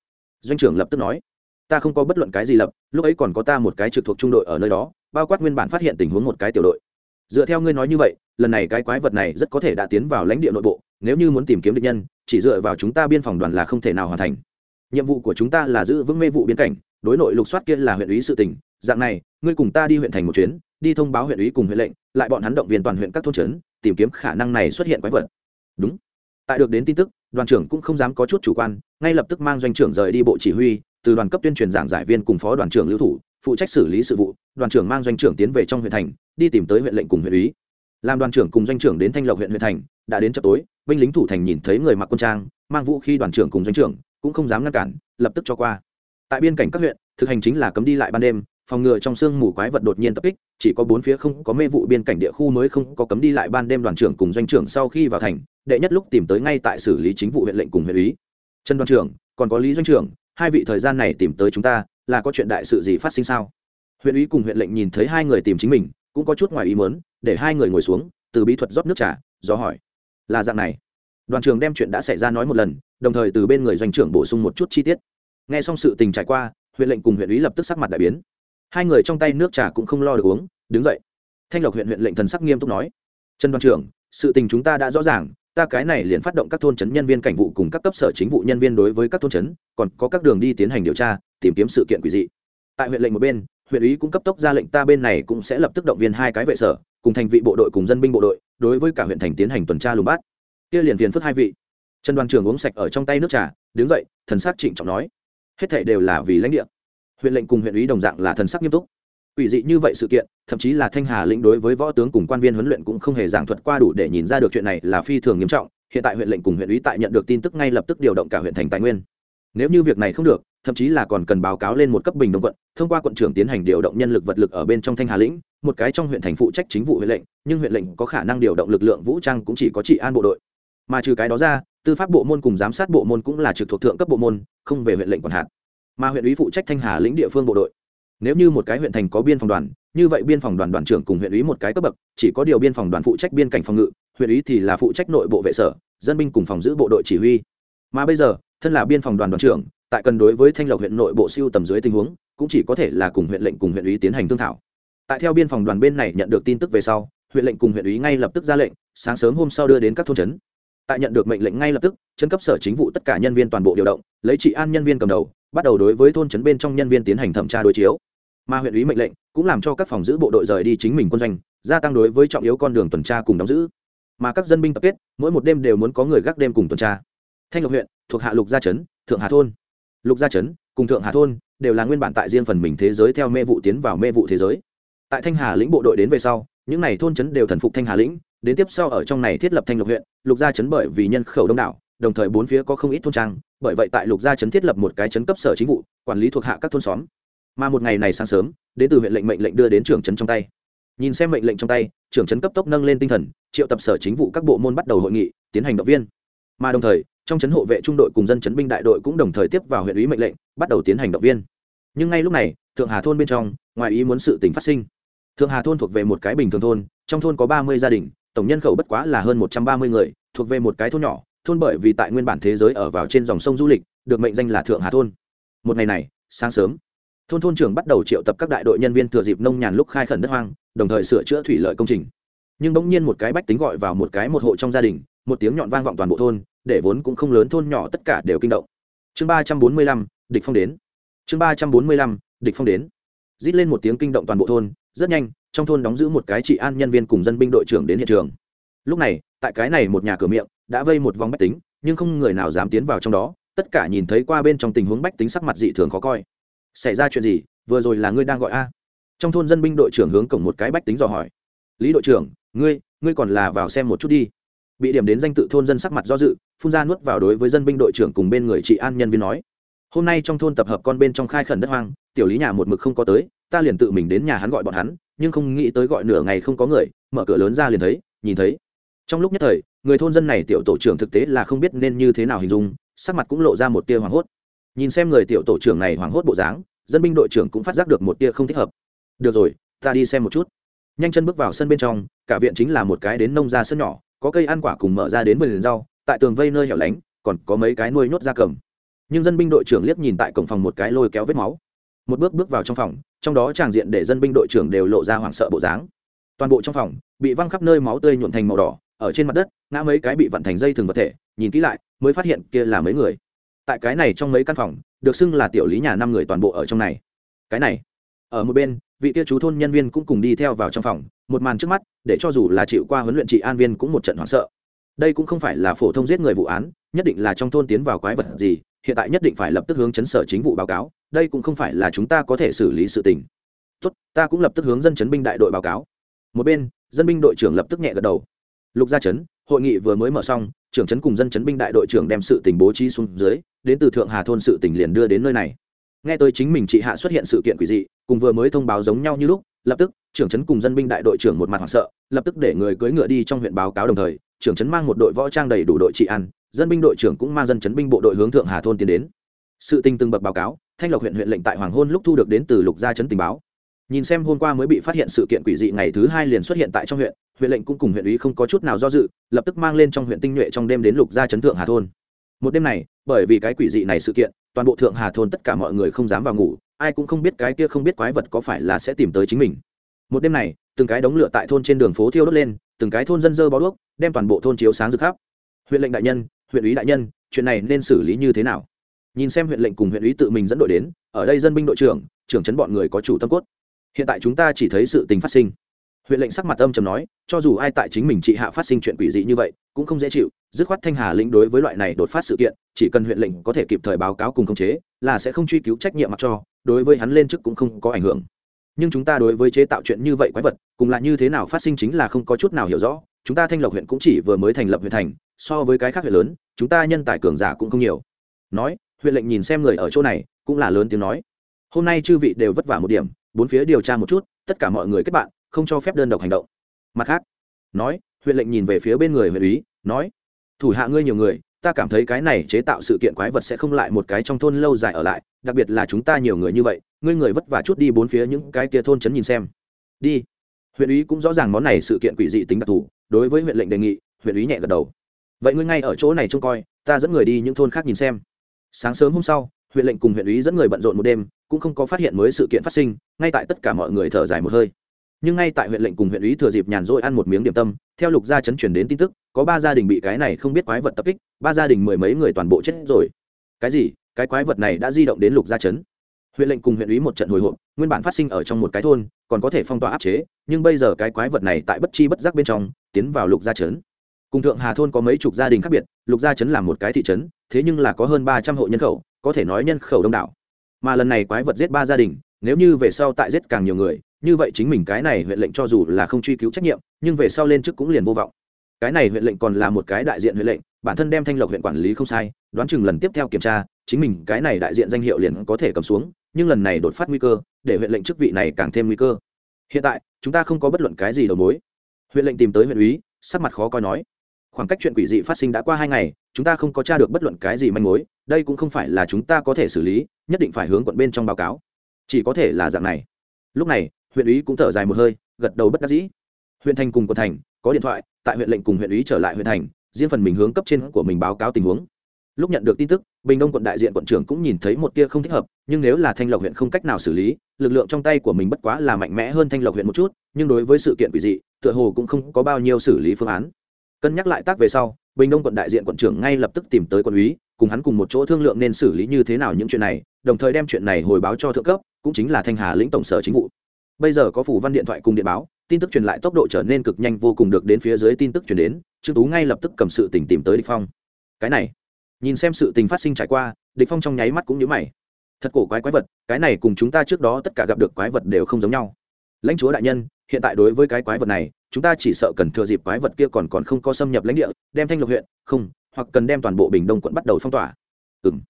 Doanh trưởng lập tức nói. Ta không có bất luận cái gì lập, lúc ấy còn có ta một cái trực thuộc trung đội ở nơi đó, bao quát nguyên bản phát hiện tình huống một cái tiểu đội. Dựa theo ngươi nói như vậy, lần này cái quái vật này rất có thể đã tiến vào lãnh địa nội bộ, nếu như muốn tìm kiếm địch nhân, chỉ dựa vào chúng ta biên phòng đoàn là không thể nào hoàn thành. Nhiệm vụ của chúng ta là giữ vững mê vụ biên cảnh, đối nội lục soát kia là huyện ủy sự tỉnh dạng này, ngươi cùng ta đi huyện thành một chuyến, đi thông báo huyện ủy cùng huyện lệnh, lại bọn hắn động viên toàn huyện các thôn trấn, tìm kiếm khả năng này xuất hiện quái vật. Đúng. Tại được đến tin tức, đoàn trưởng cũng không dám có chút chủ quan, ngay lập tức mang doanh trưởng rời đi bộ chỉ huy, từ đoàn cấp tuyên truyền giảng giải viên cùng phó đoàn trưởng lưu thủ, phụ trách xử lý sự vụ, đoàn trưởng mang doanh trưởng tiến về trong huyện thành, đi tìm tới huyện lệnh cùng huyện ủy. Làm đoàn trưởng cùng doanh trưởng đến thanh lộc huyện huyện thành, đã đến chợ tối, binh lính thủ thành nhìn thấy người mặc quân trang, mang vũ khí đoàn trưởng cùng doanh trưởng, cũng không dám ngăn cản, lập tức cho qua. Tại biên cảnh các huyện, thực hành chính là cấm đi lại ban đêm phòng ngừa trong sương mù quái vật đột nhiên tập kích, chỉ có bốn phía không có mê vụ biên cảnh địa khu mới không có cấm đi lại ban đêm đoàn trưởng cùng doanh trưởng sau khi vào thành, đệ nhất lúc tìm tới ngay tại xử lý chính vụ huyện lệnh cùng huyện ủy. Trần đoàn trưởng, còn có lý doanh trưởng, hai vị thời gian này tìm tới chúng ta, là có chuyện đại sự gì phát sinh sao? Huyện ủy cùng huyện lệnh nhìn thấy hai người tìm chính mình, cũng có chút ngoài ý muốn, để hai người ngồi xuống, từ bí thuật rót nước trà do hỏi. Là dạng này. Đoàn trưởng đem chuyện đã xảy ra nói một lần, đồng thời từ bên người doanh trưởng bổ sung một chút chi tiết. Nghe xong sự tình trải qua, huyện lệnh cùng huyện ủy lập tức sắc mặt đại biến hai người trong tay nước trà cũng không lo được uống, đứng dậy. Thanh lộc huyện huyện lệnh thần sắc nghiêm túc nói, trần đoàn trưởng, sự tình chúng ta đã rõ ràng, ta cái này liền phát động các thôn trấn nhân viên cảnh vụ cùng các cấp sở chính vụ nhân viên đối với các thôn trấn còn có các đường đi tiến hành điều tra, tìm kiếm sự kiện quỷ dị. Tại huyện lệnh một bên, huyện ủy cũng cấp tốc ra lệnh ta bên này cũng sẽ lập tức động viên hai cái vệ sở, cùng thành vị bộ đội cùng dân binh bộ đội, đối với cả huyện thành tiến hành tuần tra lùng bắt. Kia liền phiền phức hai vị. Trần đoàn trưởng uống sạch ở trong tay nước trà, đứng dậy, thần sắc trịnh trọng nói, hết thảy đều là vì lãnh địa huyện lệnh cùng huyện ủy đồng dạng là thần sắc nghiêm túc. Ủy dị như vậy sự kiện, thậm chí là thanh hà lĩnh đối với võ tướng cùng quan viên huấn luyện cũng không hề giảng thuật qua đủ để nhìn ra được chuyện này là phi thường nghiêm trọng. Hiện tại huyện lệnh cùng huyện ủy tại nhận được tin tức ngay lập tức điều động cả huyện thành tài nguyên. Nếu như việc này không được, thậm chí là còn cần báo cáo lên một cấp bình đồng quận, thông qua quận trưởng tiến hành điều động nhân lực vật lực ở bên trong thanh hà lĩnh, một cái trong huyện thành phụ trách chính vụ huyện lệnh, nhưng huyện lệnh có khả năng điều động lực lượng vũ trang cũng chỉ có trị an bộ đội. Mà trừ cái đó ra, tư pháp bộ môn cùng giám sát bộ môn cũng là trực thuộc thượng cấp bộ môn, không về huyện lệnh còn hạn mà huyện ủy phụ trách thanh hà lĩnh địa phương bộ đội. Nếu như một cái huyện thành có biên phòng đoàn, như vậy biên phòng đoàn đoàn trưởng cùng huyện ủy một cái cấp bậc, chỉ có điều biên phòng đoàn phụ trách biên cảnh phòng ngự, huyện ủy thì là phụ trách nội bộ vệ sở, dân binh cùng phòng giữ bộ đội chỉ huy. Mà bây giờ, thân là biên phòng đoàn đoàn trưởng, tại cần đối với thanh lộc huyện nội bộ siêu tầm dưới tình huống, cũng chỉ có thể là cùng huyện lệnh cùng huyện ủy tiến hành thương thảo. Tại theo biên phòng đoàn bên này nhận được tin tức về sau, huyện lệnh cùng huyện ủy ngay lập tức ra lệnh, sáng sớm hôm sau đưa đến các thôn trấn tại nhận được mệnh lệnh ngay lập tức chân cấp sở chính vụ tất cả nhân viên toàn bộ điều động, lấy trị an nhân viên cầm đầu, bắt đầu đối với thôn trấn bên trong nhân viên tiến hành thẩm tra đối chiếu. Mà huyện ủy mệnh lệnh cũng làm cho các phòng giữ bộ đội rời đi chính mình quân doanh, gia tăng đối với trọng yếu con đường tuần tra cùng đóng giữ. Mà các dân binh tập kết, mỗi một đêm đều muốn có người gác đêm cùng tuần tra. Thanh lộc huyện, thuộc hạ lục gia trấn, thượng hà thôn. Lục gia trấn cùng thượng hà thôn đều là nguyên bản tại riêng phần mình thế giới theo mê vụ tiến vào mê vụ thế giới. Tại thanh hà lĩnh bộ đội đến về sau, những n à y thôn trấn đều thần phục thanh hà lĩnh đến tiếp sau ở trong này thiết lập thanh lộc huyện, lục gia chấn bởi vì nhân khẩu đông đảo, đồng thời bốn phía có không ít thôn trang, bởi vậy tại lục gia chấn thiết lập một cái chấn cấp sở chính vụ, quản lý thuộc hạ các thôn xóm. Mà một ngày này sáng sớm, đến từ huyện lệnh mệnh lệnh đưa đến trưởng trấn trong tay. Nhìn xem mệnh lệnh trong tay, trưởng trấn cấp tốc nâng lên tinh thần, triệu tập sở chính vụ các bộ môn bắt đầu hội nghị, tiến hành động viên. Mà đồng thời, trong trấn hộ vệ trung đội cùng dân chấn binh đại đội cũng đồng thời tiếp vào huyện ủy mệnh lệnh, bắt đầu tiến hành động viên. Nhưng ngay lúc này, thượng hà thôn bên trong, ngoài ý muốn sự tình phát sinh. Thượng hà thôn thuộc về một cái bình thường thôn, trong thôn có ba mươi gia đình tổng nhân khẩu bất quá là hơn một trăm ba mươi người, thuộc về một cái thôn nhỏ, thôn bởi vì tại nguyên bản thế giới ở vào trên dòng sông du lịch, được mệnh danh là thượng hà thôn. Một ngày này, sáng sớm, thôn thôn trưởng bắt đầu triệu tập các đại đội nhân viên thừa dịp nông nhàn lúc khai khẩn đất hoang, đồng thời sửa chữa thủy lợi công trình. Nhưng bỗng nhiên một cái bách tính gọi vào một cái một hộ trong gia đình, một tiếng nhọn vang vọng toàn bộ thôn, để vốn cũng không lớn thôn nhỏ tất cả đều kinh động. Chương ba trăm bốn mươi lăm, địch phong đến. Chương ba trăm bốn mươi lăm, địch phong đến. Rít lên một tiếng kinh động toàn bộ thôn, rất nhanh trong thôn đóng giữ một cái trị an nhân viên cùng dân binh đội trưởng đến hiện trường. Lúc này, tại cái này một nhà cửa miệng, đã vây một vòng bách tính, nhưng không người nào dám tiến vào trong đó, tất cả nhìn thấy qua bên trong tình huống bách tính sắc mặt dị thường khó coi. Xảy ra chuyện gì? Vừa rồi là ngươi đang gọi a? Trong thôn dân binh đội trưởng hướng cổng một cái bách tính dò hỏi. Lý đội trưởng, ngươi ngươi còn là vào xem một chút đi. Bị điểm đến danh tự thôn dân sắc mặt do dự, phun ra nuốt vào đối với dân binh đội trưởng cùng bên người chị an nhân viên nói. Hôm nay trong thôn tập hợp con bên trong khai khẩn đất hoang, tiểu lý nhà một mực không có tới, ta liền tự mình đến nhà hắn gọi bọn hắn nhưng không nghĩ tới gọi nửa ngày không có người, mở cửa lớn ra liền thấy, nhìn thấy. Trong lúc nhất thời, người thôn dân này tiểu tổ trưởng thực tế là không biết nên như thế nào hình dung, sắc mặt cũng lộ ra một tia hoảng hốt. Nhìn xem người tiểu tổ trưởng này hoảng hốt bộ dáng, dân binh đội trưởng cũng phát giác được một tia không thích hợp. Được rồi, ta đi xem một chút. Nhanh chân bước vào sân bên trong, cả viện chính là một cái đến nông ra sân nhỏ, có cây ăn quả cùng mở ra đến vườn rau, tại tường vây nơi hẻo lánh, còn có mấy cái nuôi nhốt da cầm. Nhưng dân binh đội trưởng liếc nhìn tại cổng phòng một cái lôi kéo vết máu. Một bước bước vào trong phòng trong đó tràng diện để dân binh đội trưởng đều lộ ra hoảng sợ bộ dáng. Toàn bộ trong phòng, bị văng khắp nơi máu tươi nhuộn thành màu đỏ, ở trên mặt đất, ngã mấy cái bị vặn thành dây thường vật thể, nhìn kỹ lại, mới phát hiện kia là mấy người. Tại cái này trong mấy căn phòng, được xưng là tiểu lý nhà năm người toàn bộ ở trong này. Cái này, ở một bên, vị kia chú thôn nhân viên cũng cùng đi theo vào trong phòng, một màn trước mắt, để cho dù là chịu qua huấn luyện trị an viên cũng một trận hoảng sợ. Đây cũng không phải là phổ thông giết người vụ án, nhất định là trong thôn tiến vào quái vật gì hiện tại nhất định phải lập tức hướng chấn sở chính vụ báo cáo, đây cũng không phải là chúng ta có thể xử lý sự tình. Tốt, ta cũng lập tức hướng dân chấn binh đại đội báo cáo. Một bên, dân binh đội trưởng lập tức nhẹ gật đầu. Lục gia chấn, hội nghị vừa mới mở xong, trưởng chấn cùng dân chấn binh đại đội trưởng đem sự tình bố trí xuống dưới, đến từ thượng hà thôn sự tình liền đưa đến nơi này. Nghe tới chính mình chị hạ xuất hiện sự kiện quỷ dị, cùng vừa mới thông báo giống nhau như lúc, lập tức, trưởng chấn cùng dân binh đại đội trưởng một mặt hoảng sợ, lập tức để người cưỡi ngựa đi trong huyện báo cáo đồng thời, trưởng chấn mang một đội võ trang đầy đủ đội trị ăn dân binh đội trưởng cũng mang dân chấn binh bộ đội hướng thượng hà thôn tiến đến. Sự tình từng bậc báo cáo, thanh lộc huyện huyện lệnh tại hoàng hôn lúc thu được đến từ lục gia chấn tình báo. Nhìn xem hôm qua mới bị phát hiện sự kiện quỷ dị ngày thứ hai liền xuất hiện tại trong huyện huyện lệnh cũng cùng huyện ủy không có chút nào do dự, lập tức mang lên trong huyện tinh nhuệ trong đêm đến lục gia chấn thượng hà thôn. Một đêm này, bởi vì cái quỷ dị này sự kiện, toàn bộ thượng hà thôn tất cả mọi người không dám vào ngủ, ai cũng không biết cái kia không biết quái vật có phải là sẽ tìm tới chính mình. Một đêm này, từng cái đống lửa tại thôn trên đường phố thiêu đốt lên, từng cái thôn dân dơ bó đuốc, đem toàn bộ thôn chiếu sáng rực khắp. Huyện lệnh đại nhân huyện ủy đại nhân, chuyện này nên xử lý như thế nào? Nhìn xem huyện lệnh cùng huyện ủy tự mình dẫn đội đến, ở đây dân binh đội trưởng trưởng chấn bọn người có chủ tâm cốt. Hiện tại chúng ta chỉ thấy sự tình phát sinh. Huyện lệnh sắc mặt âm trầm nói, cho dù ai tại chính mình trị hạ phát sinh chuyện quỷ dị như vậy, cũng không dễ chịu, dứt khoát thanh hà lĩnh đối với loại này đột phát sự kiện, chỉ cần huyện lệnh có thể kịp thời báo cáo cùng khống chế, là sẽ không truy cứu trách nhiệm mặc cho, đối với hắn lên chức cũng không có ảnh hưởng. Nhưng chúng ta đối với chế tạo chuyện như vậy quái vật, cùng là như thế nào phát sinh chính là không có chút nào hiểu rõ, chúng ta thanh lộc huyện cũng chỉ vừa mới thành lập huyện thành so với cái khác huyện lớn, chúng ta nhân tài cường giả cũng không nhiều. Nói, huyện lệnh nhìn xem người ở chỗ này, cũng là lớn tiếng nói. Hôm nay chư vị đều vất vả một điểm, bốn phía điều tra một chút, tất cả mọi người kết bạn, không cho phép đơn độc hành động. Mặt khác, nói, huyện lệnh nhìn về phía bên người huyện úy, nói, thủ hạ ngươi nhiều người, ta cảm thấy cái này chế tạo sự kiện quái vật sẽ không lại một cái trong thôn lâu dài ở lại, đặc biệt là chúng ta nhiều người như vậy, ngươi người vất vả chút đi bốn phía những cái kia thôn trấn nhìn xem. Đi. Huyện úy cũng rõ ràng món này sự kiện quỷ dị tính đặc thù, đối với huyện lệnh đề nghị, huyện úy nhẹ gật đầu vậy ngươi ngay ở chỗ này trông coi, ta dẫn người đi những thôn khác nhìn xem. Sáng sớm hôm sau, huyện lệnh cùng huyện úy dẫn người bận rộn một đêm, cũng không có phát hiện mới sự kiện phát sinh, ngay tại tất cả mọi người thở dài một hơi. Nhưng ngay tại huyện lệnh cùng huyện úy thừa dịp nhàn rỗi ăn một miếng điểm tâm, theo lục gia chấn chuyển đến tin tức, có ba gia đình bị cái này không biết quái vật tập kích, ba gia đình mười mấy người toàn bộ chết rồi. Cái gì? Cái quái vật này đã di động đến lục gia chấn. Huyện lệnh cùng huyện úy một trận hồi hộp, nguyên bản phát sinh ở trong một cái thôn, còn có thể phong tỏa áp chế, nhưng bây giờ cái quái vật này tại bất chi bất giác bên trong, tiến vào lục gia chấn cùng thượng hà thôn có mấy chục gia đình khác biệt, lục gia chấn là một cái thị trấn, thế nhưng là có hơn ba trăm hộ nhân khẩu, có thể nói nhân khẩu đông đảo. Mà lần này quái vật giết ba gia đình, nếu như về sau tại giết càng nhiều người, như vậy chính mình cái này huyện lệnh cho dù là không truy cứu trách nhiệm, nhưng về sau lên chức cũng liền vô vọng. Cái này huyện lệnh còn là một cái đại diện huyện lệnh, bản thân đem thanh lộc huyện quản lý không sai, đoán chừng lần tiếp theo kiểm tra, chính mình cái này đại diện danh hiệu liền có thể cầm xuống, nhưng lần này đột phát nguy cơ, để huyện lệnh chức vị này càng thêm nguy cơ. Hiện tại, chúng ta không có bất luận cái gì đầu mối. Huyện lệnh tìm tới huyện úy, sắc mặt khó coi nói khoảng cách chuyện quỷ dị phát sinh đã qua hai ngày, chúng ta không có tra được bất luận cái gì manh mối, đây cũng không phải là chúng ta có thể xử lý, nhất định phải hướng quận bên trong báo cáo. Chỉ có thể là dạng này. Lúc này, huyện ủy cũng thở dài một hơi, gật đầu bất đắc dĩ. Huyện thành cùng quận thành, có điện thoại, tại huyện lệnh cùng huyện ủy trở lại huyện thành, riêng phần mình hướng cấp trên của mình báo cáo tình huống. Lúc nhận được tin tức, bình đông quận đại diện quận trưởng cũng nhìn thấy một tia không thích hợp, nhưng nếu là thanh lộc huyện không cách nào xử lý, lực lượng trong tay của mình bất quá là mạnh mẽ hơn thanh lộc huyện một chút, nhưng đối với sự kiện quỷ dị, tựa hồ cũng không có bao nhiêu xử lý phương án cân nhắc lại tác về sau, bình đông quận đại diện quận trưởng ngay lập tức tìm tới quận úy, cùng hắn cùng một chỗ thương lượng nên xử lý như thế nào những chuyện này, đồng thời đem chuyện này hồi báo cho thượng cấp, cũng chính là thanh hà lĩnh tổng sở chính vụ. Bây giờ có phủ văn điện thoại cùng điện báo, tin tức truyền lại tốc độ trở nên cực nhanh vô cùng được đến phía dưới tin tức truyền đến, trương tú ngay lập tức cầm sự tình tìm tới địch phong. Cái này, nhìn xem sự tình phát sinh trải qua, địch phong trong nháy mắt cũng nhíu mày. Thật cổ quái quái vật, cái này cùng chúng ta trước đó tất cả gặp được quái vật đều không giống nhau. Lãnh chúa đại nhân hiện tại đối với cái quái vật này, chúng ta chỉ sợ cần thừa dịp quái vật kia còn còn không có xâm nhập lãnh địa, đem thanh lộc huyện, không, hoặc cần đem toàn bộ bình đông quận bắt đầu phong tỏa. Ừ m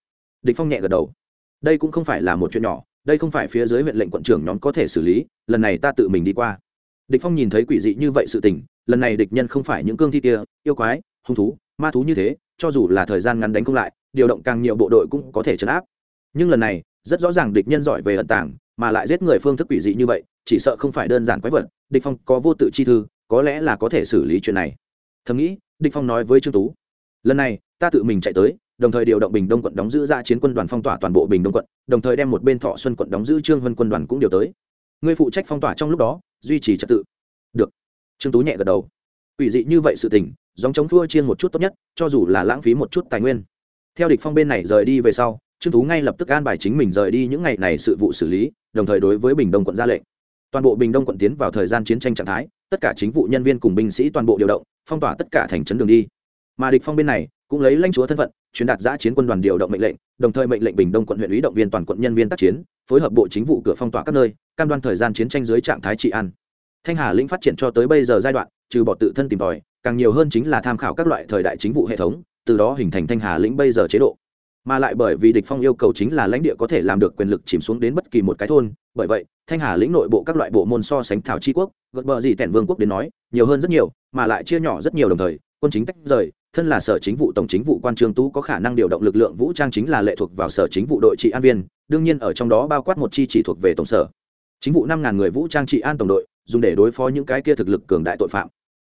địch phong nhẹ gật đầu. Đây cũng không phải là một chuyện nhỏ, đây không phải phía dưới huyện lệnh quận trưởng nhóm có thể xử lý, lần này ta tự mình đi qua. Địch phong nhìn thấy quỷ dị như vậy sự tình, lần này địch nhân không phải những cương thi kia, yêu quái, hung thú, ma thú như thế, cho dù là thời gian ngắn đánh không lại, điều động càng nhiều bộ đội cũng có thể chấn áp. Nhưng lần này, rất rõ ràng địch nhân giỏi về ẩn tàng, mà lại giết người phương thức quỷ dị như vậy chỉ sợ không phải đơn giản quái vật, địch phong có vô tự chi thư, có lẽ là có thể xử lý chuyện này. Thầm nghĩ, địch phong nói với trương tú, lần này, ta tự mình chạy tới, đồng thời điều động bình đông quận đóng giữ ra chiến quân đoàn phong tỏa toàn bộ bình đông quận, đồng thời đem một bên thọ xuân quận đóng giữ trương vân quân đoàn cũng điều tới. Ngươi phụ trách phong tỏa trong lúc đó, duy trì trật tự. Được. Trương tú nhẹ gật đầu. Ủy dị như vậy sự tình dòng chống thua chiên một chút tốt nhất, cho dù là lãng phí một chút tài nguyên. Theo địch phong bên này rời đi về sau, trương tú ngay lập tức an bài chính mình rời đi những ngày này sự vụ xử lý, đồng thời đối với bình đông quận ra lệnh toàn bộ bình đông quận tiến vào thời gian chiến tranh trạng thái, tất cả chính vụ nhân viên cùng binh sĩ toàn bộ điều động, phong tỏa tất cả thành trấn đường đi. Mà địch phong bên này cũng lấy lãnh chúa thân phận, truyền đạt giã chiến quân đoàn điều động mệnh lệnh, đồng thời mệnh lệnh bình đông quận huyện ủy động viên toàn quận nhân viên tác chiến, phối hợp bộ chính vụ cửa phong tỏa các nơi, cam đoan thời gian chiến tranh dưới trạng thái trị an. Thanh hà lĩnh phát triển cho tới bây giờ giai đoạn, trừ bỏ tự thân tìm tòi, càng nhiều hơn chính là tham khảo các loại thời đại chính vụ hệ thống, từ đó hình thành thanh hà lĩnh bây giờ chế độ mà lại bởi vì địch phong yêu cầu chính là lãnh địa có thể làm được quyền lực chìm xuống đến bất kỳ một cái thôn. Bởi vậy, thanh hà lĩnh nội bộ các loại bộ môn so sánh thảo chi quốc gật bờ gì tẻn vương quốc đến nói, nhiều hơn rất nhiều, mà lại chia nhỏ rất nhiều đồng thời, quân chính tách rời, thân là sở chính vụ tổng chính vụ quan trường tú có khả năng điều động lực lượng vũ trang chính là lệ thuộc vào sở chính vụ đội trị an viên, đương nhiên ở trong đó bao quát một chi chỉ thuộc về tổng sở. Chính vụ năm ngàn người vũ trang trị an tổng đội, dùng để đối phó những cái kia thực lực cường đại tội phạm.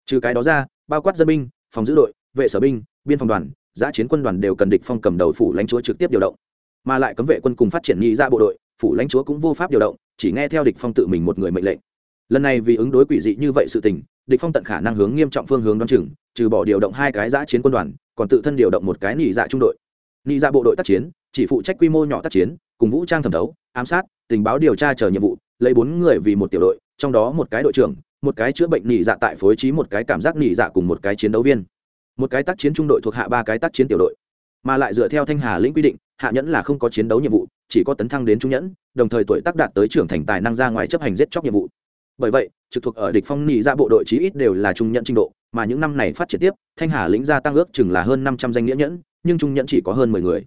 Trừ cái đó ra, bao quát dân binh, phòng giữ đội, vệ sở binh, biên phòng đoàn giã chiến quân đoàn đều cần địch phong cầm đầu phủ lãnh chúa trực tiếp điều động. Mà lại cấm vệ quân cùng phát triển nghi ra bộ đội, phủ lãnh chúa cũng vô pháp điều động, chỉ nghe theo địch phong tự mình một người mệnh lệnh. Lần này vì ứng đối quỷ dị như vậy sự tình, địch phong tận khả năng hướng nghiêm trọng phương hướng đoán chừng, trừ bỏ điều động hai cái giã chiến quân đoàn, còn tự thân điều động một cái nhị dạ trung đội. Nhị dạ bộ đội tác chiến, chỉ phụ trách quy mô nhỏ tác chiến, cùng vũ trang thẩm thấu, ám sát, tình báo điều tra chờ nhiệm vụ, lấy bốn người vì một tiểu đội, trong đó một cái đội trưởng, một cái chữa bệnh nhị dạ tại phối trí một cái cảm giác nhị dạ cùng một cái chiến đấu viên một cái tác chiến trung đội thuộc hạ ba cái tác chiến tiểu đội, mà lại dựa theo thanh hà lĩnh quy định, hạ nhẫn là không có chiến đấu nhiệm vụ, chỉ có tấn thăng đến trung nhẫn, đồng thời tuổi tác đạt tới trưởng thành tài năng ra ngoài chấp hành giết chóc nhiệm vụ. Bởi vậy, trực thuộc ở địch phong nhị ra bộ đội chí ít đều là trung nhẫn trình độ, mà những năm này phát triển tiếp, thanh hà lĩnh gia tăng ước chừng là hơn năm trăm danh nghĩa nhẫn, nhưng trung nhẫn chỉ có hơn mười người.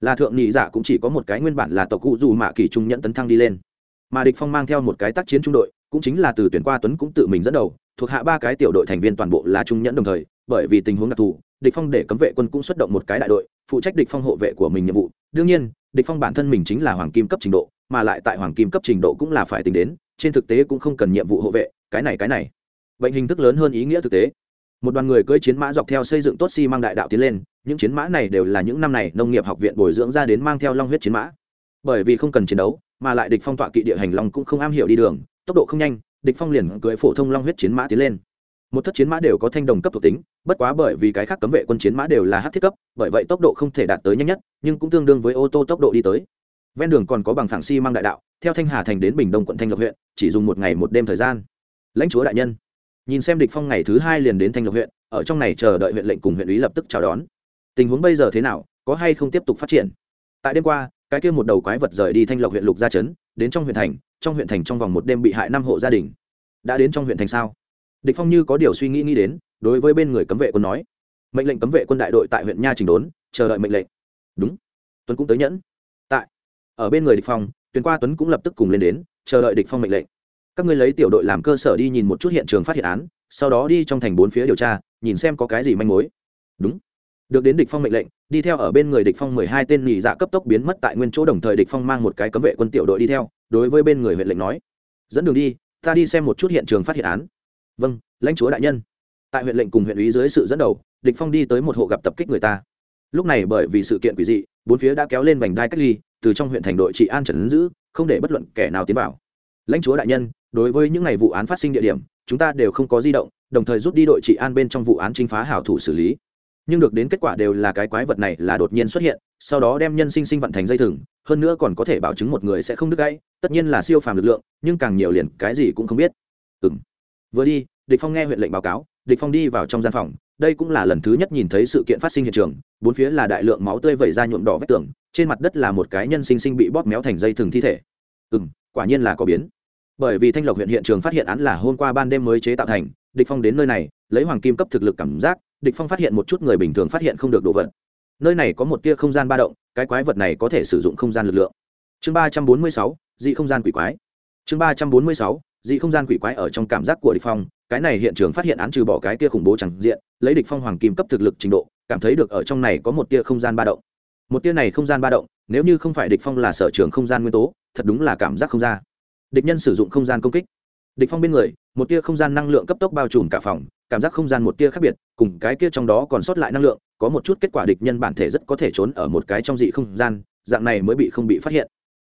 Là thượng nhị giả cũng chỉ có một cái nguyên bản là tộc cụ dù mạ kỳ trung nhẫn tấn thăng đi lên. Mà địch phong mang theo một cái tác chiến trung đội, cũng chính là từ tuyển qua tuấn cũng tự mình dẫn đầu, thuộc hạ ba cái tiểu đội thành viên toàn bộ là trung nhẫn đồng thời bởi vì tình huống đặc thù, địch phong để cấm vệ quân cũng xuất động một cái đại đội, phụ trách địch phong hộ vệ của mình nhiệm vụ. Đương nhiên, địch phong bản thân mình chính là hoàng kim cấp trình độ, mà lại tại hoàng kim cấp trình độ cũng là phải tính đến, trên thực tế cũng không cần nhiệm vụ hộ vệ, cái này cái này. Bệnh hình thức lớn hơn ý nghĩa thực tế. Một đoàn người cưỡi chiến mã dọc theo xây dựng tốt xi si mang đại đạo tiến lên, những chiến mã này đều là những năm này nông nghiệp học viện bồi dưỡng ra đến mang theo long huyết chiến mã. Bởi vì không cần chiến đấu, mà lại địch phong tọa kỵ địa hành long cũng không am hiểu đi đường, tốc độ không nhanh, địch phong liền cưỡi phổ thông long huyết chiến mã tiến lên một thất chiến mã đều có thanh đồng cấp thuộc tính, bất quá bởi vì cái khác cấm vệ quân chiến mã đều là hát thiết cấp, bởi vậy tốc độ không thể đạt tới nhanh nhất, nhưng cũng tương đương với ô tô tốc độ đi tới. Ven đường còn có bằng phẳng xi、si、mang đại đạo, theo thanh hà thành đến bình đông quận thanh lộc huyện, chỉ dùng một ngày một đêm thời gian. Lãnh chúa đại nhân, nhìn xem địch phong ngày thứ hai liền đến thanh lộc huyện, ở trong này chờ đợi huyện lệnh cùng huyện ý lập tức chào đón. Tình huống bây giờ thế nào, có hay không tiếp tục phát triển? Tại đêm qua, cái kia một đầu quái vật rời đi thanh lộc huyện lục gia trấn đến trong huyện thành, trong huyện thành trong vòng một đêm bị hại năm hộ gia đình. Đã đến trong huyện thành sao? Địch phong như có điều suy nghĩ nghĩ đến, đối với bên người cấm vệ quân nói, mệnh lệnh cấm vệ quân đại đội tại huyện nha trình đốn, chờ đợi mệnh lệnh. Đúng. Tuấn cũng tới nhẫn. Tại. Ở bên người địch phong tuyển qua tuấn cũng lập tức cùng lên đến, chờ đợi địch phong mệnh lệnh. Các ngươi lấy tiểu đội làm cơ sở đi nhìn một chút hiện trường phát hiện án, sau đó đi trong thành bốn phía điều tra, nhìn xem có cái gì manh mối. Đúng. Được đến địch phong mệnh lệnh, đi theo ở bên người địch phong mười hai tên nhị dạ cấp tốc biến mất tại nguyên chỗ đồng thời địch phong mang một cái cấm vệ quân tiểu đội đi theo, đối với bên người huyện lệnh nói, dẫn đường đi, ta đi xem một chút hiện trường phát hiện án vâng lãnh chúa đại nhân. Tại huyện lệnh cùng huyện ý dưới sự dẫn đầu, địch phong đi tới một hộ gặp tập kích người ta. Lúc này bởi vì sự kiện quỷ dị, bốn phía đã kéo lên vành đai cách ly, từ trong huyện thành đội trị an trần giữ, không để bất luận kẻ nào tiến vào. Lãnh chúa đại nhân, đối với những ngày vụ án phát sinh địa điểm, chúng ta đều không có di động, đồng thời rút đi đội trị an bên trong vụ án chính phá hảo thủ xử lý. Nhưng được đến kết quả đều là cái quái vật này là đột nhiên xuất hiện, sau đó đem nhân sinh sinh vận thành dây thừng, hơn nữa còn có thể bảo chứng một người sẽ không đứt gãy, tất nhiên là siêu phàm lực lượng, nhưng càng nhiều liền cái gì cũng không biết. Ừ vừa đi, địch phong nghe huyện lệnh báo cáo, địch phong đi vào trong gian phòng, đây cũng là lần thứ nhất nhìn thấy sự kiện phát sinh hiện trường, bốn phía là đại lượng máu tươi vẩy ra nhuộm đỏ vết tường, trên mặt đất là một cái nhân sinh sinh bị bóp méo thành dây thừng thi thể. Ừ quả nhiên là có biến. Bởi vì thanh lộc huyện hiện trường phát hiện án là hôm qua ban đêm mới chế tạo thành, địch phong đến nơi này, lấy hoàng kim cấp thực lực cảm giác, địch phong phát hiện một chút người bình thường phát hiện không được đồ vật. Nơi này có một tia không gian ba động, cái quái vật này có thể sử dụng không gian lực lượng. Chương ba trăm bốn mươi sáu, dị không gian quỷ quái. Chương ba trăm bốn mươi sáu dị không gian quỷ quái ở trong cảm giác của địch phong, cái này hiện trường phát hiện án trừ bỏ cái kia khủng bố chẳng diện, lấy địch phong hoàng kim cấp thực lực trình độ, cảm thấy được ở trong này có một tia không gian ba động. Một tia này không gian ba động, nếu như không phải địch phong là sở trường không gian nguyên tố, thật đúng là cảm giác không ra. Địch nhân sử dụng không gian công kích. Địch phong bên người, một tia không gian năng lượng cấp tốc bao trùm cả phòng, cảm giác không gian một tia khác biệt, cùng cái kia trong đó còn sót lại năng lượng, có một chút kết quả địch nhân bản thể rất có thể trốn ở một cái trong dị không gian, dạng này mới bị không bị phát hiện.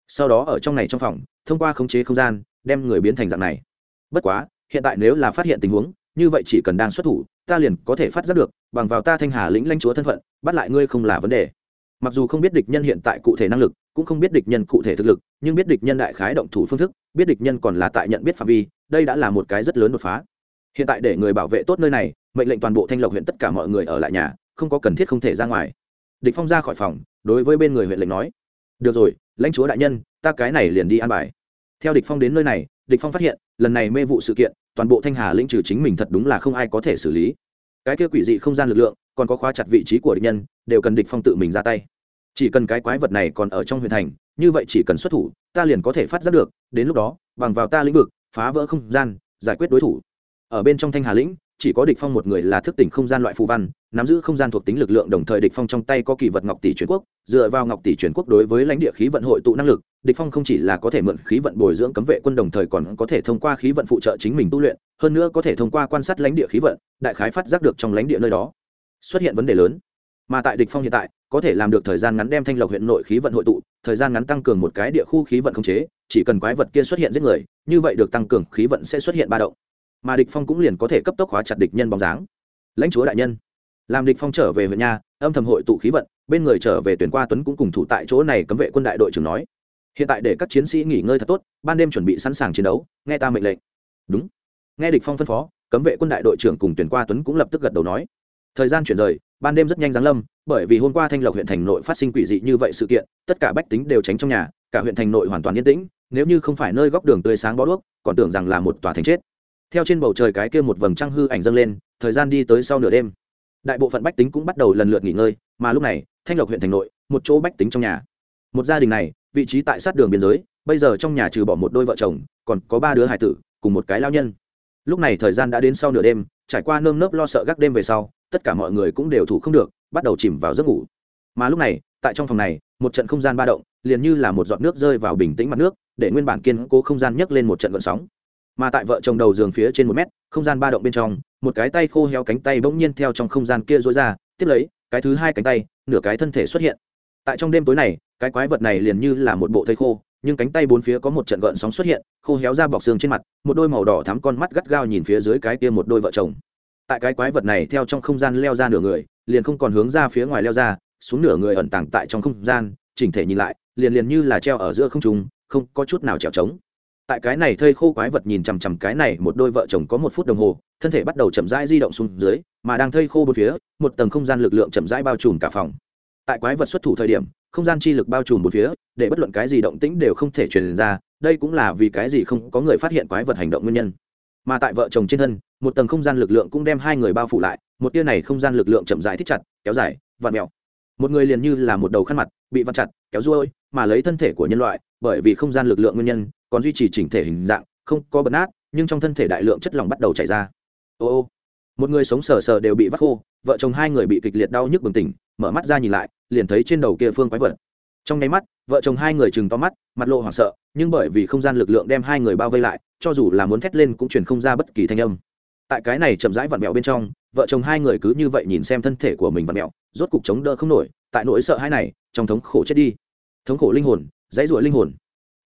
Sau đó ở trong này trong phòng, thông qua khống chế không gian đem người biến thành dạng này. Bất quá, hiện tại nếu là phát hiện tình huống, như vậy chỉ cần đang xuất thủ, ta liền có thể phát giác được, bằng vào ta thanh hà lĩnh lãnh chúa thân phận, bắt lại ngươi không là vấn đề. Mặc dù không biết địch nhân hiện tại cụ thể năng lực, cũng không biết địch nhân cụ thể thực lực, nhưng biết địch nhân đại khái động thủ phương thức, biết địch nhân còn là tại nhận biết phạm vi, đây đã là một cái rất lớn đột phá. Hiện tại để người bảo vệ tốt nơi này, mệnh lệnh toàn bộ thanh lộc huyện tất cả mọi người ở lại nhà, không có cần thiết không thể ra ngoài. Địch phong ra khỏi phòng, đối với bên người huyện lệnh nói, được rồi, lãnh chúa đại nhân, ta cái này liền đi an bài theo địch phong đến nơi này, địch phong phát hiện, lần này mê vụ sự kiện, toàn bộ thanh hà lĩnh trừ chính mình thật đúng là không ai có thể xử lý. Cái kia quỷ dị không gian lực lượng, còn có khóa chặt vị trí của địch nhân, đều cần địch phong tự mình ra tay. Chỉ cần cái quái vật này còn ở trong huyện thành, như vậy chỉ cần xuất thủ, ta liền có thể phát giác được, đến lúc đó, bằng vào ta lĩnh vực, phá vỡ không gian, giải quyết đối thủ. Ở bên trong thanh hà lĩnh chỉ có địch phong một người là thức tỉnh không gian loại phù văn, nắm giữ không gian thuộc tính lực lượng đồng thời địch phong trong tay có kỳ vật ngọc tỷ truyền quốc, dựa vào ngọc tỷ truyền quốc đối với lãnh địa khí vận hội tụ năng lực, địch phong không chỉ là có thể mượn khí vận bồi dưỡng cấm vệ quân đồng thời còn có thể thông qua khí vận phụ trợ chính mình tu luyện, hơn nữa có thể thông qua quan sát lãnh địa khí vận, đại khái phát giác được trong lãnh địa nơi đó xuất hiện vấn đề lớn. Mà tại địch phong hiện tại, có thể làm được thời gian ngắn đem thanh lộc huyện nội khí vận hội tụ, thời gian ngắn tăng cường một cái địa khu khí vận khống chế, chỉ cần quái vật kia xuất hiện giết người, như vậy được tăng cường khí vận sẽ xuất hiện ba động mà địch phong cũng liền có thể cấp tốc hóa chặt địch nhân bóng dáng. Lãnh chúa đại nhân, làm địch phong trở về huyện nhà âm thầm hội tụ khí vận, bên người trở về tuyển qua tuấn cũng cùng thủ tại chỗ này cấm vệ quân đại đội trưởng nói. Hiện tại để các chiến sĩ nghỉ ngơi thật tốt, ban đêm chuẩn bị sẵn sàng chiến đấu, nghe ta mệnh lệnh. Đúng. Nghe địch phong phân phó, cấm vệ quân đại đội trưởng cùng tuyển qua tuấn cũng lập tức gật đầu nói. Thời gian chuyển rời, ban đêm rất nhanh giáng lâm, bởi vì hôm qua thanh lộc huyện thành nội phát sinh quỷ dị như vậy sự kiện, tất cả bách tính đều tránh trong nhà, cả huyện thành nội hoàn toàn yên tĩnh, nếu như không phải nơi góc đường tươi sáng bó đuốc, còn tưởng rằng là một tòa thành chết theo trên bầu trời cái kia một vầng trăng hư ảnh dâng lên, thời gian đi tới sau nửa đêm. Đại bộ phận bách tính cũng bắt đầu lần lượt nghỉ ngơi, mà lúc này, thanh lộc huyện thành nội, một chỗ bách tính trong nhà. Một gia đình này, vị trí tại sát đường biên giới, bây giờ trong nhà trừ bỏ một đôi vợ chồng, còn có ba đứa hải tử, cùng một cái lao nhân. Lúc này thời gian đã đến sau nửa đêm, trải qua nơm nớp lo sợ gác đêm về sau, tất cả mọi người cũng đều thủ không được, bắt đầu chìm vào giấc ngủ. Mà lúc này, tại trong phòng này, một trận không gian ba động, liền như là một giọt nước rơi vào bình tĩnh mặt nước, để nguyên bản kiên cố không gian nhấc lên một trận gợn sóng mà tại vợ chồng đầu giường phía trên một mét, không gian ba động bên trong, một cái tay khô héo cánh tay bỗng nhiên theo trong không gian kia rối ra, tiếp lấy, cái thứ hai cánh tay, nửa cái thân thể xuất hiện. Tại trong đêm tối này, cái quái vật này liền như là một bộ thây khô, nhưng cánh tay bốn phía có một trận gợn sóng xuất hiện, khô héo ra bọc xương trên mặt, một đôi màu đỏ thắm con mắt gắt gao nhìn phía dưới cái kia một đôi vợ chồng. Tại cái quái vật này theo trong không gian leo ra nửa người, liền không còn hướng ra phía ngoài leo ra, xuống nửa người ẩn tàng tại trong không gian, chỉnh thể nhìn lại, liền liền như là treo ở giữa không trung, không có chút nào trèo trống tại cái này thây khô quái vật nhìn chằm chằm cái này một đôi vợ chồng có một phút đồng hồ, thân thể bắt đầu chậm rãi di động xuống dưới, mà đang thây khô bốn phía, một tầng không gian lực lượng chậm rãi bao trùm cả phòng. Tại quái vật xuất thủ thời điểm, không gian chi lực bao trùm bốn phía, để bất luận cái gì động tĩnh đều không thể truyền ra, đây cũng là vì cái gì không có người phát hiện quái vật hành động nguyên nhân. Mà tại vợ chồng trên thân, một tầng không gian lực lượng cũng đem hai người bao phủ lại, một tia này không gian lực lượng chậm rãi thích chặt, kéo dài, vặn mèo một người liền như là một đầu khăn mặt, bị vặn chặt, kéo ruôi, mà lấy thân thể của nhân loại, bởi vì không gian lực lượng nguyên nhân, còn duy trì chỉnh thể hình dạng, không có bật nát, nhưng trong thân thể đại lượng chất lỏng bắt đầu chảy ra. Ô ô. Một người sống sờ sờ đều bị vắt khô, vợ chồng hai người bị kịch liệt đau nhức bừng tỉnh, mở mắt ra nhìn lại, liền thấy trên đầu kia phương quái vật. Trong nháy mắt, vợ chồng hai người chừng to mắt, mặt lộ hoảng sợ, nhưng bởi vì không gian lực lượng đem hai người bao vây lại, cho dù là muốn thét lên cũng truyền không ra bất kỳ thanh âm. Tại cái này chậm rãi vặn vẹo bên trong vợ chồng hai người cứ như vậy nhìn xem thân thể của mình và mẹo, rốt cục chống đỡ không nổi tại nỗi sợ hai này trong thống khổ chết đi. Thống khổ linh hồn dãy ruổi linh hồn.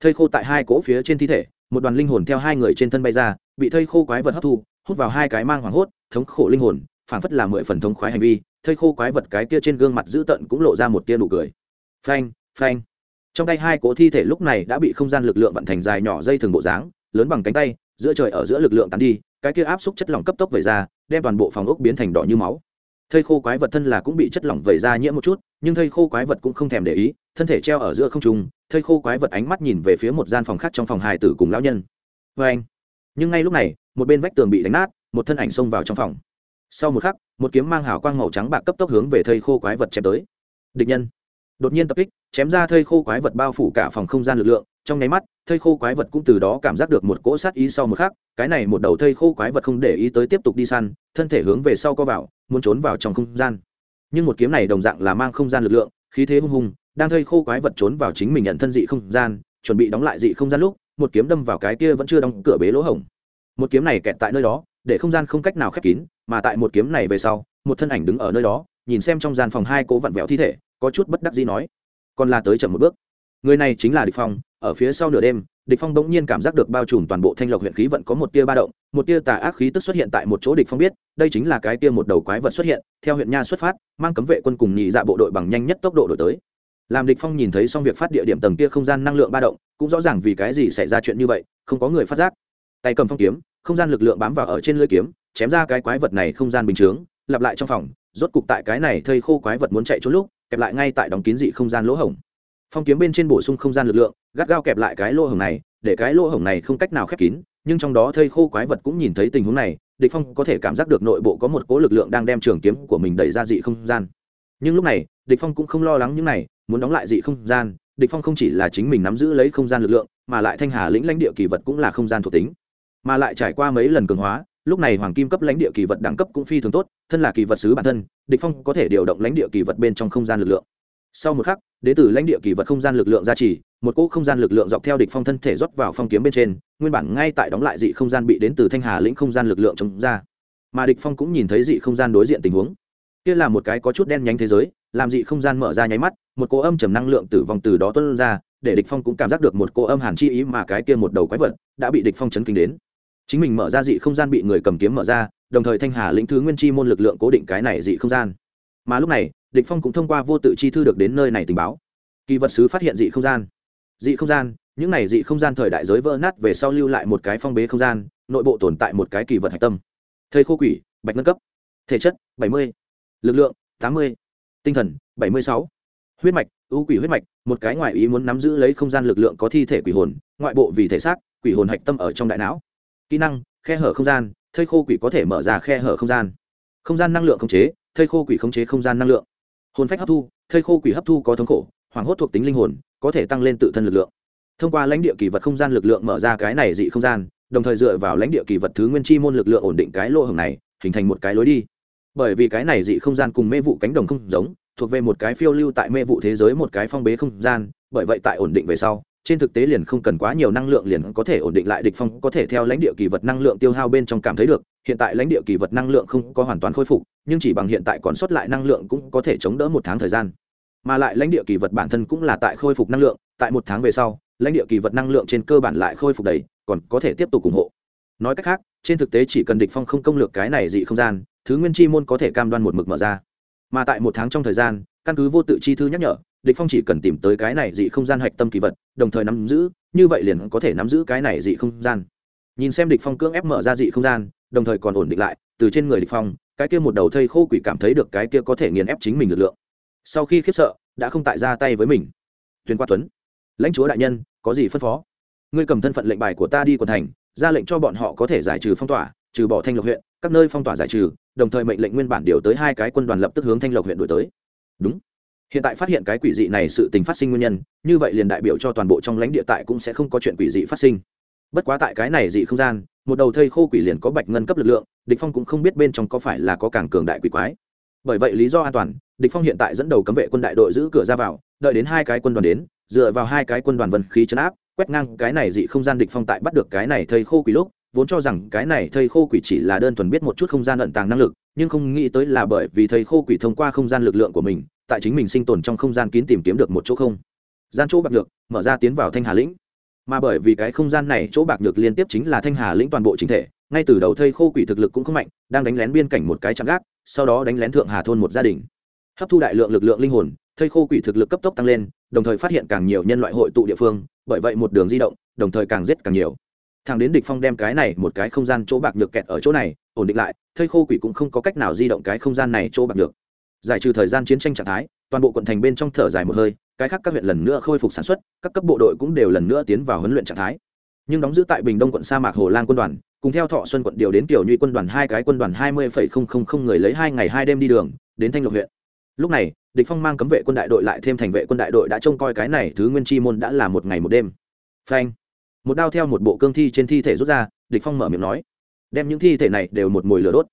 Thây khô tại hai cỗ phía trên thi thể một đoàn linh hồn theo hai người trên thân bay ra bị thây khô quái vật hấp thu hút vào hai cái mang hoảng hốt thống khổ linh hồn phản phất là mười phần thống khoái hành vi thây khô quái vật cái kia trên gương mặt dữ tợn cũng lộ ra một tia nụ cười. Phanh phanh. Trong tay hai cỗ thi thể lúc này đã bị không gian lực lượng vận thành dài nhỏ dây thường bộ dáng lớn bằng cánh tay giữa trời ở giữa lực lượng tán đi cái kia áp xúc chất lỏng cấp tốc về ra đem toàn bộ phòng ốc biến thành đỏ như máu. Thây khô quái vật thân là cũng bị chất lỏng vẩy ra nhiễm một chút, nhưng thây khô quái vật cũng không thèm để ý, thân thể treo ở giữa không trung, thây khô quái vật ánh mắt nhìn về phía một gian phòng khác trong phòng hài tử cùng lão nhân. Vê anh, nhưng ngay lúc này, một bên vách tường bị đánh nát, một thân ảnh xông vào trong phòng. Sau một khắc, một kiếm mang hào quang màu trắng bạc cấp tốc hướng về thây khô quái vật chém tới. Địch nhân. Đột nhiên tập kích, chém ra thây khô quái vật bao phủ cả phòng không gian lực lượng, trong nháy mắt thây khô quái vật cũng từ đó cảm giác được một cỗ sát ý sau một khắc, cái này một đầu thây khô quái vật không để ý tới tiếp tục đi săn, thân thể hướng về sau co vào, muốn trốn vào trong không gian. Nhưng một kiếm này đồng dạng là mang không gian lực lượng, khí thế hung hùng, đang thây khô quái vật trốn vào chính mình nhận thân dị không gian, chuẩn bị đóng lại dị không gian lúc, một kiếm đâm vào cái kia vẫn chưa đóng cửa bế lỗ hổng. Một kiếm này kẹt tại nơi đó, để không gian không cách nào khép kín, mà tại một kiếm này về sau, một thân ảnh đứng ở nơi đó, nhìn xem trong gian phòng hai cố vặn vẹo thi thể, có chút bất đắc dĩ nói, còn là tới chậm một bước. Người này chính là địch phong ở phía sau nửa đêm, địch phong bỗng nhiên cảm giác được bao trùm toàn bộ thanh lộc huyện khí vận có một tia ba động, một tia tà ác khí tức xuất hiện tại một chỗ địch phong biết, đây chính là cái tia một đầu quái vật xuất hiện, theo huyện nha xuất phát, mang cấm vệ quân cùng nhị dạ bộ đội bằng nhanh nhất tốc độ đổi tới. Làm địch phong nhìn thấy xong việc phát địa điểm tầng kia không gian năng lượng ba động, cũng rõ ràng vì cái gì xảy ra chuyện như vậy, không có người phát giác. Tay cầm phong kiếm, không gian lực lượng bám vào ở trên lưỡi kiếm, chém ra cái quái vật này không gian bình thường lặp lại trong phòng, rốt cục tại cái này thây khô quái vật muốn chạy trốn lúc, kẹp lại ngay tại đóng kín dị không gian lỗ hổng phong kiếm bên trên bổ sung không gian lực lượng, gắt gao kẹp lại cái lỗ hổng này, để cái lỗ hổng này không cách nào khép kín, nhưng trong đó thây khô quái vật cũng nhìn thấy tình huống này, địch phong có thể cảm giác được nội bộ có một cỗ lực lượng đang đem trường kiếm của mình đẩy ra dị không gian. Nhưng lúc này, địch phong cũng không lo lắng những này, muốn đóng lại dị không gian, địch phong không chỉ là chính mình nắm giữ lấy không gian lực lượng, mà lại thanh hà lĩnh lãnh địa kỳ vật cũng là không gian thuộc tính. Mà lại trải qua mấy lần cường hóa, lúc này hoàng kim cấp lãnh địa kỳ vật đẳng cấp cũng phi thường tốt, thân là kỳ vật sứ bản thân, địch phong có thể điều động lãnh địa kỳ vật bên trong không gian lực lượng sau một khắc, đế tử lãnh địa kỳ vật không gian lực lượng gia trì, một cỗ không gian lực lượng dọc theo địch phong thân thể rót vào phong kiếm bên trên, nguyên bản ngay tại đóng lại dị không gian bị đến từ thanh hà lĩnh không gian lực lượng chống ra. Mà địch phong cũng nhìn thấy dị không gian đối diện tình huống. Kia là một cái có chút đen nhánh thế giới, làm dị không gian mở ra nháy mắt, một cỗ âm trầm năng lượng tử vong từ đó tuôn ra, để địch phong cũng cảm giác được một cỗ âm hàn chi ý mà cái kia một đầu quái vật đã bị địch phong chấn kinh đến. Chính mình mở ra dị không gian bị người cầm kiếm mở ra, đồng thời thanh hà lĩnh thứ nguyên chi môn lực lượng cố định cái này dị không gian. Mà lúc này địch phong cũng thông qua vô tự chi thư được đến nơi này tình báo. Kỳ vật sứ phát hiện dị không gian. Dị không gian, những này dị không gian thời đại giới vỡ nát về sau lưu lại một cái phong bế không gian, nội bộ tồn tại một cái kỳ vật hạch tâm. Thời khô quỷ, bạch nâng cấp. Thể chất 70. lực lượng 80. tinh thần 76. huyết mạch, ưu quỷ huyết mạch, một cái ngoại ý muốn nắm giữ lấy không gian lực lượng có thi thể quỷ hồn, ngoại bộ vì thể xác, quỷ hồn hạch tâm ở trong đại não. Kỹ năng, khe hở không gian thây khô quỷ có thể mở ra khe hở không gian. Không gian năng lượng khống chế thây khô quỷ khống chế không gian năng lượng hồn phách hấp thu, thây khô quỷ hấp thu có thống khổ, hoảng hốt thuộc tính linh hồn, có thể tăng lên tự thân lực lượng. Thông qua lãnh địa kỳ vật không gian lực lượng mở ra cái này dị không gian, đồng thời dựa vào lãnh địa kỳ vật thứ nguyên chi môn lực lượng ổn định cái lỗ hổng này, hình thành một cái lối đi. Bởi vì cái này dị không gian cùng mê vụ cánh đồng không giống, thuộc về một cái phiêu lưu tại mê vụ thế giới một cái phong bế không gian, bởi vậy tại ổn định về sau trên thực tế liền không cần quá nhiều năng lượng liền có thể ổn định lại địch phong, có thể theo lãnh địa kỳ vật năng lượng tiêu hao bên trong cảm thấy được, hiện tại lãnh địa kỳ vật năng lượng không có hoàn toàn khôi phục, nhưng chỉ bằng hiện tại còn sót lại năng lượng cũng có thể chống đỡ một tháng thời gian. Mà lại lãnh địa kỳ vật bản thân cũng là tại khôi phục năng lượng, tại một tháng về sau, lãnh địa kỳ vật năng lượng trên cơ bản lại khôi phục đầy, còn có thể tiếp tục ủng hộ. Nói cách khác, trên thực tế chỉ cần địch phong không công lược cái này dị không gian, thứ nguyên chi môn có thể cam đoan một mực mở ra mà tại một tháng trong thời gian, căn cứ vô tự chi thư nhắc nhở, địch phong chỉ cần tìm tới cái này dị không gian hạch tâm kỳ vật, đồng thời nắm giữ, như vậy liền có thể nắm giữ cái này dị không gian. Nhìn xem địch phong cưỡng ép mở ra dị không gian, đồng thời còn ổn định lại, từ trên người địch phong, cái kia một đầu thây khô quỷ cảm thấy được cái kia có thể nghiền ép chính mình lực lượng. Sau khi khiếp sợ, đã không tại ra tay với mình. Tuyên qua tuấn, lãnh chúa đại nhân, có gì phân phó? Ngươi cầm thân phận lệnh bài của ta đi quận thành, ra lệnh cho bọn họ có thể giải trừ phong tỏa, trừ bỏ thanh lộc huyện các nơi phong tỏa giải trừ, đồng thời mệnh lệnh nguyên bản điều tới hai cái quân đoàn lập tức hướng thanh lộc huyện đổi tới. Đúng. Hiện tại phát hiện cái quỷ dị này sự tình phát sinh nguyên nhân, như vậy liền đại biểu cho toàn bộ trong lãnh địa tại cũng sẽ không có chuyện quỷ dị phát sinh. Bất quá tại cái này dị không gian, một đầu thây khô quỷ liền có bạch ngân cấp lực lượng, địch phong cũng không biết bên trong có phải là có càng cường đại quỷ quái. Bởi vậy lý do an toàn, địch phong hiện tại dẫn đầu cấm vệ quân đại đội giữ cửa ra vào, đợi đến hai cái quân đoàn đến, dựa vào hai cái quân đoàn vân khí chấn áp, quét ngang cái này dị không gian địch phong tại bắt được cái này thây khô quỷ lúc vốn cho rằng cái này thầy khô quỷ chỉ là đơn thuần biết một chút không gian ẩn tàng năng lực, nhưng không nghĩ tới là bởi vì thầy khô quỷ thông qua không gian lực lượng của mình, tại chính mình sinh tồn trong không gian kín tìm kiếm được một chỗ không. Gian chỗ bạc nhược, mở ra tiến vào thanh hà lĩnh. Mà bởi vì cái không gian này chỗ bạc nhược liên tiếp chính là thanh hà lĩnh toàn bộ chính thể, ngay từ đầu thây khô quỷ thực lực cũng không mạnh, đang đánh lén biên cảnh một cái chạm gác, sau đó đánh lén thượng hà thôn một gia đình. Hấp thu đại lượng lực lượng linh hồn thây khô quỷ thực lực cấp tốc tăng lên, đồng thời phát hiện càng nhiều nhân loại hội tụ địa phương, bởi vậy một đường di động, đồng thời càng giết càng nhiều thằng đến địch phong đem cái này một cái không gian chỗ bạc nhược kẹt ở chỗ này, ổn định lại, thây khô quỷ cũng không có cách nào di động cái không gian này chỗ bạc nhược. Giải trừ thời gian chiến tranh trạng thái, toàn bộ quận thành bên trong thở dài một hơi, cái khác các huyện lần nữa khôi phục sản xuất, các cấp bộ đội cũng đều lần nữa tiến vào huấn luyện trạng thái. Nhưng đóng giữ tại bình đông quận sa mạc hồ lan quân đoàn, cùng theo thọ xuân quận điều đến tiểu nhuy quân đoàn hai cái quân đoàn hai mươi người lấy hai ngày hai đêm đi đường, đến thanh lộc huyện. Lúc này, địch phong mang cấm vệ quân đại đội lại thêm thành vệ quân đại đội đã trông coi cái này, thứ nguyên chi môn đã là một ngày một đêm. Phanh một đao theo một bộ cương thi trên thi thể rút ra, địch phong mở miệng nói, đem những thi thể này đều một mồi lửa đốt.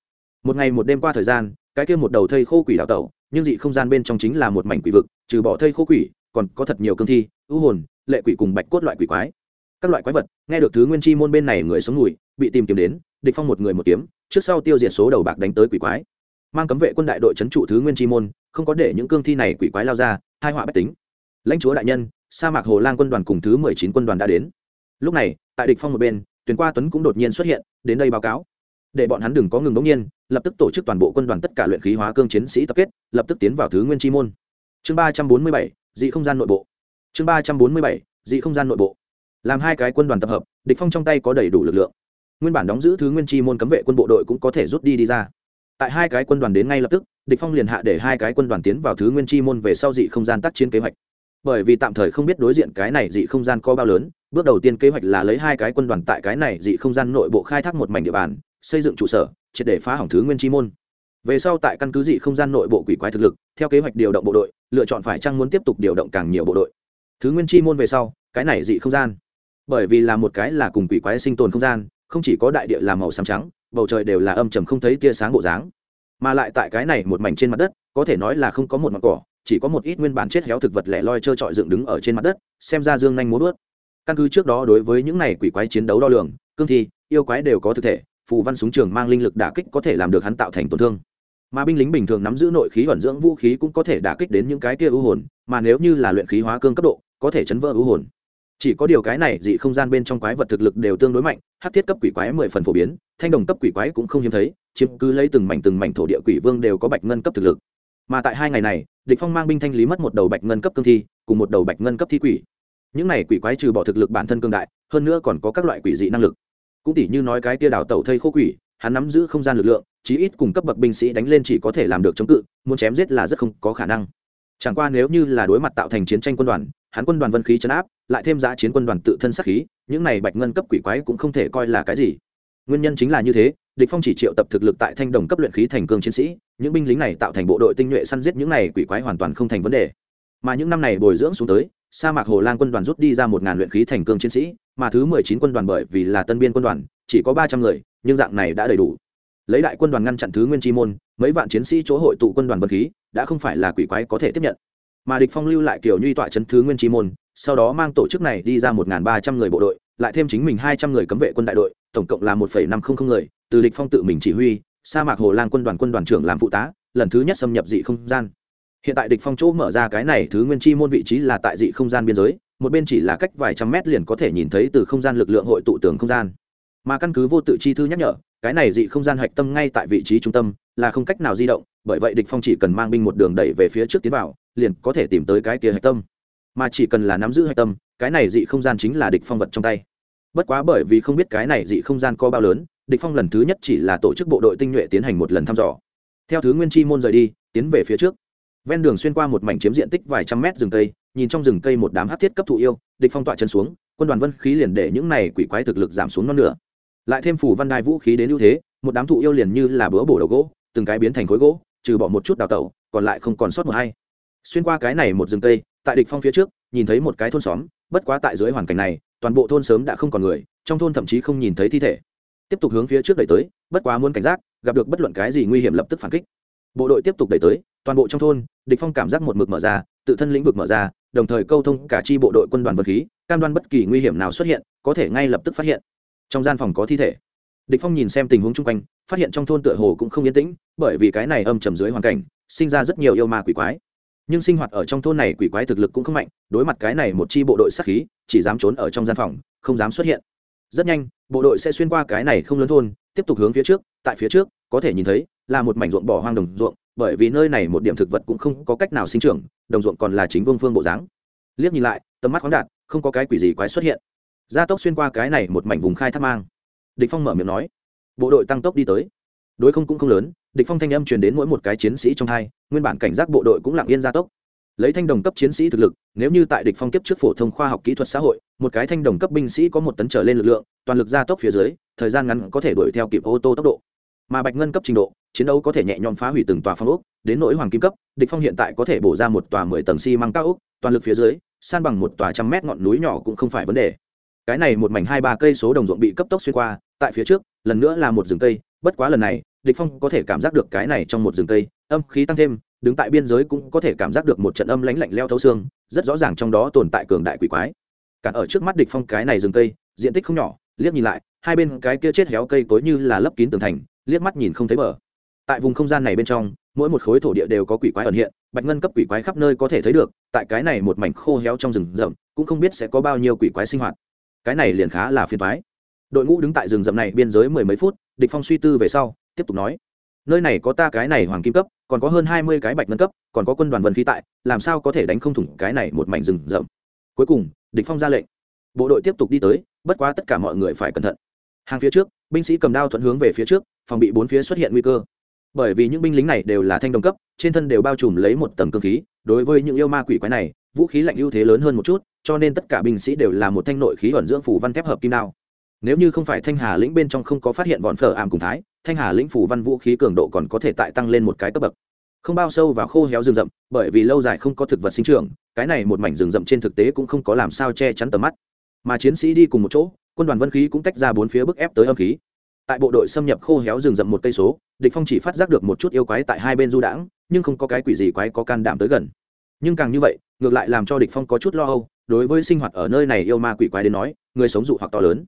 Một ngày một đêm qua thời gian, cái kia một đầu thây khô quỷ đào tẩu, nhưng dị không gian bên trong chính là một mảnh quỷ vực, trừ bỏ thây khô quỷ, còn có thật nhiều cương thi, ưu hồn, lệ quỷ cùng bạch cốt loại quỷ quái. Các loại quái vật, nghe được thứ nguyên chi môn bên này người sống mùi bị tìm kiếm đến, địch phong một người một kiếm, trước sau tiêu diệt số đầu bạc đánh tới quỷ quái. Mang cấm vệ quân đại đội chấn trụ thứ nguyên chi môn, không có để những cương thi này quỷ quái lao ra, hai họa bất tính. Lãnh chúa đại nhân, sa mạc hồ lang quân đoàn cùng thứ mười chín quân đoàn đã đến lúc này, tại địch phong một bên tuyển qua tuấn cũng đột nhiên xuất hiện, đến đây báo cáo. Để bọn hắn đừng có ngừng đống nhiên, lập tức tổ chức toàn bộ quân đoàn tất cả luyện khí hóa cương chiến sĩ tập kết, lập tức tiến vào thứ nguyên chi môn. Chương ba trăm bốn mươi bảy, dị không gian nội bộ. Chương ba trăm bốn mươi bảy, dị không gian nội bộ. Làm hai cái quân đoàn tập hợp, địch phong trong tay có đầy đủ lực lượng. Nguyên bản đóng giữ thứ nguyên chi môn cấm vệ quân bộ đội cũng có thể rút đi đi ra. Tại hai cái quân đoàn đến ngay lập tức, địch phong liền hạ để hai cái quân đoàn tiến vào thứ nguyên chi môn về sau dị không gian tác chiến kế hoạch bởi vì tạm thời không biết đối diện cái này dị không gian có bao lớn, bước đầu tiên kế hoạch là lấy hai cái quân đoàn tại cái này dị không gian nội bộ khai thác một mảnh địa bàn, xây dựng trụ sở, triệt để phá hỏng thứ nguyên chi môn. Về sau tại căn cứ dị không gian nội bộ quỷ quái thực lực, theo kế hoạch điều động bộ đội, lựa chọn phải chăng muốn tiếp tục điều động càng nhiều bộ đội. Thứ nguyên chi môn về sau, cái này dị không gian. Bởi vì là một cái là cùng quỷ quái sinh tồn không gian, không chỉ có đại địa là màu xám trắng, bầu trời đều là âm trầm không thấy tia sáng bộ dáng. Mà lại tại cái này một mảnh trên mặt đất, có thể nói là không có một mặt cỏ chỉ có một ít nguyên bản chết héo thực vật lẻ loi trơ trọi dựng đứng ở trên mặt đất, xem ra dương nhanh muốn vớt căn cứ trước đó đối với những này quỷ quái chiến đấu đo lường, cương thi, yêu quái đều có thực thể, phù văn súng trường mang linh lực đả kích có thể làm được hắn tạo thành tổn thương. Mà binh lính bình thường nắm giữ nội khí vận dưỡng vũ khí cũng có thể đả kích đến những cái kia ưu hồn, mà nếu như là luyện khí hóa cương cấp độ, có thể chấn vỡ ưu hồn. Chỉ có điều cái này dị không gian bên trong quái vật thực lực đều tương đối mạnh hát thiết cấp quỷ quái mười phần phổ biến, thanh đồng cấp quỷ quái cũng không hiếm thấy, chiếm cứ lấy từng mảnh từng mảnh thổ địa quỷ vương đều có bạch ngân cấp thực lực mà tại hai ngày này, địch phong mang binh thanh lý mất một đầu bạch ngân cấp cương thi, cùng một đầu bạch ngân cấp thi quỷ. Những này quỷ quái trừ bỏ thực lực bản thân cương đại, hơn nữa còn có các loại quỷ dị năng lực. Cũng tỉ như nói cái tia đào tẩu thây khô quỷ, hắn nắm giữ không gian lực lượng, chí ít cùng cấp bậc binh sĩ đánh lên chỉ có thể làm được chống cự, muốn chém giết là rất không có khả năng. Chẳng qua nếu như là đối mặt tạo thành chiến tranh quân đoàn, hắn quân đoàn vân khí chấn áp, lại thêm giá chiến quân đoàn tự thân sát khí, những này bạch ngân cấp quỷ quái cũng không thể coi là cái gì. Nguyên nhân chính là như thế địch phong chỉ triệu tập thực lực tại thanh đồng cấp luyện khí thành cương chiến sĩ, những binh lính này tạo thành bộ đội tinh nhuệ săn giết những này quỷ quái hoàn toàn không thành vấn đề. Mà những năm này bồi dưỡng xuống tới, sa mạc hồ lang quân đoàn rút đi ra một ngàn luyện khí thành cương chiến sĩ, mà thứ mười chín quân đoàn bởi vì là tân biên quân đoàn, chỉ có ba trăm người, nhưng dạng này đã đầy đủ. Lấy đại quân đoàn ngăn chặn thứ nguyên chi môn, mấy vạn chiến sĩ chỗ hội tụ quân đoàn vật khí, đã không phải là quỷ quái có thể tiếp nhận. Mà địch phong lưu lại kiểu nhuy tọa chấn thứ nguyên chi môn sau đó mang tổ chức này đi ra một ba trăm người bộ đội, lại thêm chính mình hai trăm người cấm vệ quân đại đội, tổng cộng là một năm không không người, từ địch phong tự mình chỉ huy, sa mạc hồ lang quân đoàn quân đoàn trưởng làm phụ tá, lần thứ nhất xâm nhập dị không gian. Hiện tại địch phong chỗ mở ra cái này thứ nguyên chi môn vị trí là tại dị không gian biên giới, một bên chỉ là cách vài trăm mét liền có thể nhìn thấy từ không gian lực lượng hội tụ tường không gian. Mà căn cứ vô tự chi thư nhắc nhở, cái này dị không gian hạch tâm ngay tại vị trí trung tâm, là không cách nào di động, bởi vậy địch phong chỉ cần mang binh một đường đẩy về phía trước tiến vào, liền có thể tìm tới cái kia hạch tâm mà chỉ cần là nắm giữ hạch tâm, cái này dị không gian chính là địch phong vật trong tay. Bất quá bởi vì không biết cái này dị không gian có bao lớn, địch phong lần thứ nhất chỉ là tổ chức bộ đội tinh nhuệ tiến hành một lần thăm dò. Theo thứ nguyên chi môn rời đi, tiến về phía trước. Ven đường xuyên qua một mảnh chiếm diện tích vài trăm mét rừng cây, nhìn trong rừng cây một đám hắc thiết cấp thụ yêu, địch phong tọa chân xuống, quân đoàn vân khí liền để những này quỷ quái thực lực giảm xuống non nửa. Lại thêm phủ văn đai vũ khí đến ưu thế, một đám thụ yêu liền như là bữa bổ đầu gỗ, từng cái biến thành khối gỗ, trừ bỏ một chút đào tẩu, còn lại không còn sót một hay xuyên qua cái này một rừng cây tại địch phong phía trước, nhìn thấy một cái thôn xóm, bất quá tại dưới hoàn cảnh này, toàn bộ thôn sớm đã không còn người, trong thôn thậm chí không nhìn thấy thi thể. Tiếp tục hướng phía trước đẩy tới, bất quá muốn cảnh giác, gặp được bất luận cái gì nguy hiểm lập tức phản kích. Bộ đội tiếp tục đẩy tới, toàn bộ trong thôn, địch phong cảm giác một mực mở ra, tự thân lĩnh vực mở ra, đồng thời câu thông cả chi bộ đội quân đoàn vật khí, cam đoan bất kỳ nguy hiểm nào xuất hiện, có thể ngay lập tức phát hiện. Trong gian phòng có thi thể. Địch phong nhìn xem tình huống chung quanh, phát hiện trong thôn tựa hồ cũng không yên tĩnh, bởi vì cái này âm trầm dưới hoàn cảnh, sinh ra rất nhiều yêu ma quỷ quái nhưng sinh hoạt ở trong thôn này quỷ quái thực lực cũng không mạnh, đối mặt cái này một chi bộ đội sát khí, chỉ dám trốn ở trong gian phòng, không dám xuất hiện. Rất nhanh, bộ đội sẽ xuyên qua cái này không lớn thôn, tiếp tục hướng phía trước, tại phía trước, có thể nhìn thấy, là một mảnh ruộng bỏ hoang đồng ruộng, bởi vì nơi này một điểm thực vật cũng không có cách nào sinh trưởng, đồng ruộng còn là chính vương phương bộ dáng. Liếc nhìn lại, tầm mắt khoáng đạt, không có cái quỷ gì quái xuất hiện. Gia tốc xuyên qua cái này một mảnh vùng khai thác mang. Địch phong mở miệng nói, bộ đội tăng tốc đi tới đối không cũng không lớn, địch phong thanh âm truyền đến mỗi một cái chiến sĩ trong hai, nguyên bản cảnh giác bộ đội cũng lặng yên gia tốc. Lấy thanh đồng cấp chiến sĩ thực lực, nếu như tại địch phong kiếp trước phổ thông khoa học kỹ thuật xã hội, một cái thanh đồng cấp binh sĩ có một tấn trở lên lực lượng, toàn lực gia tốc phía dưới, thời gian ngắn có thể đuổi theo kịp ô tô tốc độ. Mà bạch ngân cấp trình độ, chiến đấu có thể nhẹ nhõm phá hủy từng tòa phong ốc, đến nỗi hoàng kim cấp, địch phong hiện tại có thể bổ ra một tòa mười tầng xi măng cao ốc, toàn lực phía dưới, san bằng một tòa trăm mét ngọn núi nhỏ cũng không phải vấn đề. Cái này một mảnh hai ba cây số đồng ruộng bị cấp tốc xuyên qua, tại phía trước, lần nữa là một rừng cây, bất quá lần này địch phong có thể cảm giác được cái này trong một rừng cây, âm khí tăng thêm, đứng tại biên giới cũng có thể cảm giác được một trận âm lãnh lạnh leo thấu xương, rất rõ ràng trong đó tồn tại cường đại quỷ quái. Cản ở trước mắt địch phong cái này rừng cây, diện tích không nhỏ, liếc nhìn lại, hai bên cái kia chết héo cây tối như là lấp kín tường thành, liếc mắt nhìn không thấy bờ. Tại vùng không gian này bên trong, mỗi một khối thổ địa đều có quỷ quái ẩn hiện, bạch ngân cấp quỷ quái khắp nơi có thể thấy được, tại cái này một mảnh khô héo trong rừng rậm, cũng không biết sẽ có bao nhiêu quỷ quái sinh hoạt. Cái này liền khá là phiền toái đội ngũ đứng tại rừng rậm này biên giới mười mấy phút, địch phong suy tư về sau, tiếp tục nói. Nơi này có ta cái này hoàng kim cấp, còn có hơn hai mươi cái bạch ngân cấp, còn có quân đoàn vân khí tại, làm sao có thể đánh không thủng cái này một mảnh rừng rậm? Cuối cùng, địch phong ra lệnh. Bộ đội tiếp tục đi tới, bất quá tất cả mọi người phải cẩn thận. Hàng phía trước, binh sĩ cầm đao thuận hướng về phía trước, phòng bị bốn phía xuất hiện nguy cơ. Bởi vì những binh lính này đều là thanh đồng cấp, trên thân đều bao trùm lấy một tầng cơ khí, đối với những yêu ma quỷ quái này, vũ khí lạnh ưu thế lớn hơn một chút, cho nên tất cả binh sĩ đều là một thanh nội khí ẩn dưỡng phủ văn thép hợp kim đao nếu như không phải thanh hà lĩnh bên trong không có phát hiện bọn phở ảm cùng thái, thanh hà lĩnh phủ văn vũ khí cường độ còn có thể tại tăng lên một cái cấp bậc. Không bao sâu và khô héo rừng rậm, bởi vì lâu dài không có thực vật sinh trưởng, cái này một mảnh rừng rậm trên thực tế cũng không có làm sao che chắn tầm mắt. Mà chiến sĩ đi cùng một chỗ, quân đoàn vân khí cũng tách ra bốn phía bức ép tới âm khí. Tại bộ đội xâm nhập khô héo rừng rậm một cây số, địch phong chỉ phát giác được một chút yêu quái tại hai bên du đãng, nhưng không có cái quỷ gì quái có can đảm tới gần. Nhưng càng như vậy, ngược lại làm cho địch phong có chút lo âu, đối với sinh hoạt ở nơi này yêu ma quỷ quái đến nói, người sống dụ hoặc to lớn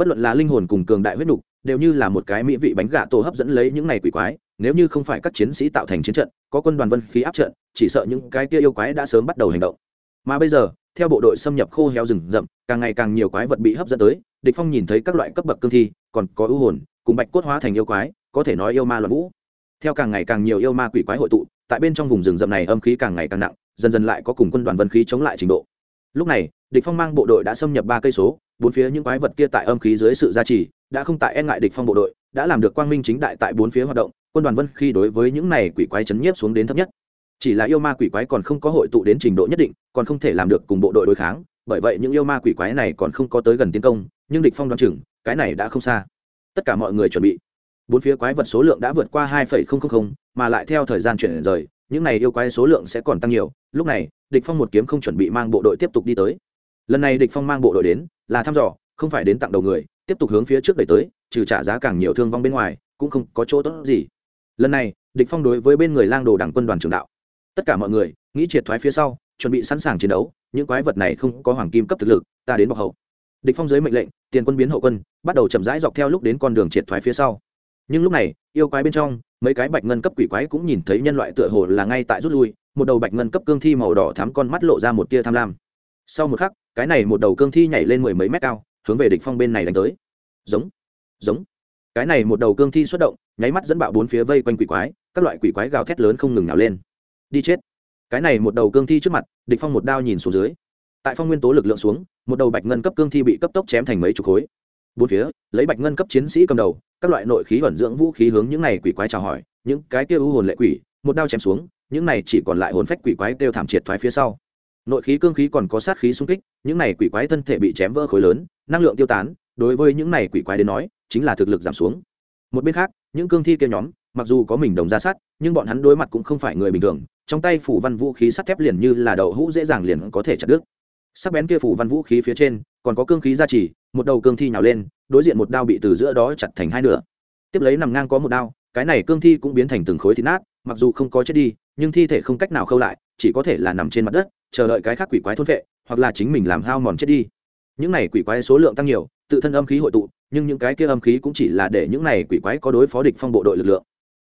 bất luận là linh hồn cùng cường đại huyết nục, đều như là một cái mỹ vị bánh gà tổ hấp dẫn lấy những này quỷ quái, nếu như không phải các chiến sĩ tạo thành chiến trận, có quân đoàn vân khí áp trận, chỉ sợ những cái kia yêu quái đã sớm bắt đầu hành động. Mà bây giờ, theo bộ đội xâm nhập khô héo rừng rậm, càng ngày càng nhiều quái vật bị hấp dẫn tới, địch phong nhìn thấy các loại cấp bậc cương thi, còn có ưu hồn, cùng bạch cốt hóa thành yêu quái, có thể nói yêu ma loạn vũ. Theo càng ngày càng nhiều yêu ma quỷ quái hội tụ, tại bên trong vùng rừng rậm này âm khí càng ngày càng nặng, dần dần lại có cùng quân đoàn vân khí chống lại trình độ. Lúc này địch phong mang bộ đội đã xâm nhập ba cây số, bốn phía những quái vật kia tại âm khí dưới sự gia trì, đã không tại e ngại địch phong bộ đội, đã làm được quang minh chính đại tại bốn phía hoạt động, quân đoàn vân khi đối với những này quỷ quái chấn nhiếp xuống đến thấp nhất. Chỉ là yêu ma quỷ quái còn không có hội tụ đến trình độ nhất định, còn không thể làm được cùng bộ đội đối kháng, bởi vậy những yêu ma quỷ quái này còn không có tới gần tiến công, nhưng địch phong đoán chừng, cái này đã không xa. Tất cả mọi người chuẩn bị. Bốn phía quái vật số lượng đã vượt qua hai mà lại theo thời gian chuyển rời, những này yêu quái số lượng sẽ còn tăng nhiều. Lúc này, địch phong một kiếm không chuẩn bị mang bộ đội tiếp tục đi tới lần này địch phong mang bộ đội đến, là thăm dò, không phải đến tặng đầu người, tiếp tục hướng phía trước đẩy tới, trừ trả giá càng nhiều thương vong bên ngoài, cũng không có chỗ tốt gì. Lần này, địch phong đối với bên người lang đồ đảng quân đoàn trưởng đạo. Tất cả mọi người, nghĩ triệt thoái phía sau, chuẩn bị sẵn sàng chiến đấu, những quái vật này không có hoàng kim cấp thực lực, ta đến bọc hậu. Địch phong dưới mệnh lệnh, tiền quân biến hậu quân, bắt đầu chậm rãi dọc theo lúc đến con đường triệt thoái phía sau. Nhưng lúc này, yêu quái bên trong, mấy cái bạch ngân cấp quỷ quái cũng nhìn thấy nhân loại tựa hồ là ngay tại rút lui, một đầu bạch ngân cấp cương thi màu đỏ thắm con mắt lộ ra một tia tham lam. Sau một khắc cái này một đầu cương thi nhảy lên mười mấy mét cao, hướng về địch phong bên này đánh tới. Giống giống. Cái này một đầu cương thi xuất động, nháy mắt dẫn bạo bốn phía vây quanh quỷ quái, các loại quỷ quái gào thét lớn không ngừng nào lên. Đi chết. Cái này một đầu cương thi trước mặt, địch phong một đao nhìn xuống dưới. Tại phong nguyên tố lực lượng xuống, một đầu bạch ngân cấp cương thi bị cấp tốc chém thành mấy chục khối. Bốn phía, lấy bạch ngân cấp chiến sĩ cầm đầu, các loại nội khí ẩn dưỡng vũ khí hướng những này quỷ quái chào hỏi, những cái kia u hồn lệ quỷ, một đao chém xuống, những này chỉ còn lại hồn phách quỷ quái kêu thảm triệt thoái phía sau nội khí cương khí còn có sát khí xung kích, những này quỷ quái thân thể bị chém vỡ khối lớn, năng lượng tiêu tán, đối với những này quỷ quái đến nói, chính là thực lực giảm xuống. Một bên khác, những cương thi kia nhóm, mặc dù có mình đồng ra sát, nhưng bọn hắn đối mặt cũng không phải người bình thường, trong tay phủ văn vũ khí sắt thép liền như là đậu hũ dễ dàng liền có thể chặt đứt. Sắc bén kia phủ văn vũ khí phía trên, còn có cương khí gia trì, một đầu cương thi nhào lên, đối diện một đao bị từ giữa đó chặt thành hai nửa. Tiếp lấy nằm ngang có một đao, cái này cương thi cũng biến thành từng khối thịt nát, mặc dù không có chết đi, nhưng thi thể không cách nào khâu lại, chỉ có thể là nằm trên mặt đất chờ đợi cái khác quỷ quái thôn vệ, hoặc là chính mình làm hao mòn chết đi. Những này quỷ quái số lượng tăng nhiều, tự thân âm khí hội tụ, nhưng những cái kia âm khí cũng chỉ là để những này quỷ quái có đối phó địch phong bộ đội lực lượng.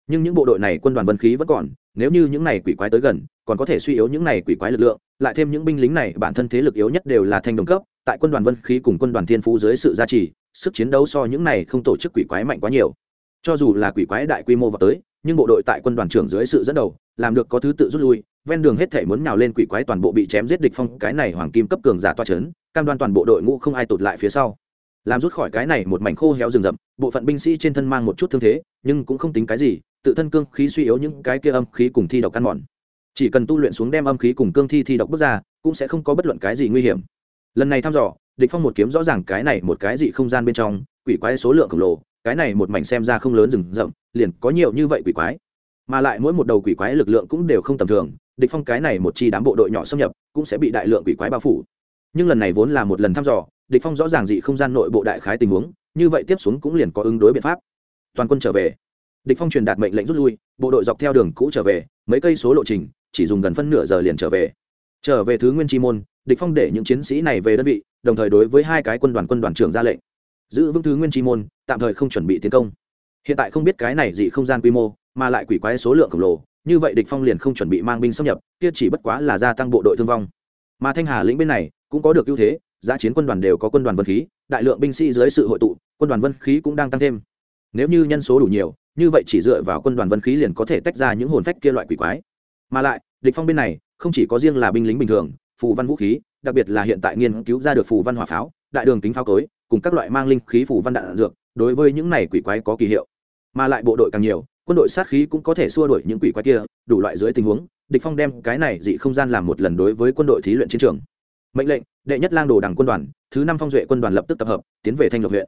Nhưng những bộ đội này quân đoàn vân khí vẫn còn, nếu như những này quỷ quái tới gần, còn có thể suy yếu những này quỷ quái lực lượng, lại thêm những binh lính này, bản thân thế lực yếu nhất đều là thanh đồng cấp, tại quân đoàn vân khí cùng quân đoàn thiên phú dưới sự gia trì, sức chiến đấu so những này không tổ chức quỷ quái mạnh quá nhiều. Cho dù là quỷ quái đại quy mô vào tới, nhưng bộ đội tại quân đoàn trưởng dưới sự dẫn đầu, làm được có thứ tự rút lui ven đường hết thể muốn nhào lên quỷ quái toàn bộ bị chém giết địch phong, cái này hoàng kim cấp cường giả toa chấn, cam đoan toàn bộ đội ngũ không ai tụt lại phía sau. Làm rút khỏi cái này một mảnh khô héo rừng rậm, bộ phận binh sĩ trên thân mang một chút thương thế, nhưng cũng không tính cái gì, tự thân cương khí suy yếu những cái kia âm khí cùng thi độc căn mòn. Chỉ cần tu luyện xuống đem âm khí cùng cương thi thi độc bước ra, cũng sẽ không có bất luận cái gì nguy hiểm. Lần này thăm dò, địch phong một kiếm rõ ràng cái này một cái gì không gian bên trong, quỷ quái số lượng khổng lồ, cái này một mảnh xem ra không lớn rừng rậm, liền có nhiều như vậy quỷ quái. Mà lại mỗi một đầu quỷ quái lực lượng cũng đều không tầm thường địch phong cái này một chi đám bộ đội nhỏ xâm nhập, cũng sẽ bị đại lượng quỷ quái bao phủ. Nhưng lần này vốn là một lần thăm dò, địch phong rõ ràng dị không gian nội bộ đại khái tình huống, như vậy tiếp xuống cũng liền có ứng đối biện pháp. Toàn quân trở về. Địch phong truyền đạt mệnh lệnh rút lui, bộ đội dọc theo đường cũ trở về, mấy cây số lộ trình, chỉ dùng gần phân nửa giờ liền trở về. Trở về thứ nguyên chi môn, địch phong để những chiến sĩ này về đơn vị, đồng thời đối với hai cái quân đoàn quân đoàn trưởng ra lệnh. Giữ vững thứ nguyên chi môn, tạm thời không chuẩn bị tiến công. Hiện tại không biết cái này dị không gian quy mô mà lại quỷ quái số lượng khổng lồ, như vậy địch phong liền không chuẩn bị mang binh xâm nhập, kia chỉ bất quá là gia tăng bộ đội thương vong. Mà thanh hà lĩnh bên này cũng có được ưu thế, giá chiến quân đoàn đều có quân đoàn vân khí, đại lượng binh sĩ dưới sự hội tụ, quân đoàn vân khí cũng đang tăng thêm. Nếu như nhân số đủ nhiều, như vậy chỉ dựa vào quân đoàn vân khí liền có thể tách ra những hồn phách kia loại quỷ quái. Mà lại, địch phong bên này không chỉ có riêng là binh lính bình thường, phù văn vũ khí, đặc biệt là hiện tại nghiên cứu ra được phù văn hỏa pháo, đại đường kính pháo cối, cùng các loại mang linh khí phù văn đạn dược, đối với những này quỷ quái có kỳ hiệu. Mà lại bộ đội càng nhiều quân đội sát khí cũng có thể xua đuổi những quỷ quái kia, đủ loại dưới tình huống, địch phong đem cái này dị không gian làm một lần đối với quân đội thí luyện chiến trường. Mệnh lệnh, đệ nhất lang đồ đảng quân đoàn, thứ năm phong duệ quân đoàn lập tức tập hợp, tiến về thanh lộc huyện.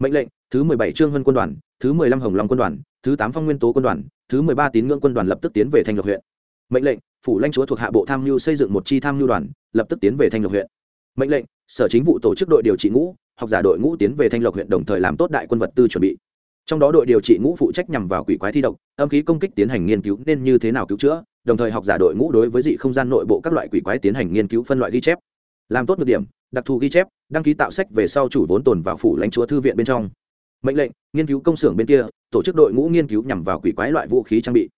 Mệnh lệnh, thứ mười bảy trương vân quân đoàn, thứ mười lăm hồng long quân đoàn, thứ tám phong nguyên tố quân đoàn, thứ mười ba tín ngưỡng quân đoàn lập tức tiến về thanh lộc huyện. Mệnh lệnh, phủ lãnh chúa thuộc hạ bộ tham mưu xây dựng một chi tham mưu đoàn, lập tức tiến về thanh lộc huyện. Mệnh lệnh, sở chính vụ tổ chức đội điều trị ngũ, học giả đội ngũ tiến về thanh lộc huyện đồng thời làm tốt đại quân vật tư chuẩn bị trong đó đội điều trị ngũ phụ trách nhằm vào quỷ quái thi độc, âm khí công kích tiến hành nghiên cứu nên như thế nào cứu chữa, đồng thời học giả đội ngũ đối với dị không gian nội bộ các loại quỷ quái tiến hành nghiên cứu phân loại ghi chép. Làm tốt được điểm, đặc thù ghi chép, đăng ký tạo sách về sau chủ vốn tồn vào phủ lãnh chúa thư viện bên trong. Mệnh lệnh, nghiên cứu công xưởng bên kia, tổ chức đội ngũ nghiên cứu nhằm vào quỷ quái loại vũ khí trang bị.